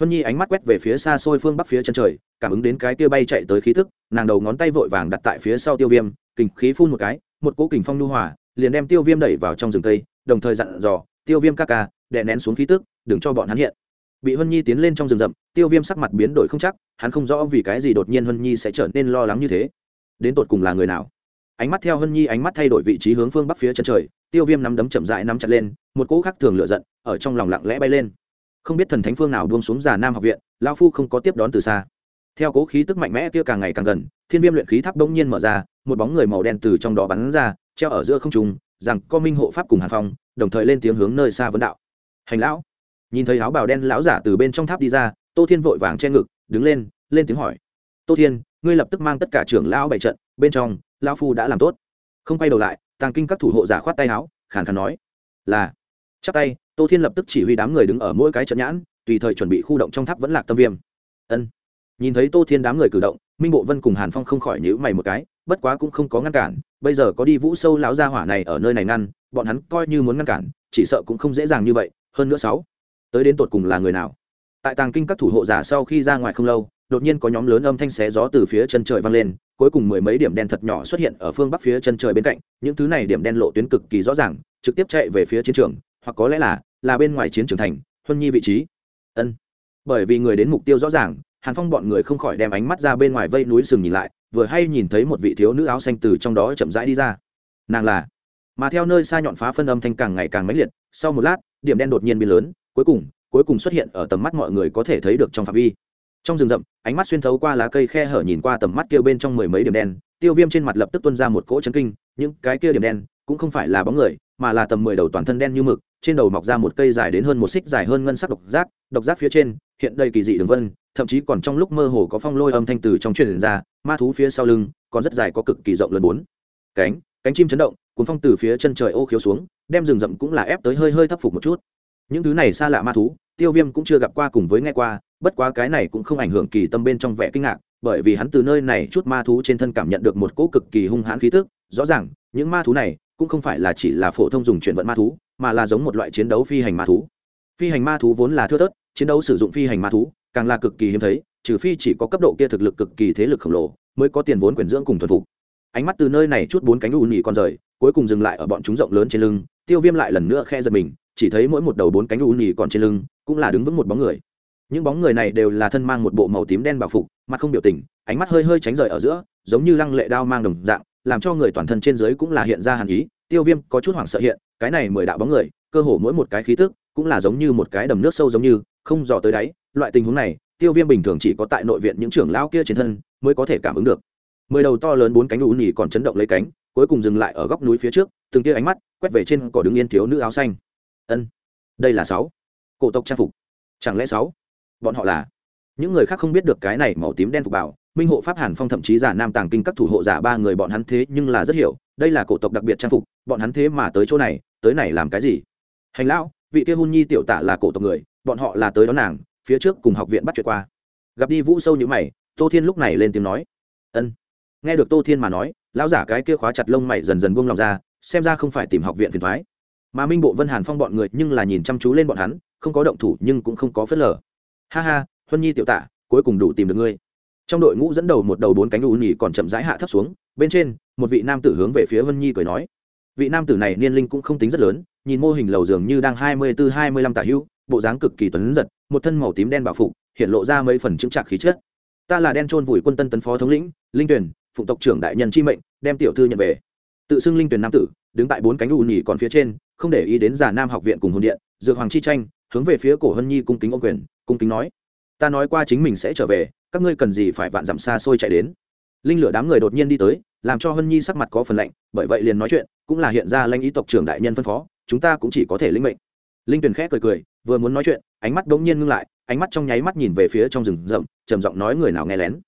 Hân nhi ánh mắt quét về phía xa xôi phương bắc phía chân trời, cảm ứng đến cái kia bay chạy tới khí thức nàng đầu ngón tay vội vàng đặt tại phía sau tiêu viêm, kình khí phun một cái, một cỗ kình phong lưu hòa, liền đem tiêu viêm đẩy vào trong rừng cây, đồng thời dặn dò, tiêu viêm ca ca, đè nén xuống khí tức, đừng cho bọn hắn hiện. Bị hân nhi tiến lên trong rừng rậm, tiêu viêm sắc mặt biến đổi không chắc, hắn không rõ vì cái gì đột nhiên hân nhi sẽ trở nên lo lắng như thế. Đến tột cùng là người nào? Ánh mắt theo hân nhi ánh mắt thay đổi vị trí hướng phương bắc phía chân trời, tiêu viêm nắm đấm chậm dại nắm chặt lên, một cỗ khác thường lựa giận ở trong lòng lặng lẽ bay lên. Không biết thần thánh phương nào buông xuống già nam học viện lao phu không có tiếp đón từ xa. Theo cố khí tức mạnh mẽ kia càng ngày càng gần, thiên viêm luyện khí tháp đông nhiên mở ra, một bóng người màu đen từ trong đó bắn ra, treo ở giữa không trùng rằng co minh hộ pháp cùng hàn phong, đồng thời lên tiếng hướng nơi xa vấn đạo. Hành lão. Nhìn thấy áo bào đen lão giả từ bên trong tháp đi ra, tô thiên vội vàng che ngực, đứng lên lên tiếng hỏi. Tô thiên, ngươi lập tức mang tất cả trưởng lão bảy trận bên trong, lão phu đã làm tốt. Không quay đầu lại, tàng kinh các thủ hộ giả khoát tay áo, khàn khàn nói, là. Chắp tay, tô thiên lập tức chỉ huy đám người đứng ở mỗi cái trận nhãn, tùy thời chuẩn bị khu động trong tháp vẫn lạc tâm viêm. Ân. Nhìn thấy tô thiên đám người cử động, minh bộ vân cùng hàn phong không khỏi nhữ mày một cái, bất quá cũng không có ngăn cản, bây giờ có đi vũ sâu lão gia hỏa này ở nơi này ngăn, bọn hắn coi như muốn ngăn cản, chỉ sợ cũng không dễ dàng như vậy. Hơn nữa sáu, tới đến tột cùng là người nào? Tại tàng kinh các thủ hộ giả sau khi ra ngoài không lâu đột nhiên có nhóm lớn âm thanh xé gió từ phía chân trời vang lên, cuối cùng mười mấy điểm đen thật nhỏ xuất hiện ở phương bắc phía chân trời bên cạnh, những thứ này điểm đen lộ tuyến cực kỳ rõ ràng, trực tiếp chạy về phía chiến trường, hoặc có lẽ là là bên ngoài chiến trường thành, huân nhi vị trí. Ân. Bởi vì người đến mục tiêu rõ ràng, hàn phong bọn người không khỏi đem ánh mắt ra bên ngoài vây núi sừng nhìn lại, vừa hay nhìn thấy một vị thiếu nữ áo xanh từ trong đó chậm rãi đi ra. Nàng là. Mà theo nơi xa nhọn phá phân âm thanh càng ngày càng mãnh liệt, sau một lát, điểm đen đột nhiên biến lớn, cuối cùng cuối cùng xuất hiện ở tầm mắt mọi người có thể thấy được trong phạm vi trong rừng rậm, ánh mắt xuyên thấu qua lá cây khe hở nhìn qua tầm mắt kia bên trong mười mấy điểm đen, tiêu viêm trên mặt lập tức tuân ra một cỗ chấn kinh, những cái kia điểm đen cũng không phải là bóng người, mà là tầm mười đầu toàn thân đen như mực, trên đầu mọc ra một cây dài đến hơn một xích dài hơn ngân sắc độc giác độc giác phía trên, hiện đầy kỳ dị đường vân, thậm chí còn trong lúc mơ hồ có phong lôi âm thanh từ trong truyền ra, ma thú phía sau lưng, còn rất dài có cực kỳ rộng lớn bốn. Cánh cánh chim chấn động, cuốn phong từ phía chân trời ô khiếu xuống, đem rừng rậm cũng là ép tới hơi hơi thấp phục một chút. Những thứ này xa lạ ma thú, tiêu viêm cũng chưa gặp qua cùng với nghe qua bất quá cái này cũng không ảnh hưởng kỳ tâm bên trong vẻ kinh ngạc, bởi vì hắn từ nơi này chút ma thú trên thân cảm nhận được một cỗ cực kỳ hung hãn khí tức. Rõ ràng, những ma thú này cũng không phải là chỉ là phổ thông dùng chuyển vận ma thú, mà là giống một loại chiến đấu phi hành ma thú. Phi hành ma thú vốn là thưa thớt, chiến đấu sử dụng phi hành ma thú, càng là cực kỳ hiếm thấy, trừ phi chỉ có cấp độ kia thực lực cực kỳ thế lực khổng lồ, mới có tiền vốn quyền dưỡng cùng thuần phục. Ánh mắt từ nơi này chút bốn cánh u nhị con rời, cuối cùng dừng lại ở bọn chúng rộng lớn trên lưng, tiêu viêm lại lần nữa khe giật mình, chỉ thấy mỗi một đầu bốn cánh u nhị còn trên lưng, cũng là đứng vững một bóng người những bóng người này đều là thân mang một bộ màu tím đen bảo phục, mặt không biểu tình, ánh mắt hơi hơi tránh rời ở giữa, giống như lăng lệ đao mang đồng dạng, làm cho người toàn thân trên dưới cũng là hiện ra hàn ý. Tiêu viêm có chút hoảng sợ hiện, cái này mười đạo bóng người, cơ hồ mỗi một cái khí tức cũng là giống như một cái đầm nước sâu giống như, không dò tới đáy. Loại tình huống này, tiêu viêm bình thường chỉ có tại nội viện những trưởng lão kia trên thân mới có thể cảm ứng được. Mười đầu to lớn bốn cánh lũ nhì còn chấn động lấy cánh, cuối cùng dừng lại ở góc núi phía trước, từng tia ánh mắt quét về trên cỏ đứng yên thiếu nữ áo xanh. Ân, đây là sáu. Cổ tộc trang phục. Chẳng lẽ sáu? Bọn họ là. Những người khác không biết được cái này màu tím đen phục bảo, minh hộ pháp hàn phong thậm chí giả nam tàng kinh các thủ hộ giả ba người bọn hắn thế nhưng là rất hiểu, đây là cổ tộc đặc biệt trang phục, bọn hắn thế mà tới chỗ này, tới này làm cái gì? Hành lão, vị kia hôn nhi tiểu tả là cổ tộc người, bọn họ là tới đón nàng, phía trước cùng học viện bắt chuyện qua. Gặp đi vũ sâu như mày, tô thiên lúc này lên tiếng nói. Ân. Nghe được tô thiên mà nói, lão giả cái kia khóa chặt lông mày dần dần buông lòng ra, xem ra không phải tìm học viện phiền thoái. Mà minh bộ vân hàn phong bọn người nhưng là nhìn chăm chú lên bọn hắn, không có động thủ nhưng cũng không có phớt lờ ha ha, huân nhi tiểu tạ, cuối cùng đủ tìm được ngươi. Trong đội ngũ dẫn đầu một đầu bốn cánh u nhì còn chậm rãi hạ thấp xuống, bên trên, một vị nam tử hướng về phía huân nhi cười nói. Vị nam tử này niên linh cũng không tính rất lớn, nhìn mô hình lầu dường như đang hai mươi bốn hai mươi lăm tả hữu, bộ dáng cực kỳ tuấn giật, một thân màu tím đen bảo phục, hiện lộ ra mấy phần chững trạc khí chất. Ta là đen trôn vùi quân tân tấn phó thống lĩnh, linh tuyển phụng tộc trưởng đại nhân chi mệnh, đem tiểu thư nhận về. Tự xưng linh tuyển nam tử, đứng tại bốn cánh u nhì còn phía trên, không để ý đến già nam học viện cùng hồn điện, dược hoàng chi tranh hướng về phía cổ hân nhi cung kính ô quyền, cung kính nói, ta nói qua chính mình sẽ trở về, các ngươi cần gì phải vạn dặm xa xôi chạy đến. Linh lửa đám người đột nhiên đi tới, làm cho hân nhi sắc mặt có phần lạnh, bởi vậy liền nói chuyện, cũng là hiện ra lãnh ý tộc trưởng đại nhân phân phó, chúng ta cũng chỉ có thể linh mệnh. Linh tuyền khẽ cười cười, vừa muốn nói chuyện, ánh mắt bỗng nhiên ngưng lại, ánh mắt trong nháy mắt nhìn về phía trong rừng rậm, trầm giọng nói người nào nghe lén.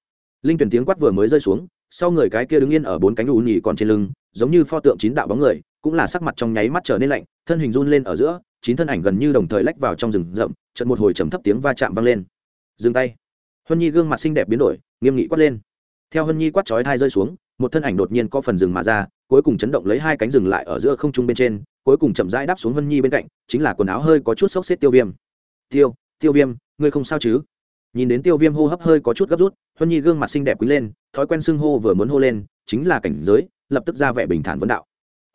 Linh tuyền tiếng quát vừa mới rơi xuống, sau người cái kia đứng yên ở bốn cánh ù nhì còn trên lưng, giống như pho tượng chín đạo bóng người, cũng là sắc mặt trong nháy mắt trở nên lạnh, thân hình run lên ở giữa chín thân ảnh gần như đồng thời lách vào trong rừng rậm trận một hồi trầm thấp tiếng va chạm vang lên. Dừng tay. Huân nhi gương mặt xinh đẹp biến đổi, nghiêm nghị quát lên. Theo huân nhi quát chói thai rơi xuống, một thân ảnh đột nhiên có phần rừng mà ra, cuối cùng chấn động lấy hai cánh rừng lại ở giữa không trung bên trên, cuối cùng chậm rãi đáp xuống huân nhi bên cạnh, chính là quần áo hơi có chút sốc xếp tiêu viêm. Tiêu tiêu viêm, ngươi không sao chứ? Nhìn đến tiêu viêm hô hấp hơi có chút gấp rút, huân nhi gương mặt xinh đẹp quý lên, thói quen xưng hô vừa muốn hô lên, chính là cảnh giới, lập tức ra vẻ bình thản vấn đạo.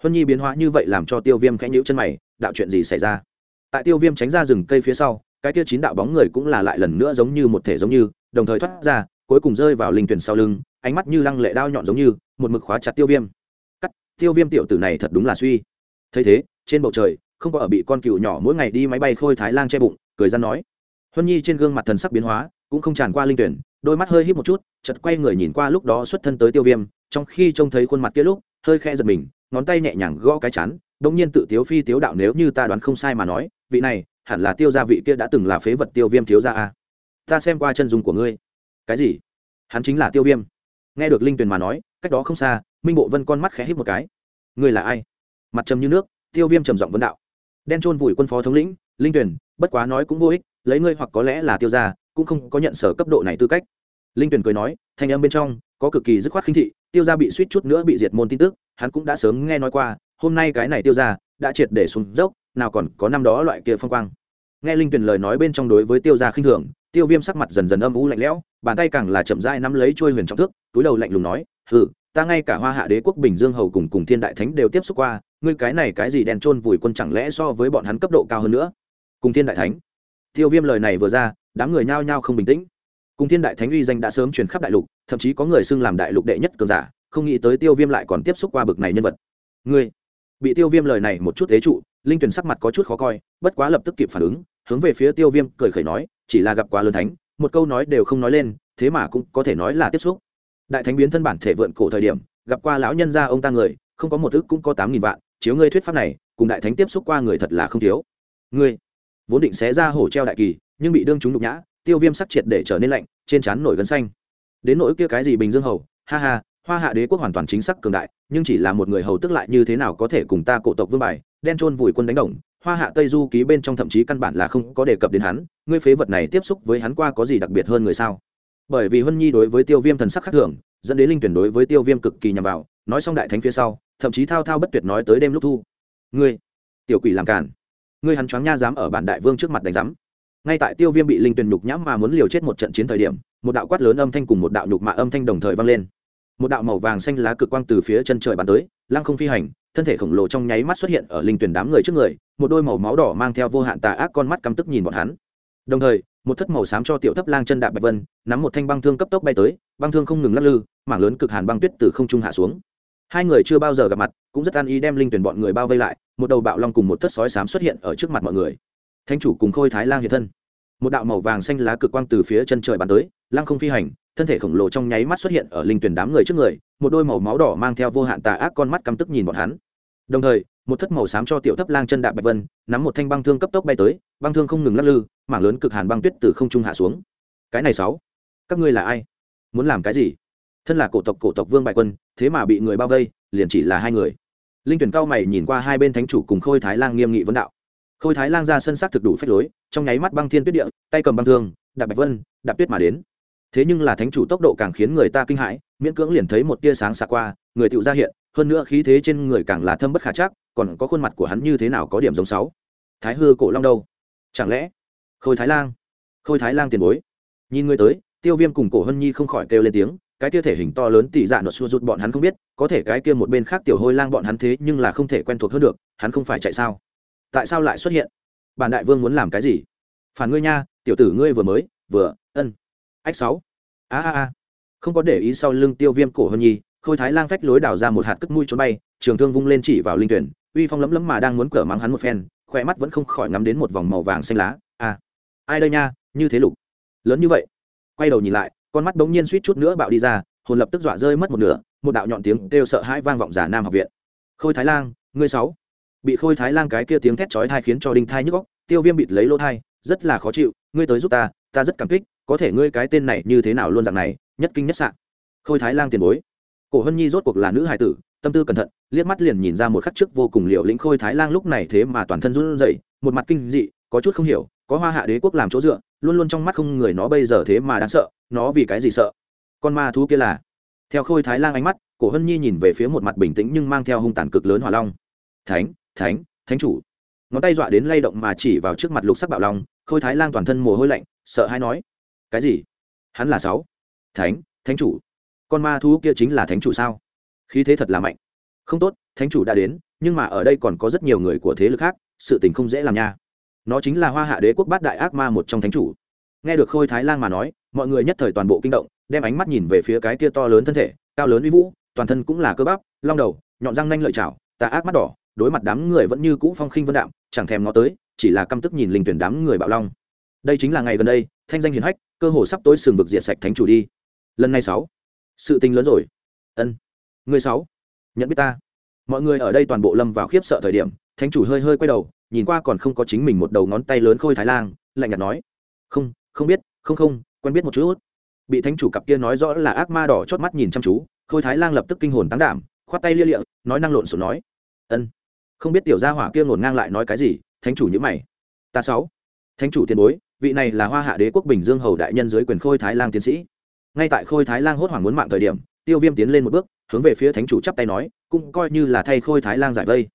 Huân nhi biến hóa như vậy làm cho tiêu viêm khẽ nhữ chân mày đạo chuyện gì xảy ra? Tại tiêu viêm tránh ra rừng cây phía sau, cái kia chín đạo bóng người cũng là lại lần nữa giống như một thể giống như, đồng thời thoát ra, cuối cùng rơi vào linh tuyển sau lưng, ánh mắt như lăng lệ đao nhọn giống như, một mực khóa chặt tiêu viêm. Cắt, tiêu viêm tiểu tử này thật đúng là suy. Thấy thế, trên bầu trời, không có ở bị con cựu nhỏ mỗi ngày đi máy bay khôi thái lang che bụng, cười ra nói. Huân nhi trên gương mặt thần sắc biến hóa, cũng không tràn qua linh tuyển, đôi mắt hơi hít một chút chật quay người nhìn qua lúc đó xuất thân tới tiêu viêm, trong khi trông thấy khuôn mặt kia lúc, hơi khe giật mình, ngón tay nhẹ nhàng gõ cái chán đông nhiên tự tiếu phi tiếu đạo nếu như ta đoán không sai mà nói, vị này, hẳn là tiêu gia vị kia đã từng là phế vật tiêu viêm thiếu gia a. Ta xem qua chân dung của ngươi. Cái gì? Hắn chính là tiêu viêm. Nghe được linh tuyền mà nói, cách đó không xa, minh bộ vân con mắt khẽ hít một cái. Ngươi là ai? Mặt trầm như nước, tiêu viêm trầm giọng vấn đạo. Đen trôn vùi quân phó thống lĩnh, linh tuyền, bất quá nói cũng vô ích, lấy ngươi hoặc có lẽ là tiêu gia, cũng không có nhận sở cấp độ này tư cách. Linh tuyền cười nói, thanh âm bên trong, có cực kỳ dứt khoát khinh thị, tiêu gia bị suýt chút nữa bị diệt môn tin tức, hắn cũng đã sớm nghe nói qua hôm nay cái này tiêu gia đã triệt để xuống dốc, nào còn có năm đó loại kia phong quang. Nghe linh tuyền lời nói bên trong đối với tiêu gia khinh thường, tiêu viêm sắc mặt dần dần âm u lạnh lẽo, bàn tay càng là chậm rãi nắm lấy trôi huyền trọng thước, túi đầu lạnh lùng nói, hừ, ta ngay cả hoa hạ đế quốc bình dương hầu cùng cùng thiên đại thánh đều tiếp xúc qua, ngươi cái này cái gì đèn trôn vùi quân chẳng lẽ so với bọn hắn cấp độ cao hơn nữa? Cùng thiên đại thánh. Tiêu viêm lời này vừa ra, đám người nhao nhao không bình tĩnh. Cùng thiên đại thánh uy danh đã sớm truyền khắp đại lục, thậm chí có người xưng làm đại lục đệ nhất cường giả, không nghĩ tới tiêu viêm lại còn tiếp xúc qua bực này nhân vật. Ngươi bị tiêu viêm lời này một chút thế trụ, linh tuyển sắc mặt có chút khó coi, bất quá lập tức kịp phản ứng, hướng về phía tiêu viêm cười khẩy nói, chỉ là gặp quá lớn thánh, một câu nói đều không nói lên, thế mà cũng có thể nói là tiếp xúc. Đại thánh biến thân bản thể vượn cổ thời điểm, gặp qua lão nhân gia ông ta người, không có một ức cũng có tám nghìn vạn, chiếu ngươi thuyết pháp này, cùng đại thánh tiếp xúc qua người thật là không thiếu. Ngươi vốn định xé ra hổ treo đại kỳ, nhưng bị đương chúng nhục nhã, tiêu viêm sắc triệt để trở nên lạnh, trên trán nổi gân xanh. Đến nỗi kia cái gì bình dương hầu, ha ha hoa hạ đế quốc hoàn toàn chính xác cường đại, nhưng chỉ là một người hầu tức lại như thế nào có thể cùng ta cổ tộc vương bài, đen trôn vùi quân đánh đồng. Hoa hạ tây du ký bên trong thậm chí căn bản là không có đề cập đến hắn, ngươi phế vật này tiếp xúc với hắn qua có gì đặc biệt hơn người sao? Bởi vì huân nhi đối với tiêu viêm thần sắc khác thường, dẫn đến linh tuyển đối với tiêu viêm cực kỳ nhằm vào, nói xong đại thánh phía sau, thậm chí thao thao bất tuyệt nói tới đêm lúc thu. Ngươi, tiểu quỷ làm cản ngươi hắn choáng nha dám ở bản đại vương trước mặt đánh rắm ngay tại tiêu viêm bị linh tuyển nhục nhãm mà muốn liều chết một trận chiến thời điểm, một đạo quát lớn âm thanh cùng một đạo nhục mạ âm thanh đồng thời vang lên một đạo màu vàng xanh lá cực quang từ phía chân trời bắn tới, lăng không phi hành, thân thể khổng lồ trong nháy mắt xuất hiện ở linh tuyển đám người trước người, một đôi màu máu đỏ mang theo vô hạn tà ác con mắt căm tức nhìn bọn hắn. Đồng thời, một thất màu xám cho tiểu thấp lang chân đạp bạch vân, nắm một thanh băng thương cấp tốc bay tới, băng thương không ngừng lắc lư, mảng lớn cực hàn băng tuyết từ không trung hạ xuống. Hai người chưa bao giờ gặp mặt, cũng rất an ý đem linh tuyển bọn người bao vây lại, một đầu bạo long cùng một thất sói xám xuất hiện ở trước mặt mọi người. Thanh chủ cùng khôi thái lang hiện thân. Một đạo màu vàng xanh lá cực quang từ phía chân trời bắn tới lang không phi hành thân thể khổng lồ trong nháy mắt xuất hiện ở linh tuyển đám người trước người, một đôi màu máu đỏ mang theo vô hạn tà ác con mắt căm tức nhìn bọn hắn. Đồng thời, một thất màu xám cho tiểu thấp lang chân đạp bạch vân, nắm một thanh băng thương cấp tốc bay tới, băng thương không ngừng lắc lư, mảng lớn cực hàn băng tuyết từ không trung hạ xuống. Cái này sáu, các ngươi là ai? Muốn làm cái gì? Thân là cổ tộc cổ tộc vương bại quân, thế mà bị người bao vây, liền chỉ là hai người. Linh tuyển cao mày nhìn qua hai bên thánh chủ cùng khôi thái lang nghiêm nghị vấn đạo. Khôi thái lang ra sân sắc thực đủ phép lối, trong nháy mắt băng thiên tuyết địa, tay cầm băng thương, đạp bạch vân, đạp tuyết mà đến thế nhưng là thánh chủ tốc độ càng khiến người ta kinh hãi, miễn cưỡng liền thấy một tia sáng xạ qua, người tựu ra hiện, hơn nữa khí thế trên người càng là thâm bất khả chắc, còn có khuôn mặt của hắn như thế nào có điểm giống sáu. Thái hư cổ long đâu? Chẳng lẽ? Khôi thái lang. Khôi thái lang tiền bối. Nhìn người tới, tiêu viêm cùng cổ hân nhi không khỏi kêu lên tiếng, cái kia thể hình to lớn tỷ dạ nột xua rụt bọn hắn không biết, có thể cái kia một bên khác tiểu hôi lang bọn hắn thế nhưng là không thể quen thuộc hơn được, hắn không phải chạy sao? Tại sao lại xuất hiện? Bản đại vương muốn làm cái gì? Phản ngươi nha, tiểu tử ngươi vừa mới, vừa, ân ách sáu. A a a. Không có để ý sau lưng tiêu viêm cổ hân nhi khôi thái lang phách lối đảo ra một hạt cất mũi trốn bay, trường thương vung lên chỉ vào linh tuyển, uy phong lấm lấm mà đang muốn cở mắng hắn một phen khỏe mắt vẫn không khỏi ngắm đến một vòng màu vàng xanh lá. A ai đây nha, như thế lục. Lớn như vậy. Quay đầu nhìn lại, con mắt bỗng nhiên suýt chút nữa bạo đi ra, hồn lập tức dọa rơi mất một nửa, một đạo nhọn tiếng kêu sợ hãi vang vọng giả nam học viện. Khôi thái lang, ngươi sáu. Bị khôi thái lang cái kia tiếng thét chói thai khiến cho đinh thai nhức góc tiêu viêm bịt lấy lỗ thai rất là khó chịu, ngươi tới giúp ta ta rất cảm kích có thể ngươi cái tên này như thế nào luôn dạng này, nhất kinh nhất sạn khôi thái lang tiền bối. Cổ hân nhi rốt cuộc là nữ hài tử, tâm tư cẩn thận, liếc mắt liền nhìn ra một khắc trước vô cùng liệu lĩnh khôi thái lang lúc này thế mà toàn thân run rẩy, một mặt kinh dị, có chút không hiểu, có hoa hạ đế quốc làm chỗ dựa, luôn luôn trong mắt không người nó bây giờ thế mà đáng sợ, nó vì cái gì sợ? Con ma thú kia là? Theo khôi thái lang ánh mắt, cổ hân nhi nhìn về phía một mặt bình tĩnh nhưng mang theo hung tàn cực lớn hỏa long. Thánh thánh thánh chủ. Ngón tay dọa đến lay động mà chỉ vào trước mặt lục sắc bạo long, khôi thái lang toàn thân mồ hôi lạnh, sợ hay nói cái gì? Hắn là sáu. Thánh thánh chủ. Con ma thú kia chính là thánh chủ sao? Khí thế thật là mạnh. Không tốt, thánh chủ đã đến, nhưng mà ở đây còn có rất nhiều người của thế lực khác, sự tình không dễ làm nha. Nó chính là hoa hạ đế quốc bát đại ác ma một trong thánh chủ. Nghe được khôi thái lang mà nói, mọi người nhất thời toàn bộ kinh động, đem ánh mắt nhìn về phía cái kia to lớn thân thể, cao lớn uy vũ, toàn thân cũng là cơ bắp, long đầu, nhọn răng nanh lợi chảo, tà ác mắt đỏ, đối mặt đám người vẫn như cũ phong khinh vân đạm, chẳng thèm nó tới, chỉ là căm tức nhìn linh tuyển đám người bạo long. Đây chính là ngày gần đây, thanh danh hiền hách cơ hồ sắp tối sừng vực diệt sạch thánh chủ đi. Lần này sáu. Sự tình lớn rồi. Ân. Người sáu. Nhận biết ta. Mọi người ở đây toàn bộ lâm vào khiếp sợ thời điểm, thánh chủ hơi hơi quay đầu, nhìn qua còn không có chính mình một đầu ngón tay lớn khôi thái lang, lạnh nhạt nói. Không không biết, không không, quen biết một chút. Bị thánh chủ cặp kia nói rõ là ác ma đỏ chót mắt nhìn chăm chú, khôi thái lang lập tức kinh hồn tăng đảm, khoát tay lia lịa, nói năng lộn xộn nói. Ân. Không biết tiểu gia hỏa kia ngổn ngang lại nói cái gì, thánh chủ nhữ mày. Ta sáu. Thánh chủ tiền bối vị này là hoa hạ đế quốc bình dương hầu đại nhân dưới quyền khôi thái lang tiến sĩ. Ngay tại khôi thái lang hốt hoảng muốn mạng thời điểm, tiêu viêm tiến lên một bước, hướng về phía thánh chủ chắp tay nói, cũng coi như là thay khôi thái lang giải vây.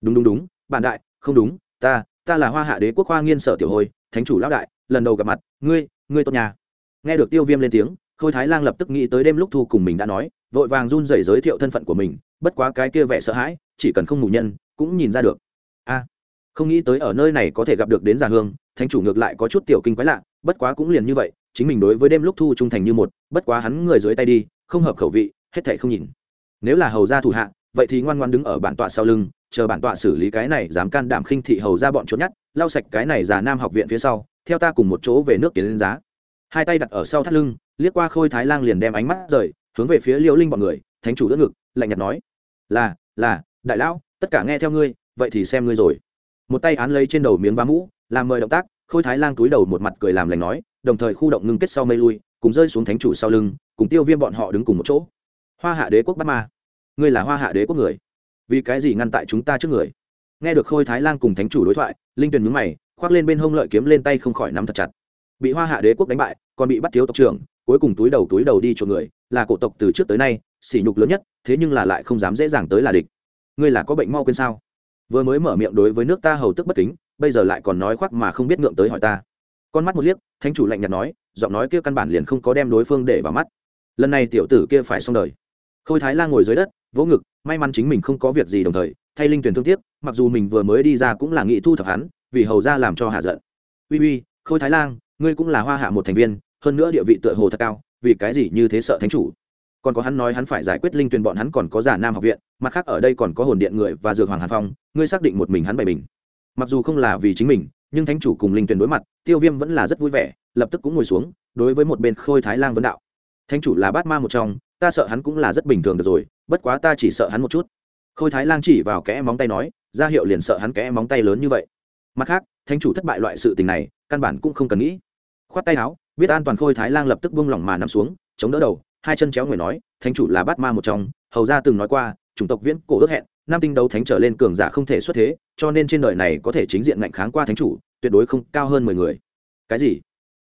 Đúng đúng đúng bản đại, không đúng, ta ta là hoa hạ đế quốc hoa nghiên sở tiểu hồi, thánh chủ lão đại, lần đầu gặp mặt, ngươi ngươi tốt nhà. Nghe được tiêu viêm lên tiếng, khôi thái lang lập tức nghĩ tới đêm lúc thu cùng mình đã nói, vội vàng run rẩy giới thiệu thân phận của mình, bất quá cái kia vẻ sợ hãi, chỉ cần không ngủ nhân, cũng nhìn ra được không nghĩ tới ở nơi này có thể gặp được đến già hương, thánh chủ ngược lại có chút tiểu kinh quái lạ, bất quá cũng liền như vậy, chính mình đối với đêm lúc thu trung thành như một, bất quá hắn người dưới tay đi, không hợp khẩu vị, hết thảy không nhìn. Nếu là hầu gia thủ hạ, vậy thì ngoan ngoan đứng ở bản tọa sau lưng, chờ bản tọa xử lý cái này dám can đảm khinh thị hầu ra bọn trốn nhát lau sạch cái này già nam học viện phía sau, theo ta cùng một chỗ về nước tiến lên giá. Hai tay đặt ở sau thắt lưng, liếc qua khôi thái lang liền đem ánh mắt rời, hướng về phía liễu linh bọn người, thánh chủ đỡ ngực, lạnh nhạt nói, là là, đại lão, tất cả nghe theo ngươi, vậy thì xem ngươi rồi một tay án lấy trên đầu miếng vá mũ, làm mời động tác, khôi thái lang túi đầu một mặt cười làm lành nói, đồng thời khu động ngưng kết sau mây lui, cùng rơi xuống thánh chủ sau lưng, cùng tiêu viêm bọn họ đứng cùng một chỗ. Hoa hạ đế quốc bắt ma. Ngươi là hoa hạ đế quốc người. Vì cái gì ngăn tại chúng ta trước người? Nghe được khôi thái lang cùng thánh chủ đối thoại, linh tuyền mướn mày, khoác lên bên hông lợi kiếm lên tay không khỏi nắm thật chặt. Bị hoa hạ đế quốc đánh bại, còn bị bắt thiếu tộc trưởng, cuối cùng túi đầu túi đầu đi chuộc người, là cổ tộc từ trước tới nay, sỉ nhục lớn nhất, thế nhưng là lại không dám dễ dàng tới là địch. Ngươi là có bệnh mau quên sao? Vừa mới mở miệng đối với nước ta hầu tức bất kính, bây giờ lại còn nói khoác mà không biết ngượng tới hỏi ta. Con mắt một liếc, thánh chủ lạnh nhạt nói, giọng nói kia căn bản liền không có đem đối phương để vào mắt. Lần này tiểu tử kia phải xong đời. Khôi thái lan ngồi dưới đất, vỗ ngực, may mắn chính mình không có việc gì đồng thời, thay linh tuyển thương tiếc, mặc dù mình vừa mới đi ra cũng là nghị thu thập hắn, vì hầu ra làm cho hạ giận. Uy uy, khôi thái lan ngươi cũng là hoa hạ một thành viên, hơn nữa địa vị tựa hồ thật cao, vì cái gì như thế sợ thánh chủ? Còn có hắn nói hắn phải giải quyết linh tuyển bọn hắn còn có giả nam học viện, mặt khác ở đây còn có hồn điện người và dược hoàng hàn phong, ngươi xác định một mình hắn bày mình mặc dù không là vì chính mình, nhưng thánh chủ cùng linh tuyển đối mặt, tiêu viêm vẫn là rất vui vẻ, lập tức cũng ngồi xuống, đối với một bên khôi thái lang vấn đạo. Thánh chủ là bát ma một trong, ta sợ hắn cũng là rất bình thường được rồi, bất quá ta chỉ sợ hắn một chút. Khôi thái lang chỉ vào kẽ móng tay nói, ra hiệu liền sợ hắn kẽ móng tay lớn như vậy. Mặt khác, thánh chủ thất bại loại sự tình này, căn bản cũng không cần nghĩ. Khoát tay áo, biết an toàn khôi thái lang lập tức buông lỏng mà nằm xuống, chống đỡ đầu hai chân chéo người nói, thánh chủ là bát ma một trong, hầu ra từng nói qua, chủng tộc viễn cổ ước hẹn nam tinh đấu thánh trở lên cường giả không thể xuất thế, cho nên trên đời này có thể chính diện ngạnh kháng qua thánh chủ, tuyệt đối không cao hơn mười người. Cái gì?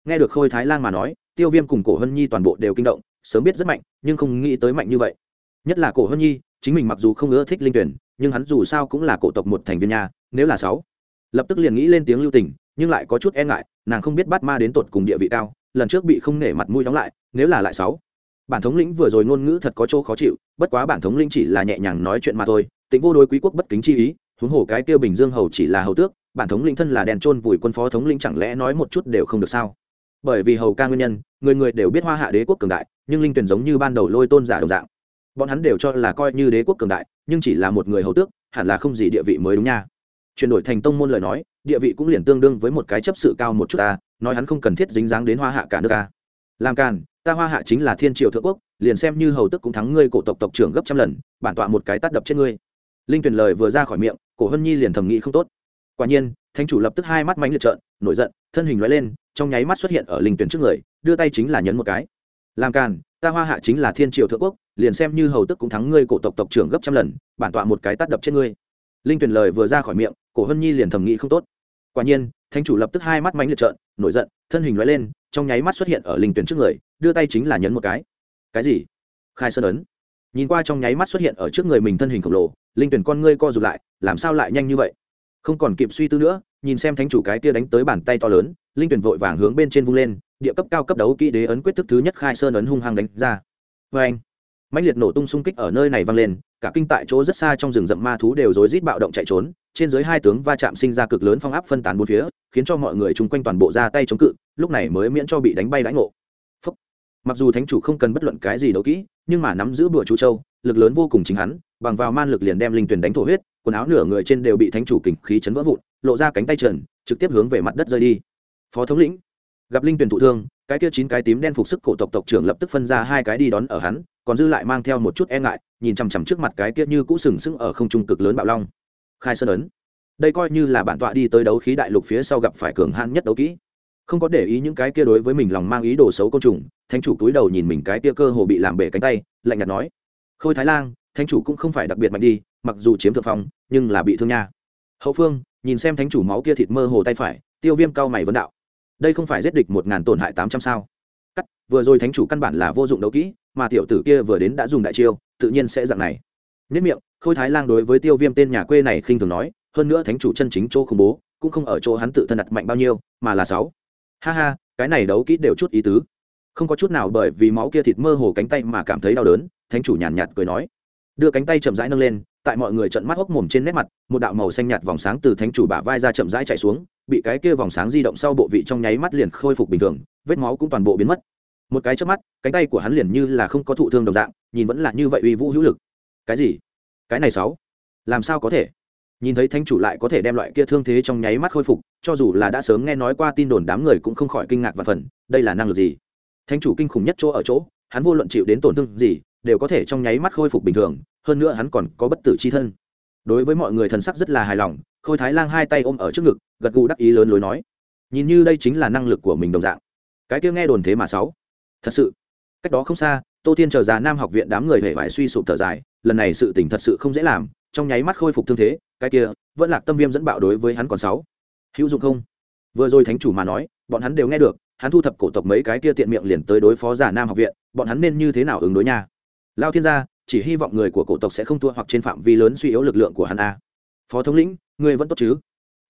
Nghe được khôi thái lan mà nói, tiêu viêm cùng cổ hân nhi toàn bộ đều kinh động, sớm biết rất mạnh, nhưng không nghĩ tới mạnh như vậy. Nhất là cổ hân nhi, chính mình mặc dù không ưa thích linh tuyển, nhưng hắn dù sao cũng là cổ tộc một thành viên nhà nếu là sáu, lập tức liền nghĩ lên tiếng lưu tình, nhưng lại có chút e ngại, nàng không biết bắt ma đến tột cùng địa vị cao, lần trước bị không nể mặt mũi đóng lại, nếu là lại sáu bản thống lĩnh vừa rồi ngôn ngữ thật có chỗ khó chịu, bất quá bản thống lĩnh chỉ là nhẹ nhàng nói chuyện mà thôi. Tịnh vô đối quý quốc bất kính chi ý, huống hồ cái kêu bình dương hầu chỉ là hầu tước, bản thống lĩnh thân là đèn trôn vùi quân phó thống lĩnh chẳng lẽ nói một chút đều không được sao? Bởi vì hầu ca nguyên nhân, người người đều biết hoa hạ đế quốc cường đại, nhưng linh tuyển giống như ban đầu lôi tôn giả đồng dạng. Bọn hắn đều cho là coi như đế quốc cường đại, nhưng chỉ là một người hầu tước, hẳn là không gì địa vị mới đúng nha. Chuyển đổi thành tông môn lời nói, địa vị cũng liền tương đương với một cái chấp sự cao một chút ta, nói hắn không cần thiết dính dáng đến hoa hạ cả nước ta. Làm càn ta hoa hạ chính là thiên triều thượng quốc, liền xem như hầu tức cũng thắng ngươi cổ tộc tộc trưởng gấp trăm lần, bản tọa một cái tắt đập trên ngươi. Linh tuyển lời vừa ra khỏi miệng, cổ hân nhi liền thầm nghĩ không tốt. Quả nhiên, thánh chủ lập tức hai mắt mánh liệt trợn, nổi giận, thân hình loại lên, trong nháy mắt xuất hiện ở linh tuyển trước người, đưa tay chính là nhấn một cái. Làm càn, ta hoa hạ chính là thiên triều thượng quốc, liền xem như hầu tức cũng thắng ngươi cổ tộc tộc trưởng gấp trăm lần, bản tọa một cái tắt đập trên ngươi. Linh tuyển lời vừa ra khỏi miệng, cổ hân nhi liền thầm nghĩ không tốt. Quả nhiên, thánh chủ lập tức hai mắt mánh liệt trợn, nổi giận, thân hình loại lên trong nháy mắt xuất hiện ở linh tuyển trước người, đưa tay chính là nhấn một cái. Cái gì? Khai sơn ấn. Nhìn qua trong nháy mắt xuất hiện ở trước người mình thân hình khổng lồ, linh tuyển con ngươi co rụt lại, làm sao lại nhanh như vậy? Không còn kịp suy tư nữa, nhìn xem thánh chủ cái kia đánh tới bàn tay to lớn, linh tuyển vội vàng hướng bên trên vung lên, địa cấp cao cấp đấu kỹ đế ấn quyết thức thứ nhất khai sơn ấn hung hăng đánh ra. Vê anh mạnh liệt nổ tung xung kích ở nơi này vang lên, cả kinh tại chỗ rất xa trong rừng rậm ma thú đều rối rít bạo động chạy trốn, trên dưới hai tướng va chạm sinh ra cực lớn phong áp phân tán bốn phía, khiến cho mọi người chung quanh toàn bộ ra tay chống cự, lúc này mới miễn cho bị đánh bay đánh ngộ. Phúc. mặc dù thánh chủ không cần bất luận cái gì đấu kỹ, nhưng mà nắm giữ bữa chú châu, lực lớn vô cùng chính hắn, bằng vào man lực liền đem linh tuyển đánh thổ huyết, quần áo nửa người trên đều bị thánh chủ kình khí chấn vỡ vụn, lộ ra cánh tay trần, trực tiếp hướng về mặt đất rơi đi. Phó thống lĩnh. Gặp linh tuyển thụ thương, cái kia chín cái tím đen phục sức cổ tộc tộc trưởng lập tức phân ra hai cái đi đón ở hắn còn dư lại mang theo một chút e ngại, nhìn chằm chằm trước mặt cái kia như cũ sừng sững ở không trung cực lớn bạo long. Khai sơn ấn. Đây coi như là bản tọa đi tới đấu khí đại lục phía sau gặp phải cường hạn nhất đấu kỹ. Không có để ý những cái kia đối với mình lòng mang ý đồ xấu côn trùng, thánh chủ cúi đầu nhìn mình cái kia cơ hồ bị làm bể cánh tay, lạnh nhạt nói, khôi thái lang, thánh chủ cũng không phải đặc biệt mạnh đi, mặc dù chiếm thượng phong, nhưng là bị thương nha. Hậu phương, nhìn xem thánh chủ máu kia thịt mơ hồ tay phải, tiêu viêm cao mày vấn đạo, đây không phải giết địch một ngàn tổn hại tám trăm sao? Cắt vừa rồi thánh chủ căn bản là vô dụng đấu kỹ mà tiểu tử kia vừa đến đã dùng đại chiêu tự nhiên sẽ dạng này. Nhất miệng khôi thái lang đối với tiêu viêm tên nhà quê này khinh thường nói hơn nữa thánh chủ chân chính chỗ khủng bố cũng không ở chỗ hắn tự thân đặt mạnh bao nhiêu mà là sáu. Ha ha cái này đấu kỹ đều chút ý tứ. Không có chút nào bởi vì máu kia thịt mơ hồ cánh tay mà cảm thấy đau đớn thánh chủ nhàn nhạt, nhạt cười nói. Đưa cánh tay chậm rãi nâng lên tại mọi người trận mắt hốc mồm trên nét mặt, một đạo màu xanh nhạt vòng sáng từ thánh chủ bả vai ra chậm rãi chạy xuống, bị cái kia vòng sáng di động sau bộ vị trong nháy mắt liền khôi phục bình thường, vết máu cũng toàn bộ biến mất. Một cái trước mắt, cánh tay của hắn liền như là không có thụ thương đồng dạng, nhìn vẫn là như vậy uy vũ hữu lực. Cái gì? Cái này sáu? Làm sao có thể? Nhìn thấy thánh chủ lại có thể đem loại kia thương thế trong nháy mắt khôi phục, cho dù là đã sớm nghe nói qua tin đồn đám người cũng không khỏi kinh ngạc và phần, đây là năng lực gì? Thánh chủ kinh khủng nhất chỗ ở chỗ, hắn vô luận chịu đến tổn thương gì, đều có thể trong nháy mắt khôi phục bình thường hơn nữa hắn còn có bất tử chi thân. Đối với mọi người thần sắc rất là hài lòng, khôi thái lang hai tay ôm ở trước ngực, gật gù đắc ý lớn lối nói, nhìn như đây chính là năng lực của mình đồng dạng. Cái kia nghe đồn thế mà sáu. Thật sự. Cách đó không xa, tô thiên chờ già nam học viện đám người hề vải suy sụp thở dài, lần này sự tỉnh thật sự không dễ làm, trong nháy mắt khôi phục thương thế, cái kia, vẫn lạc tâm viêm dẫn bạo đối với hắn còn sáu. Hữu dụng không? Vừa rồi thánh chủ mà nói, bọn hắn đều nghe được, hắn thu thập cổ tộc mấy cái kia tiện miệng liền tới đối phó giả nam học viện, bọn hắn nên như thế nào ứng đối nha? Lao thiên gia chỉ hy vọng người của cổ tộc sẽ không thua hoặc trên phạm vi lớn suy yếu lực lượng của hắn a. Phó thống lĩnh, ngươi vẫn tốt chứ?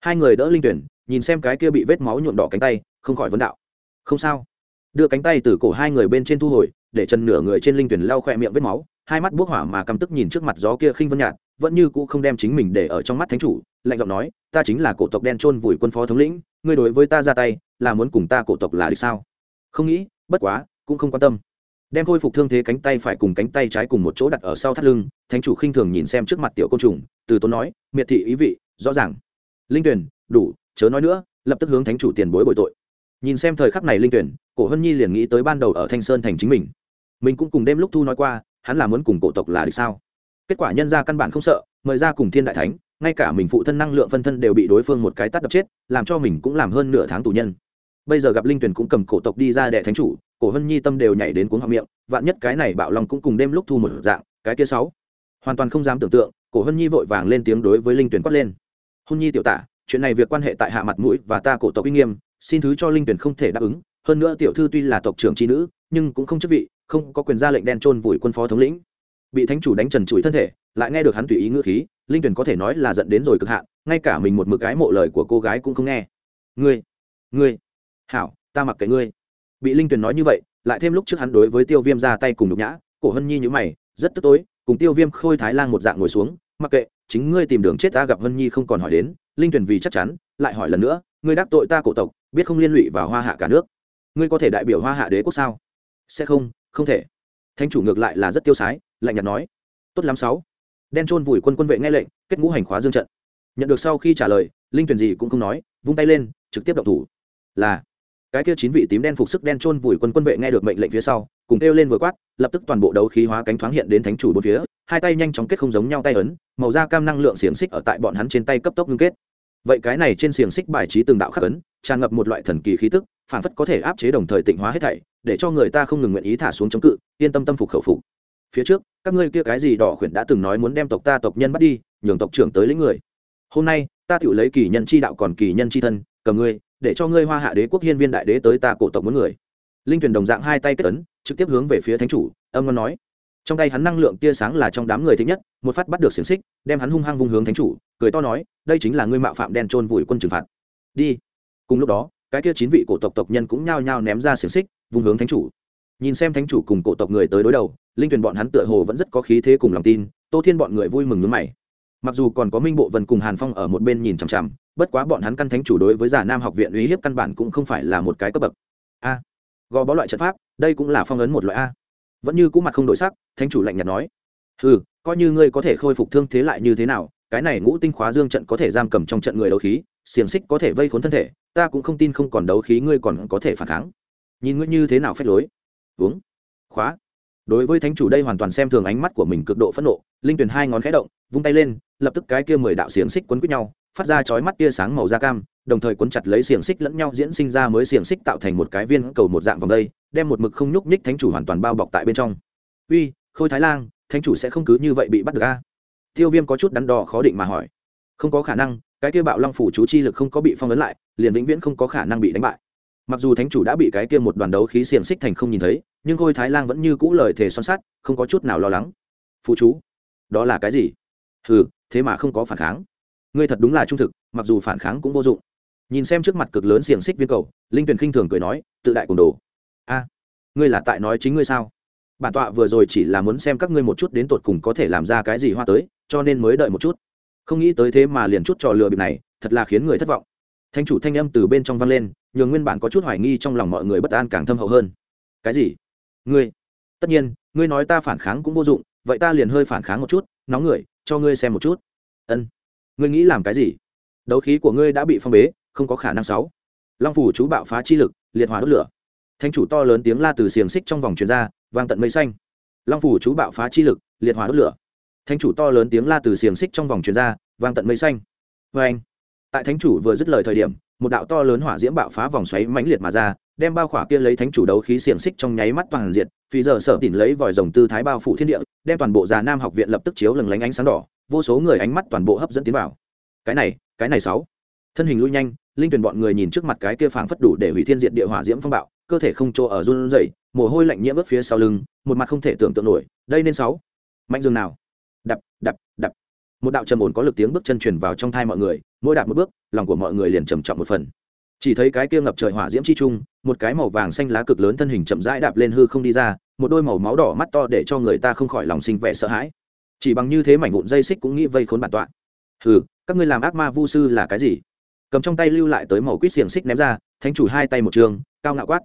Hai người đỡ linh tuyển, nhìn xem cái kia bị vết máu nhuộm đỏ cánh tay, không khỏi vấn đạo. Không sao. Đưa cánh tay từ cổ hai người bên trên thu hồi, để chân nửa người trên linh tuyển lau khỏe miệng vết máu, hai mắt bốc hỏa mà căm tức nhìn trước mặt gió kia khinh vân nhạt, vẫn như cũ không đem chính mình để ở trong mắt thánh chủ, lạnh giọng nói, ta chính là cổ tộc đen chôn vùi quân phó thống lĩnh, ngươi đối với ta ra tay, là muốn cùng ta cổ tộc là địch sao? Không nghĩ, bất quá, cũng không quan tâm đem khôi phục thương thế cánh tay phải cùng cánh tay trái cùng một chỗ đặt ở sau thắt lưng, thánh chủ khinh thường nhìn xem trước mặt tiểu côn trùng, từ tốn nói, miệt thị ý vị, rõ ràng. Linh tuyển đủ, chớ nói nữa, lập tức hướng thánh chủ tiền bối bội tội. Nhìn xem thời khắc này linh tuyển cổ hân nhi liền nghĩ tới ban đầu ở thanh sơn thành chính mình. Mình cũng cùng đêm lúc thu nói qua, hắn là muốn cùng cổ tộc là địch sao? Kết quả nhân ra căn bản không sợ, mời ra cùng thiên đại thánh, ngay cả mình phụ thân năng lượng phân thân đều bị đối phương một cái tắt đập chết, làm cho mình cũng làm hơn nửa tháng tù nhân. Bây giờ gặp linh tuyển cũng cầm cổ tộc đi ra đệ thánh chủ cổ hân nhi tâm đều nhảy đến cuốn họng miệng, vạn nhất cái này bạo long cũng cùng đêm lúc thu một dạng, cái kia sáu. Hoàn toàn không dám tưởng tượng, cổ hân nhi vội vàng lên tiếng đối với linh tuyển quát lên. Hân nhi tiểu tả, chuyện này việc quan hệ tại hạ mặt mũi và ta cổ tộc uy nghiêm, xin thứ cho linh tuyển không thể đáp ứng, hơn nữa tiểu thư tuy là tộc trưởng tri nữ, nhưng cũng không chức vị, không có quyền ra lệnh đen trôn vùi quân phó thống lĩnh. Bị thánh chủ đánh trần trụi thân thể, lại nghe được hắn tùy ý ngữ khí, linh tuyển có thể nói là giận đến rồi cực hạn, ngay cả mình một mực cái mộ lời của cô gái cũng không nghe. Ngươi ngươi, hảo, ta mặc kệ ngươi bị linh tuyền nói như vậy, lại thêm lúc trước hắn đối với tiêu viêm ra tay cùng nhục nhã, cổ hân nhi như mày, rất tức tối, cùng tiêu viêm khôi thái lan một dạng ngồi xuống, mặc kệ, chính ngươi tìm đường chết ta gặp hân nhi không còn hỏi đến, linh tuyền vì chắc chắn, lại hỏi lần nữa, ngươi đắc tội ta cổ tộc, biết không liên lụy vào hoa hạ cả nước. Ngươi có thể đại biểu hoa hạ đế quốc sao? Sẽ không không thể. Thanh chủ ngược lại là rất tiêu sái, lạnh nhạt nói. Tốt lắm sáu. Đen trôn vùi quân quân vệ nghe lệnh, kết ngũ hành khóa dương trận. Nhận được sau khi trả lời, linh tuyển gì cũng không nói, vung tay lên, trực tiếp động thủ. Là cái kia chín vị tím đen phục sức đen trôn vùi quân quân vệ nghe được mệnh lệnh phía sau, cùng kêu lên vừa quát, lập tức toàn bộ đấu khí hóa cánh thoáng hiện đến thánh chủ bốn phía, hai tay nhanh chóng kết không giống nhau tay ấn, màu da cam năng lượng xiềng xích ở tại bọn hắn trên tay cấp tốc ngưng kết. Vậy cái này trên xiềng xích bài trí từng đạo khắc ấn, tràn ngập một loại thần kỳ khí tức, phản phất có thể áp chế đồng thời tịnh hóa hết thảy, để cho người ta không ngừng nguyện ý thả xuống chống cự, yên tâm tâm phục khẩu phục. Phía trước, các ngươi kia cái gì đỏ khuyển đã từng nói muốn đem tộc ta tộc nhân bắt đi, nhường tộc trưởng tới lấy người. Hôm nay, ta tự lấy kỳ nhân chi đạo còn kỳ nhân chi thân, cầm ngươi để cho ngươi hoa hạ đế quốc hiên viên đại đế tới ta cổ tộc muốn người. Linh tuyển đồng dạng hai tay kết tấn, trực tiếp hướng về phía thánh chủ, âm ngon nói. Trong tay hắn năng lượng tia sáng là trong đám người thích nhất, một phát bắt được xiềng xích, đem hắn hung hăng vung hướng thánh chủ, cười to nói, đây chính là ngươi mạo phạm đen trôn vùi quân trừng phạt. Đi. Cùng lúc đó, cái kia chín vị cổ tộc tộc nhân cũng nhao nhao ném ra xiềng xích, vung hướng thánh chủ. Nhìn xem thánh chủ cùng cổ tộc người tới đối đầu, linh tuyển bọn hắn tựa hồ vẫn rất có khí thế cùng lòng tin, tô thiên bọn người vui mừng nước mày mặc dù còn có minh bộ vần cùng hàn phong ở một bên nhìn chằm chằm, bất quá bọn hắn căn thánh chủ đối với giả nam học viện uy hiếp căn bản cũng không phải là một cái cấp bậc. A, gò bó loại trận pháp, đây cũng là phong ấn một loại a. Vẫn như cũ mặt không đổi sắc, thánh chủ lạnh nhạt nói. Ừ coi như ngươi có thể khôi phục thương thế lại như thế nào, cái này ngũ tinh khóa dương trận có thể giam cầm trong trận người đấu khí, xiềng xích có thể vây khốn thân thể, ta cũng không tin không còn đấu khí ngươi còn có thể phản kháng. Nhìn ngươi như thế nào phép lối. Uống. Khóa. Đối với thánh chủ đây hoàn toàn xem thường ánh mắt của mình cực độ phẫn nộ linh tuyền hai ngón khẽ động, vung tay lên, lập tức cái kia mười đạo xiềng xích quấn quýt nhau, phát ra chói mắt tia sáng màu da cam, đồng thời quấn chặt lấy xiềng xích lẫn nhau diễn sinh ra mới xiềng xích tạo thành một cái viên cầu một dạng vòng đây, đem một mực không nhúc nhích thánh chủ hoàn toàn bao bọc tại bên trong. Uy, khôi thái lang, thánh chủ sẽ không cứ như vậy bị bắt được a? Tiêu viêm có chút đắn đo khó định mà hỏi. Không có khả năng, cái kia bạo long phủ chú chi lực không có bị phong ấn lại, liền vĩnh viễn không có khả năng bị đánh bại. Mặc dù thánh chủ đã bị cái kia một đoàn đấu khí xiềng xích thành không nhìn thấy, nhưng khôi thái lang vẫn như cũ lời thề son sắt, không có chút nào lo lắng. Phụ chú đó là cái gì? Ừ thế mà không có phản kháng. Ngươi thật đúng là trung thực, mặc dù phản kháng cũng vô dụng. Nhìn xem trước mặt cực lớn xiềng xích viên cầu, linh tuyền khinh thường cười nói, tự đại cùng đồ. A, ngươi là tại nói chính ngươi sao? Bản tọa vừa rồi chỉ là muốn xem các ngươi một chút đến tột cùng có thể làm ra cái gì hoa tới, cho nên mới đợi một chút. Không nghĩ tới thế mà liền chút trò lừa bịp này, thật là khiến người thất vọng. Thanh chủ thanh âm từ bên trong vang lên, nhường nguyên bản có chút hoài nghi trong lòng mọi người bất an càng thâm hậu hơn. Cái gì? Ngươi? Tất nhiên, ngươi nói ta phản kháng cũng vô dụng vậy ta liền hơi phản kháng một chút, nóng người, cho ngươi xem một chút. Ân. Ngươi nghĩ làm cái gì? Đấu khí của ngươi đã bị phong bế, không có khả năng sáu. Long phủ chú bạo phá chi lực, liệt hỏa đốt lửa. Thanh chủ to lớn tiếng la từ xiềng xích trong vòng truyền ra, vang tận mây xanh. Long phủ chú bạo phá chi lực, liệt hỏa đốt lửa. Thanh chủ to lớn tiếng la từ xiềng xích trong vòng truyền ra, vang tận mây xanh. Vê anh tại thánh chủ vừa dứt lời thời điểm, một đạo to lớn hỏa diễm bạo phá vòng xoáy mãnh liệt mà ra, đem bao khỏa kia lấy thánh chủ đấu khí xiềng xích trong nháy mắt toàn diện phi giờ sở tỉn lấy vòi rồng tư thái bao phủ thiên địa đem toàn bộ già nam học viện lập tức chiếu lừng lánh ánh sáng đỏ, vô số người ánh mắt toàn bộ hấp dẫn tiến vào. Cái này cái này sáu. Thân hình lui nhanh, linh tuyển bọn người nhìn trước mặt cái kia phảng phất đủ để hủy thiên diện địa hỏa diễm phong bạo, cơ thể không chỗ ở run rẩy, mồ hôi lạnh nhiễm ướt phía sau lưng, một mặt không thể tưởng tượng nổi, đây nên sáu. Mạnh dương nào? Đập đập đập. Một đạo trầm ổn có lực tiếng bước chân truyền vào trong thai mọi người, mỗi đạp một bước, lòng của mọi người liền trầm trọng một phần chỉ thấy cái kia ngập trời hỏa diễm chi trung, một cái màu vàng xanh lá cực lớn thân hình chậm rãi đạp lên hư không đi ra, một đôi màu máu đỏ mắt to để cho người ta không khỏi lòng sinh vẻ sợ hãi. Chỉ bằng như thế mảnh vụn dây xích cũng nghĩ vây khốn bản tọa. Hừ, các ngươi làm ác ma vu sư là cái gì? Cầm trong tay lưu lại tới màu quýt xiềng xích ném ra, thánh chủ hai tay một trường, cao ngạo quát.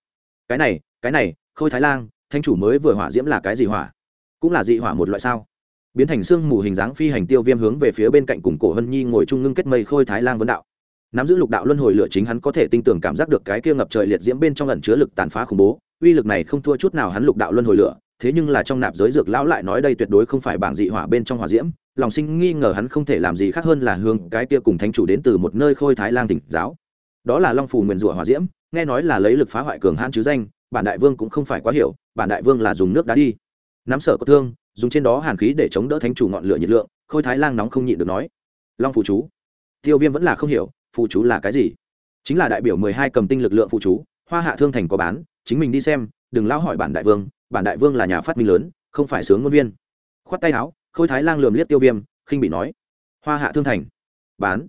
Cái này cái này, khôi thái lang, thánh chủ mới vừa hỏa diễm là cái gì hỏa? Cũng là dị hỏa một loại sao? Biến thành xương mù hình dáng phi hành tiêu viêm hướng về phía bên cạnh cùng cổ hân nhi ngồi chung ngưng kết mây khôi thái lang vấn đạo nắm giữ lục đạo luân hồi lửa chính hắn có thể tinh tưởng cảm giác được cái kia ngập trời liệt diễm bên trong ẩn chứa lực tàn phá khủng bố, uy lực này không thua chút nào hắn lục đạo luân hồi lửa, thế nhưng là trong nạp giới dược lão lại nói đây tuyệt đối không phải bảng dị hỏa bên trong hỏa diễm, lòng sinh nghi ngờ hắn không thể làm gì khác hơn là hướng cái kia cùng thánh chủ đến từ một nơi khôi thái lang tỉnh giáo. Đó là long phù nguyền rủa hỏa diễm, nghe nói là lấy lực phá hoại cường hãn chứ danh, bản đại vương cũng không phải quá hiểu, bản đại vương là dùng nước đá đi. Nắm sở có thương, dùng trên đó hàn khí để chống đỡ thánh chủ ngọn lửa nhiệt lượng, khôi thái lang nóng không nhịn được nói. Long phù chú, tiêu viêm vẫn là không hiểu Phụ chú là cái gì? Chính là đại biểu mười hai cầm tinh lực lượng phụ chú, hoa hạ thương thành có bán, chính mình đi xem, đừng lao hỏi bản đại vương, bản đại vương là nhà phát minh lớn, không phải sướng ngôn viên. Khoát tay áo, khôi thái lang lườm liếc tiêu viêm, khinh bị nói, hoa hạ thương thành, bán.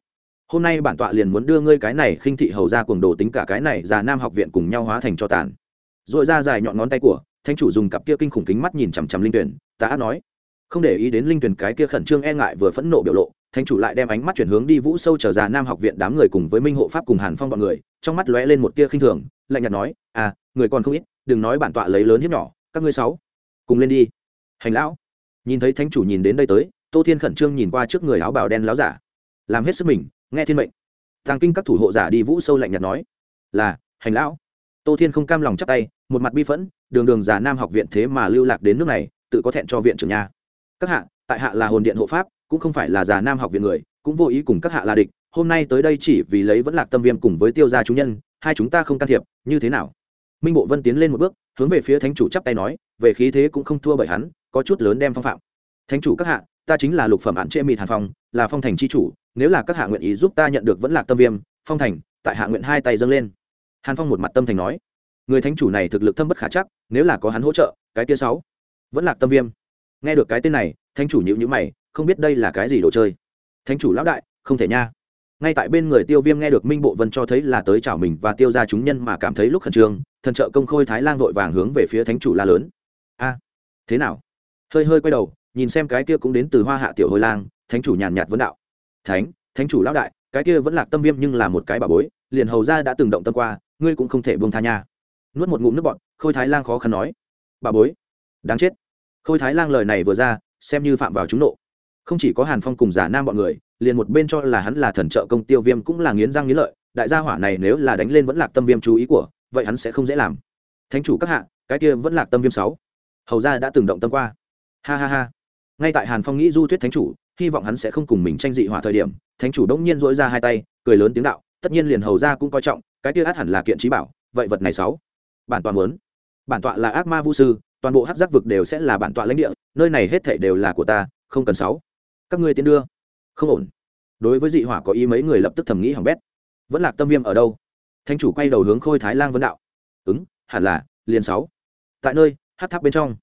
Hôm nay bản tọa liền muốn đưa ngươi cái này khinh thị hầu ra cuồng đồ tính cả cái này già nam học viện cùng nhau hóa thành cho tàn. Dội ra dài nhọn ngón tay của, thánh chủ dùng cặp kia kinh khủng kính mắt nhìn chằm chằm linh tuyển, ta nói, không để ý đến linh tuyển cái kia khẩn trương e ngại vừa phẫn nộ biểu lộ thánh chủ lại đem ánh mắt chuyển hướng đi vũ sâu trở ra nam học viện đám người cùng với minh hộ pháp cùng hàn phong bọn người trong mắt lóe lên một tia khinh thường lạnh nhạt nói à người còn không ít đừng nói bản tọa lấy lớn hiếp nhỏ các ngươi sáu cùng lên đi hành lão nhìn thấy thánh chủ nhìn đến đây tới tô thiên khẩn trương nhìn qua trước người áo bào đen láo giả làm hết sức mình nghe thiên mệnh thàng kinh các thủ hộ giả đi vũ sâu lạnh nhạt nói là hành lão tô thiên không cam lòng chắp tay một mặt bi phẫn đường đường giả nam học viện thế mà lưu lạc đến nước này tự có thẹn cho viện trưởng nhà các hạ tại hạ là hồn điện hộ pháp cũng không phải là già nam học viện người, cũng vô ý cùng các hạ là địch, hôm nay tới đây chỉ vì lấy vẫn lạc tâm viêm cùng với tiêu gia chúng nhân, hai chúng ta không can thiệp, như thế nào? Minh bộ vân tiến lên một bước, hướng về phía thánh chủ chắp tay nói, về khí thế cũng không thua bởi hắn, có chút lớn đem phong phạm. Thánh chủ các hạ, ta chính là lục phẩm án trệ mịt hàn phong, là phong thành c h i chủ, nếu là các hạ nguyện ý giúp ta nhận được vẫn lạc tâm viêm, phong thành, tại hạ nguyện hai tay dâng lên. Hàn phong một mặt tâm thành nói, người thánh chủ này thực lực thâm bất khả chắc, nếu là có hắn hỗ trợ, cái tia sáu, vẫn lạc tâm viêm. Nghe được cái tên này, thánh chủ nhữ nhữ mày không biết đây là cái gì đồ chơi. Thánh chủ lão đại, không thể nha. Ngay tại bên người tiêu viêm nghe được minh bộ vân cho thấy là tới chào mình và tiêu ra chúng nhân mà cảm thấy lúc khẩn trương, thần trợ công khôi thái lang vội vàng hướng về phía thánh chủ la lớn. A, thế nào? Hơi hơi quay đầu, nhìn xem cái kia cũng đến từ hoa hạ tiểu hồi lang, thánh chủ nhàn nhạt vấn đạo. Thánh thánh chủ lão đại, cái kia vẫn là tâm viêm nhưng là một cái bà bối, liền hầu ra đã từng động tâm qua, ngươi cũng không thể buông tha nha. Nuốt một ngụm nước bọn khôi thái lang khó khăn nói. Bà bối, đáng chết. Khôi thái lang lời này vừa ra, xem như phạm vào trúng nộ không chỉ có hàn phong cùng giả nam bọn người, liền một bên cho là hắn là thần trợ công tiêu viêm cũng là nghiến răng nghiến lợi, đại gia hỏa này nếu là đánh lên vẫn lạc tâm viêm chú ý của, vậy hắn sẽ không dễ làm. Thánh chủ các hạ, cái kia vẫn lạc tâm viêm sáu. Hầu ra đã từng động tâm qua. Ha ha ha. Ngay tại hàn phong nghĩ du thuyết thánh chủ, hy vọng hắn sẽ không cùng mình tranh dị hỏa thời điểm, thánh chủ đông nhiên dỗi ra hai tay, cười lớn tiếng đạo, tất nhiên liền hầu ra cũng coi trọng, cái kia át hẳn là kiện trí bảo, vậy vật này sáu. Bản tọa muốn. Bản tọa là ác ma vũ sư, toàn bộ hát giác vực đều sẽ là bản tọa lãnh địa, nơi này hết thảy đều là của ta, không cần sáu các ngươi tiến đưa. Không ổn. Đối với dị hỏa có ý mấy người lập tức thầm nghĩ hỏng bét. Vẫn lạc tâm viêm ở đâu? Thanh chủ quay đầu hướng khôi thái lang vấn đạo. Ứng, hẳn là, liền sáu. Tại nơi, hát tháp bên trong.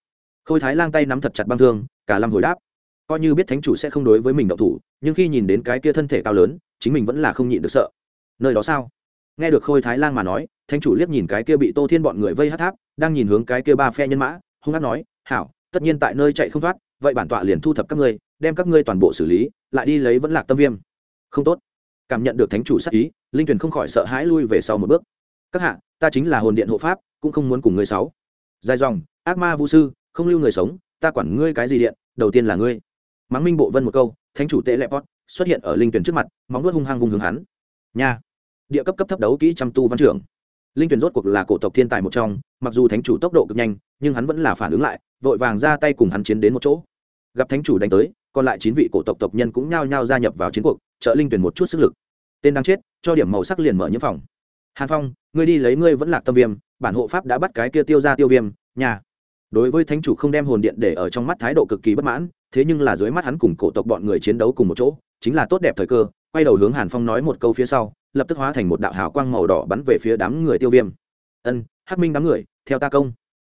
Khôi thái lang tay nắm thật chặt băng thương, cả lâm hồi đáp. Coi như biết thánh chủ sẽ không đối với mình động thủ, nhưng khi nhìn đến cái kia thân thể cao lớn, chính mình vẫn là không nhịn được sợ. Nơi đó sao? Nghe được khôi thái lang mà nói, thánh chủ liếc nhìn cái kia bị tô thiên bọn người vây hát tháp, đang nhìn hướng cái kia ba phe nhân mã, hung hát nói, hảo, tất nhiên tại nơi chạy không thoát, vậy bản tọa liền thu thập các ngươi đem các ngươi toàn bộ xử lý, lại đi lấy vẫn lạc tâm viêm. Không tốt. Cảm nhận được thánh chủ sắc ý, linh tuyền không khỏi sợ hãi lui về sau một bước. Các hạ, ta chính là hồn điện hộ pháp, cũng không muốn cùng ngươi sáu. Dài dòng, ác ma vũ sư, không lưu người sống, ta quản ngươi cái gì điện, đầu tiên là ngươi. Mắng minh bộ vân một câu, thánh chủ tệ lẹ pot xuất hiện ở linh tuyển trước mặt, móng nuốt hung hăng vùng hướng hắn. Nha. Địa cấp cấp thấp đấu kỹ trăm tu văn trưởng. Linh tuyển rốt cuộc là cổ tộc thiên tài một trong, mặc dù thánh chủ tốc độ cực nhanh, nhưng hắn vẫn là phản ứng lại, vội vàng ra tay cùng hắn chiến đến một chỗ. Gặp thánh chủ đánh tới còn lại chín vị cổ tộc tộc nhân cũng nhao nhao gia nhập vào chiến cuộc, trợ linh tuyển một chút sức lực. Tên đang chết, cho điểm màu sắc liền mở nhiễm phòng. Hàn phong, ngươi đi lấy ngươi vẫn là tâm viêm, bản hộ pháp đã bắt cái kia tiêu ra tiêu viêm, nhà. Đối với thánh chủ không đem hồn điện để ở trong mắt thái độ cực kỳ bất mãn, thế nhưng là dưới mắt hắn cùng cổ tộc bọn người chiến đấu cùng một chỗ, chính là tốt đẹp thời cơ, quay đầu hướng hàn phong nói một câu phía sau, lập tức hóa thành một đạo hào quang màu đỏ bắn về phía đám người tiêu viêm. Ân, hắc minh đám người, theo ta công.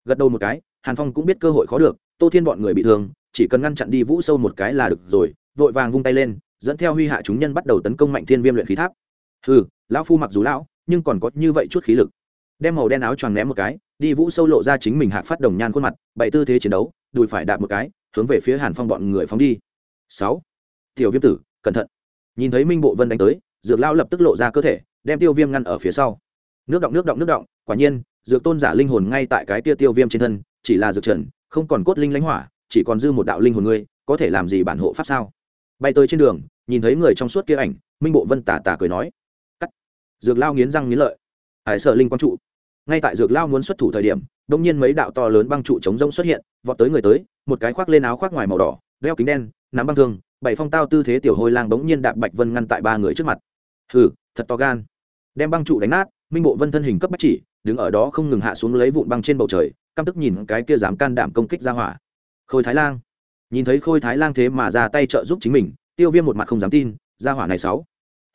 Gật đầu một cái, hàn phong cũng biết cơ hội khó được, tô thiên bọn người bị thương chỉ cần ngăn chặn đi vũ sâu một cái là được rồi, vội vàng vung tay lên, dẫn theo huy hạ chúng nhân bắt đầu tấn công mạnh thiên viêm luyện khí tháp. Ừ lão phu mặc dù lão, nhưng còn có như vậy chút khí lực. Đem màu đen áo choàng ném một cái, đi vũ sâu lộ ra chính mình hạc phát đồng nhan khuôn mặt, bày tư thế chiến đấu, đùi phải đạp một cái, hướng về phía hàn phong bọn người phóng đi. Sáu. Tiểu viêm tử, cẩn thận. Nhìn thấy minh bộ vân đánh tới, dược lao lập tức lộ ra cơ thể, đem tiêu viêm ngăn ở phía sau. Nước động nước động nước động, quả nhiên, dược tôn giả linh hồn ngay tại cái tia tiêu viêm trên thân, chỉ là dược trần, không còn cốt linh lãnh hỏa chỉ còn dư một đạo linh hồn ngươi, có thể làm gì bản hộ pháp sao? Bay tới trên đường, nhìn thấy người trong suốt kia ảnh, minh bộ vân tả tả cười nói, cắt. Dược lao nghiến răng nghiến lợi. Hải sợ linh quang trụ. Ngay tại dược lao muốn xuất thủ thời điểm đông nhiên mấy đạo to lớn băng trụ chống rông xuất hiện, vọt tới người tới, một cái khoác lên áo khoác ngoài màu đỏ, đeo kính đen, nắm băng thương, bảy phong tao tư thế tiểu hôi lang bỗng nhiên đạp bạch vân ngăn tại ba người trước mặt. Hừ, thật to gan. Đem băng trụ đánh nát, minh bộ vân thân hình cấp bách chỉ, đứng ở đó không ngừng hạ xuống lấy vụn băng trên bầu trời, căm tức nhìn cái kia dám can đảm công kích ra hỏa khôi thái lang. Nhìn thấy khôi thái lang thế mà ra tay trợ giúp chính mình, tiêu viêm một mặt không dám tin ra hỏa này sáu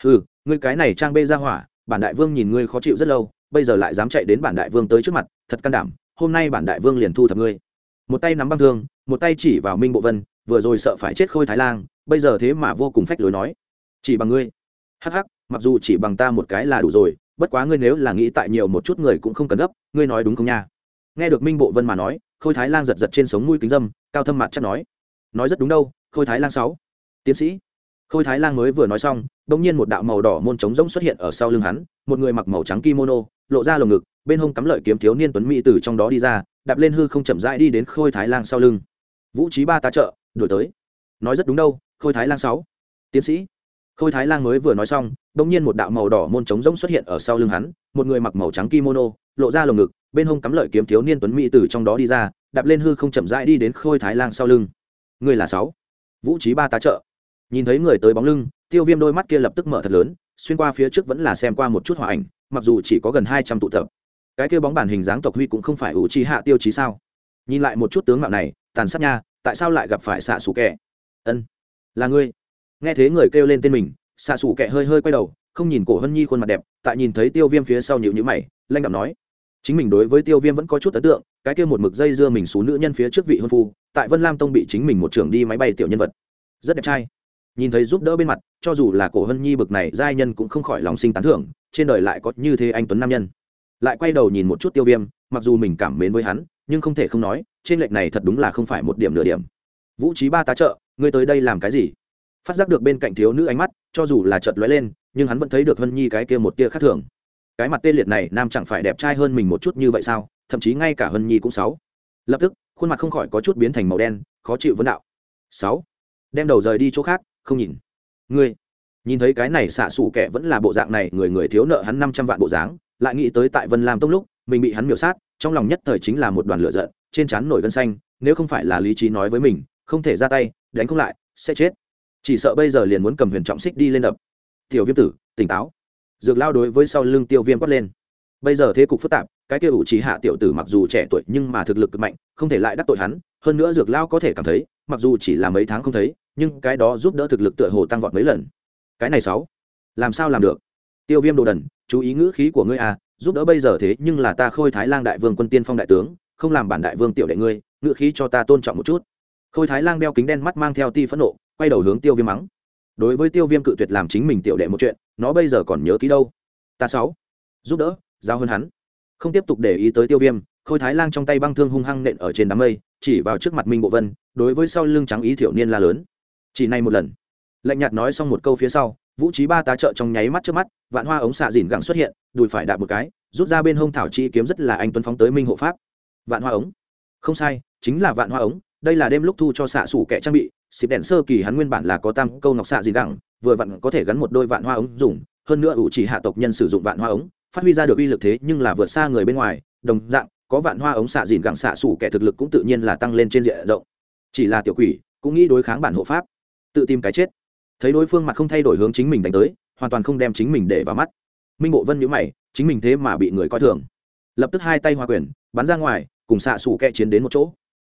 ừ ngươi cái này trang bê ra hỏa, bản đại vương nhìn ngươi khó chịu rất lâu, bây giờ lại dám chạy đến bản đại vương tới trước mặt, thật can đảm, hôm nay bản đại vương liền thu thập ngươi. Một tay nắm băng thương, một tay chỉ vào minh bộ vân, vừa rồi sợ phải chết khôi thái lang, bây giờ thế mà vô cùng phách lối nói. Chỉ bằng ngươi. Hắc hắc, mặc dù chỉ bằng ta một cái là đủ rồi, bất quá ngươi nếu là nghĩ tại nhiều một chút người cũng không cần gấp, ngươi nói đúng không nha? Nghe được minh bộ vân mà nói, khôi thái lang giật giật trên sống mũi kính dâm, cao thâm mặt chắc nói nói rất đúng đâu, khôi thái lang sáu. Tiến sĩ. Khôi thái lang mới vừa nói xong đ ỗ n g nhiên một đạo màu đỏ môn trống rỗng xuất hiện ở sau lưng hắn, một người mặc màu trắng kimono, lộ ra lồng ngực, bên hông cắm lợi kiếm thiếu niên tuấn mỹ từ trong đó đi ra, đạp lên hư không chậm rãi đi đến khôi thái lang sau lưng. Vũ trí ba tá trợ đổi tới. Nói rất đúng đâu, khôi thái lang sáu. Tiến sĩ. Khôi thái lang mới vừa nói xong đ ỗ n g nhiên một đạo màu đỏ môn trống rỗng xuất hiện ở sau lưng hắn, một người mặc màu trắng kimono, lộ ra lồng ngực bên hông cắm lợi kiếm thiếu niên tuấn mỹ từ trong đó đi ra, đạp lên hư không chậm rãi đi đến khôi thái lang sau lưng. Người là sáu. Vũ trí ba tá trợ. Nhìn thấy người tới bóng lưng, tiêu viêm đôi mắt kia lập tức mở thật lớn, xuyên qua phía trước vẫn là xem qua một chút hòa ảnh, mặc dù chỉ có gần hai trăm tụ tập. Cái kia bóng bản hình dáng tộc huy cũng không phải ủ trí hạ tiêu chí sao? Nhìn lại một chút tướng mạo này, tàn sát nha, tại sao lại gặp phải xạ xù kẻ? Ân, là ngươi. Nghe thấy người kêu lên tên mình, xạ xù kẻ hơi hơi quay đầu, không nhìn cổ hân nhi khuôn mặt đẹp, tại nhìn thấy tiêu viêm phía sau nhịu nhữ mày, lanh đạm nói chính mình đối với tiêu viêm vẫn có chút ấn tượng, cái kia một mực dây dưa mình xuống nữ nhân phía trước vị hôn phu, tại vân lam tông bị chính mình một trường đi máy bay tiểu nhân vật. Rất đẹp trai. Nhìn thấy giúp đỡ bên mặt, cho dù là cổ hân nhi bực này, giai nhân cũng không khỏi lòng sinh tán thưởng, trên đời lại có như thế anh tuấn nam nhân. Lại quay đầu nhìn một chút tiêu viêm, mặc dù mình cảm mến với hắn, nhưng không thể không nói, trên lệch này thật đúng là không phải một điểm nửa điểm. Vũ trí ba tá trợ, ngươi tới đây làm cái gì? Phát giác được bên cạnh thiếu nữ ánh mắt, cho dù là chợt lóe lên, nhưng hắn vẫn thấy được hân nhi cái kia một tia khác thường cái mặt tê liệt này nam chẳng phải đẹp trai hơn mình một chút như vậy sao? Thậm chí ngay cả hân nhi cũng sáu. Lập tức, khuôn mặt không khỏi có chút biến thành màu đen, khó chịu vấn đạo. Sáu. Đem đầu rời đi chỗ khác, không nhìn. Ngươi. Nhìn thấy cái này xạ xủ kẻ vẫn là bộ dạng này, người người thiếu nợ hắn năm trăm vạn bộ dáng, lại nghĩ tới tại vân lam tông lúc, mình bị hắn miểu sát, trong lòng nhất thời chính là một đoàn lửa giận, trên trán nổi gân xanh, nếu không phải là lý trí nói với mình, không thể ra tay, đánh không lại, sẽ chết. Chỉ sợ bây giờ liền muốn cầm huyền trọng xích đi lên đập. Tiểu viêm tử, tỉnh táo dược lao đối với sau lưng tiêu viêm quát lên. Bây giờ thế cục phức tạp, cái kia ủ trí hạ tiểu tử mặc dù trẻ tuổi nhưng mà thực lực cực mạnh, không thể lại đắc tội hắn, hơn nữa dược lao có thể cảm thấy, mặc dù chỉ là mấy tháng không thấy, nhưng cái đó giúp đỡ thực lực tựa hồ tăng vọt mấy lần. Cái này sáu, làm sao làm được? Tiêu viêm đồ đần, chú ý ngữ khí của ngươi à giúp đỡ bây giờ thế nhưng là ta khôi thái lang đại vương quân tiên phong đại tướng, không làm bản đại vương tiểu đệ ngươi, ngữ khí cho ta tôn trọng một chút. Khôi thái lang đeo kính đen mắt mang theo ti phẫn nộ, quay đầu hướng tiêu viêm mắng. Đối với tiêu viêm cự tuyệt làm chính mình tiểu đệ một chuyện nó bây giờ còn nhớ ký đâu. Ta sáu, giúp đỡ, giao hơn hắn. Không tiếp tục để ý tới tiêu viêm, khôi thái lang trong tay băng thương hung hăng nện ở trên đám mây, chỉ vào trước mặt minh bộ vân, đối với sau lưng trắng ý thiểu niên la lớn. Chỉ này một lần. Lạnh nhạt nói xong một câu phía sau, vũ trí ba tá trợ trong nháy mắt trước mắt, vạn hoa ống xạ dìn gẳng xuất hiện, đùi phải đạp một cái, rút ra bên hông thảo chi kiếm rất là anh tuấn phóng tới minh hộ pháp. Vạn hoa ống. Không sai, chính là vạn hoa ống, đây là đêm lúc thu cho xạ sủ kẻ trang bị xịp đèn sơ kỳ hắn nguyên bản là có tam câu ngọc xạ gì đẳng vừa vặn có thể gắn một đôi vạn hoa ống dùng, hơn nữa ủ chỉ hạ tộc nhân sử dụng vạn hoa ống, phát huy ra được uy lực thế nhưng là vượt xa người bên ngoài, đồng dạng, có vạn hoa ống xạ dìn gẳng xạ sủ kẻ thực lực cũng tự nhiên là tăng lên trên diện rộng. Chỉ là tiểu quỷ, cũng nghĩ đối kháng bản hộ pháp, tự tìm cái chết. Thấy đối phương mặt không thay đổi hướng chính mình đánh tới, hoàn toàn không đem chính mình để vào mắt. Minh bộ vân nhữ mày, chính mình thế mà bị người coi thường. Lập tức hai tay hoa quyền, bắn ra ngoài, cùng xạ sủ kẹ chiến đến một chỗ.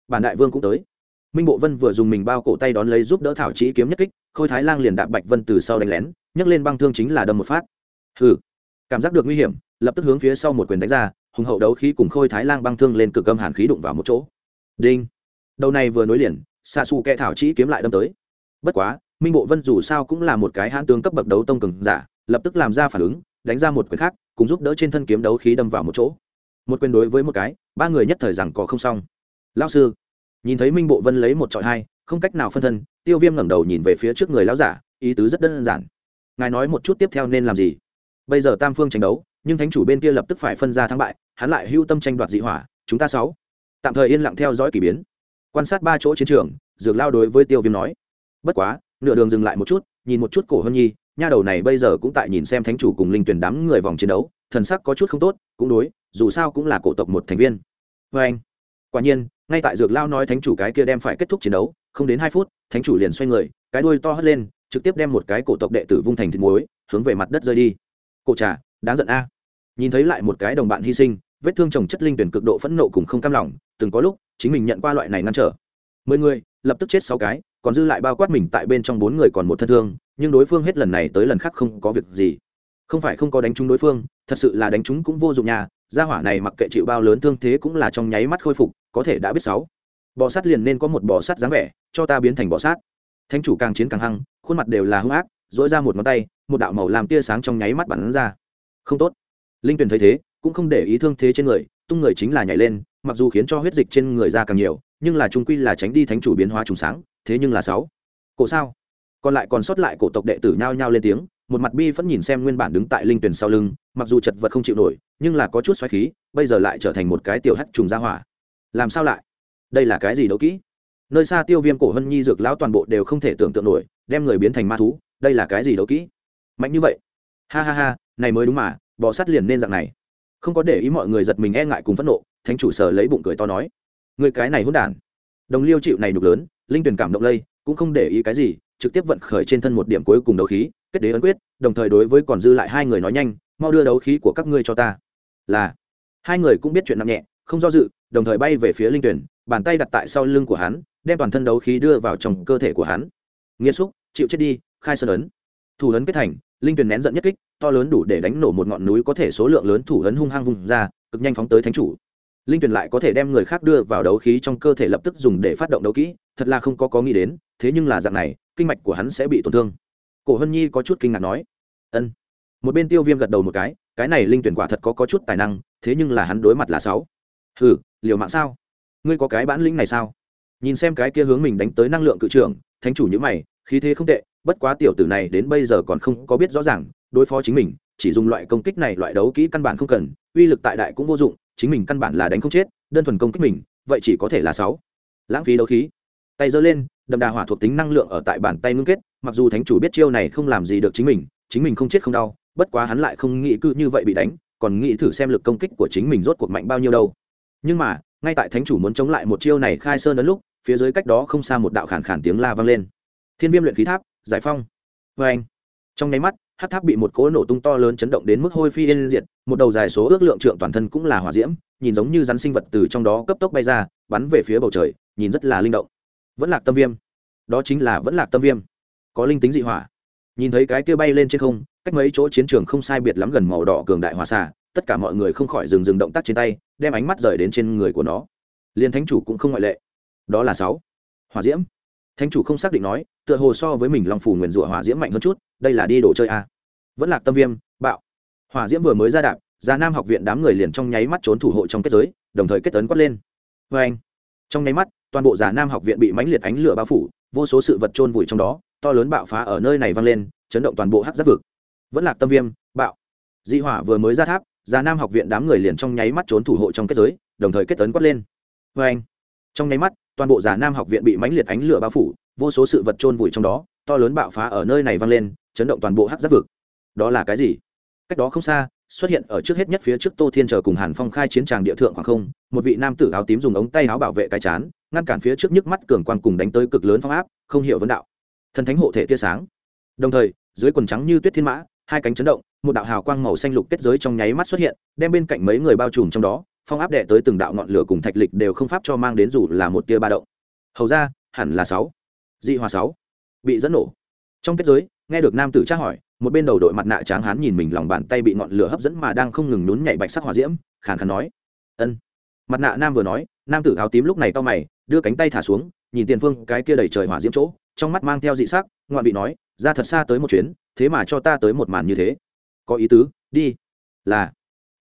Bản đại vương cũng tới minh bộ vân vừa dùng mình bao cổ tay đón lấy giúp đỡ thảo trí kiếm nhất kích, khôi thái lang liền đạp bạch vân từ sau đánh lén, nhấc lên băng thương chính là đâm một phát. Hừ. Cảm giác được nguy hiểm, lập tức hướng phía sau một quyền đánh ra, hùng hậu đấu khí cùng khôi thái lang băng thương lên cực âm hàn khí đụng vào một chỗ. Đinh. Đầu này vừa nối liền xạ xù kẹ thảo trí kiếm lại đâm tới. Bất quá, minh bộ vân dù sao cũng là một cái hãn tướng cấp bậc đấu tông cường giả, lập tức làm ra phản ứng, đánh ra một quyền khác, cùng giúp đỡ trên thân kiếm đấu khí đâm vào một chỗ. Một quyền đối với một cái, ba người nhất thời rằng có không xong. Lao sư nhìn thấy minh bộ vân lấy một trọi hai, không cách nào phân thân, tiêu viêm ngẩng đầu nhìn về phía trước người lão giả, ý tứ rất đơn giản. Ngài nói một chút tiếp theo nên làm gì? Bây giờ tam phương tranh đấu, nhưng thánh chủ bên kia lập tức phải phân ra thắng bại, hắn lại hưu tâm tranh đoạt dị hỏa, chúng ta sáu. Tạm thời yên lặng theo dõi k ỳ biến. Quan sát ba chỗ chiến trường, dược lao đối với tiêu viêm nói. Bất quá, nửa đường dừng lại một chút, nhìn một chút cổ hân nhi, nha đầu này bây giờ cũng tại nhìn xem thánh chủ cùng linh tuyển đám người vòng chiến đấu, thần sắc có chút không tốt, cũng đối, dù sao cũng là cổ tộc một thành viên. Vê anh quả nhiên ngay tại dược lao nói thánh chủ cái kia đem phải kết thúc chiến đấu, không đến hai phút, thánh chủ liền xoay người, cái đuôi to hất lên, trực tiếp đem một cái cổ tộc đệ tử vung thành thịt muối, hướng về mặt đất rơi đi. Cổ trà, đáng giận a. Nhìn thấy lại một cái đồng bạn hy sinh, vết thương trồng chất linh tuyển cực độ phẫn nộ cùng không cam lòng, từng có lúc, chính mình nhận qua loại này ngăn trở. Mười người, lập tức chết sáu cái, còn dư lại bao quát mình tại bên trong bốn người còn một thân thương, nhưng đối phương hết lần này tới lần khác không có việc gì. Không phải không có đánh trúng đối phương, thật sự là đánh trúng cũng vô dụng nhà gia hỏa này mặc kệ chịu bao lớn thương thế cũng là trong nháy mắt khôi phục, có thể đã biết sáu. Bò sát liền nên có một bò sát dáng vẻ, cho ta biến thành bò sát. Thánh chủ càng chiến càng hăng, khuôn mặt đều là hung ác dỗi ra một ngón tay, một đạo màu làm tia sáng trong nháy mắt bắn ra. Không tốt. Linh tuyền thấy thế, cũng không để ý thương thế trên người, tung người chính là nhảy lên, mặc dù khiến cho huyết dịch trên người ra càng nhiều, nhưng là trung quy là tránh đi thánh chủ biến hóa trùng sáng, thế nhưng là sáu. Cổ sao? Còn lại còn sót lại cổ tộc đệ tử nhao nhao lên tiếng một mặt bi vẫn nhìn xem nguyên bản đứng tại linh tuyển sau lưng, mặc dù chật vật không chịu nổi, nhưng là có chút xoáy khí, bây giờ lại trở thành một cái tiểu hắt trùng ra hỏa. Làm sao lại? Đây là cái gì đấu kỹ? Nơi xa tiêu viêm cổ hân nhi dược lão toàn bộ đều không thể tưởng tượng nổi, đem người biến thành ma thú, đây là cái gì đấu kỹ? Mạnh như vậy. Ha ha ha, này mới đúng mà, bò sát liền nên dạng này. Không có để ý mọi người giật mình e ngại cùng phẫn nộ, thánh chủ sở lấy bụng cười to nói. Người cái này hôn đản. Đồng liêu chịu này nhục lớn, linh tuyển cảm động lây, cũng không để ý cái gì, trực tiếp vận khởi trên thân một điểm cuối cùng đấu khí kết đế ấn quyết, đồng thời đối với còn dư lại hai người nói nhanh, mau đưa đấu khí của các ngươi cho ta. Là, hai người cũng biết chuyện nặng nhẹ, không do dự, đồng thời bay về phía linh tuyển, bàn tay đặt tại sau lưng của hắn, đem toàn thân đấu khí đưa vào trong cơ thể của hắn. Nghiêm xúc, chịu chết đi, khai sơn ấn. Thủ ấn kết thành, linh tuyển nén giận nhất kích, to lớn đủ để đánh nổ một ngọn núi có thể số lượng lớn thủ ấn hung hăng vùng ra, cực nhanh phóng tới thánh chủ. Linh tuyển lại có thể đem người khác đưa vào đấu khí trong cơ thể lập tức dùng để phát động đấu kỹ, thật là không có có nghĩ đến, thế nhưng là dạng này, kinh mạch của hắn sẽ bị tổn thương cổ hân nhi có chút kinh ngạc nói ân. Một bên tiêu viêm gật đầu một cái cái này linh tuyển quả thật có, có chút tài năng thế nhưng là hắn đối mặt là sáu. Hừ liều mạng sao? Ngươi có cái bản lĩnh này sao? Nhìn xem cái kia hướng mình đánh tới năng lượng cự trưởng thánh chủ như mày khí thế không tệ bất quá tiểu tử này đến bây giờ còn không có biết rõ ràng đối phó chính mình chỉ dùng loại công kích này loại đấu kỹ căn bản không cần uy lực tại đại cũng vô dụng chính mình căn bản là đánh không chết đơn thuần công kích mình vậy chỉ có thể là sáu. Lãng phí đấu khí. Tay giơ lên đậm đà hỏa thuộc tính năng lượng ở tại bàn tay ngưng kết mặc dù thánh chủ biết chiêu này không làm gì được chính mình chính mình không chết không đau, bất quá hắn lại không nghĩ cứ như vậy bị đánh, còn nghĩ thử xem lực công kích của chính mình rốt cuộc mạnh bao nhiêu đâu. Nhưng mà, ngay tại thánh chủ muốn chống lại một chiêu này khai sơn đến lúc, phía dưới cách đó không xa một đạo khản khản tiếng la vang lên. Thiên viêm luyện khí tháp, giải phong. Vê anh, trong nháy mắt, hát tháp bị một cỗ nổ tung to lớn chấn động đến mức hôi phi yên diệt, một đầu dài số ước lượng trượng toàn thân cũng là hỏa diễm, nhìn giống như rắn sinh vật từ trong đó cấp tốc bay ra, bắn về phía bầu trời, nhìn rất là linh động. Vẫn lạc tâm viêm. Đó chính là vẫn lạc tâm viêm có linh tính dị hỏa. Nhìn thấy cái kia bay lên trên không, cách mấy chỗ chiến trường không sai biệt lắm gần màu đỏ cường đại hỏa xà tất cả mọi người không khỏi dừng dừng động tác trên tay, đem ánh mắt rời đến trên người của nó. Liền thánh chủ cũng không ngoại lệ. Đó là sáu. Hỏa diễm. Thánh chủ không xác định nói, tựa hồ so với mình long phủ nguyền rủa hỏa diễm mạnh hơn chút, đây là đi đồ chơi a à. vẫn lạc tâm viêm, bạo. Hỏa diễm vừa mới ra đạp già nam học viện đám người liền trong nháy mắt trốn thủ hộ trong kết giới, đồng thời kết tấn quát lên. Vê anh trong nháy mắt, toàn bộ già nam học viện bị mãnh liệt ánh lửa bao phủ, vô số sự vật trôn vùi trong đó to lớn bạo phá ở nơi này vang lên, chấn động toàn bộ hát giáp vực. Vẫn lạc tâm viêm, bạo. Dị hỏa vừa mới ra tháp, già nam học viện đám người liền trong nháy mắt trốn thủ hộ trong kết giới, đồng thời kết tấn quát lên. Vê anh trong nháy mắt, toàn bộ già nam học viện bị mãnh liệt ánh lửa bao phủ, vô số sự vật trôn vùi trong đó, to lớn bạo phá ở nơi này vang lên, chấn động toàn bộ hát giáp vực. Đó là cái gì? Cách đó không xa, xuất hiện ở trước hết nhất phía trước tô thiên chờ cùng hàn phong khai chiến tràng địa thượng khoảng không, một vị nam tử áo tím dùng ống tay áo bảo vệ cái chán, ngăn cản phía trước nhức mắt cường quan cùng đánh tới cực lớn phong áp, không hiểu vấn đạo thần thánh hộ thể tia sáng. Đồng thời, dưới quần trắng như tuyết thiên mã, hai cánh chấn động, một đạo hào quang màu xanh lục kết giới trong nháy mắt xuất hiện, đem bên cạnh mấy người bao trùm trong đó, phong áp đệ tới từng đạo ngọn lửa cùng thạch lịch đều không pháp cho mang đến dù là một tia ba động. Hầu ra, hẳn là sáu. Dị hòa sáu. Bị dẫn nổ. Trong kết giới, nghe được nam tử tra hỏi, một bên đầu đội mặt nạ tráng hán nhìn mình lòng bàn tay bị ngọn lửa hấp dẫn mà đang không ngừng nhún nhảy bạch sắc hỏa diễm, khàn khàn nói, ân. Mặt nạ nam vừa nói, nam tử áo tím lúc này to mày, đưa cánh tay thả xuống nhìn tiền phương cái kia đầy trời hỏa diễm chỗ, trong mắt mang theo dị sắc, ngoạn vị nói, ra thật xa tới một chuyến, thế mà cho ta tới một màn như thế. Có ý tứ, đi. Là.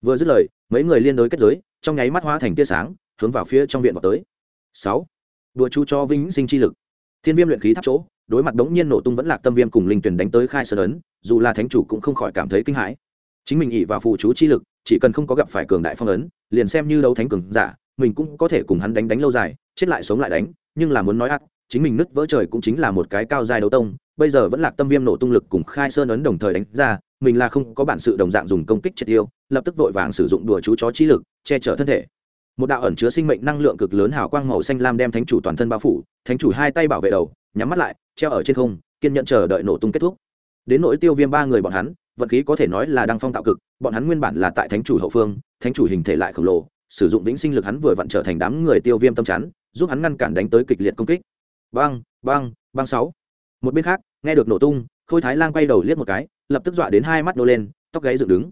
Vừa dứt lời, mấy người liên đối kết giới, trong nháy mắt hóa thành tia sáng, hướng vào phía trong viện vào tới. Sáu. Đùa chú cho vĩnh sinh chi lực. Thiên viêm luyện khí tháp chỗ, đối mặt đống nhiên nổ tung vẫn lạc tâm viêm cùng linh tuyển đánh tới khai sơn ấn, dù là thánh chủ cũng không khỏi cảm thấy kinh hãi. Chính mình ỉ vào phụ chú chi lực, chỉ cần không có gặp phải cường đại phong ấn, liền xem như đấu thánh cường giả, mình cũng có thể cùng hắn đánh đánh lâu dài, chết lại sống lại đánh nhưng là muốn nói ác chính mình nứt vỡ trời cũng chính là một cái cao dài đấu tông, bây giờ vẫn lạc tâm viêm nổ tung lực cùng khai sơn ấn đồng thời đánh ra, mình là không có bản sự đồng dạng dùng công kích triệt tiêu, lập tức vội vàng sử dụng đùa chú chó chi lực, che chở thân thể. Một đạo ẩn chứa sinh mệnh năng lượng cực lớn hào quang màu xanh lam đem thánh chủ toàn thân bao phủ, thánh chủ hai tay bảo vệ đầu, nhắm mắt lại, treo ở trên không, kiên nhận chờ đợi nổ tung kết thúc. Đến nỗi tiêu viêm ba người bọn hắn, vận khí có thể nói là đang phong tạo cực, bọn hắn nguyên bản là tại thánh chủ hậu phương, thánh chủ hình thể lại khổng lồ, sử dụng vĩnh sinh lực hắn vừa vặn trở thành đám người tiêu viêm tâm chắn giúp hắn ngăn cản đánh tới kịch liệt công kích. Băng băng băng sáu. Một bên khác, nghe được nổ tung, khôi thái lan quay đầu liếc một cái, lập tức dọa đến hai mắt nô lên, tóc gáy dựng đứng.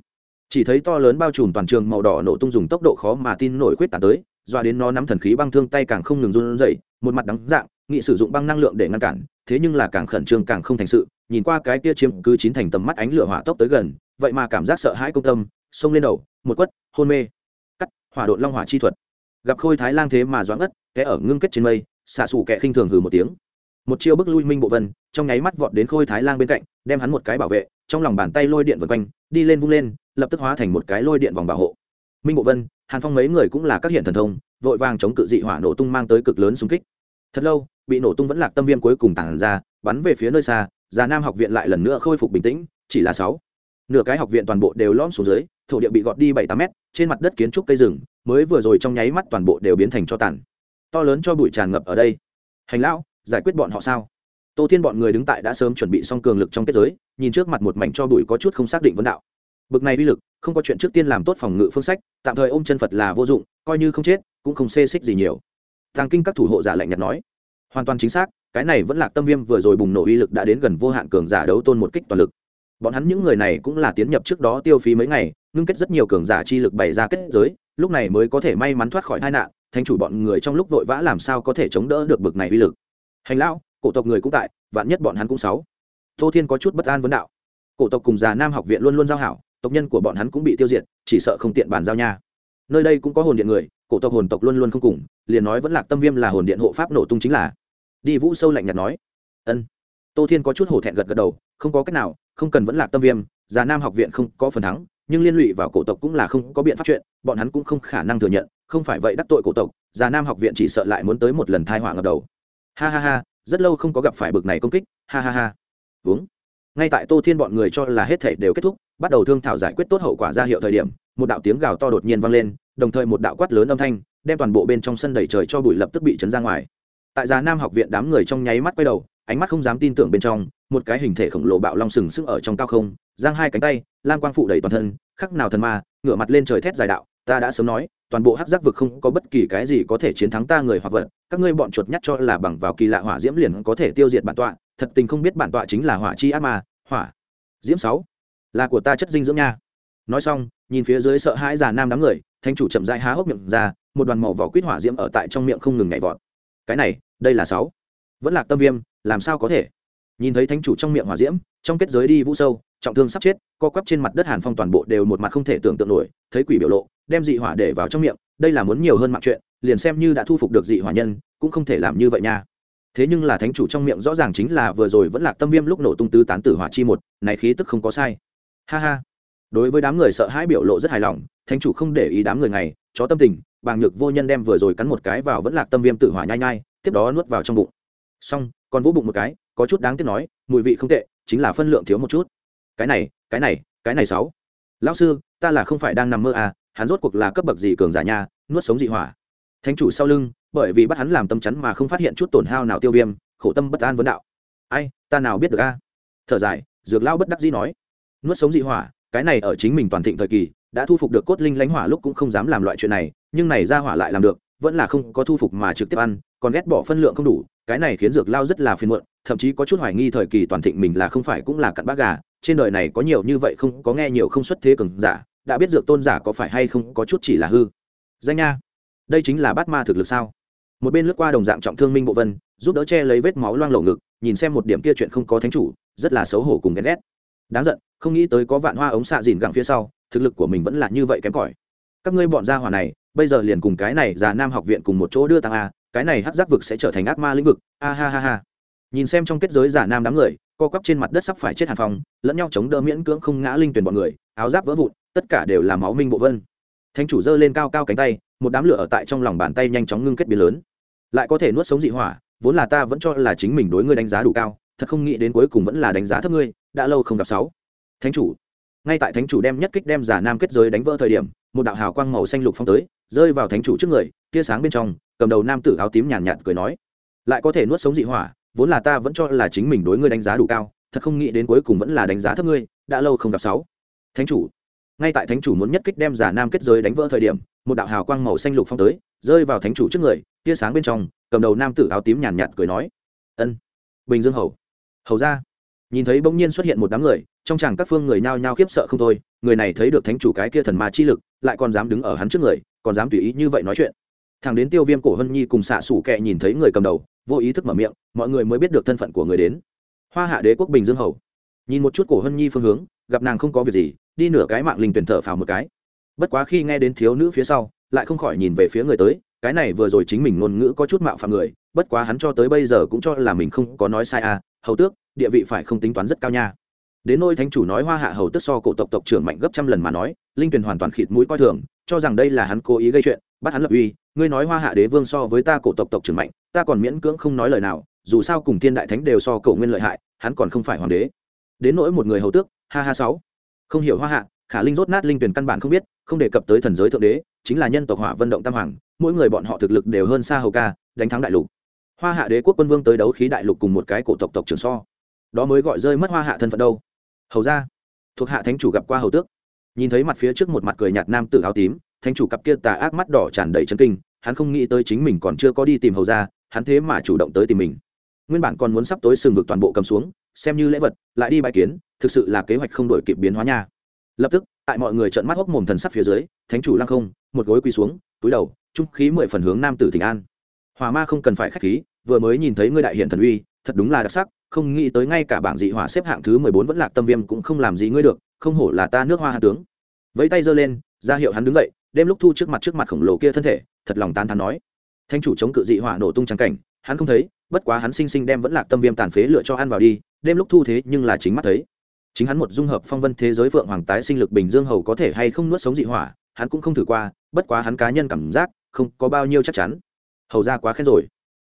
Chỉ thấy to lớn bao trùm toàn trường màu đỏ nổ tung dùng tốc độ khó mà tin nổi quyết tàn tới, dọa đến nó nắm thần khí băng thương tay càng không ngừng run rẩy, một mặt đắng dạng, nghị sử dụng băng năng lượng để ngăn cản, thế nhưng là càng khẩn trương càng không thành sự, nhìn qua cái kia chiếm cứ chín thành tầm mắt ánh lửa hỏa tốc tới gần, vậy mà cảm giác sợ hãi công tâm, xông lên đầu, một quất, hôn mê. Cắt, hỏa độn long hỏa chi thuật gặp khôi thái lang thế mà doãn ngất té ở ngưng kết trên mây, xạ xù kẻ khinh thường hừ một tiếng. Một chiêu bức lui minh bộ vân, trong nháy mắt vọt đến khôi thái lang bên cạnh, đem hắn một cái bảo vệ, trong lòng bàn tay lôi điện vân quanh, đi lên vung lên, lập tức hóa thành một cái lôi điện vòng bảo hộ. Minh bộ vân, hàn phong mấy người cũng là các hiện thần thông, vội vàng chống cự dị hỏa nổ tung mang tới cực lớn xung kích. Thật lâu, bị nổ tung vẫn lạc tâm viêm cuối cùng tản ra, bắn về phía nơi xa, già nam học viện lại lần nữa khôi phục bình tĩnh, chỉ là sáu. Nửa cái học viện toàn bộ đều lõm xuống dưới, thổ địa bị gọt đi bảy tám mét, trên mặt đất kiến trúc cây rừng mới vừa rồi trong nháy mắt toàn bộ đều biến thành cho tàn. To lớn cho bụi tràn ngập ở đây. Hành lão, giải quyết bọn họ sao? Tô thiên bọn người đứng tại đã sớm chuẩn bị xong cường lực trong kết giới, nhìn trước mặt một mảnh cho bụi có chút không xác định vấn đạo. Bực này uy lực, không có chuyện trước tiên làm tốt phòng ngự phương sách, tạm thời ôm chân phật là vô dụng, coi như không chết, cũng không xê xích gì nhiều. Thàng kinh các thủ hộ giả lạnh nhạt nói. Hoàn toàn chính xác, cái này vẫn là tâm viêm vừa rồi bùng nổ uy lực đã đến gần vô hạn cường giả đấu tôn một kích toàn lực. Bọn hắn những người này cũng là tiến nhập trước đó tiêu phí mấy ngày, ngưng kết rất nhiều cường giả chi lực bày ra kết giới lúc này mới có thể may mắn thoát khỏi tai nạn, thánh chủ bọn người trong lúc vội vã làm sao có thể chống đỡ được bực này uy lực. Hành lão, cổ tộc người cũng tại, vạn nhất bọn hắn cũng sáu. Tô thiên có chút bất an vấn đạo. Cổ tộc cùng già nam học viện luôn luôn giao hảo, tộc nhân của bọn hắn cũng bị tiêu diệt, chỉ sợ không tiện bàn giao nha. Nơi đây cũng có hồn điện người, cổ tộc hồn tộc luôn luôn không cùng, liền nói vẫn lạc tâm viêm là hồn điện hộ pháp nổ tung chính là. Đi vũ sâu lạnh nhạt nói. Ân. Tô thiên có chút hổ thẹn gật gật đầu, không có cách nào, không cần vẫn lạc tâm viêm, già nam học viện không có phần thắng nhưng liên lụy vào cổ tộc cũng là không có biện pháp chuyện, bọn hắn cũng không khả năng thừa nhận, không phải vậy đắc tội cổ tộc, già nam học viện chỉ sợ lại muốn tới một lần thai họa ngập đầu. Ha ha ha, rất lâu không có gặp phải bực này công kích, ha ha ha. Uống. Ngay tại tô thiên bọn người cho là hết thể đều kết thúc, bắt đầu thương thảo giải quyết tốt hậu quả ra hiệu thời điểm, một đạo tiếng gào to đột nhiên vang lên, đồng thời một đạo quát lớn âm thanh, đem toàn bộ bên trong sân đầy trời cho bụi lập tức bị chấn ra ngoài. Tại già nam học viện đám người trong nháy mắt quay đầu, ánh mắt không dám tin tưởng bên trong, một cái hình thể khổng lồ bạo long sừng sững ở trong cao không giang hai cánh tay, lam quang phụ đầy toàn thân, khắc nào thần ma, ngửa mặt lên trời thét dài đạo, ta đã sớm nói, toàn bộ hắc giác vực không có bất kỳ cái gì có thể chiến thắng ta người hoặc vật, các ngươi bọn chuột nhắt cho là bằng vào kỳ lạ hỏa diễm liền có thể tiêu diệt bản tọa, thật tình không biết bản tọa chính là hỏa chi ác ma, hỏa diễm sáu, là của ta chất dinh dưỡng nha. Nói xong, nhìn phía dưới sợ hãi già nam đám người thanh chủ chậm rãi há hốc miệng ra, một đoàn màu vỏ quýt hỏa diễm ở tại trong miệng không ngừng nhảy vọt. Cái này, đây là sáu. Vẫn là tâm viêm, làm sao có thể? Nhìn thấy thánh chủ trong miệng hỏa diễm, trong kết giới đi vũ sâu trọng thương sắp chết, co quắp trên mặt đất hàn phong toàn bộ đều một mặt không thể tưởng tượng nổi, thấy quỷ biểu lộ, đem dị hỏa để vào trong miệng, đây là muốn nhiều hơn mạng chuyện, liền xem như đã thu phục được dị hỏa nhân, cũng không thể làm như vậy nha. Thế nhưng là thánh chủ trong miệng rõ ràng chính là vừa rồi vẫn là tâm viêm lúc nổ tung tứ tán tử hỏa chi một, này khí tức không có sai. Ha ha. Đối với đám người sợ hãi biểu lộ rất hài lòng, thánh chủ không để ý đám người này, chó tâm tình, bàng nhược vô nhân đem vừa rồi cắn một cái vào vẫn lạc tâm viêm tử hỏa nhai nhai, tiếp đó nuốt vào trong bụng. Xong, còn vỗ bụng một cái, có chút đáng tiếc nói, mùi vị không tệ, chính là phân lượng thiếu một chút cái này cái này cái này sáu. Lão sư, ta là không phải đang nằm mơ à hắn rốt cuộc là cấp bậc gì cường giả nha, nuốt sống dị hỏa. Thánh chủ sau lưng, bởi vì bắt hắn làm tâm chắn mà không phát hiện chút tổn hao nào tiêu viêm, khổ tâm bất an vấn đạo. Ai, ta nào biết được a? Thở dài, dược lao bất đắc dĩ nói. Nuốt sống dị hỏa, cái này ở chính mình toàn thịnh thời kỳ, đã thu phục được cốt linh lánh hỏa lúc cũng không dám làm loại chuyện này, nhưng này ra hỏa lại làm được, vẫn là không có thu phục mà trực tiếp ăn, còn ghét bỏ phân lượng không đủ, cái này khiến dược lao rất là phiền muộn, thậm chí có chút hoài nghi thời kỳ toàn thịnh mình là không phải cũng là cặn bác gà trên đời này có nhiều như vậy không có nghe nhiều không xuất thế cường giả, đã biết dược tôn giả có phải hay không có chút chỉ là hư. Danh nha, đây chính là bát ma thực lực sao? Một bên lướt qua đồng dạng trọng thương minh bộ vân, giúp đỡ che lấy vết máu loang lổ ngực, nhìn xem một điểm kia chuyện không có thánh chủ, rất là xấu hổ cùng ghen ghét. Đáng giận, không nghĩ tới có vạn hoa ống xạ dìn gặng phía sau, thực lực của mình vẫn là như vậy kém cỏi. Các ngươi bọn gia hỏa này, bây giờ liền cùng cái này già nam học viện cùng một chỗ đưa tăng a, cái này hắc giác vực sẽ trở thành ác ma lĩnh vực. A ha ha ha. Nhìn xem trong kết giới giả nam đám người co quắp trên mặt đất sắp phải chết hàn phong lẫn nhau chống đỡ miễn cưỡng không ngã linh tuyển bọn người áo giáp vỡ vụn tất cả đều là máu minh bộ vân. Thánh chủ giơ lên cao cao cánh tay một đám lửa ở tại trong lòng bàn tay nhanh chóng ngưng kết biến lớn. Lại có thể nuốt sống dị hỏa vốn là ta vẫn cho là chính mình đối ngươi đánh giá đủ cao thật không nghĩ đến cuối cùng vẫn là đánh giá thấp ngươi đã lâu không gặp sáu. Thánh chủ ngay tại thánh chủ đem nhất kích đem giả nam kết giới đánh vỡ thời điểm một đạo hào quang màu xanh lục phong tới rơi vào thánh chủ trước người tia sáng bên trong cầm đầu nam tử áo tím nhàn nhạt, nhạt cười nói lại có thể nuốt sống dị hỏa vốn là ta vẫn cho là chính mình đối ngươi đánh giá đủ cao thật không nghĩ đến cuối cùng vẫn là đánh giá thấp ngươi đã lâu không gặp sáu. Thánh chủ. Ngay tại thánh chủ muốn nhất kích đem giả nam kết giới đánh vỡ thời điểm một đạo hào quang màu xanh lục phong tới rơi vào thánh chủ trước người tia sáng bên trong cầm đầu nam tử áo tím nhàn nhạt, nhạt cười nói ân bình dương hầu. Hầu ra. Nhìn thấy bỗng nhiên xuất hiện một đám người trong chàng các phương người nhao nhao khiếp sợ không thôi người này thấy được thánh chủ cái kia thần ma chi lực lại còn dám đứng ở hắn trước người còn dám tùy ý như vậy nói chuyện. Thằng đến tiêu viêm cổ hân nhi cùng xạ xủ kẹ nhìn thấy người cầm đầu vô ý thức mở miệng, mọi người mới biết được thân phận của người đến. Hoa hạ đế quốc bình dương hầu. Nhìn một chút cổ hân nhi phương hướng, gặp nàng không có việc gì, đi nửa cái mạng linh tuyển thở phào một cái. Bất quá khi nghe đến thiếu nữ phía sau, lại không khỏi nhìn về phía người tới, cái này vừa rồi chính mình ngôn ngữ có chút mạo phạm người, bất quá hắn cho tới bây giờ cũng cho là mình không có nói sai à hầu tước, địa vị phải không tính toán rất cao nha. Đến nôi thánh chủ nói hoa hạ hầu tước so cổ tộc tộc trưởng mạnh gấp trăm lần mà nói, linh tuyền hoàn toàn khịt mũi coi thường, cho rằng đây là hắn cố ý gây chuyện, bắt hắn lập uy, ngươi nói hoa hạ đế vương so với ta cổ tộc tộc trưởng mạnh ta còn miễn cưỡng không nói lời nào, dù sao cùng thiên đại thánh đều so cổ nguyên lợi hại, hắn còn không phải hoàng đế. Đến nỗi một người hầu tước, ha ha sáu. Không hiểu hoa hạ, khả linh rốt nát linh tuyển căn bản không biết, không đề cập tới thần giới thượng đế, chính là nhân tộc hỏa vận động tam hoàng, mỗi người bọn họ thực lực đều hơn xa hầu ca, đánh thắng đại lục. Hoa hạ đế quốc quân vương tới đấu khí đại lục cùng một cái cổ tộc tộc trưởng so. Đó mới gọi rơi mất hoa hạ thân phận đâu. Hầu ra, thuộc hạ thánh chủ gặp qua hầu tước. Nhìn thấy mặt phía trước một mặt cười nhạt nam tử áo tím, thánh chủ cặp kia tà ác mắt đỏ tràn đầy chân kinh, hắn không nghĩ tới chính mình còn chưa có đi tìm hầu ra hắn thế mà chủ động tới tìm mình. Nguyên bản còn muốn sắp tối sừng vực toàn bộ cầm xuống, xem như lễ vật, lại đi bãi kiến, thực sự là kế hoạch không đổi kịp biến hóa nha. Lập tức, tại mọi người trợn mắt hốc mồm thần sắc phía dưới, thánh chủ lăng không, một gối quỳ xuống, túi đầu, trung khí mười phần hướng nam tử tỉnh an. Hòa ma không cần phải khách khí, vừa mới nhìn thấy ngươi đại hiện thần uy, thật đúng là đặc sắc, không nghĩ tới ngay cả bảng dị hỏa xếp hạng thứ mười bốn vẫn lạc tâm viêm cũng không làm gì ngươi được, không hổ là ta nước hoa hạ tướng. Vẫy tay giơ lên, ra hiệu hắn đứng dậy đêm lúc thu trước mặt trước mặt khổng lồ kia thân thể, thật lòng tán thán nói thanh chủ chống cự dị hỏa nổ tung trắng cảnh, hắn không thấy, bất quá hắn sinh sinh đem vẫn lạc tâm viêm tàn phế lựa cho ăn vào đi, đêm lúc thu thế nhưng là chính mắt thấy. Chính hắn một dung hợp phong vân thế giới phượng hoàng tái sinh lực bình dương hầu có thể hay không nuốt sống dị hỏa, hắn cũng không thử qua, bất quá hắn cá nhân cảm giác, không có bao nhiêu chắc chắn. Hầu ra quá khen rồi.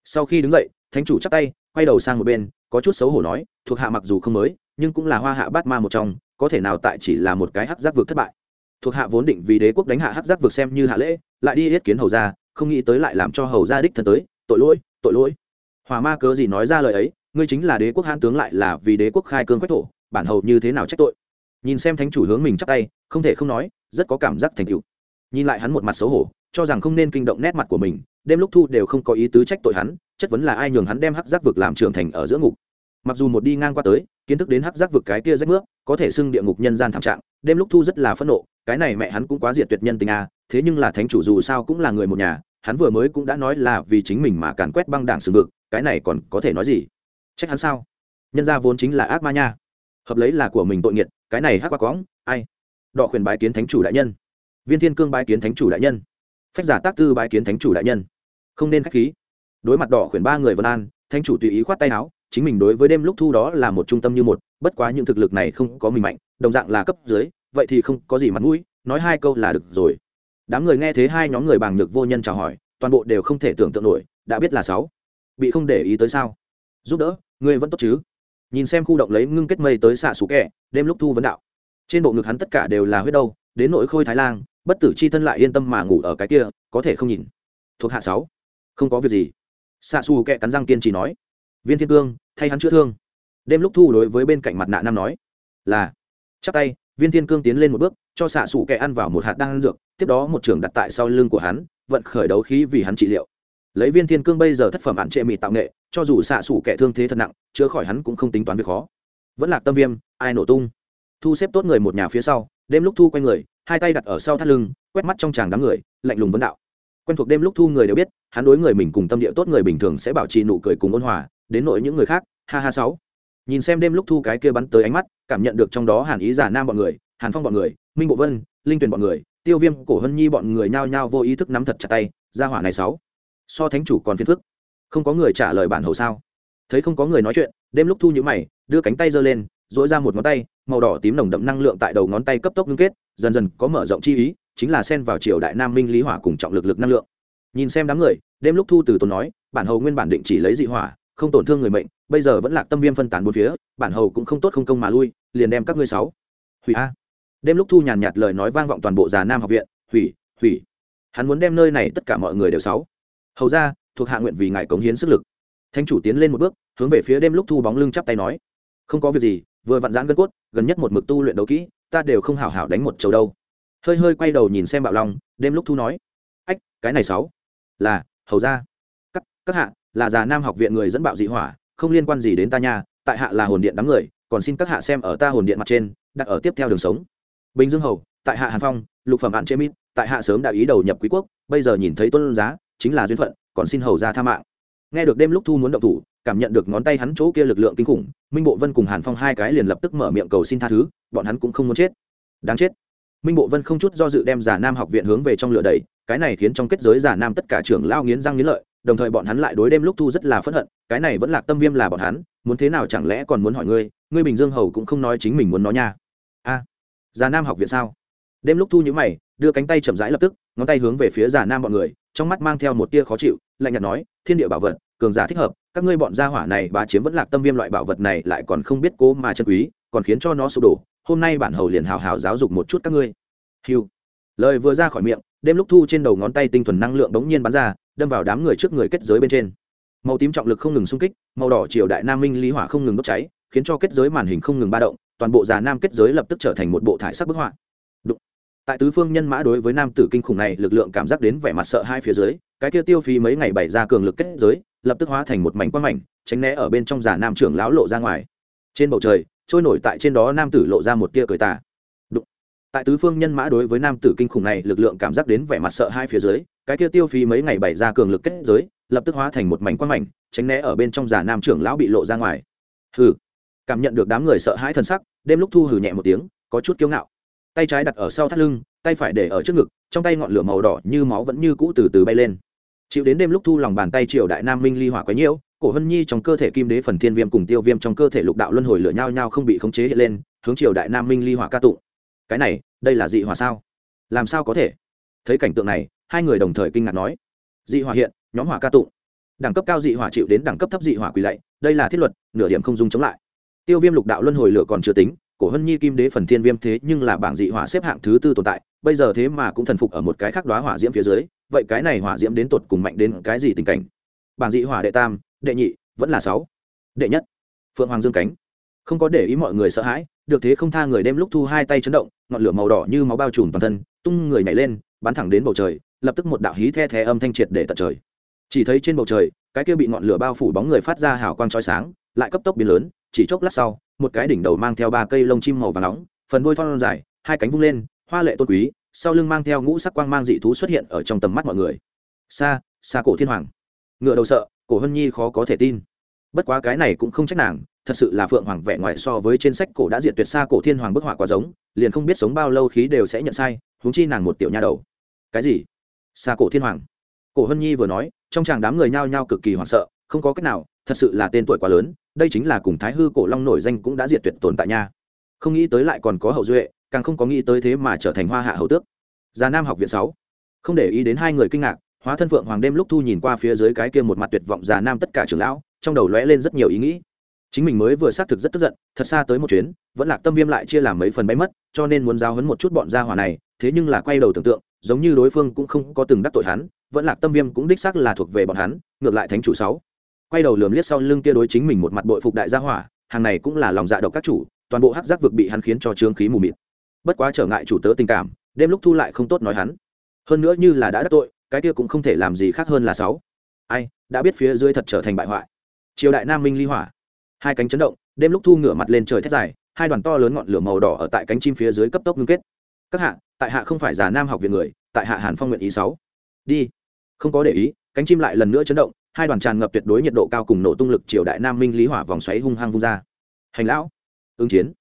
Sau khi đứng dậy, thánh chủ chắp tay, quay đầu sang một bên, có chút xấu hổ nói, thuộc hạ mặc dù không mới, nhưng cũng là hoa hạ bát ma một trong, có thể nào tại chỉ là một cái hắc giác vực thất bại. Thuộc hạ vốn định vì đế quốc đánh hạ hắc giác vực xem như hạ lễ, lại đi yết kiến hầu ra không nghĩ tới lại làm cho hầu gia đích thân tới, tội lỗi tội lỗi. Hòa ma cớ gì nói ra lời ấy, ngươi chính là đế quốc hãn tướng lại là vì đế quốc khai cương quách thổ, bản hầu như thế nào trách tội? Nhìn xem thánh chủ hướng mình chắp tay, không thể không nói, rất có cảm giác thành cựu nhìn lại hắn một mặt xấu hổ, cho rằng không nên kinh động nét mặt của mình, đêm lúc thu đều không có ý tứ trách tội hắn, chất vấn là ai nhường hắn đem hắc giác vực làm trưởng thành ở giữa ngục. Mặc dù một đi ngang qua tới, kiến thức đến hắc giác vực cái kia rách nước có thể xưng địa ngục nhân gian thảm trạng, đêm lúc thu rất là phẫn nộ, cái này mẹ hắn cũng quá diệt tuyệt nhân tình a thế nhưng là thánh chủ dù sao cũng là người một nhà, hắn vừa mới cũng đã nói là vì chính mình mà càn quét băng đảng sừng vực, cái này còn có thể nói gì? Trách hắn sao? Nhân ra vốn chính là ác ma nha. Hợp lấy là của mình tội nghiệt, cái này hắc qua cóng ai? Đọ khuyển bái kiến thánh chủ đại nhân. Viên thiên cương bái kiến thánh chủ đại nhân. Phách giả tác tư bái kiến thánh chủ đại nhân. Không nên k h á c h khí. Đối mặt đỏ khuyển ba người vân an, thánh chủ tùy ý khoát tay áo, chính mình đối với đêm lúc thu đó là một trung tâm như một, bất quá những thực lực này không có mình mạnh, đồng dạng là cấp dưới, vậy thì không có gì mặt mũi, nói hai câu là được rồi đám người nghe thấy hai nhóm người bàng nhược vô nhân chào hỏi, toàn bộ đều không thể tưởng tượng nổi, đã biết là sáu. Bị không để ý tới sao? Giúp đỡ, ngươi vẫn tốt chứ? Nhìn xem khu động lấy ngưng kết mây tới xạ xú kẹ đêm lúc thu vấn đạo. Trên bộ ngực hắn tất cả đều là huyết đâu, đến nỗi khôi thái lan bất tử c h i thân lại yên tâm mà ngủ ở cái kia, có thể không nhìn. Thuộc hạ sáu. Không có việc gì. Xạ xù kẹ cắn răng kiên trì nói. Viên thiên cương, thay hắn chữa thương. Đêm lúc thu đối với bên cạnh mặt nạ nam nói. Là. Chắp tay, viên thiên cương tiến lên một bước cho xạ xù kẹ ăn vào một hạt đan dược, tiếp đó một trường đặt tại sau lưng của hắn, vận khởi đấu khí vì hắn trị liệu. Lấy viên thiên cương bây giờ thất phẩm ạn trệ mị tạo nghệ, cho dù xạ xù kẻ thương thế thật nặng, chữa khỏi hắn cũng không tính toán việc khó. Vẫn là tâm viêm, ai nổ tung. Thu xếp tốt người một nhà phía sau, đêm lúc thu quay người, hai tay đặt ở sau thắt lưng, quét mắt trong tràng đám người, lạnh lùng vấn đạo. Quen thuộc đêm lúc thu người đều biết, hắn đối người mình cùng tâm địa tốt người bình thường sẽ bảo trì nụ cười cùng ôn hòa, đến nội những người khác, ha ha sáu. Nhìn xem đêm lúc thu cái kia bắn tới ánh mắt, cảm nhận được trong đó hàn ý giả nam bọn người hàn phong bọn người, minh bộ vân, linh tuyền bọn người, tiêu viêm, cổ hân nhi bọn người nhao nhao vô ý thức nắm thật chặt tay, ra hỏa này sáu. So thánh chủ còn phiền phức. Không có người trả lời bản hầu sao? Thấy không có người nói chuyện, đêm lúc thu nhữ mày, đưa cánh tay giơ lên dỗi ra một ngón tay, màu đỏ tím nồng đậm năng lượng tại đầu ngón tay cấp tốc ngưng kết, dần dần có mở rộng chi ý, chính là xen vào triều đại nam minh lý hỏa cùng trọng lực lực năng lượng. Nhìn xem đám người, đêm lúc thu từ tốn nói, bản hầu nguyên bản định chỉ lấy dị hỏa, không tổn thương người mệnh, bây giờ vẫn là tâm viêm phân tán bốn phía, bản hầu cũng không tốt không công mà lui, liền đem các ngươi sáu. Hủy a đêm lúc thu nhàn nhạt lời nói vang vọng toàn bộ già nam học viện, hủy hủy. Hắn muốn đem nơi này tất cả mọi người đều sáu. Hầu ra thuộc hạ nguyện vì ngài cống hiến sức lực. Thanh chủ tiến lên một bước, hướng về phía đêm lúc thu bóng lưng chắp tay nói, không có việc gì, vừa vặn giãn gân cốt, gần nhất một mực tu luyện đấu kỹ, ta đều không hảo hảo đánh một chầu đâu. Hơi hơi quay đầu nhìn xem bạo long, đêm lúc thu nói, ách, cái này sáu là, hầu ra các các hạ, là già nam học viện người dẫn bạo dị hỏa, không liên quan gì đến ta nha, tại hạ là hồn điện đám người, còn xin các hạ xem ở ta hồn điện mặt trên, đặt ở tiếp theo đường sống bình dương hầu, tại hạ hàn phong, lục phẩm hạn chế mít, tại hạ sớm đã ý đầu nhập quý quốc, bây giờ nhìn thấy Tuân giá, chính là duyên phận, còn xin hầu ra tha mạng. Nghe được đêm lúc thu muốn động thủ, cảm nhận được ngón tay hắn chỗ kia lực lượng kinh khủng, minh bộ vân cùng hàn phong hai cái liền lập tức mở miệng cầu xin tha thứ, bọn hắn cũng không muốn chết. Đáng chết. Minh bộ vân không chút do dự đem giả nam học viện hướng về trong lửa đầy cái này khiến trong kết giới giả nam tất cả trưởng lao nghiến răng nghiến lợi, đồng thời bọn hắn lại đối đêm lúc thu rất là phẫn hận, cái này vẫn là tâm viêm là bọn hắn, muốn thế nào chẳng lẽ còn muốn hỏi ngươi ngươi bình dương hầu cũng không nói chính mình muốn nói nha già nam học viện sao? Đêm lúc thu nhữ mày, đưa cánh tay chậm rãi lập tức, ngón tay hướng về phía già nam bọn người, trong mắt mang theo một tia khó chịu, lạnh nhạt nói, thiên địa bảo vật, cường giả thích hợp, các ngươi bọn gia hỏa này bá chiếm vẫn lạc tâm viêm loại bảo vật này lại còn không biết cố mà chân quý, còn khiến cho nó sụp đổ, hôm nay bản hầu liền hào hào giáo dục một chút các ngươi. Hiu lời vừa ra khỏi miệng, đêm lúc thu trên đầu ngón tay tinh thuần năng lượng bỗng nhiên bắn ra, đâm vào đám người trước người kết giới bên trên. Màu tím trọng lực không ngừng xung kích, màu đỏ triều đại nam minh lý hỏa không ngừng đốt cháy, khiến cho kết giới màn hình không ngừng ba động toàn bộ già nam kết giới lập tức trở thành một bộ thải sắc bức họa. Đụng. tại tứ phương nhân mã đối với nam tử kinh khủng này, lực lượng cảm giác đến vẻ mặt sợ hai phía dưới, cái kia tiêu phí mấy ngày bày ra cường lực kết giới, lập tức hóa thành một mảnh quang mảnh, tránh né ở bên trong già nam trưởng lão lộ ra ngoài. Trên bầu trời, trôi nổi tại trên đó nam tử lộ ra một tia cười tà. Đụng. tại tứ phương nhân mã đối với nam tử kinh khủng này, lực lượng cảm giác đến vẻ mặt sợ hai phía dưới, cái kia tiêu phí mấy ngày bày ra cường lực kết giới, lập tức hóa thành một mảnh quang mảnh, tránh né ở bên trong già nam trưởng lão bị lộ ra ngoài. Hừ cảm nhận được đám người sợ hãi t sắc, đêm lúc thu hừ nhẹ một tiếng, có chút kiêu ngạo. Tay trái đặt ở sau thắt lưng, tay phải để ở trước ngực, trong tay ngọn lửa màu đỏ như máu vẫn như cũ từ từ bay lên. Chịu đến đêm lúc thu lòng bàn tay triều đại nam minh ly hỏa quấy nhiễu, cổ hân nhi trong cơ thể kim đế phần thiên viêm cùng tiêu viêm trong cơ thể lục đạo luân hồi lửa nhau nhau không bị khống chế hiện lên, hướng triều đại nam minh ly hỏa ca tụng. Cái này, đây là dị hỏa sao? Làm sao có thể? Thấy cảnh tượng này, hai người đồng thời kinh ngạc nói. Dị hỏa hiện, nhóm hỏa ca tụng. Đẳng cấp cao dị hỏa chịu đến đẳng cấp thấp dị hỏa quỳ lạy, đây là thiết luật, nửa điểm không dung chống lại tiêu viêm lục đạo luân hồi lửa còn chưa tính, cổ hân nhi kim đế phần thiên viêm thế nhưng là bảng dị hỏa xếp hạng thứ tư tồn tại, bây giờ thế mà cũng thần phục ở một cái khác đoá hỏa diễm phía dưới, vậy cái này hỏa diễm đến tột cùng mạnh đến cái gì tình cảnh? Bảng dị hỏa đệ tam, đệ nhị, vẫn là sáu. Đệ nhất, phượng hoàng dương cánh. Không có để ý mọi người sợ hãi, được thế không tha người đem lúc thu hai tay chấn động, ngọn lửa màu đỏ như máu bao trùm toàn thân, tung người nhảy lên, bắn thẳng đến bầu trời, lập tức một đạo hí the thé âm thanh triệt để tận trời. Chỉ thấy trên bầu trời, cái kia bị ngọn lửa bao phủ bóng người phát ra hào quang chói sáng, lại cấp tốc biến lớn chỉ chốc lát sau, một cái đỉnh đầu mang theo ba cây lông chim màu và nóng, phần đuôi thon dài, hai cánh vung lên, hoa lệ tôn quý, sau lưng mang theo ngũ sắc quang mang dị thú xuất hiện ở trong tầm mắt mọi người. Xa xa cổ thiên hoàng. Ngựa đầu sợ, cổ hân nhi khó có thể tin. Bất quá cái này cũng không trách nàng, thật sự là phượng hoàng vẻ ngoài so với trên sách cổ đã diệt tuyệt xa cổ thiên hoàng bức họa quá giống, liền không biết sống bao lâu khí đều sẽ nhận sai, huống chi nàng một tiểu nha đầu. Cái gì? Xa cổ thiên hoàng. Cổ hân nhi vừa nói, trong chàng đám người nhao nhao cực kỳ hoảng sợ, không có cách nào, thật sự là tên tuổi quá lớn đây chính là cùng thái hư cổ long nổi danh cũng đã diệt tuyệt tồn tại nha. Không nghĩ tới lại còn có hậu duệ, càng không có nghĩ tới thế mà trở thành hoa hạ hậu tước. Già nam học viện sáu. Không để ý đến hai người kinh ngạc, hóa thân phượng hoàng đêm lúc thu nhìn qua phía dưới cái kia một mặt tuyệt vọng già nam tất cả trưởng lão, trong đầu lóe lên rất nhiều ý nghĩ. Chính mình mới vừa xác thực rất tức giận, thật xa tới một chuyến, vẫn lạc tâm viêm lại chia làm mấy phần bay mất, cho nên muốn giao hấn một chút bọn gia hỏa này, thế nhưng là quay đầu tưởng tượng, giống như đối phương cũng không có từng đắc tội hắn, vẫn lạc tâm viêm cũng đích xác là thuộc về bọn hắn, ngược lại thánh chủ sáu quay đầu lườm liếc sau lưng kia đối chính mình một mặt bội phục đại gia hỏa, hàng này cũng là lòng dạ độc các chủ, toàn bộ hắc giác vực bị hắn khiến cho trương khí mù mịt. Bất quá trở ngại chủ tớ tình cảm, đêm lúc thu lại không tốt nói hắn. Hơn nữa như là đã đắc tội, cái kia cũng không thể làm gì khác hơn là sáu. Ai, đã biết phía dưới thật trở thành bại hoại. Triều đại nam minh ly hỏa. Hai cánh chấn động, đêm lúc thu ngửa mặt lên trời thét dài, hai đoàn to lớn ngọn lửa màu đỏ ở tại cánh chim phía dưới cấp tốc ngưng kết. Các hạ, tại hạ không phải già nam học viện người, tại hạ hàn phong nguyện ý sáu. Đi. Không có để ý, cánh chim lại lần nữa chấn động hai đoàn tràn ngập tuyệt đối nhiệt độ cao cùng nổ tung lực triều đại nam minh lý hỏa vòng xoáy hung hăng vung ra. Hành lão, ứng chiến.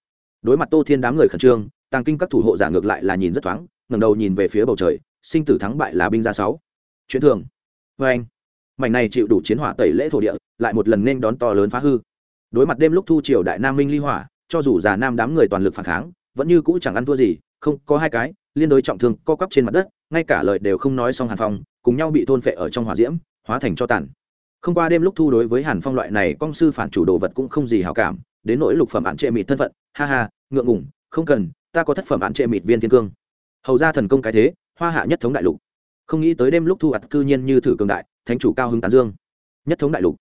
Đối mặt tô thiên đám người khẩn trương, tàng kinh các thủ hộ giả ngược lại là nhìn rất thoáng, ngẩng đầu nhìn về phía bầu trời, sinh tử thắng bại là binh gia sáu. Chuyện thường. Vê anh, mảnh này chịu đủ chiến hỏa tẩy lễ thổ địa, lại một lần nên đón to lớn phá hư. Đối mặt đêm lúc thu triều đại nam minh ly hỏa, cho dù già nam đám người toàn lực phản kháng, vẫn như cũ chẳng ăn thua gì, không, có hai cái, liên đối trọng thương co cắp trên mặt đất, ngay cả lời đều không nói xong hàn phong, cùng nhau bị thôn phệ ở trong hỏa diễm, hóa thành cho tàn không qua đêm lúc thu đối với hàn phong loại này công sư phản chủ đồ vật cũng không gì hào cảm, đến nỗi lục phẩm ạn trệ mịt thân phận. Ha ha, ngượng ngủng không cần, ta có thất phẩm ạn trệ mịt viên thiên cương. Hầu ra thần công cái thế, hoa hạ nhất thống đại lục. Không nghĩ tới đêm lúc thu ặt cư nhiên như thử cường đại, thánh chủ cao hưng tán dương. Nhất thống đại lục.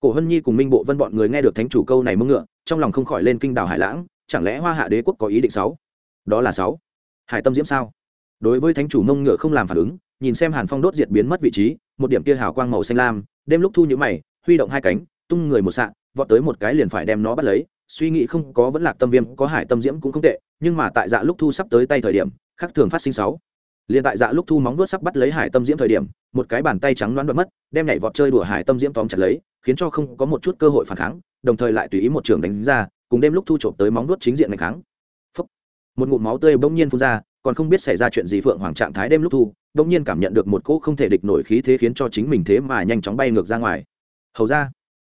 Cổ hân nhi cùng minh bộ vân bọn người nghe được thánh chủ câu này mưng ngựa, trong lòng không khỏi lên kinh đảo hải lãng, chẳng lẽ hoa hạ đế quốc có ý định sáu? Đó là sáu. Hải tâm diễm sao? Đối với thánh chủ mông ngựa không làm phản ứng, nhìn xem hàn phong đốt diệt biến mất vị trí, một điểm kia hào quang màu xanh lam đêm lúc thu nhữ mày, huy động hai cánh, tung người một sạn vọt tới một cái liền phải đem nó bắt lấy. Suy nghĩ không có vẫn lạc tâm viêm, có hải tâm diễm cũng không tệ, nhưng mà tại dạ lúc thu sắp tới tay thời điểm khác thường phát sinh sáu. Liền tại dạ lúc thu móng vuốt sắp bắt lấy hải tâm diễm thời điểm, một cái bàn tay trắng đoán đoán mất, đem nhảy vọt chơi đùa hải tâm diễm tóm chặt lấy, khiến cho không có một chút cơ hội phản kháng, đồng thời lại tùy ý một trường đánh ra, cùng đêm lúc thu trộm tới móng vuốt chính diện ngày kháng. Phốc. một ngụm máu tươi bỗng nhiên phun ra, còn không biết xảy ra chuyện gì phượng hoàng trạng thái đêm lúc thu bỗng nhiên cảm nhận được một cỗ không thể địch nổi khí thế khiến cho chính mình thế mà nhanh chóng bay ngược ra ngoài. Hầu ra.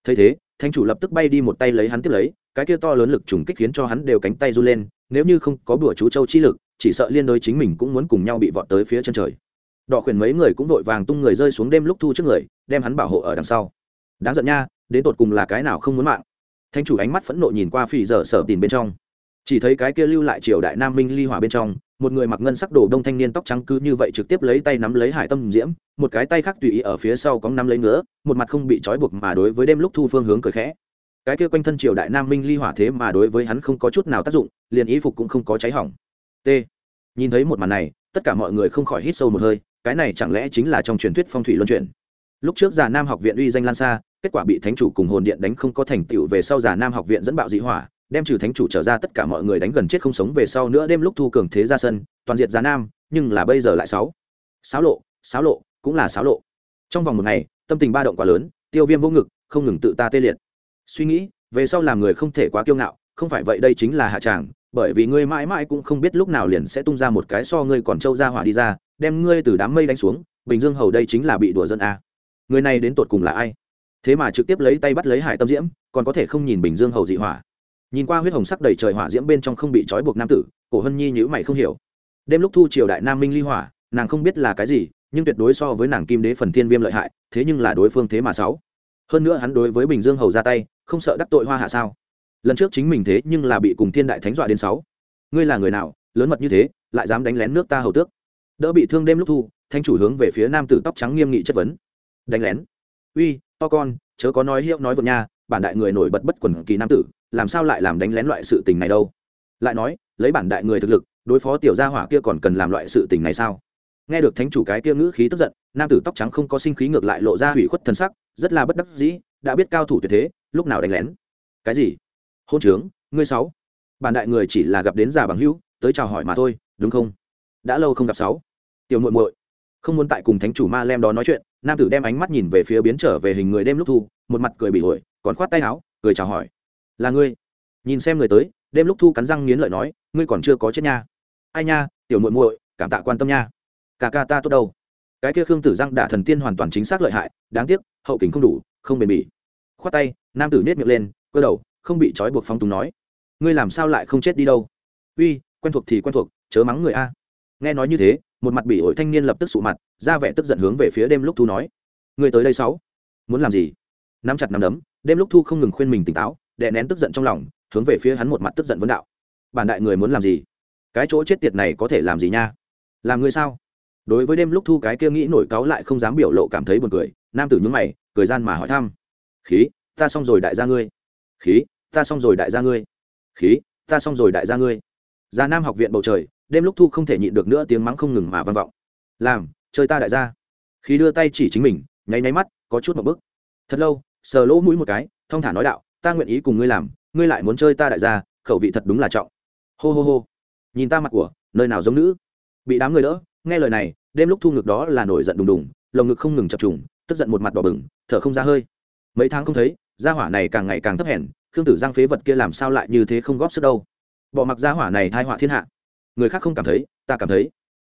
Thấy thế thanh chủ lập tức bay đi một tay lấy hắn tiếp lấy, cái kia to lớn lực trùng kích khiến cho hắn đều cánh tay du lên, nếu như không có bùa chú châu chi lực, chỉ sợ liên đối chính mình cũng muốn cùng nhau bị vọt tới phía chân trời. Đỏ khuyển mấy người cũng vội vàng tung người rơi xuống đêm lúc thu trước người, đem hắn bảo hộ ở đằng sau. Đáng giận nha, đến tột cùng là cái nào không muốn mạng? Thanh chủ ánh mắt phẫn nộ nhìn qua phi dở sở tìm bên trong. Chỉ thấy cái kia lưu lại triều đại nam minh ly hỏa bên trong một người mặc ngân sắc đồ đông thanh niên tóc trắng cứ như vậy trực tiếp lấy tay nắm lấy hải tâm diễm, một cái tay khác tùy ý ở phía sau có nắm lấy nữa một mặt không bị trói buộc mà đối với đêm lúc thu phương hướng cười khẽ. Cái kia quanh thân triều đại nam minh ly hỏa thế mà đối với hắn không có chút nào tác dụng, liền ý phục cũng không có cháy hỏng. T. Nhìn thấy một màn này, tất cả mọi người không khỏi hít sâu một hơi, cái này chẳng lẽ chính là trong truyền thuyết phong thủy luân chuyển? Lúc trước già nam học viện uy danh lan xa, kết quả bị thánh chủ cùng hồn điện đánh không có thành tựu về sau già nam học viện dẫn bạo dị hỏa đem trừ thánh chủ trở ra tất cả mọi người đánh gần chết không sống về sau nữa đêm lúc thu cường thế ra sân, toàn diệt giá nam, nhưng là bây giờ lại sáu. Sáu lộ sáu lộ, cũng là sáu lộ. Trong vòng một ngày, tâm tình ba động quá lớn, tiêu viêm vô ngực, không ngừng tự ta tê liệt. Suy nghĩ, về sau làm người không thể quá kiêu ngạo, không phải vậy đây chính là hạ tràng, bởi vì ngươi mãi mãi cũng không biết lúc nào liền sẽ tung ra một cái so ngươi còn trâu ra hỏa đi ra, đem ngươi từ đám mây đánh xuống, bình dương hầu đây chính là bị đùa dân a. Người này đến tột cùng là ai? Thế mà trực tiếp lấy tay bắt lấy hải tâm diễm, còn có thể không nhìn bình dương hầu dị hỏa nhìn qua huyết hồng sắc đầy trời hỏa diễm bên trong không bị trói buộc nam tử, cổ hân nhi nhữ mày không hiểu. Đêm lúc thu triều đại nam minh ly hỏa, nàng không biết là cái gì, nhưng tuyệt đối so với nàng kim đế phần thiên viêm lợi hại, thế nhưng là đối phương thế mà sáu. Hơn nữa hắn đối với bình dương hầu ra tay, không sợ đắc tội hoa hạ sao? Lần trước chính mình thế nhưng là bị cùng thiên đại thánh dọa đến sáu. Ngươi là người nào, lớn mật như thế, lại dám đánh lén nước ta hầu tước? Đỡ bị thương đêm lúc thu, thanh chủ hướng về phía nam tử tóc trắng nghiêm nghị chất vấn. Đánh lén? Uy, to con, chớ có nói hiệu nói vượt nha, bản đại người nổi bật bất quần kỳ nam tử làm sao lại làm đánh lén loại sự tình này đâu? Lại nói, lấy bản đại người thực lực, đối phó tiểu gia hỏa kia còn cần làm loại sự tình này sao? Nghe được thánh chủ cái kia ngữ khí tức giận, nam tử tóc trắng không có sinh khí ngược lại lộ ra hủy khuất thân sắc, rất là bất đắc dĩ, đã biết cao thủ tuyệt thế, lúc nào đánh lén? Cái gì? Hôn trướng, ngươi sáu. Bản đại người chỉ là gặp đến già bằng hữu, tới chào hỏi mà thôi, đúng không? Đã lâu không gặp sáu. Tiểu muội muội, không muốn tại cùng thánh chủ ma lem đó nói chuyện, nam tử đem ánh mắt nhìn về phía biến trở về hình người đêm lúc thu, một mặt cười bị ổi còn khoát tay áo, cười chào hỏi là ngươi. Nhìn xem người tới, đêm lúc thu cắn răng nghiến lợi nói, ngươi còn chưa có chết nha. Ai nha, tiểu muội muội, cảm tạ quan tâm nha. Cả ca ta tốt đâu? Cái kia khương tử răng đả thần tiên hoàn toàn chính xác lợi hại, đáng tiếc, hậu kính không đủ, không bền bỉ. Khoát tay, nam tử nết miệng lên, cơ đầu, không bị trói buộc phong túng nói, ngươi làm sao lại không chết đi đâu? Uy, quen thuộc thì quen thuộc, chớ mắng người a. Nghe nói như thế, một mặt bị ổi thanh niên lập tức sụ mặt, ra vẻ tức giận hướng về phía đêm lúc thu nói người tới đây sáu, muốn làm gì? Nắm chặt nắm đấm, đêm lúc thu không ngừng khuyên mình tỉnh táo đè nén tức giận trong lòng, hướng về phía hắn một mặt tức giận vấn đạo. Bản đại người muốn làm gì? Cái chỗ chết tiệt này có thể làm gì nha? Làm người sao? Đối với đêm lúc thu cái kia nghĩ nổi cáu lại không dám biểu lộ cảm thấy buồn cười, nam tử nhúng mày, cười gian mà hỏi thăm. Khí, ta xong rồi đại gia ngươi. Khí, ta xong rồi đại gia ngươi. Khí, ta xong rồi đại gia ngươi. Già nam học viện bầu trời, đêm lúc thu không thể nhịn được nữa tiếng mắng không ngừng mà vang vọng. Làm, chơi ta đại gia. Khí đưa tay chỉ chính mình, nháy nháy mắt, có chút một bức thật lâu, sờ lỗ mũi một cái, thong thả nói đạo ta nguyện ý cùng ngươi làm, ngươi lại muốn chơi ta đại gia, khẩu vị thật đúng là trọng. Hô hô hô. Nhìn ta mặt của, nơi nào giống nữ? Bị đám người đỡ, nghe lời này, đêm lúc thu ngực đó là nổi giận đùng đùng, lồng ngực không ngừng chập trùng, tức giận một mặt đỏ bừng, thở không ra hơi. Mấy tháng không thấy, gia hỏa này càng ngày càng thấp hèn, khương tử giang phế vật kia làm sao lại như thế không góp sức đâu? Bỏ mặc gia hỏa này thai họa thiên hạ. Người khác không cảm thấy, ta cảm thấy.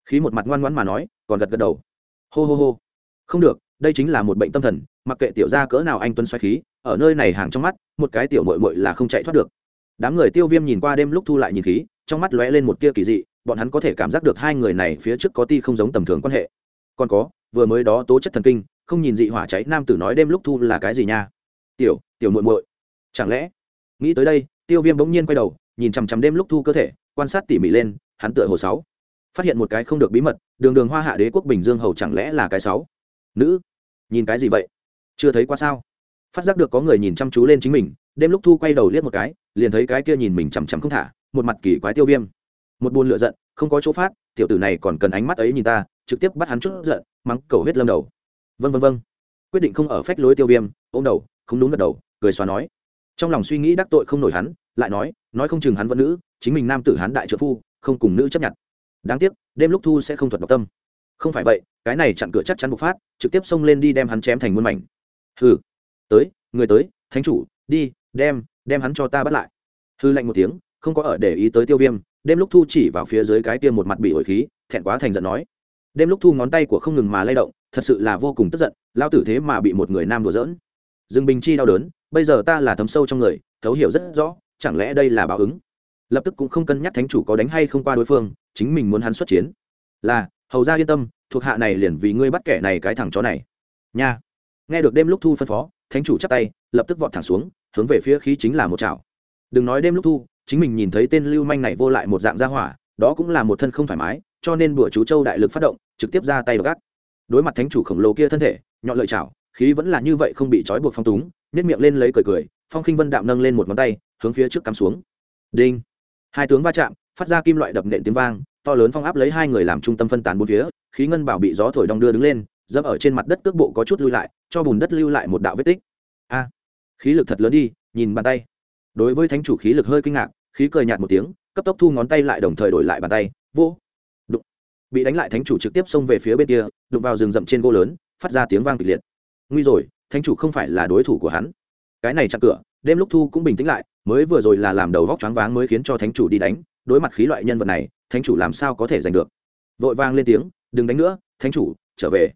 Khí một mặt ngoan ngoãn mà nói, còn gật gật đầu. Hô hô hô. Không được, đây chính là một bệnh tâm thần, mặc kệ tiểu gia cỡ nào anh tuấn xoáy khí ở nơi này hàng trong mắt, một cái tiểu mội mội là không chạy thoát được. Đám người tiêu viêm nhìn qua đêm lúc thu lại nhìn khí, trong mắt lóe lên một tia kỳ dị, bọn hắn có thể cảm giác được hai người này phía trước có ti không giống tầm thường quan hệ. Còn có, vừa mới đó tố chất thần kinh, không nhìn dị hỏa cháy, nam tử nói đêm lúc thu là cái gì nha? Tiểu tiểu muội muội. Chẳng lẽ? Nghĩ tới đây, tiêu viêm bỗng nhiên quay đầu, nhìn chằm chằm đêm lúc thu cơ thể, quan sát tỉ mỉ lên, hắn tựa hồ sáu. Phát hiện một cái không được bí mật, đường đường hoa hạ đế quốc bình dương hầu chẳng lẽ là cái sáu? Nữ, nhìn cái gì vậy? Chưa thấy qua sao? Phát giác được có người nhìn chăm chú lên chính mình, đêm lúc thu quay đầu liếc một cái, liền thấy cái kia nhìn mình chằm chằm không thả, một mặt kỳ quái tiêu viêm. Một buồn lựa giận, không có chỗ phát, tiểu tử này còn cần ánh mắt ấy nhìn ta, trực tiếp bắt hắn chút giận, mắng cầu hết lâm đầu. Vân vân vân quyết định không ở phách lối tiêu viêm, ôm đầu, không đúng gật đầu, cười xóa nói. Trong lòng suy nghĩ đắc tội không nổi hắn, lại nói nói không chừng hắn vẫn nữ, chính mình nam tử hắn đại trợ phu, không cùng nữ chấp nhận. Đáng tiếc, đêm lúc thu sẽ không thuật độc tâm. Không phải vậy, cái này chặn cửa chắc chắn bộc phát, trực tiếp xông lên đi đem hắn chém thành muôn mảnh. Hừ tới, người tới, thánh chủ, đi, đem đem hắn cho ta bắt lại. Hư lạnh một tiếng, không có ở để ý tới tiêu viêm, đêm lúc thu chỉ vào phía dưới cái tiêm một mặt bị ổi khí, thẹn quá thành giận nói. Đêm lúc thu ngón tay của không ngừng mà lay động, thật sự là vô cùng tức giận, lao tử thế mà bị một người nam đùa giỡn. Dương bình chi đau đớn, bây giờ ta là thấm sâu trong người, thấu hiểu rất rõ, chẳng lẽ đây là báo ứng? Lập tức cũng không cân nhắc thánh chủ có đánh hay không qua đối phương, chính mình muốn hắn xuất chiến. Là, hầu ra yên tâm, thuộc hạ này liền vì ngươi bắt kẻ này cái thằng chó này. Nha. Nghe được đêm lúc thu phân phó thánh chủ chắp tay, lập tức vọt thẳng xuống, hướng về phía khí chính là một chảo. Đừng nói đêm lúc thu, chính mình nhìn thấy tên lưu manh này vô lại một dạng gia hỏa, đó cũng là một thân không thoải mái, cho nên bữa chú châu đại lực phát động, trực tiếp ra tay gắt đối mặt thánh chủ khổng lồ kia thân thể, nhọn lợi chảo, khí vẫn là như vậy không bị trói buộc phong túng nếp miệng lên lấy cười cười, phong khinh vân đạm nâng lên một ngón tay, hướng phía trước cắm xuống. Đinh. Hai tướng va chạm, phát ra kim loại đập nện tiếng vang, to lớn phong áp lấy hai người làm trung tâm phân tán bốn phía, khí ngân bảo bị gió thổi đong đưa đứng lên, dẫm ở trên mặt đất cước bộ có chút lui lại cho bùn đất lưu lại một đạo vết tích. A, khí lực thật lớn đi, nhìn bàn tay. Đối với thánh chủ khí lực hơi kinh ngạc, khí cười nhạt một tiếng, cấp tốc thu ngón tay lại đồng thời đổi lại bàn tay, vô. Đụng. Bị đánh lại thánh chủ trực tiếp xông về phía bên kia, đụng vào rừng rậm trên gỗ lớn, phát ra tiếng vang kịch liệt. Nguy rồi, thánh chủ không phải là đối thủ của hắn. Cái này chặn cửa, đêm lúc thu cũng bình tĩnh lại, mới vừa rồi là làm đầu vóc choáng váng mới khiến cho thánh chủ đi đánh, đối mặt khí loại nhân vật này, thánh chủ làm sao có thể giành được? Vội vang lên tiếng, đừng đánh nữa, thánh chủ, trở về.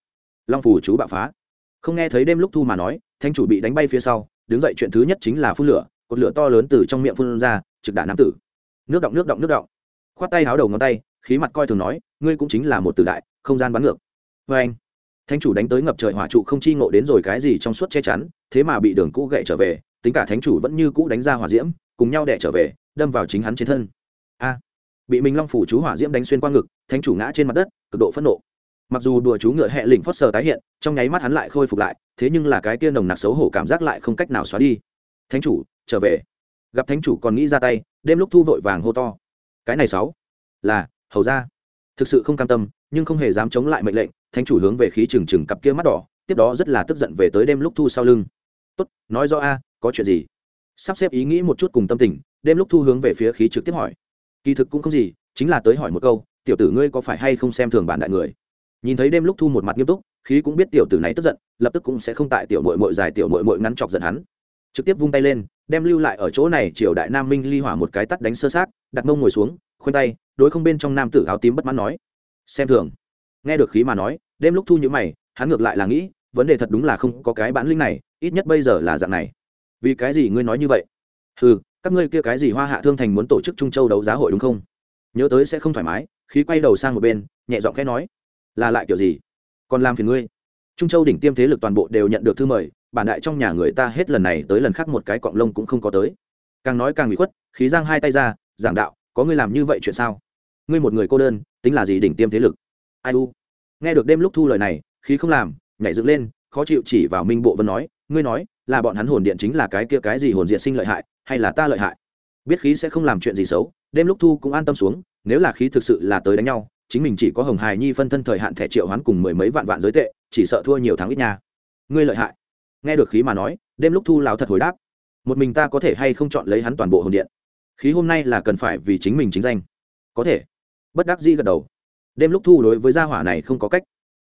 Long phủ chú bạo phá không nghe thấy đêm lúc thu mà nói, thánh chủ bị đánh bay phía sau, đứng dậy chuyện thứ nhất chính là phun lửa, cột lửa to lớn từ trong miệng phun ra, trực đả nam tử. Nước động nước động nước động. Khoát tay háo đầu ngón tay, khí mặt coi thường nói, ngươi cũng chính là một tử đại, không gian bắn ngược. Vê anh, thánh chủ đánh tới ngập trời hỏa trụ không chi ngộ đến rồi cái gì trong suốt che chắn, thế mà bị đường cũ gậy trở về, tính cả thánh chủ vẫn như cũ đánh ra hỏa diễm, cùng nhau đẻ trở về, đâm vào chính hắn trên thân. A, bị minh long phủ chú hỏa diễm đánh xuyên qua ngực, thánh chủ ngã trên mặt đất, cực độ phẫn nộ mặc dù đùa chú ngựa hẹ lỉnh phớt sờ tái hiện, trong nháy mắt hắn lại khôi phục lại, thế nhưng là cái kia nồng nặc xấu hổ cảm giác lại không cách nào xóa đi. Thánh chủ, trở về. Gặp thánh chủ còn nghĩ ra tay, đêm lúc thu vội vàng hô to. Cái này sáu, là, hầu ra. Thực sự không cam tâm, nhưng không hề dám chống lại mệnh lệnh, thánh chủ hướng về khí trừng trừng cặp kia mắt đỏ, tiếp đó rất là tức giận về tới đêm lúc thu sau lưng. Tốt, nói do a, có chuyện gì? Sắp xếp ý nghĩ một chút cùng tâm tình, đêm lúc thu hướng về phía khí trực tiếp hỏi. Kỳ thực cũng không gì, chính là tới hỏi một câu, tiểu tử ngươi có phải hay không xem thường bản đại người? Nhìn thấy đêm lúc thu một mặt nghiêm túc, khí cũng biết tiểu tử này tức giận, lập tức cũng sẽ không tại tiểu mội mội dài tiểu mội mội ngắn chọc giận hắn. Trực tiếp vung tay lên, đem lưu lại ở chỗ này triều đại nam minh ly hỏa một cái tắt đánh sơ sát đặt mông ngồi xuống, khoanh tay, đối không bên trong nam tử áo tím bất mãn nói. Xem thường. Nghe được khí mà nói, đêm lúc thu như mày, hắn ngược lại là nghĩ, vấn đề thật đúng là không có cái bản linh này, ít nhất bây giờ là dạng này. Vì cái gì ngươi nói như vậy? Ừ các ngươi kia cái gì hoa hạ thương thành muốn tổ chức trung châu đấu giá hội đúng không? Nhớ tới sẽ không thoải mái, khí quay đầu sang một bên, nhẹ giọng khẽ nói là lại kiểu gì? Còn làm phiền ngươi? Trung châu đỉnh tiêm thế lực toàn bộ đều nhận được thư mời, bản đại trong nhà người ta hết lần này tới lần khác một cái cọng lông cũng không có tới. Càng nói càng bị khuất, khí giang hai tay ra, giảng đạo, có ngươi làm như vậy chuyện sao? Ngươi một người cô đơn, tính là gì đỉnh tiêm thế lực? Ai u? Nghe được đêm lúc thu lời này, khí không làm, nhảy dựng lên, khó chịu chỉ vào minh bộ vân nói, ngươi nói, là bọn hắn hồn điện chính là cái kia cái gì hồn diện sinh lợi hại, hay là ta lợi hại? Biết khí sẽ không làm chuyện gì xấu, đêm lúc thu cũng an tâm xuống, nếu là khí thực sự là tới đánh nhau chính mình chỉ có hồng hài nhi phân thân thời hạn thẻ triệu hoán cùng mười mấy vạn vạn giới tệ, chỉ sợ thua nhiều tháng ít nha. Ngươi lợi hại. Nghe được khí mà nói, đêm lúc thu lão thật hồi đáp. Một mình ta có thể hay không chọn lấy hắn toàn bộ hồn điện? Khí hôm nay là cần phải vì chính mình chính danh. Có thể. Bất đắc dĩ gật đầu. Đêm lúc thu đối với gia hỏa này không có cách.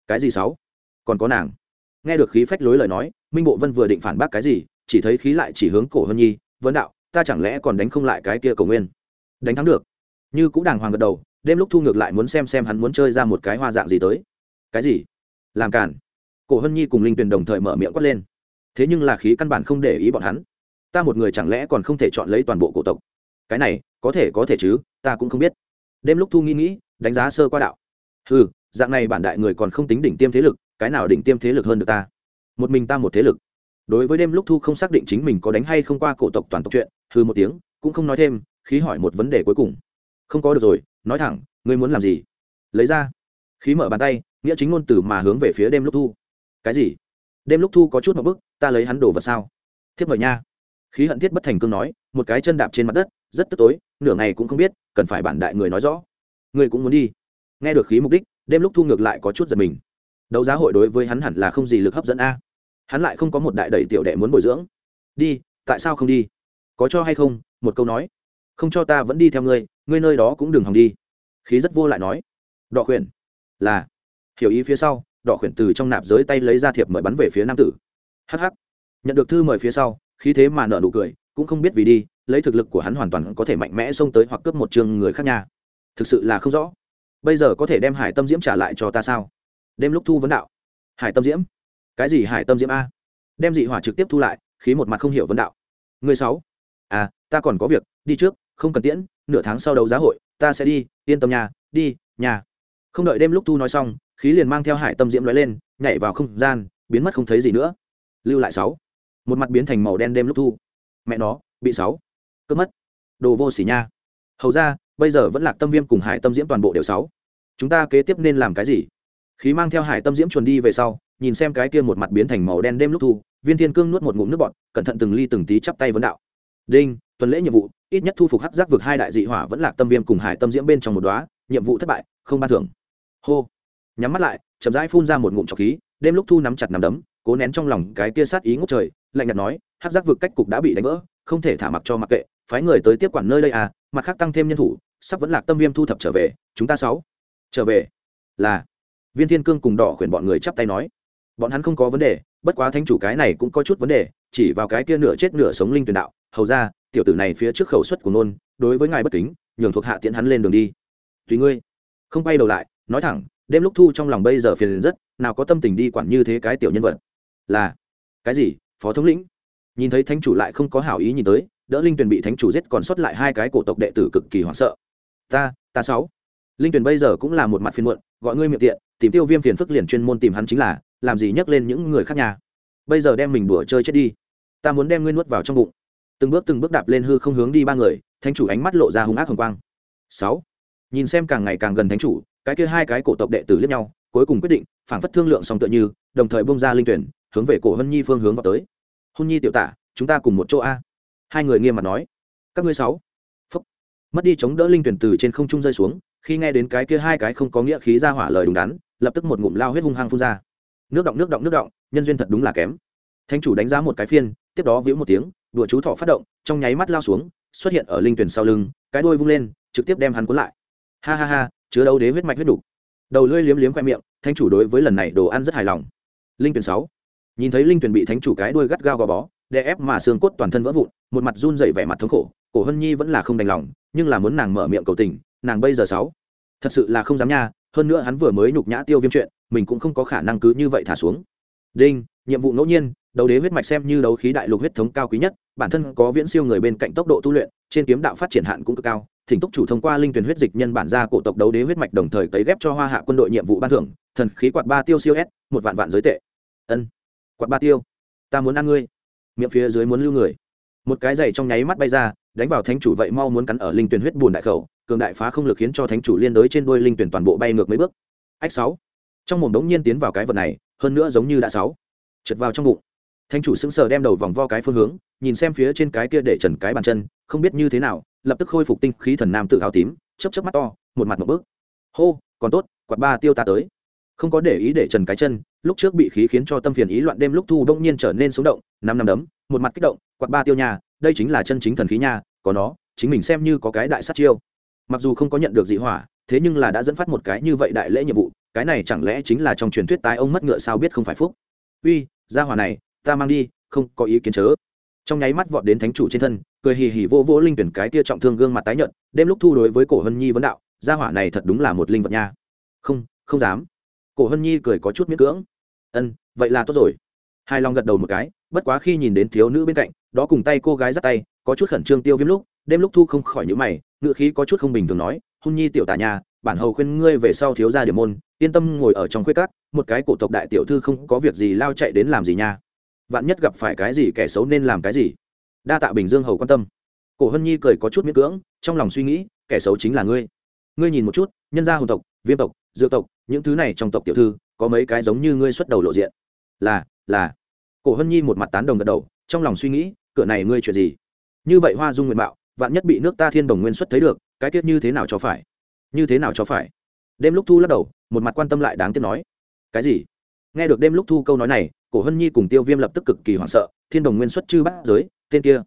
Cái gì sáu? Còn có nàng. Nghe được khí phách lối lời nói, minh bộ vân vừa định phản bác cái gì, chỉ thấy khí lại chỉ hướng cổ hân nhi vấn đạo, ta chẳng lẽ còn đánh không lại cái kia cầu nguyên? Đánh thắng được. Như cũng đàng hoàng gật đầu đêm lúc thu ngược lại muốn xem xem hắn muốn chơi ra một cái hoa dạng gì tới. Cái gì? Làm cản cổ hân nhi cùng linh tuyền đồng thời mở miệng quát lên. Thế nhưng là khí căn bản không để ý bọn hắn. Ta một người chẳng lẽ còn không thể chọn lấy toàn bộ cổ tộc? Cái này, có thể có thể chứ, ta cũng không biết. Đêm lúc thu nghĩ nghĩ, đánh giá sơ qua đạo. Ừ dạng này bản đại người còn không tính đỉnh tiêm thế lực, cái nào đỉnh tiêm thế lực hơn được ta? Một mình ta một thế lực. Đối với đêm lúc thu không xác định chính mình có đánh hay không qua cổ tộc toàn tộc chuyện hư một tiếng, cũng không nói thêm, khí hỏi một vấn đề cuối cùng. Không có được rồi nói thẳng, ngươi muốn làm gì? Lấy ra. Khí mở bàn tay, nghĩa chính ngôn từ mà hướng về phía đêm lúc thu. Cái gì? Đêm lúc thu có chút một bức, ta lấy hắn đổ vật sao? Thiếp mời nha. Khí hận thiết bất thành cương nói, một cái chân đạp trên mặt đất, rất tức tối, nửa ngày cũng không biết, cần phải bản đại người nói rõ. Ngươi cũng muốn đi. Nghe được khí mục đích, đêm lúc thu ngược lại có chút giật mình. Đấu giá hội đối với hắn hẳn là không gì lực hấp dẫn a. Hắn lại không có một đại đầy tiểu đệ muốn bồi dưỡng. Đi, tại sao không đi? Có cho hay không? Một câu nói. Không cho ta vẫn đi theo ngươi ngươi nơi đó cũng đừng hòng đi. Khí rất vô lại nói. Đọ khuyển, là. Hiểu ý phía sau, đọ khuyển từ trong nạp giới tay lấy ra thiệp mời bắn về phía nam tử. Hh nhận được thư mời phía sau, khí thế mà nợ nụ cười, cũng không biết vì đi, lấy thực lực của hắn hoàn toàn có thể mạnh mẽ xông tới hoặc cướp một trường người khác nhà. Thực sự là không rõ. Bây giờ có thể đem hải tâm diễm trả lại cho ta sao? Đêm lúc thu vấn đạo. Hải tâm diễm? Cái gì hải tâm diễm a? Đem dị hỏa trực tiếp thu lại, khí một mặt không hiểu vấn đạo. Người sáu. À ta còn có việc, đi trước, không cần tiễn nửa tháng sau đấu giá hội, ta sẽ đi, yên tâm nhà đi, nhà. Không đợi đêm lúc thu nói xong, khí liền mang theo hải tâm diễm lóe lên, nhảy vào không gian, biến mất không thấy gì nữa. Lưu lại sáu. Một mặt biến thành màu đen đêm lúc thu. Mẹ nó, bị sáu. Cướp mất. Đồ vô xỉ nha. Hầu ra, bây giờ vẫn lạc tâm viêm cùng hải tâm diễm toàn bộ đều sáu. Chúng ta kế tiếp nên làm cái gì? Khí mang theo hải tâm diễm chuồn đi về sau, nhìn xem cái kia một mặt biến thành màu đen đêm lúc thu, viên thiên cương nuốt một ngụm nước bọt, cẩn thận từng ly từng tí chắp tay vấn đạo. Đinh, tuần lễ nhiệm vụ ít nhất thu phục hắc giác vực hai đại dị hỏa vẫn lạc tâm viêm cùng hải tâm diễm bên trong một đóa, nhiệm vụ thất bại, không ban thưởng. Hô. Nhắm mắt lại, chậm rãi phun ra một ngụm trọc khí, đêm lúc thu nắm chặt nắm đấm, cố nén trong lòng cái kia sát ý ngốc trời, lạnh nhạt nói, hắc giác vực cách cục đã bị đánh vỡ, không thể thả mặc cho mặc kệ, phái người tới tiếp quản nơi đây à mặt khác tăng thêm nhân thủ, sắp vẫn lạc tâm viêm thu thập trở về, chúng ta sáu trở về. Là. Viên thiên cương cùng đỏ khuyển bọn người chắp tay nói. Bọn hắn không có vấn đề, bất quá thánh chủ cái này cũng có chút vấn đề, chỉ vào cái kia nửa chết nửa sống linh tuyển đạo, hầu ra tiểu tử này phía trước khẩu suất của nôn đối với ngài bất kính, nhường thuộc hạ tiễn hắn lên đường đi. Tùy ngươi. Không bay đầu lại, nói thẳng, đêm lúc thu trong lòng bây giờ phiền rất, nào có tâm tình đi quản như thế cái tiểu nhân vật. Là, cái gì, phó thống lĩnh? Nhìn thấy thánh chủ lại không có hảo ý nhìn tới, đỡ linh tuyền bị thánh chủ giết còn sót lại hai cái cổ tộc đệ tử cực kỳ hoảng sợ. Ta ta sáu. Linh tuyền bây giờ cũng là một mặt phiền muộn, gọi ngươi miệng tiện, tìm tiêu viêm phiền phức liền chuyên môn tìm hắn chính là, làm gì nhắc lên những người khác nhà. Bây giờ đem mình đùa chơi chết đi. Ta muốn đem ngươi nuốt vào trong bụng từng bước từng bước đạp lên hư không hướng đi ba người, thánh chủ ánh mắt lộ ra hung ác hồng quang. Sáu. Nhìn xem càng ngày càng gần thánh chủ, cái kia hai cái cổ tộc đệ tử liếc nhau, cuối cùng quyết định, phảng phất thương lượng song tựa như, đồng thời bông ra linh tuyển, hướng về cổ hân nhi phương hướng vào tới. Hân nhi tiểu tả, chúng ta cùng một chỗ a. Hai người nghiêm mặt nói. Các ngươi sáu. Phúc. Mất đi chống đỡ linh tuyển từ trên không trung rơi xuống, khi nghe đến cái kia hai cái không có nghĩa khí ra hỏa lời đúng đắn, lập tức một ngụm lao huyết hung hăng phun ra. Nước động nước động nước động, nhân duyên thật đúng là kém. Thánh chủ đánh giá một cái phiên, tiếp đó vĩu một tiếng đùa chú thỏ phát động, trong nháy mắt lao xuống, xuất hiện ở linh tuyển sau lưng, cái đuôi vung lên, trực tiếp đem hắn cuốn lại. Ha ha ha, chứa đâu đế huyết mạch huyết đủ. đầu lưỡi liếm liếm khoe miệng, thánh chủ đối với lần này đồ ăn rất hài lòng. Linh tuyển sáu. Nhìn thấy linh tuyển bị thánh chủ cái đuôi gắt gao gò bó, đè ép mà xương cốt toàn thân vỡ vụn, một mặt run dậy vẻ mặt thống khổ, cổ hân nhi vẫn là không đành lòng, nhưng là muốn nàng mở miệng cầu tình, nàng bây giờ sáu. Thật sự là không dám nha, hơn nữa hắn vừa mới nhục nhã tiêu viêm chuyện, mình cũng không có khả năng cứ như vậy thả xuống. Đinh, nhiệm vụ ngẫu nhiên đấu đế huyết mạch xem như đấu khí đại lục huyết thống cao quý nhất, bản thân có viễn siêu người bên cạnh tốc độ tu luyện, trên kiếm đạo phát triển hạn cũng cực cao, thỉnh túc chủ thông qua linh tuyển huyết dịch nhân bản ra cổ tộc đấu đế huyết mạch đồng thời cấy ghép cho hoa hạ quân đội nhiệm vụ ban thưởng, thần khí quạt ba tiêu siêu s, một vạn vạn giới tệ. Ân, quạt ba tiêu. Ta muốn ăn ngươi. Miệng phía dưới muốn lưu người. Một cái giày trong nháy mắt bay ra, đánh vào thánh chủ vậy mau muốn cắn ở linh tuyển huyết bùn đại khẩu, cường đại phá không lực khiến cho thánh chủ liên đối trên đuôi linh tuyển toàn bộ bay ngược mấy bước. Ách sáu. Trong mồm đống nhiên tiến vào cái vật này, hơn nữa giống như đã sáu. Trượt vào trong bụng thánh chủ sững sờ đem đầu vòng vo cái phương hướng nhìn xem phía trên cái kia để trần cái bàn chân không biết như thế nào lập tức khôi phục tinh khí thần nam tự áo tím chấp chấp mắt to một mặt một bước. Hô còn tốt quạt ba tiêu ta tới. Không có để ý để trần cái chân lúc trước bị khí khiến cho tâm phiền ý loạn đêm lúc thu đông nhiên trở nên sống động năm năm đấm một mặt kích động quạt ba tiêu nhà đây chính là chân chính thần khí nhà, có nó chính mình xem như có cái đại sát chiêu. Mặc dù không có nhận được dị hỏa thế nhưng là đã dẫn phát một cái như vậy đại lễ nhiệm vụ cái này chẳng lẽ chính là trong truyền thuyết tái ông mất ngựa sao biết không phải phúc? Uy ra hỏa này ta mang đi, không có ý kiến chớ. Trong nháy mắt vọt đến thánh chủ trên thân, cười hì hì vô vô linh tuyển cái tia trọng thương gương mặt tái nhợt, đêm lúc thu đối với cổ hân nhi vấn đạo, gia hỏa này thật đúng là một linh vật nha. Không không dám. Cổ hân nhi cười có chút miễn cưỡng. Ân, vậy là tốt rồi. Hai long gật đầu một cái, bất quá khi nhìn đến thiếu nữ bên cạnh, đó cùng tay cô gái dắt tay, có chút khẩn trương tiêu viêm lúc, đêm lúc thu không khỏi những mày ngựa khí có chút không bình thường nói hôn nhi tiểu tả nhà bản hầu khuyên ngươi về sau thiếu gia điểm môn, yên tâm ngồi ở trong khuê cát một cái cổ tộc đại tiểu thư không có việc gì lao chạy đến làm gì nha vạn nhất gặp phải cái gì kẻ xấu nên làm cái gì. Đa tạ bình dương hầu quan tâm. Cổ hân nhi cười có chút miễn cưỡng, trong lòng suy nghĩ, kẻ xấu chính là ngươi. Ngươi nhìn một chút, nhân gia hồn tộc, viêm tộc, dược tộc, những thứ này trong tộc tiểu thư, có mấy cái giống như ngươi xuất đầu lộ diện. Là là. Cổ hân nhi một mặt tán đồng gật đầu, trong lòng suy nghĩ, cửa này ngươi chuyện gì? Như vậy hoa dung nguyện mạo, vạn nhất bị nước ta thiên đồng nguyên xuất thấy được, cái tiết như thế nào cho phải? Như thế nào cho phải? Đêm lúc thu lắc đầu, một mặt quan tâm lại đáng tiếc nói. Cái gì? Nghe được đêm lúc thu câu nói này cổ hân nhi cùng tiêu viêm lập tức cực kỳ hoảng sợ, thiên đồng nguyên xuất chư bắt giới, tên kia.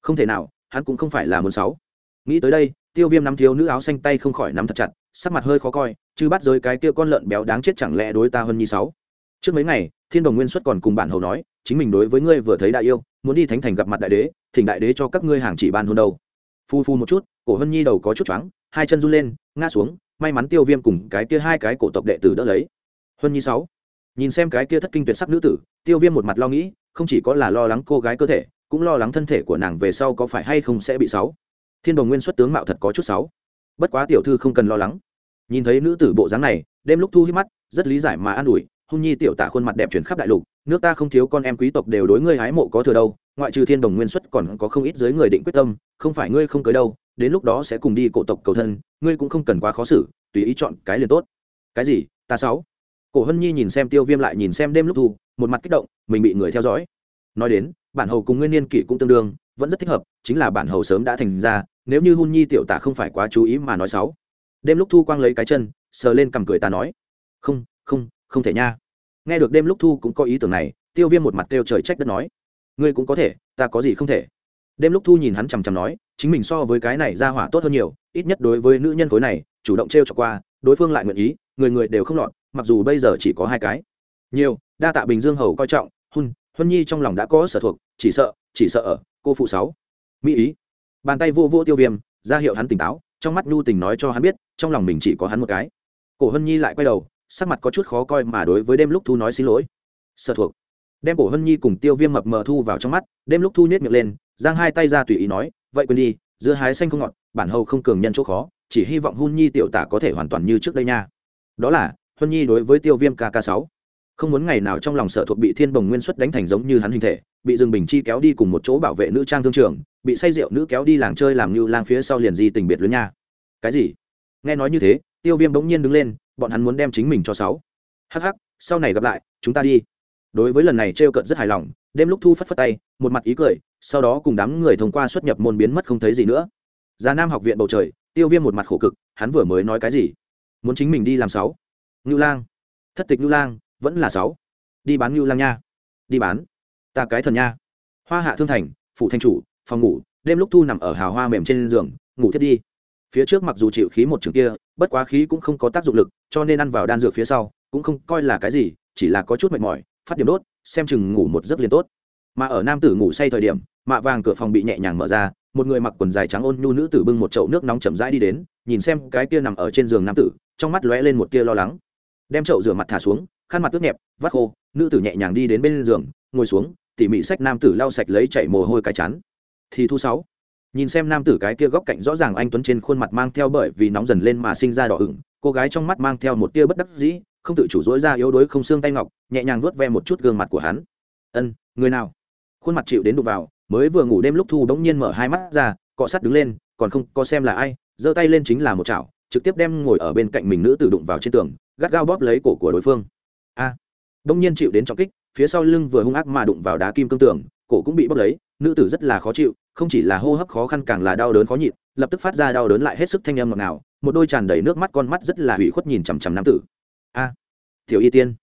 Không thể nào, hắn cũng không phải là muốn sáu. Nghĩ tới đây, tiêu viêm nắm thiếu nữ áo xanh tay không khỏi nắm thật chặt, sắc mặt hơi khó coi chứ bắt giới cái kia con lợn béo đáng chết chẳng lẽ đối ta hơn nhi sáu? Trước mấy ngày, thiên đồng nguyên xuất còn cùng bản hầu nói, chính mình đối với ngươi vừa thấy đại yêu, muốn đi thánh thành gặp mặt đại đế, thỉnh đại đế cho các ngươi hàng chỉ ban hôn đâu. Phu phu một chút, cổ hân nhi đầu có chút choáng, hai chân run lên, ngã xuống, may mắn tiêu viêm cùng cái kia hai cái cổ tộc đệ tử đỡ lấy. Hân nhi sáu. Nhìn xem cái kia thất kinh tuyệt sắc nữ tử tiêu viêm một mặt lo nghĩ, không chỉ có là lo lắng cô gái cơ thể, cũng lo lắng thân thể của nàng về sau có phải hay không sẽ bị sáu. Thiên đồng nguyên xuất tướng mạo thật có chút sáu. Bất quá tiểu thư không cần lo lắng. Nhìn thấy nữ tử bộ dáng này, đêm lúc thu hít mắt, rất lý giải mà an ủi, hung nhi tiểu tạ khuôn mặt đẹp chuyển khắp đại lục, nước ta không thiếu con em quý tộc đều đối ngươi hái mộ có thừa đâu, ngoại trừ thiên đồng nguyên xuất còn có không ít giới người định quyết tâm, không phải ngươi không cưới đâu, đến lúc đó sẽ cùng đi cổ tộc cầu thân, ngươi cũng không cần quá khó xử, tùy ý chọn cái liền tốt. Cái gì? Ta sáu cổ hân nhi nhìn xem tiêu viêm lại nhìn xem đêm lúc thu, một mặt kích động, mình bị người theo dõi. Nói đến, bản hầu cùng nguyên niên kỷ cũng tương đương, vẫn rất thích hợp, chính là bản hầu sớm đã thành ra, nếu như hun nhi tiểu tả không phải quá chú ý mà nói xấu. Đêm lúc thu quang lấy cái chân, sờ lên cằm cười ta nói, không không không thể nha. Nghe được đêm lúc thu cũng có ý tưởng này, tiêu viêm một mặt kêu trời trách đất nói, ngươi cũng có thể, ta có gì không thể. Đêm lúc thu nhìn hắn chằm chằm nói, chính mình so với cái này ra hỏa tốt hơn nhiều, ít nhất đối với nữ nhân khối này, chủ động t r e o cho qua, đối phương lại nguyện ý, người người đều không lọt mặc dù bây giờ chỉ có hai cái. Nhiều, đa tạ bình dương hầu coi trọng, hun, huân nhi trong lòng đã có sở thuộc, chỉ sợ chỉ sợ ở, cô phụ sáu. Mỹ ý. Bàn tay vô vô tiêu viêm, ra hiệu hắn tỉnh táo, trong mắt nhu tình nói cho hắn biết, trong lòng mình chỉ có hắn một cái. Cổ hân nhi lại quay đầu, sắc mặt có chút khó coi mà đối với đêm lúc thu nói xin lỗi. Sở thuộc. Đem cổ hân nhi cùng tiêu viêm mập mờ thu vào trong mắt, đêm lúc thu nhét miệng lên, giang hai tay ra tùy ý nói, vậy quên đi, dưa hái xanh không ngọt, bản hầu không cường nhân chỗ khó, chỉ hy vọng hun nhi tiểu tả có thể hoàn toàn như trước đây nha. Đó là huân nhi đối với tiêu viêm kk sáu. Không muốn ngày nào trong lòng sợ thuộc bị thiên bồng nguyên xuất đánh thành giống như hắn hình thể, bị rừng bình chi kéo đi cùng một chỗ bảo vệ nữ trang thương trường, bị say rượu nữ kéo đi làng chơi làm như lang phía sau liền di tình biệt lứa nha. Cái gì? Nghe nói như thế, tiêu viêm bỗng nhiên đứng lên, bọn hắn muốn đem chính mình cho sáu. Hắc hắc, sau này gặp lại, chúng ta đi. Đối với lần này Trêu cận rất hài lòng, đêm lúc thu phất phất tay, một mặt ý cười, sau đó cùng đám người thông qua xuất nhập môn biến mất không thấy gì nữa. Già nam học viện bầu trời, tiêu viêm một mặt khổ cực, hắn vừa mới nói cái gì? Muốn chính mình đi làm sáu ngưu lang. Thất tịch ngưu lang, vẫn là sáu. Đi bán ngưu lang nha. Đi bán. Ta cái thần nha. Hoa hạ thương thành phụ thanh chủ, phòng ngủ, đêm lúc thu nằm ở hào hoa mềm trên giường, ngủ thiết đi. Phía trước mặc dù chịu khí một trường kia, bất quá khí cũng không có tác dụng lực, cho nên ăn vào đan dược phía sau, cũng không coi là cái gì, chỉ là có chút mệt mỏi, phát điểm đốt, xem chừng ngủ một giấc liền tốt. Mà ở nam tử ngủ say thời điểm, mạ vàng cửa phòng bị nhẹ nhàng mở ra, một người mặc quần dài trắng ôn nhu nữ tử bưng một chậu nước nóng chậm rãi đi đến, nhìn xem cái kia nằm ở trên giường nam tử, trong mắt lóe lên một tia lo lắng đem chậu rửa mặt thả xuống, khăn mặt ướt nhẹp, vắt khô, nữ tử nhẹ nhàng đi đến bên giường, ngồi xuống, tỉ mỉ sách nam tử lau sạch lấy chảy mồ hôi cái chắn thì thu sáu. Nhìn xem nam tử cái kia góc cạnh rõ ràng anh tuấn trên khuôn mặt mang theo bởi vì nóng dần lên mà sinh ra đỏ ửng, cô gái trong mắt mang theo một tia bất đắc dĩ, không tự chủ dỗi ra yếu đuối không xương tay ngọc, nhẹ nhàng vuốt ve một chút gương mặt của hắn. Ân, người nào? Khuôn mặt chịu đến đụng vào, mới vừa ngủ đêm lúc thu bỗng nhiên mở hai mắt ra, cọ sắt đứng lên, còn không có xem là ai, giơ tay lên chính là một chảo, trực tiếp đem ngồi ở bên cạnh mình nữ tử đụng vào trên tường gắt gao bóp lấy cổ của đối phương. A. À, nhiên chịu đến trọng kích phía sau lưng vừa hung ác mà đụng vào đá kim cương tường cổ cũng bị bóp lấy nữ tử rất là khó chịu không chỉ là hô hấp khó khăn càng là đau đớn khó nhịn lập tức phát ra đau đớn lại hết sức thanh âm ngọt ngào một đôi tràn đầy nước mắt con mắt rất là hủy khuất nhìn chằm chằm nam tử. A. À, tiểu y tiên.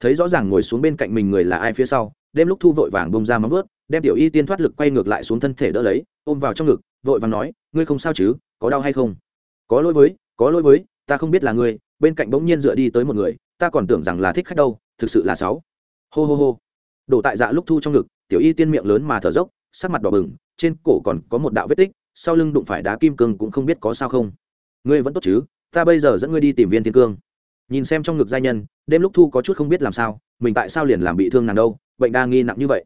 Thấy rõ ràng ngồi xuống bên cạnh mình người là ai phía sau đêm lúc thu vội vàng bông ra móng vớt đem tiểu y tiên thoát lực quay ngược lại xuống thân thể đỡ lấy ôm vào trong ngực vội vàng nói ngươi không sao chứ có đau hay không? Có lỗi với có lỗi với ta không biết là ngươi bên cạnh bỗng nhiên dựa đi tới một người, ta còn tưởng rằng là thích khách đâu, thực sự là sáu. Hô hô hô. Đổ tại dạ lúc thu trong ngực, tiểu y tiên miệng lớn mà thở dốc, sắc mặt đỏ bừng, trên cổ còn có một đạo vết tích, sau lưng đụng phải đá kim cương cũng không biết có sao không. Ngươi vẫn tốt chứ, ta bây giờ dẫn ngươi đi tìm viên thiên cương. Nhìn xem trong ngực giai nhân, đêm lúc thu có chút không biết làm sao, mình tại sao liền làm bị thương nàng đâu, bệnh đa nghi nặng như vậy.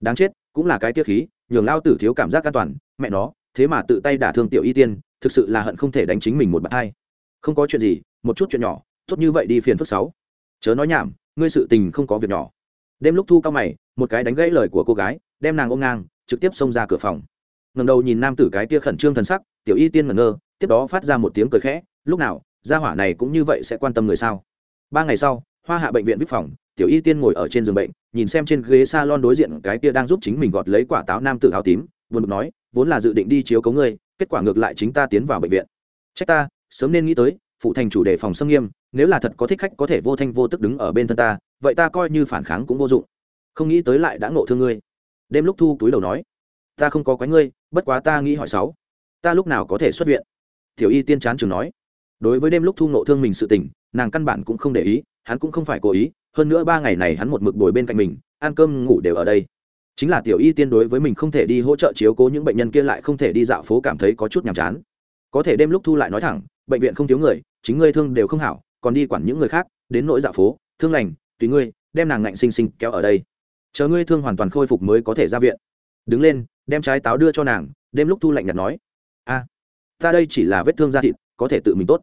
Đáng chết, cũng là cái tiết khí, nhường lao tử thiếu cảm giác an toàn, mẹ nó, thế mà tự tay đả thương tiểu y tiên, thực sự là hận không thể đánh chính mình một bạt hai không có chuyện gì, một chút chuyện nhỏ, tốt như vậy đi phiền phức sáu. Chớ nói nhảm, ngươi sự tình không có việc nhỏ. Đêm lúc thu cao mày, một cái đánh gãy lời của cô gái, đem nàng ôm ngang, trực tiếp xông ra cửa phòng. Ngầm đầu nhìn nam tử cái kia khẩn trương thần sắc, tiểu y tiên ngẩn ngơ, tiếp đó phát ra một tiếng cười khẽ, lúc nào, gia hỏa này cũng như vậy sẽ quan tâm người sao? Ba ngày sau, hoa hạ bệnh viện vip phòng, tiểu y tiên ngồi ở trên giường bệnh, nhìn xem trên ghế s a lon đối diện cái kia đang giúp chính mình gọt lấy quả táo nam tử áo tím, buồn bực nói, vốn là dự định đi chiếu cấu ngươi, kết quả ngược lại chính ta tiến vào bệnh viện. Trách ta sớm nên nghĩ tới, phụ thành chủ đề phòng xâm nghiêm, nếu là thật có thích khách có thể vô thanh vô tức đứng ở bên thân ta, vậy ta coi như phản kháng cũng vô dụng. Không nghĩ tới lại đã ngộ thương ngươi. Đêm lúc thu túi đầu nói, ta không có quái ngươi, bất quá ta nghĩ hỏi sáu. Ta lúc nào có thể xuất viện? Tiểu y tiên chán chừng nói. Đối với đêm lúc thu ngộ thương mình sự tình, nàng căn bản cũng không để ý, hắn cũng không phải cố ý, hơn nữa ba ngày này hắn một mực bồi bên cạnh mình, ăn cơm, ngủ đều ở đây. Chính là tiểu y tiên đối với mình không thể đi hỗ trợ chiếu cố những bệnh nhân kia lại không thể đi dạo phố cảm thấy có chút nhàm chán. Có thể đêm lúc thu lại nói thẳng bệnh viện không thiếu người, chính ngươi thương đều không hảo, còn đi quản những người khác, đến nỗi dạ phố, thương lành, tùy ngươi, đem nàng ngạnh sinh sinh kéo ở đây. Chờ ngươi thương hoàn toàn khôi phục mới có thể ra viện. Đứng lên, đem trái táo đưa cho nàng, đêm lúc thu lạnh nhạt nói. A, ta đây chỉ là vết thương da thịt, có thể tự mình tốt.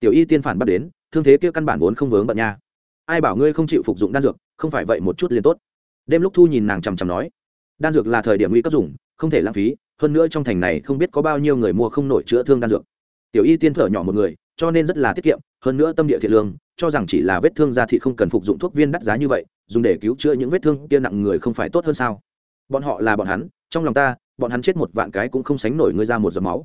Tiểu y tiên phản bắt đến, thương thế kia căn bản vốn không vướng bận nha. Ai bảo ngươi không chịu phục dụng đan dược, không phải vậy một chút liền tốt. Đêm lúc thu nhìn nàng chằm chằm nói, đan dược là thời điểm nguy cấp dùng, không thể lãng phí, hơn nữa trong thành này không biết có bao nhiêu người mua không nổi chữa thương đan dược tiểu y tiên thở nhỏ một người, cho nên rất là tiết kiệm, hơn nữa tâm địa thiện lương, cho rằng chỉ là vết thương da thị không cần phục dụng thuốc viên đắt giá như vậy, dùng để cứu chữa những vết thương kia nặng người không phải tốt hơn sao? Bọn họ là bọn hắn, trong lòng ta, bọn hắn chết một vạn cái cũng không sánh nổi ngươi ra một giọt máu.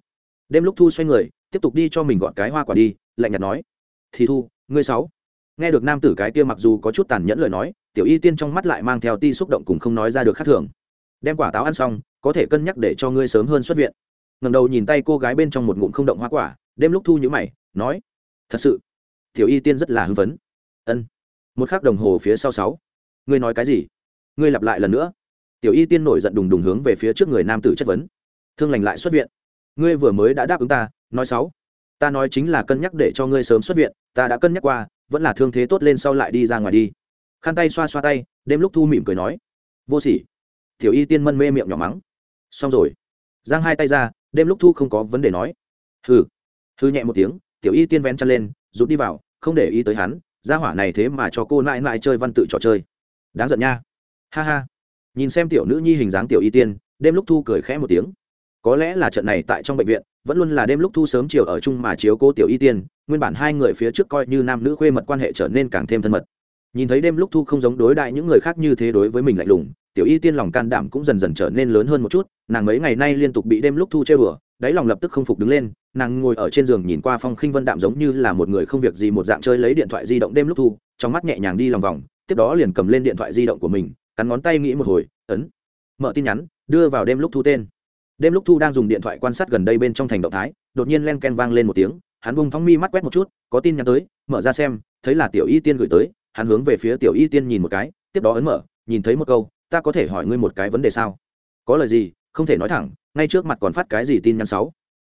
Đêm lúc thu xoay người, tiếp tục đi cho mình gọn cái hoa quả đi, lạnh nhạt nói. Thì thu, ngươi sáu. Nghe được nam tử cái kia mặc dù có chút tàn nhẫn lời nói, tiểu y tiên trong mắt lại mang theo ti xúc động cùng không nói ra được khác thường. Đem quả táo ăn xong, có thể cân nhắc để cho ngươi sớm hơn xuất viện ngầm đầu nhìn tay cô gái bên trong một ngụm không động hoa quả, đêm lúc thu nhữ mày, nói, thật sự, tiểu y tiên rất là hưng phấn. Ân. Một k h ắ c đồng hồ phía sau sáu. Ngươi nói cái gì? Ngươi lặp lại lần nữa. Tiểu y tiên nổi giận đùng đùng hướng về phía trước người nam tử chất vấn. Thương lành lại xuất viện. Ngươi vừa mới đã đáp ứng ta, nói sáu. Ta nói chính là cân nhắc để cho ngươi sớm xuất viện, ta đã cân nhắc qua, vẫn là thương thế tốt lên sau lại đi ra ngoài đi. Khăn tay xoa xoa tay, đêm lúc thu mỉm cười nói, vô sỉ. Tiểu y tiên mân mê miệng nhỏ mắng. Xong rồi. Giang hai tay ra đêm lúc thu không có vấn đề nói. Hừ. Hư nhẹ một tiếng, tiểu y tiên vén chân lên rút đi vào, không để ý tới hắn, gia hỏa này thế mà cho cô nãi nãi chơi văn tự trò chơi. Đáng giận nha. Ha ha. Nhìn xem tiểu nữ nhi hình dáng tiểu y tiên, đêm lúc thu cười khẽ một tiếng. Có lẽ là trận này tại trong bệnh viện, vẫn luôn là đêm lúc thu sớm chiều ở chung mà chiếu cô tiểu y tiên, nguyên bản hai người phía trước coi như nam nữ khuê mật quan hệ trở nên càng thêm thân mật. Nhìn thấy đêm lúc thu không giống đối đại những người khác như thế đối với mình lạnh lùng tiểu y tiên lòng can đảm cũng dần dần trở nên lớn hơn một chút, nàng mấy ngày nay liên tục bị đêm lúc thu chơi bừa đáy lòng lập tức không phục đứng lên, nàng ngồi ở trên giường nhìn qua phong khinh vân đạm giống như là một người không việc gì một dạng chơi lấy điện thoại di động đêm lúc thu, trong mắt nhẹ nhàng đi lòng vòng, tiếp đó liền cầm lên điện thoại di động của mình, cắn ngón tay nghĩ một hồi, ấn, mở tin nhắn, đưa vào đêm lúc thu tên. Đêm lúc thu đang dùng điện thoại quan sát gần đây bên trong thành động thái, đột nhiên len ken vang lên một tiếng, hắn bung phóng mi mắt quét một chút, có tin nhắn tới, mở ra xem, thấy là tiểu y tiên gửi tới. Hắn hướng về phía tiểu y tiên nhìn một cái, tiếp đó ấn mở, nhìn thấy một câu ta có thể hỏi ngươi một cái vấn đề sao? Có lời gì? Không thể nói thẳng, ngay trước mặt còn phát cái gì tin nhắn sáu?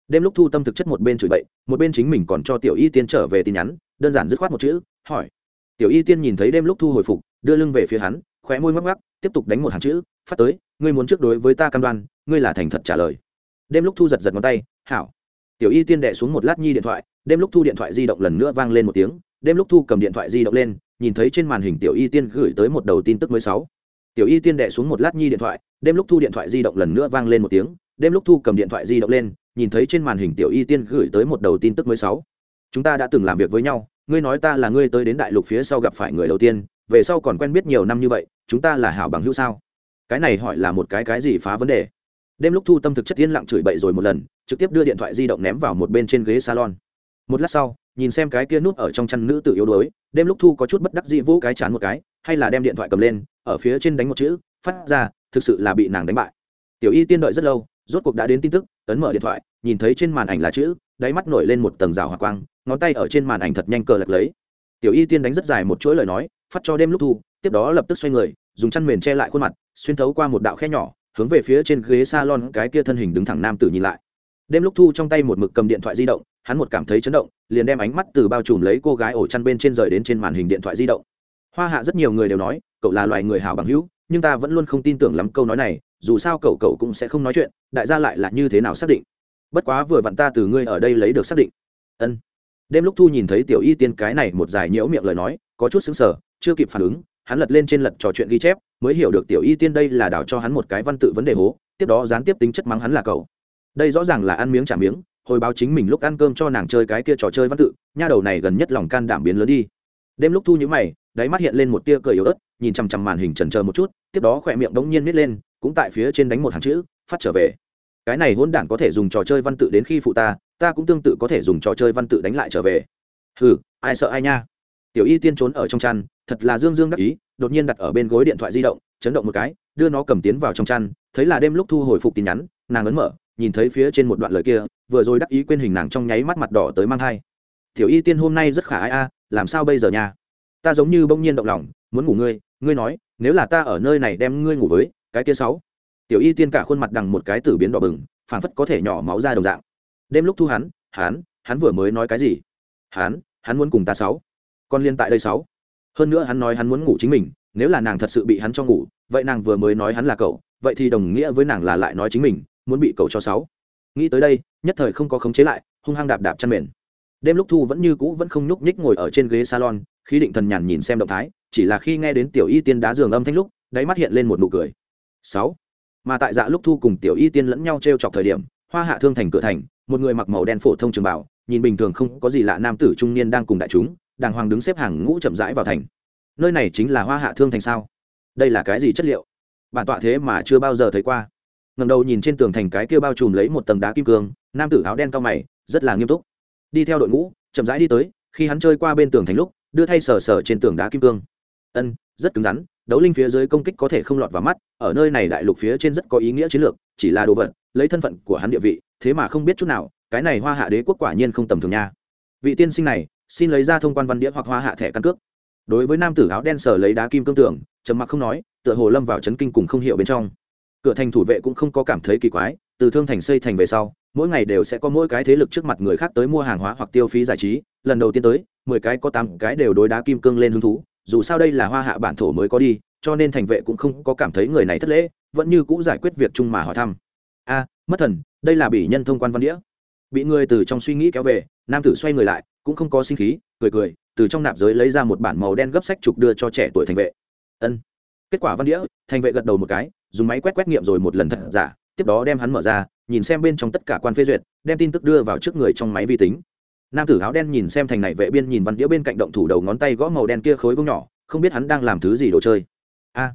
Đêm lúc thu tâm thực chất một bên chửi bậy, một bên chính mình còn cho tiểu y tiên trở về tin nhắn, đơn giản dứt khoát một chữ, hỏi. Tiểu y tiên nhìn thấy đêm lúc thu hồi phục, đưa lưng về phía hắn, khóe môi mắc ngắc tiếp tục đánh một hàng chữ, phát tới, ngươi muốn trước đối với ta cam đoan, ngươi là thành thật trả lời. Đêm lúc thu giật giật ngón tay, hảo. Tiểu y tiên đệ xuống một lát nhi điện thoại, đêm lúc thu điện thoại di động lần nữa vang lên một tiếng, đêm lúc thu cầm điện thoại di động lên, nhìn thấy trên màn hình tiểu y tiên gửi tới một đầu tin tức mới sáu tiểu y tiên đệ xuống một lát nhi điện thoại, đêm lúc thu điện thoại di động lần nữa vang lên một tiếng, đêm lúc thu cầm điện thoại di động lên, nhìn thấy trên màn hình tiểu y tiên gửi tới một đầu tin tức mới sáu. Chúng ta đã từng làm việc với nhau, ngươi nói ta là ngươi tới đến đại lục phía sau gặp phải người đầu tiên, về sau còn quen biết nhiều năm như vậy, chúng ta là hảo bằng hữu sao? Cái này hỏi là một cái cái gì phá vấn đề? Đêm lúc thu tâm thực chất yên lặng chửi bậy rồi một lần, trực tiếp đưa điện thoại di động ném vào một bên trên ghế salon. Một lát sau, nhìn xem cái kia nút ở trong chăn nữ tự yếu đuối, đêm lúc thu có chút bất đắc dĩ vỗ cái chán một cái, hay là đem điện thoại cầm lên ở phía trên đánh một chữ, phát ra, thực sự là bị nàng đánh bại. Tiểu y tiên đợi rất lâu, rốt cuộc đã đến tin tức, ấn mở điện thoại, nhìn thấy trên màn ảnh là chữ, đáy mắt nổi lên một tầng rào hỏa quang, ngón tay ở trên màn ảnh thật nhanh cờ lật lấy. Tiểu y tiên đánh rất dài một chuỗi lời nói, phát cho đêm lúc thu, tiếp đó lập tức xoay người, dùng chăn mền che lại khuôn mặt, xuyên thấu qua một đạo khe nhỏ, hướng về phía trên ghế salon cái kia thân hình đứng thẳng nam tử nhìn lại. Đêm lúc thu trong tay một mực cầm điện thoại di động, hắn một cảm thấy chấn động, liền đem ánh mắt từ bao trùm lấy cô gái ổ chăn bên trên rời đến trên màn hình điện thoại di động hoa hạ rất nhiều người đều nói, cậu là loài người hảo bằng hữu, nhưng ta vẫn luôn không tin tưởng lắm câu nói này, dù sao cậu cậu cũng sẽ không nói chuyện, đại gia lại là như thế nào xác định? Bất quá vừa vặn ta từ ngươi ở đây lấy được xác định. Ân. Đêm lúc thu nhìn thấy tiểu y tiên cái này một dài nhiễu miệng lời nói, có chút xứng sở chưa kịp phản ứng, hắn lật lên trên lật trò chuyện ghi chép, mới hiểu được tiểu y tiên đây là đảo cho hắn một cái văn tự vấn đề hố, tiếp đó gián tiếp tính chất mắng hắn là cậu. Đây rõ ràng là ăn miếng trả miếng, hồi báo chính mình lúc ăn cơm cho nàng chơi cái kia trò chơi văn tự, nha đầu này gần nhất lòng can đảm biến lớn đi. Đêm lúc thu nhữ mày đáy mắt hiện lên một tia cười yếu ớt, nhìn chằm chằm màn hình trần chờ một chút, tiếp đó khỏe miệng đống nhiên nít lên, cũng tại phía trên đánh một hàng chữ, phát trở về. Cái này hôn đản có thể dùng trò chơi văn tự đến khi phụ ta ta cũng tương tự có thể dùng trò chơi văn tự đánh lại trở về. Hừ, ai sợ ai nha. Tiểu y tiên trốn ở trong chăn, thật là dương dương đắc ý, đột nhiên đặt ở bên gối điện thoại di động, chấn động một cái, đưa nó cầm tiến vào trong chăn, thấy là đêm lúc thu hồi phục tin nhắn, nàng ấn mở, nhìn thấy phía trên một đoạn lời kia, vừa rồi đắc ý quên hình nàng trong nháy mắt mặt đỏ tới mang hai tiểu y tiên hôm nay rất khả ai a, làm sao bây giờ nha? Ta giống như bỗng nhiên động lòng, muốn ngủ ngươi ngươi nói, nếu là ta ở nơi này đem ngươi ngủ với cái kia sáu. Tiểu y tiên cả khuôn mặt đằng một cái tử biến đỏ bừng, phảng phất có thể nhỏ máu ra đồng dạng. Đêm lúc thu hắn hắn hắn vừa mới nói cái gì? Hắn hắn muốn cùng ta sáu. Con liên tại đây sáu. Hơn nữa hắn nói hắn muốn ngủ chính mình, nếu là nàng thật sự bị hắn cho ngủ, vậy nàng vừa mới nói hắn là cậu, vậy thì đồng nghĩa với nàng là lại nói chính mình, muốn bị cậu cho sáu. Nghĩ tới đây, nhất thời không có khống chế lại, hung hăng đạp đạp chân mền. Đêm lúc thu vẫn như cũ vẫn không nhúc nhích ngồi ở trên ghế salon Khí định thần nhàn nhìn xem động thái, chỉ là khi nghe đến tiểu y tiên đá giường âm thanh lúc, đáy mắt hiện lên một nụ cười. Sáu. Mà tại dạ lúc thu cùng tiểu y tiên lẫn nhau t r e o chọc thời điểm, hoa hạ thương thành cửa thành, một người mặc màu đen phổ thông trường bảo, nhìn bình thường không có gì lạ nam tử trung niên đang cùng đại chúng, đàng hoàng đứng xếp hàng ngũ chậm rãi vào thành. Nơi này chính là hoa hạ thương thành sao? Đây là cái gì chất liệu? Bản tọa thế mà chưa bao giờ thấy qua. Ngầm đầu nhìn trên tường thành cái kia bao trùm lấy một tầng đá kim cương, nam tử áo đen cao mày, rất là nghiêm túc. Đi theo đội ngũ, chậm rãi đi tới, khi hắn chơi qua bên tường thành lúc đưa thay sờ sờ trên tường đá kim cương. Ân, rất cứng rắn, đấu linh phía dưới công kích có thể không lọt vào mắt, ở nơi này đại lục phía trên rất có ý nghĩa chiến lược, chỉ là đồ vật, lấy thân phận của hắn địa vị, thế mà không biết chút nào, cái này hoa hạ đế quốc quả nhiên không tầm thường nha. Vị tiên sinh này, xin lấy ra thông quan văn đĩa hoặc hoa hạ thẻ căn cước. Đối với nam tử áo đen sờ lấy đá kim cương tưởng trầm mặc không nói, tựa hồ lâm vào chấn kinh cùng không hiểu bên trong. Cửa thành thủ vệ cũng không có cảm thấy kỳ quái, từ thương thành xây thành về sau, mỗi ngày đều sẽ có mỗi cái thế lực trước mặt người khác tới mua hàng hóa hoặc tiêu phí giải trí, lần đầu tiên tới mười cái có tám cái đều đối đá kim cương lên hứng thú, dù sao đây là hoa hạ bản thổ mới có đi, cho nên thành vệ cũng không có cảm thấy người này thất lễ, vẫn như cũ giải quyết việc chung mà hỏi thăm. A, mất thần, đây là bị nhân thông quan văn đĩa. Bị người từ trong suy nghĩ kéo về, nam tử xoay người lại, cũng không có sinh khí, cười cười, từ trong nạp giới lấy ra một bản màu đen gấp sách trục đưa cho trẻ tuổi thành vệ. Ân. Kết quả văn đĩa, thành vệ gật đầu một cái, dùng máy quét quét nghiệm rồi một lần thật giả, tiếp đó đem hắn mở ra, nhìn xem bên trong tất cả quan phê duyệt, đem tin tức đưa vào trước người trong máy vi tính nam tử áo đen nhìn xem thành này vệ biên nhìn văn đĩa bên cạnh động thủ đầu ngón tay gõ màu đen kia khối vông nhỏ, không biết hắn đang làm thứ gì đồ chơi. A,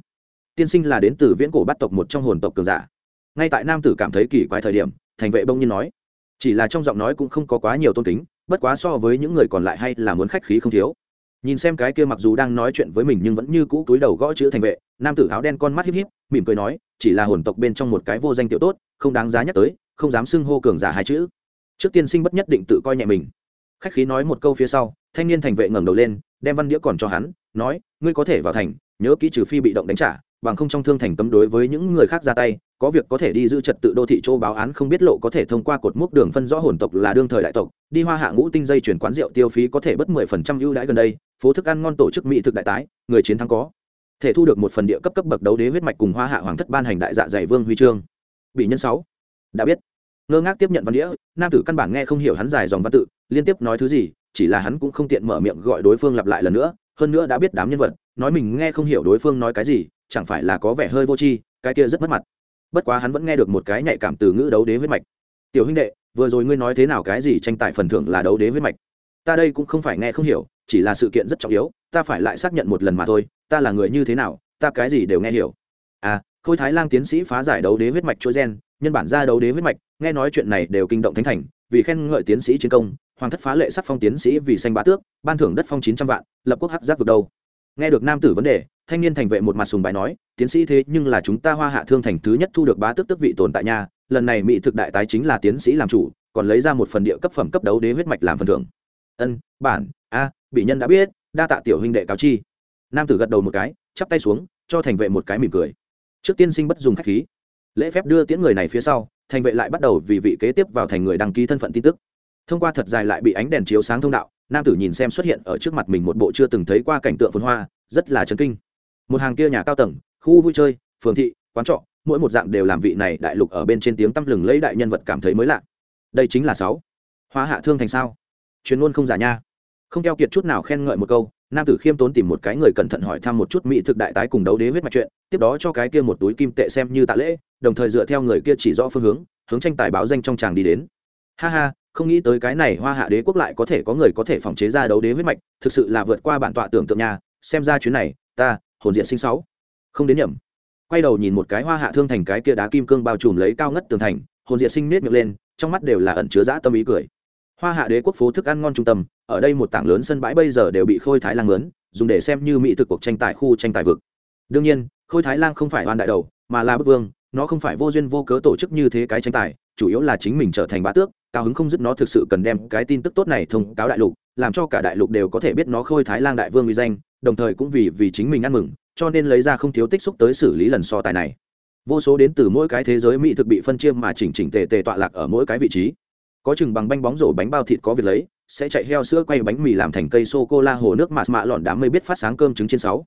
tiên sinh là đến từ viễn cổ bắt tộc một trong hồn tộc cường giả. Ngay tại nam tử cảm thấy kỳ quái thời điểm, thành vệ bông nhiên nói, chỉ là trong giọng nói cũng không có quá nhiều tôn kính, bất quá so với những người còn lại hay là muốn khách khí không thiếu. Nhìn xem cái kia mặc dù đang nói chuyện với mình nhưng vẫn như cũ túi đầu gõ chữ thành vệ, nam tử áo đen con mắt híp híp, mỉm cười nói, chỉ là hồn tộc bên trong một cái vô danh tiểu tốt, không đáng giá nhắc tới, không dám xưng hô cường giả hai chữ. Trước tiên sinh bất nhất định tự coi nhẹ mình khách khí nói một câu phía sau, thanh niên thành vệ ngẩng đầu lên, đem văn đĩa còn cho hắn, nói, ngươi có thể vào thành, nhớ kỹ trừ phi bị động đánh trả, bằng không trong thương thành cấm đối với những người khác ra tay, có việc có thể đi giữ trật tự đô thị châu báo án không biết lộ có thể thông qua cột mốc đường phân rõ hồn tộc là đương thời đại tộc, đi hoa hạ ngũ tinh dây chuyển quán rượu tiêu phí có thể bất mười phần trăm ưu đãi gần đây, phố thức ăn ngon tổ chức mỹ thực đại tái, người chiến thắng có thể thu được một phần địa cấp cấp bậc đấu đế huyết mạch cùng hoa hạ hoàng thất ban hành đại dạ dày vương huy chương. Bị nhân sáu đã biết. Ngơ ngác tiếp nhận văn đĩa, nam tử căn bản nghe không hiểu hắn dài dòng văn tự liên tiếp nói thứ gì, chỉ là hắn cũng không tiện mở miệng gọi đối phương lặp lại lần nữa, hơn nữa đã biết đám nhân vật, nói mình nghe không hiểu đối phương nói cái gì, chẳng phải là có vẻ hơi vô tri, cái kia rất mất mặt. Bất quá hắn vẫn nghe được một cái nhạy cảm từ ngữ đấu đế huyết mạch. Tiểu huynh đệ, vừa rồi ngươi nói thế nào cái gì tranh tài phần thưởng là đấu đế huyết mạch? Ta đây cũng không phải nghe không hiểu, chỉ là sự kiện rất trọng yếu, ta phải lại xác nhận một lần mà thôi, ta là người như thế nào, ta cái gì đều nghe hiểu. À khôi thái lang tiến sĩ phá giải đấu đế huyết mạch chuỗi gen, nhân bản ra đấu đế huyết mạch, nghe nói chuyện này đều kinh động thánh thành vì khen ngợi tiến sĩ chiến công, hoàng thất phá lệ sắc phong tiến sĩ vì sanh bá tước, ban thưởng đất phong chín trăm vạn, lập quốc hắc giác vực đâu nghe được nam tử vấn đề, thanh niên thành vệ một mặt sùng bài nói, tiến sĩ thế nhưng là chúng ta hoa hạ thương thành thứ nhất thu được bá tước tước vị tồn tại nhà lần này mỹ thực đại tái chính là tiến sĩ làm chủ, còn lấy ra một phần địa cấp phẩm cấp đấu đế huyết mạch làm phần thưởng. Ân, bản, a, bị nhân đã biết, đa tạ tiểu huynh đệ cáo chi. Nam tử gật đầu một cái, chắp tay xuống, cho thành vệ một cái mỉm cười. Trước tiên sinh bất dùng khách khí. Lễ phép đưa tiễn người này phía sau thành vệ lại bắt đầu vì vị kế tiếp vào thành người đăng ký thân phận tin tức. Thông qua thật dài lại bị ánh đèn chiếu sáng thông đạo, nam tử nhìn xem xuất hiện ở trước mặt mình một bộ chưa từng thấy qua cảnh tượng phồn hoa, rất là chấn kinh. Một hàng kia nhà cao tầng, khu vui chơi, phường thị, quán trọ, mỗi một dạng đều làm vị này đại lục ở bên trên tiếng tăm lừng lấy đại nhân vật cảm thấy mới lạ. Đây chính là sáu. Hoa hạ thương thành sao? Chuyên môn không giả nha. Không keo kiệt chút nào khen ngợi một câu nam tử khiêm tốn tìm một cái người cẩn thận hỏi thăm một chút mỹ thực đại tái cùng đấu đế huyết mạch chuyện, tiếp đó cho cái kia một túi kim tệ xem như tạ lễ, đồng thời dựa theo người kia chỉ rõ phương hướng hướng tranh tài báo danh trong chàng đi đến. Ha ha, không nghĩ tới cái này hoa hạ đế quốc lại có thể có người có thể phòng chế ra đấu đế huyết mạch, thực sự là vượt qua bản tọa tưởng tượng nhà xem ra chuyến này, ta, hồn diện sinh sáu. Không đến nhầm. Quay đầu nhìn một cái hoa hạ thương thành cái kia đá kim cương bao trùm lấy cao ngất tường thành, hồn diện sinh nết miệng lên, trong mắt đều là ẩn chứa dã tâm ý cười hoa hạ đế quốc phố thức ăn ngon trung tâm, ở đây một tảng lớn sân bãi bây giờ đều bị khôi thái lang lớn dùng để xem như mỹ thực cuộc tranh tài khu tranh tài vực. Đương nhiên, khôi thái lang không phải oan đại đầu, mà là bức vương, nó không phải vô duyên vô cớ tổ chức như thế cái tranh tài, chủ yếu là chính mình trở thành bá tước, cao hứng không dứt nó thực sự cần đem cái tin tức tốt này thông cáo đại lục, làm cho cả đại lục đều có thể biết nó khôi thái lang đại vương uy danh, đồng thời cũng vì vì chính mình ăn mừng, cho nên lấy ra không thiếu tích xúc tới xử lý lần so tài này. Vô số đến từ mỗi cái thế giới mỹ thực bị phân chia mà chỉnh chỉnh tề tề tọa lạc ở mỗi cái vị trí có chừng bằng bánh bóng rổ bánh bao thịt có việc lấy, sẽ chạy heo sữa quay bánh mì làm thành cây sô cô la hồ nước mạt mạ lọn đám mây biết phát sáng cơm trứng trên sáu.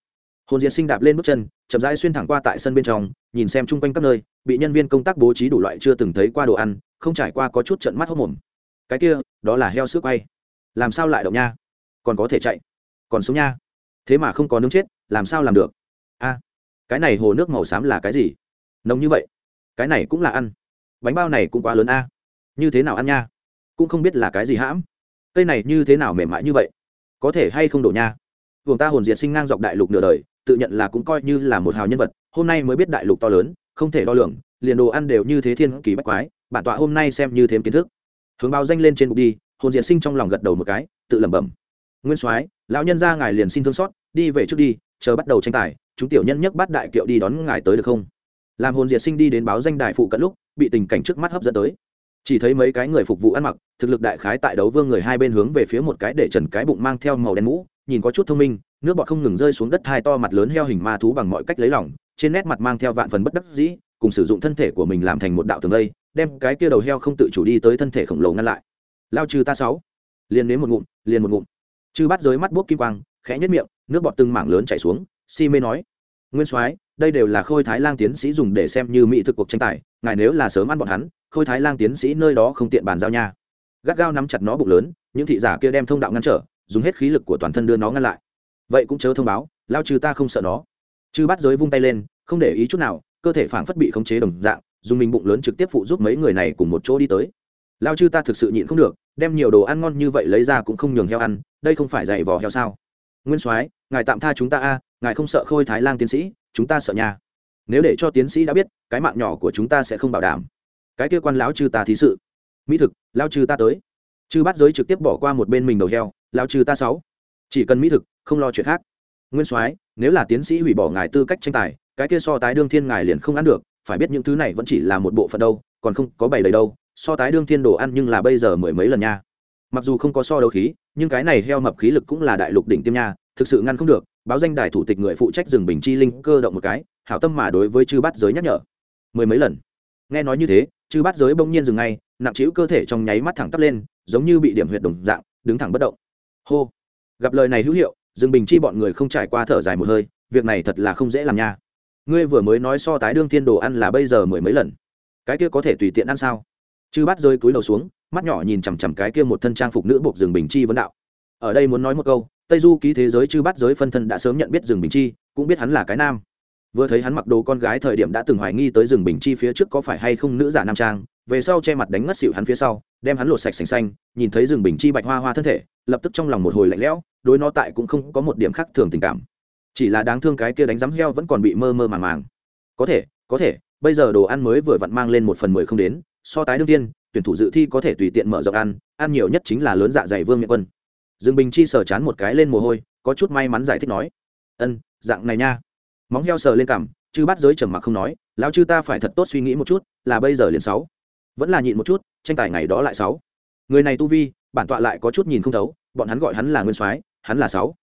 Hồn diệt sinh đạp lên bước chân, chậm rãi xuyên thẳng qua tại sân bên trong, nhìn xem chung quanh các nơi, bị nhân viên công tác bố trí đủ loại chưa từng thấy qua đồ ăn, không trải qua có chút trận mắt hốc mồm. Cái kia, đó là heo sữa quay. Làm sao lại động nha? Còn có thể chạy. Còn sống nha. Thế mà không có nướng chết, làm sao làm được? A, cái này hồ nước màu xám là cái gì? Nồng như vậy. Cái này cũng là ăn. Bánh bao này cũng quá lớn a như thế nào ăn nha? Cũng không biết là cái gì hãm. Cây này như thế nào mềm mại như vậy? Có thể hay không đổ nha? Vùng ta hồn diệt sinh ngang dọc đại lục nửa đời, tự nhận là cũng coi như là một hào nhân vật, hôm nay mới biết đại lục to lớn, không thể đo lường, liền đồ ăn đều như thế thiên kỳ bách quái, bản tọa hôm nay xem như thêm kiến thức. Hướng báo danh lên trên bục đi, hồn diệt sinh trong lòng gật đầu một cái, tự lẩm bẩm. Nguyên soái, lão nhân ra ngài liền xin thương xót, đi về trước đi, chờ bắt đầu tranh tài, chúng tiểu nhân nhấc bắt đại kiệu đi đón ngài tới được không? Làm hồn diệt sinh đi đến báo danh đài phụ cận lúc, bị tình cảnh trước mắt hấp dẫn tới chỉ thấy mấy cái người phục vụ ăn mặc, thực lực đại khái tại đấu vương người hai bên hướng về phía một cái để trần cái bụng mang theo màu đen mũ, nhìn có chút thông minh, nước bọt không ngừng rơi xuống đất hai to mặt lớn heo hình ma thú bằng mọi cách lấy lỏng trên nét mặt mang theo vạn phần bất đắc dĩ, cùng sử dụng thân thể của mình làm thành một đạo tường lây đem cái kia đầu heo không tự chủ đi tới thân thể khổng lồ ngăn lại. Lao trừ ta sáu. Liền nếm một ngụm, liền một ngụm. Chư bắt giới mắt buốc kim quang, khẽ nhất miệng, nước bọt từng mảng lớn chảy xuống, si mê nói, nguyên soái đây đều là khôi thái lang tiến sĩ dùng để xem như mỹ thực cuộc tranh tài, ngài nếu là sớm ăn bọn hắn, khôi thái lang tiến sĩ nơi đó không tiện bàn giao nha. Gắt gao nắm chặt nó bụng lớn, những thị giả kia đem thông đạo ngăn trở, dùng hết khí lực của toàn thân đưa nó ngăn lại. Vậy cũng chớ thông báo, lao trừ ta không sợ nó. Chư bắt giới vung tay lên, không để ý chút nào, cơ thể phảng phất bị khống chế đồng dạng, dùng mình bụng lớn trực tiếp phụ giúp mấy người này cùng một chỗ đi tới. Lao chư ta thực sự nhịn không được, đem nhiều đồ ăn ngon như vậy lấy ra cũng không nhường heo ăn, đây không phải dạy vò heo sao? Nguyên soái, ngài tạm tha chúng ta a ngài không sợ khôi thái lang tiến sĩ, chúng ta sợ nha. Nếu để cho tiến sĩ đã biết, cái mạng nhỏ của chúng ta sẽ không bảo đảm. Cái kia quan lão chư ta thí sự. Mỹ thực lao chư ta tới. Chư bắt giới trực tiếp bỏ qua một bên mình đầu heo lao chư ta sáu. Chỉ cần mỹ thực, không lo chuyện khác. Nguyên soái, nếu là tiến sĩ hủy bỏ ngài tư cách tranh tài, cái kia so tái đương thiên ngài liền không ăn được, phải biết những thứ này vẫn chỉ là một bộ phận đâu, còn không có bày đầy đâu, so tái đương thiên đồ ăn nhưng là bây giờ mười mấy lần nha. Mặc dù không có so đấu khí, nhưng cái này heo mập khí lực cũng là đại lục đỉnh tiêm nha, thực sự ngăn không được báo danh đài thủ tịch người phụ trách rừng bình chi linh cơ động một cái, hảo tâm mà đối với chư bát giới nhắc nhở. Mười mấy lần. Nghe nói như thế, chư bát giới bỗng nhiên dừng ngay, nặng trĩu cơ thể trong nháy mắt thẳng tắp lên, giống như bị điểm huyệt đồng dạng, đứng thẳng bất động. Hô. Gặp lời này hữu hiệu, rừng bình chi bọn người không trải qua thở dài một hơi, việc này thật là không dễ làm nha. Ngươi vừa mới nói so tái đương thiên đồ ăn là bây giờ mười mấy lần. Cái kia có thể tùy tiện ăn sao? Chư bát rơi cúi đầu xuống, mắt nhỏ nhìn chằm chằm cái kia một thân trang phục nữ buộc rừng bình chi vấn đạo. Ở đây muốn nói một câu tây du ký thế giới chư bắt giới phân thân đã sớm nhận biết rừng bình chi, cũng biết hắn là cái nam. Vừa thấy hắn mặc đồ con gái thời điểm đã từng hoài nghi tới rừng bình chi phía trước có phải hay không nữ giả nam trang, về sau che mặt đánh ngất xịu hắn phía sau, đem hắn lột sạch sành xanh, nhìn thấy rừng bình chi bạch hoa hoa thân thể, lập tức trong lòng một hồi lạnh lẽo, đối nó tại cũng không có một điểm khác thường tình cảm. Chỉ là đáng thương cái kia đánh rắm heo vẫn còn bị mơ mơ màng màng. Có thể có thể, bây giờ đồ ăn mới vừa vặn mang lên một phần mười không đến, so tái đương tiên, tuyển thủ dự thi có thể tùy tiện mở rộng ăn ăn nhiều nhất chính là lớn dạ dày vương miệng quân dương bình chi sờ chán một cái lên mồ hôi, có chút may mắn giải thích nói, ân, dạng này nha. Móng heo sờ lên cằm, chư bắt giới trầm mặc không nói, lão chư ta phải thật tốt suy nghĩ một chút, là bây giờ liền sáu. Vẫn là nhịn một chút, tranh tài ngày đó lại sáu. Người này tu vi, bản tọa lại có chút nhìn không thấu, bọn hắn gọi hắn là nguyên soái, hắn là sáu.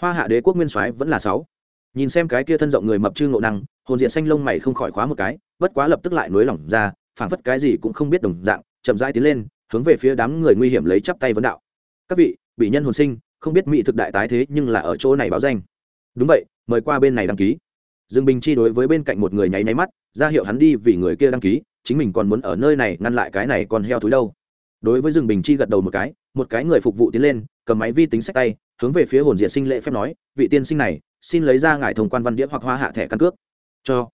Hoa hạ đế quốc nguyên soái vẫn là sáu. Nhìn xem cái kia thân rộng người mập chư ngộ năng, hồn diện xanh lông mày không khỏi khóa một cái, bất quá lập tức lại nối lỏng ra, phảng phất cái gì cũng không biết đồng dạng, chậm rãi tiến lên, hướng về phía đám người nguy hiểm lấy chắp tay vấn đạo. Các vị bị nhân hồn sinh, không biết mỹ thực đại tái thế nhưng là ở chỗ này báo danh. Đúng vậy, mời qua bên này đăng ký. Dương bình chi đối với bên cạnh một người nháy nháy mắt, ra hiệu hắn đi vì người kia đăng ký, chính mình còn muốn ở nơi này ngăn lại cái này còn heo túi đâu. Đối với dương bình chi gật đầu một cái một cái người phục vụ tiến lên, cầm máy vi tính sách tay, hướng về phía hồn diệt sinh lễ phép nói, vị tiên sinh này, xin lấy ra ngài thông quan văn đĩa hoặc hoa hạ thẻ căn cước. Cho.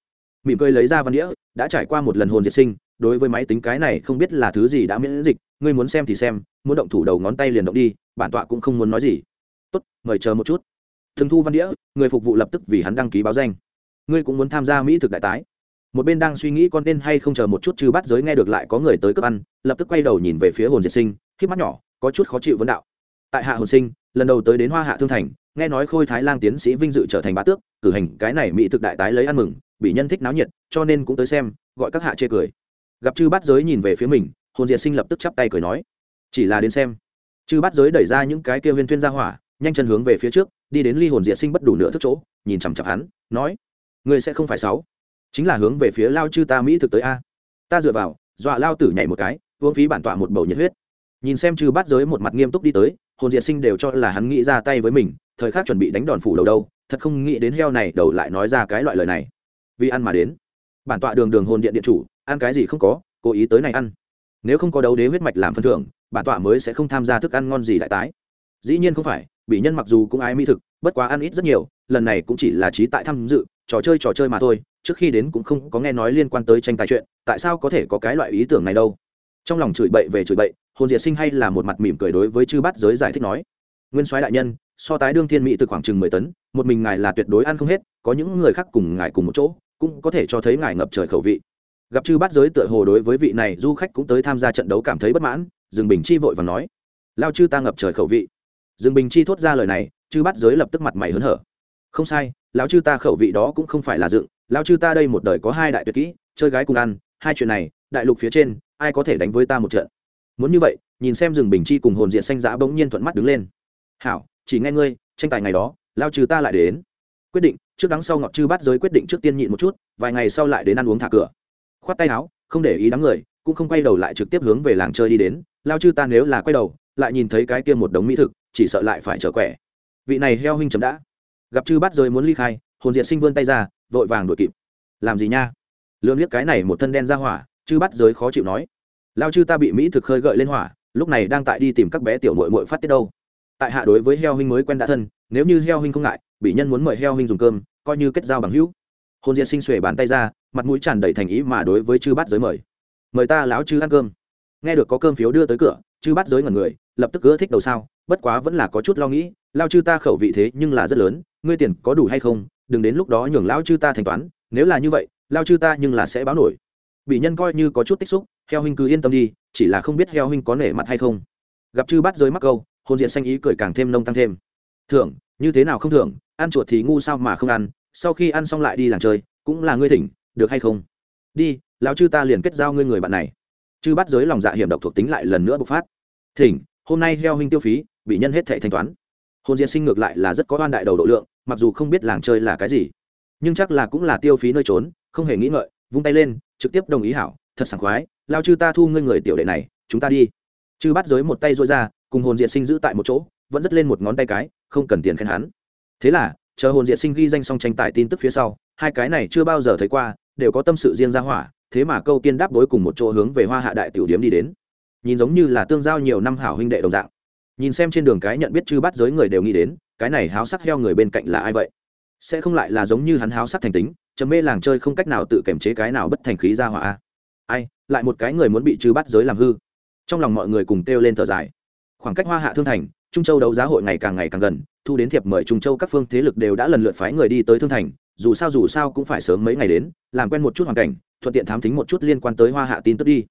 Mỉm cười lấy ra văn đĩa, đã trải qua một lần hồn diệt sinh đối với máy tính cái này không biết là thứ gì đã miễn dịch, ngươi muốn xem thì xem, muốn động thủ đầu ngón tay liền động đi, bản tọa cũng không muốn nói gì. Tốt, mời chờ một chút. Thường thu văn đĩa, người phục vụ lập tức vì hắn đăng ký báo danh. Ngươi cũng muốn tham gia mỹ thực đại tái. Một bên đang suy nghĩ con nên hay không chờ một chút chứ bắt giới nghe được lại có người tới cướp ăn, lập tức quay đầu nhìn về phía hồn diệt sinh khi mắt nhỏ, có chút khó chịu vấn đạo. Tại hạ hồn sinh, lần đầu tới đến hoa hạ thương thành, nghe nói khôi thái lang tiến sĩ vinh dự trở thành bá tước, cử hành cái này mỹ thực đại tái lấy ăn mừng, bị nhân thích náo nhiệt, cho nên cũng tới xem, gọi các hạ chê cười gặp chư bát giới nhìn về phía mình, hồn diệt sinh lập tức chắp tay cười nói, chỉ là đến xem. Chư bát giới đẩy ra những cái kia viên tuyên ra hỏa, nhanh chân hướng về phía trước, đi đến ly hồn diệt sinh bất đủ nửa thức chỗ, nhìn chằm chặp hắn, nói, ngươi sẽ không phải sáu. Chính là hướng về phía lao chư ta mỹ thực tới a. Ta dựa vào, dọa lao tử nhảy một cái, uống phí bản tọa một bầu nhiệt huyết. Nhìn xem chư bát giới một mặt nghiêm túc đi tới, hồn diệt sinh đều cho là hắn nghĩ ra tay với mình, thời khắc chuẩn bị đánh đòn phủ đầu đâu, thật không nghĩ đến heo này đầu lại nói ra cái loại lời này. Vì ăn mà đến bản tọa đường đường hồn điện điện chủ, ăn cái gì không có, cố ý tới này ăn. Nếu không có đấu đế huyết mạch làm phân thưởng, bản tọa mới sẽ không tham gia thức ăn ngon gì đại tái. Dĩ nhiên không phải bị nhân mặc dù cũng ái mỹ thực, bất quá ăn ít rất nhiều, lần này cũng chỉ là trí tại tham dự, trò chơi trò chơi mà thôi, trước khi đến cũng không có nghe nói liên quan tới tranh tài chuyện, tại sao có thể có cái loại ý tưởng này đâu? Trong lòng chửi bậy về chửi bậy, hồn diệt sinh hay là một mặt mỉm cười đối với chư bát giới giải thích nói. Nguyên soái đại nhân, so tái đương thiên mỹ từ khoảng chừng mười tấn, một mình ngài là tuyệt đối ăn không hết, có những người khác cùng ngài cùng một chỗ cũng có thể cho thấy ngài ngập trời khẩu vị. Gặp chư bát giới tựa hồ đối với vị này, du khách cũng tới tham gia trận đấu cảm thấy bất mãn, dương bình chi vội và nói, lao chư ta ngập trời khẩu vị. Dương bình chi thốt ra lời này, chư bát giới lập tức mặt mày hớn hở. Không sai, lão chư ta khẩu vị đó cũng không phải là dựng, lão chư ta đây một đời có hai đại tuyệt kỹ, chơi gái cùng ăn, hai chuyện này, đại lục phía trên, ai có thể đánh với ta một trận? Muốn như vậy, nhìn xem rừng bình chi cùng hồn diện xanh giã bỗng nhiên thuận mắt đứng lên. Hảo, chỉ nghe ngươi, tranh tài ngày đó lao trừ ta lại đến. Quyết định trước đắng sau ngọt chư bát giới quyết định trước tiên nhịn một chút, vài ngày sau lại đến ăn uống thả cửa. Khoát tay áo, không để ý đám người, cũng không quay đầu lại trực tiếp hướng về làng chơi đi đến, lao chư ta nếu là quay đầu, lại nhìn thấy cái kia một đống mỹ thực, chỉ sợ lại phải trở quẻ. Vị này heo huynh chấm đã. Gặp chư bát giới muốn ly khai, hồn diện sinh vươn tay ra, vội vàng đuổi kịp. Làm gì nha? Lương liếc cái này một thân đen ra hỏa, chư bắt giới khó chịu nói. Lao chư ta bị mỹ thực khơi gợi lên hỏa, lúc này đang tại đi tìm các bé tiểu mội mội phát tiết đâu. Tại hạ đối với heo huynh mới quen đã thân, nếu như heo huynh không ngại bị nhân muốn mời heo huynh dùng cơm, coi như kết giao bằng hữu. Hôn diện sinh xuể bàn tay ra, mặt mũi tràn đầy thành ý mà đối với chư bát giới mời. Mời ta láo chư ăn cơm. Nghe được có cơm phiếu đưa tới cửa, chư bát giới ngẩn người, lập tức ưa thích đầu sao, bất quá vẫn là có chút lo nghĩ lao chư ta khẩu vị thế nhưng là rất lớn, ngươi tiền có đủ hay không? Đừng đến lúc đó nhường lao chư ta thanh toán, nếu là như vậy lao chư ta nhưng là sẽ báo nổi. Bị nhân coi như có chút tích xúc, heo huynh cứ yên tâm đi, chỉ là không biết heo huynh có nể mặt hay không. Gặp chư bát giới mắc câu, hôn diện xanh ý cười càng thêm nông tăng thêm. Thưởng, như thế nào không thưởng? Ăn chuột thì ngu sao mà không ăn, sau khi ăn xong lại đi làng chơi, cũng là ngươi thỉnh, được hay không? Đi, lão chư ta liền kết giao ngươi người bạn này. Chư bắt giới lòng dạ hiểm độc thuộc tính lại lần nữa bộc phát. Thỉnh, hôm nay heo huynh tiêu phí, bị nhân hết thệ thanh toán. Hôn diện sinh ngược lại là rất có oan đại đầu độ lượng, mặc dù không biết làng chơi là cái gì, nhưng chắc là cũng là tiêu phí nơi trốn, không hề nghĩ ngợi, vung tay lên, trực tiếp đồng ý hảo, thật sảng khoái lao chư ta thu ngươi người tiểu đệ này, chúng ta đi. Chư bắt giới một tay dội ra, cùng hồn diện sinh giữ tại một chỗ, vẫn dứt lên một ngón tay cái, không cần tiền khen hắn thế là, chờ hồn diệt sinh ghi danh xong tranh tài tin tức phía sau, hai cái này chưa bao giờ thấy qua, đều có tâm sự riêng ra hỏa, thế mà câu tiên đáp đối cùng một chỗ hướng về hoa hạ đại tiểu điếm đi đến. Nhìn giống như là tương giao nhiều năm hảo huynh đệ đồng dạng. Nhìn xem trên đường cái nhận biết chư bắt giới người đều nghĩ đến, cái này háo sắc heo người bên cạnh là ai vậy? Sẽ không lại là giống như hắn háo sắc thành tính chấm mê làng chơi không cách nào tự kiềm chế cái nào bất thành khí ra hỏa ai, lại một cái người muốn bị chư bắt giới làm hư. Trong lòng mọi người cùng kêu lên thở dài. Khoảng cách hoa hạ thương thành, trung châu đấu giá hội ngày càng ngày càng gần thu đến thiệp mời trung châu các phương thế lực đều đã lần lượt phái người đi tới thương thành, dù sao dù sao cũng phải sớm mấy ngày đến, làm quen một chút hoàn cảnh, thuận tiện thám tính một chút liên quan tới hoa hạ tin tức đi.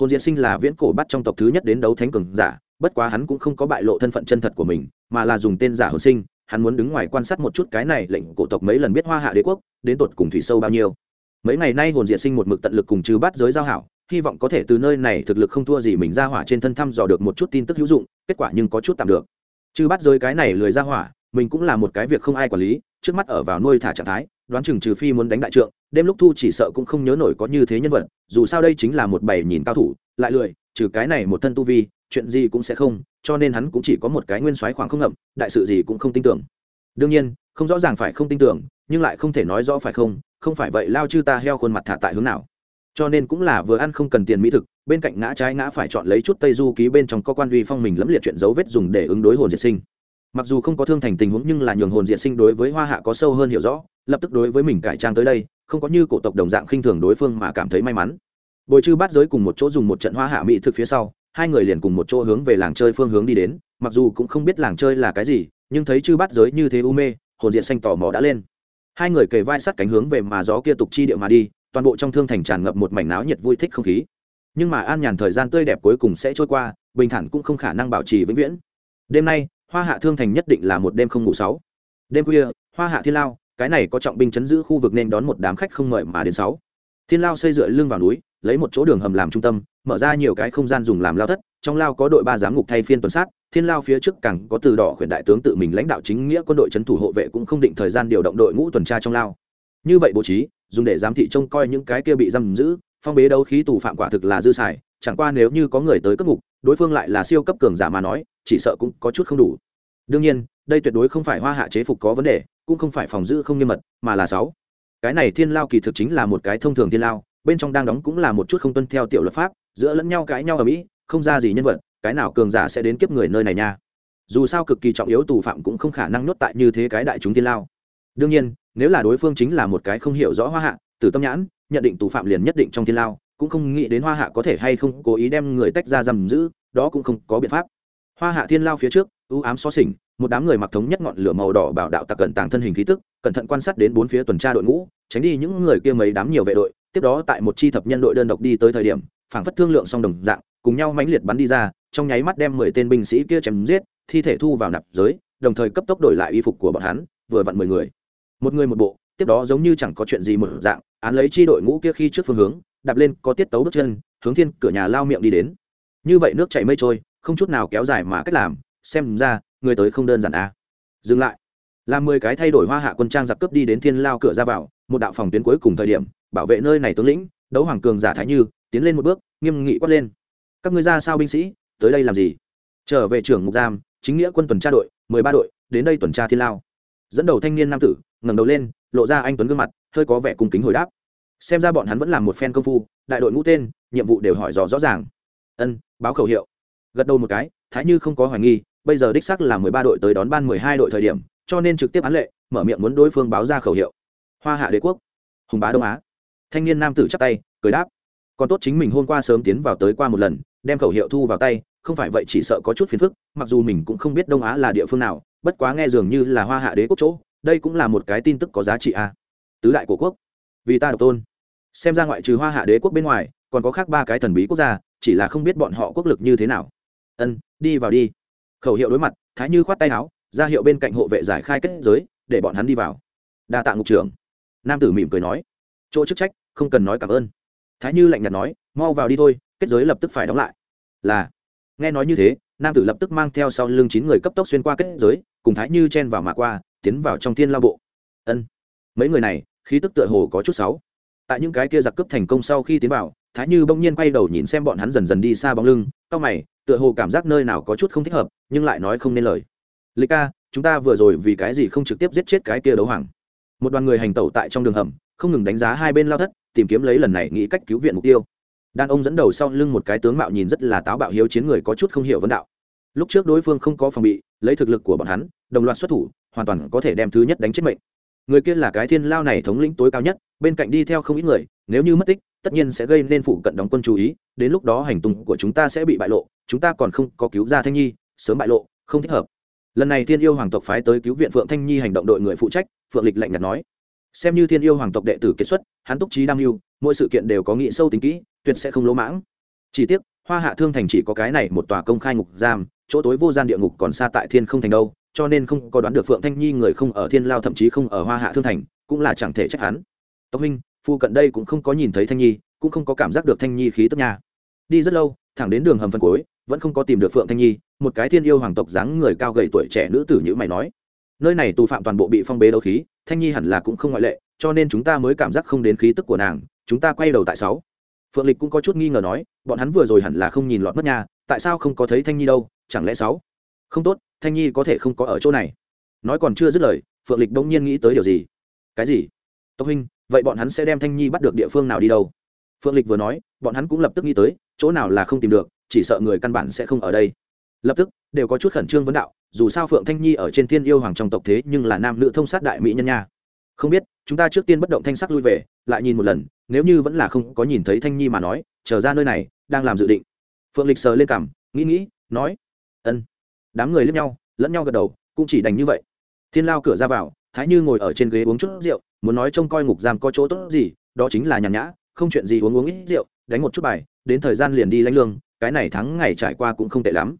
Hồn diễn sinh là viễn cổ bắt trong tộc thứ nhất đến đấu thánh cường giả, bất quá hắn cũng không có bại lộ thân phận chân thật của mình, mà là dùng tên giả hồn sinh, hắn muốn đứng ngoài quan sát một chút cái này lệnh cổ tộc mấy lần biết hoa hạ đế quốc, đến tột cùng thủy sâu bao nhiêu. Mấy ngày nay hồn diệt sinh một mực tận lực cùng trừ bắt giới giao hảo, hy vọng có thể từ nơi này thực lực không thua gì mình ra hỏa trên thân thăm dò được một chút tin tức hữu dụng, kết quả nhưng có chút tạm được chứ bắt rơi cái này lười ra hỏa, mình cũng là một cái việc không ai quản lý, trước mắt ở vào nuôi thả trạng thái, đoán chừng trừ phi muốn đánh đại trượng, đêm lúc thu chỉ sợ cũng không nhớ nổi có như thế nhân vật, dù sao đây chính là một bảy nhìn cao thủ, lại lười, trừ cái này một thân tu vi, chuyện gì cũng sẽ không, cho nên hắn cũng chỉ có một cái nguyên soái khoảng không ngậm, đại sự gì cũng không tin tưởng. Đương nhiên, không rõ ràng phải không tin tưởng, nhưng lại không thể nói rõ phải không không phải vậy lao chư ta heo khuôn mặt thả tại hướng nào. Cho nên cũng là vừa ăn không cần tiền mỹ thực bên cạnh ngã trái ngã phải chọn lấy chút tây du ký bên trong có quan uy phong mình lẫm liệt chuyện dấu vết dùng để ứng đối hồn diệt sinh. Mặc dù không có thương thành tình huống nhưng là nhường hồn diệt sinh đối với hoa hạ có sâu hơn hiểu rõ, lập tức đối với mình cải trang tới đây, không có như cổ tộc đồng dạng khinh thường đối phương mà cảm thấy may mắn. Bồi chư bắt giới cùng một chỗ dùng một trận hoa hạ mỹ thực phía sau, hai người liền cùng một chỗ hướng về làng chơi phương hướng đi đến, mặc dù cũng không biết làng chơi là cái gì, nhưng thấy chư bắt giới như thế u mê, hồn diện xanh tò mò đã lên. Hai người kề vai sát cánh hướng về mà gió kia tục chi địa mà đi, toàn bộ trong thương thành tràn ngập một mảnh náo nhiệt vui thích không khí nhưng mà an nhàn thời gian tươi đẹp cuối cùng sẽ trôi qua, bình thản cũng không khả năng bảo trì vĩnh viễn. Đêm nay, hoa hạ thương thành nhất định là một đêm không ngủ sáu. Đêm khuya, hoa hạ thiên lao, cái này có trọng binh chấn giữ khu vực nên đón một đám khách không mời mà đến sáu. Thiên lao xây dựa lưng vào núi, lấy một chỗ đường hầm làm trung tâm, mở ra nhiều cái không gian dùng làm lao thất, trong lao có đội ba giám ngục thay phiên tuần sát, thiên lao phía trước càng có từ đỏ khuyển đại tướng tự mình lãnh đạo chính nghĩa quân đội trấn thủ hộ vệ cũng không định thời gian điều động đội ngũ tuần tra trong lao. Như vậy bố trí, dùng để giám thị trông coi những cái kia bị giam giữ phong bế đấu khí tù phạm quả thực là dư xài, chẳng qua nếu như có người tới cấp ngục, đối phương lại là siêu cấp cường giả mà nói, chỉ sợ cũng có chút không đủ. Đương nhiên, đây tuyệt đối không phải hoa hạ chế phục có vấn đề, cũng không phải phòng giữ không nghiêm mật, mà là sáu. Cái này thiên lao kỳ thực chính là một cái thông thường thiên lao, bên trong đang đóng cũng là một chút không tuân theo tiểu luật pháp, giữa lẫn nhau cãi nhau ở mỹ, không ra gì nhân vật, cái nào cường giả sẽ đến kiếp người nơi này nha. Dù sao cực kỳ trọng yếu tù phạm cũng không khả năng nhốt tại như thế cái đại chúng thiên lao. Đương nhiên, nếu là đối phương chính là một cái không hiểu rõ hoa hạ từ tâm nhãn nhận định tù phạm liền nhất định trong thiên lao, cũng không nghĩ đến hoa hạ có thể hay không cố ý đem người tách ra giam giữ, đó cũng không có biện pháp. Hoa hạ thiên lao phía trước, ưu ám xó xỉnh một đám người mặc thống nhất ngọn lửa màu đỏ bảo đạo tặc cận tàng thân hình khí tức, cẩn thận quan sát đến bốn phía tuần tra đội ngũ, tránh đi những người kia mấy đám nhiều vệ đội. Tiếp đó tại một chi thập nhân đội đơn độc đi tới thời điểm, phảng phất thương lượng song đồng dạng, cùng nhau mãnh liệt bắn đi ra, trong nháy mắt đem mười tên binh sĩ kia chém giết, thi thể thu vào nạp giới, đồng thời cấp tốc đổi lại y phục của bọn hắn, vừa vặn mười người. Một người một bộ, tiếp đó giống như chẳng có chuyện gì một dạng án lấy chi đội ngũ kia khi trước phương hướng, đạp lên, có tiết tấu bước chân, hướng thiên cửa nhà lao miệng đi đến. Như vậy nước chảy mây trôi, không chút nào kéo dài mà cách làm, xem ra, người tới không đơn giản a à. dừng lại. Làm mười cái thay đổi hoa hạ quân trang giặc cướp đi đến thiên lao cửa ra vào, một đạo phòng tuyến cuối cùng thời điểm, bảo vệ nơi này tướng lĩnh, đấu hoàng cường giả thái như, tiến lên một bước, nghiêm nghị quát lên. Các ngươi ra sao binh sĩ, tới đây làm gì? Trở về trưởng ngục giam, chính nghĩa quân tuần tra đội, mười ba đội, đến đây tuần tra thiên lao. Dẫn đầu thanh niên nam tử, ngẩng đầu lên lộ ra anh tuấn gương mặt, hơi có vẻ cung kính hồi đáp. Xem ra bọn hắn vẫn làm một phen công phu, đại đội ngũ tên, nhiệm vụ đều hỏi rõ rõ ràng. Ân, báo khẩu hiệu. Gật đầu một cái, thái như không có hoài nghi, bây giờ đích sắc là mười ba đội tới đón ban mười hai đội thời điểm, cho nên trực tiếp án lệ, mở miệng muốn đối phương báo ra khẩu hiệu. Hoa hạ đế quốc, hùng bá đông á. Thanh niên nam tử chắp tay, cười đáp. Còn tốt chính mình hôm qua sớm tiến vào tới qua một lần, đem khẩu hiệu thu vào tay, không phải vậy chỉ sợ có chút phiền phức, mặc dù mình cũng không biết đông á là địa phương nào, bất quá nghe dường như là hoa hạ đế quốc chỗ đây cũng là một cái tin tức có giá trị a. À. tứ đại của quốc. Vì ta độc tôn. Xem ra ngoại trừ hoa hạ đế quốc bên ngoài, còn có khác ba cái thần bí quốc gia, chỉ là không biết bọn họ quốc lực như thế nào. Ân, đi vào đi. Khẩu hiệu đối mặt, thái như khoát tay áo, ra hiệu bên cạnh hộ vệ giải khai kết giới, để bọn hắn đi vào. Đa tạ ngục trưởng. Nam tử mỉm cười nói. Chỗ chức trách, không cần nói cảm ơn. Thái như lạnh nhạt nói, mau vào đi thôi, kết giới lập tức phải đóng lại. Là. Nghe nói như thế, nam tử lập tức mang theo sau lưng chín người cấp tốc xuyên qua kết giới, cùng thái như chen vào mà qua tiến vào trong thiên lao bộ. Ân. Mấy người này, khí tức tựa hồ có chút sáu tại những cái kia giặc cướp thành công sau khi tiến vào, thái như bỗng nhiên quay đầu nhìn xem bọn hắn dần dần đi xa bóng lưng, cau mày, tựa hồ cảm giác nơi nào có chút không thích hợp, nhưng lại nói không nên lời. Lịch ca, chúng ta vừa rồi vì cái gì không trực tiếp giết chết cái kia đấu hoàng? Một đoàn người hành tẩu tại trong đường hầm, không ngừng đánh giá hai bên lao thất, tìm kiếm lấy lần này nghĩ cách cứu viện mục tiêu. Đàn ông dẫn đầu sau lưng một cái tướng mạo nhìn rất là táo bạo hiếu chiến người có chút không hiểu vấn đạo. Lúc trước đối phương không có phòng bị, lấy thực lực của bọn hắn, đồng loạt xuất thủ hoàn toàn có thể đem thứ nhất đánh chết mệnh. Người kia là cái thiên lao này thống lĩnh tối cao nhất, bên cạnh đi theo không ít người, nếu như mất tích, tất nhiên sẽ gây nên phụ cận đóng quân chú ý, đến lúc đó hành tung của chúng ta sẽ bị bại lộ, chúng ta còn không có cứu ra thanh nhi, sớm bại lộ, không thích hợp. Lần này thiên yêu hoàng tộc phái tới cứu viện phượng thanh nhi hành động đội người phụ trách, phượng lịch lạnh nhạt nói. Xem như thiên yêu hoàng tộc đệ tử kết xuất, hắn túc trí đam mưu, mỗi sự kiện đều có nghĩ sâu tính kỹ, tuyệt sẽ không lỗ mãng. Chỉ tiếc, hoa hạ thương thành chỉ có cái này một tòa công khai ngục giam, chỗ tối vô gian địa ngục còn xa tại thiên không thành đâu cho nên không có đoán được phượng thanh nhi người không ở thiên lao thậm chí không ở hoa hạ thương thành cũng là chẳng thể trách hắn. Tộc huynh phu cận đây cũng không có nhìn thấy thanh nhi cũng không có cảm giác được thanh nhi khí tức nha. Đi rất lâu thẳng đến đường hầm phân cối, vẫn không có tìm được phượng thanh nhi một cái thiên yêu hoàng tộc dáng người cao gầy tuổi trẻ nữ tử như mày nói. Nơi này tù phạm toàn bộ bị phong bế đấu khí thanh nhi hẳn là cũng không ngoại lệ cho nên chúng ta mới cảm giác không đến khí tức của nàng chúng ta quay đầu tại sáu. Phượng lịch cũng có chút nghi ngờ nói bọn hắn vừa rồi hẳn là không nhìn lọt mất nhà tại sao không có thấy thanh nhi đâu chẳng lẽ sáu? Không tốt, thanh nhi có thể không có ở chỗ này. Nói còn chưa dứt lời, phượng lịch đông nhiên nghĩ tới điều gì? Cái gì? Tộc huynh, vậy bọn hắn sẽ đem thanh nhi bắt được địa phương nào đi đâu? Phượng lịch vừa nói, bọn hắn cũng lập tức nghĩ tới, chỗ nào là không tìm được, chỉ sợ người căn bản sẽ không ở đây. Lập tức, đều có chút khẩn trương vấn đạo, dù sao phượng thanh nhi ở trên thiên yêu hoàng trong tộc thế nhưng là nam nữ thông sát đại mỹ nhân nha. Không biết, chúng ta trước tiên bất động thanh sắc lui về, lại nhìn một lần, nếu như vẫn là không có nhìn thấy thanh nhi mà nói trở ra nơi này, đang làm dự định. Phượng lịch sờ lên cảm nghĩ nghĩ, nói, ân đám người lướt nhau, lẫn nhau gật đầu, cũng chỉ đành như vậy. Thiên lao cửa ra vào, thái như ngồi ở trên ghế uống chút rượu, muốn nói trông coi ngục giam có chỗ tốt gì, đó chính là nhàn nhã, không chuyện gì uống uống ít rượu, đánh một chút bài, đến thời gian liền đi lãnh lương, cái này tháng ngày trải qua cũng không tệ lắm.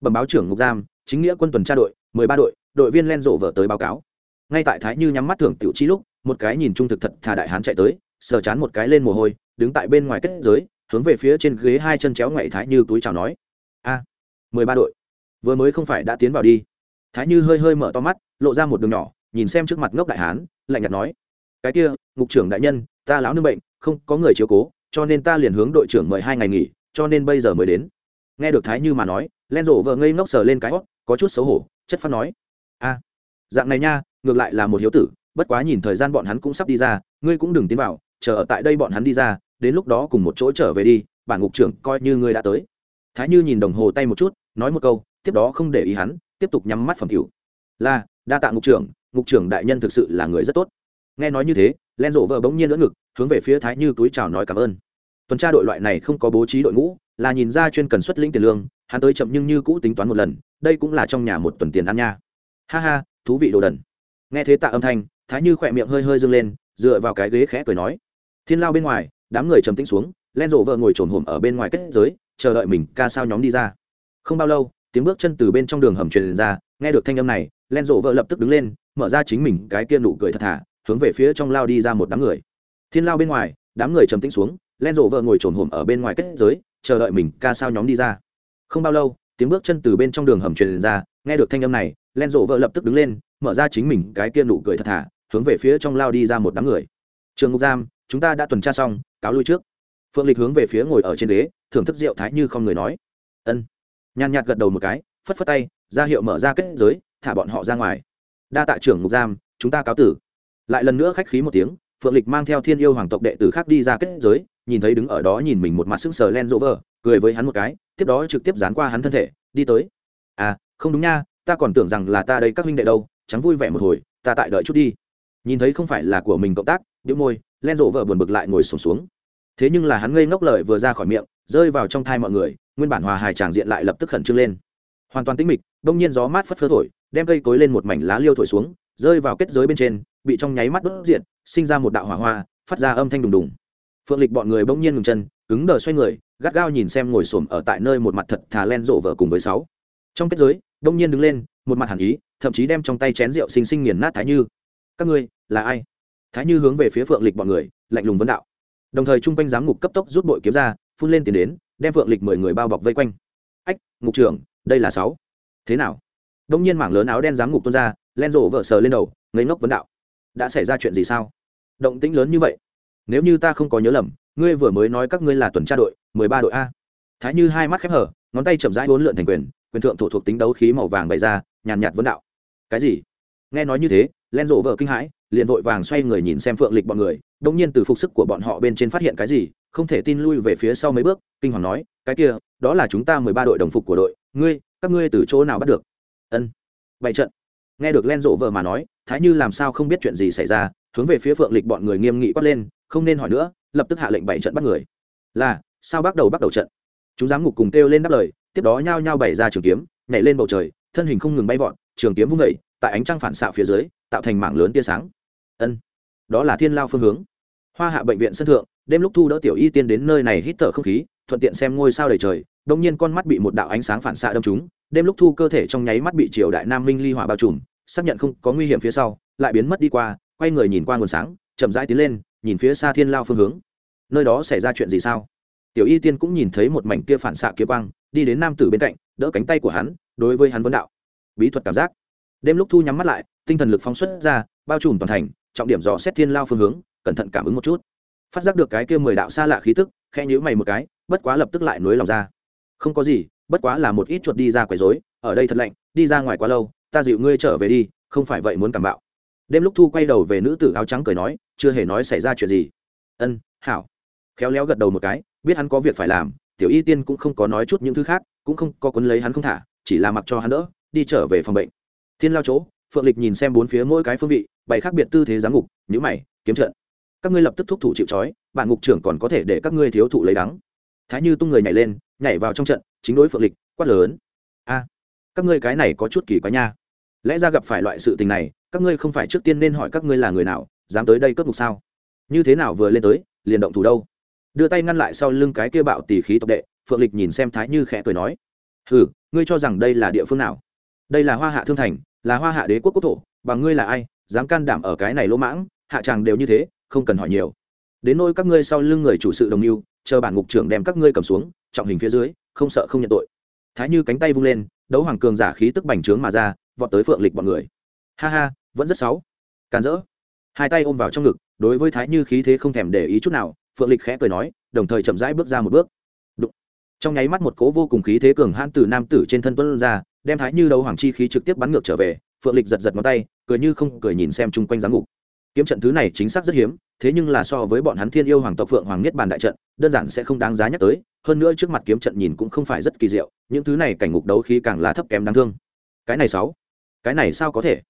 Bẩm báo trưởng ngục giam, chính nghĩa quân tuần tra đội, mười ba đội đội viên len rộ vợ tới báo cáo. Ngay tại thái như nhắm mắt thưởng tiểu chi lúc, một cái nhìn trung thực thật thà đại hán chạy tới, sờ chán một cái lên mồ hôi, đứng tại bên ngoài kết giới, hướng về phía trên ghế hai chân chéo ngoại thái như túi chào nói. A, mười ba đội vừa mới không phải đã tiến vào đi. Thái như hơi hơi mở to mắt, lộ ra một đường nhỏ, nhìn xem trước mặt ngốc đại hán, lạnh nhạt nói, cái kia, ngục trưởng đại nhân, ta lão nương bệnh, không có người chiếu cố, cho nên ta liền hướng đội trưởng mời hai ngày nghỉ, cho nên bây giờ mới đến. Nghe được thái như mà nói, len rộ vợ ngây ngốc sờ lên cái hót có chút xấu hổ, chất phát nói, a, dạng này nha, ngược lại là một hiếu tử, bất quá nhìn thời gian bọn hắn cũng sắp đi ra, ngươi cũng đừng tiến vào, chờ ở tại đây bọn hắn đi ra, đến lúc đó cùng một chỗ trở về đi, bản ngục trưởng coi như ngươi đã tới. Thái như nhìn đồng hồ tay một chút, nói một câu tiếp đó không để ý hắn, tiếp tục nhắm mắt phẩm cửu là đa tạ ngục trưởng ngục trưởng đại nhân thực sự là người rất tốt. Nghe nói như thế, len rộ vợ bỗng nhiên lỡ ngực, hướng về phía thái như túi chào nói cảm ơn. Tuần tra đội loại này không có bố trí đội ngũ, là nhìn ra chuyên cần xuất lĩnh tiền lương, hắn tới chậm nhưng như cũ tính toán một lần, đây cũng là trong nhà một tuần tiền ăn nha. Ha ha, thú vị đồ đần. Nghe thế tạ âm thanh, thái như khỏe miệng hơi hơi dâng lên, dựa vào cái ghế khẽ cười nói, thiên lao bên ngoài, đám người trầm tĩnh xuống, len rộ vợ ngồi trồn hổm ở bên ngoài kết giới, chờ đợi mình ca sao nhóm đi ra. Không bao lâu tiếng bước chân từ bên trong đường hầm truyền ra, nghe được thanh âm này, len rộ vợ lập tức đứng lên, mở ra chính mình cái kia nụ cười thật thà, hướng về phía trong lao đi ra một đám người. Thiên lao bên ngoài, đám người trầm tĩnh xuống, len rộ vợ ngồi trồn hổm ở bên ngoài kết giới, chờ đợi mình ca sao nhóm đi ra. Không bao lâu, tiếng bước chân từ bên trong đường hầm truyền ra, nghe được thanh âm này, len rộ vợ lập tức đứng lên, mở ra chính mình cái kia nụ cười thật thà, hướng về phía trong lao đi ra một đám người. Trường ngục giam, chúng ta đã tuần tra xong, cáo lui trước. Phượng lịch hướng về phía ngồi ở trên đế thưởng thức rượu thái như không người nói. Ân nhàn nhạt gật đầu một cái phất phất tay ra hiệu mở ra kết giới thả bọn họ ra ngoài. Đa tạ trưởng ngục giam chúng ta cáo tử. Lại lần nữa khách khí một tiếng phượng lịch mang theo thiên yêu hoàng tộc đệ tử khác đi ra kết giới nhìn thấy đứng ở đó nhìn mình một mặt sững sờ len rỗ vờ cười với hắn một cái tiếp đó trực tiếp dán qua hắn thân thể đi tới. À không đúng nha ta còn tưởng rằng là ta đây các huynh đệ đâu trắng vui vẻ một hồi ta tại đợi chút đi. Nhìn thấy không phải là của mình cộng tác đĩu môi len rỗ vờ buồn bực lại ngồi sùng xuống, xuống. Thế nhưng là hắn ngây ngốc lời vừa ra khỏi miệng rơi vào trong thai mọi người nguyên bản hòa hài tràng diện lại lập tức khẩn trương lên. Hoàn toàn tĩnh mịch, đông nhiên gió mát phất phơ thổi, đem cây cối lên một mảnh lá liêu thổi xuống, rơi vào kết giới bên trên, bị trong nháy mắt đốt diện sinh ra một đạo hỏa hoa, phát ra âm thanh đùng đùng. Phượng lịch bọn người bỗng nhiên ngừng chân, cứng đờ xoay người, gắt gao nhìn xem ngồi xổm ở tại nơi một mặt thật thà len rộ vợ cùng với sáu. Trong kết giới, đông nhiên đứng lên, một mặt hàn ý, thậm chí đem trong tay chén rượu xinh xinh nghiền nát thái như. Các ngươi, là ai? Thái như hướng về phía phượng lịch bọn người, lạnh lùng vấn đạo. Đồng thời trung quanh giám ngục cấp tốc rút bội kiếm ra, phun lên tiền đến đem phượng lịch mười người bao bọc vây quanh. Ách, ngục trưởng, đây là sáu. Thế nào? Đông nhiên mảng lớn áo đen giám ngục tuôn ra, len rộ vợ sờ lên đầu, ngây ngốc vấn đạo. Đã xảy ra chuyện gì sao? Động tĩnh lớn như vậy. Nếu như ta không có nhớ lầm, ngươi vừa mới nói các ngươi là tuần tra đội, mười ba đội a. Thái như hai mắt khép hở, ngón tay chậm rãi bốn lượn thành quyền quyền thượng thổ thuộc tính đấu khí màu vàng bày ra, nhàn nhạt vấn đạo. Cái gì? Nghe nói như thế, len rộ vợ kinh hãi, liền vội vàng xoay người nhìn xem phượng lịch bọn người, đông nhiên từ phục sức của bọn họ bên trên phát hiện cái gì không thể tin lui về phía sau mấy bước, kinh hoàng nói, cái kia, đó là chúng ta mười ba đội đồng phục của đội, ngươi, các ngươi từ chỗ nào bắt được? Ân. Bày trận. Nghe được len rộ vợ mà nói, thái như làm sao không biết chuyện gì xảy ra, hướng về phía phượng lịch bọn người nghiêm nghị quát lên, không nên hỏi nữa, lập tức hạ lệnh bày trận bắt người. Là, sao bắt đầu bắt đầu trận? Chúng giám ngục cùng kêu lên đáp lời, tiếp đó nhao nhao bày ra trường kiếm, nhảy lên bầu trời, thân hình không ngừng bay vọt, trường kiếm vung vẩy tại ánh trăng phản xạ phía dưới, tạo thành mảng lớn tia sáng. Ân. Đó là thiên lao phương hướng. Hoa hạ bệnh viện sân thượng đêm lúc thu đỡ tiểu y tiên đến nơi này hít thở không khí, thuận tiện xem ngôi sao đầy trời đông nhiên con mắt bị một đạo ánh sáng phản xạ đâm trúng, đêm lúc thu cơ thể trong nháy mắt bị triều đại nam minh ly hỏa bao trùm, xác nhận không có nguy hiểm phía sau, lại biến mất đi qua, quay người nhìn qua nguồn sáng, chậm rãi tiến lên, nhìn phía xa thiên lao phương hướng. Nơi đó xảy ra chuyện gì sao? Tiểu y tiên cũng nhìn thấy một mảnh kia phản xạ kia quang, đi đến nam tử bên cạnh, đỡ cánh tay của hắn, đối với hắn vấn đạo. Bí thuật cảm giác. Đêm lúc thu nhắm mắt lại, tinh thần lực phóng xuất ra, bao trùm toàn thành, trọng điểm dò xét thiên lao phương hướng, cẩn thận cảm ứng một chút phát giác được cái kia mười đạo xa lạ khí tức, khẽ nhữ mày một cái, bất quá lập tức lại nối lòng ra. Không có gì, bất quá là một ít chuột đi ra quấy rối, ở đây thật lạnh, đi ra ngoài quá lâu, ta dịu ngươi trở về đi, không phải vậy muốn cảm bạo. Đêm lúc thu quay đầu về nữ tử áo trắng cười nói, chưa hề nói xảy ra chuyện gì. Ân, hảo. Khéo léo gật đầu một cái, biết hắn có việc phải làm, tiểu y tiên cũng không có nói chút những thứ khác, cũng không có quấn lấy hắn không thả, chỉ là mặc cho hắn đỡ, đi trở về phòng bệnh. Thiên lao chỗ, phượng lịch nhìn xem bốn phía mỗi cái phương vị, bày khác biệt tư thế giám ngục nhữ mày, kiếm trận các ngươi lập tức thúc thủ chịu trói bạn ngục trưởng còn có thể để các ngươi thiếu thụ lấy đắng. Thái như tung người nhảy lên, nhảy vào trong trận, chính đối phượng lịch, quát lớn. A, các ngươi cái này có chút kỳ quá nha. Lẽ ra gặp phải loại sự tình này, các ngươi không phải trước tiên nên hỏi các ngươi là người nào, dám tới đây cướp ngục sao? Như thế nào vừa lên tới, liền động thủ đâu? Đưa tay ngăn lại sau lưng cái kia bạo tỉ khí tộc đệ, phượng lịch nhìn xem thái như khẽ cười nói. Hừ, ngươi cho rằng đây là địa phương nào? Đây là hoa hạ thương thành, là hoa hạ đế quốc quốc thổ, và ngươi là ai, dám can đảm ở cái này lỗ mãng, hạ tràng đều như thế không cần hỏi nhiều. Đến nôi các ngươi sau lưng người chủ sự đồng mưu, chờ bản ngục trưởng đem các ngươi cầm xuống, trọng hình phía dưới, không sợ không nhận tội. Thái như cánh tay vung lên, đấu hoàng cường giả khí tức bành trướng mà ra, vọt tới phượng lịch bọn người. Ha ha, vẫn rất xấu. Càn rỡ. Hai tay ôm vào trong ngực, đối với thái như khí thế không thèm để ý chút nào, phượng lịch khẽ cười nói, đồng thời chậm rãi bước ra một bước. Đụng. trong nháy mắt một cố vô cùng khí thế cường hãn từ nam tử trên thân tuấn ra, đem thái như đấu hoàng chi khí trực tiếp bắn ngược trở về, phượng lịch giật giật ngón tay, cười như không cười nhìn xem chung quanh giám ngục kiếm trận thứ này chính xác rất hiếm, thế nhưng là so với bọn hắn thiên yêu hoàng tộc phượng hoàng niết bàn đại trận, đơn giản sẽ không đáng giá nhắc tới, hơn nữa trước mặt kiếm trận nhìn cũng không phải rất kỳ diệu, những thứ này cảnh ngục đấu khí càng là thấp kém đáng thương. Cái này sáu, cái này sao có thể?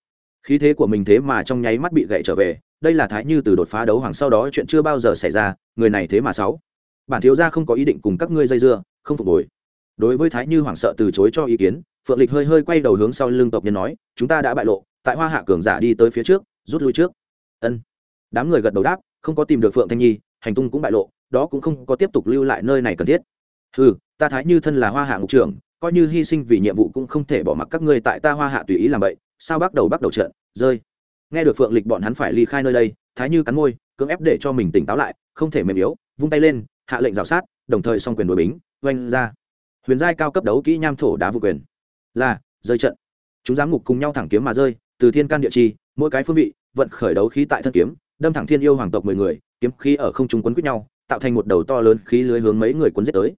Khí thế của mình thế mà trong nháy mắt bị gậy trở về, đây là thái như từ đột phá đấu hoàng sau đó chuyện chưa bao giờ xảy ra, người này thế mà sáu. Bản thiếu gia không có ý định cùng các ngươi dây dưa, không phục hồi. Đối với thái như Hoàng sợ từ chối cho ý kiến, phượng lịch hơi hơi quay đầu hướng sau lưng tộc nhân nói, chúng ta đã bại lộ, tại hoa hạ cường giả đi tới phía trước, rút lui trước ân. Đám người gật đầu đáp, không có tìm được phượng thanh nhi, hành tung cũng bại lộ, đó cũng không có tiếp tục lưu lại nơi này cần thiết. Ừ ta thái như thân là hoa hạ ngục trưởng, coi như hy sinh vì nhiệm vụ cũng không thể bỏ mặc các ngươi tại ta hoa hạ tùy ý làm vậy sao bắt đầu bắt đầu trận rơi. Nghe được phượng lịch bọn hắn phải ly khai nơi đây, thái như cắn môi, cưỡng ép để cho mình tỉnh táo lại, không thể mềm yếu, vung tay lên, hạ lệnh rào sát, đồng thời xong quyền đối bính, oanh ra. Huyền giai cao cấp đấu kỹ nham thổ đá vô quyền. Là, rơi trận. Chúng giám ngục cùng nhau thẳng kiếm mà rơi, từ thiên can địa chi, mỗi cái phương vị vận khởi đấu khí tại thân kiếm, đâm thẳng thiên yêu hoàng tộc mười người, kiếm khí ở không trung quấn quýt nhau, tạo thành một đầu to lớn khí lưới hướng mấy người quấn giết tới.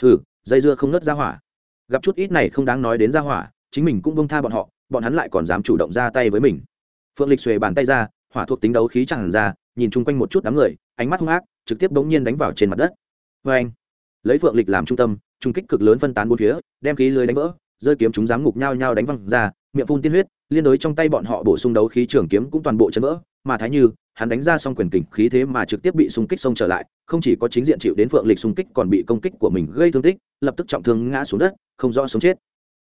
Hừ, dây dưa không ngớt ra hỏa. Gặp chút ít này không đáng nói đến ra hỏa, chính mình cũng bông tha bọn họ, bọn hắn lại còn dám chủ động ra tay với mình. Phượng lịch xuề bàn tay ra, hỏa thuộc tính đấu khí chẳng ra, nhìn chung quanh một chút đám người, ánh mắt hung ác, trực tiếp bỗng nhiên đánh vào trên mặt đất. Vê anh lấy phượng lịch làm trung tâm, trung kích cực lớn phân tán bốn phía, đem khí lưới đánh vỡ rơi kiếm chúng dám ngục nhau nhau đánh văng ra, miệng phun tiên huyết, liên đối trong tay bọn họ bổ sung đấu khí trường kiếm cũng toàn bộ chấn vỡ, mà thái như, hắn đánh ra xong quyền kình khí thế mà trực tiếp bị xung kích xông trở lại, không chỉ có chính diện chịu đến phượng lịch xung kích còn bị công kích của mình gây thương tích, lập tức trọng thương ngã xuống đất, không rõ sống chết.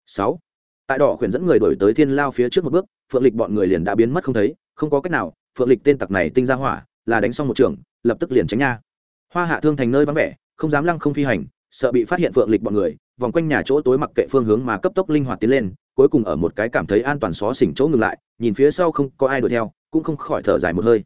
Sáu, tại đỏ khuyển dẫn người đổi tới thiên lao phía trước một bước, phượng lịch bọn người liền đã biến mất không thấy, không có cách nào, phượng lịch tên tặc này tinh ra hỏa, là đánh xong một trường, lập tức liền tránh nha. Hoa hạ thương thành nơi vắng vẻ, không dám lăng không phi hành, sợ bị phát hiện phượng lịch bọn người vòng quanh nhà chỗ tối mặc kệ phương hướng mà cấp tốc linh hoạt tiến lên, cuối cùng ở một cái cảm thấy an toàn xó xỉnh chỗ ngừng lại, nhìn phía sau không có ai đuổi theo, cũng không khỏi thở dài một hơi.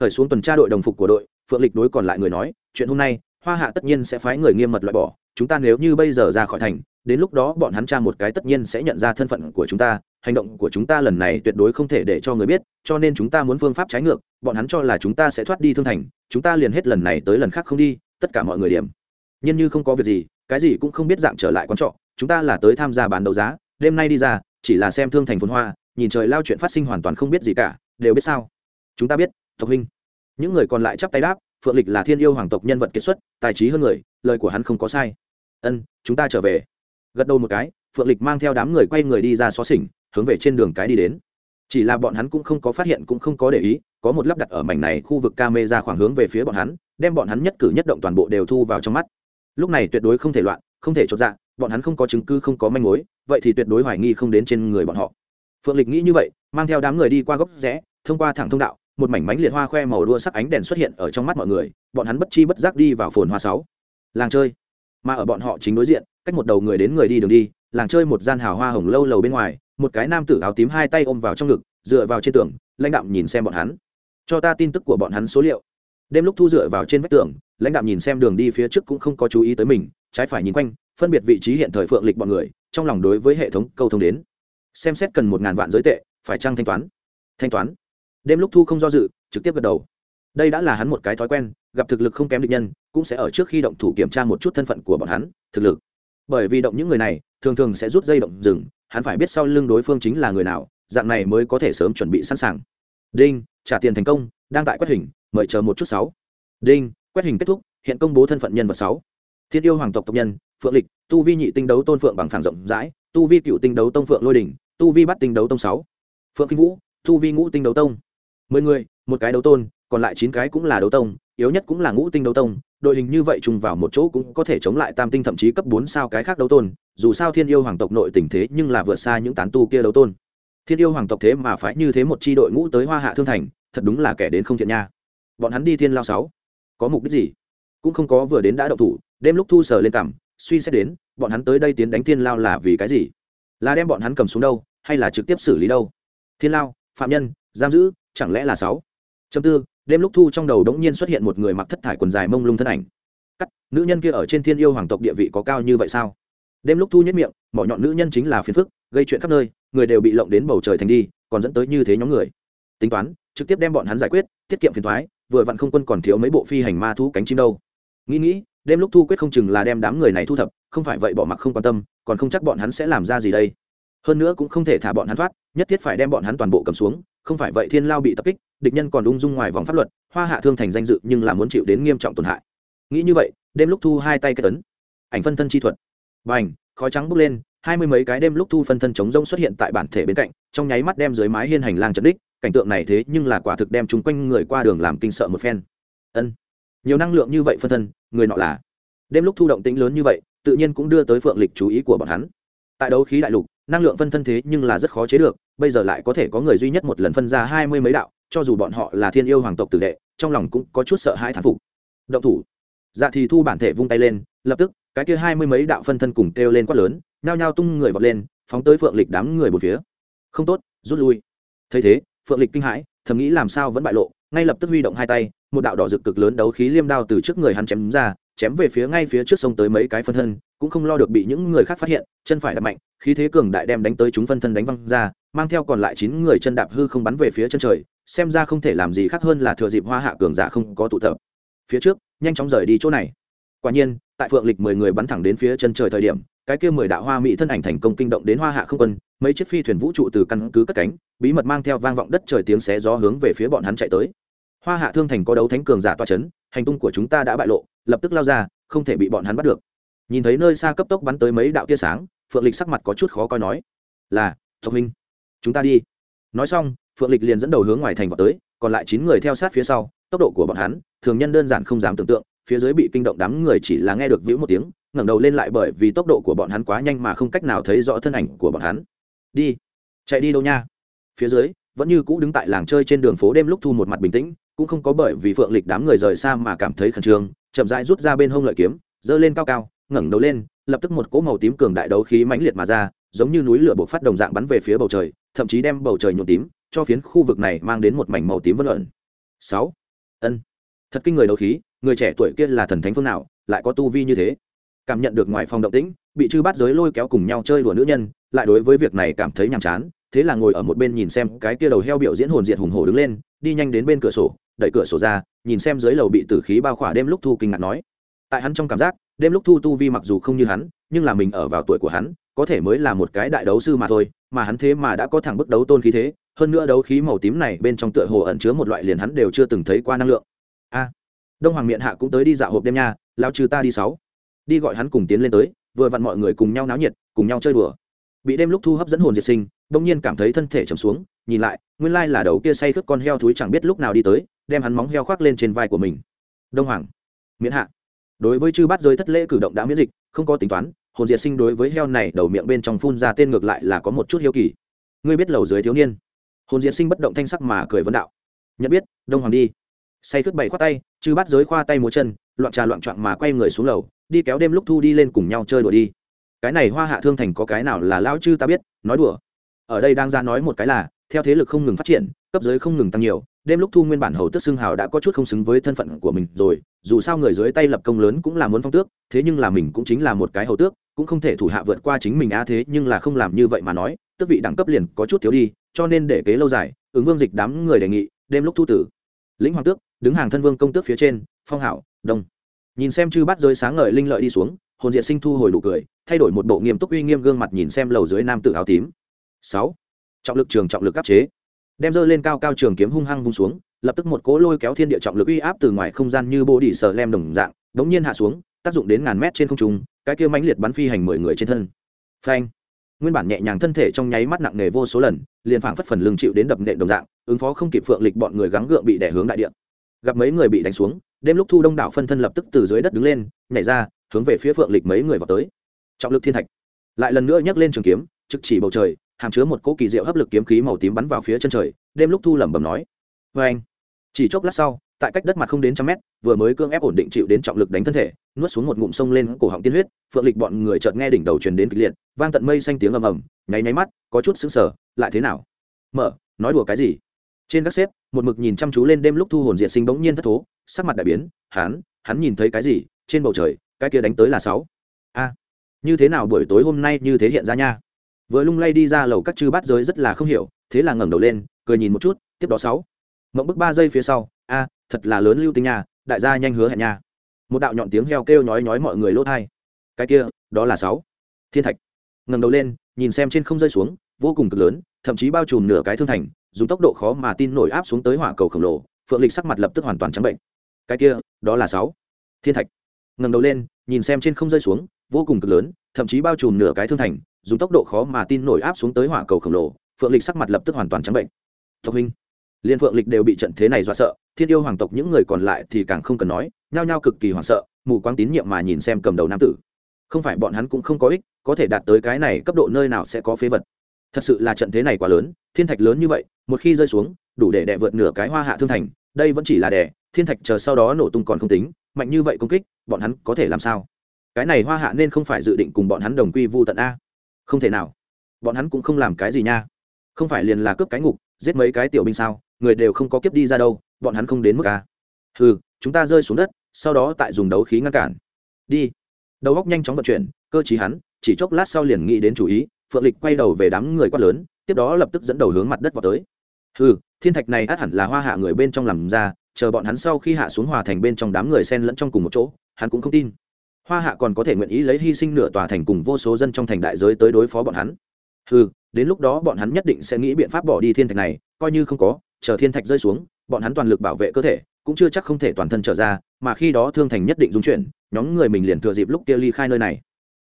Thời xuống tuần tra đội đồng phục của đội, phượng lịch đối còn lại người nói, chuyện hôm nay, hoa hạ tất nhiên sẽ phái người nghiêm mật loại bỏ, chúng ta nếu như bây giờ ra khỏi thành, đến lúc đó bọn hắn tra một cái tất nhiên sẽ nhận ra thân phận của chúng ta, hành động của chúng ta lần này tuyệt đối không thể để cho người biết, cho nên chúng ta muốn phương pháp trái ngược, bọn hắn cho là chúng ta sẽ thoát đi thương thành, chúng ta liền hết lần này tới lần khác không đi, tất cả mọi người điểm. Nhân như không có việc gì cái gì cũng không biết dạng trở lại quán trọ, chúng ta là tới tham gia bán đấu giá, đêm nay đi ra, chỉ là xem thương thành phồn hoa, nhìn trời lao chuyện phát sinh hoàn toàn không biết gì cả, đều biết sao? Chúng ta biết, tộc huynh. Những người còn lại chắp tay đáp, phượng lịch là thiên yêu hoàng tộc nhân vật kiệt xuất, tài trí hơn người, lời của hắn không có sai. Ân, chúng ta trở về. Gật đầu một cái, phượng lịch mang theo đám người quay người đi ra xó xỉnh, hướng về trên đường cái đi đến. Chỉ là bọn hắn cũng không có phát hiện cũng không có để ý, có một lắp đặt ở mảnh này khu vực ca mê ra khoảng hướng về phía bọn hắn, đem bọn hắn nhất cử nhất động toàn bộ đều thu vào trong mắt lúc này tuyệt đối không thể loạn, không thể chột dạ bọn hắn không có chứng cứ, không có manh mối, vậy thì tuyệt đối hoài nghi không đến trên người bọn họ. Phượng lịch nghĩ như vậy, mang theo đám người đi qua góc rẽ, thông qua thẳng thông đạo, một mảnh mánh liệt hoa khoe màu đua sắc ánh đèn xuất hiện ở trong mắt mọi người, bọn hắn bất chi bất giác đi vào phồn hoa sáu. Làng chơi. Mà ở bọn họ chính đối diện, cách một đầu người đến người đi đường đi, làng chơi một gian hào hoa hồng lâu lầu bên ngoài, một cái nam tử áo tím hai tay ôm vào trong ngực, dựa vào trên tường, lãnh đạm nhìn xem bọn hắn. Cho ta tin tức của bọn hắn số liệu đêm lúc thu dựa vào trên vách tường, lãnh đạo nhìn xem đường đi phía trước cũng không có chú ý tới mình, trái phải nhìn quanh, phân biệt vị trí hiện thời phượng lịch bọn người, trong lòng đối với hệ thống câu thông đến. Xem xét cần một ngàn vạn giới tệ, phải trăng thanh toán? Thanh toán. Đêm lúc thu không do dự, trực tiếp gật đầu. Đây đã là hắn một cái thói quen, gặp thực lực không kém địch nhân, cũng sẽ ở trước khi động thủ kiểm tra một chút thân phận của bọn hắn, thực lực. Bởi vì động những người này, thường thường sẽ rút dây động rừng, hắn phải biết sau lưng đối phương chính là người nào, dạng này mới có thể sớm chuẩn bị sẵn sàng. Đinh, trả tiền thành công, đang tại quét hình mời chờ một chút sáu. Đinh, quét hình kết thúc, hiện công bố thân phận nhân vật sáu. Thiên yêu hoàng tộc tộc nhân, phượng lịch, tu vi nhị tinh đấu tôn phượng bằng phẳng rộng rãi, tu vi cựu tinh đấu tông phượng lôi đỉnh, tu vi bắt tinh đấu tông sáu. Phượng kinh vũ, tu vi ngũ tinh đấu tông. Mười người, một cái đấu tôn, còn lại chín cái cũng là đấu tông, yếu nhất cũng là ngũ tinh đấu tông. Đội hình như vậy chung vào một chỗ cũng có thể chống lại tam tinh thậm chí cấp bốn sao cái khác đấu tôn. Dù sao thiên yêu hoàng tộc nội tình thế nhưng là vượt xa những tán tu kia đấu tôn. Thiên yêu hoàng tộc thế mà phải như thế một c h i đội ngũ tới hoa hạ thương thành, thật đúng là kẻ đến không thiện nha bọn hắn đi thiên lao sáu. Có mục đích gì? Cũng không có, vừa đến đã đậu thủ, đêm lúc thu sở lên cảm suy xét đến, bọn hắn tới đây tiến đánh thiên lao là vì cái gì? Là đem bọn hắn cầm xuống đâu, hay là trực tiếp xử lý đâu? Thiên lao, phạm nhân, giam giữ, chẳng lẽ là sáu? Châm tư, đêm lúc thu trong đầu đống nhiên xuất hiện một người mặc thất thải quần dài mông lung thân ảnh. Cắt, nữ nhân kia ở trên thiên yêu hoàng tộc địa vị có cao như vậy sao? Đêm lúc thu nhất miệng, mỏ nhọn nữ nhân chính là phiền phức, gây chuyện khắp nơi, người đều bị lộng đến bầu trời thành đi, còn dẫn tới như thế nhóm người. Tính toán, trực tiếp đem bọn hắn giải quyết, tiết kiệm phiền thoái vừa vặn không quân còn thiếu mấy bộ phi hành ma thú cánh chim đâu. Nghĩ nghĩ, đêm lúc thu quyết không chừng là đem đám người này thu thập, không phải vậy bỏ mặc không quan tâm, còn không chắc bọn hắn sẽ làm ra gì đây. Hơn nữa cũng không thể thả bọn hắn thoát, nhất thiết phải đem bọn hắn toàn bộ cầm xuống, không phải vậy thiên lao bị tập kích, địch nhân còn ung dung ngoài vòng pháp luật, hoa hạ thương thành danh dự nhưng là muốn chịu đến nghiêm trọng tổn hại. Nghĩ như vậy, đêm lúc thu hai tay kết tấn. Ảnh phân thân chi thuật. B à n h khói trắng bốc lên, hai mươi mấy cái đêm lúc thu phân thân chống rông xuất hiện tại bản thể bên cạnh, trong nháy mắt đem dưới mái hiên hành lang trận đích cảnh tượng này thế nhưng là quả thực đem chúng quanh người qua đường làm kinh sợ một phen. Ân, nhiều năng lượng như vậy phân thân, người nọ là. Đêm lúc thu động tĩnh lớn như vậy, tự nhiên cũng đưa tới phượng lịch chú ý của bọn hắn. Tại đấu khí đại lục, năng lượng phân thân thế nhưng là rất khó chế được, bây giờ lại có thể có người duy nhất một lần phân ra hai mươi mấy đạo, cho dù bọn họ là thiên yêu hoàng tộc tử đệ, trong lòng cũng có chút sợ hãi thán phục. Động thủ. Dạ thì thu bản thể vung tay lên, lập tức, cái kia hai mươi mấy đạo phân thân cùng kêu lên quát lớn, nhao nhao tung người vọt lên, phóng tới phượng lịch đám người một phía. Không tốt, rút lui. Thấy thế phượng lịch kinh hãi, thầm nghĩ làm sao vẫn bại lộ, ngay lập tức huy động hai tay, một đạo đỏ rực cực lớn đấu khí liêm đao từ trước người hắn chém ra, chém về phía ngay phía trước sông tới mấy cái phân thân, cũng không lo được bị những người khác phát hiện, chân phải đập mạnh, khí thế cường đại đem đánh tới chúng phân thân đánh văng ra, mang theo còn lại chín người chân đạp hư không bắn về phía chân trời, xem ra không thể làm gì khác hơn là thừa dịp hoa hạ cường giả không có tụ tập. Phía trước, nhanh chóng rời đi chỗ này. Quả nhiên, tại phượng lịch mười người bắn thẳng đến phía chân trời thời điểm, cái kia mười đạo hoa mỹ thân ảnh thành công kinh động đến hoa hạ không quân mấy chiếc phi thuyền vũ trụ từ căn cứ cất cánh, bí mật mang theo vang vọng đất trời tiếng xé gió hướng về phía bọn hắn chạy tới. Hoa hạ thương thành có đấu thánh cường giả toa c h ấ n hành tung của chúng ta đã bại lộ, lập tức lao ra, không thể bị bọn hắn bắt được. Nhìn thấy nơi xa cấp tốc bắn tới mấy đạo tia sáng, phượng lịch sắc mặt có chút khó coi nói, là thông minh chúng ta đi. Nói xong, phượng lịch liền dẫn đầu hướng ngoài thành vào tới, còn lại chín người theo sát phía sau, tốc độ của bọn hắn, thường nhân đơn giản không dám tưởng tượng, phía dưới bị kinh động đám người chỉ là nghe được vĩu một tiếng, ngẩng đầu lên lại bởi vì tốc độ của bọn hắn quá nhanh mà không cách nào thấy rõ thân ảnh của bọn hắn đi. Chạy đi đâu nha? Phía dưới, vẫn như cũ đứng tại làng chơi trên đường phố đêm lúc thu một mặt bình tĩnh, cũng không có bởi vì phượng lịch đám người rời xa mà cảm thấy khẩn trương, chậm rãi rút ra bên hông lợi kiếm, giơ lên cao cao, ngẩng đầu lên, lập tức một cỗ màu tím cường đại đấu khí mãnh liệt mà ra, giống như núi lửa buộc phát đồng dạng bắn về phía bầu trời, thậm chí đem bầu trời nhuộm tím, cho phiến khu vực này mang đến một mảnh màu tím vân luận sáu. Ân. Thật kinh người đấu khí, người trẻ tuổi kia là thần thánh phương nào, lại có tu vi như thế? Cảm nhận được ngoài phòng động tĩnh bị chư bắt giới lôi kéo cùng nhau chơi đùa nữ nhân, lại đối với việc này cảm thấy nhàm chán, thế là ngồi ở một bên nhìn xem cái kia đầu heo biểu diễn hồn diệt hùng hổ đứng lên, đi nhanh đến bên cửa sổ, đẩy cửa sổ ra, nhìn xem dưới lầu bị tử khí bao khỏa đêm lúc thu kinh ngạc nói. Tại hắn trong cảm giác, đêm lúc thu tu vi mặc dù không như hắn, nhưng là mình ở vào tuổi của hắn, có thể mới là một cái đại đấu sư mà thôi, mà hắn thế mà đã có thẳng bức đấu tôn khí thế, hơn nữa đấu khí màu tím này bên trong tựa hồ ẩn chứa một loại liền hắn đều chưa từng thấy qua năng lượng. A, đông hoàng miện hạ cũng tới đi dạo hộp đêm nha lao trừ ta đi sáu. Đi gọi hắn cùng tiến lên tới vừa vặn mọi người cùng nhau náo nhiệt, cùng nhau chơi đùa. Bị đêm lúc thu hấp dẫn hồn diệt sinh đông nhiên cảm thấy thân thể trầm xuống, nhìn lại, nguyên lai là đầu kia say khướt con heo thúi chẳng biết lúc nào đi tới, đem hắn móng heo khoác lên trên vai của mình. Đông hoàng, miễn hạ. Đối với chư bát giới thất lễ cử động đã miễn dịch, không có tính toán, hồn diệt sinh đối với heo này đầu miệng bên trong phun ra tên ngược lại là có một chút hiếu kỳ. Ngươi biết lầu dưới thiếu niên. Hồn diệt sinh bất động thanh sắc mà cười vấn đạo. Nhận biết, đông hoàng đi say khướt bảy khoát tay, chư bắt giới khoa tay múa chân, loạn trà loạn trọn mà quay người xuống lầu, đi kéo đêm lúc thu đi lên cùng nhau chơi đùa đi. Cái này hoa hạ thương thành có cái nào là lão chư ta biết, nói đùa. Ở đây đang ra nói một cái là, theo thế lực không ngừng phát triển, cấp giới không ngừng tăng nhiều, đêm lúc thu nguyên bản hầu tước xưng hào đã có chút không xứng với thân phận của mình rồi, dù sao người dưới tay lập công lớn cũng là muốn phong tước, thế nhưng là mình cũng chính là một cái hầu tước, cũng không thể thủ hạ vượt qua chính mình a thế, nhưng là không làm như vậy mà nói, tước vị đẳng cấp liền có chút thiếu đi, cho nên để kế lâu dài, ứng vương dịch đám người đề nghị, đêm lúc thu tử. Lĩnh hoàng tước đứng hàng thân vương công tước phía trên, phong hảo, đông. Nhìn xem chư bắt rơi sáng ngời linh lợi đi xuống, hồn diện sinh thu hồi đủ cười, thay đổi một bộ nghiêm túc uy nghiêm gương mặt nhìn xem lầu dưới nam tự áo tím. Sáu. Trọng lực trường trọng lực áp chế. Đem dơ lên cao cao trường kiếm hung hăng vung xuống, lập tức một cỗ lôi kéo thiên địa trọng lực uy áp từ ngoài không gian như bô đỉ sờ lem đồng dạng, đống nhiên hạ xuống, tác dụng đến ngàn mét trên không trung, cái kia mãnh liệt bắn phi hành mười người trên thân. Phanh. Nguyên bản nhẹ nhàng thân thể trong nháy mắt nặng nề vô số lần, liền phảng phất phần lưng chịu đến đập nện đồng dạng, ứng phó không kịp phượng lịch bọn người gắng gượng bị đẻ hướng đại địa gặp mấy người bị đánh xuống, đêm lúc thu đông đảo phân thân lập tức từ dưới đất đứng lên, nhảy ra, hướng về phía phượng lịch mấy người vào tới. Trọng lực thiên thạch. Lại lần nữa nhấc lên trường kiếm, trực chỉ bầu trời, hàm chứa một cỗ kỳ diệu hấp lực kiếm khí màu tím bắn vào phía chân trời, đêm lúc thu lẩm bẩm nói vê anh chỉ chốc lát sau, tại cách đất mặt không đến trăm mét, vừa mới cương ép ổn định chịu đến trọng lực đánh thân thể, nuốt xuống một ngụm sông lên cổ họng tiên huyết, phượng lịch bọn người chợt nghe đỉnh đầu truyền đến kịch liệt, vang tận mây xanh tiếng ầm ầm, nháy nháy mắt, có chút sững sờ, lại thế nào? Mở, nói đùa cái gì? Trên các xếp, một mực nhìn chăm chú lên đêm lúc thu hồn diệt sinh bỗng nhiên thất thố, sắc mặt đại biến, hắn hắn nhìn thấy cái gì? Trên bầu trời, cái kia đánh tới là sáu. A, như thế nào buổi tối hôm nay như thế hiện ra nha? Vừa lung lay đi ra lầu các chư bát giới rất là không hiểu, thế là ngẩng đầu lên, cười nhìn một chút, tiếp đó sáu. Mộng bức ba giây phía sau, a, thật là lớn lưu tinh nha, đại gia nhanh hứa hẹn nha. Một đạo nhọn tiếng heo kêu nhói nhói mọi người lốt hai cái kia, đó là sáu. Thiên thạch. Ngẩng đầu lên, nhìn xem trên không rơi xuống, vô cùng cực lớn, thậm chí bao trùm nửa cái thương thành dùng tốc độ khó mà tin nổi áp xuống tới hỏa cầu khổng lồ, phượng lịch sắc mặt lập tức hoàn toàn trắng bệnh. Cái kia, đó là sáu. Thiên thạch. Ngẩng đầu lên, nhìn xem trên không rơi xuống, vô cùng cực lớn, thậm chí bao trùm nửa cái thương thành, dùng tốc độ khó mà tin nổi áp xuống tới hỏa cầu khổng lồ, phượng lịch sắc mặt lập tức hoàn toàn trắng bệnh. Tộc huynh. Liên phượng lịch đều bị trận thế này dọa sợ, thiên yêu hoàng tộc những người còn lại thì càng không cần nói, nhao nhao cực kỳ hoảng sợ, mù quáng tín nhiệm mà nhìn xem cầm đầu nam tử. Không phải bọn hắn cũng không có ích, có thể đạt tới cái này cấp độ nơi nào sẽ có phế vật. Thật sự là trận thế này quá lớn, thiên thạch lớn như vậy một khi rơi xuống, đủ để đè vượt nửa cái hoa hạ thương thành, đây vẫn chỉ là đè, thiên thạch chờ sau đó nổ tung còn không tính, mạnh như vậy công kích, bọn hắn có thể làm sao? Cái này hoa hạ nên không phải dự định cùng bọn hắn đồng quy vu tận a. Không thể nào. Bọn hắn cũng không làm cái gì nha. Không phải liền là cướp cái ngục, giết mấy cái tiểu binh sao, người đều không có kiếp đi ra đâu, bọn hắn không đến mức a. Ừ chúng ta rơi xuống đất, sau đó tại dùng đấu khí ngăn cản. Đi. Đầu góc nhanh chóng vận chuyển, cơ chí hắn, chỉ chốc lát sau liền nghĩ đến chủ ý, phượng lịch quay đầu về đám người quát lớn, tiếp đó lập tức dẫn đầu hướng mặt đất vào tới ừ thiên thạch này át hẳn là hoa hạ người bên trong làm ra, chờ bọn hắn sau khi hạ xuống hòa thành bên trong đám người sen lẫn trong cùng một chỗ, hắn cũng không tin. Hoa hạ còn có thể nguyện ý lấy hy sinh nửa tòa thành cùng vô số dân trong thành đại giới tới đối phó bọn hắn. Ừ đến lúc đó bọn hắn nhất định sẽ nghĩ biện pháp bỏ đi thiên thạch này, coi như không có, chờ thiên thạch rơi xuống, bọn hắn toàn lực bảo vệ cơ thể, cũng chưa chắc không thể toàn thân trở ra, mà khi đó thương thành nhất định dung chuyển, nhóm người mình liền thừa dịp lúc kia ly khai nơi này.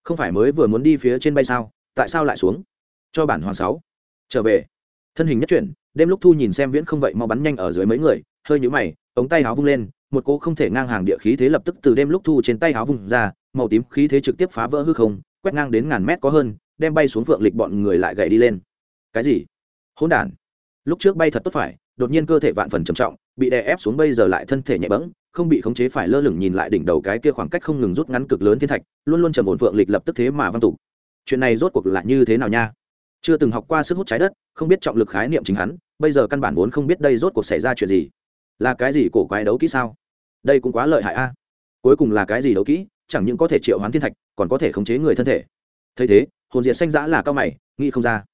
Không phải mới vừa muốn đi phía trên bay sao, tại sao lại xuống? Cho bản hoàng sáu. Trở về. Thân hình nhất chuyển đêm lúc thu nhìn xem viễn không vậy mau bắn nhanh ở dưới mấy người, hơi nhũ mày, ống tay áo vung lên, một cô không thể ngang hàng địa khí thế lập tức từ đêm lúc thu trên tay áo vung ra, màu tím khí thế trực tiếp phá vỡ hư không, quét ngang đến ngàn mét có hơn, đem bay xuống phượng lịch bọn người lại gậy đi lên. Cái gì? Hỗn đản. Lúc trước bay thật tốt phải, đột nhiên cơ thể vạn phần trầm trọng, bị đè ép xuống bây giờ lại thân thể nhẹ bẫng, không bị khống chế phải lơ lửng nhìn lại đỉnh đầu cái kia khoảng cách không ngừng rút ngắn cực lớn thiên thạch, luôn luôn trầm ổn phượng lịch lập tức thế mà văn tục chuyện này rốt cuộc là như thế nào nha? Chưa từng học qua sức hút trái đất, không biết trọng lực khái niệm chính hắn bây giờ căn bản vốn không biết đây rốt cuộc xảy ra chuyện gì. Là cái gì cổ quái đấu kỹ sao? Đây cũng quá lợi hại a. Cuối cùng là cái gì đấu kỹ? Chẳng những có thể triệu hoán thiên thạch, còn có thể khống chế người thân thể. Thấy thế, hồn diệt xanh giã là cao mày, nghĩ không ra.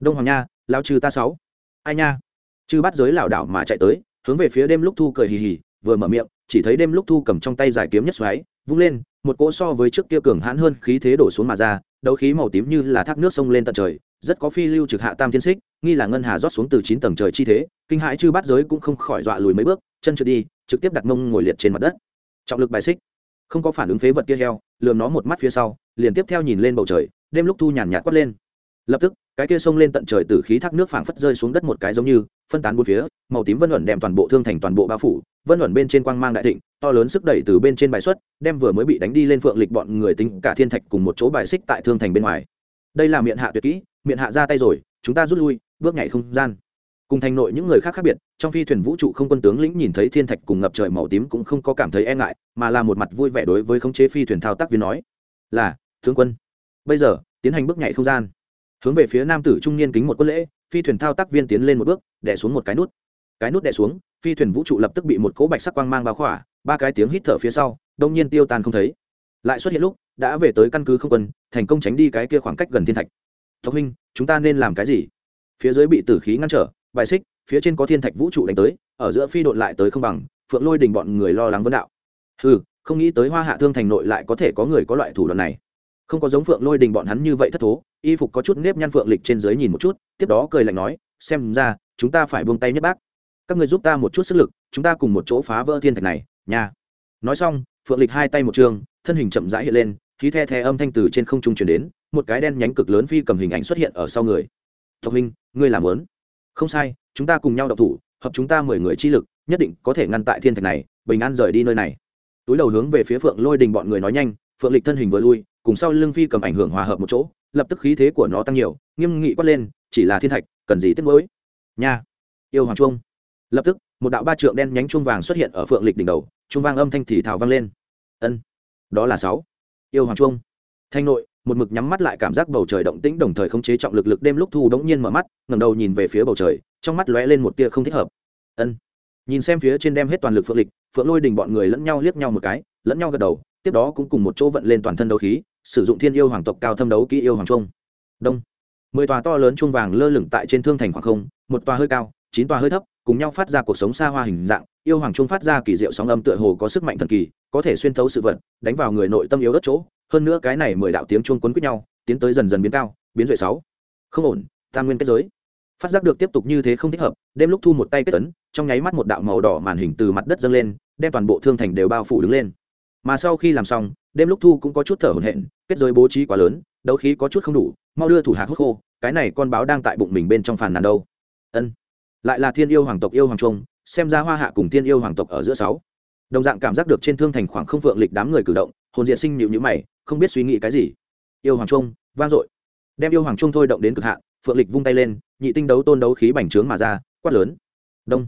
Đông hoàng nha, lao trừ ta sáu. Ai nha? Chư bắt giới lảo đảo mà chạy tới, hướng về phía đêm lúc thu cười hì hì, vừa mở miệng, chỉ thấy đêm lúc thu cầm trong tay giải kiếm nhất xoáy, vung lên, một cỗ so với trước kia cường hãn hơn khí thế đổ xuống mà ra, đấu khí màu tím như là thác nước sông lên tận trời rất có phi lưu trực hạ tam thiên xích, nghi là ngân hà rót xuống từ chín tầng trời chi thế, kinh hãi chư bắt giới cũng không khỏi dọa lùi mấy bước, chân trượt đi, trực tiếp đặt mông ngồi liệt trên mặt đất. Trọng lực bài xích. Không có phản ứng phế vật kia heo, lườm nó một mắt phía sau, liền tiếp theo nhìn lên bầu trời, đêm lúc thu nhàn nhạt quát lên. Lập tức, cái kia sông lên tận trời từ khí thác nước phảng phất rơi xuống đất một cái giống như, phân tán bốn phía, màu tím vân luận đem toàn bộ thương thành toàn bộ bao phủ, vân luận bên trên quang mang đại thịnh, to lớn sức đẩy từ bên trên bài xuất, đem vừa mới bị đánh đi lên phượng lịch bọn người tính cả thiên thạch cùng một chỗ bài xích tại thương thành bên ngoài đây là miệng hạ tuyệt kỹ, miệng hạ ra tay rồi, chúng ta rút lui, bước nhảy không gian. Cùng thành nội những người khác khác biệt, trong phi thuyền vũ trụ không quân tướng lĩnh nhìn thấy thiên thạch cùng ngập trời màu tím cũng không có cảm thấy e ngại, mà là một mặt vui vẻ đối với khống chế phi thuyền thao tác viên nói, là, tướng quân, bây giờ, tiến hành bước nhảy không gian. Hướng về phía nam tử trung niên kính một quân lễ, phi thuyền thao tác viên tiến lên một bước đẻ xuống một cái nút. Cái nút đẻ xuống, phi thuyền vũ trụ lập tức bị một cỗ bạch sắc quang mang bao khỏa, ba cái tiếng hít thở phía sau, đông nhiên tiêu tan không thấy lại xuất hiện lúc, đã về tới căn cứ không quân, thành công tránh đi cái kia khoảng cách gần thiên thạch. Tộc huynh, chúng ta nên làm cái gì? Phía dưới bị tử khí ngăn trở, bài xích, phía trên có thiên thạch vũ trụ đánh tới, ở giữa phi đột lại tới không bằng, phượng lôi đình bọn người lo lắng vấn đạo. Ừ không nghĩ tới hoa hạ thương thành nội lại có thể có người có loại thủ đoạn này. Không có giống phượng lôi đình bọn hắn như vậy thất thố, y phục có chút nếp nhăn phượng lịch trên dưới nhìn một chút, tiếp đó cười lạnh nói, xem ra, chúng ta phải buông tay nhất bác. Các người giúp ta một chút sức lực, chúng ta cùng một chỗ phá vỡ thiên thạch này, nha. Nói xong, phượng lịch hai tay một trường thân hình chậm rãi hiện lên, khí the the âm thanh từ trên không trung chuyển đến, một cái đen nhánh cực lớn phi cầm hình ảnh xuất hiện ở sau người. Tộc minh ngươi làm lớn. Không sai, chúng ta cùng nhau đậu thủ, hợp chúng ta mười người chi lực, nhất định có thể ngăn tại thiên thạch này, bình an rời đi nơi này. Túi đầu hướng về phía phượng lôi đình bọn người nói nhanh, phượng lịch thân hình vừa lui, cùng sau lưng phi cầm ảnh hưởng hòa hợp một chỗ, lập tức khí thế của nó tăng nhiều, nghiêm nghị quát lên, chỉ là thiên thạch, cần gì tiếc mới nha. Yêu hoàng trung. Lập tức, một đạo ba trượng đen nhánh chuông vàng xuất hiện ở phượng lịch đỉnh đầu, chuông vang âm thanh thì thào vang lên. Ân đó là sáu. Yêu hoàng trung. Thanh nội, một mực nhắm mắt lại cảm giác bầu trời động tĩnh, đồng thời khống chế trọng lực lực đêm lúc thu đống nhiên mở mắt, ngẩng đầu nhìn về phía bầu trời, trong mắt lóe lên một tia không thích hợp. Ân. Nhìn xem phía trên đem hết toàn lực phượng lịch, phượng lôi đình bọn người lẫn nhau liếc nhau một cái, lẫn nhau gật đầu, tiếp đó cũng cùng một chỗ vận lên toàn thân đấu khí, sử dụng thiên yêu hoàng tộc cao thâm đấu kỹ yêu hoàng trung. Đông. Mười tòa to lớn chuông vàng lơ lửng tại trên thương thành khoảng không, một tòa hơi cao, chín tòa hơi thấp cùng nhau phát ra cuộc sống xa hoa hình dạng, yêu hoàng trung phát ra kỳ diệu sóng âm tựa hồ có sức mạnh thần kỳ, có thể xuyên thấu sự vật, đánh vào người nội tâm yếu đất chỗ. Hơn nữa cái này mười đạo tiếng chuông quấn quýt nhau, tiến tới dần dần biến cao, biến duệ sáu. Không ổn, tam nguyên kết giới. Phát giác được tiếp tục như thế không thích hợp, đêm lúc thu một tay kết tấn trong nháy mắt một đạo màu đỏ màn hình từ mặt đất dâng lên, đem toàn bộ thương thành đều bao phủ đứng lên. Mà sau khi làm xong, đêm lúc thu cũng có chút thở hổn hển, kết giới bố trí quá lớn, đấu khí có chút không đủ, mau đưa thủ hạc hút khô, cái này con báo đang tại bụng mình bên trong phàn nàn đâu. Ân lại là thiên yêu hoàng tộc yêu hoàng trung, xem ra hoa hạ cùng thiên yêu hoàng tộc ở giữa sáu. Đồng dạng cảm giác được trên thương thành khoảng không phượng lịch đám người cử động, hồn diện sinh nhịu nhữ mày, không biết suy nghĩ cái gì. Yêu hoàng trung, vang dội. Đem yêu hoàng trung thôi động đến cực hạn phượng lịch vung tay lên, nhị tinh đấu tôn đấu khí bành trướng mà ra, quát lớn. Đông.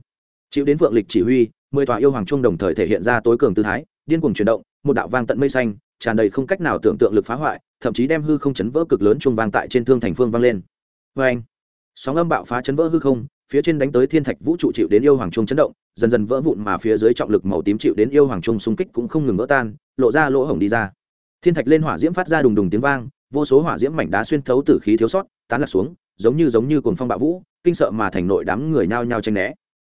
Chịu đến phượng lịch chỉ huy, mười tòa yêu hoàng trung đồng thời thể hiện ra tối cường tư thái, điên cuồng chuyển động, một đạo vang tận mây xanh, tràn đầy không cách nào tưởng tượng lực phá hoại, thậm chí đem hư không chấn vỡ cực lớn trung vang tại trên thương thành phương vang lên. Vê anh sóng âm bạo phá chấn vỡ hư không phía trên đánh tới thiên thạch vũ trụ chịu đến yêu hoàng trung chấn động, dần dần vỡ vụn mà phía dưới trọng lực màu tím chịu đến yêu hoàng trung xung kích cũng không ngừng vỡ tan, lộ ra lỗ hổng đi ra. Thiên thạch lên hỏa diễm phát ra đùng đùng tiếng vang, vô số hỏa diễm mảnh đá xuyên thấu tử khí thiếu sót, tán lạc xuống, giống như giống như cồn phong bạo vũ, kinh sợ mà thành nội đám người nhao nhao tranh né.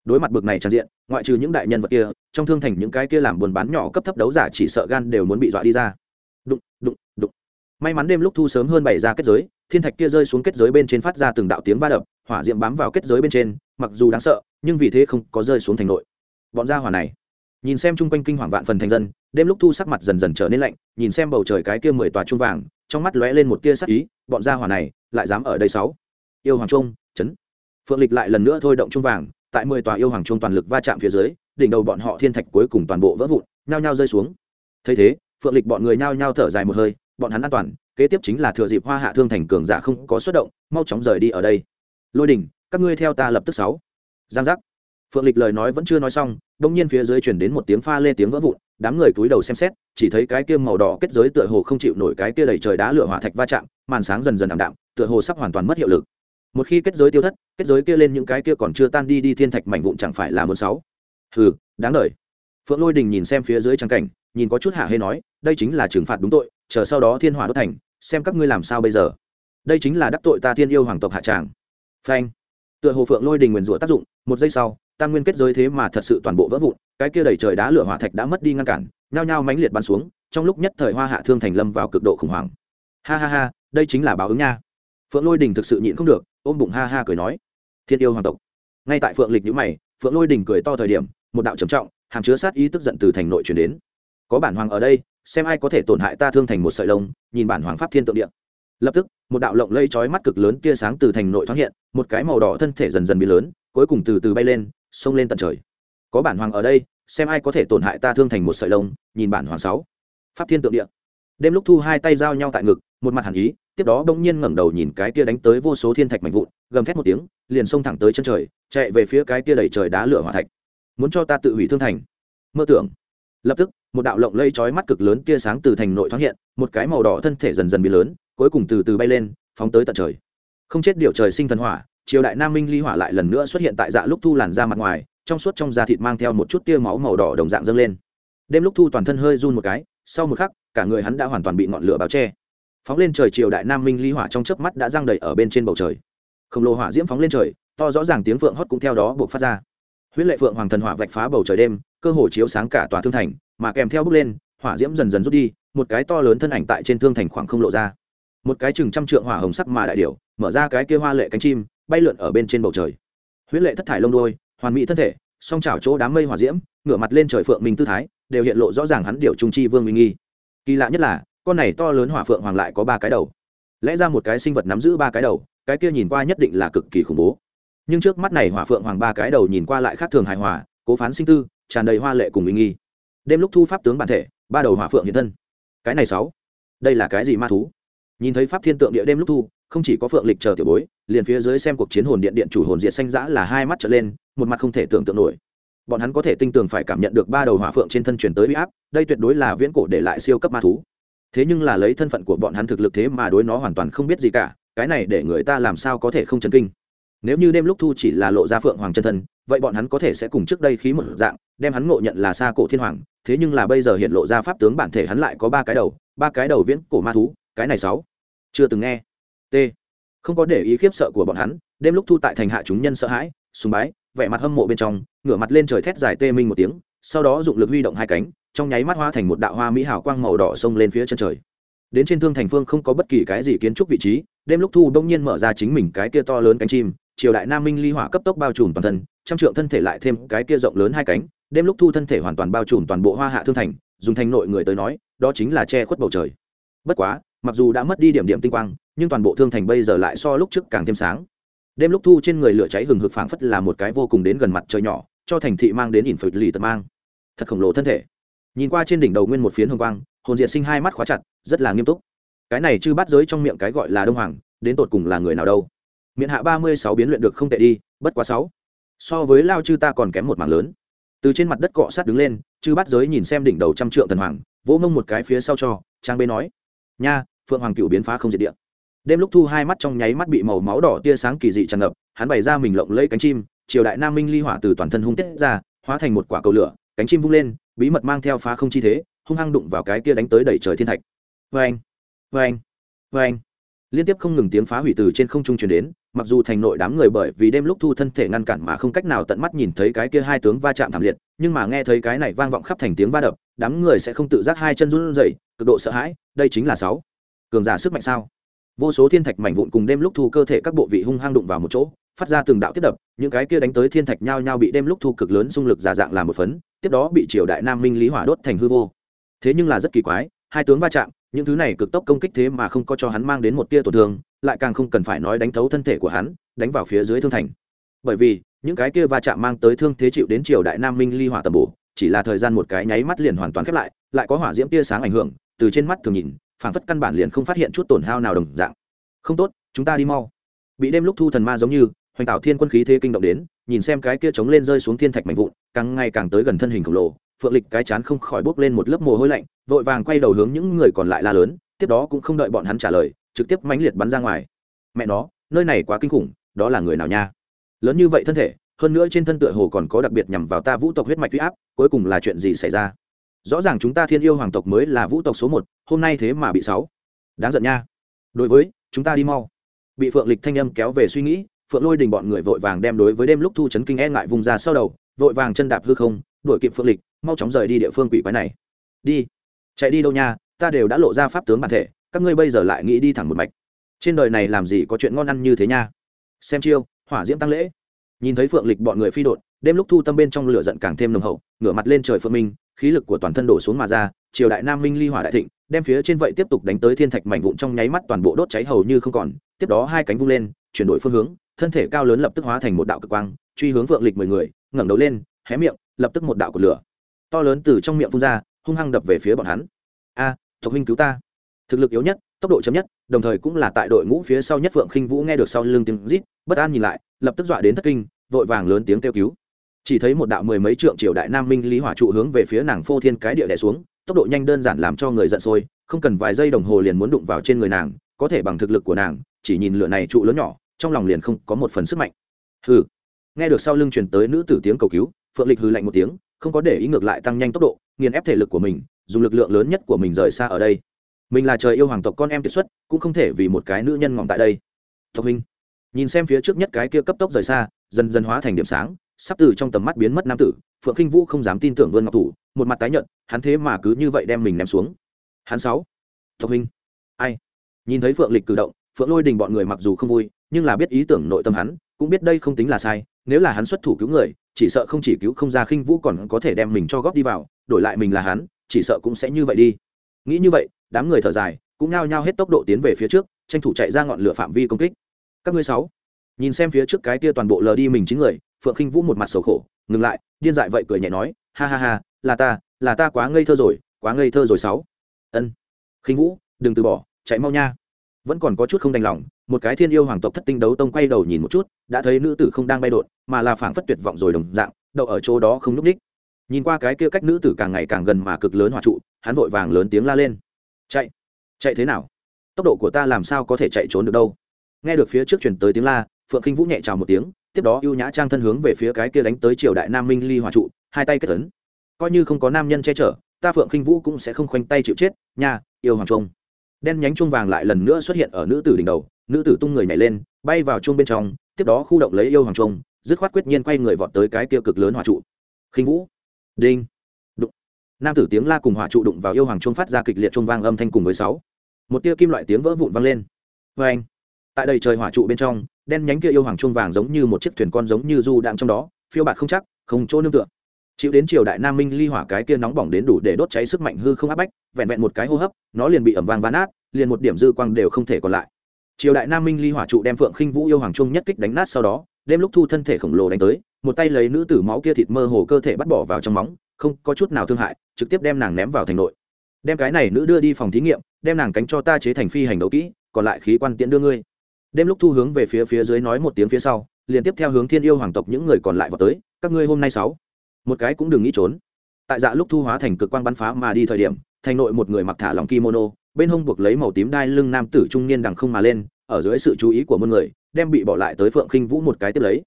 Đối mặt bực này tràn diện, ngoại trừ những đại nhân vật kia, trong thương thành những cái kia làm buôn bán nhỏ cấp thấp đấu giả chỉ sợ gan đều muốn bị dọa đi ra. Đụng đụng đụng. May mắn đêm lúc thu sớm hơn bảy ra kết giới thiên thạch kia rơi xuống kết giới bên trên phát ra từng đạo tiếng va đập, hỏa diệm bám vào kết giới bên trên, mặc dù đáng sợ, nhưng vì thế không có rơi xuống thành nội. Bọn gia hỏa này, nhìn xem chung quanh kinh hoàng vạn phần thành dân, đêm lúc thu sắc mặt dần dần trở nên lạnh, nhìn xem bầu trời cái kia mười tòa chuông vàng, trong mắt lóe lên một tia sắc ý, bọn gia hỏa này lại dám ở đây sáu. Yêu hoàng trung chấn. Phượng lịch lại lần nữa thôi động chuông vàng, tại mười tòa yêu hoàng trung toàn lực va chạm phía dưới, đỉnh đầu bọn họ thiên thạch cuối cùng toàn bộ vỡ vụn, nhao nhao rơi xuống. Thấy thế, phượng lịch bọn người nhao nhao thở dài một hơi, bọn hắn an toàn kế tiếp chính là thừa dịp hoa hạ thương thành cường giả không có xuất động, mau chóng rời đi ở đây. Lôi đình các ngươi theo ta lập tức sáu. Giang giác. Phượng lịch lời nói vẫn chưa nói xong, đông nhiên phía dưới chuyển đến một tiếng pha lê tiếng vỡ vụn, đám người cúi đầu xem xét, chỉ thấy cái kia màu đỏ kết giới tựa hồ không chịu nổi cái kia đầy trời đá lửa hỏa thạch va chạm, màn sáng dần dần ảm đạm, tựa hồ sắp hoàn toàn mất hiệu lực. Một khi kết giới tiêu thất, kết giới kia lên những cái kia còn chưa tan đi đi thiên thạch mảnh vụn chẳng phải là muốn sáu. Hừ, đáng đời phượng lôi đình nhìn xem phía dưới trang cảnh, nhìn có chút hạ hay nói, đây chính là trừng phạt đúng tội, chờ sau đó thiên hỏa đốt thành xem các ngươi làm sao bây giờ. Đây chính là đắc tội ta thiên yêu hoàng tộc hạ tràng. Phanh. Tựa hồ phượng lôi đình nguyền rủa tác dụng, một giây sau, tam nguyên kết giới thế mà thật sự toàn bộ vỡ vụn, cái kia đầy trời đá lửa hỏa thạch đã mất đi ngăn cản, nhao nhao mãnh liệt bắn xuống, trong lúc nhất thời hoa hạ thương thành lâm vào cực độ khủng hoảng. Ha ha ha, đây chính là báo ứng nha. Phượng lôi đình thực sự nhịn không được, ôm bụng ha ha cười nói. Thiên yêu hoàng tộc. Ngay tại phượng lịch nhữ mày, phượng lôi đình cười to thời điểm, một đạo trầm trọng, hàm chứa sát ý tức giận từ thành nội chuyển đến. Có bản hoàng ở đây xem ai có thể tổn hại ta thương thành một sợi lông, nhìn bản hoàng pháp thiên tượng điện lập tức, một đạo lộng lây chói mắt cực lớn tia sáng từ thành nội thoáng hiện, một cái màu đỏ thân thể dần dần biến lớn, cuối cùng từ từ bay lên, xông lên tận trời. Có bản hoàng ở đây, xem ai có thể tổn hại ta thương thành một sợi lông, nhìn bản hoàng sáu. Pháp thiên tượng điện đêm lúc thu hai tay giao nhau tại ngực, một mặt hàn ý, tiếp đó bỗng nhiên ngẩng đầu nhìn cái kia đánh tới vô số thiên thạch mạnh vụn, gầm thét một tiếng, liền xông thẳng tới chân trời, chạy về phía cái kia đẩy trời đá lửa hỏa thạch. Muốn cho ta tự hủy thương thành. Mơ tưởng lập tức, một đạo lộng lây chói mắt cực lớn tia sáng từ thành nội thoáng hiện, một cái màu đỏ thân thể dần dần biến lớn, cuối cùng từ từ bay lên, phóng tới tận trời. Không chết điệu trời sinh thần hỏa, triều đại nam minh ly hỏa lại lần nữa xuất hiện tại dạ lúc thu làn ra mặt ngoài, trong suốt trong da thịt mang theo một chút tia máu màu đỏ đồng dạng dâng lên. Đêm lúc thu toàn thân hơi run một cái, sau một khắc, cả người hắn đã hoàn toàn bị ngọn lửa bao che. Phóng lên trời triều đại nam minh ly hỏa trong chớp mắt đã giang đầy ở bên trên bầu trời. Khổng lồ hỏa diễm phóng lên trời, to rõ ràng tiếng phượng hót cũng theo đó buộc phát ra huyết lệ phượng hoàng thần hỏa vạch phá bầu trời đêm, cơ hồ chiếu sáng cả tòa thương thành, mà kèm theo bước lên, hỏa diễm dần dần rút đi, một cái to lớn thân ảnh tại trên thương thành khoảng không lộ ra. Một cái chừng trăm trượng hỏa hồng sắc mà đại điểu, mở ra cái kia hoa lệ cánh chim, bay lượn ở bên trên bầu trời. Huyết lệ thất thải lông đôi hoàn mỹ thân thể, song chảo chỗ đám mây hỏa diễm, ngửa mặt lên trời phượng minh tư thái, đều hiện lộ rõ ràng hắn điều trung chi vương minh nghi. Kỳ lạ nhất là, con này to lớn hỏa phượng hoàng lại có ba cái đầu. Lẽ ra một cái sinh vật nắm giữ ba cái đầu, cái kia nhìn qua nhất định là cực kỳ khủng bố nhưng trước mắt này hỏa phượng hoàng ba cái đầu nhìn qua lại khác thường hài hòa, cố phán sinh tư, tràn đầy hoa lệ cùng minh nghi. Đêm lúc thu pháp tướng bản thể, ba đầu hỏa phượng hiện thân. Cái này sáu, đây là cái gì ma thú? Nhìn thấy pháp thiên tượng địa đêm lúc thu, không chỉ có phượng lịch chờ tiểu bối, liền phía dưới xem cuộc chiến hồn điện điện chủ hồn diệt xanh dã là hai mắt trở lên, một mặt không thể tưởng tượng nổi. Bọn hắn có thể tinh tường phải cảm nhận được ba đầu hỏa phượng trên thân chuyển tới huy áp, đây tuyệt đối là viễn cổ để lại siêu cấp ma thú. Thế nhưng là lấy thân phận của bọn hắn thực lực thế mà đối nó hoàn toàn không biết gì cả, cái này để người ta làm sao có thể không chấn kinh? Nếu như đêm lúc thu chỉ là lộ ra phượng hoàng chân thân, vậy bọn hắn có thể sẽ cùng trước đây khí một dạng, đem hắn ngộ nhận là xa cổ thiên hoàng, thế nhưng là bây giờ hiện lộ ra pháp tướng bản thể hắn lại có ba cái đầu, ba cái đầu viễn cổ ma thú, cái này sáu. Chưa từng nghe. T. Không có để ý khiếp sợ của bọn hắn, đêm lúc thu tại thành hạ chúng nhân sợ hãi, sùng bái, vẻ mặt hâm mộ bên trong, ngửa mặt lên trời thét dài tê minh một tiếng, sau đó dụng lực huy động hai cánh, trong nháy mắt hoa thành một đạo hoa mỹ hào quang màu đỏ xông lên phía chân trời. Đến trên thương thành phương không có bất kỳ cái gì kiến trúc vị trí, đêm lúc thu đông nhiên mở ra chính mình cái kia to lớn cánh chim triều đại nam minh ly hỏa cấp tốc bao trùm toàn thân, trăm trượng thân thể lại thêm cái kia rộng lớn hai cánh, đêm lúc thu thân thể hoàn toàn bao trùm toàn bộ hoa hạ thương thành, dùng thành nội người tới nói, đó chính là che khuất bầu trời. Bất quá, mặc dù đã mất đi điểm điểm tinh quang, nhưng toàn bộ thương thành bây giờ lại so lúc trước càng thêm sáng. Đêm lúc thu trên người lửa cháy hừng hực phảng phất là một cái vô cùng đến gần mặt trời nhỏ, cho thành thị mang đến ỉn phật lì tật mang. Thật khổng lồ thân thể. Nhìn qua trên đỉnh đầu nguyên một phiến hồng quang, hồn diệt sinh hai mắt khóa chặt, rất là nghiêm túc. Cái này chư bắt giới trong miệng cái gọi là đông hoàng, đến tột cùng là người nào đâu? Miệng hạ ba mươi sáu biến luyện được không tệ đi, bất quá sáu. So với lao chư ta còn kém một mảng lớn. Từ trên mặt đất cọ sát đứng lên, chư bắt giới nhìn xem đỉnh đầu trăm trượng thần hoàng, vỗ ngông một cái phía sau cho, trang bê nói, nha, phượng hoàng cựu biến phá không diệt điện đêm lúc thu hai mắt trong nháy mắt bị màu máu đỏ tia sáng kỳ dị tràn ngập, hắn bày ra mình lộng lấy cánh chim, triều đại nam minh ly hỏa từ toàn thân hung tiết ra, hóa thành một quả cầu lửa, cánh chim vung lên, bí mật mang theo phá không chi thế, hung hăng đụng vào cái kia đánh tới đẩy trời thiên thạch. Vê anh vê anh vê anh liên tiếp không ngừng tiếng phá hủy từ trên không trung truyền đến mặc dù thành nội đám người bởi vì đêm lúc thu thân thể ngăn cản mà không cách nào tận mắt nhìn thấy cái kia hai tướng va chạm thảm liệt, nhưng mà nghe thấy cái này vang vọng khắp thành tiếng va đập, đám người sẽ không tự giác hai chân run rẩy, cực độ sợ hãi, đây chính là sáu. Cường giả sức mạnh sao? Vô số thiên thạch mảnh vụn cùng đêm lúc thu cơ thể các bộ vị hung hăng đụng vào một chỗ, phát ra từng đạo tiếp đập, những cái kia đánh tới thiên thạch nhao nhao bị đêm lúc thu cực lớn xung lực giả dạng làm một phấn, tiếp đó bị triều đại nam minh lý hỏa đốt thành hư vô. Thế nhưng là rất kỳ quái, hai tướng va chạm, những thứ này cực tốc công kích thế mà không có cho hắn mang đến một tia tổn thương lại càng không cần phải nói đánh thấu thân thể của hắn, đánh vào phía dưới thương thành. Bởi vì, những cái kia va chạm mang tới thương thế chịu đến triều đại nam minh ly hỏa tầm bổ, chỉ là thời gian một cái nháy mắt liền hoàn toàn khép lại lại có hỏa diễm tia sáng ảnh hưởng, từ trên mắt thường nhìn, phảng phất căn bản liền không phát hiện chút tổn hao nào đồng dạng. Không tốt, chúng ta đi mau. Bị đêm lúc thu thần ma giống như, hoành tạo thiên quân khí thế kinh động đến, nhìn xem cái kia chống lên rơi xuống thiên thạch mạnh vụn, càng ngày càng tới gần thân hình khổng lồ, phượng lịch cái chán không khỏi bốc lên một lớp mồ hôi lạnh, vội vàng quay đầu hướng những người còn lại la lớn, tiếp đó cũng không đợi bọn hắn trả lời trực tiếp mãnh liệt bắn ra ngoài. Mẹ nó, nơi này quá kinh khủng, đó là người nào nha? Lớn như vậy thân thể, hơn nữa trên thân tựa hồ còn có đặc biệt nhằm vào ta vũ tộc huyết mạch huy áp, cuối cùng là chuyện gì xảy ra? Rõ ràng chúng ta thiên yêu hoàng tộc mới là vũ tộc số một, hôm nay thế mà bị sáu. Đáng giận nha. Đối với, chúng ta đi mau. Bị phượng lịch thanh âm kéo về suy nghĩ, phượng lôi đình bọn người vội vàng đem đối với đêm lúc thu chấn kinh e ngại vùng ra sau đầu, vội vàng chân đạp hư không, đuổi kịp phượng lịch, mau chóng rời đi địa phương quỷ quái này. Đi. Chạy đi đâu nha, ta đều đã lộ ra pháp tướng bản thể các ngươi bây giờ lại nghĩ đi thẳng một mạch. Trên đời này làm gì có chuyện ngon ăn như thế nha. Xem chiêu hỏa diễm tăng lễ. Nhìn thấy phượng lịch bọn người phi đột đêm lúc thu tâm bên trong lửa giận càng thêm nồng hậu ngửa mặt lên trời phượng minh khí lực của toàn thân đổ xuống mà ra triều đại nam minh ly hỏa đại thịnh đem phía trên vậy tiếp tục đánh tới thiên thạch mảnh vụn trong nháy mắt toàn bộ đốt cháy hầu như không còn tiếp đó hai cánh vung lên chuyển đổi phương hướng thân thể cao lớn lập tức hóa thành một đạo cực quang truy hướng phượng lịch mười người ngẩng đầu lên hé miệng lập tức một đạo của lửa to lớn từ trong miệng phun ra hung hăng đập về phía bọn hắn. A à, thuộc huynh cứu ta thực lực yếu nhất, tốc độ chấm nhất, đồng thời cũng là tại đội ngũ phía sau nhất phượng khinh vũ nghe được sau lưng tiếng rít, bất an nhìn lại, lập tức dọa đến thất kinh, vội vàng lớn tiếng kêu cứu. Chỉ thấy một đạo mười mấy trượng triều đại nam minh lý hỏa trụ hướng về phía nàng phô thiên cái địa đẻ xuống, tốc độ nhanh đơn giản làm cho người giận sôi, không cần vài giây đồng hồ liền muốn đụng vào trên người nàng, có thể bằng thực lực của nàng, chỉ nhìn lửa này trụ lớn nhỏ, trong lòng liền không có một phần sức mạnh. Hừ. Nghe được sau lưng truyền tới nữ tử tiếng cầu cứu, phượng lịch hừ lạnh một tiếng, không có để ý ngược lại tăng nhanh tốc độ, nghiền ép thể lực của mình, dùng lực lượng lớn nhất của mình rời xa ở đây mình là trời yêu hoàng tộc con em kiệt xuất, cũng không thể vì một cái nữ nhân ngọn tại đây. Tộc minh nhìn xem phía trước nhất cái kia cấp tốc rời xa, dần dần hóa thành điểm sáng, sắp từ trong tầm mắt biến mất nam tử, phượng khinh vũ không dám tin tưởng vươn ngọc thủ, một mặt tái nhợt, hắn thế mà cứ như vậy đem mình ném xuống. Hắn sáu, tộc minh ai? Nhìn thấy phượng lịch cử động, phượng lôi đình bọn người mặc dù không vui, nhưng là biết ý tưởng nội tâm hắn, cũng biết đây không tính là sai, nếu là hắn xuất thủ cứu người, chỉ sợ không chỉ cứu không ra khinh vũ còn có thể đem mình cho góp đi vào, đổi lại mình là hắn, chỉ sợ cũng sẽ như vậy đi. Nghĩ như vậy đám người thở dài, cũng nao nhao hết tốc độ tiến về phía trước, tranh thủ chạy ra ngọn lửa phạm vi công kích. Các ngươi sáu, nhìn xem phía trước cái kia toàn bộ lờ đi mình chính người, phượng khinh vũ một mặt sầu khổ, ngừng lại, điên dại vậy cười nhẹ nói, ha ha ha, là ta là ta quá ngây thơ rồi, quá ngây thơ rồi sáu. Ân. Khinh vũ, đừng từ bỏ, chạy mau nha. Vẫn còn có chút không đành lòng, một cái thiên yêu hoàng tộc thất tinh đấu tông quay đầu nhìn một chút, đã thấy nữ tử không đang bay đột, mà là phảng phất tuyệt vọng rồi đồng dạng, đậu ở chỗ đó không núp ních. Nhìn qua cái kia cách nữ tử càng ngày càng gần mà cực lớn hòa trụ, hắn vội vàng lớn tiếng la lên chạy. Chạy thế nào? Tốc độ của ta làm sao có thể chạy trốn được đâu? Nghe được phía trước chuyển tới tiếng la, phượng khinh vũ nhẹ chào một tiếng, tiếp đó ưu nhã trang thân hướng về phía cái kia đánh tới triều đại nam minh ly hòa trụ, hai tay kết tấn coi như không có nam nhân che chở, ta phượng khinh vũ cũng sẽ không khoanh tay chịu chết, nha, yêu hoàng trung. Đen nhánh chuông vàng lại lần nữa xuất hiện ở nữ tử đỉnh đầu, nữ tử tung người nhảy lên, bay vào chuông bên trong, tiếp đó khu động lấy yêu hoàng trung, dứt khoát quyết nhiên quay người vọt tới cái kia cực lớn hỏa trụ. Khinh vũ. Đinh nam tử tiếng la cùng hỏa trụ đụng vào yêu hoàng trung phát ra kịch liệt trung vang âm thanh cùng với sáu. Một tia kim loại tiếng vỡ vụn vang lên. Vê anh. Tại đây trời hỏa trụ bên trong, đen nhánh kia yêu hoàng trung vàng giống như một chiếc thuyền con giống như du đạm trong đó, phiêu bạt không chắc, không chỗ nương tựa. Chịu đến triều đại nam minh ly hỏa cái kia nóng bỏng đến đủ để đốt cháy sức mạnh hư không áp bách, vẹn vẹn một cái hô hấp, nó liền bị ẩm vàng ván át liền một điểm dư quang đều không thể còn lại. Triều đại nam minh ly hỏa trụ đem phượng khinh vũ yêu hoàng trung nhất kích đánh nát sau đó, đêm lúc thu thân thể khổng lồ đánh tới một tay lấy nữ tử máu kia thịt mơ hồ cơ thể bắt bỏ vào trong móng, không có chút nào thương hại, trực tiếp đem nàng ném vào thành nội. Đem cái này nữ đưa đi phòng thí nghiệm, đem nàng cánh cho ta chế thành phi hành đấu kỹ, còn lại khí quan tiễn đưa ngươi. Đêm lúc thu hướng về phía phía dưới nói một tiếng phía sau, liền tiếp theo hướng thiên yêu hoàng tộc những người còn lại vào tới, các ngươi hôm nay sáu. Một cái cũng đừng nghĩ trốn. Tại dạ lúc thu hóa thành cực quang bắn phá mà đi thời điểm, thành nội một người mặc thả lòng kimono, bên hông buộc lấy màu tím đai lưng nam tử trung niên đằng không mà lên, ở dưới sự chú ý của muôn người, đem bị bỏ lại tới phượng khinh vũ một cái tiếp lấy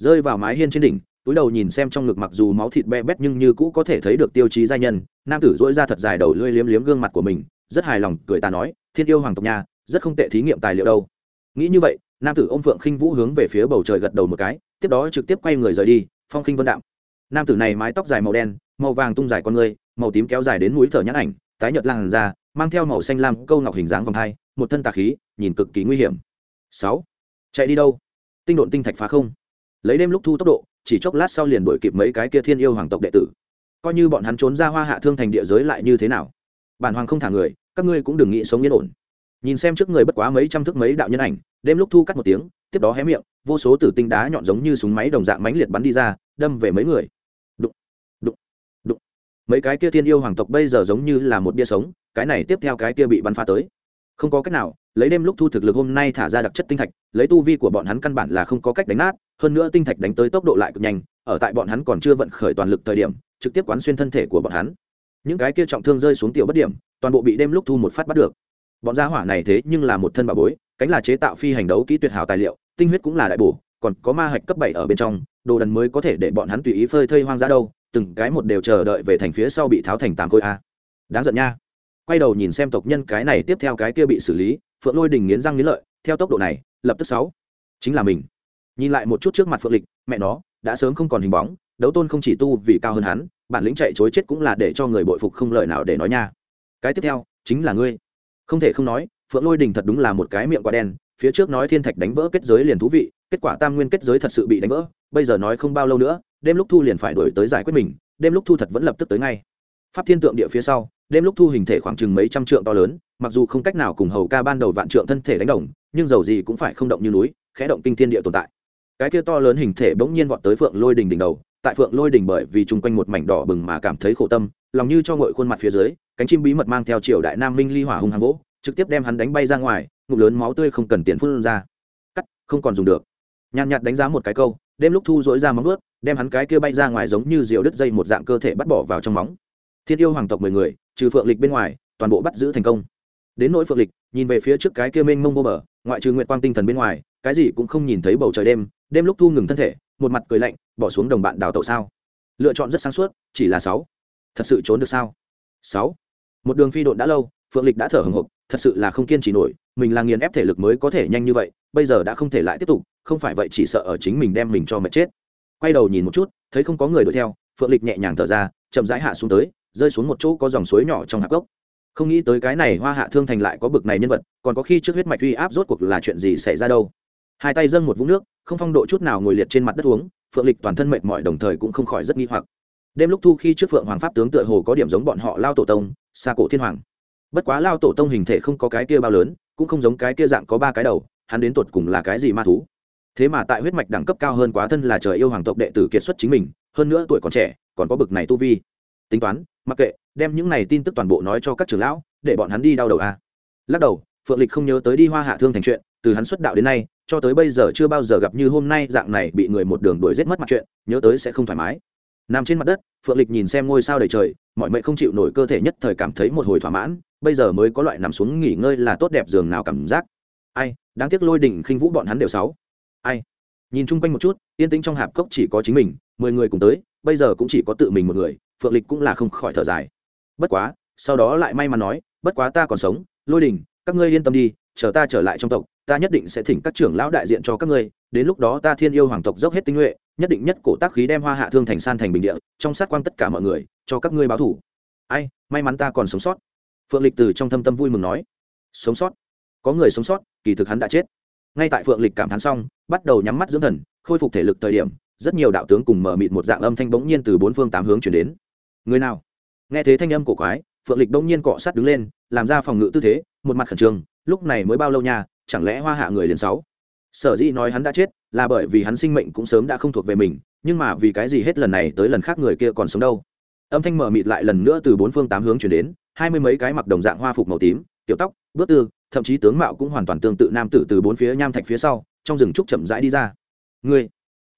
rơi vào mái hiên trên đỉnh, túi đầu nhìn xem trong ngực mặc dù máu thịt be bét nhưng như cũ có thể thấy được tiêu chí gia nhân. Nam tử dỗi ra thật dài đầu lưỡi liếm liếm gương mặt của mình, rất hài lòng, cười ta nói, thiên yêu hoàng tộc nhà rất không tệ thí nghiệm tài liệu đâu. Nghĩ như vậy, nam tử ôm phượng khinh vũ hướng về phía bầu trời gật đầu một cái, tiếp đó trực tiếp quay người rời đi, phong khinh vân đạm nam tử này mái tóc dài màu đen, màu vàng tung dài con người, màu tím kéo dài đến mũi thở nhãn ảnh, tái nhợt làn da, mang theo màu xanh lam câu ngọc hình dáng vòng hai, một thân tà khí, nhìn cực kỳ nguy hiểm. Sáu, chạy đi đâu? Tinh độn tinh thạch phá không lấy đêm lúc thu tốc độ, chỉ chốc lát sau liền đuổi kịp mấy cái kia thiên yêu hoàng tộc đệ tử. Coi như bọn hắn trốn ra hoa hạ thương thành địa giới lại như thế nào? Bản hoàng không thả người, các ngươi cũng đừng nghĩ sống yên ổn. Nhìn xem trước người bất quá mấy trăm thước mấy đạo nhân ảnh, đêm lúc thu cắt một tiếng, tiếp đó hé miệng, vô số tử tinh đá nhọn giống như súng máy đồng dạng mãnh liệt bắn đi ra, đâm về mấy người. Đụng đụng đụng. Mấy cái kia thiên yêu hoàng tộc bây giờ giống như là một bia sống, cái này tiếp theo cái kia bị bắn phá tới. Không có cách nào, lấy đêm lúc thu thực lực hôm nay thả ra đặc chất tinh thạch, lấy tu vi của bọn hắn căn bản là không có cách đánh nát hơn nữa tinh thạch đánh tới tốc độ lại cực nhanh, ở tại bọn hắn còn chưa vận khởi toàn lực thời điểm, trực tiếp quán xuyên thân thể của bọn hắn. Những cái kia trọng thương rơi xuống tiểu bất điểm, toàn bộ bị đêm lúc thu một phát bắt được. Bọn gia hỏa này thế nhưng là một thân bà bối, cánh là chế tạo phi hành đấu kỹ tuyệt hảo tài liệu, tinh huyết cũng là đại bổ, còn có ma hạch cấp bảy ở bên trong, đồ đần mới có thể để bọn hắn tùy ý phơi thây hoang dã đâu, từng cái một đều chờ đợi về thành phía sau bị tháo thành tám khối a. Đáng giận nha. Quay đầu nhìn xem tộc nhân cái này tiếp theo cái kia bị xử lý, phượng lôi đình nghiến răng nghiến lợi, theo tốc độ này, lập tức sáu. Chính là mình nhìn lại một chút trước mặt phượng lịch, mẹ nó, đã sớm không còn hình bóng, đấu tôn không chỉ tu vì cao hơn hắn, bản lĩnh chạy chối chết cũng là để cho người bội phục không lời nào để nói nha. Cái tiếp theo, chính là ngươi. Không thể không nói, phượng lôi đình thật đúng là một cái miệng quá đen, phía trước nói thiên thạch đánh vỡ kết giới liền thú vị, kết quả tam nguyên kết giới thật sự bị đánh vỡ, bây giờ nói không bao lâu nữa, đêm lúc thu liền phải đổi tới giải quyết mình, đêm lúc thu thật vẫn lập tức tới ngay. Pháp thiên tượng địa phía sau, đêm lúc thu hình thể khoảng chừng mấy trăm trượng to lớn, mặc dù không cách nào cùng hầu ca ban đầu vạn trượng thân thể đánh đồng, nhưng dầu gì cũng phải không động như núi, khẽ động kinh thiên địa tồn tại cái kia to lớn hình thể bỗng nhiên vọt tới phượng lôi đình đỉnh đầu, tại phượng lôi đình bởi vì chung quanh một mảnh đỏ bừng mà cảm thấy khổ tâm, lòng như cho ngội khuôn mặt phía dưới, cánh chim bí mật mang theo triều đại nam minh ly hỏa hung hăng vỗ, trực tiếp đem hắn đánh bay ra ngoài, ngụm lớn máu tươi không cần tiền phun ra. Cắt, không còn dùng được. Nhàn nhạt đánh giá một cái câu, đêm lúc thu dỗi ra móng ướt đem hắn cái kia bay ra ngoài giống như diều đứt dây một dạng cơ thể bắt bỏ vào trong móng. Thiên yêu hoàng tộc mười người, trừ phượng lịch bên ngoài, toàn bộ bắt giữ thành công. Đến nỗi phượng lịch, nhìn về phía trước cái kia mênh mông vô bờ, ngoại trừ nguyện quang tinh thần bên ngoài cái gì cũng không nhìn thấy bầu trời đêm đêm lúc thu ngừng thân thể, một mặt cười lạnh, bỏ xuống đồng bạn đào tẩu sao. Lựa chọn rất sáng suốt, chỉ là sáu. Thật sự trốn được sao? Sáu. Một đường phi độn đã lâu, phượng lịch đã thở hừng hực, thật sự là không kiên trì nổi, mình là nghiền ép thể lực mới có thể nhanh như vậy, bây giờ đã không thể lại tiếp tục, không phải vậy chỉ sợ ở chính mình đem mình cho mệt chết. Quay đầu nhìn một chút, thấy không có người đuổi theo, phượng lịch nhẹ nhàng thở ra, chậm rãi hạ xuống tới, rơi xuống một chỗ có dòng suối nhỏ trong hạp gốc. Không nghĩ tới cái này hoa hạ thương thành lại có bực này nhân vật, còn có khi trước huyết mạch uy áp rốt cuộc là chuyện gì xảy ra đâu hai tay dâng một vũng nước, không phong độ chút nào ngồi liệt trên mặt đất uống, phượng lịch toàn thân mệt mỏi đồng thời cũng không khỏi rất nghi hoặc. Đêm lúc thu khi trước phượng hoàng pháp tướng tựa hồ có điểm giống bọn họ lao tổ tông xa cổ thiên hoàng. Bất quá lao tổ tông hình thể không có cái kia bao lớn, cũng không giống cái kia dạng có ba cái đầu, hắn đến tột cùng là cái gì ma thú? Thế mà tại huyết mạch đẳng cấp cao hơn quá thân là trời yêu hoàng tộc đệ tử kiệt xuất chính mình, hơn nữa tuổi còn trẻ, còn có bực này tu vi. Tính toán, mặc kệ, đem những này tin tức toàn bộ nói cho các trưởng lão, để bọn hắn đi đau đầu a lắc đầu, phượng lịch không nhớ tới đi hoa hạ thương thành chuyện từ hắn xuất đạo đến nay, cho tới bây giờ chưa bao giờ gặp như hôm nay dạng này bị người một đường đuổi giết mất mặt chuyện, nhớ tới sẽ không thoải mái. Nằm trên mặt đất, phượng lịch nhìn xem ngôi sao đầy trời, mọi mệnh không chịu nổi cơ thể nhất thời cảm thấy một hồi thỏa mãn, bây giờ mới có loại nằm xuống nghỉ ngơi là tốt đẹp giường nào cảm giác. Ai, đáng tiếc lôi đỉnh khinh vũ bọn hắn đều sáu. Ai? Nhìn chung quanh một chút, yên tĩnh trong hạp cốc chỉ có chính mình, mười người cùng tới, bây giờ cũng chỉ có tự mình một người, phượng lịch cũng là không khỏi thở dài. Bất quá, sau đó lại may mắn nói, bất quá ta còn sống, lôi đình các ngươi yên tâm đi, chờ ta trở lại trong tộc ta nhất định sẽ thỉnh các trưởng lão đại diện cho các ngươi, đến lúc đó ta thiên yêu hoàng tộc dốc hết tinh nhuệ, nhất định nhất cổ tác khí đem hoa hạ thương thành san thành bình địa, trong sát quang tất cả mọi người, cho các ngươi báo thủ. Ai, may mắn ta còn sống sót. Phượng lịch từ trong thâm tâm vui mừng nói. Sống sót? Có người sống sót, kỳ thực hắn đã chết. Ngay tại phượng lịch cảm thán xong, bắt đầu nhắm mắt dưỡng thần, khôi phục thể lực thời điểm, rất nhiều đạo tướng cùng mở mịt một dạng âm thanh bỗng nhiên từ bốn phương tám hướng chuyển đến. Người nào? Nghe thế thanh âm cổ quái, phượng lịch bỗng nhiên cọ sát đứng lên, làm ra phòng ngự tư thế, một mặt khẩn trương, lúc này mới bao lâu nha chẳng lẽ hoa hạ người liền sáu? Sở dĩ nói hắn đã chết là bởi vì hắn sinh mệnh cũng sớm đã không thuộc về mình nhưng mà vì cái gì hết lần này tới lần khác người kia còn sống đâu? Âm thanh mở mịt lại lần nữa từ bốn phương tám hướng chuyển đến hai mươi mấy cái mặc đồng dạng hoa phục màu tím tiểu tóc bước tư thậm chí tướng mạo cũng hoàn toàn tương tự nam tử từ bốn phía nham thạch phía sau trong rừng trúc chậm rãi đi ra. Người,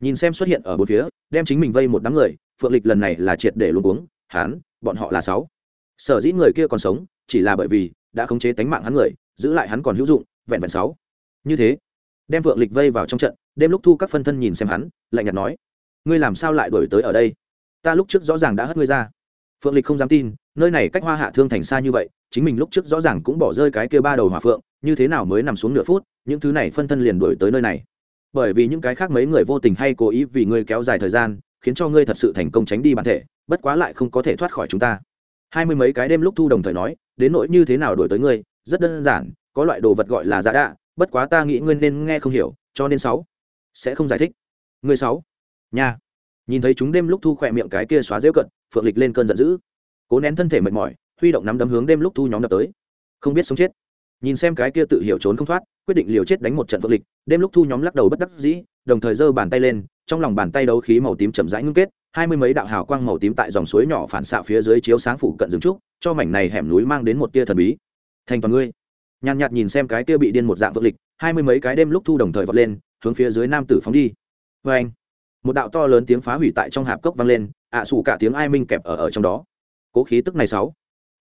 nhìn xem xuất hiện ở bốn phía đem chính mình vây một đám người phượng lịch lần này là triệt để luôn uống hán bọn họ là sáu. Sở dĩ người kia còn sống chỉ là bởi vì đã khống chế tánh mạng hắn người giữ lại hắn còn hữu dụng vẹn vẹn sáu. Như thế, đem vượng lịch vây vào trong trận, đêm lúc thu các phân thân nhìn xem hắn, lạnh nhạt nói, ngươi làm sao lại đổi tới ở đây? Ta lúc trước rõ ràng đã hất ngươi ra. Phượng lịch không dám tin, nơi này cách hoa hạ thương thành xa như vậy, chính mình lúc trước rõ ràng cũng bỏ rơi cái kia ba đầu hỏa phượng, như thế nào mới nằm xuống nửa phút, những thứ này phân thân liền đổi tới nơi này. Bởi vì những cái khác mấy người vô tình hay cố ý vì ngươi kéo dài thời gian, khiến cho ngươi thật sự thành công tránh đi bản thể, bất quá lại không có thể thoát khỏi chúng ta. Hai mươi mấy cái đêm lúc thu đồng thời nói, đến nỗi như thế nào đổi tới ngươi? Rất đơn giản có loại đồ vật gọi là giả đạ, bất quá ta nghĩ ngươi nên nghe không hiểu, cho nên sáu. Sẽ không giải thích. Ngươi sáu. Nha. Nhìn thấy chúng đêm lúc thu khỏe miệng cái kia xóa rêu cận, phượng lịch lên cơn giận dữ. Cố nén thân thể mệt mỏi, huy động nắm đấm hướng đêm lúc thu nhóm đập tới. Không biết sống chết. Nhìn xem cái kia tự hiểu trốn không thoát, quyết định liều chết đánh một trận phượng lịch, đêm lúc thu nhóm lắc đầu bất đắc dĩ, đồng thời giơ bàn tay lên, trong lòng bàn tay đấu khí màu tím chậm rãi ngưng kết, hai mươi mấy đạo hào quang màu tím tại dòng suối nhỏ phản xạ phía dưới chiếu sáng phủ cận rừng trúc, cho mảnh này hẻm núi mang đến một tia thần bí. Thành toàn ngươi nhàn nhạt nhìn xem cái kia bị điên một dạng vượng lịch, hai mươi mấy cái đêm lúc thu đồng thời vọt lên, hướng phía dưới nam tử phóng đi. Vê anh, một đạo to lớn tiếng phá hủy tại trong hạp cốc vang lên, ạ à cả tiếng ai minh kẹp ở ở trong đó. Cố khí tức này sáu.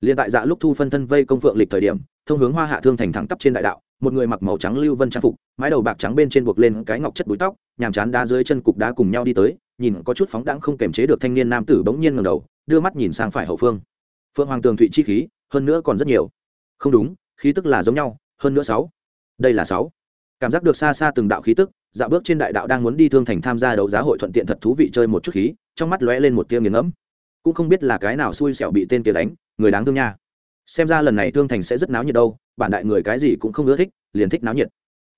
Liền tại dạ lúc thu phân thân vây công phượng lịch thời điểm, thông hướng hoa hạ thương thành thẳng tắp trên đại đạo, một người mặc màu trắng lưu vân trang phục, mái đầu bạc trắng bên trên buộc lên cái ngọc chất búi tóc, nhàm chán đá dưới chân cục đá cùng nhau đi tới, nhìn có chút phóng đãng không kềm chế được thanh niên nam tử bỗng nhiên ngầm đầu, đưa mắt nhìn sang phải hậu phương. Phượng hoàng tường thụy chi khí, hơn nữa còn rất nhiều. Không đúng khí tức là giống nhau, hơn nữa sáu. Đây là sáu. Cảm giác được xa xa từng đạo khí tức dạo bước trên đại đạo đang muốn đi thương thành tham gia đấu giá hội thuận tiện thật thú vị chơi một chút khí, trong mắt lóe lên một tia nghiền ngẫm. Cũng không biết là cái nào xui xẻo bị tên kia đánh, người đáng thương nha. Xem ra lần này thương thành sẽ rất náo nhiệt đâu, bản đại người cái gì cũng không ưa thích, liền thích náo nhiệt.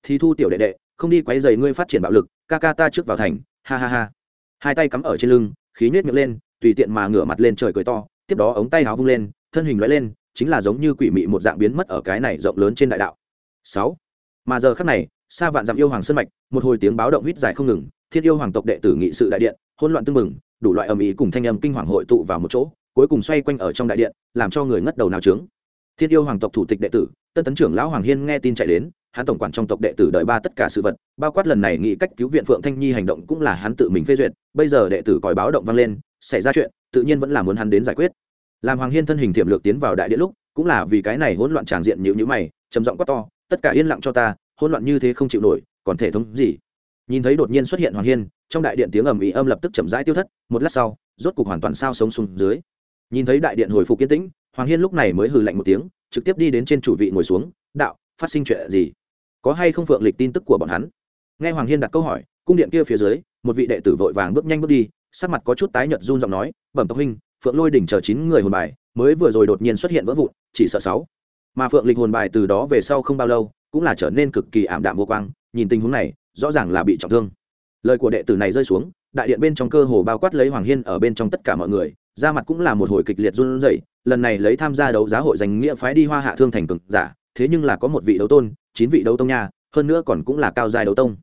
Thì thu tiểu đệ đệ, không đi quấy dày ngươi phát triển bạo lực, ca ca ta trước vào thành, ha ha ha. Hai tay cắm ở trên lưng, khí nhếch miệng lên, tùy tiện mà ngửa mặt lên trời cười to, tiếp đó ống tay háo vung lên, thân hình lóe lên chính là giống như quỷ mị một dạng biến mất ở cái này rộng lớn trên đại đạo. Sáu. Mà giờ khắc này xa vạn dặm yêu hoàng sơn mạch, một hồi tiếng báo động huýt dài không ngừng, thiên yêu hoàng tộc đệ tử nghị sự đại điện, hỗn loạn tưng mừng đủ loại ầm ĩ cùng thanh âm kinh hoàng hội tụ vào một chỗ, cuối cùng xoay quanh ở trong đại điện, làm cho người ngất đầu nào trướng thiên yêu hoàng tộc thủ tịch đệ tử, tân tấn trưởng lão hoàng hiên nghe tin chạy đến, hắn tổng quản trong tộc đệ tử đợi ba tất cả sự vật, bao quát lần này nghĩ cách cứu viện phượng thanh nhi hành động cũng là hắn tự mình phê duyệt, bây giờ đệ tử còi báo động vang lên, xảy ra chuyện, tự nhiên vẫn là muốn hắn đến giải quyết làm hoàng hiên thân hình tiềm lược tiến vào đại điện lúc, cũng là vì cái này hỗn loạn tràng diện nhịu nhữ mày, trầm giọng quát to, tất cả yên lặng cho ta, hỗn loạn như thế không chịu nổi, còn thể thống gì? Nhìn thấy đột nhiên xuất hiện hoàng hiên, trong đại điện tiếng ầm ĩ âm lập tức chậm rãi tiêu thất, một lát sau, rốt cục hoàn toàn sao sống xuống dưới. Nhìn thấy đại điện hồi phục kiến tĩnh, hoàng hiên lúc này mới hừ lạnh một tiếng, trực tiếp đi đến trên chủ vị ngồi xuống, đạo, phát sinh chuyện gì? Có hay không phượng lịch tin tức của bọn hắn? Nghe hoàng hiên đặt câu hỏi, cung điện kia phía dưới, một vị đệ tử vội vàng bước nhanh bước đi, sắc mặt có chút tái nhợt run giọng nói, bẩm tộc huynh phượng lôi đỉnh chờ chín người hồn bài, mới vừa rồi đột nhiên xuất hiện vỡ vụn, chỉ sợ sáu. Mà phượng lịch hồn bài từ đó về sau không bao lâu, cũng là trở nên cực kỳ ảm đạm vô quang, nhìn tình huống này, rõ ràng là bị trọng thương. Lời của đệ tử này rơi xuống, đại điện bên trong cơ hồ bao quát lấy hoàng hiên ở bên trong tất cả mọi người ra mặt cũng là một hồi kịch liệt run rẩy, lần này lấy tham gia đấu giá hội danh nghĩa phái đi hoa hạ thương thành cực giả, thế nhưng là có một vị đấu tôn, chín vị đấu tông nha, hơn nữa còn cũng là cao dài đấu tông.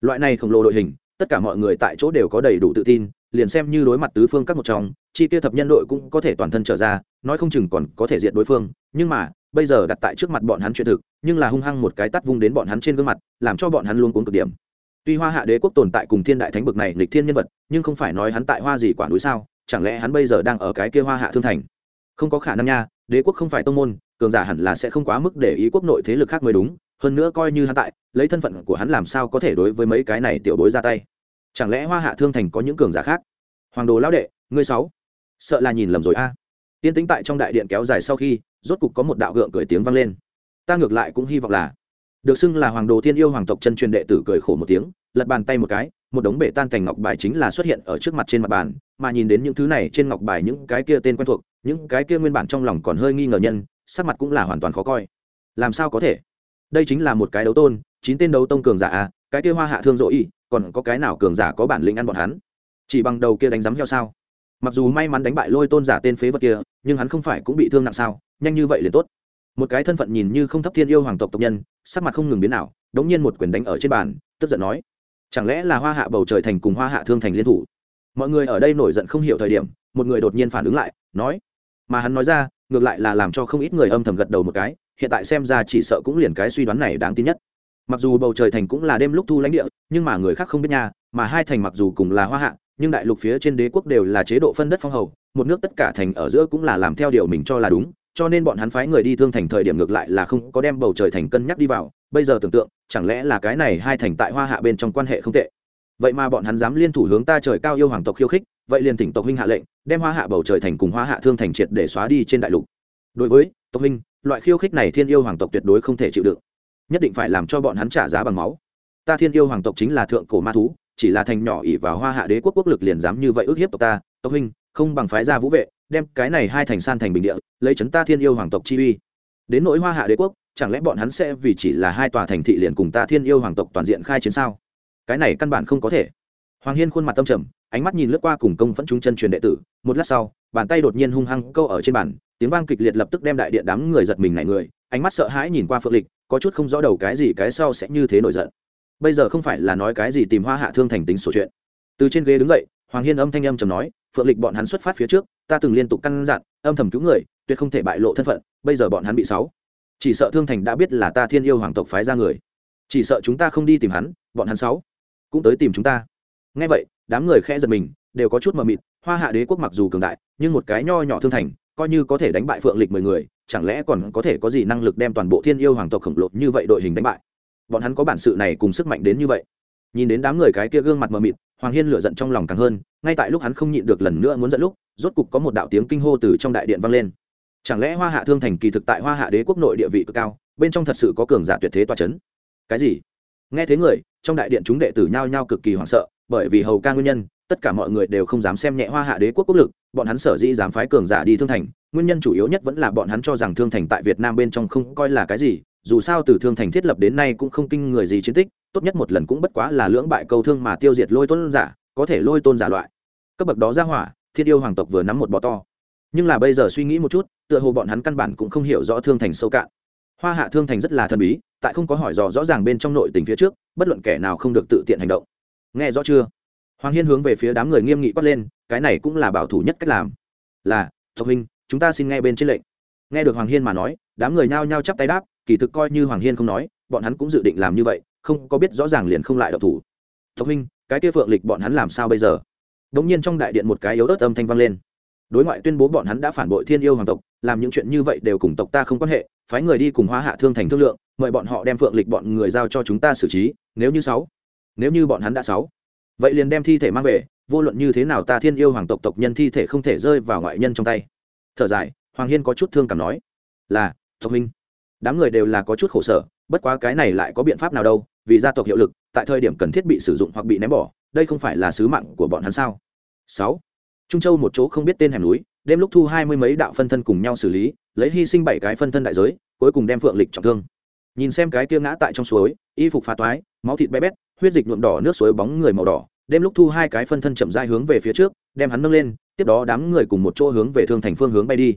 Loại này khổng lồ đội hình, tất cả mọi người tại chỗ đều có đầy đủ tự tin liền xem như đối mặt tứ phương các một trong, chi tiêu thập nhân đội cũng có thể toàn thân trở ra, nói không chừng còn có thể diện đối phương. Nhưng mà, bây giờ đặt tại trước mặt bọn hắn chuyện thực, nhưng là hung hăng một cái tắt vung đến bọn hắn trên gương mặt, làm cho bọn hắn luôn cuốn cực điểm. Tuy hoa hạ đế quốc tồn tại cùng thiên đại thánh bực này lịch thiên nhân vật, nhưng không phải nói hắn tại hoa gì quản núi sao, chẳng lẽ hắn bây giờ đang ở cái kia hoa hạ thương thành? Không có khả năng nha, đế quốc không phải tông môn, cường giả hẳn là sẽ không quá mức để ý quốc nội thế lực khác mới đúng, hơn nữa coi như hắn tại, lấy thân phận của hắn làm sao có thể đối với mấy cái này tiểu bối ra tay chẳng lẽ hoa hạ thương thành có những cường giả khác? Hoàng đồ lão đệ, ngươi sáu. Sợ là nhìn lầm rồi a. À. tiên tính tại trong đại điện kéo dài sau khi, rốt cục có một đạo gượng cười tiếng vang lên. Ta ngược lại cũng hy vọng là, được xưng là hoàng đồ thiên yêu hoàng tộc chân truyền đệ tử cười khổ một tiếng, lật bàn tay một cái, một đống bể tan thành ngọc bài chính là xuất hiện ở trước mặt trên mặt bàn, mà nhìn đến những thứ này trên ngọc bài những cái kia tên quen thuộc, những cái kia nguyên bản trong lòng còn hơi nghi ngờ nhân, sắc mặt cũng là hoàn toàn khó coi. Làm sao có thể? Đây chính là một cái đấu tôn, chín tên đấu tông cường giả à cái kia hoa hạ thương dỗ y còn có cái nào cường giả có bản lĩnh ăn bọn hắn? Chỉ bằng đầu kia đánh giám heo sao? Mặc dù may mắn đánh bại lôi tôn giả tên phế vật kia, nhưng hắn không phải cũng bị thương nặng sao? Nhanh như vậy liền tốt. Một cái thân phận nhìn như không thấp thiên yêu hoàng tộc tộc nhân, sắc mặt không ngừng biến nào đống nhiên một quyền đánh ở trên bàn, tức giận nói, chẳng lẽ là hoa hạ bầu trời thành cùng hoa hạ thương thành liên thủ? Mọi người ở đây nổi giận không hiểu thời điểm, một người đột nhiên phản ứng lại, nói, mà hắn nói ra, ngược lại là làm cho không ít người âm thầm gật đầu một cái, hiện tại xem ra chỉ sợ cũng liền cái suy đoán này đáng tin nhất mặc dù bầu trời thành cũng là đêm lúc thu lãnh địa, nhưng mà người khác không biết nha, mà hai thành mặc dù cùng là hoa hạ, nhưng đại lục phía trên đế quốc đều là chế độ phân đất phong hầu, một nước tất cả thành ở giữa cũng là làm theo điều mình cho là đúng, cho nên bọn hắn phái người đi thương thành thời điểm ngược lại là không có đem bầu trời thành cân nhắc đi vào, bây giờ tưởng tượng, chẳng lẽ là cái này hai thành tại hoa hạ bên trong quan hệ không tệ. Vậy mà bọn hắn dám liên thủ hướng ta trời cao yêu hoàng tộc khiêu khích, vậy liền tỉnh tộc huynh hạ lệnh, đem hoa hạ bầu trời thành cùng hoa hạ thương thành triệt để xóa đi trên đại lục. Đối với, tộc huynh, loại khiêu khích này thiên yêu hoàng tộc tuyệt đối không thể chịu đựng nhất định phải làm cho bọn hắn trả giá bằng máu. Ta thiên yêu hoàng tộc chính là thượng cổ ma thú, chỉ là thành nhỏ ỉ vào hoa hạ đế quốc quốc lực liền dám như vậy ước hiếp tộc ta, tộc huynh, không bằng phái ra vũ vệ, đem cái này hai thành san thành bình địa, lấy chấn ta thiên yêu hoàng tộc chi uy. Đến nỗi hoa hạ đế quốc, chẳng lẽ bọn hắn sẽ vì chỉ là hai tòa thành thị liền cùng ta thiên yêu hoàng tộc toàn diện khai chiến sao? Cái này căn bản không có thể. Hoàng hiên khuôn mặt tâm trầm, ánh mắt nhìn lướt qua cùng công phẫn chúng chân truyền đệ tử, một lát sau, bàn tay đột nhiên hung hăng câu ở trên bàn, tiếng vang kịch liệt lập tức đem đại điện đám người giật mình này người ánh mắt sợ hãi nhìn qua phượng lịch, có chút không rõ đầu cái gì cái sau sẽ như thế nổi giận. Bây giờ không phải là nói cái gì tìm hoa hạ thương thành tính sổ chuyện. Từ trên ghế đứng dậy, hoàng hiên âm thanh âm trầm nói, phượng lịch bọn hắn xuất phát phía trước, ta từng liên tục căn dặn, âm thầm cứu người, tuyệt không thể bại lộ thân phận, bây giờ bọn hắn bị sáu. Chỉ sợ thương thành đã biết là ta thiên yêu hoàng tộc phái ra người. Chỉ sợ chúng ta không đi tìm hắn, bọn hắn sáu cũng tới tìm chúng ta. Ngay vậy, đám người khẽ giật mình, đều có chút mờ mịt, hoa hạ đế quốc mặc dù cường đại, nhưng một cái nho nhỏ thương thành coi như có thể đánh bại phượng lịch mười người, chẳng lẽ còn có thể có gì năng lực đem toàn bộ thiên yêu hoàng tộc khổng lồ như vậy đội hình đánh bại? Bọn hắn có bản sự này cùng sức mạnh đến như vậy. Nhìn đến đám người cái kia gương mặt mờ mịt, hoàng hiên lửa giận trong lòng càng hơn, ngay tại lúc hắn không nhịn được lần nữa muốn dẫn lúc, rốt cục có một đạo tiếng kinh hô từ trong đại điện vang lên. Chẳng lẽ hoa hạ thương thành kỳ thực tại hoa hạ đế quốc nội địa vị cực cao, bên trong thật sự có cường giả tuyệt thế toa c h ấ n cái gì? Nghe thế người, trong đại điện chúng đệ tử nhao nhao cực kỳ hoảng sợ, bởi vì hầu ca nguyên nhân tất cả mọi người đều không dám xem nhẹ hoa hạ đế quốc quốc lực, bọn hắn sở dĩ dám phái cường giả đi thương thành, nguyên nhân chủ yếu nhất vẫn là bọn hắn cho rằng thương thành tại việt nam bên trong không coi là cái gì, dù sao từ thương thành thiết lập đến nay cũng không kinh người gì chiến tích, tốt nhất một lần cũng bất quá là lưỡng bại câu thương mà tiêu diệt lôi tôn giả, có thể lôi tôn giả loại. Cấp bậc đó ra hỏa, thiên yêu hoàng tộc vừa nắm một bò to. Nhưng là bây giờ suy nghĩ một chút, tựa hồ bọn hắn căn bản cũng không hiểu rõ thương thành sâu cạn. Hoa hạ thương thành rất là thần bí, tại không có hỏi dò rõ ràng bên trong nội tình phía trước, bất luận kẻ nào không được tự tiện hành động. Nghe rõ chưa? Hoàng hiên hướng về phía đám người nghiêm nghị quát lên, cái này cũng là bảo thủ nhất cách làm. Là, tộc huynh chúng ta xin nghe bên trên lệnh. Nghe được hoàng hiên mà nói, đám người nhao nhao chắp tay đáp, kỳ thực coi như hoàng hiên không nói, bọn hắn cũng dự định làm như vậy, không có biết rõ ràng liền không lại độc thủ. Tộc huynh cái kia phượng lịch bọn hắn làm sao bây giờ? Đ ỗ n g nhiên trong đại điện một cái yếu ớt âm thanh vang lên. Đối ngoại tuyên bố bọn hắn đã phản bội thiên yêu hoàng tộc, làm những chuyện như vậy đều cùng tộc ta không quan hệ, phái người đi cùng hoa hạ thương thành thương lượng, mời bọn họ đem phượng lịch bọn người giao cho chúng ta xử trí, nếu như sáu, nếu như bọn hắn đã sáu vậy liền đem thi thể mang về, vô luận như thế nào ta thiên yêu hoàng tộc tộc nhân thi thể không thể rơi vào ngoại nhân trong tay. Thở dài, hoàng hiên có chút thương cảm nói, là, tộc minh đám người đều là có chút khổ sở, bất quá cái này lại có biện pháp nào đâu, vì gia tộc hiệu lực, tại thời điểm cần thiết bị sử dụng hoặc bị ném bỏ, đây không phải là sứ mạng của bọn hắn sao? Sáu. Trung châu một chỗ không biết tên hẻm núi, đêm lúc thu hai mươi mấy đạo phân thân cùng nhau xử lý, lấy hy sinh bảy cái phân thân đại giới, cuối cùng đem phượng lịch trọng thương. Nhìn xem cái kia ngã tại trong suối, y phục phá toái máu thịt bé bét, huyết dịch nhuộm đỏ, nước suối bóng người màu đỏ. Đêm lúc thu hai cái phân thân chậm dai hướng về phía trước, đem hắn nâng lên, tiếp đó đám người cùng một chỗ hướng về thương thành phương hướng bay đi.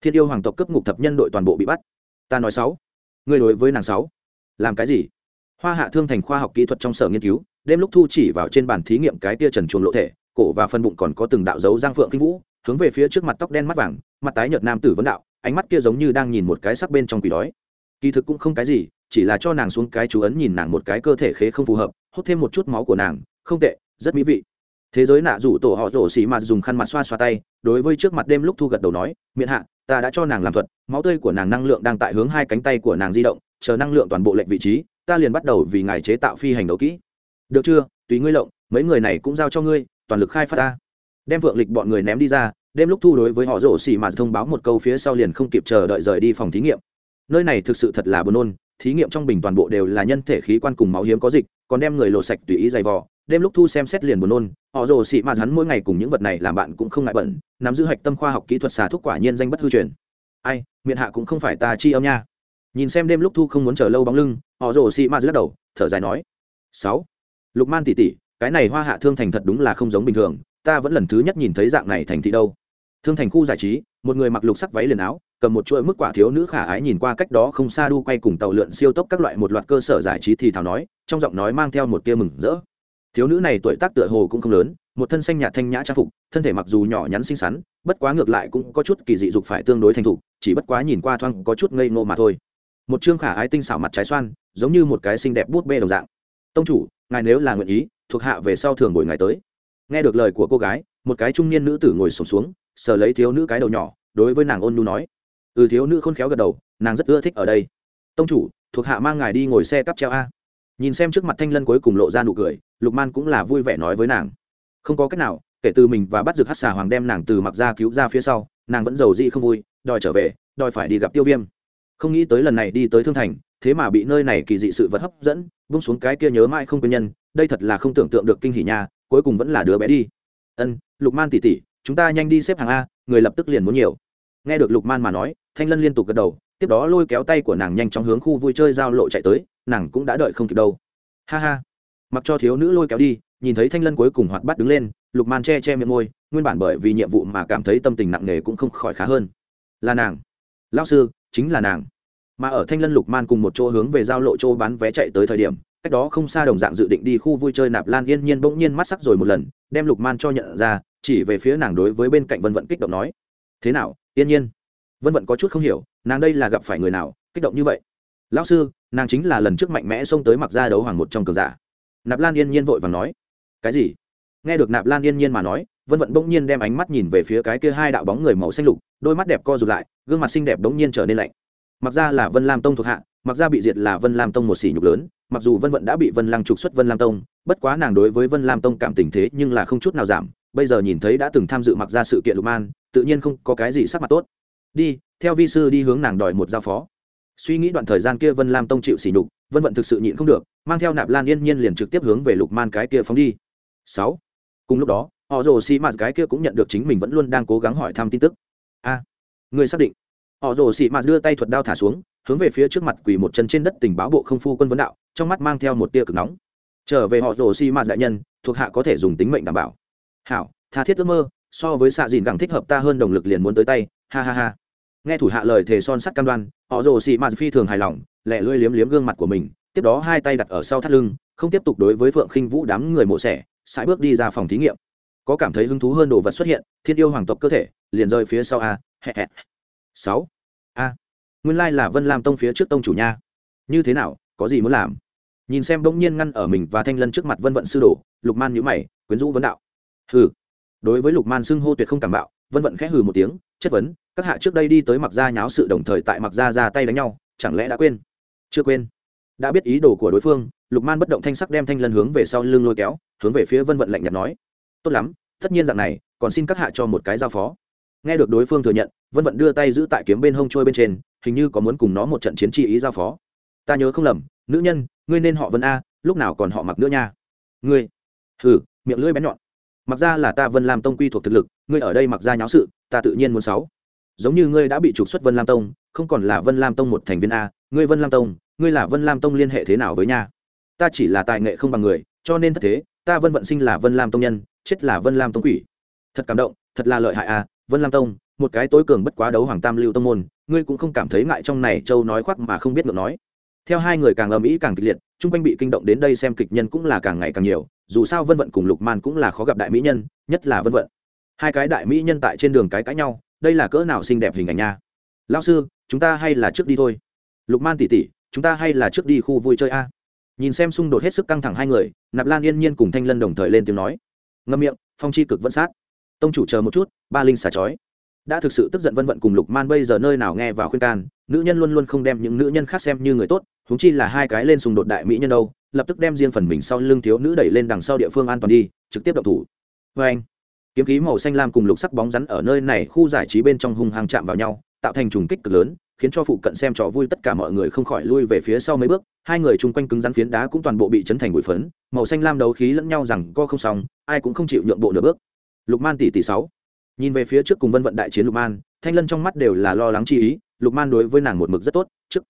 Thiên yêu hoàng tộc cấp ngục thập nhân đội toàn bộ bị bắt. Ta nói sáu. Người đối với nàng sáu. Làm cái gì? Hoa hạ thương thành khoa học kỹ thuật trong sở nghiên cứu, đêm lúc thu chỉ vào trên bàn thí nghiệm cái tia trần chuồng lộ thể, cổ và phân bụng còn có từng đạo dấu giang phượng kinh vũ, hướng về phía trước mặt tóc đen mắt vàng, mặt tái nhợt nam tử vấn đạo, ánh mắt kia giống như đang nhìn một cái sắc bên trong quỷ đói. Kỳ thực cũng không cái gì chỉ là cho nàng xuống cái chú ấn nhìn nàng một cái cơ thể khế không phù hợp, hút thêm một chút máu của nàng, không tệ, rất mỹ vị. Thế giới nạ rủ tổ họ rổ xì mà dùng khăn mặt xoa xoa tay, đối với trước mặt đêm lúc thu gật đầu nói miệng hạ, ta đã cho nàng làm thuật, máu tươi của nàng năng lượng đang tại hướng hai cánh tay của nàng di động, chờ năng lượng toàn bộ lệnh vị trí, ta liền bắt đầu vì ngài chế tạo phi hành đấu kỹ. Được chưa, tùy ngươi lộng, mấy người này cũng giao cho ngươi, toàn lực khai phát ta. Đem vượng lịch bọn người ném đi ra, đêm lúc thu đối với họ rổ xì mà thông báo một câu phía sau liền không kịp chờ đợi rời đi phòng thí nghiệm. Nơi này thực sự thật là buồn nôn thí nghiệm trong bình toàn bộ đều là nhân thể khí quan cùng máu hiếm có dịch, còn đem người lộ sạch tùy ý dày vò. Đêm lúc thu xem xét liền buồn nôn, họ rồ xị mà hắn mỗi ngày cùng những vật này làm bạn cũng không ngại bẩn nắm giữ hạch tâm khoa học kỹ thuật xả thuốc quả nhiên danh bất hư truyền. Ai, miệng hạ cũng không phải ta chi âm nha. Nhìn xem đêm lúc thu không muốn chờ lâu bóng lưng, họ rồ xị mà lắc đầu, thở dài nói. Sáu. Lục man tỉ tỉ cái này hoa hạ thương thành thật đúng là không giống bình thường, ta vẫn lần thứ nhất nhìn thấy dạng này thành thị đâu. Thương thành khu giải trí, một người mặc lục sắc váy liền áo cầm một chuỗi mức quả thiếu nữ khả ái nhìn qua cách đó không xa đu quay cùng tàu lượn siêu tốc các loại một loạt cơ sở giải trí thì thảo nói, trong giọng nói mang theo một tia mừng rỡ. Thiếu nữ này tuổi tác tựa hồ cũng không lớn, một thân xanh nhạt thanh nhã trang phục, thân thể mặc dù nhỏ nhắn xinh xắn, bất quá ngược lại cũng có chút kỳ dị dục phải tương đối thành thục, chỉ bất quá nhìn qua thoáng có chút ngây ngô mà thôi. Một chương khả ái tinh xảo mặt trái xoan, giống như một cái xinh đẹp bút bê đồng dạng. Tông chủ, ngài nếu là nguyện ý, thuộc hạ về sau thường buổi ngài tới. Nghe được lời của cô gái, một cái trung niên nữ tử ngồi sổm xuống, sờ lấy thiếu nữ cái đầu nhỏ, đối với nàng ôn nu nói ừ thiếu nữ khôn khéo gật đầu, nàng rất ưa thích ở đây. Tông chủ, thuộc hạ mang ngài đi ngồi xe cắp treo a. Nhìn xem trước mặt thanh lân cuối cùng lộ ra nụ cười, lục man cũng là vui vẻ nói với nàng. Không có cách nào, kể từ mình và bắt rực hát xà hoàng đem nàng từ mặc ra cứu ra phía sau, nàng vẫn giàu dị không vui, đòi trở về, đòi phải đi gặp tiêu viêm. Không nghĩ tới lần này đi tới thương thành, thế mà bị nơi này kỳ dị sự vật hấp dẫn bung xuống cái kia nhớ mãi không quên nhân, đây thật là không tưởng tượng được kinh hỉ nha, cuối cùng vẫn là đứa bé đi. Ân, lục man tỉ tỉ, chúng ta nhanh đi xếp hàng a, người lập tức liền muốn nhiều nghe được lục man mà nói, thanh lân liên tục gật đầu, tiếp đó lôi kéo tay của nàng nhanh chóng hướng khu vui chơi giao lộ chạy tới, nàng cũng đã đợi không kịp đâu. Ha ha. Mặc cho thiếu nữ lôi kéo đi, nhìn thấy thanh lân cuối cùng hoạt bắt đứng lên, lục man che che miệng môi, nguyên bản bởi vì nhiệm vụ mà cảm thấy tâm tình nặng nề cũng không khỏi khá hơn. Là nàng. Lao sư, chính là nàng. Mà ở thanh lân lục man cùng một chỗ hướng về giao lộ chỗ bán vé chạy tới thời điểm, cách đó không xa đồng dạng dự định đi khu vui chơi nạp lan yên nhiên bỗng nhiên mắt sắc rồi một lần, đem lục man cho nhận ra, chỉ về phía nàng đối với bên cạnh vân vận kích động nói, thế nào? Yên nhiên. Vân vận có chút không hiểu, nàng đây là gặp phải người nào, kích động như vậy? Lão sư, nàng chính là lần trước mạnh mẽ xông tới mặc ra đấu hoàng một trong cường giả. Nạp lan yên nhiên vội và nói. Cái gì? Nghe được nạp lan yên nhiên mà nói, vân vận bỗng nhiên đem ánh mắt nhìn về phía cái kia hai đạo bóng người màu xanh lục, đôi mắt đẹp co rụt lại, gương mặt xinh đẹp bỗng nhiên trở nên lạnh. Mặc ra là vân lam tông thuộc hạ mặc ra bị diệt là vân lam tông một sỉ nhục lớn, mặc dù vân vận đã bị vân lăng trục xuất vân lam tông, bất quá nàng đối với vân lam tông cảm tình thế nhưng là không chút nào giảm bây giờ nhìn thấy đã từng tham dự mặc ra sự kiện lục man, tự nhiên không có cái gì sắc mặt tốt. Đi, theo vi sư đi hướng nàng đòi một giao phó. Suy nghĩ đoạn thời gian kia vân lam tông chịu sỉ nhục, vân vận thực sự nhịn không được, mang theo nạp lan yên nhiên liền trực tiếp hướng về lục man cái kia phóng đi. Sáu. Cùng lúc đó, họ rồ xì mạt cái kia cũng nhận được chính mình vẫn luôn đang cố gắng hỏi thăm tin tức. A, người xác định. Họ rồ xì mạt đưa tay thuật đao thả xuống, hướng về phía trước mặt quỳ một chân trên đất tình báo bộ không phu quân vấn đạo, trong mắt mang theo một tia cực nóng. Trở về họ rồ xì mạt đại nhân, thuộc hạ có thể dùng tính mệnh đảm bảo hảo, tha thiết ước mơ, so với xạ dìn càng thích hợp ta hơn đồng lực liền muốn tới tay, ha ha ha. Nghe thủ hạ lời thề son sắt cam đoan, họ rồ xì mạt phi thường hài lòng, lẹ lưỡi liếm liếm gương mặt của mình, tiếp đó hai tay đặt ở sau thắt lưng, không tiếp tục đối với phượng khinh vũ đám người mộ xẻ, sải bước đi ra phòng thí nghiệm. Có cảm thấy hứng thú hơn đồ vật xuất hiện, thiên yêu hoàng tộc cơ thể, liền rơi phía sau a sáu. A. Nguyên lai là vân lam tông phía trước tông chủ nha. Như thế nào, có gì muốn làm? Nhìn xem bỗng nhiên ngăn ở mình và thanh lân trước mặt vân vận sư đồ, lục man nhữ mày, quyến rũ vấn đạo hừ. Đối với lục man xưng hô tuyệt không cảm bạo, vân vận khẽ hừ một tiếng, chất vấn, các hạ trước đây đi tới mặc gia nháo sự đồng thời tại mặc gia ra tay đánh nhau, chẳng lẽ đã quên? Chưa quên. Đã biết ý đồ của đối phương, lục man bất động thanh sắc đem thanh lân hướng về sau lưng lôi kéo, hướng về phía vân vận lạnh nhạt nói. Tốt lắm, tất nhiên dạng này, còn xin các hạ cho một cái giao phó. Nghe được đối phương thừa nhận, vân vận đưa tay giữ tại kiếm bên hông trôi bên trên, hình như có muốn cùng nó một trận chiến trị ý giao phó. Ta nhớ không lầm, nữ nhân, ngươi nên họ vân a, lúc nào còn họ mặc nữa nha. Ngươi. Hừ, miệng lưỡi bén nhọn mặc ra là ta vân lam tông quy thuộc thực lực, ngươi ở đây mặc ra nháo sự, ta tự nhiên muốn sáu. Giống như ngươi đã bị trục xuất vân lam tông, không còn là vân lam tông một thành viên a, ngươi vân lam tông, ngươi là vân lam tông liên hệ thế nào với nhà? ta chỉ là tài nghệ không bằng người, cho nên thật thế, ta vân vận sinh là vân lam tông nhân, chết là vân lam tông quỷ. Thật cảm động, thật là lợi hại a, vân lam tông, một cái tối cường bất quá đấu hoàng tam lưu tông môn, ngươi cũng không cảm thấy ngại trong này châu nói khoác mà không biết ngược nói. Theo hai người càng ầm ĩ càng kịch liệt, chung quanh bị kinh động đến đây xem kịch nhân cũng là càng ngày càng nhiều dù sao vân vận cùng lục man cũng là khó gặp đại mỹ nhân, nhất là vân vận. Hai cái đại mỹ nhân tại trên đường cái cãi nhau, đây là cỡ nào xinh đẹp hình ảnh nha. Lao sư, chúng ta hay là trước đi thôi. Lục man tỉ tỉ, chúng ta hay là trước đi khu vui chơi a. Nhìn xem xung đột hết sức căng thẳng hai người, nạp lan yên nhiên cùng thanh lân đồng thời lên tiếng nói. Ngâm miệng, phong chi cực vẫn sát. Tông chủ chờ một chút, ba linh xả chói. Đã thực sự tức giận vân vận cùng lục man bây giờ nơi nào nghe vào khuyên can, nữ nhân luôn luôn không đem những nữ nhân khác xem như người tốt húng chi là hai cái lên xung đột đại mỹ nhân đâu lập tức đem riêng phần mình sau lưng thiếu nữ đẩy lên đằng sau địa phương an toàn đi, trực tiếp động thủ. Vê anh, kiếm khí màu xanh lam cùng lục sắc bóng rắn ở nơi này khu giải trí bên trong hung hăng chạm vào nhau, tạo thành trùng kích cực lớn, khiến cho phụ cận xem trò vui tất cả mọi người không khỏi lui về phía sau mấy bước. Hai người chung quanh cứng rắn phiến đá cũng toàn bộ bị chấn thành bụi phấn, màu xanh lam đấu khí lẫn nhau rằng co không xong, ai cũng không chịu nhượng bộ nửa bước. Lục man tỷ tỷ sáu. Nhìn về phía trước cùng vân vận đại chiến lục man, thanh lân trong mắt đều là lo lắng chi ý, lục man đối với nàng một mực rất tốt, trước.